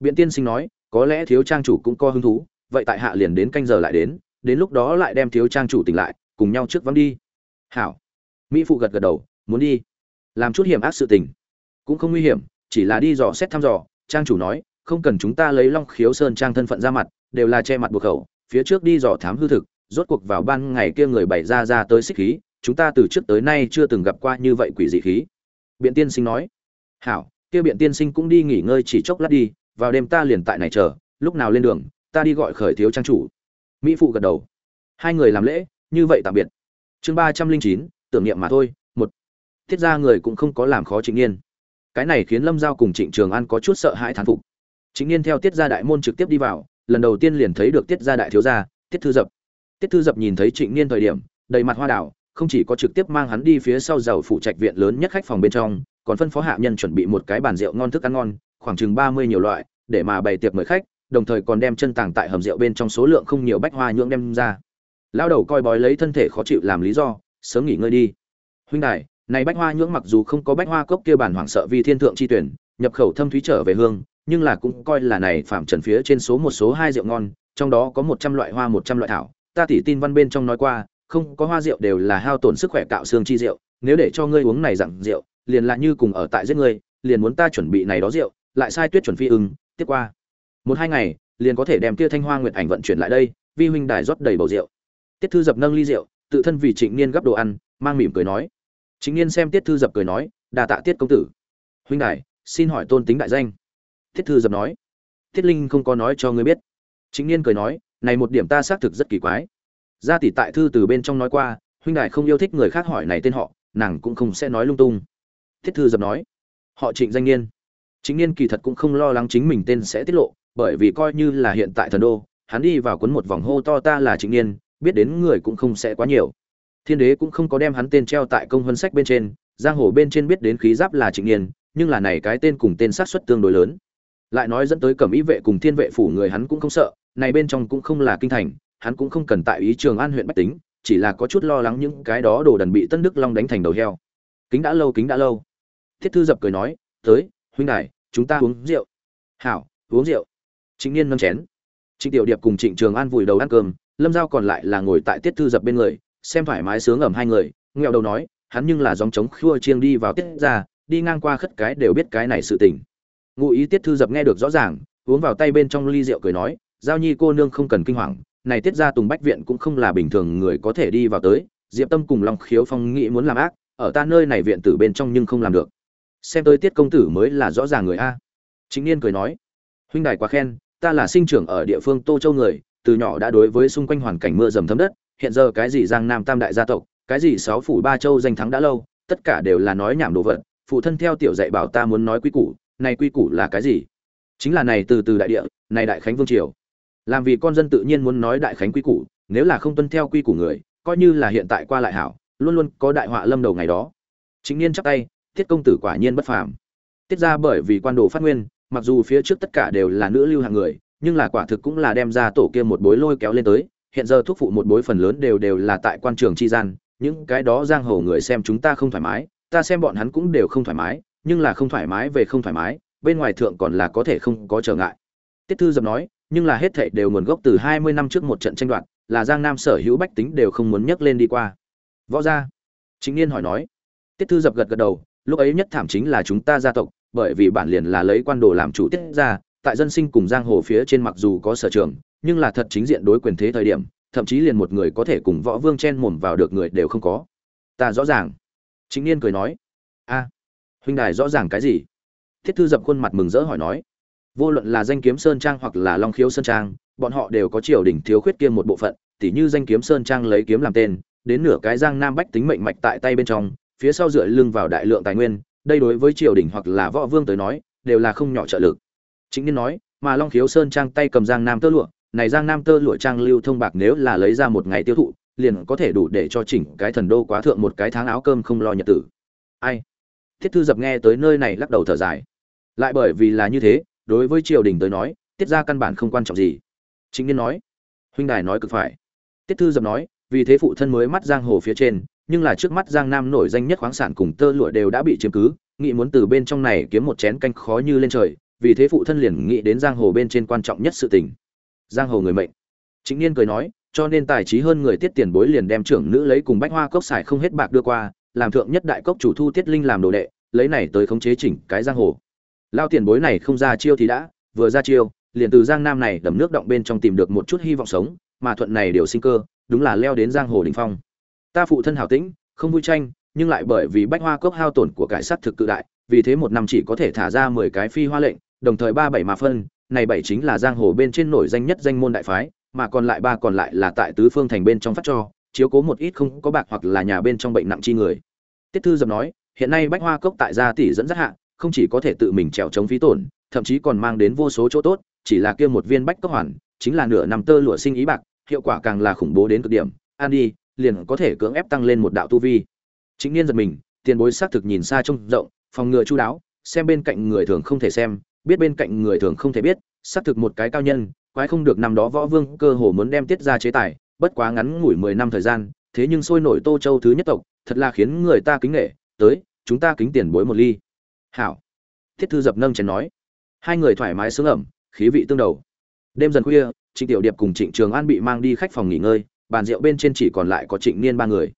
Biện tiên sinh nói, có lẽ thiếu trang chủ cũng có hứng thú, vậy tại hạ liền đến canh giờ lại đến đến lúc đó lại đem thiếu trang chủ tỉnh lại, cùng nhau trước vắng đi. Hảo. Mỹ phụ gật gật đầu, muốn đi. Làm chút hiểm ác sự tình. Cũng không nguy hiểm, chỉ là đi dò xét thăm dò, trang chủ nói, không cần chúng ta lấy long khiếu sơn trang thân phận ra mặt, đều là che mặt buộc khẩu, phía trước đi dò thám hư thực, rốt cuộc vào ban ngày kia người bày ra ra tới xích khí, chúng ta từ trước tới nay chưa từng gặp qua như vậy quỷ dị khí. Biện tiên sinh nói, hảo kia biện tiên sinh cũng đi nghỉ ngơi chỉ chốc lát đi, vào đêm ta liền tại này chờ, lúc nào lên đường, ta đi gọi khởi thiếu trang chủ. Mỹ phụ gật đầu. Hai người làm lễ, như vậy tạm biệt. Chương ba trăm linh chín, tưởng niệm mà thôi, một. Thiết ra người cũng không có làm khó trịnh niên. Cái này khiến lâm giao cùng trịnh trường an có chút sợ hãi thán phục. Trịnh niên theo tiết gia đại môn trực tiếp đi vào, lần đầu tiên liền thấy được tiết gia đại thiếu gia tiết thư dập. Tiết thư dập nhìn thấy trịnh niên thời điểm, đầy mặt hoa đảo, không chỉ có trực tiếp mang hắn đi phía sau giàu phụ trạch viện lớn nhất khách phòng bên trong còn phân phó hạ nhân chuẩn bị một cái bàn rượu ngon thức ăn ngon, khoảng chừng ba mươi nhiều loại, để mà bày tiệc mời khách, đồng thời còn đem chân tàng tại hầm rượu bên trong số lượng không nhiều bách hoa nhưỡng đem ra. Lao đầu coi bói lấy thân thể khó chịu làm lý do, sớm nghỉ ngơi đi. Huynh đài, này bách hoa nhưỡng mặc dù không có bách hoa cốc kia bản hoảng sợ vì thiên thượng chi tuyển, nhập khẩu thâm thúy trở về hương, nhưng là cũng coi là này phạm trần phía trên số một số hai rượu ngon, trong đó có một trăm loại hoa một trăm loại thảo. Ta tỉ tin văn bên trong nói qua, không có hoa rượu đều là hao tổn sức khỏe cạo xương chi rượu, nếu để cho ngươi uống này dặn rượu liền là như cùng ở tại giết ngươi, liền muốn ta chuẩn bị này đó rượu, lại sai tuyết chuẩn phi ưng, tiếp qua. Một hai ngày, liền có thể đem kia thanh hoa nguyệt ảnh vận chuyển lại đây, vi huynh đài rót đầy bầu rượu. Tiết thư dập nâng ly rượu, tự thân vì trịnh niên gấp đồ ăn, mang mỉm cười nói. Trịnh niên xem tiết thư dập cười nói đà tạ tiết công tử. Huynh đài, xin hỏi tôn tính đại danh. Tiết thư dập nói, tiết linh không có nói cho ngươi biết. Trịnh niên cười nói, này một điểm ta xác thực rất kỳ quái. Gia tỷ tại thư từ bên trong nói qua, huynh đài không yêu thích người khác hỏi này tên họ, nàng cũng không sẽ nói lung tung thiết thư dập nói, họ trịnh danh niên chính niên kỳ thật cũng không lo lắng chính mình tên sẽ tiết lộ, bởi vì coi như là hiện tại thần đô, hắn đi vào cuốn một vòng hô to ta là trịnh niên biết đến người cũng không sẽ quá nhiều. Thiên đế cũng không có đem hắn tên treo tại công vân sách bên trên, giang hồ bên trên biết đến khí giáp là trịnh niên nhưng là này cái tên cùng tên sát xuất tương đối lớn. Lại nói dẫn tới cẩm ý vệ cùng thiên vệ phủ người hắn cũng không sợ, này bên trong cũng không là kinh thành, hắn cũng không cần tại ý trường an huyện bách tính, chỉ là có chút lo lắng những cái đó đồ đần bị tân đức long đánh thành đầu heo. Kính đã lâu, kính đã lâu thiết thư dập cười nói, tới, huynh đài, chúng ta uống rượu. Hảo, uống rượu. Trịnh niên nâng chén. Trịnh tiểu điệp cùng trịnh trường an vùi đầu ăn cơm, lâm giao còn lại là ngồi tại tiết thư dập bên người, xem thoải mái sướng ẩm hai người nghèo đầu nói, hắn nhưng là dòng trống khua chiêng đi vào tiết ra, đi ngang qua khất cái đều biết cái này sự tình. Ngụ ý tiết thư dập nghe được rõ ràng, uống vào tay bên trong ly rượu cười nói, giao nhi cô nương không cần kinh hoàng, này tiết ra tùng bách viện cũng không là bình thường người có thể đi vào tới, diệp tâm cùng long khiếu phong nghĩ muốn làm ác, ở ta nơi này viện tử bên trong nhưng không làm được xem tới tiết công tử mới là rõ ràng người a. Chính niên cười nói, huynh đài quá khen, ta là sinh trưởng ở địa phương tô châu người, từ nhỏ đã đối với xung quanh hoàn cảnh mưa dầm thấm đất, hiện giờ cái gì giang nam tam đại gia tộc, cái gì sáu phủ ba châu danh thắng đã lâu, tất cả đều là nói nhảm đồ vật, phụ thân theo tiểu dạy bảo ta muốn nói quy củ, này quy củ là cái gì? Chính là này từ từ đại địa, này đại khánh vương triều. Làm vì con dân tự nhiên muốn nói đại khánh quy củ, nếu là không tuân theo quy củ người, coi như là hiện tại qua lại hảo, luôn luôn có đại họa lâm đầu ngày đó. Chính niên chắp tay tiết công tử quả nhiên bất phàm. Tiết ra bởi vì quan đồ phát nguyên, mặc dù phía trước tất cả đều là nữ lưu hạng người, nhưng là quả thực cũng là đem ra tổ kia một bối lôi kéo lên tới. Hiện giờ thuốc phụ một bối phần lớn đều đều là tại quan trường tri gian, những cái đó giang hồ người xem chúng ta không thoải mái, ta xem bọn hắn cũng đều không thoải mái, nhưng là không thoải mái về không thoải mái, bên ngoài thượng còn là có thể không có trở ngại. Tiết thư dập nói, nhưng là hết thảy đều nguồn gốc từ hai mươi năm trước một trận tranh đoạt, là giang nam sở hữu bách tính đều không muốn nhắc lên đi qua. Võ gia, chính niên hỏi nói. Tiết thư dập gật gật đầu lúc ấy nhất thảm chính là chúng ta gia tộc, bởi vì bản liền là lấy quan đồ làm chủ tiết ra, tại dân sinh cùng giang hồ phía trên mặc dù có sở trường, nhưng là thật chính diện đối quyền thế thời điểm, thậm chí liền một người có thể cùng võ vương chen mồm vào được người đều không có. Ta rõ ràng. Chính niên cười nói. A, huynh đài rõ ràng cái gì? Thiết thư dập khuôn mặt mừng rỡ hỏi nói. Vô luận là danh kiếm sơn trang hoặc là long khiếu sơn trang, bọn họ đều có triều đình thiếu khuyết kia một bộ phận, tỉ như danh kiếm sơn trang lấy kiếm làm tên, đến nửa cái giang nam bách tính mệnh mạch tại tay bên trong phía sau dựa lưng vào đại lượng tài nguyên, đây đối với triều đình hoặc là võ vương tới nói, đều là không nhỏ trợ lực. Chính niên nói, mà long khiếu sơn trang tay cầm giang nam tơ lụa, này giang nam tơ lụa trang lưu thông bạc nếu là lấy ra một ngày tiêu thụ, liền có thể đủ để cho chỉnh cái thần đô quá thượng một cái tháng áo cơm không lo nhật tử. Ai? Thiết thư dập nghe tới nơi này lắc đầu thở dài. Lại bởi vì là như thế, đối với triều đình tới nói, tiết ra căn bản không quan trọng gì. Chính niên nói, huynh đài nói cực phải. Tiết thư dập nói, vì thế phụ thân mới mắt giang hồ phía trên nhưng là trước mắt giang nam nổi danh nhất khoáng sản cùng tơ lụa đều đã bị chiếm cứ, nghĩ muốn từ bên trong này kiếm một chén canh khó như lên trời, vì thế phụ thân liền nghĩ đến giang hồ bên trên quan trọng nhất sự tình. Giang hồ người mệnh. Chính niên cười nói, cho nên tài trí hơn người tiết tiền bối liền đem trưởng nữ lấy cùng bách hoa cốc xài không hết bạc đưa qua, làm thượng nhất đại cốc chủ thu tiết linh làm đồ đệ, lấy này tới khống chế chỉnh cái giang hồ. Lao tiền bối này không ra chiêu thì đã, vừa ra chiêu, liền từ giang nam này đầm nước động bên trong tìm được một chút hy vọng sống, mà thuận này điều sinh cơ, đúng là leo đến giang hồ đỉnh phong ta phụ thân hảo tĩnh, không vui tranh, nhưng lại bởi vì bách hoa cốc hao tổn của cải sắt thực cự đại, vì thế một năm chỉ có thể thả ra mười cái phi hoa lệnh, đồng thời ba bảy mà phân, này bảy chính là giang hồ bên trên nổi danh nhất danh môn đại phái, mà còn lại ba còn lại là tại tứ phương thành bên trong phát cho, chiếu cố một ít không có bạc hoặc là nhà bên trong bệnh nặng chi người. Tiết thư dập nói, hiện nay bách hoa cốc tại gia tỷ dẫn dắt hạ, không chỉ có thể tự mình trèo chống phí tổn, thậm chí còn mang đến vô số chỗ tốt, chỉ là kia một viên bách cốc hoàn, chính là nửa năm tơ lụa sinh ý bạc, hiệu quả càng là khủng bố đến cực điểm. An đi liền có thể cưỡng ép tăng lên một đạo tu vi. Chính niên giật mình, tiền bối xác thực nhìn xa trông rộng, phòng ngừa chu đáo, xem bên cạnh người thường không thể xem, biết bên cạnh người thường không thể biết, xác thực một cái cao nhân, quái không được năm đó võ vương cơ hồ muốn đem tiết ra chế tài, bất quá ngắn ngủi mười năm thời gian, thế nhưng sôi nổi tô châu thứ nhất tộc, thật là khiến người ta kính nghệ tới, chúng ta kính tiền bối một ly. Hảo. Thiết thư dập nâng chén nói. Hai người thoải mái sướng ẩm, khí vị tương đầu. Đêm dần khuya, trịnh tiểu điệp cùng trịnh trường an bị mang đi khách phòng nghỉ ngơi bàn rượu bên trên chỉ còn lại có trịnh niên ba người.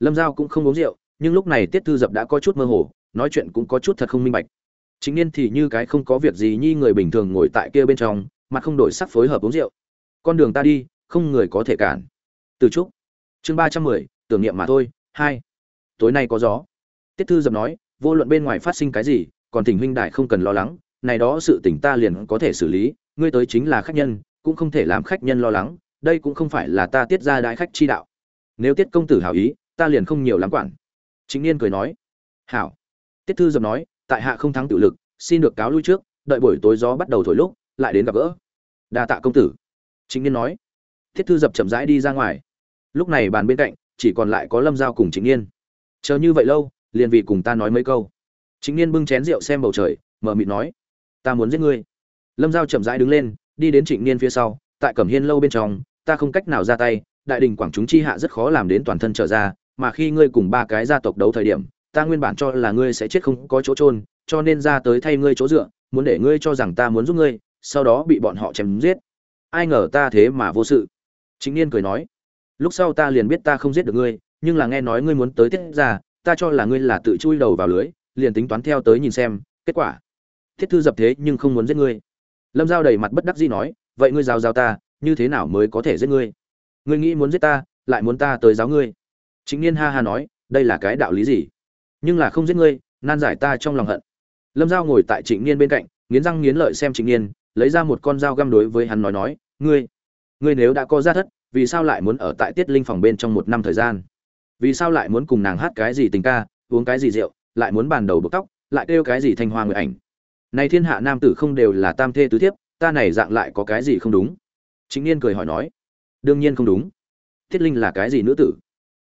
Lâm giao cũng không uống rượu, nhưng lúc này tiết thư dập đã có chút mơ hồ, nói chuyện cũng có chút thật không minh bạch. Chính niên thì như cái không có việc gì nhi người bình thường ngồi tại kia bên trong, mặt không đổi sắc phối hợp uống rượu. Con đường ta đi, không người có thể cản. Từ trúc. Chương ba trăm mười, tưởng niệm mà thôi, hai. Tối nay có gió. Tiết thư dập nói, vô luận bên ngoài phát sinh cái gì, còn thỉnh huynh đại không cần lo lắng, này đó sự tỉnh ta liền có thể xử lý, ngươi tới chính là khách nhân, cũng không thể làm khách nhân lo lắng đây cũng không phải là ta tiết ra đại khách chi đạo. Nếu tiết công tử hảo ý, ta liền không nhiều lắm quản. Chính niên cười nói. Hảo. Tiết thư dập nói, tại hạ không thắng tự lực, xin được cáo lui trước, đợi buổi tối gió bắt đầu thổi lúc, lại đến gặp gỡ. Đa tạ công tử. Chính niên nói. Tiết thư dập chậm rãi đi ra ngoài. Lúc này bàn bên cạnh, chỉ còn lại có lâm giao cùng chính niên. Chờ như vậy lâu, liền vì cùng ta nói mấy câu. Chính niên bưng chén rượu xem bầu trời, mở mịt nói. Ta muốn giết ngươi. Lâm giao chậm rãi đứng lên, đi đến trịnh niên phía sau tại cẩm hiên lâu bên trong, ta không cách nào ra tay, đại đình quảng chúng chi hạ rất khó làm đến toàn thân trở ra, mà khi ngươi cùng ba cái gia tộc đấu thời điểm, ta nguyên bản cho là ngươi sẽ chết không có chỗ trôn cho nên ra tới thay ngươi chỗ dựa, muốn để ngươi cho rằng ta muốn giúp ngươi, sau đó bị bọn họ chém giết. Ai ngờ ta thế mà vô sự. Chính niên cười nói. Lúc sau ta liền biết ta không giết được ngươi, nhưng là nghe nói ngươi muốn tới tiết ra, ta cho là ngươi là tự chui đầu vào lưới, liền tính toán theo tới nhìn xem, kết quả. Thiết thư dập thế nhưng không muốn giết ngươi. Lâm giao đầy mặt bất đắc dĩ nói vậy ngươi giáo giáo ta, như thế nào mới có thể giết ngươi? Ngươi nghĩ muốn giết ta, lại muốn ta tới giáo ngươi. Chính niên ha ha nói, đây là cái đạo lý gì? Nhưng là không giết ngươi, nan giải ta trong lòng hận. Lâm giao ngồi tại trịnh niên bên cạnh, nghiến răng nghiến lợi xem trịnh niên, lấy ra một con dao găm đối với hắn nói nói, ngươi ngươi nếu đã có ra thất, vì sao lại muốn ở tại tiết linh phòng bên trong một năm thời gian? Vì sao lại muốn cùng nàng hát cái gì tình ca, uống cái gì rượu, lại muốn bàn đầu bực tóc, lại kêu cái gì thanh hoa người ảnh? Này thiên hạ nam tử không đều là tam thê tứ thiếp ta này dạng lại có cái gì không đúng? Chính niên cười hỏi nói, đương nhiên không đúng. Thiết linh là cái gì nữ tử?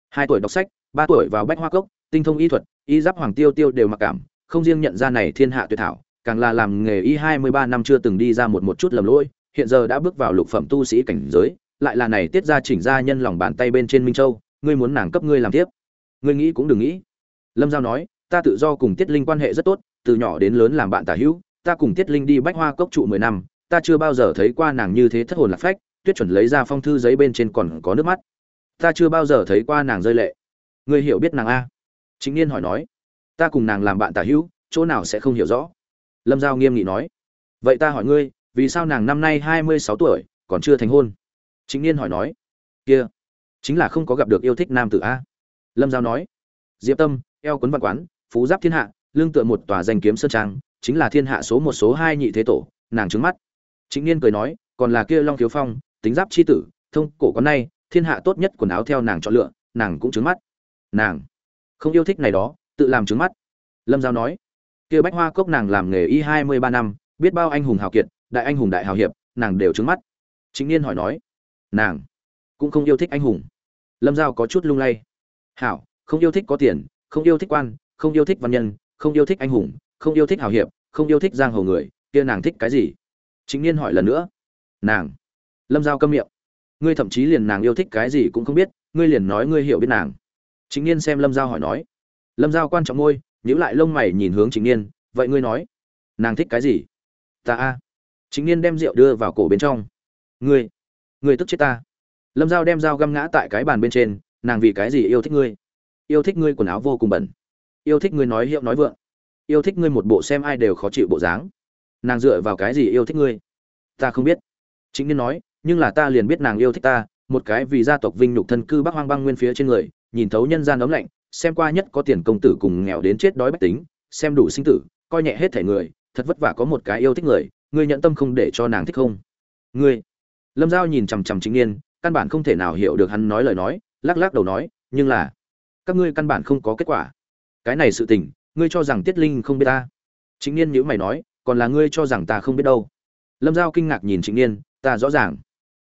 Hai tuổi đọc sách, ba tuổi vào bách hoa cốc, tinh thông y thuật, y giáp hoàng tiêu tiêu đều mặc cảm, không riêng nhận ra này thiên hạ tuyệt thảo càng là làm nghề y hai mươi ba năm chưa từng đi ra một một chút lầm lỗi, hiện giờ đã bước vào lục phẩm tu sĩ cảnh giới, lại là này tiết ra chỉnh ra nhân lòng bàn tay bên trên minh châu, ngươi muốn nàng cấp ngươi làm tiếp. Ngươi nghĩ cũng đừng nghĩ. Lâm giao nói, ta tự do cùng tiết linh quan hệ rất tốt, từ nhỏ đến lớn làm bạn tả hữu, ta cùng tiết linh đi bách hoa cốc trụ mười năm ta chưa bao giờ thấy qua nàng như thế thất hồn lạc phách, tuyết chuẩn lấy ra phong thư giấy bên trên còn có nước mắt. Ta chưa bao giờ thấy qua nàng rơi lệ. Ngươi hiểu biết nàng a? Chính niên hỏi nói. Ta cùng nàng làm bạn tả hữu, chỗ nào sẽ không hiểu rõ? Lâm giao nghiêm nghị nói. Vậy ta hỏi ngươi, vì sao nàng năm nay hai mươi sáu tuổi, còn chưa thành hôn? Chính niên hỏi nói. Kia, chính là không có gặp được yêu thích nam tử a. Lâm giao nói. Diệp tâm, eo quấn văn quán, phú giáp thiên hạ, lương tựa một tòa danh kiếm sơn trang, chính là thiên hạ số một số hai nhị thế tổ, nàng trứng mắt chính niên cười nói, còn là kia long thiếu phong, tính giáp chi tử, thông cổ con nay, thiên hạ tốt nhất quần áo theo nàng chọn lựa, nàng cũng trướng mắt. Nàng không yêu thích này đó, tự làm trướng mắt. Lâm giao nói, kia bách hoa cốc nàng làm nghề y hai mươi ba năm, biết bao anh hùng hào kiệt, đại anh hùng đại hào hiệp, nàng đều trướng mắt. Chính niên hỏi nói, nàng cũng không yêu thích anh hùng. Lâm giao có chút lung lay. Hảo, không yêu thích có tiền, không yêu thích quan, không yêu thích văn nhân, không yêu thích anh hùng, không yêu thích hào hiệp, không yêu thích giang hồ người, kia nàng thích cái gì? Chính niên hỏi lần nữa. Nàng. Lâm giao câm miệng. Ngươi thậm chí liền nàng yêu thích cái gì cũng không biết, ngươi liền nói ngươi hiểu biết nàng. Chính niên xem lâm giao hỏi nói. Lâm giao quan trọng ngôi nhíu lại lông mày nhìn hướng chính niên. Vậy ngươi nói. Nàng thích cái gì? Ta a. Chính niên đem rượu đưa vào cổ bên trong. Ngươi. Ngươi tức chết ta. Lâm giao đem dao găm ngã tại cái bàn bên trên, nàng vì cái gì yêu thích ngươi? Yêu thích ngươi quần áo vô cùng bẩn. Yêu thích ngươi nói hiệu nói vượng. Yêu thích ngươi một bộ xem ai đều khó chịu bộ dáng nàng dựa vào cái gì yêu thích ngươi? Ta không biết. Chính niên nói, nhưng là ta liền biết nàng yêu thích ta, một cái vì gia tộc vinh nhục thân cư bắc hoang băng nguyên phía trên người, nhìn thấu nhân gian ấm lạnh, xem qua nhất có tiền công tử cùng nghèo đến chết đói bách tính, xem đủ sinh tử, coi nhẹ hết thể người, thật vất vả có một cái yêu thích người, ngươi nhận tâm không để cho nàng thích không? Ngươi. Lâm giao nhìn chằm chằm chính niên, căn bản không thể nào hiểu được hắn nói lời nói, lắc lắc đầu nói, nhưng là, các ngươi căn bản không có kết quả. Cái này sự tình, ngươi cho rằng tiết linh không biết ta. Chính niên nhữ mày nói còn là ngươi cho rằng ta không biết đâu. Lâm giao kinh ngạc nhìn chính niên, ta rõ ràng.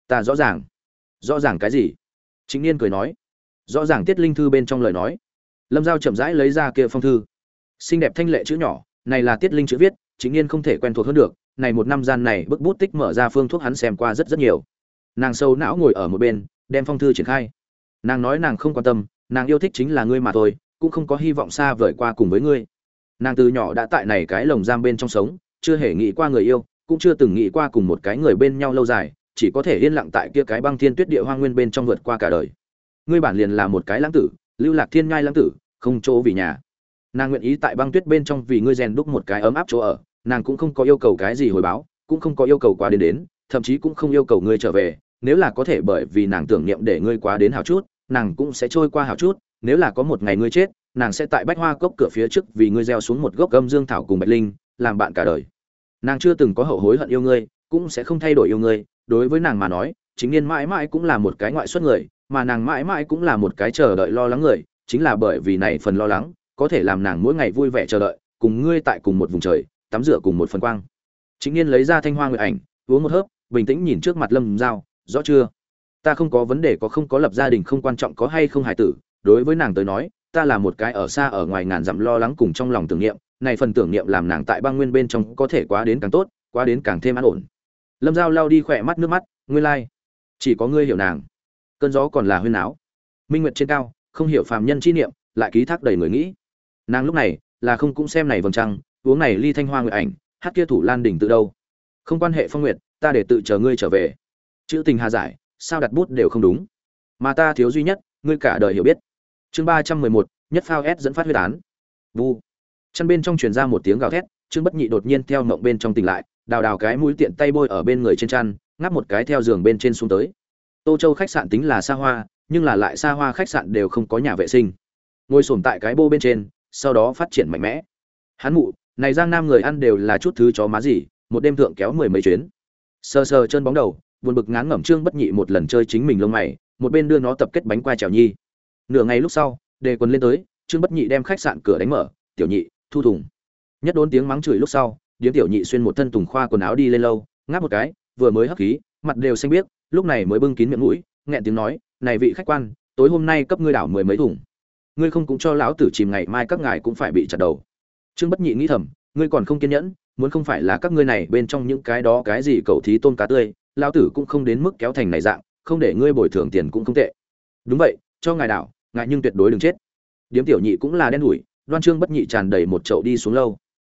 Ta rõ ràng. Rõ ràng cái gì? Chính niên cười nói. Rõ ràng tiết linh thư bên trong lời nói. Lâm giao chậm rãi lấy ra kia phong thư. Xinh đẹp thanh lệ chữ nhỏ, này là tiết linh chữ viết chính niên không thể quen thuộc hơn được. Này một năm gian này, bức bút tích mở ra phương thuốc hắn xem qua rất rất nhiều. Nàng sâu não ngồi ở một bên, đem phong thư triển khai. Nàng nói nàng không quan tâm, nàng yêu thích chính là ngươi mà thôi, cũng không có hy vọng xa vời qua cùng với ngươi. Nàng từ nhỏ đã tại này cái lồng giam bên trong sống chưa hề nghĩ qua người yêu, cũng chưa từng nghĩ qua cùng một cái người bên nhau lâu dài, chỉ có thể yên lặng tại kia cái băng thiên tuyết địa hoang nguyên bên trong vượt qua cả đời. Ngươi bản liền là một cái lãng tử, lưu lạc thiên ngai lãng tử, không chỗ vì nhà. Nàng nguyện ý tại băng tuyết bên trong vì ngươi rèn đúc một cái ấm áp chỗ ở, nàng cũng không có yêu cầu cái gì hồi báo, cũng không có yêu cầu quá đến đến, thậm chí cũng không yêu cầu ngươi trở về, nếu là có thể bởi vì nàng tưởng niệm để ngươi quá đến hào chút, nàng cũng sẽ trôi qua hào chút, nếu là có một ngày ngươi chết, nàng sẽ tại bách hoa cốc cửa phía trước vì ngươi gieo xuống một gốc gâm dương thảo cùng bạch linh làm bạn cả đời. Nàng chưa từng có hậu hối hận yêu ngươi, cũng sẽ không thay đổi yêu ngươi. Đối với nàng mà nói, chính niên mãi mãi cũng là một cái ngoại xuất người, mà nàng mãi mãi cũng là một cái chờ đợi lo lắng người, chính là bởi vì này phần lo lắng, có thể làm nàng mỗi ngày vui vẻ chờ đợi, cùng ngươi tại cùng một vùng trời, tắm rửa cùng một phần quang. Chính niên lấy ra thanh hoa nguyệt ảnh, uống một hớp, bình tĩnh nhìn trước mặt lâm giao, rõ chưa? Ta không có vấn đề có không có lập gia đình không quan trọng có hay không hài tử. Đối với nàng tới nói, ta là một cái ở xa ở ngoài ngàn dặm lo lắng cùng trong lòng tưởng niệm này phần tưởng niệm làm nàng tại băng nguyên bên trong có thể quá đến càng tốt, quá đến càng thêm an ổn. Lâm giao lao đi khỏe mắt nước mắt, nguyên lai、like. chỉ có ngươi hiểu nàng. Cơn gió còn là huyên áo minh nguyệt trên cao, không hiểu phàm nhân chi niệm, lại ký thác đầy người nghĩ. Nàng lúc này, là không cũng xem này vầng trăng, uống này ly thanh hoa nguyệt ảnh, hát kia thủ lan đỉnh từ đâu. Không quan hệ phong nguyệt, ta để tự chờ ngươi trở về. Chữ tình hà giải, sao đặt bút đều không đúng. Mà ta thiếu duy nhất, ngươi cả đời hiểu biết. Chương ba trăm mười một, nhất phao s dẫn phát huyết án. Vu chăn bên trong truyền ra một tiếng gào thét, trương bất nhị đột nhiên theo mộng bên trong tỉnh lại, đào đào cái mũi tiện tay bôi ở bên người trên chăn, ngáp một cái theo giường bên trên xuống tới. Tô châu khách sạn tính là xa hoa, nhưng là lại xa hoa khách sạn đều không có nhà vệ sinh. Ngồi sổm tại cái bô bên trên, sau đó phát triển mạnh mẽ. Hắn mụ, này giang nam người ăn đều là chút thứ chó má gì, một đêm thượng kéo mười mấy chuyến. Sờ sờ chân bóng đầu, buồn bực ngán ngẩm trương bất nhị một lần chơi chính mình lông mày, một bên đưa nó tập kết bánh quai trèo nhi. Nửa ngày lúc sau, đề quần lên tới, trương bất nhị đem khách sạn cửa đánh mở, tiểu nhị thu thùng. Nhất đốn tiếng mắng chửi lúc sau, điếm tiểu nhị xuyên một thân tùng khoa quần áo đi lên lâu, ngáp một cái, vừa mới hấp khí, mặt đều xanh biếc, lúc này mới bưng kín miệng mũi, nghẹn tiếng nói, này vị khách quan, tối hôm nay cấp ngươi đảo mười mấy thùng. Ngươi không cũng cho lão tử chìm ngày mai các ngài cũng phải bị chặt đầu. Trương bất nhị nghĩ thầm, ngươi còn không kiên nhẫn, muốn không phải là các ngươi này bên trong những cái đó cái gì cầu thí tôm cá tươi, lão tử cũng không đến mức kéo thành này dạng, không để ngươi bồi thường tiền cũng không tệ. Đúng vậy, cho ngài đảo, ngài nhưng tuyệt đối đừng chết. Điếm tiểu nhị cũng là đen đủi đoan trương bất nhị tràn đầy một chậu đi xuống lâu.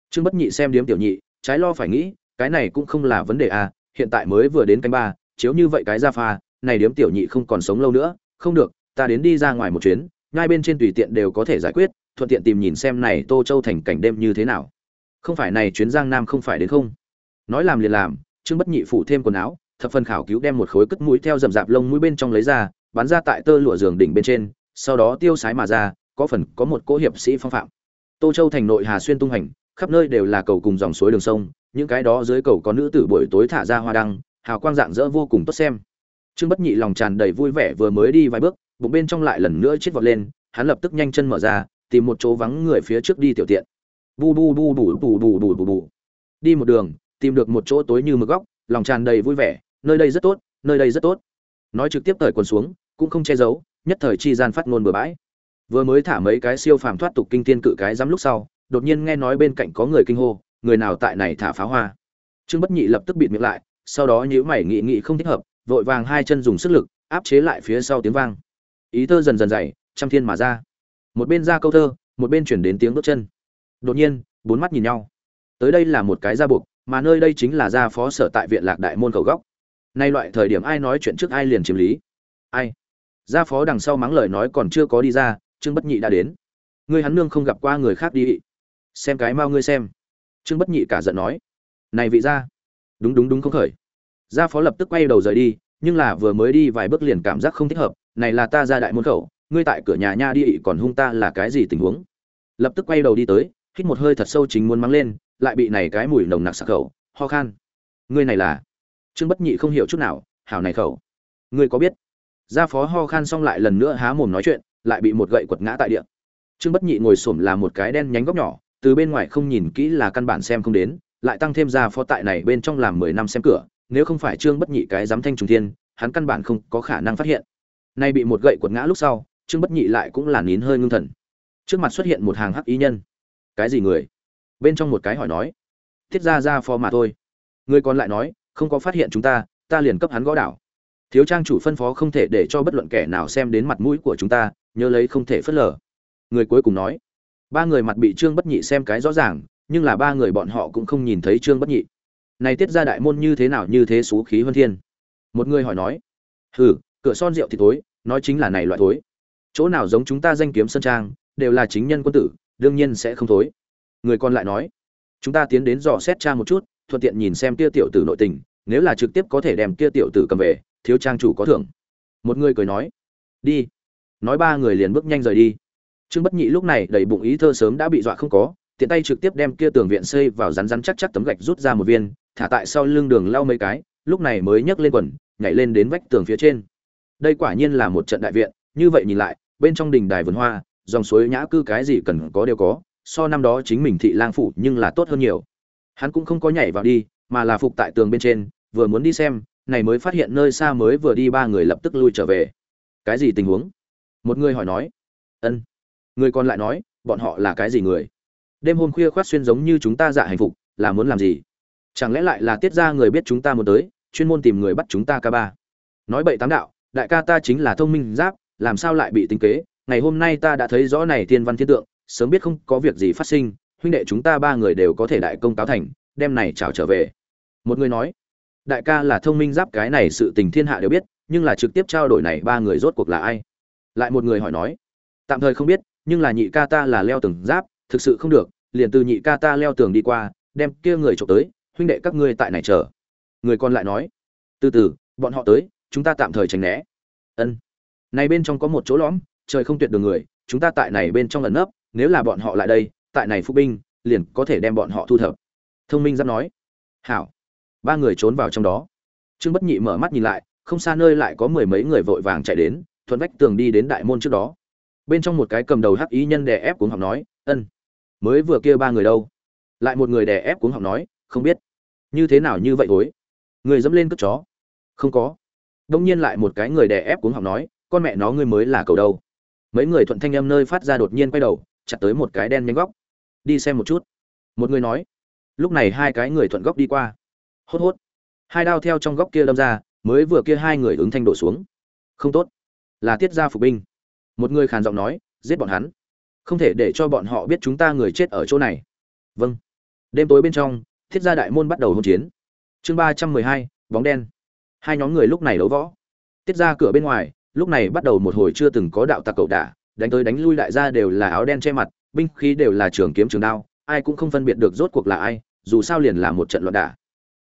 Trương bất nhị xem điếm tiểu nhị, trái lo phải nghĩ, cái này cũng không là vấn đề à hiện tại mới vừa đến canh ba, chiếu như vậy cái ra pha, này điếm tiểu nhị không còn sống lâu nữa, không được, ta đến đi ra ngoài một chuyến, ngay bên trên tùy tiện đều có thể giải quyết, thuận tiện tìm nhìn xem này tô châu thành cảnh đêm như thế nào. Không phải này chuyến giang nam không phải đến không? Nói làm liền làm, trương bất nhị phụ thêm quần áo, thập phần khảo cứu đem một khối cất mũi theo rậm rạp lông mũi bên trong lấy ra, bắn ra tại tơ lụa giường đỉnh bên trên, sau đó tiêu sái mà ra có phần có một cỗ hiệp sĩ phong phạm. Tô châu thành nội hà xuyên tung hành, khắp nơi đều là cầu cùng dòng suối đường sông, những cái đó dưới cầu có nữ tử buổi tối thả ra hoa đăng, hào quang dạng dỡ vô cùng tốt xem. Trương bất nhị lòng tràn đầy vui vẻ vừa mới đi vài bước, bụng bên trong lại lần nữa chết vọt lên, hắn lập tức nhanh chân mở ra, tìm một chỗ vắng người phía trước đi tiểu tiện. Bu bu bu bù bù bù bù bù bù đi một đường, tìm được một chỗ tối như mực góc, lòng tràn đầy vui vẻ, nơi đây rất tốt, nơi đây rất tốt. Nói trực tiếp thời quần xuống, cũng không che giấu, nhất thời chi gian phát ngôn bừa bãi vừa mới thả mấy cái siêu phàm thoát tục kinh tiên cự cái dám lúc sau, đột nhiên nghe nói bên cạnh có người kinh hô, người nào tại này thả pháo hoa. Trương bất nhị lập tức bịt miệng lại, sau đó nhíu mày nghị nghị không thích hợp, vội vàng hai chân dùng sức lực, áp chế lại phía sau tiếng vang. Ý thơ dần dần dày, trăm thiên mà ra. Một bên ra câu thơ, một bên chuyển đến tiếng bước chân. Đột nhiên, bốn mắt nhìn nhau. Tới đây là một cái gia buộc, mà nơi đây chính là gia phó sở tại viện lạc đại môn cầu góc. Nay loại thời điểm ai nói chuyện trước ai liền chiếm lý. Ai? Gia phó đằng sau mắng lời nói còn chưa có đi ra trương bất nhị đã đến. Ngươi hắn nương không gặp qua người khác đi. Xem cái mau ngươi xem. Trương bất nhị cả giận nói. Này vị gia. Đúng đúng đúng không khởi. Gia phó lập tức quay đầu rời đi, nhưng là vừa mới đi vài bước liền cảm giác không thích hợp. Này là ta ra đại môn khẩu, ngươi tại cửa nhà nha đi ị còn hung ta là cái gì tình huống? Lập tức quay đầu đi tới, hít một hơi thật sâu chính muốn mắng lên, lại bị này cái mùi nồng nặc sặc khẩu, ho khan. Ngươi này là? Trương bất nhị không hiểu chút nào, hảo này khẩu. Ngươi có biết? Gia phó ho khan xong lại lần nữa há mồm nói chuyện lại bị một gậy quật ngã tại địa. Trương bất nhị ngồi xổm là một cái đen nhánh góc nhỏ, từ bên ngoài không nhìn kỹ là căn bản xem không đến, lại tăng thêm gia phó tại này bên trong làm mười năm xem cửa, nếu không phải trương bất nhị cái dám thanh trùng thiên, hắn căn bản không có khả năng phát hiện. Nay bị một gậy quật ngã lúc sau, trương bất nhị lại cũng là nín hơi ngưng thần. Trước mặt xuất hiện một hàng hắc ý nhân. Cái gì người? Bên trong một cái hỏi nói. Thiết ra ra phó mà thôi. Người còn lại nói, không có phát hiện chúng ta ta liền cấp hắn gõ đảo. Thiếu trang chủ phân phó không thể để cho bất luận kẻ nào xem đến mặt mũi của chúng ta nhớ lấy không thể phớt lờ. Người cuối cùng nói, ba người mặt bị trương bất nhị xem cái rõ ràng, nhưng là ba người bọn họ cũng không nhìn thấy trương bất nhị. Này tiết ra đại môn như thế nào như thế xú khí hơn thiên. Một người hỏi nói, hừ, cửa son rượu thì tối nói chính là này loại thối. Chỗ nào giống chúng ta danh kiếm sơn trang, đều là chính nhân quân tử, đương nhiên sẽ không thối. Người còn lại nói, chúng ta tiến đến dò xét trang một chút, thuận tiện nhìn xem kia tiểu tử nội tình, nếu là trực tiếp có thể đem kia tiểu tử cầm về, thiếu trang chủ có thưởng. Một người cười nói, đi nói ba người liền bước nhanh rời đi. Trương bất nhị lúc này đầy bụng ý thơ sớm đã bị dọa không có, tiện tay trực tiếp đem kia tường viện xây vào rắn rắn chắc chắc tấm gạch rút ra một viên, thả tại sau lưng đường lau mấy cái, lúc này mới nhấc lên quần, nhảy lên đến vách tường phía trên. Đây quả nhiên là một trận đại viện, như vậy nhìn lại, bên trong đình đài vườn hoa, dòng suối nhã cư cái gì cần có đều có, so năm đó chính mình thị lang phủ nhưng là tốt hơn nhiều. Hắn cũng không có nhảy vào đi, mà là phục tại tường bên trên, vừa muốn đi xem, này mới phát hiện nơi xa mới vừa đi ba người lập tức lui trở về. Cái gì tình huống? Một người hỏi nói, ân. Người còn lại nói, bọn họ là cái gì người? Đêm hôm khuya khoát xuyên giống như chúng ta dạ hạnh phục, là muốn làm gì? Chẳng lẽ lại là tiết ra người biết chúng ta muốn tới, chuyên môn tìm người bắt chúng ta ca ba? Nói bậy tám đạo, đại ca ta chính là thông minh giáp, làm sao lại bị tính kế? Ngày hôm nay ta đã thấy rõ này thiên văn thiên tượng, sớm biết không có việc gì phát sinh, huynh đệ chúng ta ba người đều có thể đại công cáo thành, đem này chào trở về. Một người nói, đại ca là thông minh giáp, cái này sự tình thiên hạ đều biết, nhưng là trực tiếp trao đổi này ba người rốt cuộc là ai? Lại một người hỏi nói, tạm thời không biết, nhưng là nhị ca ta là leo tường giáp, thực sự không được, liền từ nhị ca ta leo tường đi qua, đem kia người trộm tới, huynh đệ các ngươi tại này chờ. Người còn lại nói, từ từ, bọn họ tới, chúng ta tạm thời tránh né. Ân. Này bên trong có một chỗ lõm, trời không tuyệt đường người, chúng ta tại này bên trong ẩn nấp, nếu là bọn họ lại đây, tại này phục binh, liền có thể đem bọn họ thu thập. Thông minh giáp nói, hảo. Ba người trốn vào trong đó. Trương bất nhị mở mắt nhìn lại, không xa nơi lại có mười mấy người vội vàng chạy đến thuận vách tường đi đến đại môn trước đó. Bên trong một cái cầm đầu hắc ý nhân đè ép cuống học nói, ân, mới vừa kia ba người đâu? Lại một người đè ép cuống học nói, không biết. Như thế nào như vậy thối người dẫm lên cất chó. Không có. Đông nhiên lại một cái người đè ép cuống học nói, con mẹ nó ngươi mới là cầu đâu. Mấy người thuận thanh âm nơi phát ra đột nhiên quay đầu, chặt tới một cái đen nhánh góc. Đi xem một chút. Một người nói. Lúc này hai cái người thuận góc đi qua. Hốt hốt. Hai đao theo trong góc kia đâm ra, mới vừa kia hai người ứng thanh đổ xuống. Không tốt là tiết gia phục binh. Một người khàn giọng nói, giết bọn hắn. Không thể để cho bọn họ biết chúng ta người chết ở chỗ này. Vâng. Đêm tối bên trong, thiết gia đại môn bắt đầu hỗn chiến. Chương ba trăm mười hai, bóng đen. Hai nhóm người lúc này đấu võ. Tiết ra cửa bên ngoài, lúc này bắt đầu một hồi chưa từng có đạo tặc cậu đả, đánh tới đánh lui đại gia đều là áo đen che mặt, binh khí đều là trường kiếm trường đao, ai cũng không phân biệt được rốt cuộc là ai, dù sao liền là một trận loạn đả.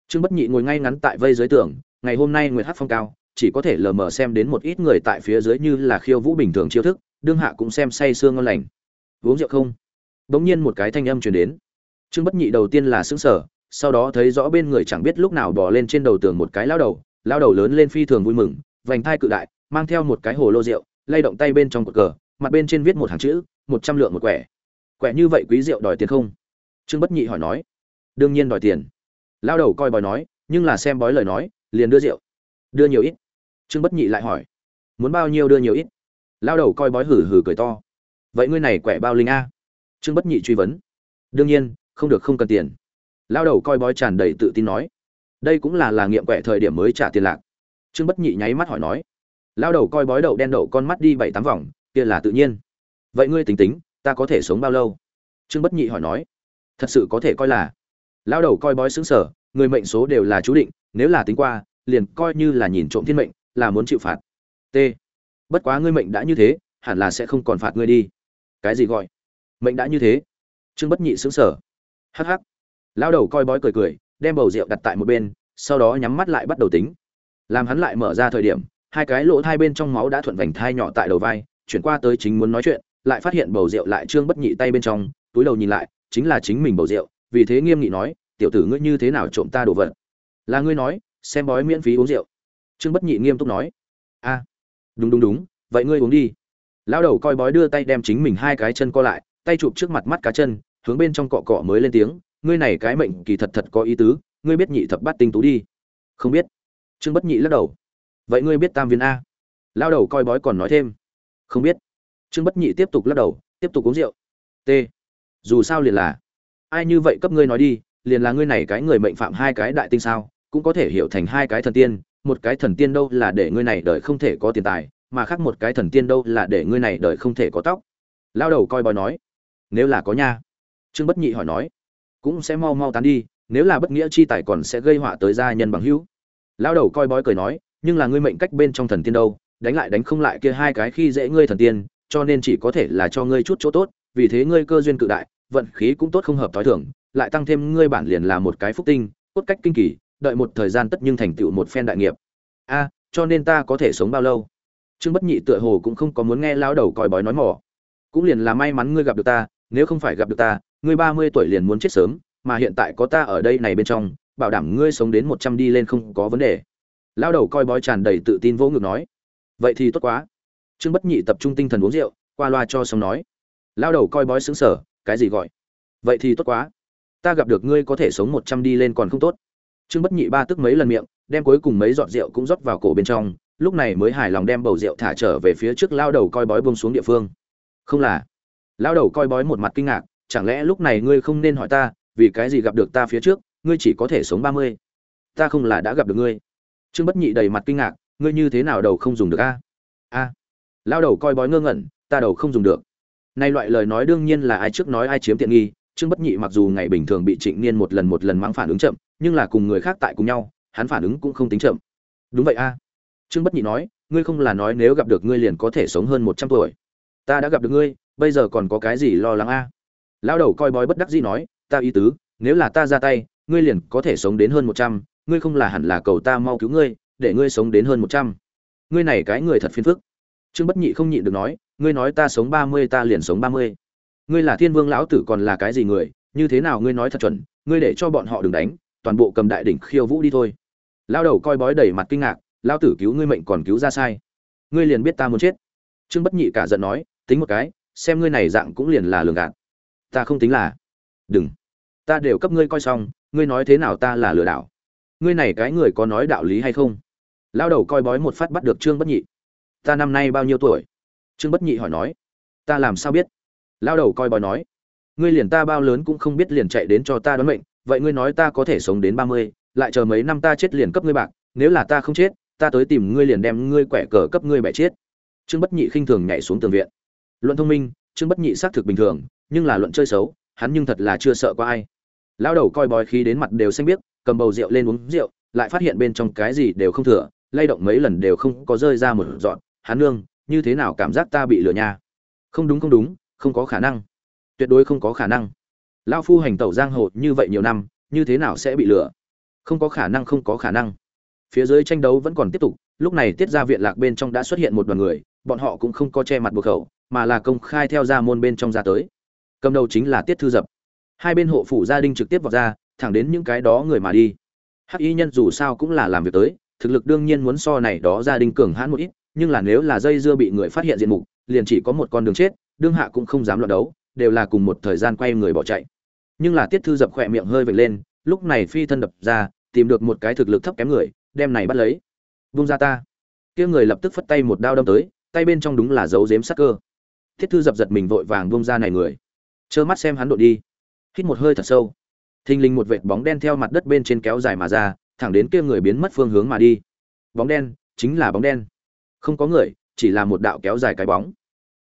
Trương bất nhị ngồi ngay ngắn tại vây dưới tường, ngày hôm nay nguyệt hát phong cao chỉ có thể lờ mờ xem đến một ít người tại phía dưới như là khiêu vũ bình thường chiêu thức, đương hạ cũng xem say sương ngon lành. Uống rượu không? Bỗng nhiên một cái thanh âm truyền đến. Trương bất nhị đầu tiên là xứng sở sau đó thấy rõ bên người chẳng biết lúc nào bỏ lên trên đầu tường một cái lao đầu lao đầu lớn lên phi thường vui mừng, vành thai cự đại, mang theo một cái hồ lô rượu, lay động tay bên trong cột cờ, mặt bên trên viết một hàng chữ, một trăm lượng một quẻ. Quẻ như vậy quý rượu đòi tiền không? Trương bất nhị hỏi nói. Đương nhiên đòi tiền. Lao đầu coi bói nói, nhưng là xem bói lời nói, liền đưa rượu. Đưa nhiều ít trương bất nhị lại hỏi, muốn bao nhiêu đưa nhiều ít? Lao đầu coi bói hử hử cười to, vậy ngươi này quẻ bao linh a? Trương bất nhị truy vấn, đương nhiên, không được, không cần tiền. Lao đầu coi bói tràn đầy tự tin nói, đây cũng là là nghiệm quẻ thời điểm mới trả tiền lạc. Trương bất nhị nháy mắt hỏi nói, lao đầu coi bói đậu đen đậu con mắt đi bảy tám vòng, kia là tự nhiên. Vậy ngươi tính tính, ta có thể sống bao lâu? Trương bất nhị hỏi nói, thật sự có thể coi là. Lao đầu coi bói xứng sở người mệnh số đều là chú định, nếu là tính qua, liền coi như là nhìn trộm thiên mệnh là muốn chịu phạt. T. Bất quá ngươi mệnh đã như thế, hẳn là sẽ không còn phạt ngươi đi. Cái gì gọi? Mệnh đã như thế? Trương bất nhị xứng sở hắc hắc. Lao đầu coi bói cười cười, đem bầu rượu đặt tại một bên, sau đó nhắm mắt lại bắt đầu tính. Làm hắn lại mở ra thời điểm, hai cái lỗ thai bên trong máu đã thuận vành thai nhỏ tại đầu vai, chuyển qua tới chính muốn nói chuyện, lại phát hiện bầu rượu lại trương bất nhị tay bên trong, túi đầu nhìn lại, chính là chính mình bầu rượu, vì thế nghiêm nghị nói, tiểu tử ngươi như thế nào trộm ta đồ vật? Là ngươi nói, xem bói miễn phí uống rượu trương bất nhị nghiêm túc nói. A, đúng đúng đúng, vậy ngươi uống đi. Lão đầu coi bói đưa tay đem chính mình hai cái chân co lại, tay chụp trước mặt mắt cá chân, hướng bên trong cọ cọ mới lên tiếng, ngươi này cái mệnh kỳ thật thật có ý tứ, ngươi biết nhị thập bát tinh tú đi. Không biết. Trương bất nhị lắc đầu. Vậy ngươi biết tam viên a. Lão đầu coi bói còn nói thêm. Không biết. Trương bất nhị tiếp tục lắc đầu, tiếp tục uống rượu. T, dù sao liền là, ai như vậy cấp ngươi nói đi, liền là ngươi này cái người mệnh phạm hai cái đại tinh sao, cũng có thể hiểu thành hai cái thần tiên một cái thần tiên đâu là để ngươi này đời không thể có tiền tài, mà khác một cái thần tiên đâu là để ngươi này đời không thể có tóc. Lao đầu coi bói nói, nếu là có nha. Trương bất nhị hỏi nói, cũng sẽ mau mau tán đi, nếu là bất nghĩa chi tài còn sẽ gây họa tới gia nhân bằng hữu. Lao đầu coi bói cười nói, nhưng là ngươi mệnh cách bên trong thần tiên đâu, đánh lại đánh không lại kia hai cái khi dễ ngươi thần tiên, cho nên chỉ có thể là cho ngươi chút chỗ tốt, vì thế ngươi cơ duyên cự đại, vận khí cũng tốt không hợp thói thường, lại tăng thêm ngươi bản liền là một cái phúc tinh, cốt cách kinh kỳ đợi một thời gian tất nhưng thành tựu một phen đại nghiệp. A, cho nên ta có thể sống bao lâu? Trương bất nhị tựa hồ cũng không có muốn nghe lao đầu coi bói nói mỏ. Cũng liền là may mắn ngươi gặp được ta, nếu không phải gặp được ta, ngươi ba mươi tuổi liền muốn chết sớm, mà hiện tại có ta ở đây này bên trong, bảo đảm ngươi sống đến một trăm đi lên không có vấn đề. Lao đầu coi bói tràn đầy tự tin vô ngực nói. Vậy thì tốt quá. Trương bất nhị tập trung tinh thần uống rượu, qua loa cho xong nói. Lao đầu coi bói xứng sở cái gì gọi? Vậy thì tốt quá. Ta gặp được ngươi có thể sống một trăm đi lên còn không tốt trương bất nhị ba tức mấy lần miệng, đem cuối cùng mấy giọt rượu cũng rót vào cổ bên trong, lúc này mới hài lòng đem bầu rượu thả trở về phía trước lao đầu coi bói bông xuống địa phương. Không là. Lao đầu coi bói một mặt kinh ngạc, chẳng lẽ lúc này ngươi không nên hỏi ta, vì cái gì gặp được ta phía trước, ngươi chỉ có thể sống ba mươi. Ta không là đã gặp được ngươi. Trương bất nhị đầy mặt kinh ngạc, ngươi như thế nào đầu không dùng được a? A. Lao đầu coi bói ngơ ngẩn, ta đầu không dùng được. Nay loại lời nói đương nhiên là ai trước nói ai chiếm tiện nghi, trương bất nhị mặc dù ngày bình thường bị trịnh niên một lần một lần mắng phản ứng chậm nhưng là cùng người khác tại cùng nhau, hắn phản ứng cũng không tính chậm. Đúng vậy a. Trương bất nhị nói, ngươi không là nói nếu gặp được ngươi liền có thể sống hơn một trăm tuổi. Ta đã gặp được ngươi, bây giờ còn có cái gì lo lắng a? Lão đầu coi bói bất đắc dĩ nói, ta ý tứ, nếu là ta ra tay, ngươi liền có thể sống đến hơn một trăm, ngươi không là hẳn là cầu ta mau cứu ngươi, để ngươi sống đến hơn một trăm. Ngươi này cái người thật phiền phức. Trương bất nhị không nhịn được nói, ngươi nói ta sống ba mươi, ta liền sống ba mươi. Ngươi là thiên vương lão tử còn là cái gì người, như thế nào ngươi nói thật chuẩn, ngươi để cho bọn họ đừng đánh toàn bộ cầm đại đỉnh khiêu vũ đi thôi. Lao đầu coi bói đầy mặt kinh ngạc, lao tử cứu ngươi mệnh còn cứu ra sai. Ngươi liền biết ta muốn chết. Trương bất nhị cả giận nói, tính một cái, xem ngươi này dạng cũng liền là lường gạt. Ta không tính là. Đừng. Ta đều cấp ngươi coi xong, ngươi nói thế nào ta là lừa đảo. Ngươi này cái người có nói đạo lý hay không? Lao đầu coi bói một phát bắt được trương bất nhị. Ta năm nay bao nhiêu tuổi? Trương bất nhị hỏi nói. Ta làm sao biết? Lao đầu coi bói nói. Ngươi liền ta bao lớn cũng không biết liền chạy đến cho ta đoán mệnh vậy ngươi nói ta có thể sống đến ba mươi, lại chờ mấy năm ta chết liền cấp ngươi bạc, nếu là ta không chết, ta tới tìm ngươi liền đem ngươi quẻ cờ cấp ngươi bẻ chết. Trương bất nhị khinh thường nhảy xuống tường viện. Luận thông minh, trương bất nhị xác thực bình thường, nhưng là luận chơi xấu, hắn nhưng thật là chưa sợ qua ai. Lao đầu coi bói khí đến mặt đều xanh biếc, cầm bầu rượu lên uống rượu, lại phát hiện bên trong cái gì đều không thừa, lay động mấy lần đều không có rơi ra một dọn hắn nương, như thế nào cảm giác ta bị lừa nha? Không đúng không đúng, không có khả năng. Tuyệt đối không có khả năng lao phu hành tẩu giang hồ như vậy nhiều năm, như thế nào sẽ bị lừa? Không có khả năng, không có khả năng. Phía dưới tranh đấu vẫn còn tiếp tục, lúc này tiết ra viện lạc bên trong đã xuất hiện một đoàn người, bọn họ cũng không có che mặt buộc khẩu, mà là công khai theo ra môn bên trong ra tới. Cầm đầu chính là tiết thư dập. Hai bên hộ phủ gia đình trực tiếp vào ra, thẳng đến những cái đó người mà đi. Hắc y nhân dù sao cũng là làm việc tới, thực lực đương nhiên muốn so này đó gia đình cường hãn một ít, nhưng là nếu là dây dưa bị người phát hiện diện mục, liền chỉ có một con đường chết, đương hạ cũng không dám loạn đấu đều là cùng một thời gian quay người bỏ chạy. Nhưng là tiết thư dập khỏe miệng hơi vệt lên, lúc này phi thân đập ra, tìm được một cái thực lực thấp kém người, đem này bắt lấy. Vung ra ta. Kia người lập tức phất tay một đao đâm tới, tay bên trong đúng là dấu dếm sắc cơ. Thiết thư dập giật mình vội vàng vung ra này người. Trơ mắt xem hắn đội đi. Hít một hơi thật sâu. Thình lình một vệt bóng đen theo mặt đất bên trên kéo dài mà ra, thẳng đến kia người biến mất phương hướng mà đi. Bóng đen, chính là bóng đen. Không có người, chỉ là một đạo kéo dài cái bóng.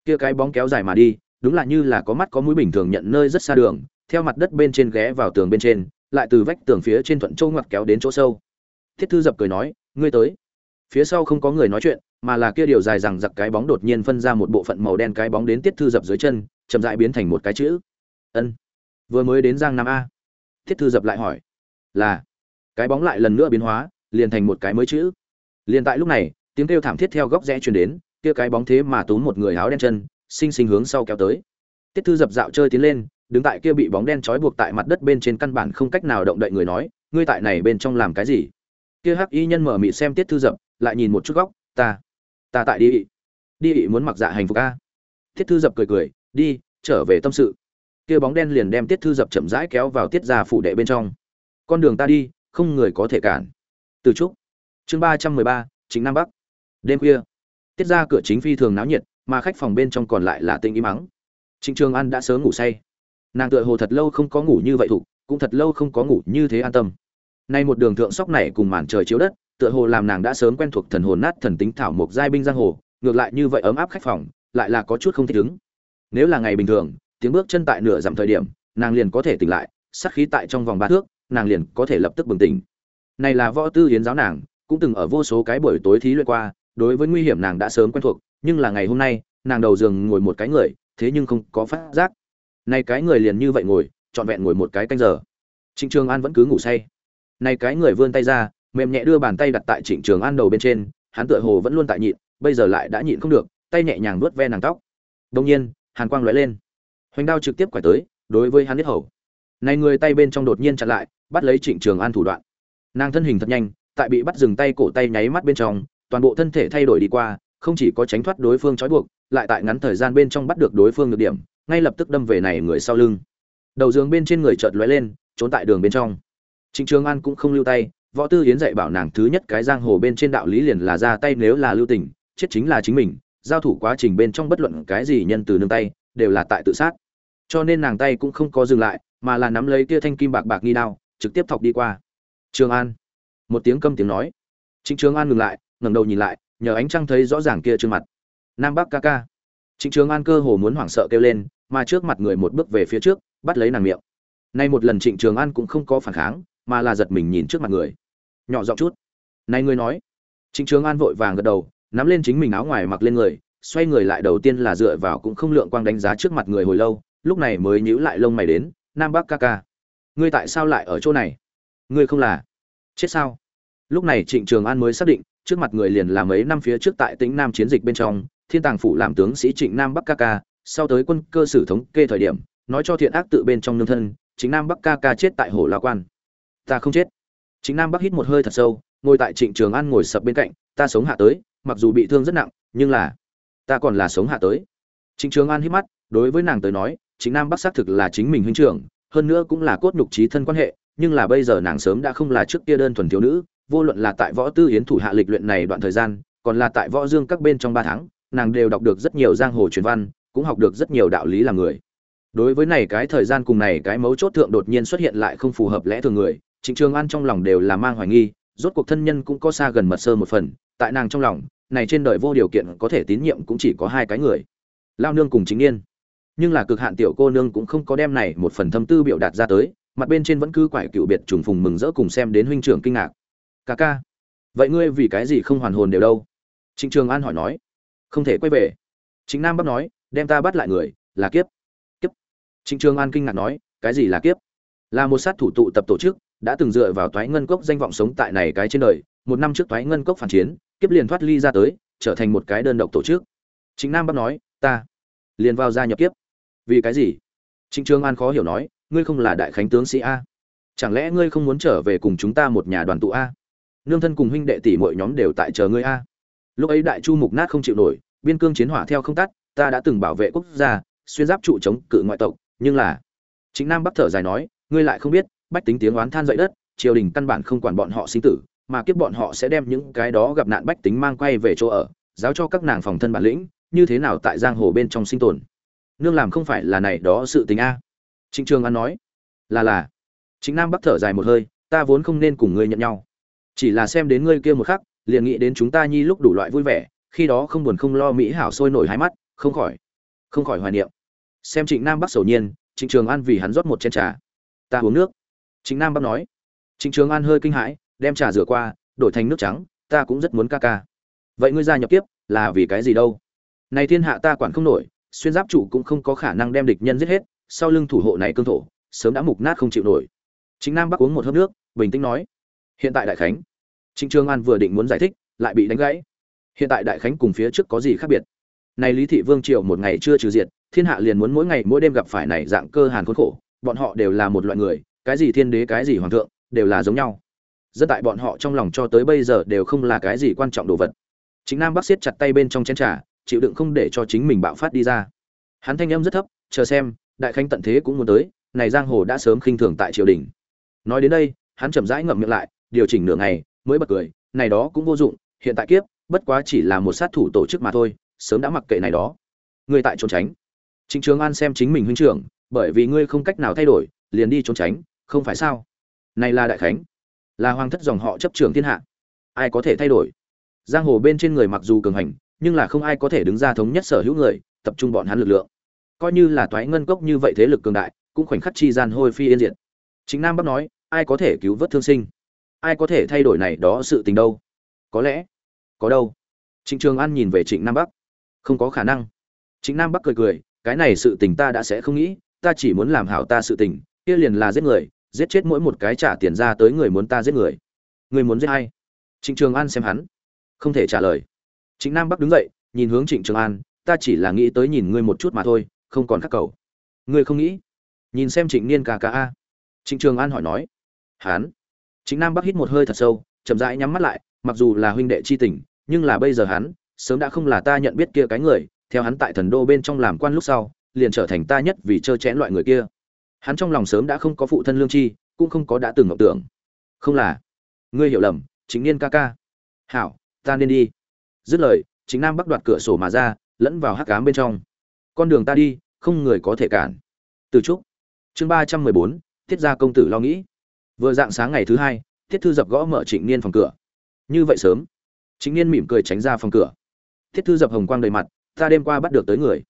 Kia cái bóng kéo dài mà đi đúng là như là có mắt có mũi bình thường nhận nơi rất xa đường, theo mặt đất bên trên ghé vào tường bên trên, lại từ vách tường phía trên thuận châu ngoặt kéo đến chỗ sâu. Thiết thư dập cười nói, ngươi tới. Phía sau không có người nói chuyện, mà là kia điều dài rằng giặc cái bóng đột nhiên phân ra một bộ phận màu đen cái bóng đến tiết thư dập dưới chân, chậm rãi biến thành một cái chữ. Ân, vừa mới đến giang nam a. Thiết thư dập lại hỏi, là, cái bóng lại lần nữa biến hóa, liền thành một cái mới chữ. Liền tại lúc này, tiếng kêu thảm thiết theo góc rẽ truyền đến, kia cái bóng thế mà túm một người áo đen chân sinh sinh hướng sau kéo tới. Tiết thư dập dạo chơi tiến lên, đứng tại kia bị bóng đen trói buộc tại mặt đất bên trên căn bản không cách nào động đậy người nói, ngươi tại này bên trong làm cái gì? Kia hắc y nhân mở mị xem tiết thư dập, lại nhìn một chút góc, ta ta tại đi ị. Đi ị muốn mặc dạ hành phục a? Tiết thư dập cười cười, đi, trở về tâm sự. Kia bóng đen liền đem tiết thư dập chậm rãi kéo vào tiết gia phủ đệ bên trong. Con đường ta đi, không người có thể cản. Từ trúc. Chương ba trăm mười ba, chính nam bắc. Đêm khuya, tiết ra cửa chính phi thường náo nhiệt mà khách phòng bên trong còn lại là tinh im mắng. Trịnh trường an đã sớm ngủ say. Nàng tựa hồ thật lâu không có ngủ như vậy thục, cũng thật lâu không có ngủ như thế an tâm. Nay một đường thượng sóc này cùng màn trời chiếu đất, tựa hồ làm nàng đã sớm quen thuộc thần hồn nát thần tính thảo mộc giai binh giang hồ, ngược lại như vậy ấm áp khách phòng, lại là có chút không thích ứng. Nếu là ngày bình thường, tiếng bước chân tại nửa dặm thời điểm, nàng liền có thể tỉnh lại, sát khí tại trong vòng ba thước, nàng liền có thể lập tức bừng tỉnh. Này là võ tư hiến giáo nàng, cũng từng ở vô số cái buổi tối thí luyện qua, đối với nguy hiểm nàng đã sớm quen thuộc nhưng là ngày hôm nay, nàng đầu giường ngồi một cái người, thế nhưng không có phát giác. Này cái người liền như vậy ngồi, trọn vẹn ngồi một cái canh giờ. Trịnh trường an vẫn cứ ngủ say. Này cái người vươn tay ra, mềm nhẹ đưa bàn tay đặt tại trịnh trường an đầu bên trên, hắn tựa hồ vẫn luôn tại nhịn, bây giờ lại đã nhịn không được, tay nhẹ nhàng nuốt ve nàng tóc. Đông nhiên, hàn quang lóe lên. Hoành đao trực tiếp quải tới, đối với hắn biết hầu. Này người tay bên trong đột nhiên chặn lại, bắt lấy trịnh trường an thủ đoạn. Nàng thân hình thật nhanh, tại bị bắt dừng tay cổ tay nháy mắt bên trong, toàn bộ thân thể thay đổi đi qua không chỉ có tránh thoát đối phương trói buộc, lại tại ngắn thời gian bên trong bắt được đối phương được điểm, ngay lập tức đâm về này người sau lưng. Đầu giường bên trên người chợt lóe lên, trốn tại đường bên trong. Trịnh trường an cũng không lưu tay, võ tư hiến dạy bảo nàng thứ nhất cái giang hồ bên trên đạo lý liền là ra tay nếu là lưu tình, chết chính là chính mình, giao thủ quá trình bên trong bất luận cái gì nhân từ nương tay, đều là tại tự sát. Cho nên nàng tay cũng không có dừng lại, mà là nắm lấy kia thanh kim bạc bạc nghi đao, trực tiếp thọc đi qua. Trường an. Một tiếng câm tiếng nói. Trịnh trường an ngừng lại, ngẩng đầu nhìn lại nhờ ánh trăng thấy rõ ràng kia trương mặt. Nam bắc ca ca. Trịnh trường an cơ hồ muốn hoảng sợ kêu lên, mà trước mặt người một bước về phía trước, bắt lấy nàng miệng. Nay một lần trịnh trường an cũng không có phản kháng, mà là giật mình nhìn trước mặt người. Nhỏ giọng chút. Này ngươi nói. Trịnh trường an vội vàng gật đầu, nắm lên chính mình áo ngoài mặc lên người, xoay người lại đầu tiên là dựa vào cũng không lượng quang đánh giá trước mặt người hồi lâu, lúc này mới nhíu lại lông mày đến, nam bắc ca ca, ngươi tại sao lại ở chỗ này? Ngươi không là chết sao? Lúc này trịnh trường an mới xác định trước mặt người liền là mấy năm phía trước tại tĩnh nam chiến dịch bên trong, thiên tàng phủ làm tướng sĩ trịnh nam bắc ca ca, sau tới quân cơ sử thống kê thời điểm, nói cho thiện ác tự bên trong nương thân chính nam bắc ca ca chết tại hồ la quan. Ta không chết. Chính nam bắc hít một hơi thật sâu, ngồi tại trịnh trường an ngồi sập bên cạnh, ta sống hạ tới, mặc dù bị thương rất nặng, nhưng là, ta còn là sống hạ tới. Trịnh trường an hít mắt, đối với nàng tới nói chính nam bắc xác thực là chính mình huynh trưởng, hơn nữa cũng là cốt nhục trí thân quan hệ, nhưng là bây giờ nàng sớm đã không là trước kia đơn thuần thiếu nữ vô luận là tại võ tư yến thủ hạ lịch luyện này đoạn thời gian, còn là tại võ dương các bên trong ba tháng, nàng đều đọc được rất nhiều giang hồ truyền văn, cũng học được rất nhiều đạo lý làm người. Đối với này cái thời gian cùng này cái mấu chốt thượng đột nhiên xuất hiện lại không phù hợp lẽ thường người, trịnh trường an trong lòng đều là mang hoài nghi, rốt cuộc thân nhân cũng có xa gần mật sơ một phần, tại nàng trong lòng, này trên đời vô điều kiện có thể tín nhiệm cũng chỉ có hai cái người. Lao nương cùng chính niên nhưng là cực hạn tiểu cô nương cũng không có đem này một phần thâm tư biểu đạt ra tới, mặt bên trên vẫn cứ quải cựu biệt trùng phùng mừng rỡ cùng xem đến huynh trưởng kinh ngạc ca ca. Vậy ngươi vì cái gì không hoàn hồn đều đâu? Trịnh trường an hỏi nói. Không thể quay về. Chính nam bắc nói, đem ta bắt lại người, là kiếp. Kiếp. Trịnh trường an kinh ngạc nói, cái gì là kiếp? Là một sát thủ tụ tập tổ chức, đã từng dựa vào toái ngân cốc danh vọng sống tại này cái trên đời, một năm trước toái ngân cốc phản chiến, kiếp liền thoát ly ra tới, trở thành một cái đơn độc tổ chức. Chính nam bắc nói, ta liền vào gia nhập kiếp. Vì cái gì? Trịnh trường an khó hiểu nói, ngươi không là đại khánh tướng sĩ a. Chẳng lẽ ngươi không muốn trở về cùng chúng ta một nhà đoàn tụ a? Nương thân cùng huynh đệ tỷ mọi nhóm đều tại chờ ngươi a. Lúc ấy đại chu mục nát không chịu nổi, biên cương chiến hỏa theo không tắt, ta đã từng bảo vệ quốc gia, xuyên giáp trụ chống cự ngoại tộc, nhưng là chính nam bắc thở dài nói, ngươi lại không biết, bách tính tiếng oán than dậy đất, triều đình căn bản không quản bọn họ sinh tử, mà kiếp bọn họ sẽ đem những cái đó gặp nạn bách tính mang quay về chỗ ở, giáo cho các nàng phòng thân bản lĩnh, như thế nào tại giang hồ bên trong sinh tồn. Nương làm không phải là này đó sự tình a. Trịnh trường an nói, là là. Chính nam bắc thở dài một hơi, ta vốn không nên cùng ngươi nhận nhau chỉ là xem đến ngươi kia một khắc, liền nghĩ đến chúng ta nhi lúc đủ loại vui vẻ, khi đó không buồn không lo mỹ hảo sôi nổi hai mắt, không khỏi không khỏi hoài niệm. Xem trịnh nam bắc sầu nhiên, trịnh trường an vì hắn rót một chén trà. Ta uống nước. Trịnh nam bắc nói. Trịnh trường an hơi kinh hãi, đem trà rửa qua, đổi thành nước trắng, ta cũng rất muốn ca ca. Vậy ngươi gia nhập tiếp, là vì cái gì đâu? Này thiên hạ ta quản không nổi, xuyên giáp chủ cũng không có khả năng đem địch nhân giết hết, sau lưng thủ hộ này cương thổ, sớm đã mục nát không chịu nổi. Chính nam bắc uống một hớp nước, bình tĩnh nói hiện tại đại khánh, trịnh trương an vừa định muốn giải thích, lại bị đánh gãy. Hiện tại đại khánh cùng phía trước có gì khác biệt? Này lý thị vương triều một ngày chưa trừ diệt, thiên hạ liền muốn mỗi ngày mỗi đêm gặp phải này dạng cơ hàn khốn khổ, bọn họ đều là một loại người, cái gì thiên đế, cái gì hoàng thượng, đều là giống nhau. Dân tại bọn họ trong lòng cho tới bây giờ đều không là cái gì quan trọng đồ vật. Chính nam bắc siết chặt tay bên trong chén trà, chịu đựng không để cho chính mình bạo phát đi ra. Hắn thanh âm rất thấp, chờ xem, đại khánh tận thế cũng muốn tới, này giang hồ đã sớm khinh thường tại triều đình. Nói đến đây, hắn chậm rãi ngậm miệng lại điều chỉnh nửa ngày, mới bật cười, này đó cũng vô dụng, hiện tại kiếp, bất quá chỉ là một sát thủ tổ chức mà thôi, sớm đã mặc kệ này đó. Ngươi tại trốn tránh. Trịnh trường an xem chính mình huynh trưởng, bởi vì ngươi không cách nào thay đổi, liền đi trốn tránh, không phải sao? Này là đại khánh, là hoàng thất dòng họ chấp trường thiên hạ. Ai có thể thay đổi? Giang hồ bên trên người mặc dù cường hành, nhưng là không ai có thể đứng ra thống nhất sở hữu người, tập trung bọn hắn lực lượng. Coi như là toái ngân cốc như vậy thế lực cường đại, cũng khoảnh khắc chi gian hôi phi yên diệt. Chính nam bắc nói, ai có thể cứu vớt thương sinh? Ai có thể thay đổi này đó sự tình đâu? Có lẽ, có đâu? Trịnh trường an nhìn về trịnh nam bắc. Không có khả năng. Trịnh nam bắc cười cười, cái này sự tình ta đã sẽ không nghĩ, ta chỉ muốn làm hảo ta sự tình, kia liền là giết người, giết chết mỗi một cái trả tiền ra tới người muốn ta giết người. Người muốn giết ai? Trịnh trường an xem hắn. Không thể trả lời. Trịnh nam bắc đứng dậy, nhìn hướng trịnh trường an, ta chỉ là nghĩ tới nhìn ngươi một chút mà thôi, không còn khắc cầu. Ngươi không nghĩ? Nhìn xem trịnh niên ca ca a. Trịnh trường an hỏi nói. Hán. Chính nam bắc hít một hơi thật sâu, chậm rãi nhắm mắt lại, mặc dù là huynh đệ chi tình, nhưng là bây giờ hắn, sớm đã không là ta nhận biết kia cái người, theo hắn tại thần đô bên trong làm quan lúc sau, liền trở thành ta nhất vì chơi chẽn loại người kia. Hắn trong lòng sớm đã không có phụ thân lương chi cũng không có đã từng ngọc tưởng. Không là. Ngươi hiểu lầm, chính niên ca ca. Hảo, ta nên đi. Dứt lời, chính nam bắc đoạt cửa sổ mà ra, lẫn vào hắc ám bên trong. Con đường ta đi, không người có thể cản. Từ trúc. Chương ba trăm mười bốn, tiết gia công tử lo nghĩ vừa dạng sáng ngày thứ hai, thiết thư dập gõ mở trịnh niên phòng cửa. Như vậy sớm? Trịnh niên mỉm cười tránh ra phòng cửa. Thiết thư dập hồng quang đầy mặt, ta đêm qua bắt được tới người.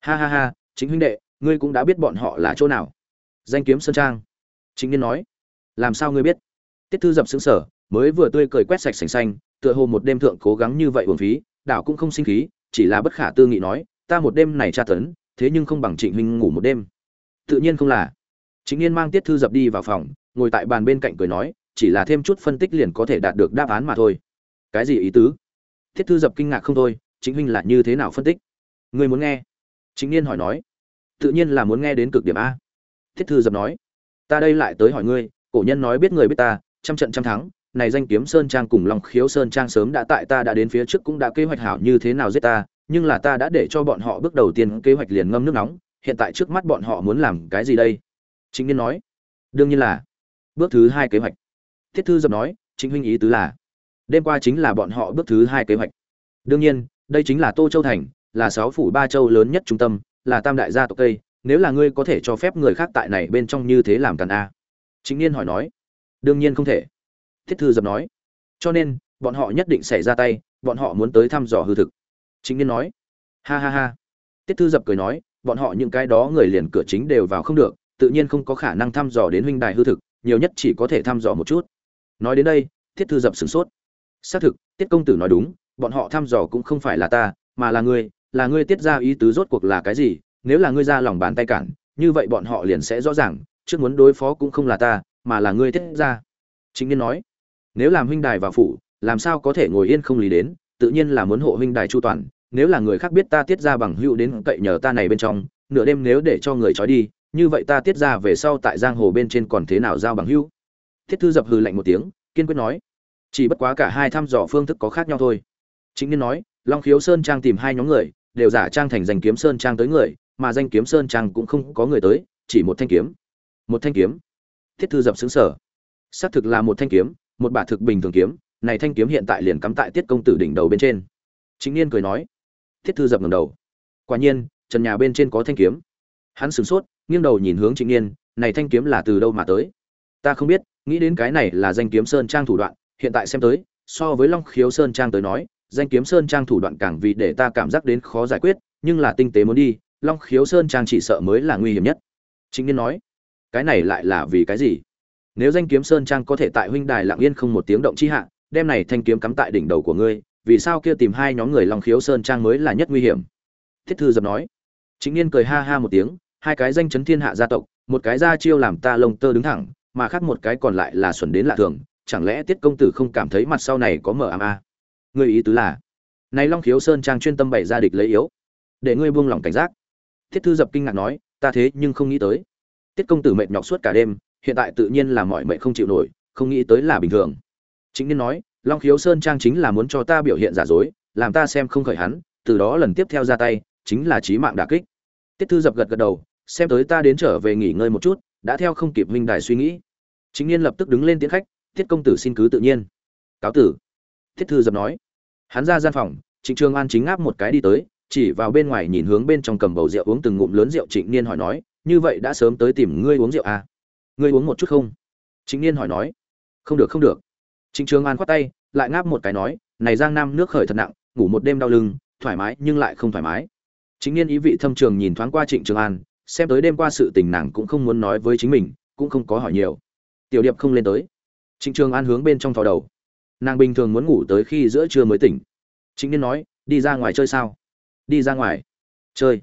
Ha ha ha chính huynh đệ, ngươi cũng đã biết bọn họ là chỗ nào. Danh kiếm sơn trang. Trịnh niên nói. Làm sao ngươi biết? Tiết thư dập xứng sở mới vừa tươi cười quét sạch sành xanh, tựa hồ một đêm thượng cố gắng như vậy uổng phí, đảo cũng không sinh khí, chỉ là bất khả tư nghị nói, ta một đêm này tra tấn, thế nhưng không bằng trịnh huynh ngủ một đêm. Tự nhiên không là. Chính niên mang tiết thư dập đi vào phòng ngồi tại bàn bên cạnh cười nói, chỉ là thêm chút phân tích liền có thể đạt được đáp án mà thôi. Cái gì ý tứ? Thiết thư dập kinh ngạc không thôi chính huynh là như thế nào phân tích? Người muốn nghe? Chính niên hỏi nói. Tự nhiên là muốn nghe đến cực điểm a. Thiết thư dập nói. Ta đây lại tới hỏi ngươi, cổ nhân nói biết người biết ta, trăm trận trăm thắng, này danh kiếm sơn trang cùng lòng khiếu sơn trang sớm đã tại ta đã đến phía trước cũng đã kế hoạch hảo như thế nào giết ta, nhưng là ta đã để cho bọn họ bước đầu tiên kế hoạch liền ngâm nước nóng, hiện tại trước mắt bọn họ muốn làm cái gì đây? Chính niên nói. Đương nhiên là bước thứ hai kế hoạch. Thiết thư dập nói chính huynh ý tứ là, đêm qua chính là bọn họ bước thứ hai kế hoạch. Đương nhiên, đây chính là tô châu thành, là sáu phủ ba châu lớn nhất trung tâm, là tam đại gia tộc tây, nếu là ngươi có thể cho phép người khác tại này bên trong như thế làm càn a. Chính niên hỏi nói, đương nhiên không thể. Thiết thư dập nói, cho nên, bọn họ nhất định sẽ ra tay, bọn họ muốn tới thăm dò hư thực. Chính niên nói, ha ha ha. Tiết thư dập cười nói, bọn họ những cái đó người liền cửa chính đều vào không được, tự nhiên không có khả năng thăm dò đến huynh đài hư thực nhiều nhất chỉ có thể thăm dò một chút. Nói đến đây, thiết thư dập sửng sốt. Xác thực, tiết công tử nói đúng, bọn họ thăm dò cũng không phải là ta, mà là ngươi là ngươi tiết ra ý tứ rốt cuộc là cái gì, nếu là ngươi ra lòng bàn tay cản, như vậy bọn họ liền sẽ rõ ràng, trước muốn đối phó cũng không là ta, mà là ngươi tiết ra. Chính niên nói, nếu làm huynh đài và phủ, làm sao có thể ngồi yên không lý đến, tự nhiên là muốn hộ huynh đài chu toàn, nếu là người khác biết ta tiết ra bằng hữu đến cậy nhờ ta này bên trong, nửa đêm nếu để cho người trói đi như vậy ta tiết ra về sau tại giang hồ bên trên còn thế nào giao bằng hữu? Thiết thư dập hừ lạnh một tiếng, kiên quyết nói, chỉ bất quá cả hai thăm dò phương thức có khác nhau thôi. Chính niên nói, long khiếu sơn trang tìm hai nhóm người, đều giả trang thành danh kiếm sơn trang tới người, mà danh kiếm sơn trang cũng không có người tới, chỉ một thanh kiếm. Một thanh kiếm. Thiết thư dập xứng sở xác thực là một thanh kiếm, một bả thực bình thường kiếm, này thanh kiếm hiện tại liền cắm tại tiết công tử đỉnh đầu bên trên. Chính niên cười nói. Thiết thư dập ngầm đầu. Quả nhiên, trần nhà bên trên có thanh kiếm. Hắn sửng sốt nghiêng đầu nhìn hướng trịnh niên, này thanh kiếm là từ đâu mà tới? Ta không biết, nghĩ đến cái này là danh kiếm sơn trang thủ đoạn, hiện tại xem tới, so với long khiếu sơn trang tới nói, danh kiếm sơn trang thủ đoạn càng vì để ta cảm giác đến khó giải quyết, nhưng là tinh tế muốn đi, long khiếu sơn trang chỉ sợ mới là nguy hiểm nhất. Chính niên nói, cái này lại là vì cái gì? Nếu danh kiếm sơn trang có thể tại huynh đài lặng yên không một tiếng động chi hạ, đem này thanh kiếm cắm tại đỉnh đầu của ngươi, vì sao kia tìm hai nhóm người long khiếu sơn trang mới là nhất nguy hiểm? Thiết thư dập nói. Chính niên cười ha ha một tiếng hai cái danh chấn thiên hạ gia tộc, một cái ra chiêu làm ta lông tơ đứng thẳng, mà khác một cái còn lại là xuẩn đến lạ thường, chẳng lẽ tiết công tử không cảm thấy mặt sau này có mở ám a người ý tứ là, này long khiếu sơn trang chuyên tâm bày ra địch lấy yếu, để ngươi buông lỏng cảnh giác. Thiết thư dập kinh ngạc nói, ta thế nhưng không nghĩ tới. Tiết công tử mệt nhọc suốt cả đêm, hiện tại tự nhiên là mọi mệnh không chịu nổi, không nghĩ tới là bình thường. Chính nên nói, long khiếu sơn trang chính là muốn cho ta biểu hiện giả dối, làm ta xem không khởi hắn, từ đó lần tiếp theo ra tay, chính là trí mạng đả kích. Tiết thư dập gật gật đầu xem tới ta đến trở về nghỉ ngơi một chút, đã theo không kịp huynh đài suy nghĩ. Chính niên lập tức đứng lên tiến khách, thiết công tử xin cứ tự nhiên. Cáo tử. Thiết thư dập nói. Hắn ra gian phòng, trịnh trường an chính ngáp một cái đi tới, chỉ vào bên ngoài nhìn hướng bên trong cầm bầu rượu uống từng ngụm lớn rượu trịnh niên hỏi nói, như vậy đã sớm tới tìm ngươi uống rượu à? ngươi uống một chút không? Trịnh niên hỏi nói. Không được không được. Trịnh trường an khoát tay, lại ngáp một cái nói, này giang nam nước khởi thật nặng, ngủ một đêm đau lưng, thoải mái nhưng lại không thoải mái. Chính niên ý vị thâm trường nhìn thoáng qua trịnh trường an xem tới đêm qua sự tình nàng cũng không muốn nói với chính mình, cũng không có hỏi nhiều. Tiểu điệp không lên tới. Trịnh trường an hướng bên trong thò đầu. Nàng bình thường muốn ngủ tới khi giữa trưa mới tỉnh. Chính niên nói, đi ra ngoài chơi sao? Đi ra ngoài. Chơi.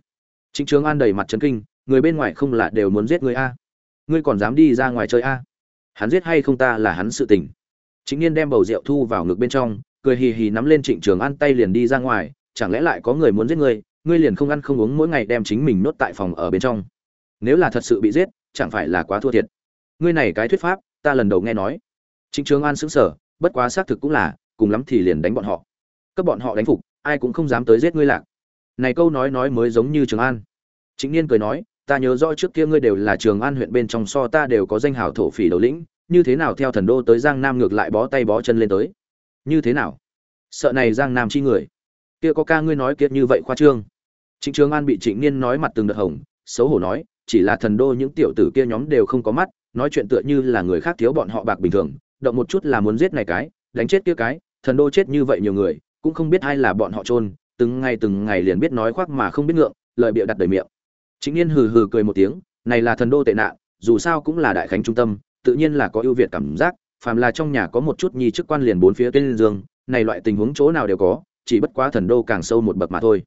Trịnh trường an đầy mặt trấn kinh, người bên ngoài không là đều muốn giết người a? Ngươi còn dám đi ra ngoài chơi a? Hắn giết hay không ta là hắn sự tình. Chính niên đem bầu rượu thu vào ngực bên trong, cười hì hì nắm lên trịnh trường an tay liền đi ra ngoài, chẳng lẽ lại có người muốn giết người? Ngươi liền không ăn không uống mỗi ngày đem chính mình nốt tại phòng ở bên trong. Nếu là thật sự bị giết, chẳng phải là quá thua thiệt. Ngươi này cái thuyết pháp, ta lần đầu nghe nói. Trịnh trường an sững sờ, bất quá xác thực cũng là, cùng lắm thì liền đánh bọn họ. Cấp bọn họ đánh phục, ai cũng không dám tới giết ngươi lạc. Này câu nói nói mới giống như trường an. Chính niên cười nói, ta nhớ rõ trước kia ngươi đều là trường an huyện bên trong so ta đều có danh hào thổ phỉ đầu lĩnh, như thế nào theo thần đô tới giang nam ngược lại bó tay bó chân lên tới? Như thế nào? Sợ này giang nam chi người. Kia có ca ngươi nói kia như vậy khoa trương trịnh trường an bị trịnh niên nói mặt từng đợt hồng, xấu hổ nói, chỉ là thần đô những tiểu tử kia nhóm đều không có mắt, nói chuyện tựa như là người khác thiếu bọn họ bạc bình thường, động một chút là muốn giết này cái, đánh chết kia cái, thần đô chết như vậy nhiều người, cũng không biết ai là bọn họ trôn từng ngày từng ngày liền biết nói khoác mà không biết ngượng, lời bịa đặt đầy miệng. Trịnh niên hừ hừ cười một tiếng, này là thần đô tệ nạn, dù sao cũng là đại khánh trung tâm, tự nhiên là có ưu việt cảm giác, phàm là trong nhà có một chút nhi chức quan liền bốn phía tên dương, này loại tình huống chỗ nào đều có, chỉ bất quá thần đô càng sâu một bậc mà thôi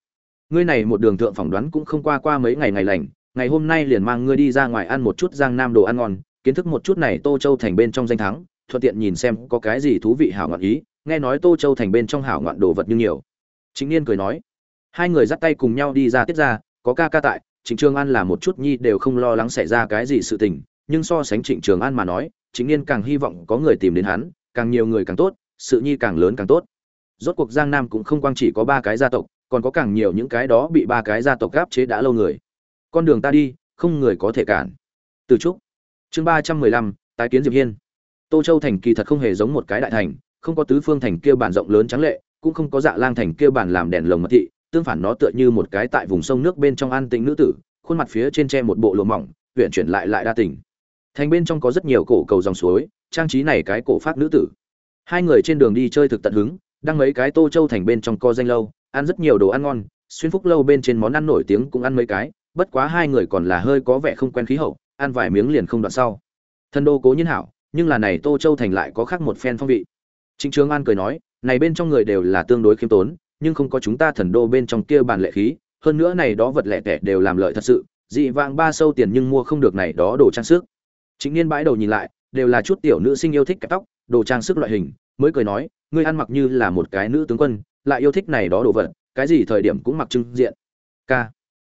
ngươi này một đường thượng phỏng đoán cũng không qua qua mấy ngày ngày lành, ngày hôm nay liền mang ngươi đi ra ngoài ăn một chút giang nam đồ ăn ngon, kiến thức một chút này tô châu thành bên trong danh thắng, thuận tiện nhìn xem có cái gì thú vị hảo ngọn ý, nghe nói tô châu thành bên trong hảo ngọn đồ vật như nhiều. Chính niên cười nói, hai người dắt tay cùng nhau đi ra tiết ra, có ca ca tại, trịnh trường an là một chút nhi đều không lo lắng xảy ra cái gì sự tình, nhưng so sánh trịnh trường an mà nói, chính niên càng hy vọng có người tìm đến hắn, càng nhiều người càng tốt, sự nhi càng lớn càng tốt. Rốt cuộc giang nam cũng không quang chỉ có ba cái gia tộc còn có càng nhiều những cái đó bị ba cái gia tộc gáp chế đã lâu người. Con đường ta đi, không người có thể cản. Từ trúc. Chương ba trăm mười lăm, tái kiến diệp hiên. Tô châu thành kỳ thật không hề giống một cái đại thành, không có tứ phương thành kia bản rộng lớn trắng lệ, cũng không có dạ lang thành kia bản làm đèn lồng mật thị, tương phản nó tựa như một cái tại vùng sông nước bên trong an tĩnh nữ tử, khuôn mặt phía trên tre một bộ lụa mỏng huyện chuyển lại lại đa tình. Thành bên trong có rất nhiều cổ cầu dòng suối, trang trí này cái cổ phát nữ tử. Hai người trên đường đi chơi thực tận hứng, đăng mấy cái tô châu thành bên trong co danh lâu ăn rất nhiều đồ ăn ngon, xuyên phúc lâu bên trên món ăn nổi tiếng cũng ăn mấy cái, bất quá hai người còn là hơi có vẻ không quen khí hậu, ăn vài miếng liền không đoạn sau. Thân đô cố nhiên hảo, nhưng là này tô châu thành lại có khác một phen phong vị. Trịnh trường an cười nói, này bên trong người đều là tương đối khiêm tốn, nhưng không có chúng ta thần đô bên trong kia bàn lệ khí, hơn nữa này đó vật lẻ tẻ đều làm lợi thật sự, dị vãng ba sâu tiền nhưng mua không được này đó đồ trang sức. Chính niên bãi đầu nhìn lại, đều là chút tiểu nữ sinh yêu thích kẹp tóc, đồ trang sức loại hình, mới cười nói, ngươi ăn mặc như là một cái nữ tướng quân lại yêu thích này đó đồ vật, cái gì thời điểm cũng mặc trưng diện. K.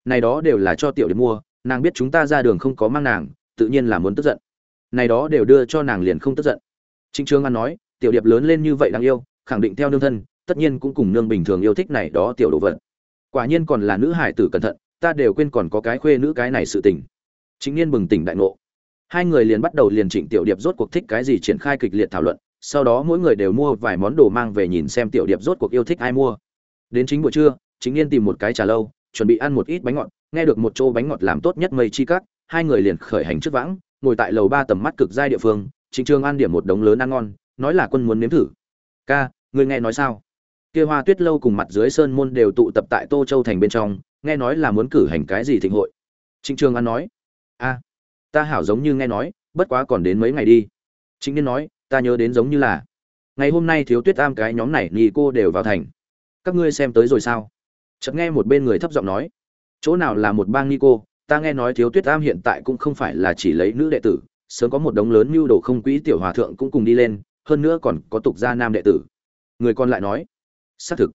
Này đó đều là cho tiểu điệp mua, nàng biết chúng ta ra đường không có mang nàng, tự nhiên là muốn tức giận. Này đó đều đưa cho nàng liền không tức giận. Trịnh trương an nói, tiểu điệp lớn lên như vậy đáng yêu, khẳng định theo nương thân, tất nhiên cũng cùng nương bình thường yêu thích này đó tiểu đồ vật. Quả nhiên còn là nữ hải tử cẩn thận, ta đều quên còn có cái khuê nữ cái này sự tình. Chính niên bừng tỉnh đại ngộ. Hai người liền bắt đầu liền trịnh tiểu điệp rốt cuộc thích cái gì triển khai kịch liệt thảo luận sau đó mỗi người đều mua vài món đồ mang về nhìn xem tiểu điệp rốt cuộc yêu thích ai mua. Đến chính buổi trưa, chính niên tìm một cái trà lâu, chuẩn bị ăn một ít bánh ngọt, nghe được một chỗ bánh ngọt làm tốt nhất mây chi cắt hai người liền khởi hành trước vãng, ngồi tại lầu ba tầm mắt cực giai địa phương, chính trường ăn điểm một đống lớn ăn ngon, nói là quân muốn nếm thử. Ca người nghe nói sao? Kia hoa tuyết lâu cùng mặt dưới sơn môn đều tụ tập tại tô châu thành bên trong, nghe nói là muốn cử hành cái gì thịnh hội. Trịnh trường an nói, a, ta hảo giống như nghe nói, bất quá còn đến mấy ngày đi. Chính niên nói ta nhớ đến giống như là, ngày hôm nay thiếu tuyết tam cái nhóm này nhì cô đều vào thành. Các ngươi xem tới rồi sao? Chợt nghe một bên người thấp giọng nói, chỗ nào là một bang ni cô? Ta nghe nói thiếu tuyết tam hiện tại cũng không phải là chỉ lấy nữ đệ tử, sớm có một đống lớn mưu đồ không quỹ tiểu hòa thượng cũng cùng đi lên, hơn nữa còn có tục gia nam đệ tử. Người còn lại nói, xác thực.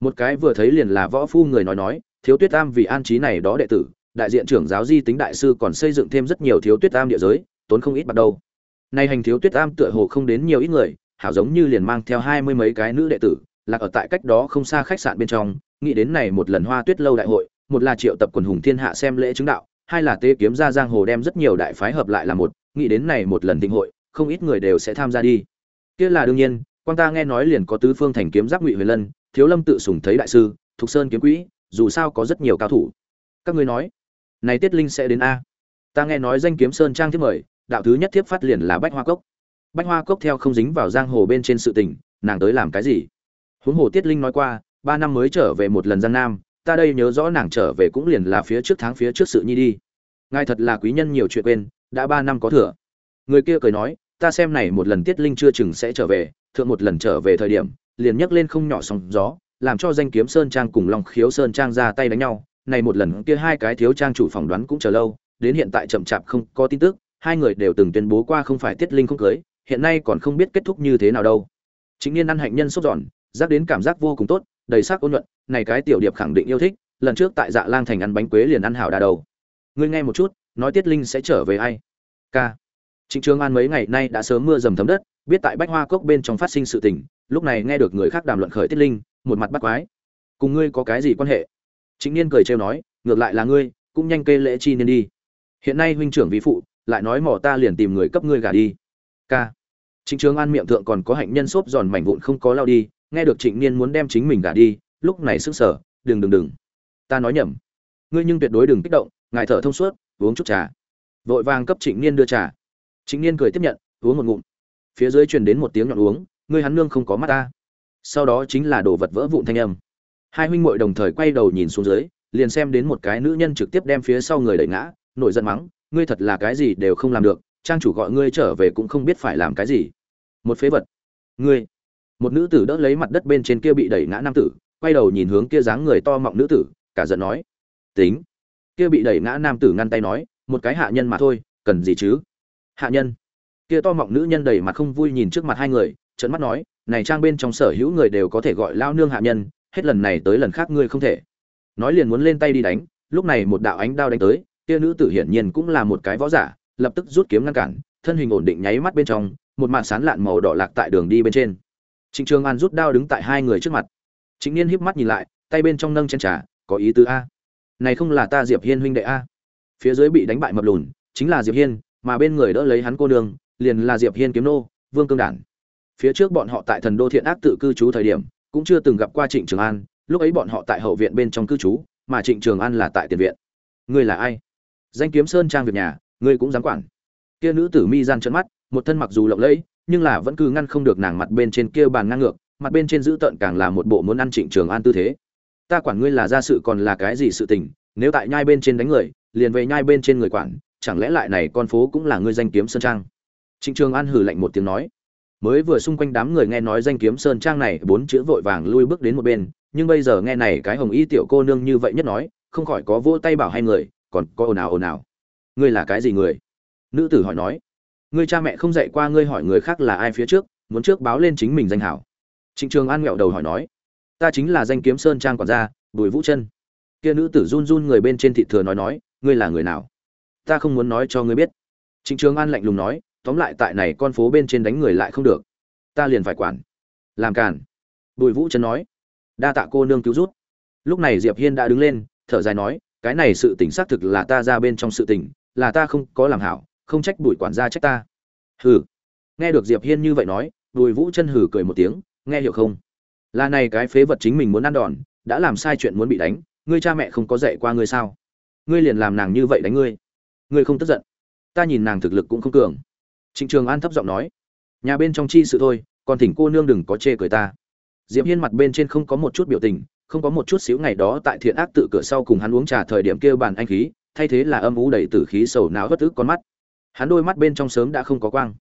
Một cái vừa thấy liền là võ phu người nói nói, thiếu tuyết tam vì an trí này đó đệ tử, đại diện trưởng giáo di tính đại sư còn xây dựng thêm rất nhiều thiếu tuyết tam địa giới, tốn không ít bắt đầu nay hành thiếu tuyết am tựa hồ không đến nhiều ít người, hảo giống như liền mang theo hai mươi mấy cái nữ đệ tử, lạc ở tại cách đó không xa khách sạn bên trong, nghĩ đến này một lần hoa tuyết lâu đại hội, một là triệu tập quần hùng thiên hạ xem lễ chứng đạo, hai là tê kiếm ra giang hồ đem rất nhiều đại phái hợp lại là một, nghĩ đến này một lần thịnh hội, không ít người đều sẽ tham gia đi. Kia là đương nhiên, quan ta nghe nói liền có tứ phương thành kiếm giáp ngụy huyền lân, thiếu lâm tự sùng thấy đại sư, thục sơn kiếm quỹ, dù sao có rất nhiều cao thủ. Các ngươi nói, này tiết linh sẽ đến a? Ta nghe nói danh kiếm sơn trang thiết mời đạo thứ nhất thiếp phát liền là bách hoa cốc. Bách hoa cốc theo không dính vào giang hồ bên trên sự tình, nàng tới làm cái gì? Huống hồ tiết linh nói qua, ba năm mới trở về một lần giang nam, ta đây nhớ rõ nàng trở về cũng liền là phía trước tháng phía trước sự nhi đi. Ngài thật là quý nhân nhiều chuyện quên, đã ba năm có thừa. Người kia cười nói, ta xem này một lần tiết linh chưa chừng sẽ trở về, thượng một lần trở về thời điểm, liền nhấc lên không nhỏ sóng gió, làm cho danh kiếm sơn trang cùng long khiếu sơn trang ra tay đánh nhau. Này một lần kia hai cái thiếu trang chủ phỏng đoán cũng chờ lâu, đến hiện tại chậm chạp không có tin tức hai người đều từng tuyên bố qua không phải tiết linh không cưới, hiện nay còn không biết kết thúc như thế nào đâu. Chính niên ăn hạnh nhân sốt giòn, giác đến cảm giác vô cùng tốt, đầy sắc ôn nhuận, này cái tiểu điệp khẳng định yêu thích, lần trước tại dạ lang thành ăn bánh quế liền ăn hảo đà đầu. Ngươi nghe một chút, nói tiết linh sẽ trở về ai? K. Trịnh trường an mấy ngày nay đã sớm mưa dầm thấm đất, biết tại bách hoa cốc bên trong phát sinh sự tình, lúc này nghe được người khác đàm luận khởi tiết linh, một mặt bắt quái. Cùng ngươi có cái gì quan hệ? Chính niên cười trêu nói, ngược lại là ngươi, cũng nhanh kê lễ chi nên đi. Hiện nay huynh trưởng vi phụ lại nói mỏ ta liền tìm người cấp ngươi gả đi. K trịnh trường an miệng thượng còn có hạnh nhân xốp giòn mảnh vụn không có lao đi, nghe được trịnh niên muốn đem chính mình gả đi, lúc này sững sờ, đừng đừng đừng. Ta nói nhầm. Ngươi nhưng tuyệt đối đừng kích động, ngài thở thông suốt, uống chút trà. Vội vàng cấp trịnh niên đưa trà. Trịnh niên cười tiếp nhận, uống một ngụm. Phía dưới truyền đến một tiếng nhọn uống, ngươi hắn nương không có mắt ta. Sau đó chính là đồ vật vỡ vụn thanh âm. Hai huynh muội đồng thời quay đầu nhìn xuống dưới, liền xem đến một cái nữ nhân trực tiếp đem phía sau người đẩy ngã, nổi giận mắng ngươi thật là cái gì đều không làm được, trang chủ gọi ngươi trở về cũng không biết phải làm cái gì. Một phế vật. Ngươi. Một nữ tử đỡ lấy mặt đất bên trên kia bị đẩy ngã nam tử, quay đầu nhìn hướng kia dáng người to mọng nữ tử, cả giận nói. Tính. Kia bị đẩy ngã nam tử ngăn tay nói, một cái hạ nhân mà thôi, cần gì chứ? Hạ nhân. Kia to mọng nữ nhân đầy mặt không vui nhìn trước mặt hai người, trợn mắt nói, này trang bên trong sở hữu người đều có thể gọi lao nương hạ nhân, hết lần này tới lần khác ngươi không thể. Nói liền muốn lên tay đi đánh, lúc này một đạo ánh đao đánh tới kia nữ tử hiển nhiên cũng là một cái võ giả lập tức rút kiếm ngăn cản thân hình ổn định nháy mắt bên trong một màn sán lạn màu đỏ lạc tại đường đi bên trên. Trịnh trường an rút đao đứng tại hai người trước mặt. Trịnh niên híp mắt nhìn lại tay bên trong nâng chân trà có ý tứ a? Này không là ta diệp hiên huynh đệ a? Phía dưới bị đánh bại mập lùn chính là diệp hiên mà bên người đỡ lấy hắn cô đường, liền là diệp hiên kiếm nô vương cương đản. Phía trước bọn họ tại thần đô thiện ác tự cư trú thời điểm cũng chưa từng gặp qua trịnh trường an lúc ấy bọn họ tại hậu viện bên trong cư trú mà trịnh trường an là tại tiền viện. Ngươi là ai? Danh kiếm sơn trang việc nhà, ngươi cũng dám quản. Kia nữ tử mi gian trợn mắt, một thân mặc dù lộng lẫy, nhưng là vẫn cứ ngăn không được nàng mặt bên trên kia bàn ngang ngược, mặt bên trên giữ tợn càng là một bộ muốn ăn trịnh trường an tư thế. Ta quản ngươi là ra sự còn là cái gì sự tình, nếu tại nhai bên trên đánh người, liền về nhai bên trên người quản, chẳng lẽ lại này con phố cũng là ngươi danh kiếm sơn trang? Trịnh trường an hừ lạnh một tiếng nói. Mới vừa xung quanh đám người nghe nói danh kiếm sơn trang này, bốn chữ vội vàng lui bước đến một bên, nhưng bây giờ nghe này cái hồng y tiểu cô nương như vậy nhất nói, không khỏi có vỗ tay bảo hai người còn có ồn ào ồn ào. Ngươi là cái gì người? Nữ tử hỏi nói. Ngươi cha mẹ không dạy qua ngươi hỏi người khác là ai phía trước, muốn trước báo lên chính mình danh hảo. Trịnh trường an nghẹo đầu hỏi nói. Ta chính là danh kiếm sơn trang quản gia, bùi vũ chân kia nữ tử run run người bên trên thị thừa nói nói, ngươi là người nào? Ta không muốn nói cho ngươi biết. Trịnh trường an lạnh lùng nói, tóm lại tại này con phố bên trên đánh người lại không được. Ta liền phải quản. Làm cản bùi vũ chân nói. Đa tạ cô nương cứu rút lúc này diệp hiên đã đứng lên, thở dài nói cái này sự tình xác thực là ta ra bên trong sự tình, là ta không có làm hảo, không trách bùi quản gia trách ta. Hừ. Nghe được diệp hiên như vậy nói, bùi vũ chân hừ cười một tiếng, nghe hiểu không? Là này cái phế vật chính mình muốn ăn đòn, đã làm sai chuyện muốn bị đánh, ngươi cha mẹ không có dạy qua ngươi sao? Ngươi liền làm nàng như vậy đánh ngươi. Ngươi không tức giận. Ta nhìn nàng thực lực cũng không cường. Trịnh trường an thấp giọng nói, nhà bên trong chi sự thôi, còn thỉnh cô nương đừng có chê cười ta. Diệp hiên mặt bên trên không có một chút biểu tình không có một chút xíu ngày đó tại thiện ác tự cửa sau cùng hắn uống trà thời điểm kêu bàn anh khí, thay thế là âm u đầy tử khí sầu não bất ức con mắt. Hắn đôi mắt bên trong sớm đã không có quang.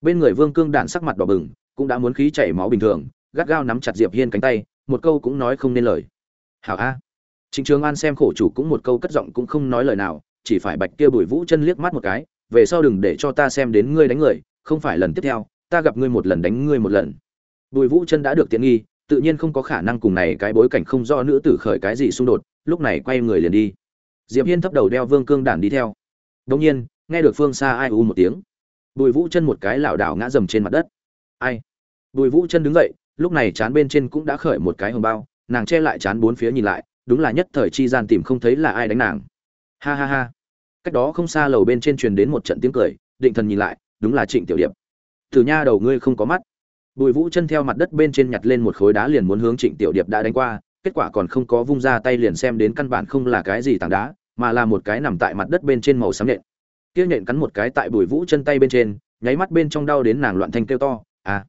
Bên người vương cương đạn sắc mặt đỏ bừng, cũng đã muốn khí chảy máu bình thường, gắt gao nắm chặt diệp hiên cánh tay, một câu cũng nói không nên lời. Hảo a. Trịnh trường an xem khổ chủ cũng một câu cất giọng cũng không nói lời nào, chỉ phải bạch kia bùi vũ chân liếc mắt một cái, về sau đừng để cho ta xem đến ngươi đánh người, không phải lần tiếp theo, ta gặp ngươi một lần đánh ngươi một lần. Bùi vũ chân đã được tiện nghi tự nhiên không có khả năng cùng này cái bối cảnh không do nữ tử khởi cái gì xung đột, lúc này quay người liền đi. Diệp hiên thấp đầu đeo vương cương đản đi theo. Đống nhiên, nghe được phương xa ai u một tiếng. Bùi vũ chân một cái lảo đảo ngã dầm trên mặt đất. Ai? Bùi vũ chân đứng dậy, lúc này chán bên trên cũng đã khởi một cái hồng bao, nàng che lại chán bốn phía nhìn lại, đúng là nhất thời chi gian tìm không thấy là ai đánh nàng. Ha ha ha. Cách đó không xa lầu bên trên truyền đến một trận tiếng cười, định thần nhìn lại, đúng là trịnh tiểu điệp. Thử nha, đầu ngươi không có mắt. Bùi Vũ chân theo mặt đất bên trên nhặt lên một khối đá liền muốn hướng Trịnh Tiểu Điệp đã đánh qua, kết quả còn không có vung ra tay liền xem đến căn bản không là cái gì tảng đá, mà là một cái nằm tại mặt đất bên trên màu xám nện. Tiêu nện cắn một cái tại Bùi Vũ chân tay bên trên, nháy mắt bên trong đau đến nàng loạn thanh kêu to, "À!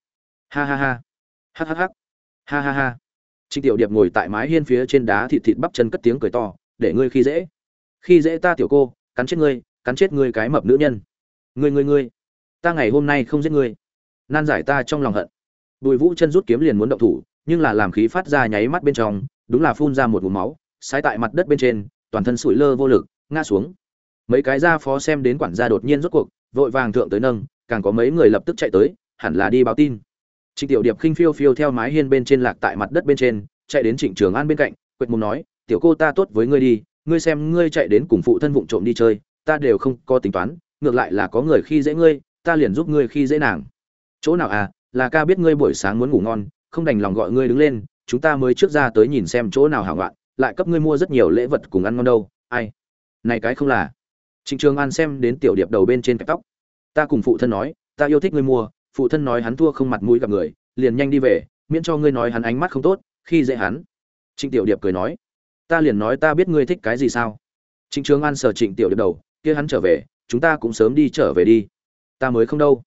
Ha ha ha! Ha ha ha! Ha ha ha!" Trịnh Tiểu Điệp ngồi tại mái hiên phía trên đá thịt thịt bắp chân cất tiếng cười to, "Để ngươi khi dễ, khi dễ ta tiểu cô, cắn chết ngươi, cắn chết ngươi cái mập nữ nhân. Ngươi ngươi ngươi, ta ngày hôm nay không giết ngươi." Nan giải ta trong lòng hận. Bùi vũ chân rút kiếm liền muốn động thủ, nhưng là làm khí phát ra nháy mắt bên trong, đúng là phun ra một vùng máu sai tại mặt đất bên trên, toàn thân sủi lơ vô lực, ngã xuống. Mấy cái gia phó xem đến quản gia đột nhiên rốt cuộc, vội vàng thượng tới nâng, càng có mấy người lập tức chạy tới, hẳn là đi báo tin. Trịnh tiểu điệp khinh phiêu phiêu theo mái hiên bên trên lạc tại mặt đất bên trên, chạy đến trịnh trường an bên cạnh, quệt mùng nói, tiểu cô ta tốt với ngươi đi, ngươi xem ngươi chạy đến cùng phụ thân vụng trộm đi chơi, ta đều không có tính toán, ngược lại là có người khi dễ ngươi, ta liền giúp ngươi khi dễ nàng chỗ nào à là ca biết ngươi buổi sáng muốn ngủ ngon, không đành lòng gọi ngươi đứng lên, chúng ta mới trước ra tới nhìn xem chỗ nào hảo loạn lại cấp ngươi mua rất nhiều lễ vật cùng ăn ngon đâu, ai? Này cái không là. Trịnh trường an xem đến tiểu điệp đầu bên trên cái tóc. Ta cùng phụ thân nói, ta yêu thích ngươi mua, phụ thân nói hắn thua không mặt mũi gặp người, liền nhanh đi về, miễn cho ngươi nói hắn ánh mắt không tốt, khi dễ hắn. Trịnh tiểu điệp cười nói. Ta liền nói ta biết ngươi thích cái gì sao? Trịnh trường an sờ trịnh tiểu điệp đầu, kia hắn trở về, chúng ta cũng sớm đi trở về đi. Ta mới không đâu.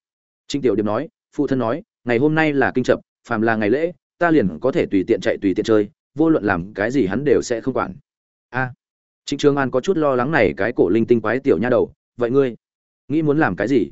Trịnh tiểu điệp nói phụ thân nói, ngày hôm nay là kinh chập, phàm là ngày lễ, ta liền có thể tùy tiện chạy tùy tiện chơi, vô luận làm cái gì hắn đều sẽ không quản. A, trịnh trường an có chút lo lắng này cái cổ linh tinh quái tiểu nha đầu, vậy ngươi nghĩ muốn làm cái gì?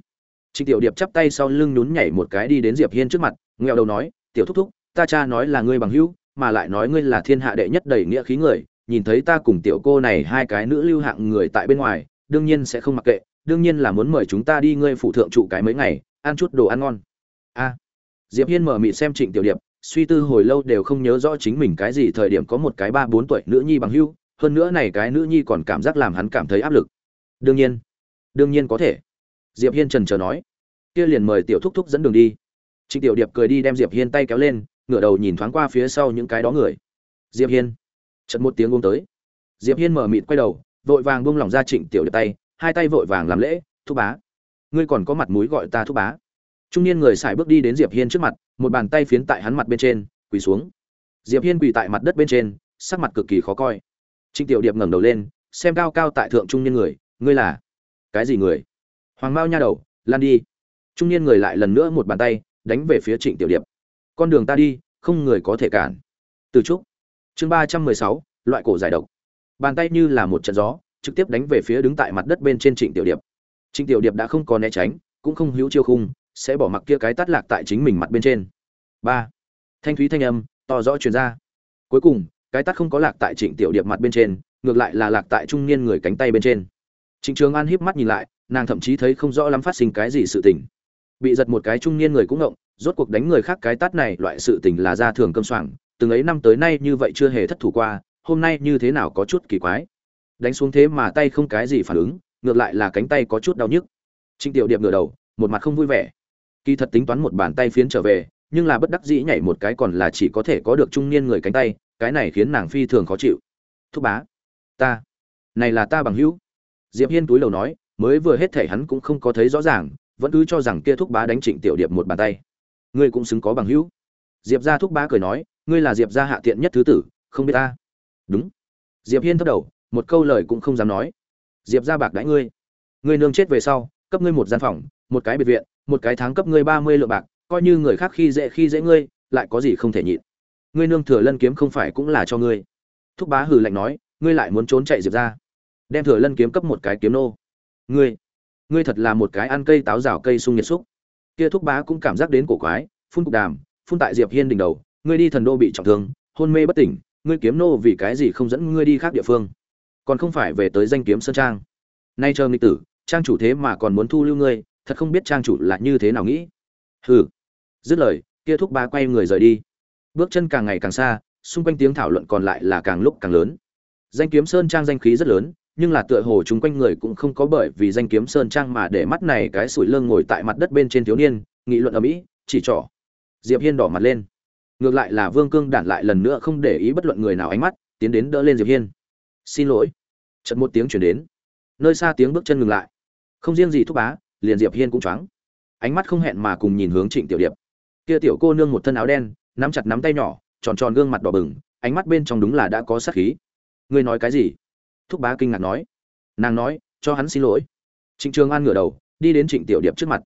Trịnh tiểu điệp chắp tay sau lưng nhún nhảy một cái đi đến diệp hiên trước mặt nghèo đầu nói, tiểu thúc thúc, ta cha nói là ngươi bằng hữu, mà lại nói ngươi là thiên hạ đệ nhất đầy nghĩa khí người, nhìn thấy ta cùng tiểu cô này hai cái nữ lưu hạng người tại bên ngoài, đương nhiên sẽ không mặc kệ, đương nhiên là muốn mời chúng ta đi ngươi phụ thượng trụ cái mấy ngày, ăn chút đồ ăn ngon a. Diệp hiên mở mịt xem trịnh tiểu điệp, suy tư hồi lâu đều không nhớ rõ chính mình cái gì thời điểm có một cái ba bốn tuổi nữ nhi bằng hưu hơn nữa này cái nữ nhi còn cảm giác làm hắn cảm thấy áp lực. Đương nhiên đương nhiên có thể. Diệp hiên trần chờ nói. Kia liền mời tiểu thúc thúc dẫn đường đi. Trịnh tiểu điệp cười đi đem diệp hiên tay kéo lên, ngửa đầu nhìn thoáng qua phía sau những cái đó người. Diệp hiên. Chật một tiếng uống tới. Diệp hiên mở mịt quay đầu, vội vàng buông lỏng ra trịnh tiểu điệp tay, hai tay vội vàng làm lễ, thúc bá, ngươi còn có mặt mũi gọi ta thúc bá trung niên người xài bước đi đến diệp hiên trước mặt, một bàn tay phiến tại hắn mặt bên trên, quỳ xuống. Diệp hiên quỳ tại mặt đất bên trên, sắc mặt cực kỳ khó coi. Trịnh tiểu điệp ngẩng đầu lên, xem cao cao tại thượng trung niên người, ngươi là? Cái gì người? Hoàng mao nha đầu, lan đi. Trung niên người lại lần nữa một bàn tay, đánh về phía trịnh tiểu điệp. Con đường ta đi, không người có thể cản. Từ trúc. Chương ba trăm mười sáu, loại cổ giải độc. Bàn tay như là một trận gió, trực tiếp đánh về phía đứng tại mặt đất bên trên trịnh tiểu điệp. Trịnh tiểu điệp đã không có né tránh, cũng không hữu chiêu khung sẽ bỏ mặc kia cái tát lạc tại chính mình mặt bên trên. Ba. Thanh thúy thanh âm, to rõ truyền ra. Cuối cùng, cái tát không có lạc tại trịnh tiểu điệp mặt bên trên, ngược lại là lạc tại trung niên người cánh tay bên trên. Trịnh trường an híp mắt nhìn lại, nàng thậm chí thấy không rõ lắm phát sinh cái gì sự tình. Bị giật một cái trung niên người cũng ngộng, rốt cuộc đánh người khác cái tát này loại sự tình là ra thường cơm soảng, từng ấy năm tới nay như vậy chưa hề thất thủ qua, hôm nay như thế nào có chút kỳ quái. Đánh xuống thế mà tay không cái gì phản ứng, ngược lại là cánh tay có chút đau nhức. Trịnh tiểu điệp ngửa đầu, một mặt không vui vẻ kỳ thật tính toán một bàn tay phiến trở về, nhưng là bất đắc dĩ nhảy một cái còn là chỉ có thể có được trung niên người cánh tay, cái này khiến nàng phi thường khó chịu. Thúc bá, ta, này là ta bằng hữu. Diệp hiên túi lầu nói, mới vừa hết thể hắn cũng không có thấy rõ ràng, vẫn cứ cho rằng kia thúc bá đánh trịnh tiểu điệp một bàn tay. Ngươi cũng xứng có bằng hữu. Diệp gia thúc bá cười nói, ngươi là diệp gia hạ tiện nhất thứ tử, không biết ta. Đúng. Diệp hiên thấp đầu, một câu lời cũng không dám nói. Diệp gia bạc đãi ngươi. Ngươi nương chết về sau, cấp ngươi một gian phòng, một cái biệt viện một cái tháng cấp ngươi ba mươi lượng bạc, coi như người khác khi dễ khi dễ ngươi, lại có gì không thể nhịn. Ngươi nương thừa lân kiếm không phải cũng là cho ngươi. Thúc bá hừ lạnh nói, ngươi lại muốn trốn chạy diệp ra đem thừa lân kiếm cấp một cái kiếm nô. Ngươi ngươi thật là một cái ăn cây táo rào cây sung nhiệt xúc. Kia thúc bá cũng cảm giác đến cổ quái, phun cục đàm, phun tại diệp hiên đỉnh đầu, ngươi đi thần đô bị trọng thương, hôn mê bất tỉnh, ngươi kiếm nô vì cái gì không dẫn ngươi đi khác địa phương. Còn không phải về tới danh kiếm sơn trang. Nay chờ nghịch tử, trang chủ thế mà còn muốn thu lưu ngươi thật không biết trang chủ là như thế nào nghĩ. Hừ. Dứt lời, kia thúc bá quay người rời đi. Bước chân càng ngày càng xa, xung quanh tiếng thảo luận còn lại là càng lúc càng lớn. Danh kiếm sơn trang danh khí rất lớn, nhưng là tựa hồ chúng quanh người cũng không có bởi vì danh kiếm sơn trang mà để mắt này cái sủi lưng ngồi tại mặt đất bên trên thiếu niên, nghị luận ở mỹ chỉ trỏ. Diệp hiên đỏ mặt lên. Ngược lại là vương cương đản lại lần nữa không để ý bất luận người nào ánh mắt, tiến đến đỡ lên diệp hiên. Xin lỗi. Chợt một tiếng chuyển đến. Nơi xa tiếng bước chân ngừng lại. Không riêng gì thúc bá liền diệp hiên cũng choáng. Ánh mắt không hẹn mà cùng nhìn hướng trịnh tiểu điệp. Kia tiểu cô nương một thân áo đen, nắm chặt nắm tay nhỏ, tròn tròn gương mặt đỏ bừng, ánh mắt bên trong đúng là đã có sát khí. Ngươi nói cái gì? Thúc bá kinh ngạc nói. Nàng nói, cho hắn xin lỗi. Trịnh trường an ngửa đầu, đi đến trịnh tiểu điệp trước mặt.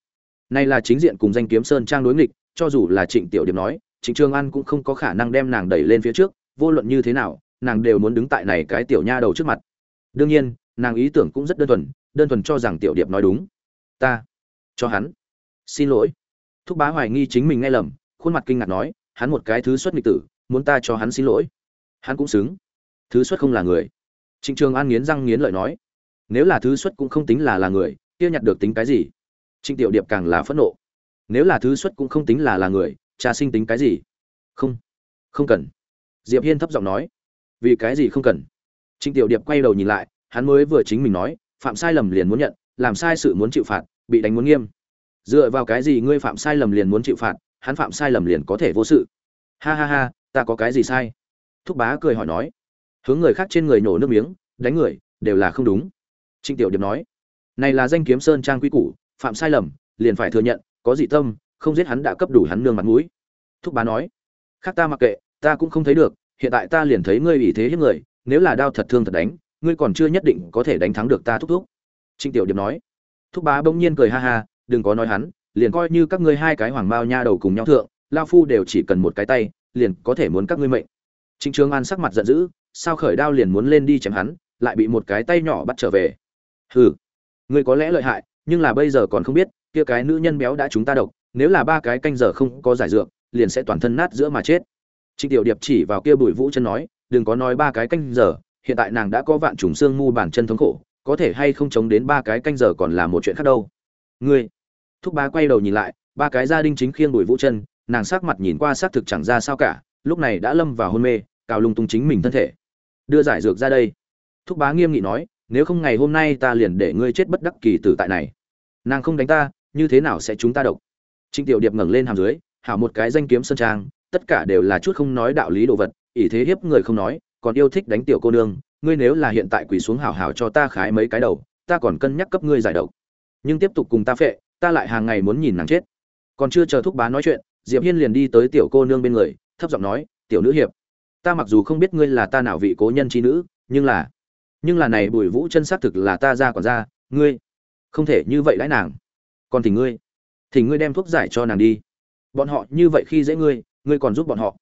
Này là chính diện cùng danh kiếm sơn trang đối nghịch, cho dù là trịnh tiểu điệp nói, trịnh trường an cũng không có khả năng đem nàng đẩy lên phía trước, vô luận như thế nào, nàng đều muốn đứng tại này cái tiểu nha đầu trước mặt. Đương nhiên, nàng ý tưởng cũng rất đơn thuần đơn thuần cho rằng tiểu điệp nói đúng ta, cho hắn. Xin lỗi. Thúc bá hoài nghi chính mình nghe lầm, khuôn mặt kinh ngạc nói, hắn một cái thứ xuất nghịch tử, muốn ta cho hắn xin lỗi. Hắn cũng xứng. Thứ xuất không là người. Trịnh trường an nghiến răng nghiến lợi nói, nếu là thứ xuất cũng không tính là là người, kia nhặt được tính cái gì? Trịnh tiểu điệp càng là phẫn nộ. Nếu là thứ xuất cũng không tính là là người, cha sinh tính cái gì? Không. Không cần. Diệp hiên thấp giọng nói, vì cái gì không cần? Trịnh tiểu điệp quay đầu nhìn lại, hắn mới vừa chính mình nói, phạm sai lầm liền muốn nhận làm sai sự muốn chịu phạt, bị đánh muốn nghiêm. Dựa vào cái gì ngươi phạm sai lầm liền muốn chịu phạt, hắn phạm sai lầm liền có thể vô sự. Ha ha ha, ta có cái gì sai? Thúc bá cười hỏi nói. Hướng người khác trên người nổ nước miếng, đánh người, đều là không đúng. Trịnh tiểu điệp nói. Này là danh kiếm sơn trang quy củ, phạm sai lầm, liền phải thừa nhận, có dị tâm, không giết hắn đã cấp đủ hắn nương mặt mũi. Thúc bá nói. Khác ta mặc kệ, ta cũng không thấy được, hiện tại ta liền thấy ngươi ủy thế hiếp người, nếu là đao thật thương thật đánh, ngươi còn chưa nhất định có thể đánh thắng được ta thúc thúc trịnh tiểu điệp nói. Thúc bá bỗng nhiên cười ha ha, đừng có nói hắn, liền coi như các ngươi hai cái hoàng mao nha đầu cùng nhau thượng lão phu đều chỉ cần một cái tay, liền có thể muốn các ngươi mệnh. Trịnh trường an sắc mặt giận dữ, sao khởi đao liền muốn lên đi chém hắn, lại bị một cái tay nhỏ bắt trở về. Hừ, ngươi có lẽ lợi hại, nhưng là bây giờ còn không biết, kia cái nữ nhân béo đã chúng ta độc, nếu là ba cái canh giờ không có giải dược, liền sẽ toàn thân nát giữa mà chết. Trịnh tiểu điệp chỉ vào kia bùi vũ chân nói, đừng có nói ba cái canh giờ, hiện tại nàng đã có vạn trùng xương mu bản chân thống khổ có thể hay không chống đến ba cái canh giờ còn là một chuyện khác đâu. Ngươi, thúc bá quay đầu nhìn lại, ba cái gia đình chính khiêng đuổi vũ chân, nàng sắc mặt nhìn qua xác thực chẳng ra sao cả, lúc này đã lâm vào hôn mê, cào lung tung chính mình thân thể. Đưa giải dược ra đây. Thúc bá nghiêm nghị nói, nếu không ngày hôm nay ta liền để ngươi chết bất đắc kỳ tử tại này. Nàng không đánh ta, như thế nào sẽ chúng ta độc? Trịnh tiểu điệp ngẩng lên hàm dưới, hảo một cái danh kiếm sơn trang, tất cả đều là chút không nói đạo lý đồ vật, ỷ thế hiếp người không nói, còn yêu thích đánh tiểu cô nương ngươi nếu là hiện tại quỳ xuống hào hào cho ta khái mấy cái đầu, ta còn cân nhắc cấp ngươi giải độc. Nhưng tiếp tục cùng ta phệ, ta lại hàng ngày muốn nhìn nàng chết. Còn chưa chờ thúc bá nói chuyện, diệp hiên liền đi tới tiểu cô nương bên người, thấp giọng nói, tiểu nữ hiệp, ta mặc dù không biết ngươi là ta nào vị cố nhân trí nữ, nhưng là nhưng là này bùi vũ chân xác thực là ta ra còn ra, ngươi không thể như vậy lãi nàng. Còn thì ngươi thì ngươi đem thuốc giải cho nàng đi. Bọn họ như vậy khi dễ ngươi ngươi còn giúp bọn họ.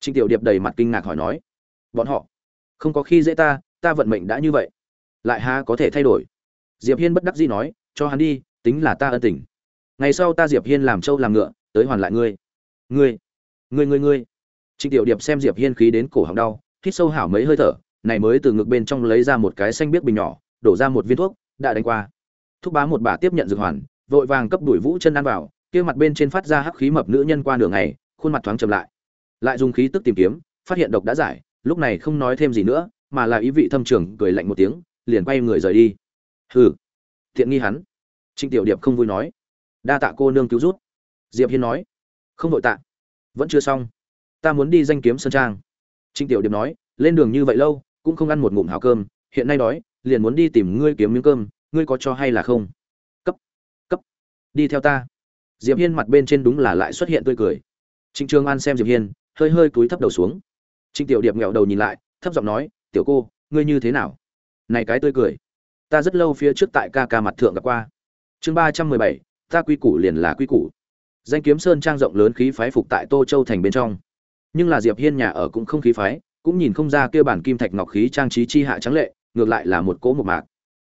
Trịnh tiểu điệp đầy mặt kinh ngạc hỏi nói. Bọn họ không có khi dễ ta ta vận mệnh đã như vậy. Lại ha có thể thay đổi? Diệp hiên bất đắc dĩ nói, cho hắn đi, tính là ta ân tình. Ngày sau ta diệp hiên làm trâu làm ngựa, tới hoàn lại ngươi. Ngươi ngươi ngươi ngươi. Trịnh tiểu điệp xem diệp hiên khí đến cổ họng đau, hít sâu hảo mấy hơi thở, này mới từ ngực bên trong lấy ra một cái xanh biếc bình nhỏ, đổ ra một viên thuốc, đã đánh qua. Thúc bá một bà tiếp nhận dược hoàn, vội vàng cấp đuổi vũ chân ăn vào, kia mặt bên trên phát ra hắc khí mập nữ nhân qua đường này khuôn mặt thoáng chậm lại. Lại dùng khí tức tìm kiếm, phát hiện độc đã giải lúc này không nói thêm gì nữa, mà là ý vị thâm trường cười lạnh một tiếng, liền quay người rời đi. Hừ, thiện nghi hắn. Trịnh tiểu điệp không vui nói. Đa tạ cô nương cứu rút. Diệp hiên nói. Không vội tạ. Vẫn chưa xong. Ta muốn đi danh kiếm sơn trang. Trịnh tiểu điệp nói, lên đường như vậy lâu, cũng không ăn một ngụm hào cơm, hiện nay đói, liền muốn đi tìm ngươi kiếm miếng cơm, ngươi có cho hay là không? Cấp cấp. Đi theo ta. Diệp hiên mặt bên trên đúng là lại xuất hiện tươi cười. Trịnh trường an xem diệp hiên, hơi hơi cúi thấp đầu xuống trịnh tiểu điệp nghẹo đầu nhìn lại, thấp giọng nói, tiểu cô, ngươi như thế nào? Này cái tươi cười, ta rất lâu phía trước tại ca ca mặt thượng gặp qua. Chương ba trăm mười bảy, ta quy củ liền là quy củ. Danh kiếm sơn trang rộng lớn khí phái phục tại tô châu thành bên trong. Nhưng là diệp hiên nhà ở cũng không khí phái, cũng nhìn không ra kia bản kim thạch ngọc khí trang trí chi hạ trắng lệ, ngược lại là một cỗ một mạc.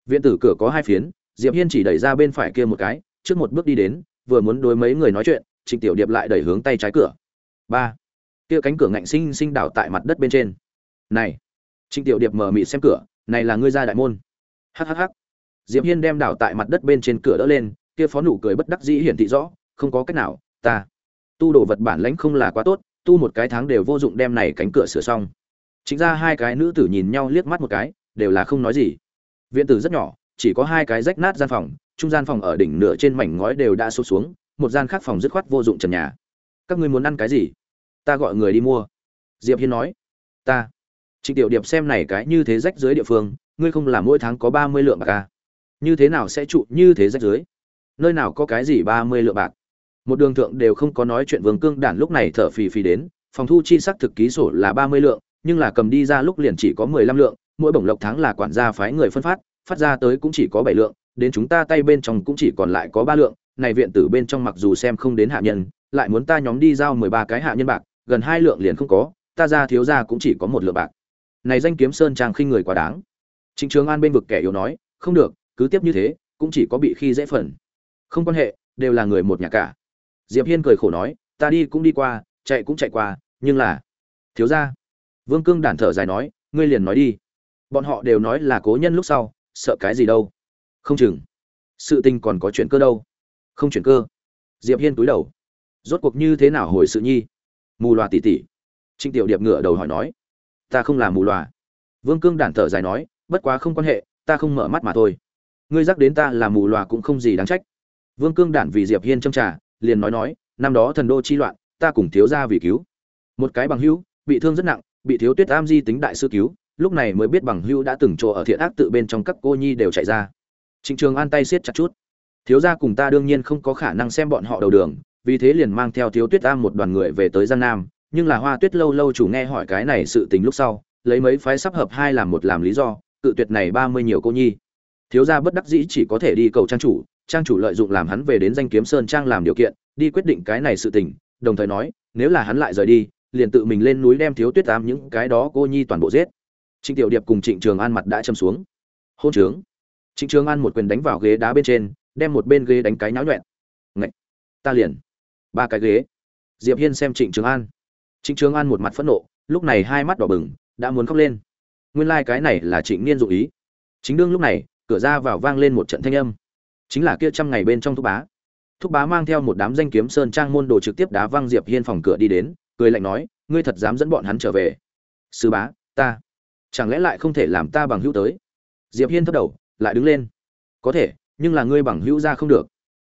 Viện tử cửa có hai phiến, diệp hiên chỉ đẩy ra bên phải kia một cái, trước một bước đi đến, vừa muốn đối mấy người nói chuyện, trịnh tiểu điệp lại đẩy hướng tay trái cửa. Ba kia cánh cửa ngạnh sinh sinh đảo tại mặt đất bên trên. Này, trịnh tiểu điệp mở mịt xem cửa, này là ngươi ra đại môn. Hhh diệp hiên đem đảo tại mặt đất bên trên cửa đỡ lên, kia phó nụ cười bất đắc dĩ hiển thị rõ, không có cách nào, ta. Tu đồ vật bản lãnh không là quá tốt, tu một cái tháng đều vô dụng đem này cánh cửa sửa xong. Chính ra hai cái nữ tử nhìn nhau liếc mắt một cái, đều là không nói gì. Viện tử rất nhỏ, chỉ có hai cái rách nát gian phòng, trung gian phòng ở đỉnh nửa trên mảnh ngói đều đã sụp xuống, một gian khác phòng dứt khoát vô dụng trần nhà. Các ngươi muốn ăn cái gì? Ta gọi người đi mua. Diệp hiên nói, ta. Trịnh tiểu điệp xem này cái như thế rách dưới địa phương, ngươi không làm mỗi tháng có ba mươi lượng bạc à? như thế nào sẽ trụ như thế rách dưới? Nơi nào có cái gì ba mươi lượng bạc? Một đường thượng đều không có nói chuyện vương cương đản lúc này thở phì phì đến, phòng thu chi sắc thực ký sổ là ba mươi lượng, nhưng là cầm đi ra lúc liền chỉ có mười lăm lượng, mỗi bổng lộc tháng là quản gia phái người phân phát phát ra tới cũng chỉ có bảy lượng, đến chúng ta tay bên trong cũng chỉ còn lại có ba lượng, này viện tử bên trong mặc dù xem không đến hạ nhân, lại muốn ta nhóm đi giao mười ba cái hạ nhân bạc gần hai lượng liền không có, ta ra thiếu ra cũng chỉ có một lượng bạc. Này danh kiếm sơn trang khinh người quá đáng. Trịnh trường an bên vực kẻ yếu nói, không được, cứ tiếp như thế, cũng chỉ có bị khi dễ phần. Không quan hệ, đều là người một nhà cả. Diệp hiên cười khổ nói, ta đi cũng đi qua, chạy cũng chạy qua, nhưng là, thiếu gia vương cương đản thở dài nói, ngươi liền nói đi. Bọn họ đều nói là cố nhân lúc sau, sợ cái gì đâu. Không chừng. Sự tình còn có chuyện cơ đâu. Không chuyện cơ. Diệp hiên túi đầu. Rốt cuộc như thế nào hồi sự nhi? Mù loà tỉ tỉ. Trịnh tiểu điệp ngửa đầu hỏi nói, ta không làm mù loà. Vương cương đản thở dài nói, bất quá không quan hệ, ta không mở mắt mà thôi. Ngươi dắt đến ta là mù loà cũng không gì đáng trách. Vương cương đản vì diệp hiên châm trà, liền nói nói, năm đó thần đô chi loạn, ta cùng thiếu gia vì cứu. Một cái bằng hữu, bị thương rất nặng, bị thiếu tuyết am di tính đại sư cứu, lúc này mới biết bằng hữu đã từng chỗ ở thiện ác tự bên trong các cô nhi đều chạy ra. Trịnh trường an tay siết chặt chút, thiếu gia cùng ta đương nhiên không có khả năng xem bọn họ đầu đường vì thế liền mang theo thiếu tuyết am một đoàn người về tới giang nam, nhưng là hoa tuyết lâu lâu chủ nghe hỏi cái này sự tình lúc sau, lấy mấy phái sắp hợp hai làm một làm lý do, cự tuyệt này ba mươi nhiều cô nhi. Thiếu gia bất đắc dĩ chỉ có thể đi cầu trang chủ trang chủ lợi dụng làm hắn về đến danh kiếm sơn trang làm điều kiện, đi quyết định cái này sự tình, đồng thời nói, nếu là hắn lại rời đi, liền tự mình lên núi đem thiếu tuyết am những cái đó cô nhi toàn bộ giết. Trịnh tiểu điệp cùng trịnh trường an mặt đã châm xuống. Hôn trướng. Trịnh trường an một quyền đánh vào ghế đá bên trên, đem một bên ghế đánh cái náo nhuẹn. Ngậy! ta liền ba cái ghế. Diệp hiên xem trịnh trường an. Trịnh trường an một mặt phẫn nộ, lúc này hai mắt đỏ bừng, đã muốn khóc lên. Nguyên lai like cái này là trịnh niên dụ ý. Chính đương lúc này, cửa ra vào vang lên một trận thanh âm. Chính là kia trăm ngày bên trong thúc bá. Thúc bá mang theo một đám danh kiếm sơn trang môn đồ trực tiếp đá văng diệp hiên phòng cửa đi đến, cười lạnh nói, ngươi thật dám dẫn bọn hắn trở về? Sư bá, ta. Chẳng lẽ lại không thể làm ta bằng hữu tới? Diệp hiên thấp đầu, lại đứng lên. Có thể, nhưng là ngươi bằng hữu ra không được.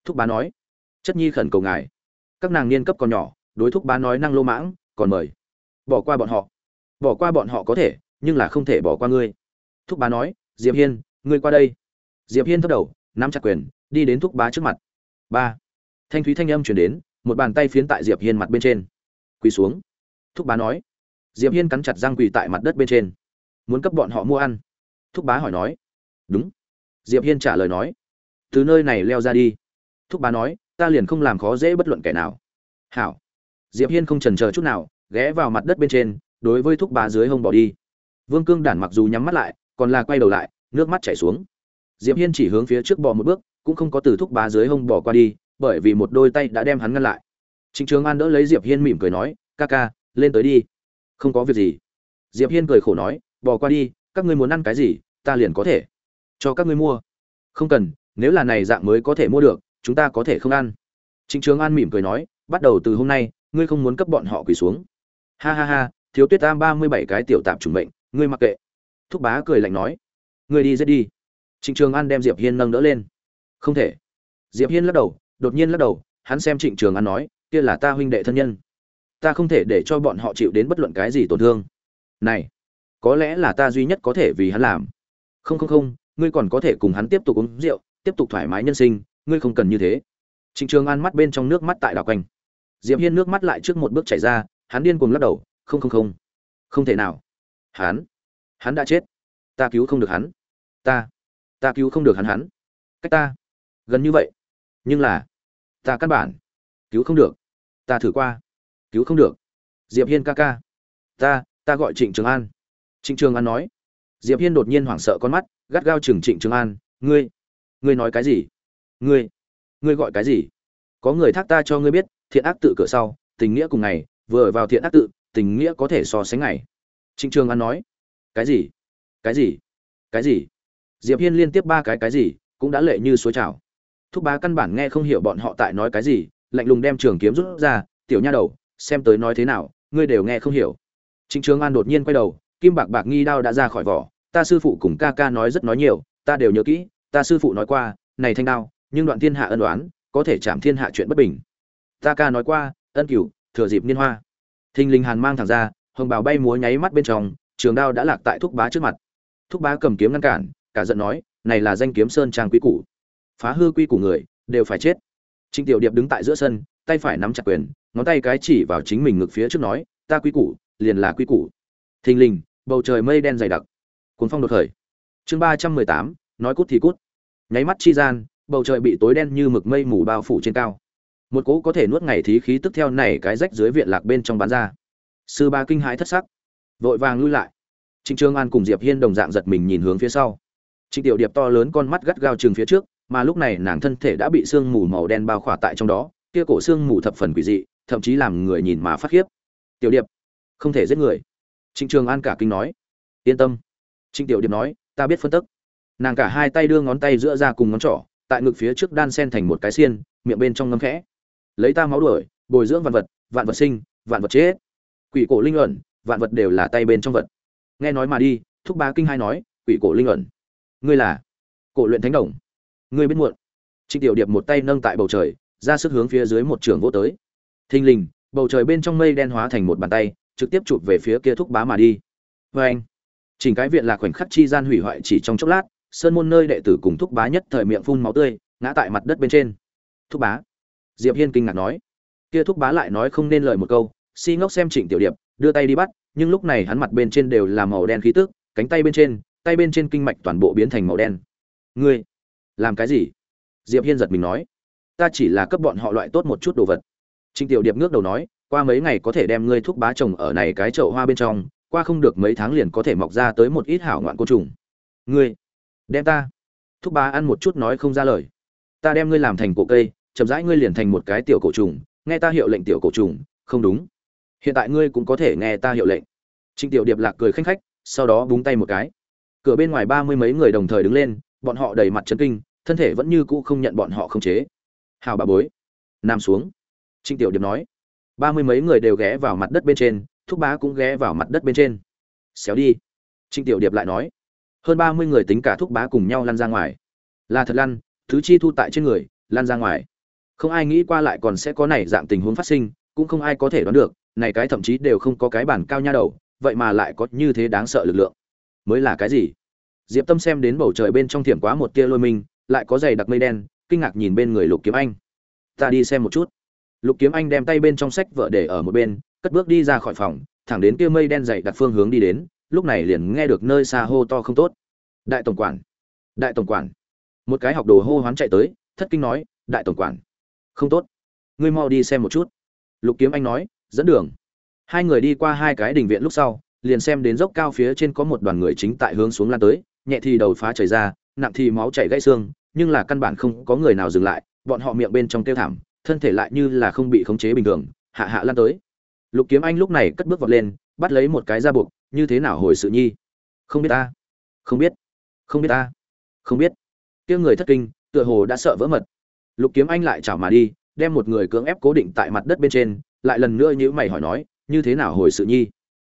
Thúc bá nói. Chất nhi khẩn cầu ngài các nàng niên cấp còn nhỏ, đối thúc bá nói năng lô mãng, còn mời. Bỏ qua bọn họ. Bỏ qua bọn họ có thể, nhưng là không thể bỏ qua ngươi. Thúc bá nói, diệp hiên, ngươi qua đây. Diệp hiên thấp đầu, nắm chặt quyền, đi đến thúc bá trước mặt. Ba. Thanh thúy thanh âm chuyển đến, một bàn tay phiến tại diệp hiên mặt bên trên. Quỳ xuống. Thúc bá nói. Diệp hiên cắn chặt răng quỳ tại mặt đất bên trên. Muốn cấp bọn họ mua ăn. Thúc bá hỏi nói. Đúng. Diệp hiên trả lời nói. Từ nơi này leo ra đi. Thúc bá nói ta liền không làm khó dễ bất luận kẻ nào. Hảo. Diệp hiên không chần chờ chút nào, ghé vào mặt đất bên trên, đối với thúc bá dưới hông bỏ đi. Vương cương đản mặc dù nhắm mắt lại, còn là quay đầu lại, nước mắt chảy xuống. Diệp hiên chỉ hướng phía trước bò một bước, cũng không có từ thúc bá dưới hông bỏ qua đi, bởi vì một đôi tay đã đem hắn ngăn lại. Trịnh trường an đỡ lấy diệp hiên mỉm cười nói, ca ca, lên tới đi. Không có việc gì. Diệp hiên cười khổ nói bỏ qua đi, các ngươi muốn ăn cái gì, ta liền có thể. Cho các ngươi mua. Không cần, nếu là này dạng mới có thể mua được chúng ta có thể không ăn. Trịnh trường an mỉm cười nói, bắt đầu từ hôm nay, ngươi không muốn cấp bọn họ quỳ xuống. Ha ha ha, thiếu tuyết tam ba mươi bảy cái tiểu tạp chủng bệnh, ngươi mặc kệ. Thúc bá cười lạnh nói, ngươi đi giết đi. Trịnh trường an đem diệp hiên nâng đỡ lên. Không thể. Diệp hiên lắc đầu, đột nhiên lắc đầu, hắn xem trịnh trường an nói, kia là ta huynh đệ thân nhân. Ta không thể để cho bọn họ chịu đến bất luận cái gì tổn thương. Này, có lẽ là ta duy nhất có thể vì hắn làm. Không không không, ngươi còn có thể cùng hắn tiếp tục uống rượu, tiếp tục thoải mái nhân sinh ngươi không cần như thế. Trịnh trường an mắt bên trong nước mắt tại đảo quanh. Diệp hiên nước mắt lại trước một bước chảy ra, hắn điên cuồng lắc đầu, không không không. Không thể nào. Hắn hắn đã chết. Ta cứu không được hắn. Ta ta cứu không được hắn hắn. Cách ta gần như vậy. Nhưng là, ta căn bản cứu không được. Ta thử qua. Cứu không được. Diệp hiên ca ca. Ta ta gọi trịnh trường an. Trịnh trường an nói. Diệp hiên đột nhiên hoảng sợ con mắt, gắt gao chừng trịnh trường an. Ngươi ngươi nói cái gì? Ngươi ngươi gọi cái gì? Có người thác ta cho ngươi biết, thiện ác tự cửa sau, tình nghĩa cùng ngày, vừa vào thiện ác tự, tình nghĩa có thể so sánh ngày. Trịnh trường an nói, cái gì? Cái gì? Cái gì? Diệp hiên liên tiếp ba cái cái gì, cũng đã lệ như suối trào. Thúc bá căn bản nghe không hiểu bọn họ tại nói cái gì, lạnh lùng đem trường kiếm rút ra, tiểu nha đầu, xem tới nói thế nào, ngươi đều nghe không hiểu. Trịnh trường an đột nhiên quay đầu, kim bạc bạc nghi đao đã ra khỏi vỏ, ta sư phụ cùng ca ca nói rất nói nhiều, ta đều nhớ kỹ, ta sư phụ nói qua, này thanh đao nhưng đoạn thiên hạ ân đoán có thể chạm thiên hạ chuyện bất bình. Ta ca nói qua, ân cửu, thừa dịp niên hoa. Thình linh hàn mang thẳng ra, hồng bào bay múa nháy mắt bên trong, trường đao đã lạc tại thúc bá trước mặt. Thúc bá cầm kiếm ngăn cản, cả giận nói, này là danh kiếm sơn trang quý củ. Phá hư quy củ người, đều phải chết. Trịnh tiểu điệp đứng tại giữa sân, tay phải nắm chặt quyền, ngón tay cái chỉ vào chính mình ngực phía trước nói, ta quý củ, liền là quý củ. Thình lình, bầu trời mây đen dày đặc. Cuốn phong đột khởi. Chương ba trăm mười tám, nói cút thì cút. Nháy mắt chi gian bầu trời bị tối đen như mực mây mù bao phủ trên cao. Một cỗ có thể nuốt ngày thí khí tức theo này cái rách dưới viện lạc bên trong bán ra. Sư ba kinh hãi thất sắc, vội vàng lui lại. Trịnh trương an cùng diệp hiên đồng dạng giật mình nhìn hướng phía sau. Trịnh tiểu điệp to lớn con mắt gắt gao chừng phía trước, mà lúc này nàng thân thể đã bị sương mù màu đen bao khỏa tại trong đó, kia cổ sương mù thập phần quỷ dị, thậm chí làm người nhìn mà phát khiếp. Tiểu điệp, không thể giết người. Trịnh trường an cả kinh nói. Yên tâm. Trịnh tiểu điệp nói, ta biết phân tức. Nàng cả hai tay đưa ngón tay giữa ra cùng ngón trỏ tại ngực phía trước đan sen thành một cái xiên, miệng bên trong ngấm khẽ. Lấy ta máu đuổi, bồi dưỡng vạn vật vạn vật sinh, vạn vật chết. Quỷ cổ linh ẩn, vạn vật đều là tay bên trong vật. Nghe nói mà đi, thúc bá kinh hai nói, quỷ cổ linh ẩn. Ngươi là cổ luyện thánh đồng. Ngươi biết muộn. Trịnh tiểu điệp một tay nâng tại bầu trời, ra sức hướng phía dưới một trường vô tới. Thình lình, bầu trời bên trong mây đen hóa thành một bàn tay, trực tiếp chụp về phía kia thúc bá mà đi. Vê anh chỉnh cái viện là khoảnh khắc chi gian hủy hoại chỉ trong chốc lát sơn môn nơi đệ tử cùng thúc bá nhất thời miệng phun máu tươi, ngã tại mặt đất bên trên. Thúc bá, diệp hiên kinh ngạc nói. Kia thúc bá lại nói không nên lời một câu, si ngốc xem trịnh tiểu điệp, đưa tay đi bắt, nhưng lúc này hắn mặt bên trên đều là màu đen khí tức, cánh tay bên trên, tay bên trên kinh mạch toàn bộ biến thành màu đen. Ngươi, làm cái gì? Diệp hiên giật mình nói. Ta chỉ là cấp bọn họ loại tốt một chút đồ vật. Trịnh tiểu điệp ngước đầu nói, qua mấy ngày có thể đem ngươi thúc bá trồng ở này cái chậu hoa bên trong, qua không được mấy tháng liền có thể mọc ra tới một ít hảo ngoạn côn trùng. Ngươi đem ta. Thúc bá ăn một chút nói không ra lời. Ta đem ngươi làm thành cổ cây, chậm rãi ngươi liền thành một cái tiểu cổ trùng, nghe ta hiệu lệnh tiểu cổ trùng, không đúng. Hiện tại ngươi cũng có thể nghe ta hiệu lệnh. Trịnh tiểu điệp lạc cười khanh khách, sau đó búng tay một cái. Cửa bên ngoài ba mươi mấy người đồng thời đứng lên, bọn họ đầy mặt chân kinh, thân thể vẫn như cũ không nhận bọn họ không chế. Hào bà bối. Nằm xuống. Trịnh tiểu điệp nói. Ba mươi mấy người đều ghé vào mặt đất bên trên, thúc bá cũng ghé vào mặt đất bên trên. Xéo đi. Trịnh tiểu điệp lại nói hơn ba mươi người tính cả thúc bá cùng nhau lăn ra ngoài. Là thật lăn thứ chi thu tại trên người lăn ra ngoài. Không ai nghĩ qua lại còn sẽ có này dạng tình huống phát sinh cũng không ai có thể đoán được này cái thậm chí đều không có cái bản cao nha đầu vậy mà lại có như thế đáng sợ lực lượng. Mới là cái gì? Diệp tâm xem đến bầu trời bên trong thiểm quá một tia lôi mình, lại có giày đặc mây đen kinh ngạc nhìn bên người lục kiếm anh. Ta đi xem một chút. Lục kiếm anh đem tay bên trong sách vợ để ở một bên cất bước đi ra khỏi phòng thẳng đến kia mây đen dày đặt phương hướng đi đến lúc này liền nghe được nơi xa hô to không tốt. Đại tổng quản, đại tổng quản. Một cái học đồ hô hoán chạy tới, thất kinh nói, đại tổng quản. Không tốt. Ngươi mau đi xem một chút. Lục kiếm anh nói, dẫn đường. Hai người đi qua hai cái đình viện lúc sau, liền xem đến dốc cao phía trên có một đoàn người chính tại hướng xuống lan tới, nhẹ thì đầu phá chảy ra, nặng thì máu chảy gãy xương, nhưng là căn bản không có người nào dừng lại, bọn họ miệng bên trong kêu thảm, thân thể lại như là không bị khống chế bình thường, hạ hạ lan tới. Lục kiếm anh lúc này cất bước vọt lên, bắt lấy một cái da buộc như thế nào hồi sự nhi? Không biết ta. Không biết. Không biết ta. Không biết. Kia người thất kinh, tựa hồ đã sợ vỡ mật. Lục kiếm anh lại chảo mà đi, đem một người cưỡng ép cố định tại mặt đất bên trên, lại lần nữa nhữ mày hỏi nói, như thế nào hồi sự nhi?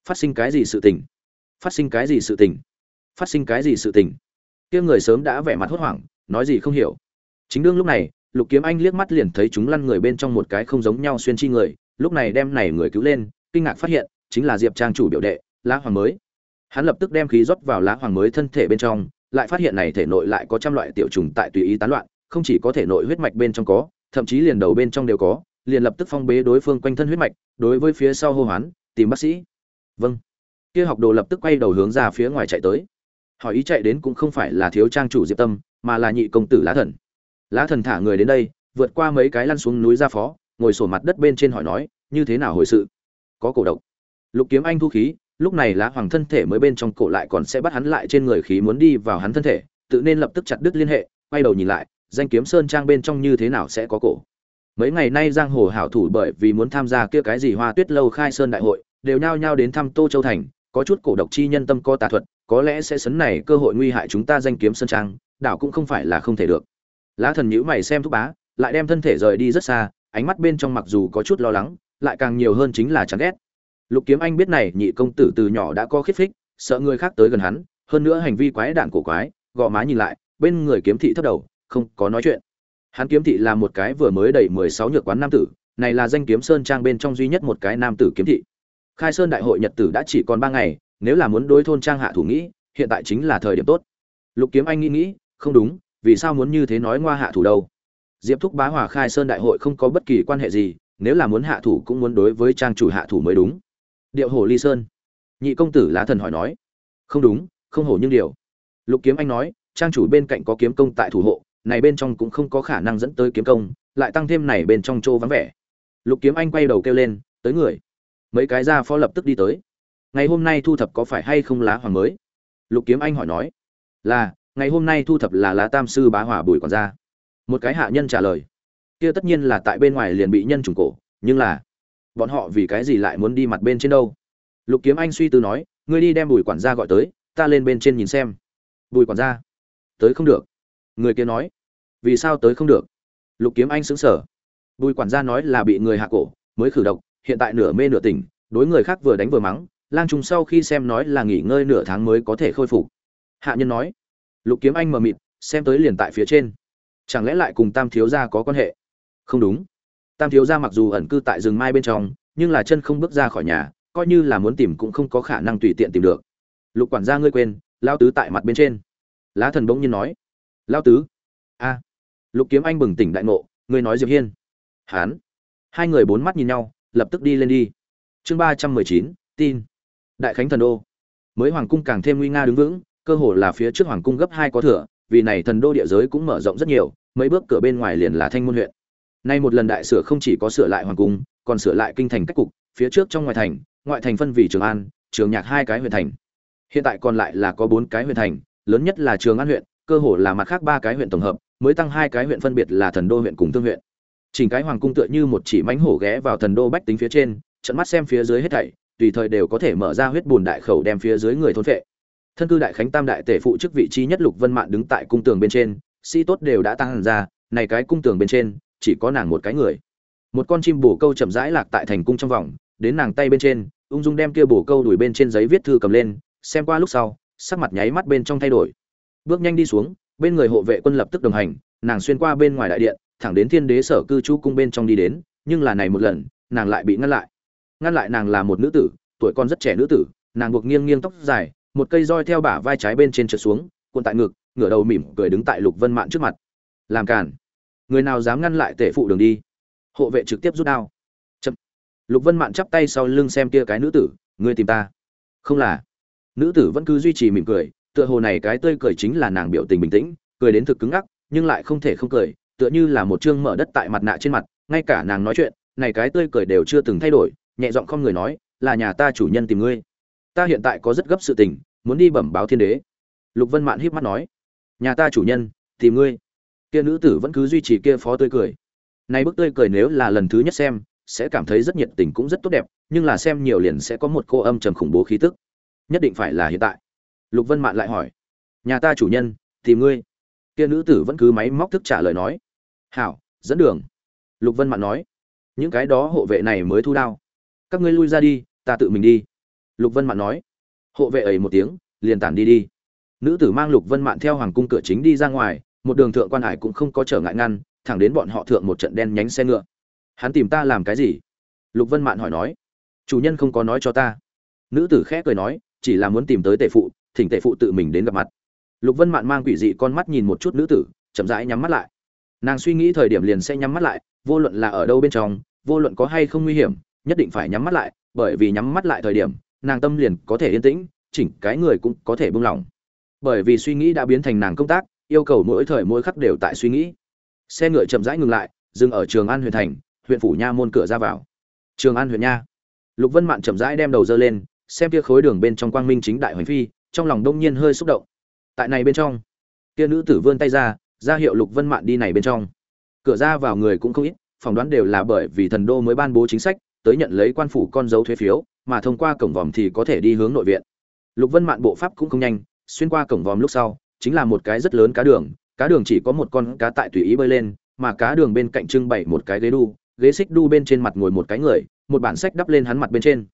Phát sinh cái gì sự tình? Phát sinh cái gì sự tình? Phát sinh cái gì sự tình? Kia người sớm đã vẻ mặt hốt hoảng, nói gì không hiểu. Chính đương lúc này, lục kiếm anh liếc mắt liền thấy chúng lăn người bên trong một cái không giống nhau xuyên chi người, lúc này đem này người cứu lên, kinh ngạc phát hiện, chính là diệp trang chủ biểu đệ lá hoàng mới. Hắn lập tức đem khí rót vào lá hoàng mới thân thể bên trong, lại phát hiện này thể nội lại có trăm loại tiểu trùng tại tùy ý tán loạn, không chỉ có thể nội huyết mạch bên trong có, thậm chí liền đầu bên trong đều có, liền lập tức phong bế đối phương quanh thân huyết mạch, đối với phía sau hô hoán, tìm bác sĩ. Vâng. Kia học đồ lập tức quay đầu hướng ra phía ngoài chạy tới. Hỏi ý chạy đến cũng không phải là thiếu trang chủ diệp tâm, mà là nhị công tử lá thần. Lá thần thả người đến đây, vượt qua mấy cái lăn xuống núi ra phó, ngồi sổ mặt đất bên trên hỏi nói, như thế nào hồi sự? Có cổ độc. Lục kiếm anh thu khí lúc này lá hoàng thân thể mới bên trong cổ lại còn sẽ bắt hắn lại trên người khí muốn đi vào hắn thân thể, tự nên lập tức chặt đứt liên hệ, quay đầu nhìn lại, danh kiếm sơn trang bên trong như thế nào sẽ có cổ. Mấy ngày nay giang hồ hảo thủ bởi vì muốn tham gia kia cái gì hoa tuyết lâu khai sơn đại hội, đều nhao nhao đến thăm tô châu thành, có chút cổ độc chi nhân tâm có tà thuật, có lẽ sẽ sấn này cơ hội nguy hại chúng ta danh kiếm sơn trang, đảo cũng không phải là không thể được. Lá thần nhữ mày xem thúc bá, lại đem thân thể rời đi rất xa, ánh mắt bên trong mặc dù có chút lo lắng, lại càng nhiều hơn chính là chán ghét lục kiếm anh biết này nhị công tử từ nhỏ đã có khiết phích sợ người khác tới gần hắn, hơn nữa hành vi quái đạn cổ quái, gò má nhìn lại, bên người kiếm thị thấp đầu, không có nói chuyện. Hắn kiếm thị là một cái vừa mới đầy mười sáu nhược quán nam tử, này là danh kiếm sơn trang bên trong duy nhất một cái nam tử kiếm thị. Khai sơn đại hội nhật tử đã chỉ còn ba ngày, nếu là muốn đối thôn trang hạ thủ nghĩ, hiện tại chính là thời điểm tốt. Lục kiếm anh nghĩ nghĩ, không đúng, vì sao muốn như thế nói ngoa hạ thủ đâu? Diệp thúc bá hòa khai sơn đại hội không có bất kỳ quan hệ gì, nếu là muốn hạ thủ cũng muốn đối với trang chủ hạ thủ mới đúng điệu hổ ly sơn. Nhị công tử lá thần hỏi nói. Không đúng, không hổ nhưng điều. Lục kiếm anh nói, trang chủ bên cạnh có kiếm công tại thủ hộ, này bên trong cũng không có khả năng dẫn tới kiếm công, lại tăng thêm này bên trong chỗ vắng vẻ. Lục kiếm anh quay đầu kêu lên, tới người. Mấy cái gia phó lập tức đi tới. Ngày hôm nay thu thập có phải hay không lá hoàng mới? Lục kiếm anh hỏi nói. Là, ngày hôm nay thu thập là lá tam sư bá hỏa bùi còn ra. Một cái hạ nhân trả lời. Kia tất nhiên là tại bên ngoài liền bị nhân trùng cổ, nhưng là bọn họ vì cái gì lại muốn đi mặt bên trên đâu? Lục kiếm anh suy tư nói, ngươi đi đem bùi quản gia gọi tới, ta lên bên trên nhìn xem. Bùi quản gia? Tới không được. Người kia nói. Vì sao tới không được? Lục kiếm anh xứng sở bùi quản gia nói là bị người hạ cổ, mới khử độc, hiện tại nửa mê nửa tỉnh, đối người khác vừa đánh vừa mắng, lang trùng sau khi xem nói là nghỉ ngơi nửa tháng mới có thể khôi phục. Hạ nhân nói. Lục kiếm anh mờ mịt, xem tới liền tại phía trên. Chẳng lẽ lại cùng tam thiếu gia có quan hệ? Không đúng tam thiếu gia mặc dù ẩn cư tại rừng mai bên trong, nhưng là chân không bước ra khỏi nhà, coi như là muốn tìm cũng không có khả năng tùy tiện tìm được. Lục quản gia ngươi quên, lao tứ tại mặt bên trên. Lá thần bỗng nhiên nói. Lao tứ? A. Lục kiếm anh bừng tỉnh đại ngộ, ngươi nói diệp hiên. Hán. Hai người bốn mắt nhìn nhau, lập tức đi lên đi. Chương ba trăm mười chín, tin. Đại khánh thần đô. Mới hoàng cung càng thêm nguy nga đứng vững, cơ hồ là phía trước hoàng cung gấp hai có thừa vì này thần đô địa giới cũng mở rộng rất nhiều, mấy bước cửa bên ngoài liền là thanh môn huyện nay một lần đại sửa không chỉ có sửa lại hoàng cung, còn sửa lại kinh thành cách cục, phía trước trong ngoài thành, ngoại thành phân vì trường an, trường nhạc hai cái huyện thành. Hiện tại còn lại là có bốn cái huyện thành, lớn nhất là trường an huyện, cơ hồ là mặt khác ba cái huyện tổng hợp, mới tăng hai cái huyện phân biệt là thần đô huyện cùng tương huyện. Chỉnh cái hoàng cung tựa như một chỉ mánh hổ ghé vào thần đô bách tính phía trên, trận mắt xem phía dưới hết thảy, tùy thời đều có thể mở ra huyết bùn đại khẩu đem phía dưới người thôn phệ. Thân cư đại khánh tam đại tể phụ chức vị trí nhất lục vân mạn đứng tại cung tường bên trên, sĩ tốt đều đã tăng hẳn ra, này cái cung tường bên trên chỉ có nàng một cái người. Một con chim bổ câu chậm rãi lạc tại thành cung trong vòng, đến nàng tay bên trên, ung dung đem kia bổ câu đuổi bên trên giấy viết thư cầm lên, xem qua lúc sau, sắc mặt nháy mắt bên trong thay đổi. Bước nhanh đi xuống, bên người hộ vệ quân lập tức đồng hành, nàng xuyên qua bên ngoài đại điện, thẳng đến thiên đế sở cư trú cung bên trong đi đến, nhưng là này một lần, nàng lại bị ngăn lại. Ngăn lại nàng là một nữ tử, tuổi con rất trẻ nữ tử, nàng buộc nghiêng nghiêng tóc dài, một cây roi theo bả vai trái bên trên trượt xuống, cuộn tại ngực, ngửa đầu mỉm cười đứng tại lục vân mạn trước mặt. Làm cản người nào dám ngăn lại tể phụ đường đi? Hộ vệ trực tiếp rút đao. Chậm. Lục vân mạn chắp tay sau lưng xem kia cái nữ tử, ngươi tìm ta? Không là. Nữ tử vẫn cứ duy trì mỉm cười, tựa hồ này cái tươi cười chính là nàng biểu tình bình tĩnh, cười đến thực cứng ngắc, nhưng lại không thể không cười, tựa như là một chương mở đất tại mặt nạ trên mặt, ngay cả nàng nói chuyện, này cái tươi cười đều chưa từng thay đổi, nhẹ giọng không người nói, là nhà ta chủ nhân tìm ngươi. Ta hiện tại có rất gấp sự tình, muốn đi bẩm báo thiên đế. Lục vân mạn híp mắt nói, nhà ta chủ nhân, tìm ngươi kia nữ tử vẫn cứ duy trì kia phó tươi cười. Nay bức tươi cười nếu là lần thứ nhất xem, sẽ cảm thấy rất nhiệt tình cũng rất tốt đẹp, nhưng là xem nhiều liền sẽ có một cô âm trầm khủng bố khí tức. Nhất định phải là hiện tại. Lục vân mạn lại hỏi. Nhà ta chủ nhân, tìm ngươi. Kia nữ tử vẫn cứ máy móc thức trả lời nói. Hảo, dẫn đường. Lục vân mạn nói. Những cái đó hộ vệ này mới thu đao. Các ngươi lui ra đi, ta tự mình đi. Lục vân mạn nói. Hộ vệ ấy một tiếng, liền tản đi đi. Nữ tử mang lục vân mạn theo hoàng cung cửa chính đi ra ngoài một đường thượng quan hải cũng không có trở ngại ngăn, thẳng đến bọn họ thượng một trận đen nhánh xe ngựa. Hắn tìm ta làm cái gì? Lục vân mạn hỏi nói. Chủ nhân không có nói cho ta. Nữ tử khẽ cười nói, chỉ là muốn tìm tới tể phụ, thỉnh tể phụ tự mình đến gặp mặt. Lục vân mạn mang quỷ dị con mắt nhìn một chút nữ tử, chậm rãi nhắm mắt lại. Nàng suy nghĩ thời điểm liền sẽ nhắm mắt lại, vô luận là ở đâu bên trong, vô luận có hay không nguy hiểm, nhất định phải nhắm mắt lại, bởi vì nhắm mắt lại thời điểm, nàng tâm liền có thể yên tĩnh, chỉnh cái người cũng có thể buông lỏng. Bởi vì suy nghĩ đã biến thành nàng công tác yêu cầu mỗi thời mỗi khắc đều tại suy nghĩ. Xe ngựa chậm rãi ngừng lại, dừng ở trường an huyện thành, huyện phủ nha môn cửa ra vào. Trường an huyện nha. Lục vân mạn chậm rãi đem đầu dơ lên, xem kia khối đường bên trong quang minh chính đại hoành phi, trong lòng đông nhiên hơi xúc động. Tại này bên trong, kia nữ tử vươn tay ra ra hiệu lục vân mạn đi này bên trong. Cửa ra vào người cũng không ít, phỏng đoán đều là bởi vì thần đô mới ban bố chính sách, tới nhận lấy quan phủ con dấu thuế phiếu, mà thông qua cổng vòm thì có thể đi hướng nội viện. Lục vân mạn bộ pháp cũng không nhanh, xuyên qua cổng vòm lúc sau chính là một cái rất lớn cá đường cá đường chỉ có một con cá tại tùy ý bơi lên, mà cá đường bên cạnh trưng bày một cái ghế đu, ghế xích đu bên trên mặt ngồi một cái người, một bản sách đắp lên hắn mặt bên trên.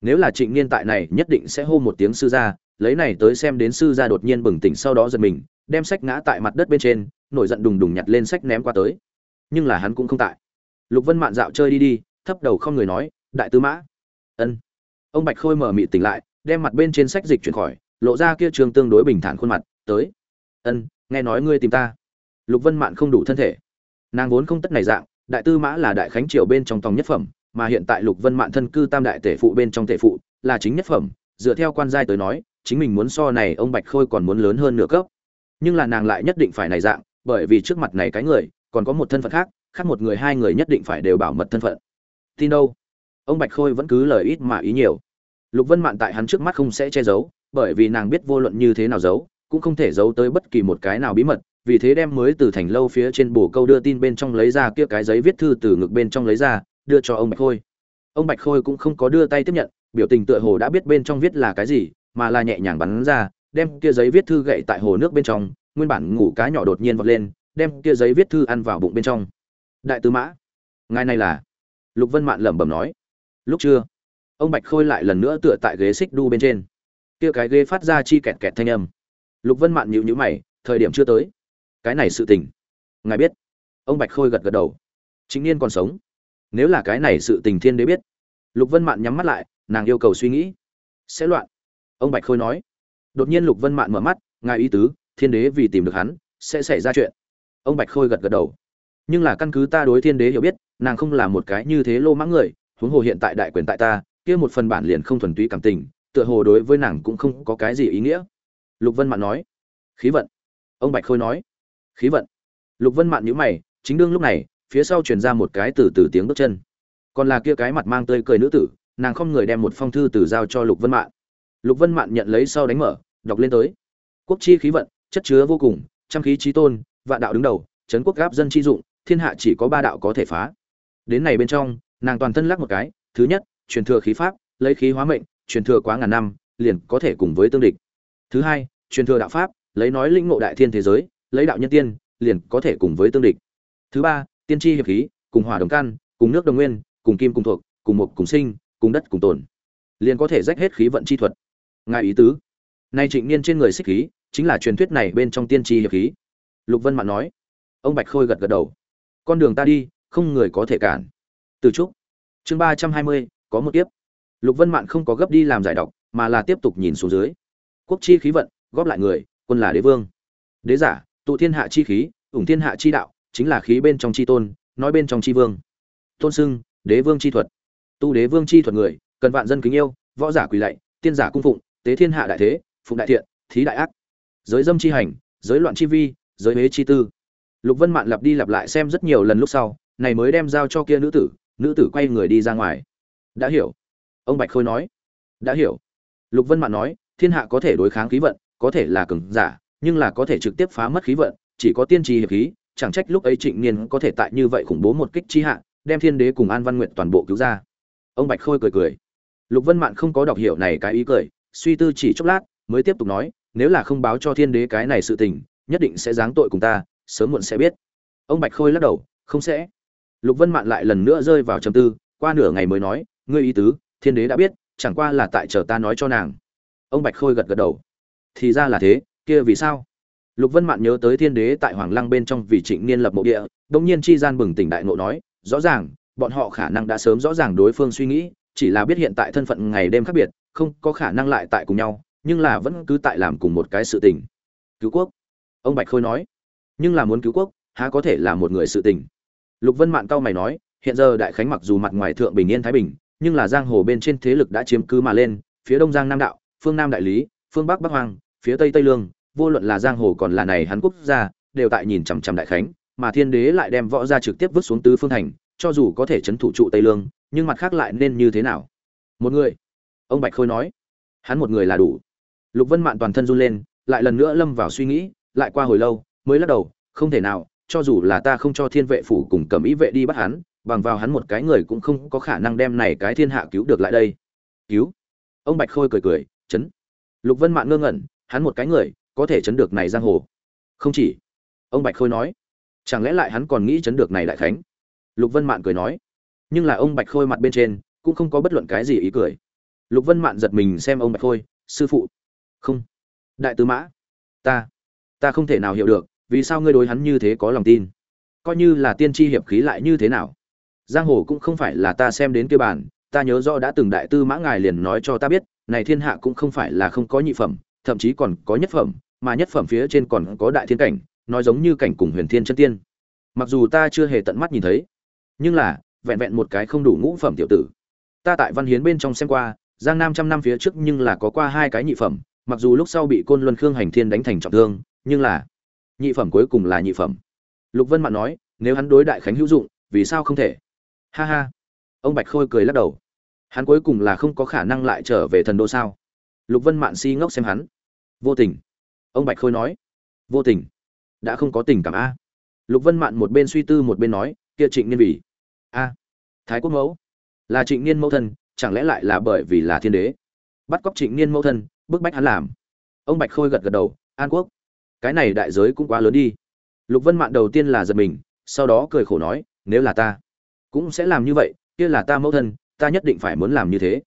Nếu là trịnh niên tại này, nhất định sẽ hô một tiếng sư gia, lấy này tới xem đến sư gia đột nhiên bừng tỉnh sau đó giật mình, đem sách ngã tại mặt đất bên trên, nổi giận đùng đùng nhặt lên sách ném qua tới. Nhưng là hắn cũng không tại. Lục vân mạn dạo chơi đi đi, thấp đầu không người nói, đại tư mã. Ân. Ông bạch khôi mở mị tỉnh lại, đem mặt bên trên sách dịch chuyển khỏi, lộ ra kia trường tương đối bình thản khuôn mặt tới. Ân, nghe nói ngươi tìm ta. Lục vân mạn không đủ thân thể. Nàng vốn không tất này dạng, đại tư mã là đại khánh triều bên trong tòng nhất phẩm, mà hiện tại lục vân mạn thân cư tam đại tể phụ bên trong tể phụ, là chính nhất phẩm. Dựa theo quan giai tới nói, chính mình muốn so này ông bạch khôi còn muốn lớn hơn nửa cấp. Nhưng là nàng lại nhất định phải này dạng, bởi vì trước mặt này cái người, còn có một thân phận khác khác một người hai người nhất định phải đều bảo mật thân phận. Tin đâu? Ông bạch khôi vẫn cứ lời ít mà ý nhiều. Lục vân mạn tại hắn trước mắt không sẽ che giấu, bởi vì nàng biết vô luận như thế nào giấu cũng không thể giấu tới bất kỳ một cái nào bí mật, vì thế đem mới từ thành lâu phía trên bổ câu đưa tin bên trong lấy ra kia cái giấy viết thư từ ngực bên trong lấy ra, đưa cho ông bạch khôi. Ông bạch khôi cũng không có đưa tay tiếp nhận, biểu tình tựa hồ đã biết bên trong viết là cái gì, mà là nhẹ nhàng bắn ra, đem kia giấy viết thư gậy tại hồ nước bên trong, nguyên bản ngủ cá nhỏ đột nhiên vọt lên, đem kia giấy viết thư ăn vào bụng bên trong. Đại tư mã, ngài này là? Lục vân mạn lẩm bẩm nói. Lúc trưa, ông bạch khôi lại lần nữa tựa tại ghế xích đu bên trên. Kia cái ghế phát ra chi kẹt kẹt thanh âm lục vân mạn nhịu nhữ mày, thời điểm chưa tới. Cái này sự tình. Ngài biết. Ông bạch khôi gật gật đầu. Chính niên còn sống. Nếu là cái này sự tình thiên đế biết. Lục vân mạn nhắm mắt lại, nàng yêu cầu suy nghĩ. Sẽ loạn. Ông bạch khôi nói. Đột nhiên lục vân mạn mở mắt, ngài ý tứ, thiên đế vì tìm được hắn, sẽ xảy ra chuyện. Ông bạch khôi gật gật đầu. Nhưng là căn cứ ta đối thiên đế hiểu biết, nàng không là một cái như thế lô mãng người, huống hồ hiện tại đại quyền tại ta, kia một phần bản liền không thuần túy cảm tình, tựa hồ đối với nàng cũng không có cái gì ý nghĩa lục vân mạn nói. Khí vận. Ông bạch khôi nói. Khí vận. Lục vân mạn nhíu mày, chính đương lúc này, phía sau truyền ra một cái từ từ tiếng bước chân. Còn là kia cái mặt mang tươi cười nữ tử, nàng không người đem một phong thư từ giao cho lục vân mạn. Lục vân mạn nhận lấy sau đánh mở, đọc lên tới. Quốc chi khí vận, chất chứa vô cùng, trăm khí trí tôn, vạn đạo đứng đầu trấn quốc gáp dân chi dụng, thiên hạ chỉ có ba đạo có thể phá. Đến này bên trong, nàng toàn thân lắc một cái, thứ nhất, truyền thừa khí pháp, lấy khí hóa mệnh, truyền thừa quá ngàn năm, liền có thể cùng với tương địch thứ hai, truyền thừa đạo pháp, lấy nói lĩnh ngộ đại thiên thế giới, lấy đạo nhân tiên, liền có thể cùng với tương địch. Thứ ba, tiên tri hiệp khí, cùng hỏa đồng căn, cùng nước đồng nguyên, cùng kim cùng thuộc, cùng mục cùng sinh, cùng đất cùng tồn. Liền có thể rách hết khí vận chi thuật. Ngài ý tứ? Nay trịnh niên trên người xích khí, chính là truyền thuyết này bên trong tiên tri hiệp khí. Lục vân mạn nói. Ông bạch khôi gật gật đầu. Con đường ta đi, không người có thể cản. Từ trúc. Chương ba trăm hai mươi, có một tiếp lục vân mạn không có gấp đi làm giải độc, mà là tiếp tục nhìn xuống dưới quốc chi khí vận, góp lại người, quân là đế vương. Đế giả, tụ thiên hạ chi khí, ủng thiên hạ chi đạo, chính là khí bên trong chi tôn, nói bên trong chi vương. Tôn sưng đế vương chi thuật. Tu đế vương chi thuật người, cần vạn dân kính yêu, võ giả quỳ lạy, tiên giả cung phụng, tế thiên hạ đại thế, phụng đại thiện, thí đại ác. Giới dâm chi hành, giới loạn chi vi, giới huế chi tư. Lục vân mạn lặp đi lặp lại xem rất nhiều lần lúc sau, này mới đem giao cho kia nữ tử nữ tử quay người đi ra ngoài. Đã hiểu. Ông bạch khôi nói. Đã hiểu. Lục vân mạn nói thiên hạ có thể đối kháng khí vận, có thể là cường giả, nhưng là có thể trực tiếp phá mất khí vận, chỉ có tiên tri hiệp khí, chẳng trách lúc ấy trịnh niên có thể tại như vậy khủng bố một kích chi hạ, đem thiên đế cùng an văn Nguyệt toàn bộ cứu ra. Ông bạch khôi cười cười. Lục vân mạn không có đọc hiểu này cái ý cười, suy tư chỉ chốc lát, mới tiếp tục nói, nếu là không báo cho thiên đế cái này sự tình, nhất định sẽ giáng tội cùng ta, sớm muộn sẽ biết. Ông bạch khôi lắc đầu, không sẽ. Lục vân mạn lại lần nữa rơi vào trầm tư, qua nửa ngày mới nói, ngươi ý tứ, thiên đế đã biết, chẳng qua là tại chờ ta nói cho nàng ông bạch khôi gật gật đầu. Thì ra là thế, kia vì sao? Lục vân mạn nhớ tới thiên đế tại hoàng lăng bên trong vì trịnh niên lập mộ địa đông nhiên chi gian bừng tỉnh đại ngộ nói, rõ ràng, bọn họ khả năng đã sớm rõ ràng đối phương suy nghĩ, chỉ là biết hiện tại thân phận ngày đêm khác biệt, không có khả năng lại tại cùng nhau, nhưng là vẫn cứ tại làm cùng một cái sự tình. Cứu quốc? Ông bạch khôi nói. Nhưng là muốn cứu quốc, há có thể là một người sự tình? Lục vân mạn cao mày nói, hiện giờ đại khánh mặc dù mặt ngoài thượng bình yên thái bình, nhưng là giang hồ bên trên thế lực đã chiếm cứ mà lên, phía đông giang nam đạo phương nam đại lý, phương bắc bắc hoàng phía tây tây lương, vô luận là giang hồ còn là này hắn quốc gia, đều tại nhìn chằm chằm đại khánh, mà thiên đế lại đem võ gia trực tiếp vứt xuống tứ phương thành, cho dù có thể chấn thủ trụ tây lương, nhưng mặt khác lại nên như thế nào? Một người, ông bạch khôi nói. Hắn một người là đủ. Lục vân mạn toàn thân run lên, lại lần nữa lâm vào suy nghĩ, lại qua hồi lâu, mới lắc đầu, không thể nào, cho dù là ta không cho thiên vệ phủ cùng cầm ý vệ đi bắt hắn, bằng vào hắn một cái người cũng không có khả năng đem này cái thiên hạ cứu được lại đây. Cứu? Ông bạch khôi cười cười chấn. Lục vân mạn ngơ ngẩn, hắn một cái người, có thể chấn được này giang hồ. Không chỉ. Ông bạch khôi nói, chẳng lẽ lại hắn còn nghĩ chấn được này đại khánh? Lục vân mạn cười nói, nhưng là ông bạch khôi mặt bên trên, cũng không có bất luận cái gì ý cười. Lục vân mạn giật mình xem ông bạch khôi, sư phụ. Không. Đại tứ mã. Ta. Ta không thể nào hiểu được, vì sao ngươi đối hắn như thế có lòng tin? Coi như là tiên tri hiệp khí lại như thế nào? Giang hồ cũng không phải là ta xem đến kia bản ta nhớ rõ đã từng đại tư mã ngài liền nói cho ta biết, này thiên hạ cũng không phải là không có nhị phẩm, thậm chí còn có nhất phẩm, mà nhất phẩm phía trên còn có đại thiên cảnh, nói giống như cảnh cùng huyền thiên chân tiên. Mặc dù ta chưa hề tận mắt nhìn thấy, nhưng là, vẹn vẹn một cái không đủ ngũ phẩm tiểu tử. Ta tại văn hiến bên trong xem qua, giang nam trăm năm phía trước nhưng là có qua hai cái nhị phẩm, mặc dù lúc sau bị côn luân khương hành thiên đánh thành trọng thương, nhưng là, nhị phẩm cuối cùng là nhị phẩm. Lục vân mạn nói, nếu hắn đối đại khánh hữu dụng, vì sao không thể? Ha ha ông bạch khôi cười lắc đầu. Hắn cuối cùng là không có khả năng lại trở về thần đô sao? Lục vân mạn si ngốc xem hắn. Vô tình. Ông bạch khôi nói. Vô tình. Đã không có tình cảm a. Lục vân mạn một bên suy tư một bên nói, kia trịnh niên vì. A. Thái quốc mẫu. Là trịnh niên mẫu thân, chẳng lẽ lại là bởi vì là thiên đế? Bắt cóc trịnh niên mẫu thân, bức bách hắn làm. Ông bạch khôi gật gật đầu, an quốc. Cái này đại giới cũng quá lớn đi. Lục vân mạn đầu tiên là giật mình, sau đó cười khổ nói, nếu là ta, cũng sẽ làm như vậy kia là ta mẫu thân, ta nhất định phải muốn làm như thế.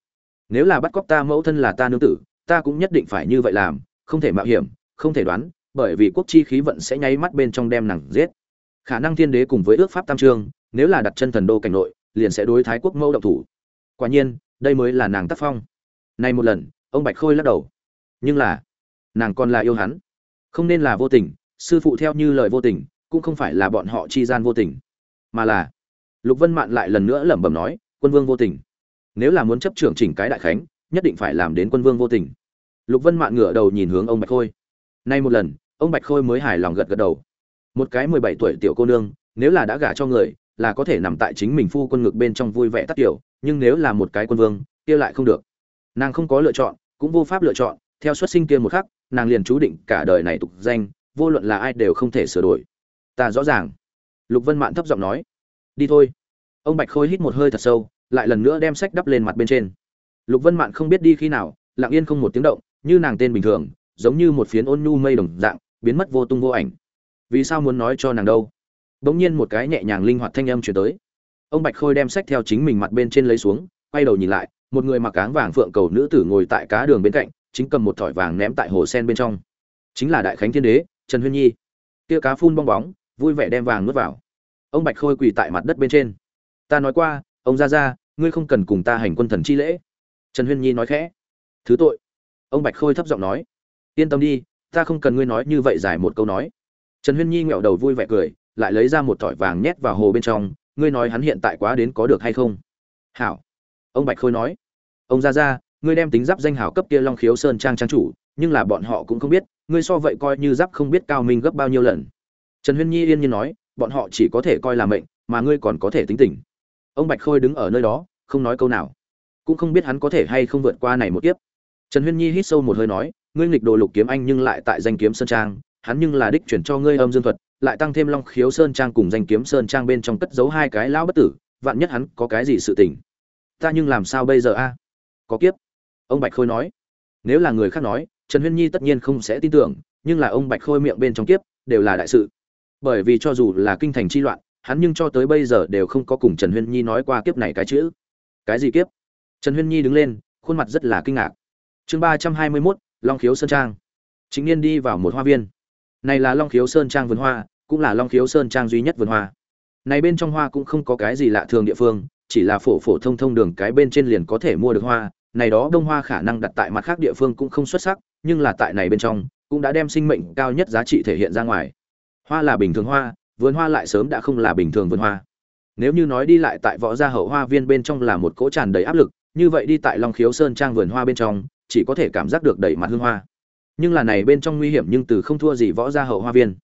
Nếu là bắt cóc ta mẫu thân là ta nương tử, ta cũng nhất định phải như vậy làm, không thể mạo hiểm, không thể đoán, bởi vì quốc chi khí vận sẽ nháy mắt bên trong đem nàng giết. Khả năng thiên đế cùng với ước pháp tam trương, nếu là đặt chân thần đô cảnh nội, liền sẽ đối thái quốc mẫu động thủ. Quả nhiên, đây mới là nàng tác phong. Nay một lần, ông bạch khôi lắc đầu. Nhưng là, nàng còn là yêu hắn. Không nên là vô tình, sư phụ theo như lời vô tình, cũng không phải là bọn họ chi gian vô tình, mà là lục vân mạn lại lần nữa lẩm bẩm nói, quân vương vô tình. Nếu là muốn chấp trưởng chỉnh cái đại khánh, nhất định phải làm đến quân vương vô tình. Lục vân mạn ngửa đầu nhìn hướng ông bạch khôi. Nay một lần, ông bạch khôi mới hài lòng gật gật đầu. Một cái mười bảy tuổi tiểu cô nương, nếu là đã gả cho người, là có thể nằm tại chính mình phu quân ngực bên trong vui vẻ tắt tiểu, nhưng nếu là một cái quân vương, kia lại không được. Nàng không có lựa chọn, cũng vô pháp lựa chọn, theo xuất sinh kia một khắc, nàng liền chú định cả đời này tục danh, vô luận là ai đều không thể sửa đổi. Ta rõ ràng. Lục vân mạn thấp giọng nói đi thôi. Ông bạch khôi hít một hơi thật sâu, lại lần nữa đem sách đắp lên mặt bên trên. Lục vân mạn không biết đi khi nào, lặng yên không một tiếng động, như nàng tên bình thường, giống như một phiến ôn nhu mây đồng dạng, biến mất vô tung vô ảnh. Vì sao muốn nói cho nàng đâu? Bỗng nhiên một cái nhẹ nhàng linh hoạt thanh âm chuyển tới. Ông bạch khôi đem sách theo chính mình mặt bên trên lấy xuống, quay đầu nhìn lại, một người mặc áng vàng phượng cầu nữ tử ngồi tại cá đường bên cạnh, chính cầm một thỏi vàng ném tại hồ sen bên trong. Chính là đại khánh thiên đế, trần huyên nhi. Tia cá phun bong bóng, vui vẻ đem vàng nuốt vào ông bạch khôi quỳ tại mặt đất bên trên. Ta nói qua, ông ra ra ngươi không cần cùng ta hành quân thần chi lễ. Trần huyên nhi nói khẽ. Thứ tội. Ông bạch khôi thấp giọng nói. Yên tâm đi, ta không cần ngươi nói như vậy giải một câu nói. Trần huyên nhi nghẹo đầu vui vẻ cười, lại lấy ra một thỏi vàng nhét vào hồ bên trong. Ngươi nói hắn hiện tại quá đến có được hay không? Hảo. Ông bạch khôi nói. Ông ra ra ngươi đem tính giáp danh hảo cấp kia long khiếu sơn trang trang chủ, nhưng là bọn họ cũng không biết, ngươi so vậy coi như giáp không biết cao minh gấp bao nhiêu lần. Trần huyên nhi yên nhiên nói bọn họ chỉ có thể coi là mệnh, mà ngươi còn có thể tính tình. Ông bạch khôi đứng ở nơi đó, không nói câu nào. Cũng không biết hắn có thể hay không vượt qua này một kiếp. Trần huyên nhi hít sâu một hơi nói, ngươi nghịch đồ lục kiếm anh nhưng lại tại danh kiếm sơn trang, hắn nhưng là đích chuyển cho ngươi âm dương thuật, lại tăng thêm long khiếu sơn trang cùng danh kiếm sơn trang bên trong cất giấu hai cái lão bất tử, vạn nhất hắn có cái gì sự tình. Ta nhưng làm sao bây giờ a? Có kiếp. Ông bạch khôi nói. Nếu là người khác nói, trần huyên nhi tất nhiên không sẽ tin tưởng, nhưng là ông bạch khôi miệng bên trong kiếp, đều là đại sự bởi vì cho dù là kinh thành chi loạn, hắn nhưng cho tới bây giờ đều không có cùng trần huyên nhi nói qua kiếp này cái chữ. Cái gì kiếp? Trần huyên nhi đứng lên, khuôn mặt rất là kinh ngạc. Chương ba trăm hai mươi mốt, long khiếu sơn trang. Chính niên đi vào một hoa viên. Này là long khiếu sơn trang vườn hoa, cũng là long khiếu sơn trang duy nhất vườn hoa. Này bên trong hoa cũng không có cái gì lạ thường địa phương, chỉ là phổ phổ thông thông đường cái bên trên liền có thể mua được hoa. Này đó đông hoa khả năng đặt tại mặt khác địa phương cũng không xuất sắc, nhưng là tại này bên trong, cũng đã đem sinh mệnh cao nhất giá trị thể hiện ra ngoài hoa là bình thường hoa, vườn hoa lại sớm đã không là bình thường vườn hoa. Nếu như nói đi lại tại võ gia hậu hoa viên bên trong là một cỗ tràn đầy áp lực, như vậy đi tại long khiếu sơn trang vườn hoa bên trong, chỉ có thể cảm giác được đầy mặt hương hoa. Nhưng là này bên trong nguy hiểm nhưng từ không thua gì võ gia hậu hoa viên.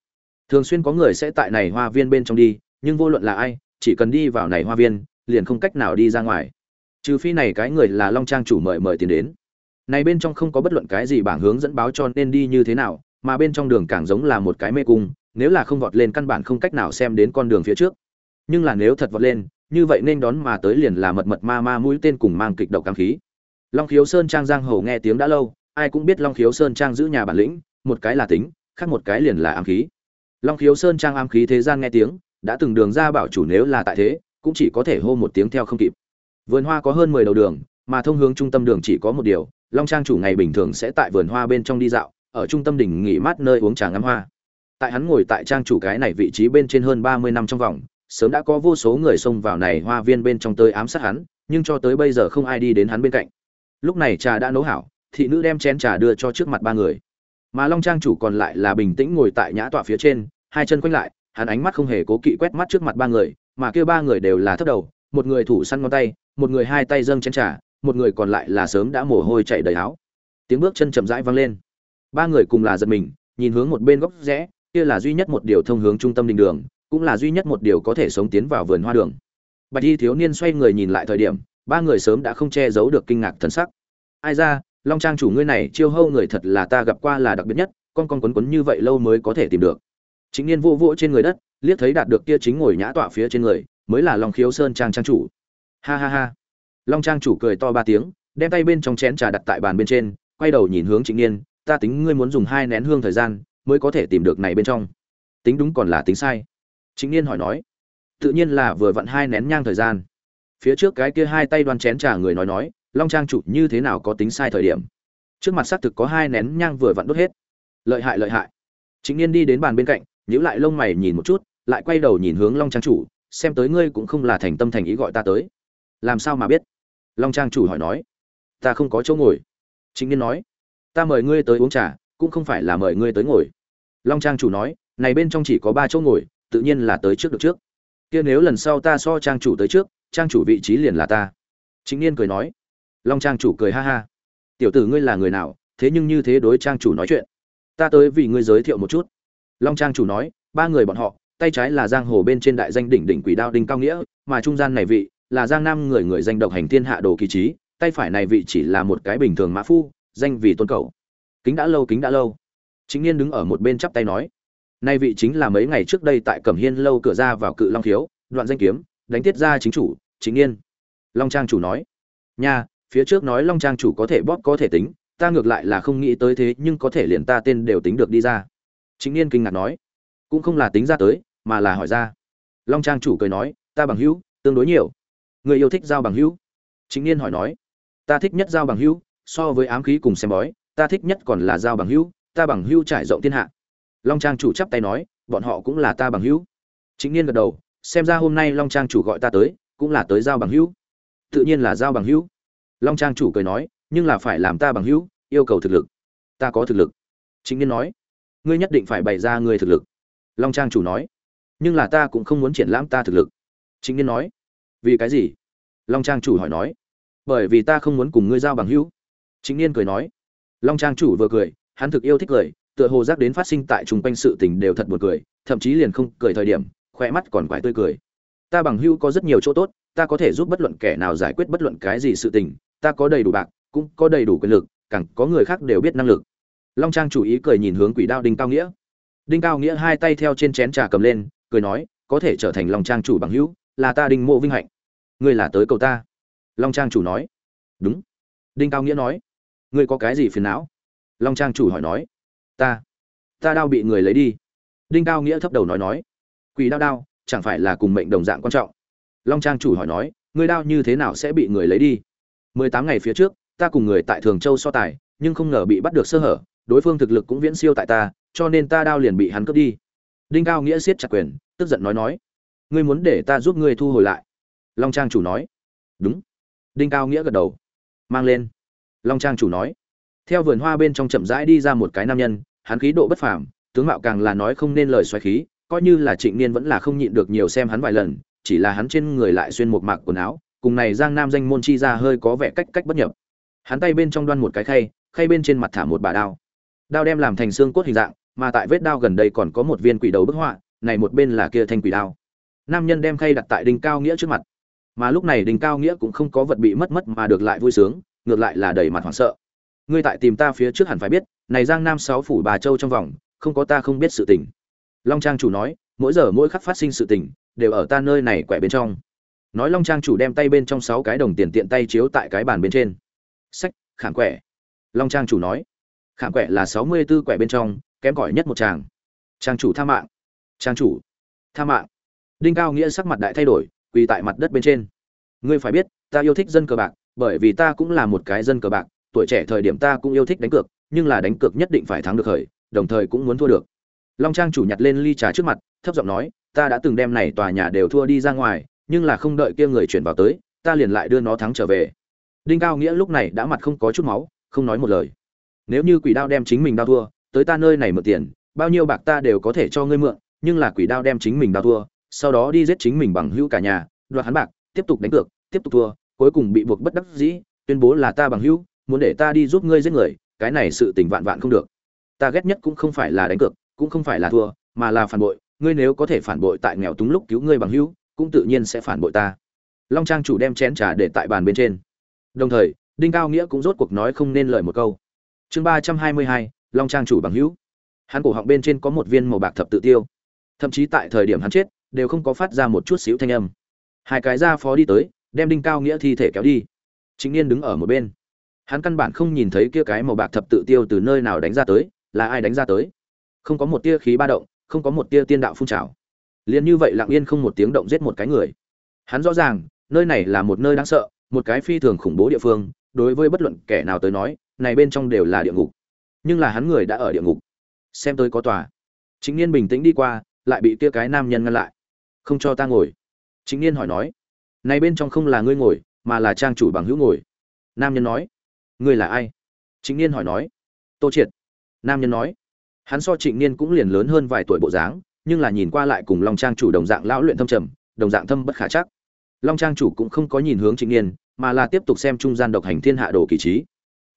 Thường xuyên có người sẽ tại này hoa viên bên trong đi, nhưng vô luận là ai, chỉ cần đi vào này hoa viên, liền không cách nào đi ra ngoài. Trừ phi này cái người là long trang chủ mời mời tiền đến. Này bên trong không có bất luận cái gì bảng hướng dẫn báo cho nên đi như thế nào, mà bên trong đường càng giống là một cái mê cung nếu là không vọt lên căn bản không cách nào xem đến con đường phía trước. Nhưng là nếu thật vọt lên, như vậy nên đón mà tới liền là mật mật ma ma mũi tên cùng mang kịch độc cam khí. Long khiếu sơn trang giang hồ nghe tiếng đã lâu, ai cũng biết long khiếu sơn trang giữ nhà bản lĩnh, một cái là tính, khác một cái liền là ám khí. Long khiếu sơn trang ám khí thế gian nghe tiếng, đã từng đường ra bảo chủ nếu là tại thế, cũng chỉ có thể hô một tiếng theo không kịp. Vườn hoa có hơn mười đầu đường, mà thông hướng trung tâm đường chỉ có một điều, long trang chủ ngày bình thường sẽ tại vườn hoa bên trong đi dạo, ở trung tâm đỉnh nghỉ mát nơi uống trà ngắm hoa tại hắn ngồi tại trang chủ cái này vị trí bên trên hơn ba mươi năm trong vòng, sớm đã có vô số người xông vào này hoa viên bên trong tới ám sát hắn, nhưng cho tới bây giờ không ai đi đến hắn bên cạnh. Lúc này trà đã nấu hảo, thị nữ đem chén trà đưa cho trước mặt ba người. Mà long trang chủ còn lại là bình tĩnh ngồi tại nhã tọa phía trên, hai chân quanh lại, hắn ánh mắt không hề cố kỵ quét mắt trước mặt ba người, mà kêu ba người đều là thấp đầu, một người thủ săn ngón tay, một người hai tay dâng chén trà, một người còn lại là sớm đã mồ hôi chảy đầy áo. Tiếng bước chân chậm rãi vang lên. Ba người cùng là giật mình, nhìn hướng một bên góc rẽ kia là duy nhất một điều thông hướng trung tâm đình đường, cũng là duy nhất một điều có thể sống tiến vào vườn hoa đường. Bạch y thiếu niên xoay người nhìn lại thời điểm, ba người sớm đã không che giấu được kinh ngạc thần sắc. Ai ra, long trang chủ ngươi này, chiêu hâu người thật là ta gặp qua là đặc biệt nhất, con con quấn quấn như vậy lâu mới có thể tìm được. Chính niên vô vỗ trên người đất, liếc thấy đạt được kia chính ngồi nhã tọa phía trên người, mới là long khiếu sơn trang trang chủ. Ha ha ha. Long trang chủ cười to ba tiếng, đem tay bên trong chén trà đặt tại bàn bên trên, quay đầu nhìn hướng trịnh niên, ta tính ngươi muốn dùng hai nén hương thời gian mới có thể tìm được này bên trong. Tính đúng còn là tính sai. Chính niên hỏi nói, tự nhiên là vừa vặn hai nén nhang thời gian. Phía trước cái kia hai tay đoan chén trà người nói nói, long trang chủ như thế nào có tính sai thời điểm. Trước mặt xác thực có hai nén nhang vừa vặn đốt hết. Lợi hại lợi hại. Chính niên đi đến bàn bên cạnh, nhíu lại lông mày nhìn một chút, lại quay đầu nhìn hướng long trang chủ, xem tới ngươi cũng không là thành tâm thành ý gọi ta tới. Làm sao mà biết? Long trang chủ hỏi nói. Ta không có chỗ ngồi. Chính niên nói. Ta mời ngươi tới uống trà cũng không phải là mời ngươi tới ngồi. Long trang chủ nói, này bên trong chỉ có ba chỗ ngồi, tự nhiên là tới trước được trước. Kia nếu lần sau ta so trang chủ tới trước, trang chủ vị trí liền là ta. Chính niên cười nói. Long trang chủ cười ha ha. Tiểu tử ngươi là người nào, thế nhưng như thế đối trang chủ nói chuyện. Ta tới vì ngươi giới thiệu một chút. Long trang chủ nói, ba người bọn họ, tay trái là giang hồ bên trên đại danh đỉnh đỉnh quỷ đao đinh cao nghĩa, mà trung gian này vị là giang nam người người danh độc hành thiên hạ đồ kỳ trí, tay phải này vị chỉ là một cái bình thường mã phu, danh vì tôn cầu kính đã lâu, kính đã lâu. Chính niên đứng ở một bên chắp tay nói, nay vị chính là mấy ngày trước đây tại cẩm hiên lâu cửa ra vào cự long thiếu đoạn danh kiếm, đánh tiết ra chính chủ, chính niên long trang chủ nói, nha, phía trước nói long trang chủ có thể bóp có thể tính, ta ngược lại là không nghĩ tới thế, nhưng có thể liền ta tên đều tính được đi ra. Chính niên kinh ngạc nói, cũng không là tính ra tới, mà là hỏi ra. Long trang chủ cười nói, ta bằng hữu, tương đối nhiều. Người yêu thích giao bằng hữu. Chính niên hỏi nói, ta thích nhất giao bằng hữu, so với ám khí cùng xem bói ta thích nhất còn là giao bằng hữu, ta bằng hữu trải rộng thiên hạ. Long trang chủ chắp tay nói, bọn họ cũng là ta bằng hữu. Chính niên gật đầu, xem ra hôm nay long trang chủ gọi ta tới, cũng là tới giao bằng hữu. Tự nhiên là giao bằng hữu. Long trang chủ cười nói, nhưng là phải làm ta bằng hữu, yêu cầu thực lực. Ta có thực lực. Chính niên nói, ngươi nhất định phải bày ra người thực lực. Long trang chủ nói, nhưng là ta cũng không muốn triển lãm ta thực lực. Chính niên nói, vì cái gì? Long trang chủ hỏi nói, bởi vì ta không muốn cùng ngươi giao bằng hữu. Chính niên cười nói long trang chủ vừa cười, hắn thực yêu thích cười, tựa hồ giác đến phát sinh tại chung quanh sự tình đều thật buồn cười, thậm chí liền không cười thời điểm khoe mắt còn quải tươi cười. Ta bằng hữu có rất nhiều chỗ tốt, ta có thể giúp bất luận kẻ nào giải quyết bất luận cái gì sự tình, ta có đầy đủ bạc, cũng có đầy đủ quyền lực, càng có người khác đều biết năng lực. Long trang chủ ý cười nhìn hướng quỷ đao đinh cao nghĩa. Đinh cao nghĩa hai tay theo trên chén trà cầm lên, cười nói, có thể trở thành long trang chủ bằng hữu, là ta đinh mộ vinh hạnh. Ngươi là tới cầu ta. Long trang chủ nói. Đúng. Đinh cao nghĩa nói ngươi có cái gì phiền não? Long trang chủ hỏi nói. Ta ta đao bị người lấy đi. Đinh cao nghĩa thấp đầu nói nói. Quỷ đao đao, chẳng phải là cùng mệnh đồng dạng quan trọng. Long trang chủ hỏi nói, ngươi đao như thế nào sẽ bị người lấy đi? Mười tám ngày phía trước, ta cùng người tại thường châu so tài, nhưng không ngờ bị bắt được sơ hở, đối phương thực lực cũng viễn siêu tại ta, cho nên ta đao liền bị hắn cướp đi. Đinh cao nghĩa siết chặt quyền, tức giận nói nói. Ngươi muốn để ta giúp ngươi thu hồi lại. Long trang chủ nói. Đúng. Đinh cao nghĩa gật đầu. Mang lên long trang chủ nói. Theo vườn hoa bên trong chậm rãi đi ra một cái nam nhân, hắn khí độ bất phàm, tướng mạo càng là nói không nên lời xoáy khí, coi như là trịnh niên vẫn là không nhịn được nhiều xem hắn vài lần, chỉ là hắn trên người lại xuyên một mạc quần áo, cùng này giang nam danh môn chi ra hơi có vẻ cách cách bất nhập. Hắn tay bên trong đoan một cái khay khay bên trên mặt thả một bà đao. Đao đem làm thành xương cốt hình dạng, mà tại vết đao gần đây còn có một viên quỷ đầu bức họa, này một bên là kia thanh quỷ đao. Nam nhân đem khay đặt tại đinh cao nghĩa trước mặt. Mà lúc này đinh cao nghĩa cũng không có vật bị mất mất mà được lại vui sướng ngược lại là đầy mặt hoảng sợ. Ngươi tại tìm ta phía trước hẳn phải biết, này giang nam sáu phủ bà châu trong vòng, không có ta không biết sự tình. Long trang chủ nói, mỗi giờ mỗi khắc phát sinh sự tình, đều ở ta nơi này quẻ bên trong. Nói long trang chủ đem tay bên trong sáu cái đồng tiền tiện tay chiếu tại cái bàn bên trên. Sách, khảm quẻ. Long trang chủ nói, khảm quẻ là sáu mươi b ố quẻ bên trong, kém cỏi nhất một tràng. Trang chủ tha mạng. Trang chủ tha mạng. Đinh cao nghĩa sắc mặt đại thay đổi, quỳ tại mặt đất bên trên. Ngươi phải biết, ta yêu thích dân cờ bạc bởi vì ta cũng là một cái dân cờ bạc, tuổi trẻ thời điểm ta cũng yêu thích đánh cược, nhưng là đánh cược nhất định phải thắng được khởi, đồng thời cũng muốn thua được. Long trang chủ nhặt lên ly trà trước mặt, thấp giọng nói, ta đã từng đem này tòa nhà đều thua đi ra ngoài, nhưng là không đợi kia người chuyển vào tới, ta liền lại đưa nó thắng trở về. Đinh cao nghĩa lúc này đã mặt không có chút máu, không nói một lời. Nếu như quỷ đao đem chính mình đao thua, tới ta nơi này mượn tiền, bao nhiêu bạc ta đều có thể cho ngươi mượn, nhưng là quỷ đao đem chính mình đao thua, sau đó đi giết chính mình bằng hữu cả nhà, đoạt hắn bạc, tiếp tục đánh cược, tiếp tục thua cuối cùng bị buộc bất đắc dĩ, tuyên bố là ta bằng hữu, muốn để ta đi giúp ngươi giết người, cái này sự tình vạn vạn không được. Ta ghét nhất cũng không phải là đánh cược, cũng không phải là thua, mà là phản bội, ngươi nếu có thể phản bội tại nghèo túng lúc cứu ngươi bằng hữu, cũng tự nhiên sẽ phản bội ta. Long trang chủ đem chén trà để tại bàn bên trên. Đồng thời, đinh cao nghĩa cũng rốt cuộc nói không nên lời một câu. Chương ba trăm hai mươi hai, long trang chủ bằng hữu. Hắn cổ họng bên trên có một viên màu bạc thập tự tiêu. Thậm chí tại thời điểm hắn chết, đều không có phát ra một chút xíu thanh âm. Hai cái gia phó đi tới đem đinh cao nghĩa thi thể kéo đi. Chính niên đứng ở một bên. Hắn căn bản không nhìn thấy kia cái màu bạc thập tự tiêu từ nơi nào đánh ra tới, là ai đánh ra tới. Không có một tia khí ba động, không có một tia tiên đạo phun trào. Liền như vậy lặng yên không một tiếng động giết một cái người. Hắn rõ ràng, nơi này là một nơi đáng sợ, một cái phi thường khủng bố địa phương, đối với bất luận kẻ nào tới nói, này bên trong đều là địa ngục. Nhưng là hắn người đã ở địa ngục. Xem tôi có tòa. Chính niên bình tĩnh đi qua, lại bị kia cái nam nhân ngăn lại. Không cho ta ngồi. Chính niên hỏi nói này bên trong không là ngươi ngồi, mà là trang chủ bằng hữu ngồi. Nam nhân nói. Ngươi là ai? Chính niên hỏi nói. Tô triệt. Nam nhân nói. Hắn so trịnh niên cũng liền lớn hơn vài tuổi bộ dáng, nhưng là nhìn qua lại cùng long trang chủ đồng dạng lão luyện thâm trầm, đồng dạng thâm bất khả chắc. Long trang chủ cũng không có nhìn hướng trịnh niên, mà là tiếp tục xem trung gian độc hành thiên hạ đồ kỳ trí.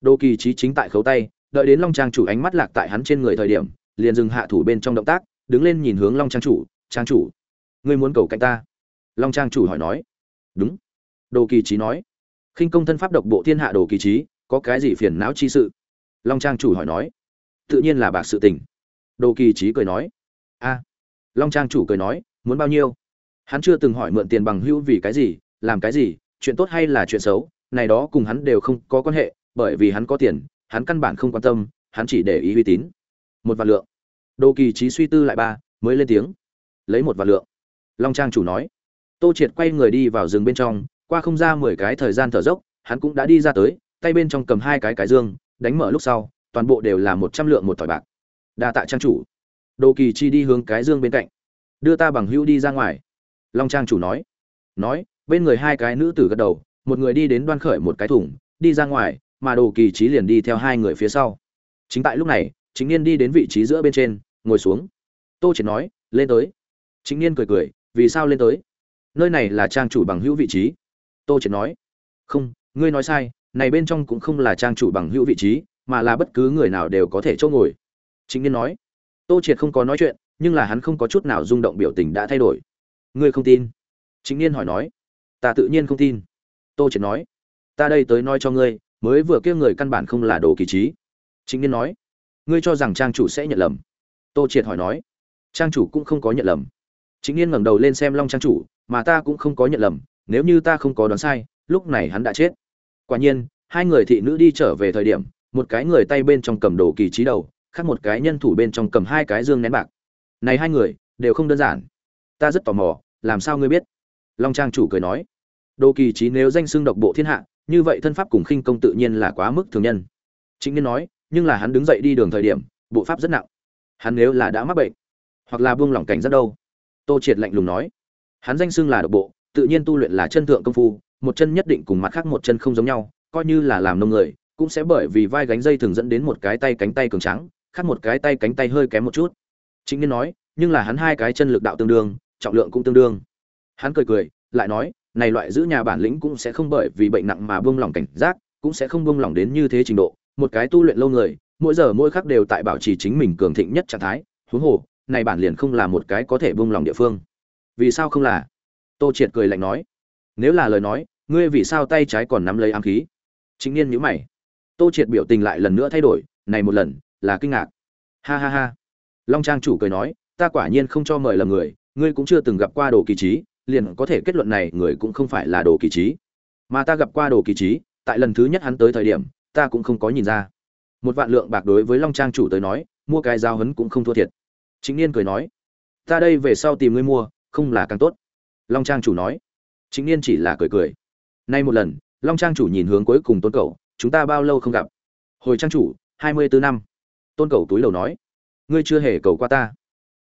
Đồ kỳ trí chính tại khấu tay, đợi đến long trang chủ ánh mắt lạc tại hắn trên người thời điểm, liền dừng hạ thủ bên trong động tác, đứng lên nhìn hướng long trang chủ trang chủ, ngươi muốn cầu cạnh ta? Long trang chủ hỏi nói đúng. Đồ kỳ trí nói. Khinh công thân pháp độc bộ thiên hạ đồ kỳ trí có cái gì phiền não chi sự? Long trang chủ hỏi nói. Tự nhiên là bạc sự tình. Đồ kỳ trí cười nói. A. Long trang chủ cười nói, muốn bao nhiêu? Hắn chưa từng hỏi mượn tiền bằng hữu vì cái gì, làm cái gì, chuyện tốt hay là chuyện xấu, này đó cùng hắn đều không có quan hệ, bởi vì hắn có tiền, hắn căn bản không quan tâm, hắn chỉ để ý uy tín. Một vạn lượng. Đồ kỳ trí suy tư lại ba, mới lên tiếng. Lấy một vạn lượng. Long trang chủ nói tô triệt quay người đi vào rừng bên trong, qua không ra mười cái thời gian thở dốc, hắn cũng đã đi ra tới, tay bên trong cầm hai cái cái dương, đánh mở lúc sau, toàn bộ đều là một trăm lượng một tỏi bạc. Đa tạ trang chủ. Đồ kỳ chi đi hướng cái dương bên cạnh. Đưa ta bằng hữu đi ra ngoài. Long trang chủ nói. Nói, bên người hai cái nữ tử gật đầu, một người đi đến đoan khởi một cái thùng, đi ra ngoài, mà đồ kỳ Chi liền đi theo hai người phía sau. Chính tại lúc này, chính niên đi đến vị trí giữa bên trên, ngồi xuống. Tô triệt nói, lên tới. Chính niên cười cười, vì sao lên tới? Nơi này là trang chủ bằng hữu vị trí. Tô triệt nói, không, ngươi nói sai, này bên trong cũng không là trang chủ bằng hữu vị trí, mà là bất cứ người nào đều có thể chỗ ngồi. Chính niên nói, tô triệt không có nói chuyện, nhưng là hắn không có chút nào rung động biểu tình đã thay đổi. Ngươi không tin? Chính niên hỏi nói, ta tự nhiên không tin. Tô triệt nói, ta đây tới nói cho ngươi, mới vừa kia người căn bản không là đồ kỳ trí. Chính niên nói, ngươi cho rằng trang chủ sẽ nhận lầm? Tô triệt hỏi nói, trang chủ cũng không có nhận lầm. Chính niên ngẩng đầu lên xem long trang chủ mà ta cũng không có nhận lầm, nếu như ta không có đoán sai, lúc này hắn đã chết. Quả nhiên, hai người thị nữ đi trở về thời điểm, một cái người tay bên trong cầm đồ kỳ trí đầu, khác một cái nhân thủ bên trong cầm hai cái dương nén bạc. Này hai người, đều không đơn giản. Ta rất tò mò, làm sao ngươi biết? Long trang chủ cười nói. Đồ kỳ trí nếu danh xưng độc bộ thiên hạ, như vậy thân pháp cùng khinh công tự nhiên là quá mức thường nhân. Chính nên nói, nhưng là hắn đứng dậy đi đường thời điểm, bộ pháp rất nặng. Hắn nếu là đã mắc bệnh, hoặc là buông lỏng cảnh rất đâu. Tô triệt lạnh lùng nói hắn danh xưng là độc bộ, tự nhiên tu luyện là chân thượng công phu, một chân nhất định cùng mặt khác một chân không giống nhau, coi như là làm nông người, cũng sẽ bởi vì vai gánh dây thường dẫn đến một cái tay cánh tay cường trắng khác một cái tay cánh tay hơi kém một chút. Chính nên nói, nhưng là hắn hai cái chân lực đạo tương đương, trọng lượng cũng tương đương. Hắn cười cười, lại nói, này loại giữ nhà bản lĩnh cũng sẽ không bởi vì bệnh nặng mà buông lỏng cảnh giác, cũng sẽ không buông lỏng đến như thế trình độ. Một cái tu luyện lâu người, mỗi giờ mỗi khắc đều tại bảo trì chính mình cường thịnh nhất trạng thái. Huống hồ, này bản liền không là một cái có thể buông lỏng địa phương vì sao không là? Tô triệt cười lạnh nói. Nếu là lời nói, ngươi vì sao tay trái còn nắm lấy ám khí? Chính niên nhữ mày. Tô triệt biểu tình lại lần nữa thay đổi, này một lần, là kinh ngạc. Ha ha ha. Long trang chủ cười nói, ta quả nhiên không cho mời lầm người, ngươi cũng chưa từng gặp qua đồ kỳ trí, liền có thể kết luận này người cũng không phải là đồ kỳ trí. Mà ta gặp qua đồ kỳ trí, tại lần thứ nhất hắn tới thời điểm, ta cũng không có nhìn ra. Một vạn lượng bạc đối với long trang chủ tới nói, mua cái giao hấn cũng không thua thiệt. Chính niên cười nói, ta đây về sau tìm ngươi mua không là càng tốt. Long trang chủ nói. Chính niên chỉ là cười cười. Nay một lần, long trang chủ nhìn hướng cuối cùng tôn cầu chúng ta bao lâu không gặp? Hồi trang chủ, hai mươi bốn năm. Tôn cầu túi đầu nói. Ngươi chưa hề cầu qua ta.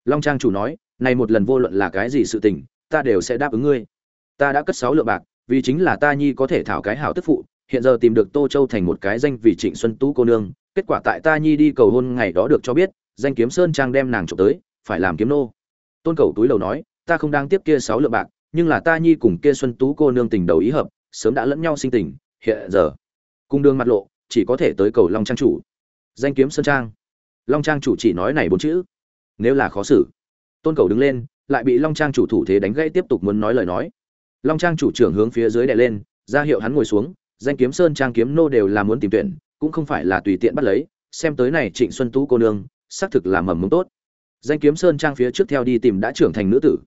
Long trang chủ nói này một lần vô luận là cái gì sự tình, ta đều sẽ đáp ứng ngươi. Ta đã cất sáu lượng bạc, vì chính là ta nhi có thể thảo cái hảo tức phụ, hiện giờ tìm được tô châu thành một cái danh vì trịnh xuân tú cô nương, kết quả tại ta nhi đi cầu hôn ngày đó được cho biết, danh kiếm sơn trang đem nàng trộm tới, phải làm kiếm nô. Tôn cầu túi đầu nói ta không đang tiếp kia sáu lượng bạc, nhưng là ta nhi cùng kia xuân tú cô nương tình đầu ý hợp, sớm đã lẫn nhau sinh tình, hiện giờ. Cung đường mặt lộ, chỉ có thể tới cầu long trang chủ. Danh kiếm sơn trang. Long trang chủ chỉ nói này bốn chữ. Nếu là khó xử. Tôn cầu đứng lên, lại bị long trang chủ thủ thế đánh gãy tiếp tục muốn nói lời nói. Long trang chủ trưởng hướng phía dưới đè lên, ra hiệu hắn ngồi xuống, danh kiếm sơn trang kiếm nô đều là muốn tìm tuyển, cũng không phải là tùy tiện bắt lấy, xem tới này trịnh xuân tú cô nương, xác thực là mầm mống tốt. Danh kiếm sơn trang phía trước theo đi tìm đã trưởng thành nữ tử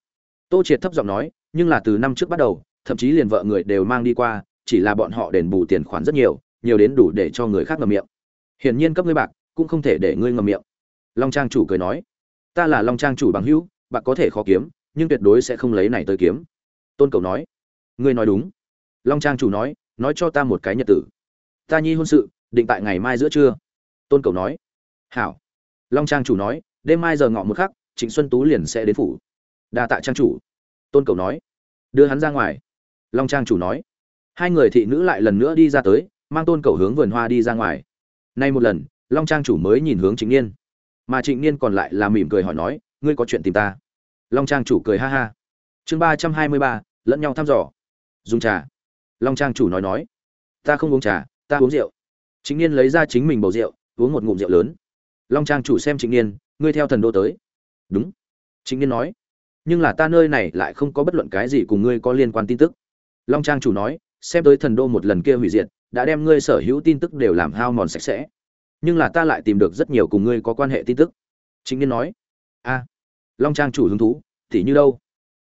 tô triệt thấp giọng nói, nhưng là từ năm trước bắt đầu, thậm chí liền vợ người đều mang đi qua, chỉ là bọn họ đền bù tiền khoản rất nhiều nhiều đến đủ để cho người khác ngậm miệng. Hiển nhiên cấp ngươi bạc, cũng không thể để ngươi ngậm miệng. Long trang chủ cười nói, ta là long trang chủ bằng hữu, bạc có thể khó kiếm, nhưng tuyệt đối sẽ không lấy này tới kiếm. Tôn cầu nói, ngươi nói đúng. Long trang chủ nói nói cho ta một cái nhật tử. Ta nhi hôn sự, định tại ngày mai giữa trưa. Tôn cầu nói, hảo. Long trang chủ nói, đêm mai giờ ngọ một khắc, trịnh xuân tú liền sẽ đến phủ đa tạ trang chủ. Tôn cầu nói. Đưa hắn ra ngoài. Long trang chủ nói. Hai người thị nữ lại lần nữa đi ra tới, mang tôn cầu hướng vườn hoa đi ra ngoài. Nay một lần, long trang chủ mới nhìn hướng trịnh niên. Mà trịnh niên còn lại là mỉm cười hỏi nói, ngươi có chuyện tìm ta? Long trang chủ cười ha ha. Chương ba trăm hai mươi ba, lẫn nhau thăm dò. Dùng trà. Long trang chủ nói nói. Ta không uống trà, ta uống rượu. Chính niên lấy ra chính mình bầu rượu, uống một ngụm rượu lớn. Long trang chủ xem trịnh niên, ngươi theo thần đô tới. Đúng. Chính niên nói nhưng là ta nơi này lại không có bất luận cái gì cùng ngươi có liên quan tin tức. Long trang chủ nói, xem tới thần đô một lần kia hủy diệt, đã đem ngươi sở hữu tin tức đều làm hao mòn sạch sẽ. Nhưng là ta lại tìm được rất nhiều cùng ngươi có quan hệ tin tức. Chính niên nói, a. Long trang chủ hứng thú, tỷ như đâu?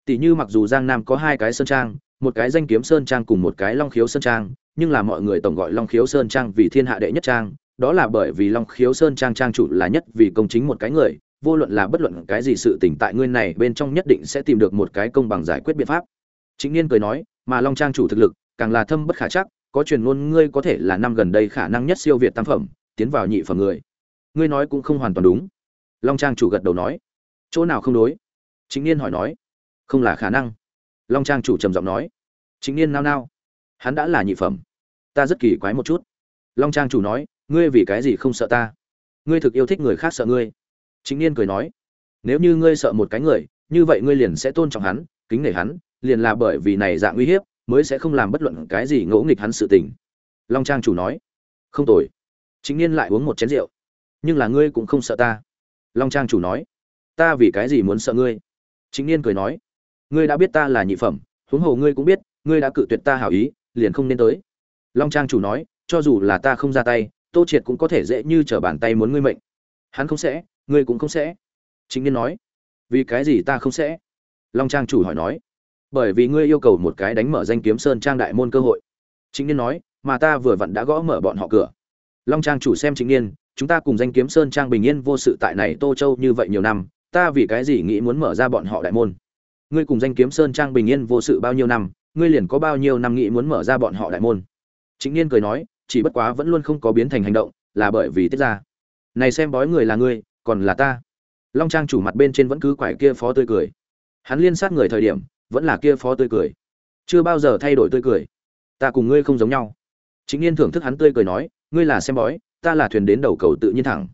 Tỷ như mặc dù giang nam có hai cái sơn trang, một cái danh kiếm sơn trang cùng một cái long khiếu sơn trang, nhưng là mọi người tổng gọi long khiếu sơn trang vì thiên hạ đệ nhất trang, đó là bởi vì long khiếu sơn trang trang chủ là nhất vì công chính một cái người vô luận là bất luận cái gì sự tỉnh tại ngươi này bên trong nhất định sẽ tìm được một cái công bằng giải quyết biện pháp. Chính niên cười nói, mà long trang chủ thực lực, càng là thâm bất khả chắc, có truyền ngôn ngươi có thể là năm gần đây khả năng nhất siêu việt tam phẩm, tiến vào nhị phẩm người. Ngươi nói cũng không hoàn toàn đúng. Long trang chủ gật đầu nói, chỗ nào không đối? Chính niên hỏi nói, không là khả năng. Long trang chủ trầm giọng nói chính niên nao nao, hắn đã là nhị phẩm. Ta rất kỳ quái một chút. Long trang chủ nói, ngươi vì cái gì không sợ ta? Ngươi thực yêu thích người khác sợ ngươi chính niên cười nói, nếu như ngươi sợ một cái người, như vậy ngươi liền sẽ tôn trọng hắn, kính nể hắn, liền là bởi vì này dạng uy hiếp, mới sẽ không làm bất luận cái gì ngỗ nghịch hắn sự tình. Long trang chủ nói, không tồi. Chính niên lại uống một chén rượu. Nhưng là ngươi cũng không sợ ta. Long trang chủ nói, ta vì cái gì muốn sợ ngươi? Chính niên cười nói, ngươi đã biết ta là nhị phẩm, huống hồ ngươi cũng biết, ngươi đã cự tuyệt ta hảo ý, liền không nên tới. Long trang chủ nói, cho dù là ta không ra tay, tô triệt cũng có thể dễ như trở bàn tay muốn ngươi mệnh. Hắn không sẽ ngươi cũng không sẽ. Chính niên nói. Vì cái gì ta không sẽ? Long trang chủ hỏi nói. Bởi vì ngươi yêu cầu một cái đánh mở danh kiếm sơn trang đại môn cơ hội. Chính niên nói, mà ta vừa vặn đã gõ mở bọn họ cửa. Long trang chủ xem chính niên, chúng ta cùng danh kiếm sơn trang bình yên vô sự tại này tô châu như vậy nhiều năm, ta vì cái gì nghĩ muốn mở ra bọn họ đại môn? Ngươi cùng danh kiếm sơn trang bình yên vô sự bao nhiêu năm, ngươi liền có bao nhiêu năm nghĩ muốn mở ra bọn họ đại môn? Chính niên cười nói, chỉ bất quá vẫn luôn không có biến thành hành động, là bởi vì tiết ra. Này xem bói người là ngươi còn là ta. Long trang chủ mặt bên trên vẫn cứ quải kia phó tươi cười. Hắn liên sát người thời điểm, vẫn là kia phó tươi cười. Chưa bao giờ thay đổi tươi cười. Ta cùng ngươi không giống nhau. Chính niên thưởng thức hắn tươi cười nói, ngươi là xem bói, ta là thuyền đến đầu cầu tự nhiên thẳng.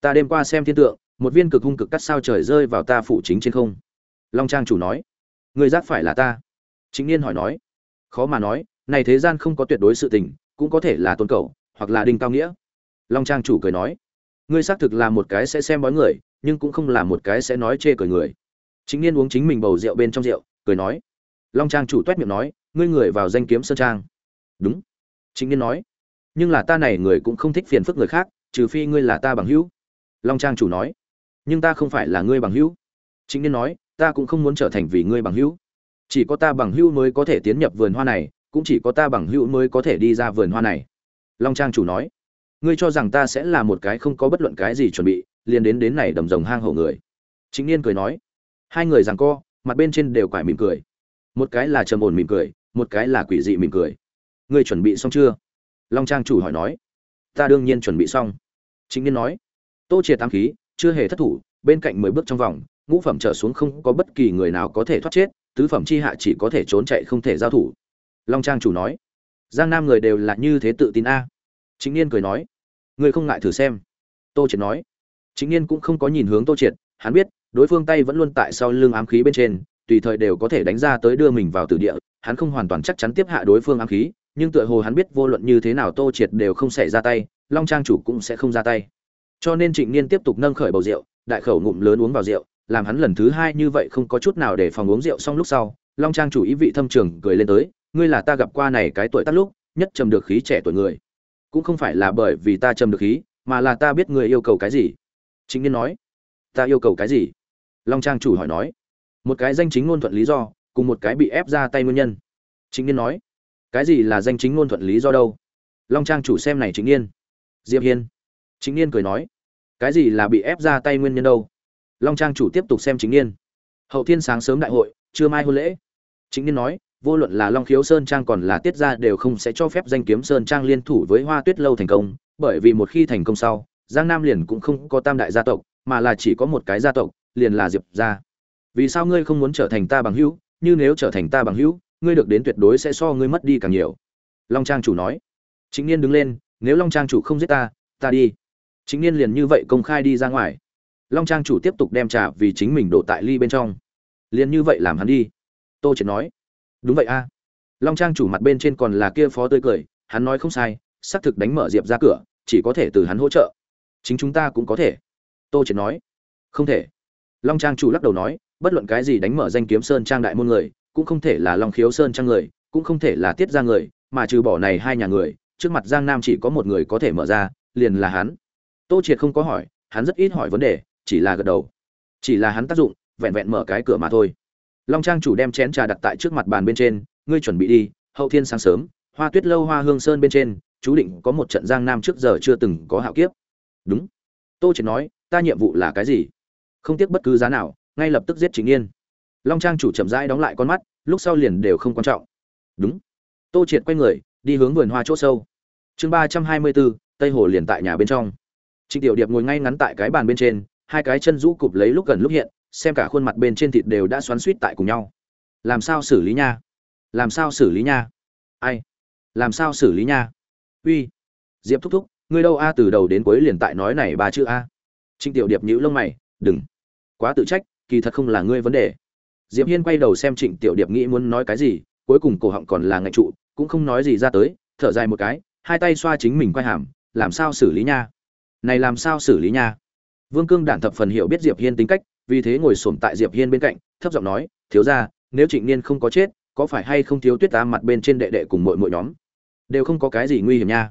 Ta đêm qua xem thiên tượng, một viên cực hung cực cắt sao trời rơi vào ta phủ chính trên không. Long trang chủ nói, ngươi giác phải là ta. Chính niên hỏi nói, khó mà nói, này thế gian không có tuyệt đối sự tình, cũng có thể là tôn cầu, hoặc là đinh cao nghĩa. Long trang chủ cười nói ngươi xác thực là một cái sẽ xem bói người, nhưng cũng không là một cái sẽ nói chê cười người. Chính niên uống chính mình bầu rượu bên trong rượu, cười nói. Long trang chủ toét miệng nói, ngươi người vào danh kiếm sơn trang. Đúng. Chính niên nói. Nhưng là ta này người cũng không thích phiền phức người khác, trừ phi ngươi là ta bằng hữu. Long trang chủ nói. Nhưng ta không phải là ngươi bằng hữu. Chính niên nói, ta cũng không muốn trở thành vì ngươi bằng hữu. Chỉ có ta bằng hữu mới có thể tiến nhập vườn hoa này, cũng chỉ có ta bằng hữu mới có thể đi ra vườn hoa này. Long trang chủ nói ngươi cho rằng ta sẽ là một cái không có bất luận cái gì chuẩn bị, liền đến đến này đầm rồng hang hổ người. Chính niên cười nói. Hai người rằng co, mặt bên trên đều quải mỉm cười. Một cái là trầm ổn mỉm cười, một cái là quỷ dị mỉm cười. Ngươi chuẩn bị xong chưa? Long trang chủ hỏi nói. Ta đương nhiên chuẩn bị xong. Chính niên nói. Tô triệt tam khí, chưa hề thất thủ, bên cạnh mười bước trong vòng, ngũ phẩm trở xuống không có bất kỳ người nào có thể thoát chết, tứ phẩm chi hạ chỉ có thể trốn chạy không thể giao thủ. Long trang chủ nói. Giang nam người đều là như thế tự tin a chính niên cười nói, ngươi không ngại thử xem. Tô triệt nói. Chính niên cũng không có nhìn hướng tô triệt, hắn biết, đối phương tay vẫn luôn tại sau lưng ám khí bên trên, tùy thời đều có thể đánh ra tới đưa mình vào tử địa, hắn không hoàn toàn chắc chắn tiếp hạ đối phương ám khí, nhưng tựa hồ hắn biết vô luận như thế nào tô triệt đều không xảy ra tay, long trang chủ cũng sẽ không ra tay. Cho nên trịnh niên tiếp tục nâng khởi bầu rượu, đại khẩu ngụm lớn uống vào rượu, làm hắn lần thứ hai như vậy không có chút nào để phòng uống rượu xong lúc sau, long trang chủ ý vị thâm trường cười lên tới, ngươi là ta gặp qua này cái tuổi tắt lúc, nhất trầm được khí trẻ tuổi người cũng không phải là bởi vì ta trầm được khí, mà là ta biết người yêu cầu cái gì. Chính niên nói, ta yêu cầu cái gì? Long trang chủ hỏi nói, một cái danh chính ngôn thuận lý do, cùng một cái bị ép ra tay nguyên nhân. Chính niên nói, cái gì là danh chính ngôn thuận lý do đâu? Long trang chủ xem này chính niên. Diệp hiên. Chính niên cười nói, cái gì là bị ép ra tay nguyên nhân đâu? Long trang chủ tiếp tục xem chính niên. Hậu thiên sáng sớm đại hội, trưa mai hôn lễ. Chính niên nói vô luận là long khiếu sơn trang còn là tiết gia đều không sẽ cho phép danh kiếm sơn trang liên thủ với hoa tuyết lâu thành công, bởi vì một khi thành công sau, giang nam liền cũng không có tam đại gia tộc, mà là chỉ có một cái gia tộc, liền là diệp gia. Vì sao ngươi không muốn trở thành ta bằng hữu? Như nếu trở thành ta bằng hữu, ngươi được đến tuyệt đối sẽ so ngươi mất đi càng nhiều. Long trang chủ nói. Chính niên đứng lên, nếu long trang chủ không giết ta ta đi. Chính niên liền như vậy công khai đi ra ngoài. Long trang chủ tiếp tục đem trà vì chính mình đổ tại ly bên trong. Liền như vậy làm hắn đi. Tô triệt nói đúng vậy a. Long trang chủ mặt bên trên còn là kia phó tươi cười, hắn nói không sai, xác thực đánh mở diệp ra cửa, chỉ có thể từ hắn hỗ trợ. Chính chúng ta cũng có thể. Tô triệt nói. Không thể. Long trang chủ lắc đầu nói, bất luận cái gì đánh mở danh kiếm sơn trang đại môn người, cũng không thể là long khiếu sơn trang người, cũng không thể là tiết ra người, mà trừ bỏ này hai nhà người, trước mặt giang nam chỉ có một người có thể mở ra, liền là hắn. Tô triệt không có hỏi, hắn rất ít hỏi vấn đề, chỉ là gật đầu. Chỉ là hắn tác dụng, vẹn vẹn mở cái cửa mà thôi long trang chủ đem chén trà đặt tại trước mặt bàn bên trên, ngươi chuẩn bị đi, hậu thiên sáng sớm, hoa tuyết lâu hoa hương sơn bên trên, chú định có một trận giang nam trước giờ chưa từng có hạo kiếp. Đúng. Tô triệt nói, ta nhiệm vụ là cái gì? Không tiếc bất cứ giá nào, ngay lập tức giết chính yên long trang chủ chậm rãi đóng lại con mắt, lúc sau liền đều không quan trọng. Đúng. Tô triệt quay người, đi hướng vườn hoa chỗ sâu. Chương ba trăm hai mươi bốn, tây hồ liền tại nhà bên trong. Trịnh tiểu điệp ngồi ngay ngắn tại cái bàn bên trên, hai cái chân rũ cụp lấy lúc gần lúc hiện xem cả khuôn mặt bên trên thịt đều đã xoắn suýt tại cùng nhau. Làm sao xử lý nha? Làm sao xử lý nha? Ai? Làm sao xử lý nha? Uy. Diệp thúc thúc, ngươi đâu a? Từ đầu đến cuối liền tại nói này ba chữ a. Trịnh tiểu điệp nhíu lông mày, đừng. Quá tự trách, kỳ thật không là ngươi vấn đề. Diệp hiên quay đầu xem trịnh tiểu điệp nghĩ muốn nói cái gì, cuối cùng cổ họng còn là ngạch trụ, cũng không nói gì ra tới, thở dài một cái, hai tay xoa chính mình quay hàm, làm sao xử lý nha? Này làm sao xử lý nha? Vương cương đản thập phần hiểu biết diệp hiên tính cách vì thế ngồi xổm tại diệp hiên bên cạnh, thấp giọng nói, thiếu gia, nếu trịnh niên không có chết, có phải hay không thiếu tuyết ta mặt bên trên đệ đệ cùng mọi mọi nhóm? Đều không có cái gì nguy hiểm nha.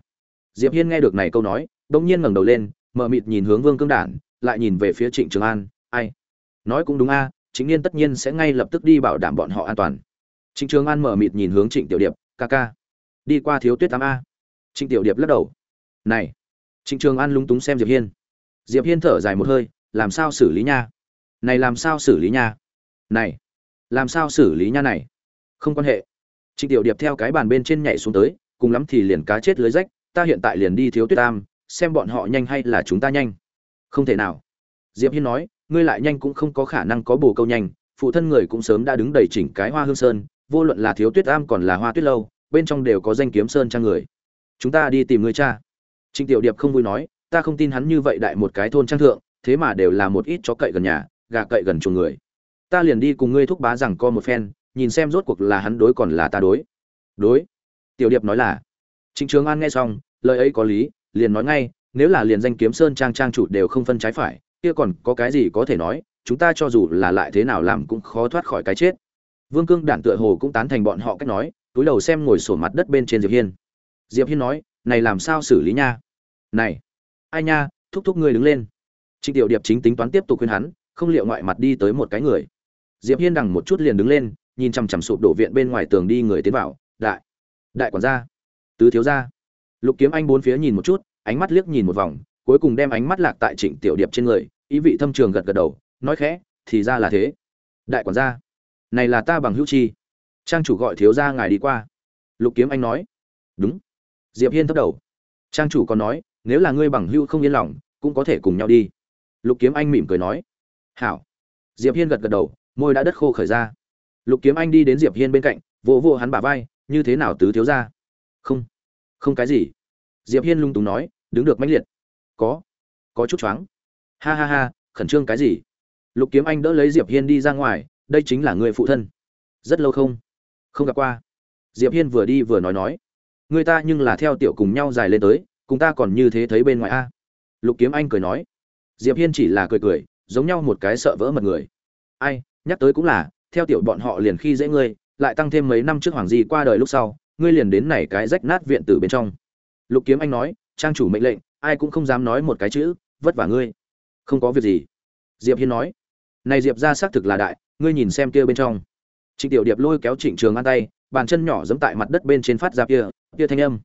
Diệp hiên nghe được này câu nói, đông nhiên ngẩng đầu lên mờ mịt nhìn hướng vương cương đản, lại nhìn về phía trịnh trường an, ai? Nói cũng đúng a chính niên tất nhiên sẽ ngay lập tức đi bảo đảm bọn họ an toàn. Trịnh trường an mờ mịt nhìn hướng trịnh tiểu điệp, ca ca, đi qua thiếu tuyết tám a. Trịnh tiểu điệp lắc đầu, này. Trịnh trường an lúng túng xem diệp hiên. Diệp hiên thở dài một hơi, làm sao xử lý nha? Này làm sao xử lý nha? Này, làm sao xử lý nha này? Không quan hệ. Trịnh tiểu điệp theo cái bàn bên trên nhảy xuống tới, cùng lắm thì liền cá chết lưới rách, ta hiện tại liền đi thiếu tuyết tam, xem bọn họ nhanh hay là chúng ta nhanh. Không thể nào. Diệp hiên nói, ngươi lại nhanh cũng không có khả năng có bồ câu nhanh, phụ thân người cũng sớm đã đứng đầy chỉnh cái hoa hương sơn, vô luận là thiếu tuyết am còn là hoa tuyết lâu, bên trong đều có danh kiếm sơn trang người. Chúng ta đi tìm người cha. Trịnh tiểu điệp không vui nói, ta không tin hắn như vậy đại một cái thôn trang thượng, thế mà đều là một ít chó cậy gần nhà gà cậy gần chuồng người. Ta liền đi cùng ngươi thúc bá rằng co một phen, nhìn xem rốt cuộc là hắn đối còn là ta đối. Đối. Tiểu điệp nói là. Trịnh trường an nghe xong, lời ấy có lý, liền nói ngay, nếu là liền danh kiếm sơn trang trang chủ đều không phân trái phải, kia còn có cái gì có thể nói, chúng ta cho dù là lại thế nào làm cũng khó thoát khỏi cái chết. Vương cương đản tựa hồ cũng tán thành bọn họ cách nói, túi đầu xem ngồi sổ mặt đất bên trên diệp hiên. Diệp hiên nói, này làm sao xử lý nha? Này. Ai nha, thúc thúc ngươi đứng lên. Trịnh tiểu điệp chính tính toán tiếp tục khuyên hắn không liệu ngoại mặt đi tới một cái người. Diệp hiên đằng một chút liền đứng lên, nhìn chằm chằm sụp đổ viện bên ngoài tường đi người tiến vào, đại đại quản gia, tứ thiếu gia. Lục kiếm anh bốn phía nhìn một chút, ánh mắt liếc nhìn một vòng, cuối cùng đem ánh mắt lạc tại trịnh tiểu điệp trên người, ý vị thâm trường gật gật đầu, nói khẽ, thì ra là thế. Đại quản gia, này là ta bằng hữu chi. Trang chủ gọi thiếu gia ngài đi qua. Lục kiếm anh nói, đúng. Diệp hiên thấp đầu, trang chủ còn nói, nếu là ngươi bằng hữu không yên lòng, cũng có thể cùng nhau đi. Lục kiếm anh mỉm cười nói hảo. Diệp hiên gật gật đầu, môi đã đất khô khởi ra. Lục kiếm anh đi đến diệp hiên bên cạnh, vỗ vỗ hắn bả vai, như thế nào tứ thiếu gia? Không không cái gì. Diệp hiên lung túng nói, đứng được mãnh liệt. Có có chút choáng. Ha ha ha, khẩn trương cái gì? Lục kiếm anh đỡ lấy diệp hiên đi ra ngoài, đây chính là người phụ thân. Rất lâu không không gặp qua. Diệp hiên vừa đi vừa nói nói, người ta nhưng là theo tiểu cùng nhau dài lên tới, cùng ta còn như thế thấy bên ngoài a. Lục kiếm anh cười nói, diệp hiên chỉ là cười cười giống nhau một cái sợ vỡ mật người. Ai, nhắc tới cũng là, theo tiểu bọn họ liền khi dễ ngươi, lại tăng thêm mấy năm trước hoàng di qua đời lúc sau, ngươi liền đến này cái rách nát viện tử bên trong. Lục kiếm anh nói, trang chủ mệnh lệnh, ai cũng không dám nói một cái chữ, vất vả ngươi. Không có việc gì. Diệp hiên nói, này diệp ra xác thực là đại, ngươi nhìn xem kia bên trong. Trịnh tiểu điệp lôi kéo trịnh trường an tay, bàn chân nhỏ giẫm tại mặt đất bên trên phát ra kia kia thanh âm.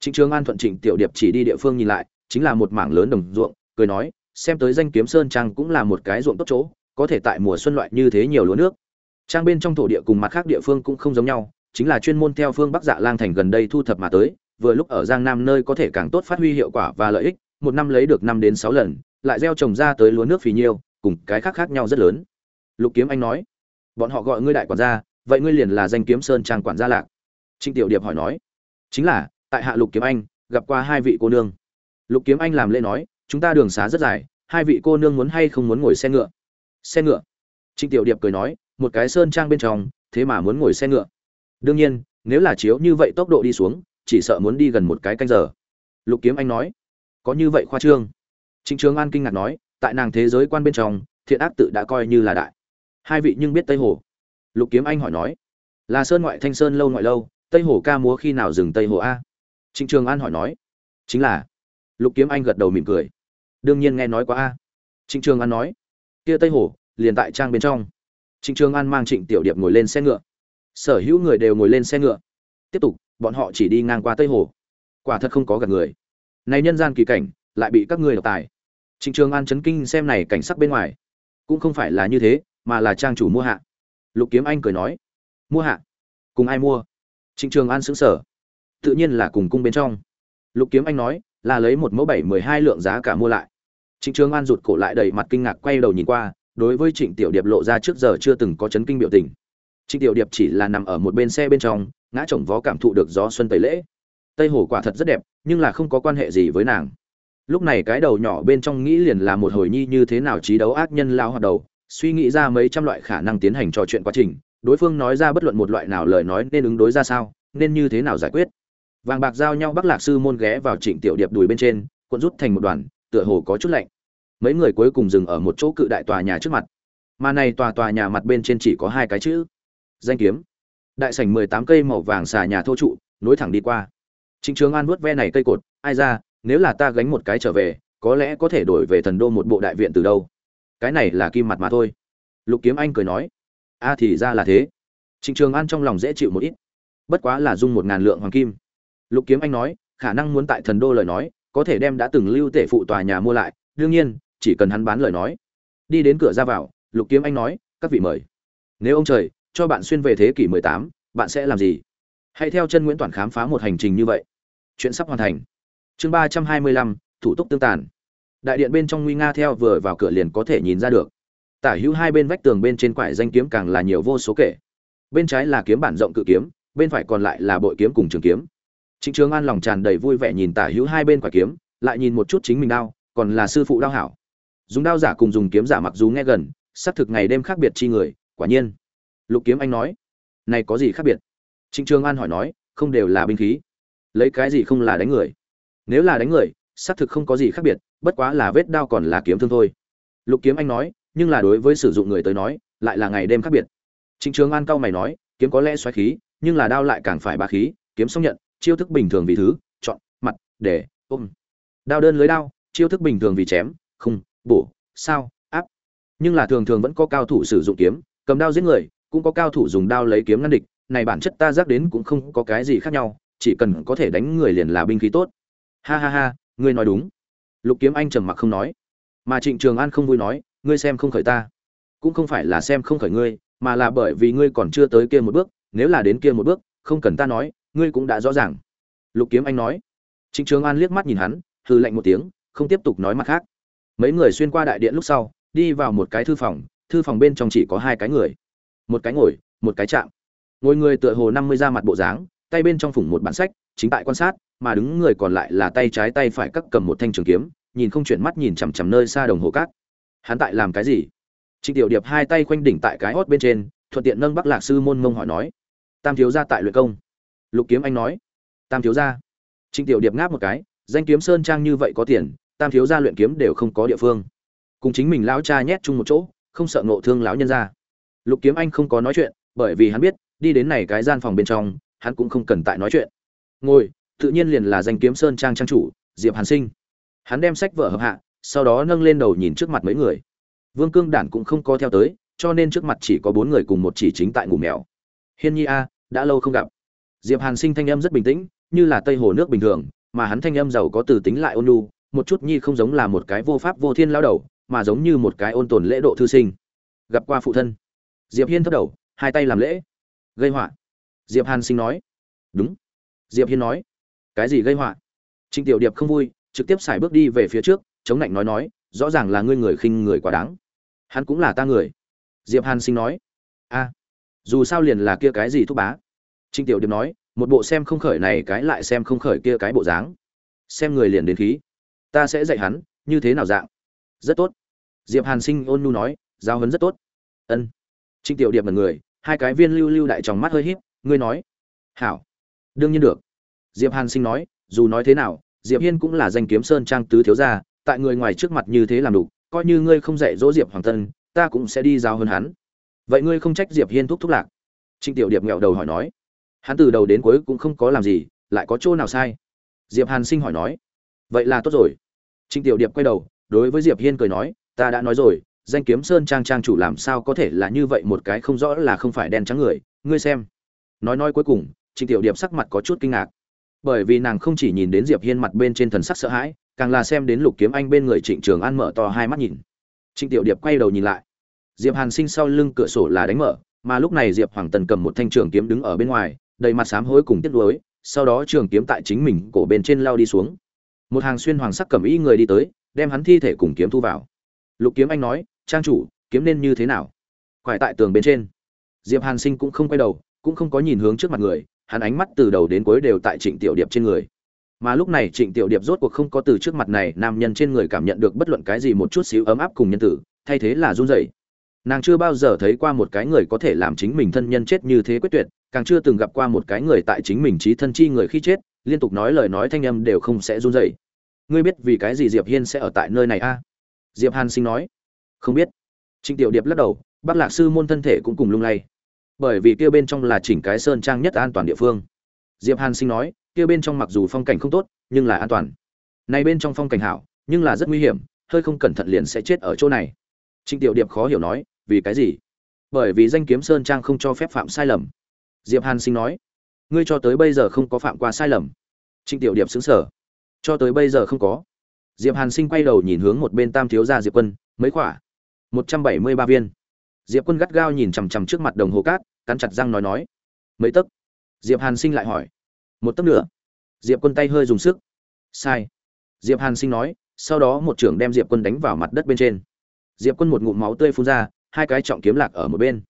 Trịnh trường an thuận trịnh tiểu điệp chỉ đi địa phương nhìn lại, chính là một mảng lớn đồng ruộng, cười nói xem tới danh kiếm sơn trang cũng là một cái ruộng tốt chỗ, có thể tại mùa xuân loại như thế nhiều lúa nước. Trang bên trong thổ địa cùng mặt khác địa phương cũng không giống nhau, chính là chuyên môn theo phương bắc dạ lang thành gần đây thu thập mà tới, vừa lúc ở giang nam nơi có thể càng tốt phát huy hiệu quả và lợi ích, một năm lấy được năm đến sáu lần, lại gieo trồng ra tới lúa nước phì nhiêu, cùng cái khác khác nhau rất lớn. Lục kiếm anh nói, bọn họ gọi ngươi đại quản gia, vậy ngươi liền là danh kiếm sơn trang quản gia lạc. Trịnh tiểu điệp hỏi nói, chính là, tại hạ lục kiếm anh, gặp qua hai vị cô nương. Lục kiếm anh làm lễ nói chúng ta đường xá rất dài, hai vị cô nương muốn hay không muốn ngồi xe ngựa? Xe ngựa? Trịnh tiểu điệp cười nói, một cái sơn trang bên trong, thế mà muốn ngồi xe ngựa. Đương nhiên, nếu là chiếu như vậy tốc độ đi xuống, chỉ sợ muốn đi gần một cái canh giờ. Lục kiếm anh nói, có như vậy khoa trương. Trịnh trường an kinh ngạc nói, tại nàng thế giới quan bên trong, thiện ác tự đã coi như là đại. Hai vị nhưng biết tây hồ. Lục kiếm anh hỏi nói, là sơn ngoại thanh sơn lâu ngoại lâu, tây hồ ca múa khi nào dừng tây hồ a? Trịnh trường an hỏi nói, chính là. Lục kiếm anh gật đầu mỉm cười đương nhiên nghe nói quá a. Trịnh trường an nói, kia tây hồ, liền tại trang bên trong. Trịnh trường an mang trịnh tiểu điệp ngồi lên xe ngựa. Sở hữu người đều ngồi lên xe ngựa. Tiếp tục, bọn họ chỉ đi ngang qua tây hồ. Quả thật không có gặp người. Này nhân gian kỳ cảnh, lại bị các ngươi độc tài. Trịnh trường an chấn kinh xem này cảnh sắc bên ngoài. Cũng không phải là như thế, mà là trang chủ mua hạ. Lục kiếm anh cười nói, mua hạ? Cùng ai mua? Trịnh trường an xứng sở tự nhiên là cùng cung bên trong. Lục kiếm anh nói, là lấy một mẫu bảy mười hai lượng giá cả mua lại trịnh trường an rụt cổ lại đầy mặt kinh ngạc quay đầu nhìn qua, đối với trịnh tiểu điệp lộ ra trước giờ chưa từng có chấn kinh biểu tình. Trịnh tiểu điệp chỉ là nằm ở một bên xe bên trong, ngã chồng vó cảm thụ được gió xuân tẩy lễ. Tây hồ quả thật rất đẹp, nhưng là không có quan hệ gì với nàng. Lúc này cái đầu nhỏ bên trong nghĩ liền là một hồi nhi như thế nào trí đấu ác nhân lao hoạt đầu, suy nghĩ ra mấy trăm loại khả năng tiến hành trò chuyện quá trình, đối phương nói ra bất luận một loại nào lời nói nên ứng đối ra sao, nên như thế nào giải quyết. Vàng bạc giao nhau bắc lạc sư môn ghé vào trịnh tiểu điệp đùi bên trên, cuộn rút thành một đoàn tựa hồ có chút lạnh. Mấy người cuối cùng dừng ở một chỗ cự đại tòa nhà trước mặt. Mà này tòa tòa nhà mặt bên trên chỉ có hai cái chữ, danh kiếm. Đại sảnh mười tám cây màu vàng xà nhà thô trụ, nối thẳng đi qua. Trịnh trường an vuốt ve này cây cột, ai ra, nếu là ta gánh một cái trở về, có lẽ có thể đổi về thần đô một bộ đại viện từ đâu? Cái này là kim mặt mà thôi. Lục kiếm anh cười nói. A thì ra là thế. Trịnh trường an trong lòng dễ chịu một ít. Bất quá là dung một ngàn lượng hoàng kim. Lục kiếm anh nói, khả năng muốn tại thần đô lời nói có thể đem đã từng lưu tể phụ tòa nhà mua lại đương nhiên chỉ cần hắn bán lời nói. Đi đến cửa ra vào lục kiếm anh nói các vị mời. Nếu ông trời cho bạn xuyên về thế kỷ 18, bạn sẽ làm gì? Hãy theo chân nguyễn toàn khám phá một hành trình như vậy. Chuyện sắp hoàn thành. Chương ba trăm hai mươi lăm thủ tục tương tàn. Đại điện bên trong nguy nga theo vừa vào cửa liền có thể nhìn ra được. Tả hữu hai bên vách tường bên trên quải danh kiếm càng là nhiều vô số kể. Bên trái là kiếm bản rộng cự kiếm bên phải còn lại là bội kiếm cùng trường kiếm. Trịnh Trường An lòng tràn đầy vui vẻ nhìn tả hữu hai bên quả kiếm, lại nhìn một chút chính mình đao, còn là sư phụ đao hảo. Dùng đao giả cùng dùng kiếm giả mặc dù nghe gần, xác thực ngày đêm khác biệt chi người, quả nhiên. Lục Kiếm Anh nói, này có gì khác biệt? Trịnh Trường An hỏi nói, không đều là binh khí, lấy cái gì không là đánh người? Nếu là đánh người, xác thực không có gì khác biệt, bất quá là vết đao còn là kiếm thương thôi. Lục Kiếm Anh nói, nhưng là đối với sử dụng người tới nói, lại là ngày đêm khác biệt. Trịnh Trường An cao mày nói, kiếm có lẽ xoáy khí, nhưng là đao lại càng phải bá khí, kiếm xong nhận, chiêu thức bình thường vì thứ, chọn, mặt, để, ôm. Đao đơn lưới đao, chiêu thức bình thường vì chém không bổ, sao, áp. Nhưng là thường thường vẫn có cao thủ sử dụng kiếm, cầm đao giết người, cũng có cao thủ dùng đao lấy kiếm ngăn địch, này bản chất ta giác đến cũng không có cái gì khác nhau, chỉ cần có thể đánh người liền là binh khí tốt. Ha ha ha, ngươi nói đúng. Lục kiếm anh trầm mặc không nói. Mà trịnh trường an không vui nói, ngươi xem không khởi ta. Cũng không phải là xem không khởi ngươi, mà là bởi vì ngươi còn chưa tới kia một bước, nếu là đến kia một bước, không cần ta nói ngươi cũng đã rõ ràng. Lục kiếm anh nói. Trịnh trường an liếc mắt nhìn hắn, hừ lạnh một tiếng, không tiếp tục nói mặt khác. Mấy người xuyên qua đại điện lúc sau, đi vào một cái thư phòng thư phòng bên trong chỉ có hai cái người. Một cái ngồi, một cái chạm. Ngồi người tựa hồ năm mươi ra mặt bộ dáng, tay bên trong phủng một bản sách, chính tại quan sát, mà đứng người còn lại là tay trái tay phải cắt cầm một thanh trường kiếm, nhìn không chuyển mắt nhìn chằm chằm nơi xa đồng hồ cát. Hắn tại làm cái gì? Trịnh tiểu điệp hai tay khoanh đỉnh tại cái hót bên trên, thuận tiện nâng bắc lạc sư môn mông hỏi nói. Tam thiếu gia tại luyện công lục kiếm anh nói, tam thiếu gia. Trịnh tiểu điệp ngáp một cái, danh kiếm sơn trang như vậy có tiền, tam thiếu gia luyện kiếm đều không có địa phương. Cùng chính mình lão cha nhét chung một chỗ, không sợ ngộ thương lão nhân gia. Lục kiếm anh không có nói chuyện, bởi vì hắn biết, đi đến này cái gian phòng bên trong, hắn cũng không cần tại nói chuyện. Ngồi, tự nhiên liền là danh kiếm sơn trang trang chủ, diệp hàn sinh. Hắn đem sách vở hợp hạ, sau đó nâng lên đầu nhìn trước mặt mấy người. Vương cương đản cũng không có theo tới, cho nên trước mặt chỉ có bốn người cùng một chỉ chính tại ngủ mèo. Hiên nhi a, đã lâu không gặp diệp hàn sinh thanh âm rất bình tĩnh, như là tây hồ nước bình thường, mà hắn thanh âm giàu có từ tính lại ôn nhu, một chút nhi không giống là một cái vô pháp vô thiên lão đầu, mà giống như một cái ôn tồn lễ độ thư sinh. Gặp qua phụ thân. Diệp hiên thấp đầu, hai tay làm lễ. Gây họa. Diệp hàn sinh nói. Đúng. Diệp hiên nói. Cái gì gây họa? Trịnh tiểu điệp không vui, trực tiếp xài bước đi về phía trước, chống lạnh nói nói, rõ ràng là ngươi người khinh người quá đáng. Hắn cũng là ta người. Diệp hàn sinh nói. A dù sao liền là kia cái gì thúc bá? Trinh Tiểu Điệp nói, một bộ xem không khởi này cái lại xem không khởi kia cái bộ dáng. Xem người liền đến khí. Ta sẽ dạy hắn, như thế nào dạng. Rất tốt. Diệp Hàn Sinh ôn nhu nói, giao huấn rất tốt. Ân. Trinh Tiểu Điệp mặt người, hai cái viên lưu lưu đại trong mắt hơi híp, ngươi nói. Hảo. Đương nhiên được. Diệp Hàn Sinh nói, dù nói thế nào, Diệp Hiên cũng là danh kiếm sơn trang tứ thiếu gia, tại người ngoài trước mặt như thế làm đủ, coi như ngươi không dạy dỗ Diệp Hoàng Tân, ta cũng sẽ đi giao hơn hắn. Vậy ngươi không trách Diệp Hiên thúc thúc lạc? Trinh Tiểu Điệp ngẹo đầu hỏi nói hắn từ đầu đến cuối cũng không có làm gì, lại có chỗ nào sai? Diệp hàn sinh hỏi nói. Vậy là tốt rồi. Trịnh tiểu điệp quay đầu, đối với diệp hiên cười nói, ta đã nói rồi, danh kiếm sơn trang trang chủ làm sao có thể là như vậy một cái không rõ là không phải đen trắng người, ngươi xem. Nói nói cuối cùng, trịnh tiểu điệp sắc mặt có chút kinh ngạc. Bởi vì nàng không chỉ nhìn đến diệp hiên mặt bên trên thần sắc sợ hãi, càng là xem đến lục kiếm anh bên người trịnh trường an mở to hai mắt nhìn. Trịnh tiểu điệp quay đầu nhìn lại. Diệp hàn sinh sau lưng cửa sổ là đánh mở, mà lúc này diệp hoàng tần cầm một thanh trường kiếm đứng ở bên ngoài đầy mặt sám hối cùng tiếc nuối, sau đó trường kiếm tại chính mình cổ bên trên lao đi xuống. Một hàng xuyên hoàng sắc cẩm y người đi tới, đem hắn thi thể cùng kiếm thu vào. Lục Kiếm Anh nói, "Trang chủ, kiếm nên như thế nào?" Quải tại tường bên trên. Diệp Hàn Sinh cũng không quay đầu, cũng không có nhìn hướng trước mặt người, hắn ánh mắt từ đầu đến cuối đều tại Trịnh Tiểu Điệp trên người. Mà lúc này Trịnh Tiểu Điệp rốt cuộc không có từ trước mặt này nam nhân trên người cảm nhận được bất luận cái gì một chút xíu ấm áp cùng nhân tử, thay thế là run rẩy. nàng chưa bao giờ thấy qua một cái người có thể làm chính mình thân nhân chết như thế quyết tuyệt càng chưa từng gặp qua một cái người tại chính mình trí thân chi người khi chết, liên tục nói lời nói thanh âm đều không sẽ run rẩy. Ngươi biết vì cái gì diệp hiên sẽ ở tại nơi này a? Diệp hàn sinh nói. Không biết. Trịnh tiểu điệp lắc đầu bác lạc sư môn thân thể cũng cùng lung lay. Bởi vì kia bên trong là chỉnh cái sơn trang nhất an toàn địa phương. Diệp hàn sinh nói, kia bên trong mặc dù phong cảnh không tốt, nhưng là an toàn. Này bên trong phong cảnh hảo, nhưng là rất nguy hiểm, hơi không cẩn thận liền sẽ chết ở chỗ này. Trịnh tiểu điệp khó hiểu nói, vì cái gì? Bởi vì danh kiếm sơn trang không cho phép phạm sai lầm diệp hàn sinh nói, ngươi cho tới bây giờ không có phạm qua sai lầm. Trịnh tiểu điệp xứng sở cho tới bây giờ không có. Diệp hàn sinh quay đầu nhìn hướng một bên tam thiếu gia diệp quân, mấy khỏa? Một trăm bảy mươi ba viên. Diệp quân gắt gao nhìn chằm chằm trước mặt đồng hồ cát, cắn chặt răng nói nói, mấy tấc? Diệp hàn sinh lại hỏi, một tấc nữa diệp quân tay hơi dùng sức, sai. Diệp hàn sinh nói, sau đó một trưởng đem diệp quân đánh vào mặt đất bên trên. Diệp quân một ngụm máu tươi phun ra, hai cái trọng kiếm lạc ở một bên.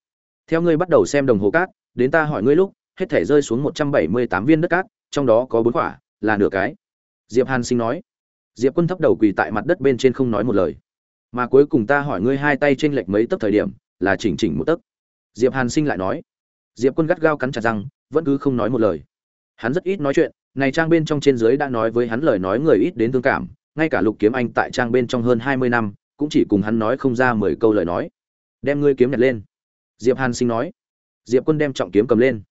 Theo ngươi bắt đầu xem đồng hồ cát đến ta hỏi ngươi lúc, hết thể rơi xuống một trăm bảy mươi tám viên đất cát, trong đó có bốn quả, là nửa cái. Diệp hàn sinh nói. Diệp quân thấp đầu quỳ tại mặt đất bên trên không nói một lời. Mà cuối cùng ta hỏi ngươi hai tay trên lệch mấy tấc thời điểm, là chỉnh chỉnh một tấc. Diệp hàn sinh lại nói. Diệp quân gắt gao cắn chặt răng, vẫn cứ không nói một lời. Hắn rất ít nói chuyện, này trang bên trong trên dưới đã nói với hắn lời nói người ít đến thương cảm, ngay cả lục kiếm anh tại trang bên trong hơn hai mươi năm, cũng chỉ cùng hắn nói không ra mười câu lời nói. Đem ngươi kiếm nhặt lên. Diệp hàn sinh nói diệp quân đem trọng kiếm cầm lên.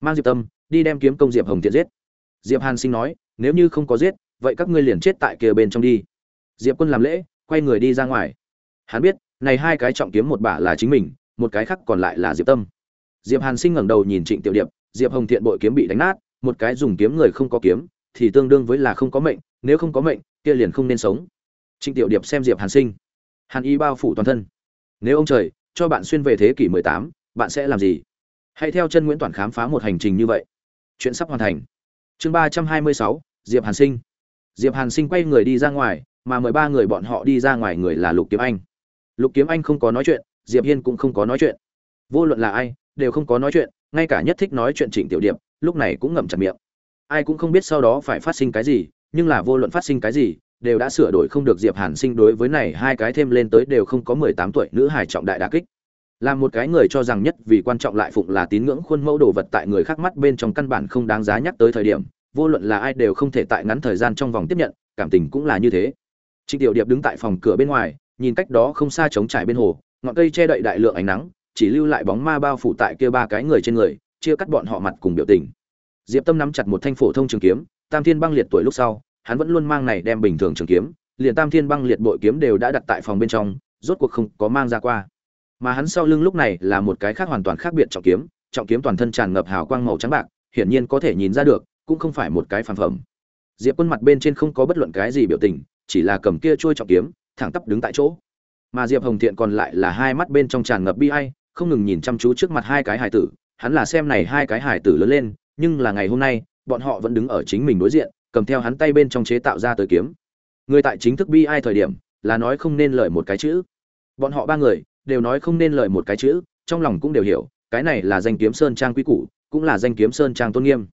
Mang diệp tâm đi đem kiếm công diệp hồng thiện giết. Diệp hàn sinh nói nếu như không có giết vậy các ngươi liền chết tại kia bên trong đi. Diệp quân làm lễ quay người đi ra ngoài. Hắn biết này hai cái trọng kiếm một bả là chính mình một cái khác còn lại là diệp tâm. Diệp hàn sinh ngẩng đầu nhìn trịnh tiểu điệp diệp hồng thiện bội kiếm bị đánh nát một cái dùng kiếm người không có kiếm thì tương đương với là không có mệnh nếu không có mệnh kia liền không nên sống. Trịnh tiểu điệp xem diệp hàn sinh. Hàn y bao phủ toàn thân. Nếu ông trời cho bạn xuyên về thế kỷ 18, bạn sẽ làm gì? Hãy theo chân nguyễn toàn khám phá một hành trình như vậy. Chuyện sắp hoàn thành. Chương 326, diệp hàn sinh. Diệp hàn sinh quay người đi ra ngoài mà mười ba người bọn họ đi ra ngoài người là lục kiếm anh. Lục kiếm anh không có nói chuyện diệp hiên cũng không có nói chuyện. Vô luận là ai đều không có nói chuyện ngay cả nhất thích nói chuyện trịnh tiểu điệp lúc này cũng ngậm chặt miệng. Ai cũng không biết sau đó phải phát sinh cái gì nhưng là vô luận phát sinh cái gì đều đã sửa đổi không được diệp hàn sinh đối với này hai cái thêm lên tới đều không có mười tám tuổi nữ hải trọng đại đả kích là một cái người cho rằng nhất vì quan trọng lại phụng là tín ngưỡng khuôn mẫu đồ vật tại người khác mắt bên trong căn bản không đáng giá nhắc tới thời điểm, vô luận là ai đều không thể tại ngắn thời gian trong vòng tiếp nhận, cảm tình cũng là như thế. Trịnh tiểu điệp đứng tại phòng cửa bên ngoài, nhìn cách đó không xa trống trải bên hồ, ngọn cây che đậy đại lượng ánh nắng, chỉ lưu lại bóng ma bao phủ tại kia ba cái người trên người, chia cắt bọn họ mặt cùng biểu tình. Diệp tâm nắm chặt một thanh phổ thông trường kiếm, tam thiên băng liệt tuổi lúc sau, hắn vẫn luôn mang này đem bình thường trường kiếm, liền tam thiên băng liệt bội kiếm đều đã đặt tại phòng bên trong, rốt cuộc không có mang ra qua mà hắn sau lưng lúc này là một cái khác hoàn toàn khác biệt trọng kiếm trọng kiếm toàn thân tràn ngập hào quang màu trắng bạc, hiển nhiên có thể nhìn ra được, cũng không phải một cái phản phẩm. Diệp quân mặt bên trên không có bất luận cái gì biểu tình, chỉ là cầm kia trôi trọng kiếm, thẳng tắp đứng tại chỗ. Mà diệp hồng thiện còn lại là hai mắt bên trong tràn ngập bi ai, không ngừng nhìn chăm chú trước mặt hai cái hải tử, hắn là xem này hai cái hải tử lớn lên, nhưng là ngày hôm nay, bọn họ vẫn đứng ở chính mình đối diện, cầm theo hắn tay bên trong chế tạo ra tới kiếm. Người tại chính thức bi ai thời điểm, là nói không nên lời một cái chữ. Bọn họ ba người đều nói không nên lời một cái chữ, trong lòng cũng đều hiểu, cái này là danh kiếm sơn trang quy củ, cũng là danh kiếm sơn trang tôn nghiêm.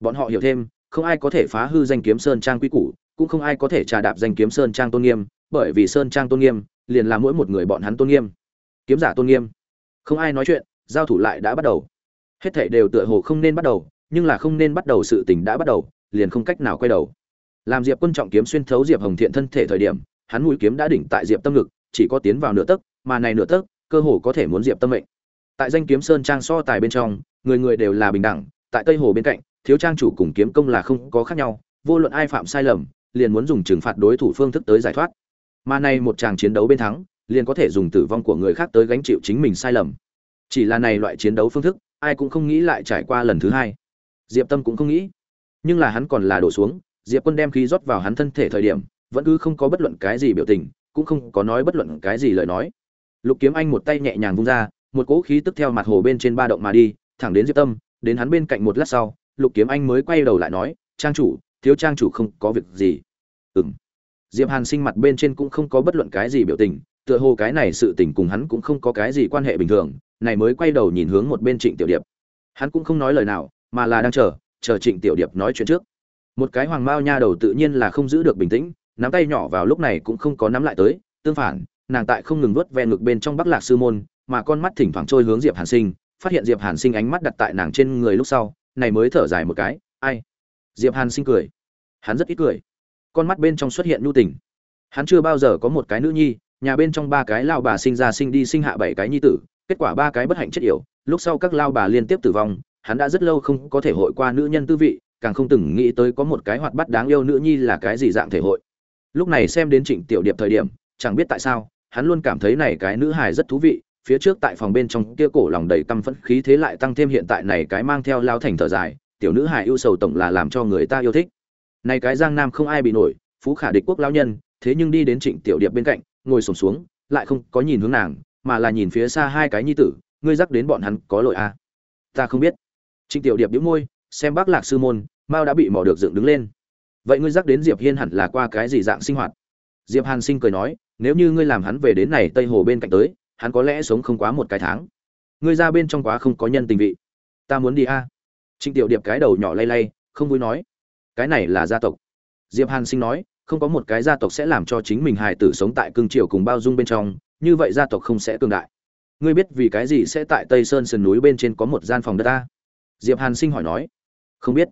Bọn họ hiểu thêm, không ai có thể phá hư danh kiếm sơn trang quy củ, cũng không ai có thể trà đạp danh kiếm sơn trang tôn nghiêm, bởi vì sơn trang tôn nghiêm, liền là mỗi một người bọn hắn tôn nghiêm. Kiếm giả tôn nghiêm. Không ai nói chuyện, giao thủ lại đã bắt đầu. Hết thảy đều tựa hồ không nên bắt đầu, nhưng là không nên bắt đầu sự tình đã bắt đầu, liền không cách nào quay đầu. Làm diệp quân trọng kiếm xuyên thấu diệp hồng thiện thân thể thời điểm, hắn mũi kiếm đã đỉnh tại diệp tâm ngực, chỉ có tiến vào nửa tấc mà này nửa tấc, cơ hồ có thể muốn diệp tâm mệnh. Tại danh kiếm sơn trang so tài bên trong, người người đều là bình đẳng, tại tây hồ bên cạnh, thiếu trang chủ cùng kiếm công là không có khác nhau, vô luận ai phạm sai lầm, liền muốn dùng trừng phạt đối thủ phương thức tới giải thoát. Mà này một tràng chiến đấu bên thắng, liền có thể dùng tử vong của người khác tới gánh chịu chính mình sai lầm. Chỉ là này loại chiến đấu phương thức, ai cũng không nghĩ lại trải qua lần thứ hai. Diệp tâm cũng không nghĩ. Nhưng là hắn còn là đổ xuống, diệp quân đem khí rót vào hắn thân thể thời điểm, vẫn cứ không có bất luận cái gì biểu tình, cũng không có nói bất luận cái gì lời nói lục kiếm anh một tay nhẹ nhàng vung ra, một cỗ khí tức theo mặt hồ bên trên ba động mà đi, thẳng đến diệp tâm, đến hắn bên cạnh một lát sau, lục kiếm anh mới quay đầu lại nói, trang chủ, thiếu trang chủ không có việc gì. Ừng diệp hàn sinh mặt bên trên cũng không có bất luận cái gì biểu tình, tựa hồ cái này sự tình cùng hắn cũng không có cái gì quan hệ bình thường, này mới quay đầu nhìn hướng một bên trịnh tiểu điệp. Hắn cũng không nói lời nào, mà là đang chờ chờ trịnh tiểu điệp nói chuyện trước. Một cái hoàng mao nha đầu tự nhiên là không giữ được bình tĩnh, nắm tay nhỏ vào lúc này cũng không có nắm lại tới, tương phản nàng tại không ngừng nuốt ve ngực bên trong bắc lạc sư môn, mà con mắt thỉnh thoảng trôi hướng diệp hàn sinh, phát hiện diệp hàn sinh ánh mắt đặt tại nàng trên người lúc sau, này mới thở dài một cái, ai? Diệp hàn sinh cười. Hắn rất ít cười. Con mắt bên trong xuất hiện nhu tình. Hắn chưa bao giờ có một cái nữ nhi, nhà bên trong ba cái lao bà sinh ra sinh đi sinh hạ bảy cái nhi tử, kết quả ba cái bất hạnh chết yểu, lúc sau các lao bà liên tiếp tử vong, hắn đã rất lâu không có thể hội qua nữ nhân tư vị, càng không từng nghĩ tới có một cái hoạt bát đáng yêu nữ nhi là cái gì dạng thể hội. Lúc này xem đến trịnh tiểu điệp thời điểm, chẳng biết tại sao hắn luôn cảm thấy này cái nữ hài rất thú vị, phía trước tại phòng bên trong kia cổ lòng đầy căm phẫn khí thế lại tăng thêm hiện tại này cái mang theo lao thành thở dài, tiểu nữ hài ưu sầu tổng là làm cho người ta yêu thích. Này cái giang nam không ai bị nổi, phú khả địch quốc lão nhân, thế nhưng đi đến trịnh tiểu điệp bên cạnh, ngồi sổm xuống, lại không có nhìn hướng nàng, mà là nhìn phía xa hai cái nhi tử, ngươi dắt đến bọn hắn có lỗi à? Ta không biết. Trịnh tiểu điệp đĩu môi, xem bác lạc sư môn mao đã bị mỏ được dựng đứng lên. Vậy ngươi dắt đến diệp hiên hẳn là qua cái gì dạng sinh hoạt? Diệp hàn sinh cười nói nếu như ngươi làm hắn về đến này tây hồ bên cạnh tới, hắn có lẽ sống không quá một cái tháng. Ngươi ra bên trong quá không có nhân tình vị. Ta muốn đi a. À? trịnh tiểu điệp cái đầu nhỏ lay lay, không vui nói. Cái này là gia tộc. Diệp hàn sinh nói, không có một cái gia tộc sẽ làm cho chính mình hài tử sống tại cương triều cùng bao dung bên trong, như vậy gia tộc không sẽ cường đại. Ngươi biết vì cái gì sẽ tại tây sơn sườn núi bên trên có một gian phòng đất ta diệp hàn sinh hỏi nói. Không biết.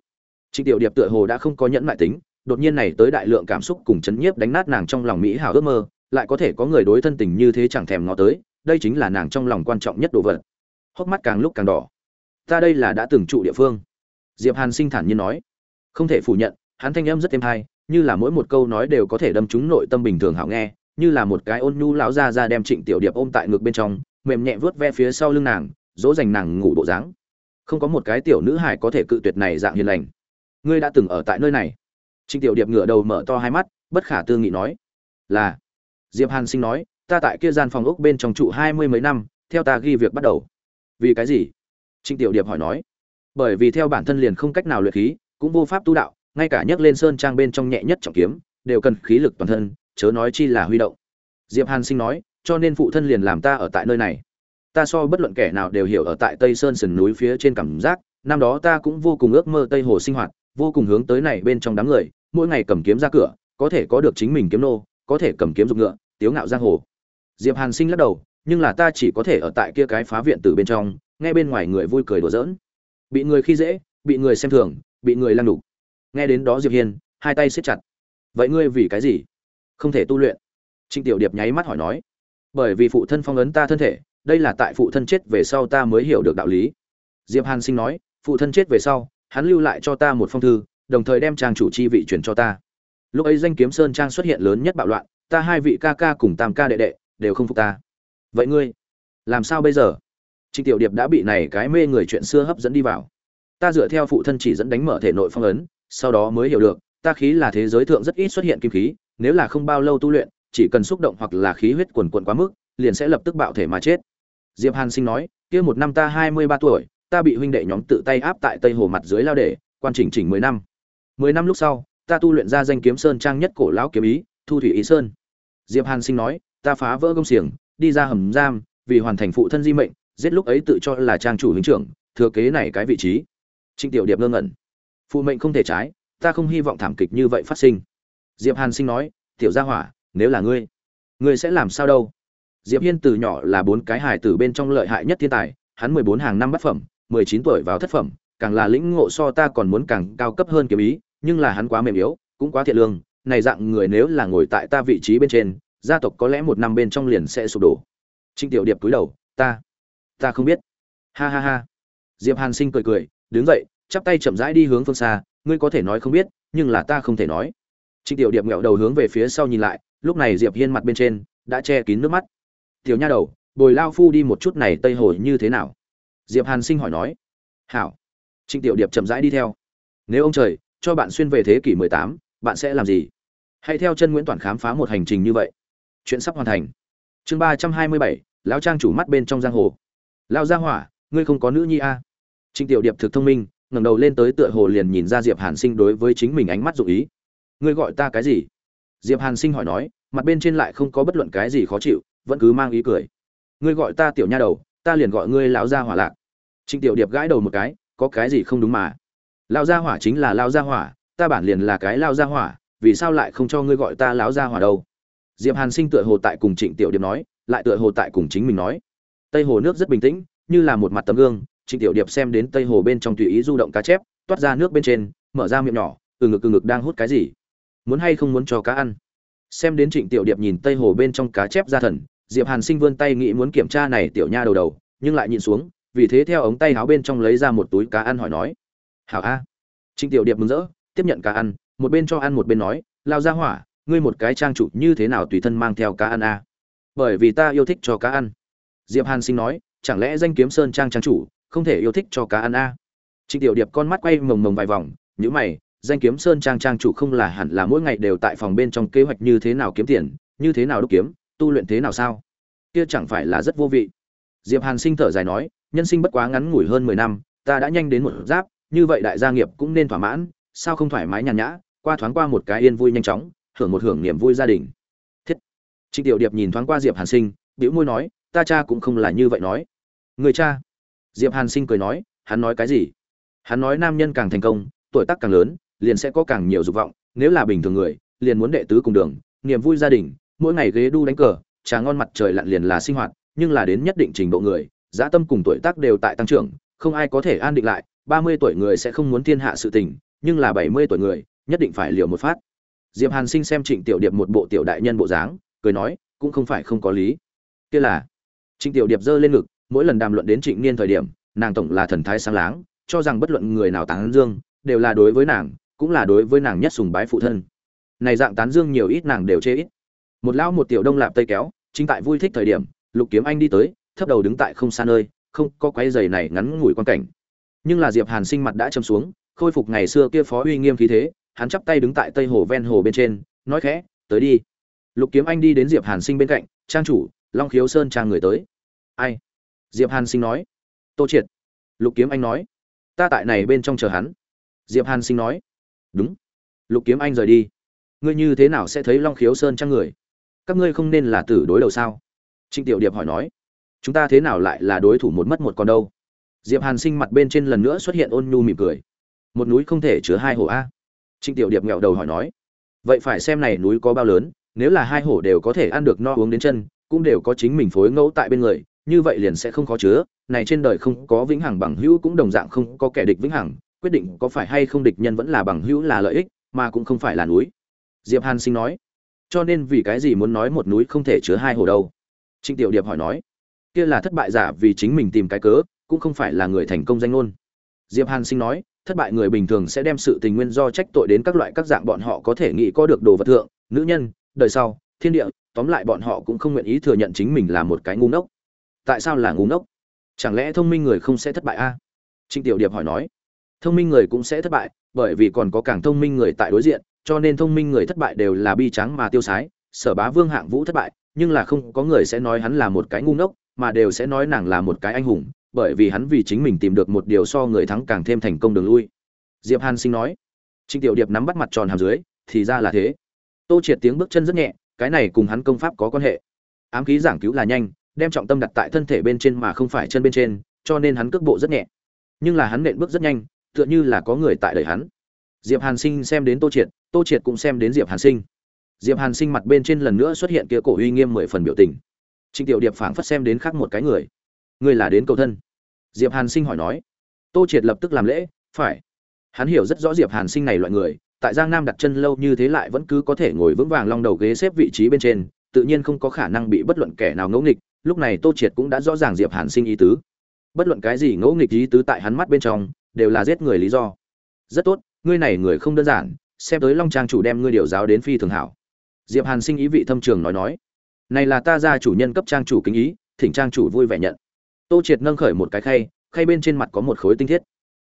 Trịnh tiểu điệp tựa hồ đã không có nhẫn mại tính, đột nhiên này tới đại lượng cảm xúc cùng chấn nhiếp đánh nát nàng trong lòng mỹ hảo ước mơ lại có thể có người đối thân tình như thế chẳng thèm ngó tới, đây chính là nàng trong lòng quan trọng nhất đồ vật. Hốc mắt càng lúc càng đỏ. Ta đây là đã từng trụ địa phương. Diệp hàn sinh thản nhiên nói. Không thể phủ nhận, hắn thanh âm rất êm hay, như là mỗi một câu nói đều có thể đâm trúng nội tâm bình thường hảo nghe, như là một cái ôn nhu lão ra ra đem trịnh tiểu điệp ôm tại ngực bên trong, mềm nhẹ vớt ve phía sau lưng nàng, dỗ dành nàng ngủ bộ dáng. Không có một cái tiểu nữ hài có thể cự tuyệt này dạng hiền lành. Ngươi đã từng ở tại nơi này. Trịnh tiểu điệp ngửa đầu mở to hai mắt, bất khả tư nghị nói. Là diệp hàn sinh nói, ta tại kia gian phòng ốc bên trong trụ hai mươi mấy năm, theo ta ghi việc bắt đầu. Vì cái gì? Trịnh tiểu điệp hỏi nói. Bởi vì theo bản thân liền không cách nào luyện khí, cũng vô pháp tu đạo, ngay cả nhấc lên sơn trang bên trong nhẹ nhất trọng kiếm, đều cần khí lực toàn thân, chớ nói chi là huy động. Diệp hàn sinh nói, cho nên phụ thân liền làm ta ở tại nơi này. Ta so bất luận kẻ nào đều hiểu ở tại tây sơn sườn núi phía trên cảm giác, năm đó ta cũng vô cùng ước mơ tây hồ sinh hoạt, vô cùng hướng tới này bên trong đám người, mỗi ngày cầm kiếm ra cửa, có thể có được chính mình kiếm nô, có thể cầm kiếm dục ngựa tiếu ngạo giang hồ. Diệp hàn sinh lắc đầu, nhưng là ta chỉ có thể ở tại kia cái phá viện từ bên trong, nghe bên ngoài người vui cười đùa giỡn. Bị người khi dễ, bị người xem thường, bị người lăng đục. Nghe đến đó diệp hiên, hai tay siết chặt. Vậy ngươi vì cái gì? Không thể tu luyện. Trịnh tiểu điệp nháy mắt hỏi nói. Bởi vì phụ thân phong ấn ta thân thể, đây là tại phụ thân chết về sau ta mới hiểu được đạo lý. Diệp hàn sinh nói, phụ thân chết về sau, hắn lưu lại cho ta một phong thư, đồng thời đem trang chủ chi vị chuyển cho ta. Lúc ấy danh kiếm sơn trang xuất hiện lớn nhất bạo loạn ta hai vị ca ca cùng tam ca đệ đệ đều không phục ta. Vậy ngươi, làm sao bây giờ? Trịnh tiểu điệp đã bị này cái mê người chuyện xưa hấp dẫn đi vào. Ta dựa theo phụ thân chỉ dẫn đánh mở thể nội phong ấn, sau đó mới hiểu được, ta khí là thế giới thượng rất ít xuất hiện kim khí, nếu là không bao lâu tu luyện, chỉ cần xúc động hoặc là khí huyết quần quần quá mức, liền sẽ lập tức bạo thể mà chết. Diệp hàn sinh nói, kia một năm ta hai mươi ba tuổi, ta bị huynh đệ nhóm tự tay áp tại tây hồ mặt dưới lao để, quan chỉnh chỉnh mười năm. Mười năm lúc sau, ta tu luyện ra danh kiếm sơn trang nhất cổ lão kiếm ý, thu thủy ý sơn diệp hàn sinh nói, ta phá vỡ công xiềng, đi ra hầm giam, vì hoàn thành phụ thân di mệnh, giết lúc ấy tự cho là trang chủ huynh trưởng, thừa kế này cái vị trí. Trịnh tiểu điệp ngơ ngẩn. Phụ mệnh không thể trái, ta không hy vọng thảm kịch như vậy phát sinh. Diệp hàn sinh nói, tiểu gia hỏa, nếu là ngươi ngươi sẽ làm sao đâu? Diệp hiên từ nhỏ là bốn cái hài tử bên trong lợi hại nhất thiên tài, hắn mười bốn hàng năm bát phẩm, mười chín tuổi vào thất phẩm, càng là lĩnh ngộ so ta còn muốn càng cao cấp hơn kiếm ý, nhưng là hắn quá mềm yếu, cũng quá thiện lương này dạng người nếu là ngồi tại ta vị trí bên trên gia tộc có lẽ một năm bên trong liền sẽ sụp đổ. Trịnh tiểu điệp cúi đầu ta ta không biết. Ha ha ha. Diệp hàn sinh cười cười đứng dậy chắp tay chậm rãi đi hướng phương xa ngươi có thể nói không biết nhưng là ta không thể nói. Trịnh tiểu điệp nghẹo đầu hướng về phía sau nhìn lại lúc này diệp hiên mặt bên trên đã che kín nước mắt. Tiểu nha đầu bồi lao phu đi một chút này tây hồ như thế nào? Diệp hàn sinh hỏi nói. Hảo. Trịnh tiểu điệp chậm rãi đi theo. Nếu ông trời cho bạn xuyên về thế kỷ 18, bạn sẽ làm gì? Hãy theo chân nguyễn toàn khám phá một hành trình như vậy. Chuyện sắp hoàn thành. Chương ba trăm hai mươi bảy, lão trang chủ mắt bên trong giang hồ. Lao gia hỏa, ngươi không có nữ nhi a à? trịnh tiểu điệp thực thông minh, ngẩng đầu lên tới tựa hồ liền nhìn ra diệp hàn sinh đối với chính mình ánh mắt dụ ý. Ngươi gọi ta cái gì? Diệp hàn sinh hỏi nói, mặt bên trên lại không có bất luận cái gì khó chịu, vẫn cứ mang ý cười. Ngươi gọi ta tiểu nha đầu, ta liền gọi ngươi lão gia hỏa lạc. Trịnh tiểu điệp gãi đầu một cái, có cái gì không đúng mà? Lão gia hỏa chính là lão gia hỏa ta bản liền là cái lão gia hỏa, vì sao lại không cho ngươi gọi ta lão gia hỏa đâu? Diệp hàn sinh tựa hồ tại cùng trịnh tiểu điệp nói, lại tựa hồ tại cùng chính mình nói. Tây hồ nước rất bình tĩnh, như là một mặt tấm gương, trịnh tiểu điệp xem đến tây hồ bên trong tùy ý du động cá chép, toát ra nước bên trên, mở ra miệng nhỏ, từ ngực từ ngực đang hút cái gì? Muốn hay không muốn cho cá ăn? Xem đến trịnh tiểu điệp nhìn tây hồ bên trong cá chép ra thần, diệp hàn sinh vươn tay nghĩ muốn kiểm tra này tiểu nha đầu đầu, nhưng lại nhìn xuống, vì thế theo ống tay áo bên trong lấy ra một túi cá ăn hỏi nói. Hảo a. Trịnh tiểu điệp mừng rỡ tiếp nhận cá ăn, một bên cho ăn một bên nói, lao ra hỏa, ngươi một cái trang chủ như thế nào tùy thân mang theo cá ăn a bởi vì ta yêu thích cho cá ăn. Diệp hàn sinh nói, chẳng lẽ danh kiếm sơn trang trang chủ không thể yêu thích cho cá ăn a trịnh tiểu điệp con mắt quay mồng mồng vài vòng nhữ mày, danh kiếm sơn trang trang chủ không là hẳn là mỗi ngày đều tại phòng bên trong kế hoạch như thế nào kiếm tiền, như thế nào đúc kiếm, tu luyện thế nào sao? Kia chẳng phải là rất vô vị. Diệp hàn sinh thở dài nói, nhân sinh bất quá ngắn ngủi hơn mười năm, ta đã nhanh đến một giáp, như vậy đại gia nghiệp cũng nên thỏa mãn sao không thoải mái nhàn nhã, qua thoáng qua một cái yên vui nhanh chóng, hưởng một hưởng niềm vui gia đình. Thiết. Trịnh tiểu điệp nhìn thoáng qua diệp hàn sinh, bĩu môi nói, ta cha cũng không là như vậy nói. Người cha? Diệp hàn sinh cười nói, hắn nói cái gì? Hắn nói nam nhân càng thành công, tuổi tác càng lớn, liền sẽ có càng nhiều dục vọng, nếu là bình thường người, liền muốn đệ tứ cùng đường, niềm vui gia đình, mỗi ngày ghế đu đánh cờ, trà ngon mặt trời lặn liền là sinh hoạt, nhưng là đến nhất định trình độ người dã tâm cùng tuổi tác đều tại tăng trưởng, không ai có thể an định lại, ba mươi tuổi người sẽ không muốn thiên hạ sự tình nhưng là bảy mươi tuổi người, nhất định phải liều một phát. Diệp hàn sinh xem trịnh tiểu điệp một bộ tiểu đại nhân bộ dáng, cười nói, cũng không phải không có lý. Kia là, trịnh tiểu điệp giơ lên ngực, mỗi lần đàm luận đến trịnh niên thời điểm, nàng tổng là thần thái sáng láng, cho rằng bất luận người nào tán dương, đều là đối với nàng, cũng là đối với nàng nhất sùng bái phụ thân. Này dạng tán dương nhiều ít nàng đều chê ít. Một lão một tiểu đông lạp tây kéo, chính tại vui thích thời điểm, lục kiếm anh đi tới, thấp đầu đứng tại không xa nơi, không có quái giày này ngắn ngủi quan cảnh. Nhưng là diệp hàn sinh mặt đã châm xuống khôi phục ngày xưa kia phó uy nghiêm khí thế, hắn chắp tay đứng tại tây hồ ven hồ bên trên, nói khẽ, tới đi. Lục kiếm anh đi đến diệp hàn sinh bên cạnh, trang chủ, long khiếu sơn trang người tới. Ai? Diệp hàn sinh nói. Tô triệt. Lục kiếm anh nói. Ta tại này bên trong chờ hắn. Diệp hàn sinh nói. Đúng. Lục kiếm anh rời đi. Ngươi như thế nào sẽ thấy long khiếu sơn trang người? Các ngươi không nên là tử đối đầu sao? Trịnh tiểu điệp hỏi nói. Chúng ta thế nào lại là đối thủ một mất một còn đâu? Diệp hàn sinh mặt bên trên lần nữa xuất hiện ôn nhu mỉm cười một núi không thể chứa hai hổ a. Trịnh tiểu điệp nghẹo đầu hỏi nói, vậy phải xem này núi có bao lớn, nếu là hai hổ đều có thể ăn được no uống đến chân, cũng đều có chính mình phối ngẫu tại bên người, như vậy liền sẽ không khó chứa, này trên đời không có vĩnh hằng bằng hữu cũng đồng dạng không có kẻ địch vĩnh hằng, quyết định có phải hay không địch nhân vẫn là bằng hữu là lợi ích, mà cũng không phải là núi. Diệp hàn sinh nói, cho nên vì cái gì muốn nói một núi không thể chứa hai hồ đâu? Trịnh tiểu điệp hỏi nói, kia là thất bại giả vì chính mình tìm cái cớ, cũng không phải là người thành công danh ngôn. Diệp hàn sinh nói thất bại người bình thường sẽ đem sự tình nguyên do trách tội đến các loại các dạng bọn họ có thể nghĩ có được đồ vật thượng, nữ nhân, đời sau, thiên địa, tóm lại bọn họ cũng không nguyện ý thừa nhận chính mình là một cái ngu ngốc. Tại sao là ngu ngốc? Chẳng lẽ thông minh người không sẽ thất bại a? Trịnh tiểu điệp hỏi nói. Thông minh người cũng sẽ thất bại, bởi vì còn có càng thông minh người tại đối diện, cho nên thông minh người thất bại đều là bi trắng mà tiêu sái, sở bá vương hạng vũ thất bại, nhưng là không có người sẽ nói hắn là một cái ngu ngốc, mà đều sẽ nói nàng là một cái anh hùng bởi vì hắn vì chính mình tìm được một điều so người thắng càng thêm thành công đường lui. Diệp hàn sinh nói, trịnh tiểu điệp nắm bắt mặt tròn hàm dưới, thì ra là thế. Tô triệt tiếng bước chân rất nhẹ, cái này cùng hắn công pháp có quan hệ. Ám khí giảng cứu là nhanh, đem trọng tâm đặt tại thân thể bên trên mà không phải chân bên trên, cho nên hắn cước bộ rất nhẹ. Nhưng là hắn nện bước rất nhanh, tựa như là có người tại đời hắn. Diệp hàn sinh xem đến tô triệt tô triệt cũng xem đến diệp hàn sinh. Diệp hàn sinh mặt bên trên lần nữa xuất hiện kia cổ uy nghiêm mười phần biểu tình. Trịnh tiểu điệp phảng phất xem đến khác một cái người. Ngươi là đến cầu thân. Diệp hàn sinh hỏi nói. Tô triệt lập tức làm lễ, phải. Hắn hiểu rất rõ diệp hàn sinh này loại người, tại giang nam đặt chân lâu như thế lại vẫn cứ có thể ngồi vững vàng long đầu ghế xếp vị trí bên trên, tự nhiên không có khả năng bị bất luận kẻ nào ngẫu nghịch, lúc này tô triệt cũng đã rõ ràng diệp hàn sinh ý tứ. Bất luận cái gì ngẫu nghịch ý tứ tại hắn mắt bên trong, đều là giết người lý do. Rất tốt, ngươi này người không đơn giản, xem tới long trang chủ đem ngươi điều giáo đến phi thường hảo. Diệp hàn sinh ý vị thâm trường nói nói. Này là ta gia chủ nhân cấp trang chủ kính ý, thỉnh trang chủ vui vẻ nhận tô triệt nâng khởi một cái khay khay bên trên mặt có một khối tinh thiết.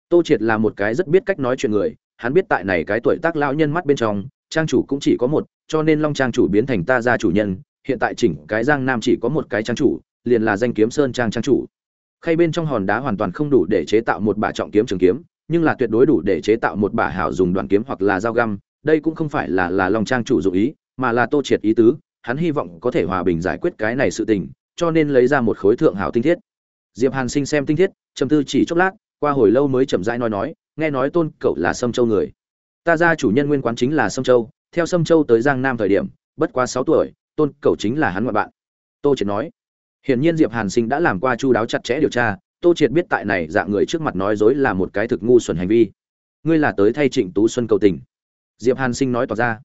Tô triệt là một cái rất biết cách nói chuyện người, hắn biết tại này cái tuổi tác lão nhân mắt bên trong, trang chủ cũng chỉ có một, cho nên long trang chủ biến thành ta gia chủ nhân, hiện tại chỉnh cái giang nam chỉ có một cái trang chủ, liền là danh kiếm sơn trang trang chủ. Khay bên trong hòn đá hoàn toàn không đủ để chế tạo một bả trọng kiếm trường kiếm, nhưng là tuyệt đối đủ để chế tạo một bả hảo dùng đoạn kiếm hoặc là dao găm, đây cũng không phải là là long trang chủ dụ ý, mà là tô triệt ý tứ, hắn hy vọng có thể hòa bình giải quyết cái này sự tình, cho nên lấy ra một khối thượng hảo tinh thiết diệp hàn sinh xem tinh thiết, trầm tư chỉ chốc lát, qua hồi lâu mới chậm rãi nói nói, nghe nói tôn cậu là sâm châu người. Ta gia chủ nhân nguyên quán chính là sâm châu, theo sâm châu tới giang nam thời điểm, bất quá sáu tuổi, tôn cậu chính là hắn ngoại bạn. Tô triệt nói. Hiển nhiên diệp hàn sinh đã làm qua chu đáo chặt chẽ điều tra, tô triệt biết tại này dạng người trước mặt nói dối là một cái thực ngu xuẩn hành vi. Ngươi là tới thay trịnh tú xuân cầu tình. Diệp hàn sinh nói tỏ ra.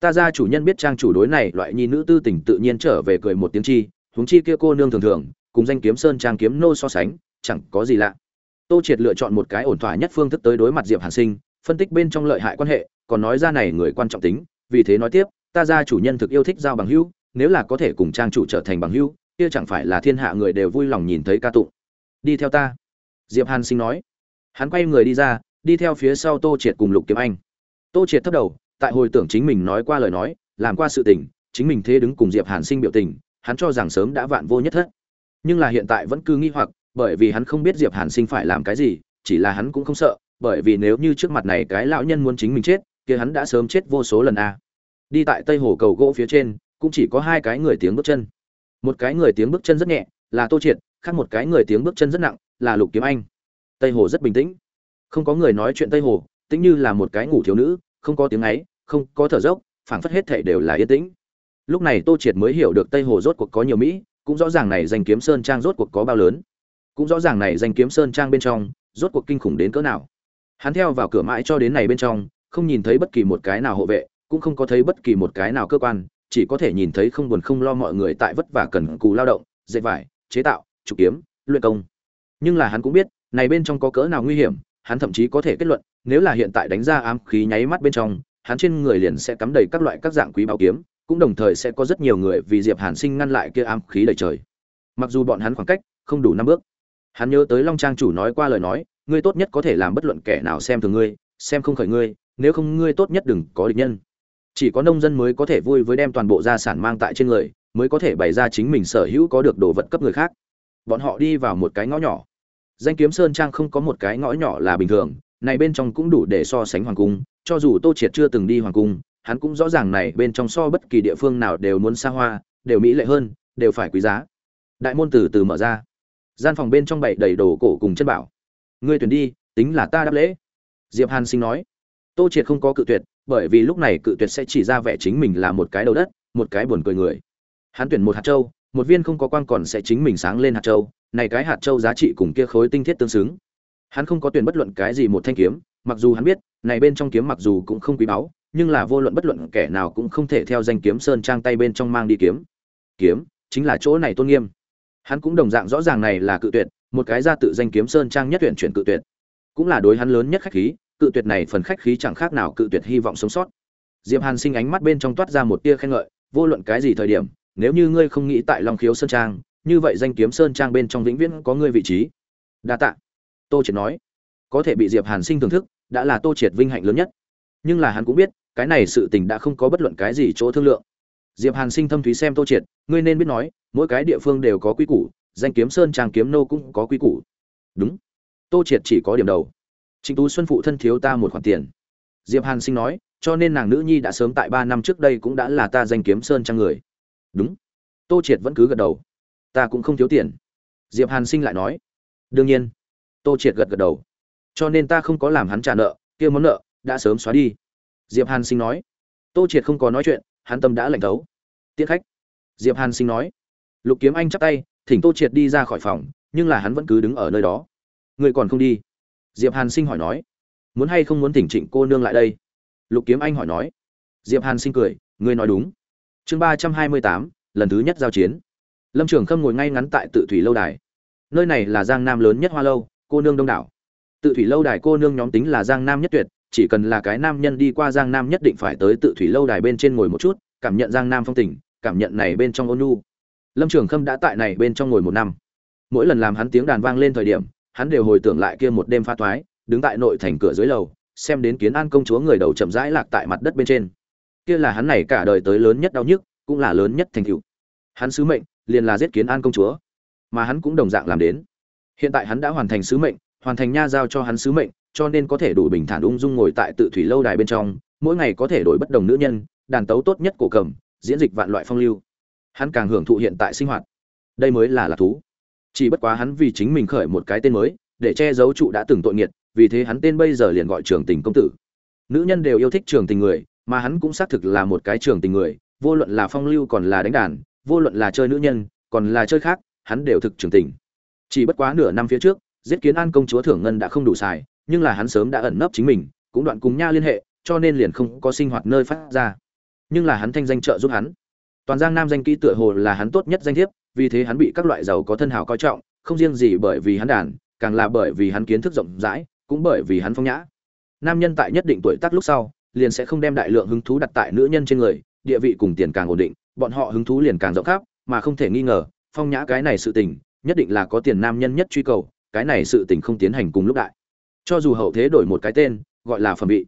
Ta gia chủ nhân biết trang chủ đối này, loại nhi nữ tư tình tự nhiên trở về cười một tiếng chi, huống chi kia cô nương thường thường cùng danh kiếm sơn trang kiếm nô so sánh, chẳng có gì lạ. Tô triệt lựa chọn một cái ổn thỏa nhất phương thức tới đối mặt diệp hàn sinh, phân tích bên trong lợi hại quan hệ, còn nói ra này người quan trọng tính, vì thế nói tiếp, ta ra chủ nhân thực yêu thích giao bằng hữu, nếu là có thể cùng trang chủ trở thành bằng hữu, kia chẳng phải là thiên hạ người đều vui lòng nhìn thấy ca tụng. Đi theo ta. Diệp hàn sinh nói. Hắn quay người đi ra, đi theo phía sau tô triệt cùng lục kiếm anh. Tô triệt thấp đầu, tại hồi tưởng chính mình nói qua lời nói, làm qua sự tình, chính mình thế đứng cùng diệp hàn sinh biểu tình, hắn cho rằng sớm đã vạn vô nhất thất nhưng là hiện tại vẫn cứ nghi hoặc, bởi vì hắn không biết diệp hàn sinh phải làm cái gì, chỉ là hắn cũng không sợ, bởi vì nếu như trước mặt này cái lão nhân muốn chính mình chết, kia hắn đã sớm chết vô số lần a đi tại tây hồ cầu gỗ phía trên, cũng chỉ có hai cái người tiếng bước chân. Một cái người tiếng bước chân rất nhẹ, là tô triệt, khác một cái người tiếng bước chân rất nặng, là lục kiếm anh. Tây hồ rất bình tĩnh. Không có người nói chuyện tây hồ, tĩnh như là một cái ngủ thiếu nữ, không có tiếng ấy, không có thở dốc, phảng phất hết thảy đều là yên tĩnh. Lúc này tô triệt mới hiểu được tây hồ rốt cuộc có nhiều mỹ cũng rõ ràng này danh kiếm sơn trang rốt cuộc có bao lớn. Cũng rõ ràng này danh kiếm sơn trang bên trong, rốt cuộc kinh khủng đến cỡ nào. Hắn theo vào cửa mãi cho đến này bên trong, không nhìn thấy bất kỳ một cái nào hộ vệ, cũng không có thấy bất kỳ một cái nào cơ quan, chỉ có thể nhìn thấy không buồn không lo mọi người tại vất vả cần cù lao động, dệt vải, chế tạo, trục kiếm, luyện công. Nhưng là hắn cũng biết, này bên trong có cỡ nào nguy hiểm, hắn thậm chí có thể kết luận, nếu là hiện tại đánh ra ám khí nháy mắt bên trong, hắn trên người liền sẽ cắm đầy các loại các dạng quý báo kiếm cũng đồng thời sẽ có rất nhiều người vì diệp hàn sinh ngăn lại kia ám khí đầy trời. Mặc dù bọn hắn khoảng cách không đủ năm bước, hắn nhớ tới long trang chủ nói qua lời nói, ngươi tốt nhất có thể làm bất luận kẻ nào xem thường ngươi, xem không khởi ngươi, nếu không ngươi tốt nhất đừng có địch nhân. Chỉ có nông dân mới có thể vui với đem toàn bộ gia sản mang tại trên người, mới có thể bày ra chính mình sở hữu có được đồ vật cấp người khác. Bọn họ đi vào một cái ngõ nhỏ. Danh kiếm sơn trang không có một cái ngõ nhỏ là bình thường, này bên trong cũng đủ để so sánh hoàng cung, cho dù tô triệt chưa từng đi hoàng cung hắn cũng rõ ràng này bên trong so bất kỳ địa phương nào đều muốn xa hoa, đều mỹ lệ hơn, đều phải quý giá. Đại môn từ từ mở ra. Gian phòng bên trong bày đầy đồ cổ cùng chân bảo. Ngươi tuyển đi, tính là ta đáp lễ. Diệp hàn sinh nói. Tô triệt không có cự tuyệt, bởi vì lúc này cự tuyệt sẽ chỉ ra vẻ chính mình là một cái đầu đất, một cái buồn cười người. Hắn tuyển một hạt châu, một viên không có quang còn sẽ chính mình sáng lên hạt châu, này cái hạt châu giá trị cùng kia khối tinh thiết tương xứng. Hắn không có tuyển bất luận cái gì một thanh kiếm, mặc dù hắn biết, này bên trong kiếm mặc dù cũng không quý báu nhưng là vô luận bất luận kẻ nào cũng không thể theo danh kiếm sơn trang tay bên trong mang đi kiếm. Kiếm, chính là chỗ này tôn nghiêm. Hắn cũng đồng dạng rõ ràng này là cự tuyệt, một cái ra tự danh kiếm sơn trang nhất tuyển chuyển cự tuyệt. Cũng là đối hắn lớn nhất khách khí, cự tuyệt này phần khách khí chẳng khác nào cự tuyệt hy vọng sống sót. Diệp hàn sinh ánh mắt bên trong toát ra một tia khen ngợi, vô luận cái gì thời điểm, nếu như ngươi không nghĩ tại long khiếu sơn trang, như vậy danh kiếm sơn trang bên trong vĩnh viễn có ngươi vị trí. Đa tạ. Tô triệt nói. Có thể bị diệp hàn sinh thưởng thức, đã là tô triệt vinh hạnh lớn nhất. Nhưng là hắn cũng biết cái này sự tình đã không có bất luận cái gì chỗ thương lượng. Diệp hàn sinh thâm thúy xem tô triệt, ngươi nên biết nói, mỗi cái địa phương đều có quy củ, danh kiếm sơn trang kiếm nô cũng có quy củ. Đúng. Tô triệt chỉ có điểm đầu. Trịnh tú xuân phụ thân thiếu ta một khoản tiền. Diệp hàn sinh nói, cho nên nàng nữ nhi đã sớm tại ba năm trước đây cũng đã là ta danh kiếm sơn trang người. Đúng. Tô triệt vẫn cứ gật đầu. Ta cũng không thiếu tiền. Diệp hàn sinh lại nói. Đương nhiên. Tô triệt gật gật đầu. Cho nên ta không có làm hắn trả nợ, kia món nợ đã sớm xóa đi diệp hàn sinh nói. Tô triệt không có nói chuyện, hắn tâm đã lạnh thấu. Tiễn khách. Diệp hàn sinh nói. Lục kiếm anh chắp tay, thỉnh tô triệt đi ra khỏi phòng, nhưng là hắn vẫn cứ đứng ở nơi đó. Người còn không đi? Diệp hàn sinh hỏi nói. Muốn hay không muốn thỉnh trịnh cô nương lại đây? Lục kiếm anh hỏi nói. Diệp hàn sinh cười ngươi nói đúng. Chương ba trăm hai mươi tám, lần thứ nhất giao chiến. Lâm trường khâm ngồi ngay ngắn tại tự thủy lâu đài. Nơi này là giang nam lớn nhất hoa lâu, cô nương đông đảo. Tự thủy lâu đài cô nương nhóm tính là giang nam nhất tuyệt chỉ cần là cái nam nhân đi qua giang nam nhất định phải tới tự thủy lâu đài bên trên ngồi một chút, cảm nhận giang nam phong tình, cảm nhận này bên trong ôn nhu. Lâm trường khâm đã tại này bên trong ngồi một năm. Mỗi lần làm hắn tiếng đàn vang lên thời điểm, hắn đều hồi tưởng lại kia một đêm pha toái đứng tại nội thành cửa dưới lầu, xem đến kiến an công chúa người đầu chậm rãi lạc tại mặt đất bên trên. Kia là hắn này cả đời tới lớn nhất đau nhức, cũng là lớn nhất thành tựu. Hắn sứ mệnh, liền là giết kiến an công chúa. Mà hắn cũng đồng dạng làm đến. Hiện tại hắn đã hoàn thành sứ mệnh, hoàn thành nha giao cho hắn sứ mệnh cho nên có thể đủ bình thản ung dung ngồi tại tự thủy lâu đài bên trong, mỗi ngày có thể đổi bất đồng nữ nhân, đàn tấu tốt nhất cổ cầm, diễn dịch vạn loại phong lưu. Hắn càng hưởng thụ hiện tại sinh hoạt. Đây mới là lạc thú. Chỉ bất quá hắn vì chính mình khởi một cái tên mới, để che giấu trụ đã từng tội nghiệt, vì thế hắn tên bây giờ liền gọi trường tình công tử. Nữ nhân đều yêu thích trường tình người, mà hắn cũng xác thực là một cái trường tình người, vô luận là phong lưu còn là đánh đàn, vô luận là chơi nữ nhân, còn là chơi khác, hắn đều thực trường tình. Chỉ bất quá nửa năm phía trước, giết kiến an công chúa thưởng ngân đã không đủ xài nhưng là hắn sớm đã ẩn nấp chính mình, cũng đoạn cùng nha liên hệ, cho nên liền không có sinh hoạt nơi phát ra. Nhưng là hắn thanh danh trợ giúp hắn. Toàn giang nam danh kỹ tựa hồ là hắn tốt nhất danh thiếp, vì thế hắn bị các loại giàu có thân hào coi trọng, không riêng gì bởi vì hắn đàn, càng là bởi vì hắn kiến thức rộng rãi, cũng bởi vì hắn phong nhã. Nam nhân tại nhất định tuổi tác lúc sau, liền sẽ không đem đại lượng hứng thú đặt tại nữ nhân trên người, địa vị cùng tiền càng ổn định, bọn họ hứng thú liền càng rộng khắp, mà không thể nghi ngờ, phong nhã cái này sự tình, nhất định là có tiền nam nhân nhất truy cầu, cái này sự tình không tiến hành cùng lúc đại cho dù hậu thế đổi một cái tên, gọi là phẩm vị,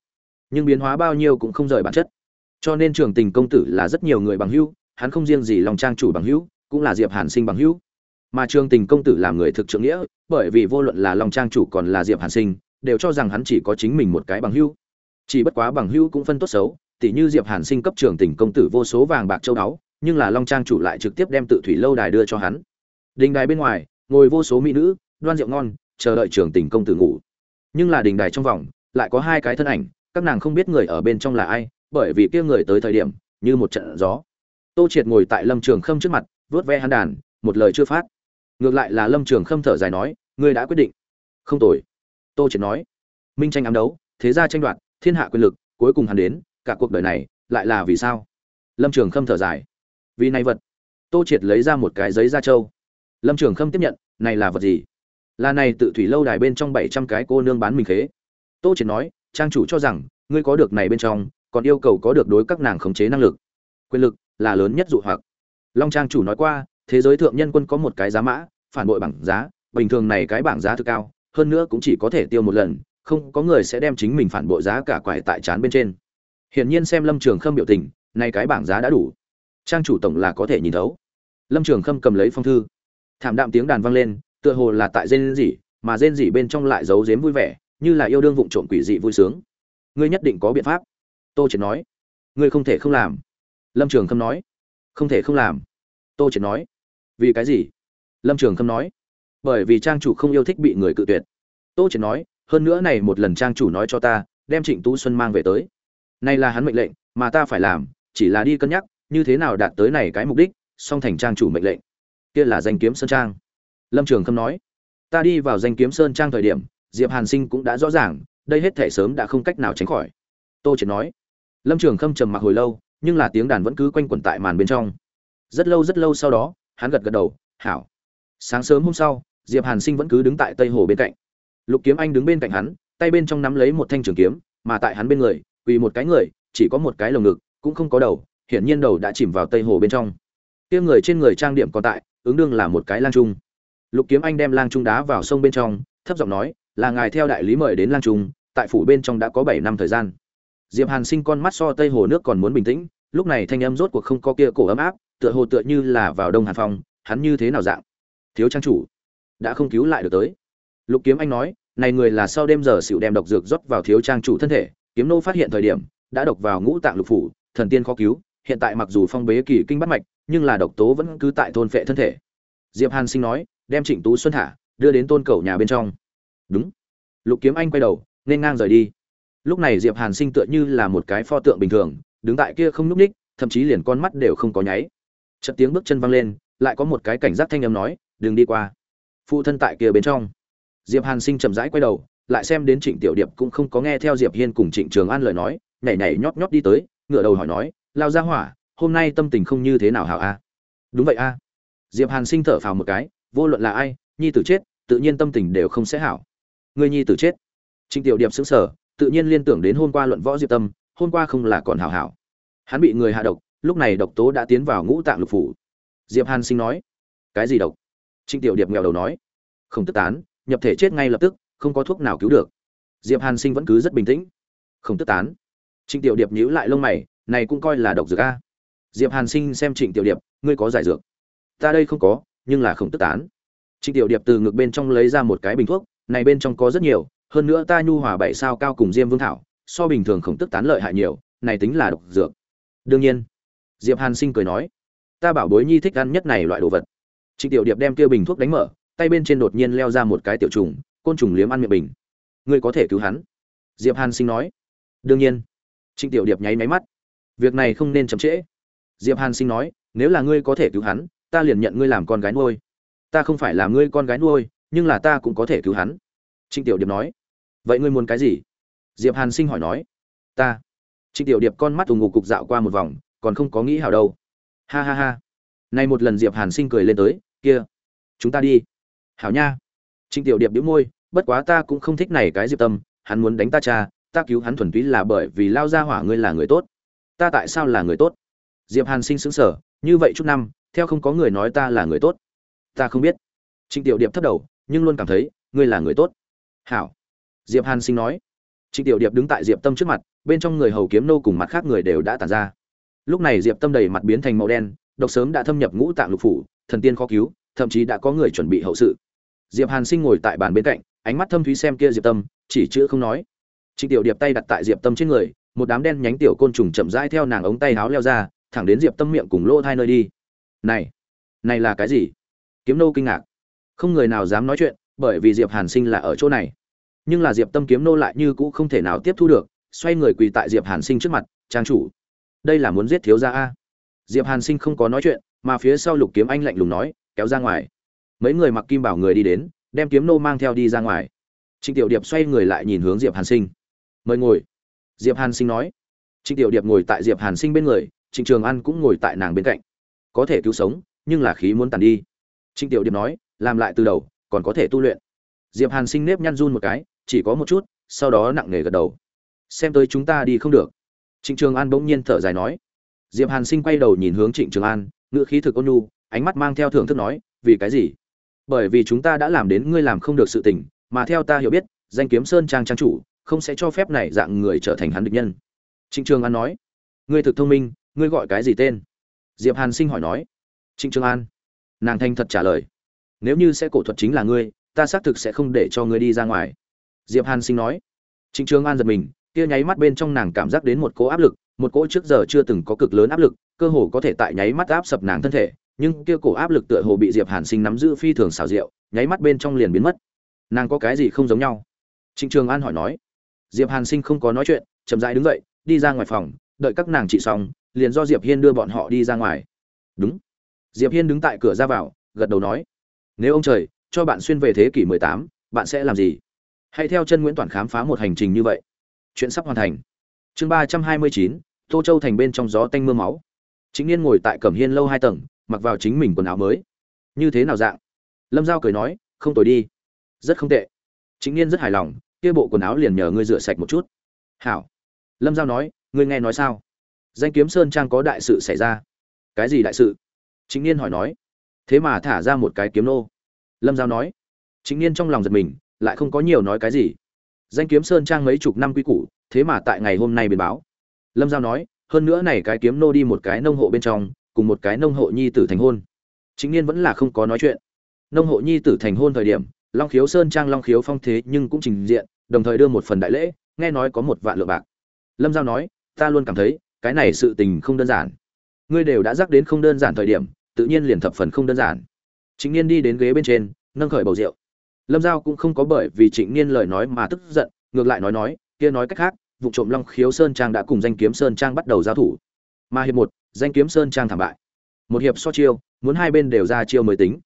nhưng biến hóa bao nhiêu cũng không rời bản chất. Cho nên trường tình công tử là rất nhiều người bằng hữu, hắn không riêng gì lòng trang chủ bằng hữu, cũng là diệp hàn sinh bằng hữu. Mà trường tình công tử làm người thực trượng nghĩa, bởi vì vô luận là lòng trang chủ còn là diệp hàn sinh, đều cho rằng hắn chỉ có chính mình một cái bằng hữu. Chỉ bất quá bằng hữu cũng phân tốt xấu, tỉ như diệp hàn sinh cấp trường tình công tử vô số vàng bạc châu báu, nhưng là long trang chủ lại trực tiếp đem tự thủy lâu đài đưa cho hắn. Đình đài bên ngoài, ngồi vô số mỹ nữ, đoan rượu ngon, chờ đợi trường tình công tử ngủ nhưng là đình đài trong vòng, lại có hai cái thân ảnh, các nàng không biết người ở bên trong là ai, bởi vì kia người tới thời điểm, như một trận gió. Tô triệt ngồi tại lâm trường khâm trước mặt vớt ve hắn đàn, một lời chưa phát. Ngược lại là lâm trường khâm thở dài nói, ngươi đã quyết định. Không tồi. Tô triệt nói. Minh tranh ám đấu, thế gia tranh đoạt, thiên hạ quyền lực, cuối cùng hắn đến, cả cuộc đời này, lại là vì sao? Lâm trường khâm thở dài. Vì này vật. Tô triệt lấy ra một cái giấy da trâu. Lâm trường khâm tiếp nhận, này là vật gì? Là này tự thủy lâu đài bên trong bảy trăm cái cô nương bán mình khế. Tô triệt nói, trang chủ cho rằng, ngươi có được này bên trong, còn yêu cầu có được đối các nàng khống chế năng lực. Quyền lực là lớn nhất dụ hoặc. Long trang chủ nói qua, thế giới thượng nhân quân có một cái giá mã, phản bội bảng giá, bình thường này cái bảng giá thực cao, hơn nữa cũng chỉ có thể tiêu một lần, không có người sẽ đem chính mình phản bội giá cả quải tại chán bên trên. Hiển nhiên xem lâm trường khâm biểu tình nay cái bảng giá đã đủ. Trang chủ tổng là có thể nhìn thấu. Lâm trường khâm cầm lấy phong thư. Thảm đạm tiếng đàn vang lên tựa hồ là tại rên rỉ, mà rên rỉ bên trong lại giấu giếm vui vẻ, như là yêu đương vụng trộm quỷ dị vui sướng. Ngươi nhất định có biện pháp. Tô triệt nói. Ngươi không thể không làm. Lâm trường khâm nói. Không thể không làm. Tô triệt nói. Vì cái gì? Lâm trường khâm nói. Bởi vì trang chủ không yêu thích bị người cự tuyệt. Tô triệt nói, hơn nữa này một lần trang chủ nói cho ta, đem trịnh tú xuân mang về tới. Nay là hắn mệnh lệnh, mà ta phải làm, chỉ là đi cân nhắc, như thế nào đạt tới này cái mục đích, song thành trang chủ mệnh lệnh. Kia là danh kiếm sơn trang lâm trường khâm nói, ta đi vào danh kiếm sơn trang thời điểm, diệp hàn sinh cũng đã rõ ràng, đây hết thể sớm đã không cách nào tránh khỏi. Tô triệt nói. Lâm trường khâm trầm mặc hồi lâu, nhưng là tiếng đàn vẫn cứ quanh quẩn tại màn bên trong. Rất lâu rất lâu sau đó, hắn gật gật đầu, hảo. Sáng sớm hôm sau, diệp hàn sinh vẫn cứ đứng tại tây hồ bên cạnh. Lục kiếm anh đứng bên cạnh hắn, tay bên trong nắm lấy một thanh trường kiếm, mà tại hắn bên người, quỳ một cái người, chỉ có một cái lồng ngực, cũng không có đầu, hiển nhiên đầu đã chìm vào tây hồ bên trong. Kia người trên người trang điểm còn tại, ứng đương là một cái lang trung lục kiếm anh đem lang trung đá vào sông bên trong, thấp giọng nói, là ngài theo đại lý mời đến lang trung, tại phủ bên trong đã có bảy năm thời gian. Diệp hàn sinh con mắt so tây hồ nước còn muốn bình tĩnh, lúc này thanh âm rốt cuộc không có kia cổ ấm áp, tựa hồ tựa như là vào đông hàn phong, hắn như thế nào dạng? Thiếu trang chủ, đã không cứu lại được tới. Lục kiếm anh nói, này người là sau đêm giờ xỉu đem độc dược rót vào thiếu trang chủ thân thể, kiếm nô phát hiện thời điểm, đã độc vào ngũ tạng lục phủ, thần tiên khó cứu, hiện tại mặc dù phong bế kỳ kinh bắt mạch, nhưng là độc tố vẫn cứ tại thôn phệ thân thể. Diệp hàn sinh nói đem trịnh tú xuân thả đưa đến tôn cầu nhà bên trong. Đúng. Lục kiếm anh quay đầu nên ngang rời đi. Lúc này diệp hàn sinh tựa như là một cái pho tượng bình thường đứng tại kia không nhúc nhích, thậm chí liền con mắt đều không có nháy. Chợt tiếng bước chân văng lên lại có một cái cảnh giác thanh âm nói đừng đi qua. Phụ thân tại kia bên trong. Diệp hàn sinh chậm rãi quay đầu lại xem đến trịnh tiểu điệp cũng không có nghe theo diệp hiên cùng trịnh trường an lời nói nhảy nhảy nhót nhót đi tới ngửa đầu hỏi nói lao gia hỏa hôm nay tâm tình không như thế nào hảo a? Đúng vậy a. Diệp hàn sinh thở phào một cái vô luận là ai, nhi tử chết, tự nhiên tâm tình đều không sẽ hảo. Người nhi tử chết. Trịnh tiểu điệp sững sờ, tự nhiên liên tưởng đến hôm qua luận võ diệp tâm, hôm qua không là còn hảo hảo. Hắn bị người hạ độc, lúc này độc tố đã tiến vào ngũ tạng lục phủ. Diệp hàn sinh nói, cái gì độc? Trịnh tiểu điệp nghèo đầu nói, không tức tán, nhập thể chết ngay lập tức, không có thuốc nào cứu được. Diệp hàn sinh vẫn cứ rất bình tĩnh. Không tức tán. Trịnh tiểu điệp nhíu lại lông mày, này cũng coi là độc dược a. Diệp hàn sinh xem trịnh tiểu điệp, ngươi có giải dược? Ta đây không có nhưng là không tức tán. Trịnh tiểu điệp từ ngực bên trong lấy ra một cái bình thuốc, này bên trong có rất nhiều, hơn nữa ta nhu hòa bảy sao cao cùng diêm vương thảo, so bình thường không tức tán lợi hại nhiều, này tính là độc dược. Đương nhiên, diệp hàn sinh cười nói, ta bảo bối nhi thích ăn nhất này loại đồ vật. Trịnh tiểu điệp đem kia bình thuốc đánh mở, tay bên trên đột nhiên leo ra một cái tiểu trùng, côn trùng liếm ăn miệng bình. Ngươi có thể cứu hắn? Diệp hàn sinh nói. Đương nhiên. Trịnh tiểu điệp nháy máy mắt. Việc này không nên chậm trễ. Diệp hàn sinh nói, nếu là ngươi có thể cứu hắn ta liền nhận ngươi làm con gái nuôi. Ta không phải là ngươi con gái nuôi, nhưng là ta cũng có thể cứu hắn. Trịnh tiểu điệp nói. Vậy ngươi muốn cái gì? Diệp hàn sinh hỏi nói. Ta. Trịnh tiểu điệp con mắt ù ngục cục dạo qua một vòng, còn không có nghĩ hảo đâu. Ha ha ha. Nay một lần diệp hàn sinh cười lên tới, kia, chúng ta đi. Hảo nha. Trịnh tiểu điệp đĩu môi, bất quá ta cũng không thích này cái diệp tâm, hắn muốn đánh ta cha, ta cứu hắn thuần túy là bởi vì lao ra hỏa ngươi là người tốt. Ta tại sao là người tốt? Diệp hàn sinh sững sờ, như vậy chút năm theo không có người nói ta là người tốt. Ta không biết. Trịnh tiểu điệp thấp đầu, nhưng luôn cảm thấy, ngươi là người tốt. Hảo. Diệp hàn sinh nói. Trịnh tiểu điệp đứng tại diệp tâm trước mặt, bên trong người hầu kiếm nô cùng mặt khác người đều đã tàn ra. Lúc này diệp tâm đầy mặt biến thành màu đen, độc sớm đã thâm nhập ngũ tạng lục phủ, thần tiên khó cứu, thậm chí đã có người chuẩn bị hậu sự. Diệp hàn sinh ngồi tại bàn bên cạnh, ánh mắt thâm thúy xem kia diệp tâm, chỉ chữ không nói. Trịnh tiểu điệp tay đặt tại diệp tâm trên người, một đám đen nhánh tiểu côn trùng chậm rãi theo nàng ống tay háo leo ra, thẳng đến diệp tâm miệng cùng lỗ thai nơi đi này này là cái gì? Kiếm nô kinh ngạc. Không người nào dám nói chuyện, bởi vì diệp hàn sinh là ở chỗ này. Nhưng là diệp tâm kiếm nô lại như cũ không thể nào tiếp thu được, xoay người quỳ tại diệp hàn sinh trước mặt, trang chủ, đây là muốn giết thiếu gia a? Diệp hàn sinh không có nói chuyện, mà phía sau lục kiếm anh lạnh lùng nói, kéo ra ngoài. Mấy người mặc kim bảo người đi đến, đem kiếm nô mang theo đi ra ngoài. Trịnh tiểu điệp xoay người lại nhìn hướng diệp hàn sinh. Mời ngồi. Diệp hàn sinh nói. Trịnh tiểu điệp ngồi tại diệp hàn sinh bên người, trịnh trường an cũng ngồi tại nàng bên cạnh có thể cứu sống, nhưng là khí muốn tàn đi. Trịnh tiểu điệp nói, làm lại từ đầu, còn có thể tu luyện. Diệp hàn sinh nếp nhăn run một cái, chỉ có một chút, sau đó nặng nề gật đầu. Xem tới chúng ta đi không được. Trịnh trường an bỗng nhiên thở dài nói. Diệp hàn sinh quay đầu nhìn hướng trịnh trường an, ngữ khí thực ôn nhu, ánh mắt mang theo thưởng thức nói, vì cái gì? Bởi vì chúng ta đã làm đến ngươi làm không được sự tình, mà theo ta hiểu biết, danh kiếm sơn trang trang chủ, không sẽ cho phép này dạng người trở thành hắn địch nhân. Trịnh trường an nói, ngươi thực thông minh, ngươi gọi cái gì tên? Diệp hàn sinh hỏi nói, trịnh trường an, nàng thanh thật trả lời, nếu như sẽ cổ thuật chính là ngươi, ta xác thực sẽ không để cho ngươi đi ra ngoài. Diệp hàn sinh nói, trịnh trường an giật mình, kia nháy mắt bên trong nàng cảm giác đến một cỗ áp lực, một cỗ trước giờ chưa từng có cực lớn áp lực, cơ hồ có thể tại nháy mắt áp sập nàng thân thể, nhưng kia cổ áp lực tựa hồ bị diệp hàn sinh nắm giữ phi thường xảo diệu, nháy mắt bên trong liền biến mất. Nàng có cái gì không giống nhau? Trịnh trường an hỏi nói, diệp hàn sinh không có nói chuyện, chậm rãi đứng dậy, đi ra ngoài phòng, đợi các nàng trị xong liền do diệp hiên đưa bọn họ đi ra ngoài. Đúng. Diệp hiên đứng tại cửa ra vào gật đầu nói nếu ông trời cho bạn xuyên về thế kỷ 18, bạn sẽ làm gì? Hãy theo chân nguyễn toàn khám phá một hành trình như vậy. Chuyện sắp hoàn thành. Chương 329, tô châu thành bên trong gió tanh mưa máu. Chính niên ngồi tại cẩm hiên lâu hai tầng mặc vào chính mình quần áo mới. Như thế nào dạng? Lâm giao cười nói không tồi đi. Rất không tệ. Chính niên rất hài lòng kia bộ quần áo liền nhờ ngươi rửa sạch một chút. Hảo. Lâm giao nói ngươi nghe nói sao danh kiếm sơn trang có đại sự xảy ra. Cái gì đại sự? Chính niên hỏi nói. Thế mà thả ra một cái kiếm nô. Lâm giao nói. Chính niên trong lòng giật mình, lại không có nhiều nói cái gì. Danh kiếm sơn trang mấy chục năm quy củ, thế mà tại ngày hôm nay biến báo. Lâm giao nói, hơn nữa này cái kiếm nô đi một cái nông hộ bên trong, cùng một cái nông hộ nhi tử thành hôn. Chính niên vẫn là không có nói chuyện. Nông hộ nhi tử thành hôn thời điểm, long khiếu sơn trang long khiếu phong thế nhưng cũng trình diện, đồng thời đưa một phần đại lễ, nghe nói có một vạn lượng bạc. Lâm giao nói, ta luôn cảm thấy cái này sự tình không đơn giản. Ngươi đều đã dắt đến không đơn giản thời điểm, tự nhiên liền thập phần không đơn giản. Trịnh niên đi đến ghế bên trên, nâng khởi bầu rượu. Lâm giao cũng không có bởi vì trịnh niên lời nói mà tức giận, ngược lại nói nói, kia nói cách khác, vụ trộm long khiếu sơn trang đã cùng danh kiếm sơn trang bắt đầu giao thủ. Mà hiệp một, danh kiếm sơn trang thảm bại. Một hiệp so chiêu, muốn hai bên đều ra chiêu mới tính.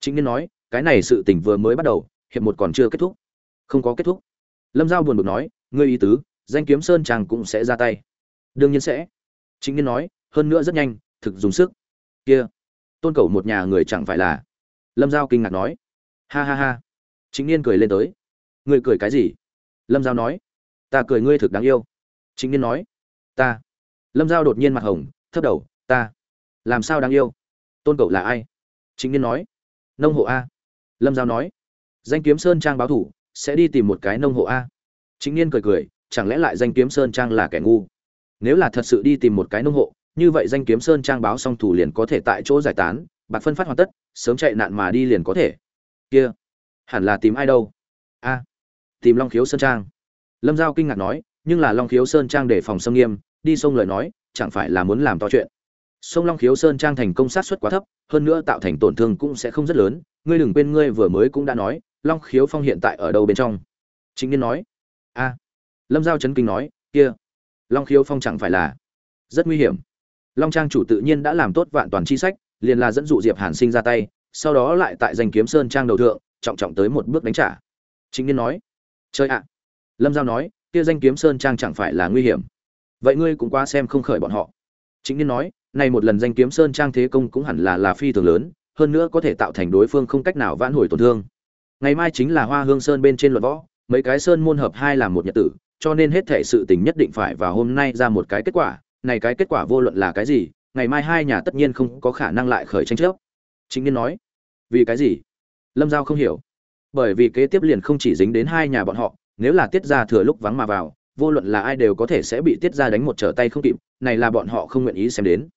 Chính niên nói, cái này sự tình vừa mới bắt đầu, hiệp một còn chưa kết thúc. Không có kết thúc. Lâm giao buồn bực nói, ngươi ý tứ, danh kiếm sơn trang cũng sẽ ra tay đương nhiên sẽ. Chính niên nói, hơn nữa rất nhanh, thực dùng sức. Kia, tôn cầu một nhà người chẳng phải là? Lâm giao kinh ngạc nói. Ha ha ha. Chính niên cười lên tới. Ngươi cười cái gì? Lâm giao nói. Ta cười ngươi thực đáng yêu. Chính niên nói. Ta. Lâm giao đột nhiên mặt hồng, thấp đầu. Ta. Làm sao đáng yêu? Tôn cậu là ai? Chính niên nói. Nông hộ a. Lâm giao nói. Danh kiếm sơn trang báo thủ, sẽ đi tìm một cái nông hộ a. Chính niên cười cười, chẳng lẽ lại danh kiếm sơn trang là kẻ ngu? Nếu là thật sự đi tìm một cái nông hộ, như vậy danh kiếm sơn trang báo xong thủ liền có thể tại chỗ giải tán, bạc phân phát hoàn tất, sớm chạy nạn mà đi liền có thể. Kia, hẳn là tìm ai đâu? A, tìm long khiếu sơn trang. Lâm giao kinh ngạc nói, nhưng là long khiếu sơn trang để phòng xâm nghiêm, đi sông lời nói, chẳng phải là muốn làm to chuyện. Sông long khiếu sơn trang thành công sát suất quá thấp, hơn nữa tạo thành tổn thương cũng sẽ không rất lớn, ngươi đừng quên ngươi vừa mới cũng đã nói, long khiếu phong hiện tại ở đâu bên trong? Chính niên nói. A, lâm giao chấn kinh nói, kia long khiếu phong chẳng phải là rất nguy hiểm. Long trang chủ tự nhiên đã làm tốt vạn toàn chi sách, liền là dẫn dụ diệp hàn sinh ra tay, sau đó lại tại danh kiếm sơn trang đầu thượng, trọng trọng tới một bước đánh trả. Chính niên nói chơi ạ! Lâm giao nói, kia danh kiếm sơn trang chẳng phải là nguy hiểm. Vậy ngươi cũng qua xem không khởi bọn họ. Chính niên nói, này một lần danh kiếm sơn trang thế công cũng hẳn là là phi thường lớn, hơn nữa có thể tạo thành đối phương không cách nào vãn hồi tổn thương. Ngày mai chính là hoa hương sơn bên trên luật võ, mấy cái sơn môn hợp hai làm một nhật tử cho nên hết thể sự tình nhất định phải vào hôm nay ra một cái kết quả. Này cái kết quả vô luận là cái gì, ngày mai hai nhà tất nhiên không có khả năng lại khởi tranh chấp. Chính niên nói, vì cái gì? Lâm giao không hiểu. Bởi vì kế tiếp liền không chỉ dính đến hai nhà bọn họ, nếu là tiết ra thừa lúc vắng mà vào, vô luận là ai đều có thể sẽ bị tiết ra đánh một trở tay không kịp, này là bọn họ không nguyện ý xem đến.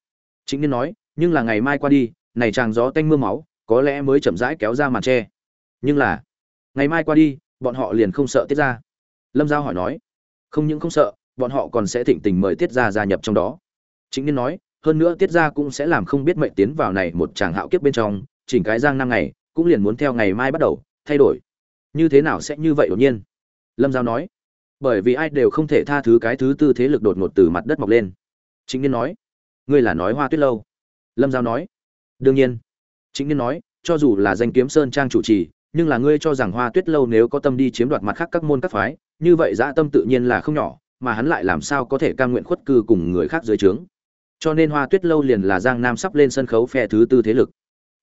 Chính niên nói, nhưng là ngày mai qua đi, này chàng gió tanh mưa máu, có lẽ mới chậm rãi kéo ra màn tre. Nhưng là, ngày mai qua đi, bọn họ liền không sợ tiết ra. Lâm giao hỏi nói không những không sợ, bọn họ còn sẽ thịnh tình mời tiết ra gia nhập trong đó. Chính niên nói, hơn nữa tiết ra cũng sẽ làm không biết mệnh tiến vào này một chàng hạo kiếp bên trong, chỉnh cái giang năm ngày, cũng liền muốn theo ngày mai bắt đầu, thay đổi. Như thế nào sẽ như vậy đột nhiên? Lâm giao nói, bởi vì ai đều không thể tha thứ cái thứ tư thế lực đột ngột từ mặt đất mọc lên. Chính niên nói, ngươi là nói hoa tuyết lâu. Lâm giao nói, đương nhiên. Chính niên nói, cho dù là danh kiếm sơn trang chủ trì nhưng là ngươi cho rằng hoa tuyết lâu nếu có tâm đi chiếm đoạt mặt khác các môn các phái, như vậy dã tâm tự nhiên là không nhỏ, mà hắn lại làm sao có thể cam nguyện khuất cư cùng người khác dưới trướng. Cho nên hoa tuyết lâu liền là giang nam sắp lên sân khấu phe thứ tư thế lực.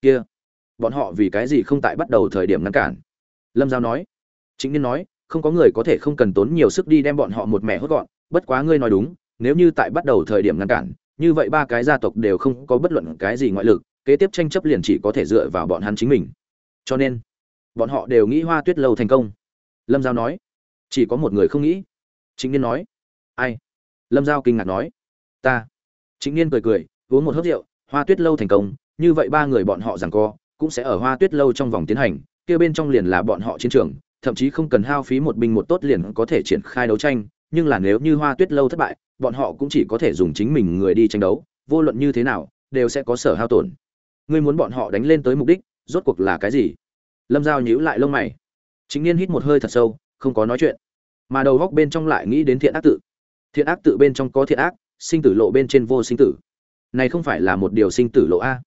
Kia, bọn họ vì cái gì không tại bắt đầu thời điểm ngăn cản? Lâm giao nói. Chính niên nói, không có người có thể không cần tốn nhiều sức đi đem bọn họ một mẹ hốt gọn, bất quá ngươi nói đúng, nếu như tại bắt đầu thời điểm ngăn cản, như vậy ba cái gia tộc đều không có bất luận cái gì ngoại lực, kế tiếp tranh chấp liền chỉ có thể dựa vào bọn hắn chính mình. Cho nên bọn họ đều nghĩ hoa tuyết lâu thành công. Lâm giao nói, chỉ có một người không nghĩ. Chính niên nói, ai? Lâm giao kinh ngạc nói, ta. Chính niên cười cười, uống một hớp rượu, hoa tuyết lâu thành công, như vậy ba người bọn họ rằng co, cũng sẽ ở hoa tuyết lâu trong vòng tiến hành, kia bên trong liền là bọn họ chiến trường, thậm chí không cần hao phí một binh một tốt liền có thể triển khai đấu tranh, nhưng là nếu như hoa tuyết lâu thất bại, bọn họ cũng chỉ có thể dùng chính mình người đi tranh đấu, vô luận như thế nào, đều sẽ có sở hao tổn. Ngươi muốn bọn họ đánh lên tới mục đích, rốt cuộc là cái gì? Lâm giao nhíu lại lông mày. Chính niên hít một hơi thật sâu, không có nói chuyện. Mà đầu góc bên trong lại nghĩ đến thiện ác tự. Thiện ác tự bên trong có thiện ác, sinh tử lộ bên trên vô sinh tử. Này không phải là một điều sinh tử lộ a.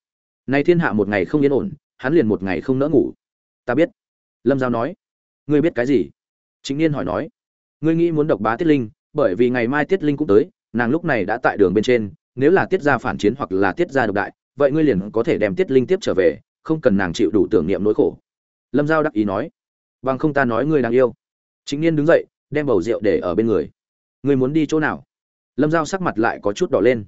Này thiên hạ một ngày không yên ổn, hắn liền một ngày không nỡ ngủ. Ta biết. Lâm giao nói. Ngươi biết cái gì? Chính niên hỏi nói. Ngươi nghĩ muốn độc bá tiết linh, bởi vì ngày mai tiết linh cũng tới, nàng lúc này đã tại đường bên trên, nếu là tiết ra phản chiến hoặc là tiết ra độc đại, vậy ngươi liền có thể đem tiết linh tiếp trở về, không cần nàng chịu đủ tưởng niệm nỗi khổ lâm giao đắc ý nói, bằng không ta nói ngươi đang yêu. Chính niên đứng dậy, đem bầu rượu để ở bên người. Ngươi muốn đi chỗ nào? Lâm giao sắc mặt lại có chút đỏ lên.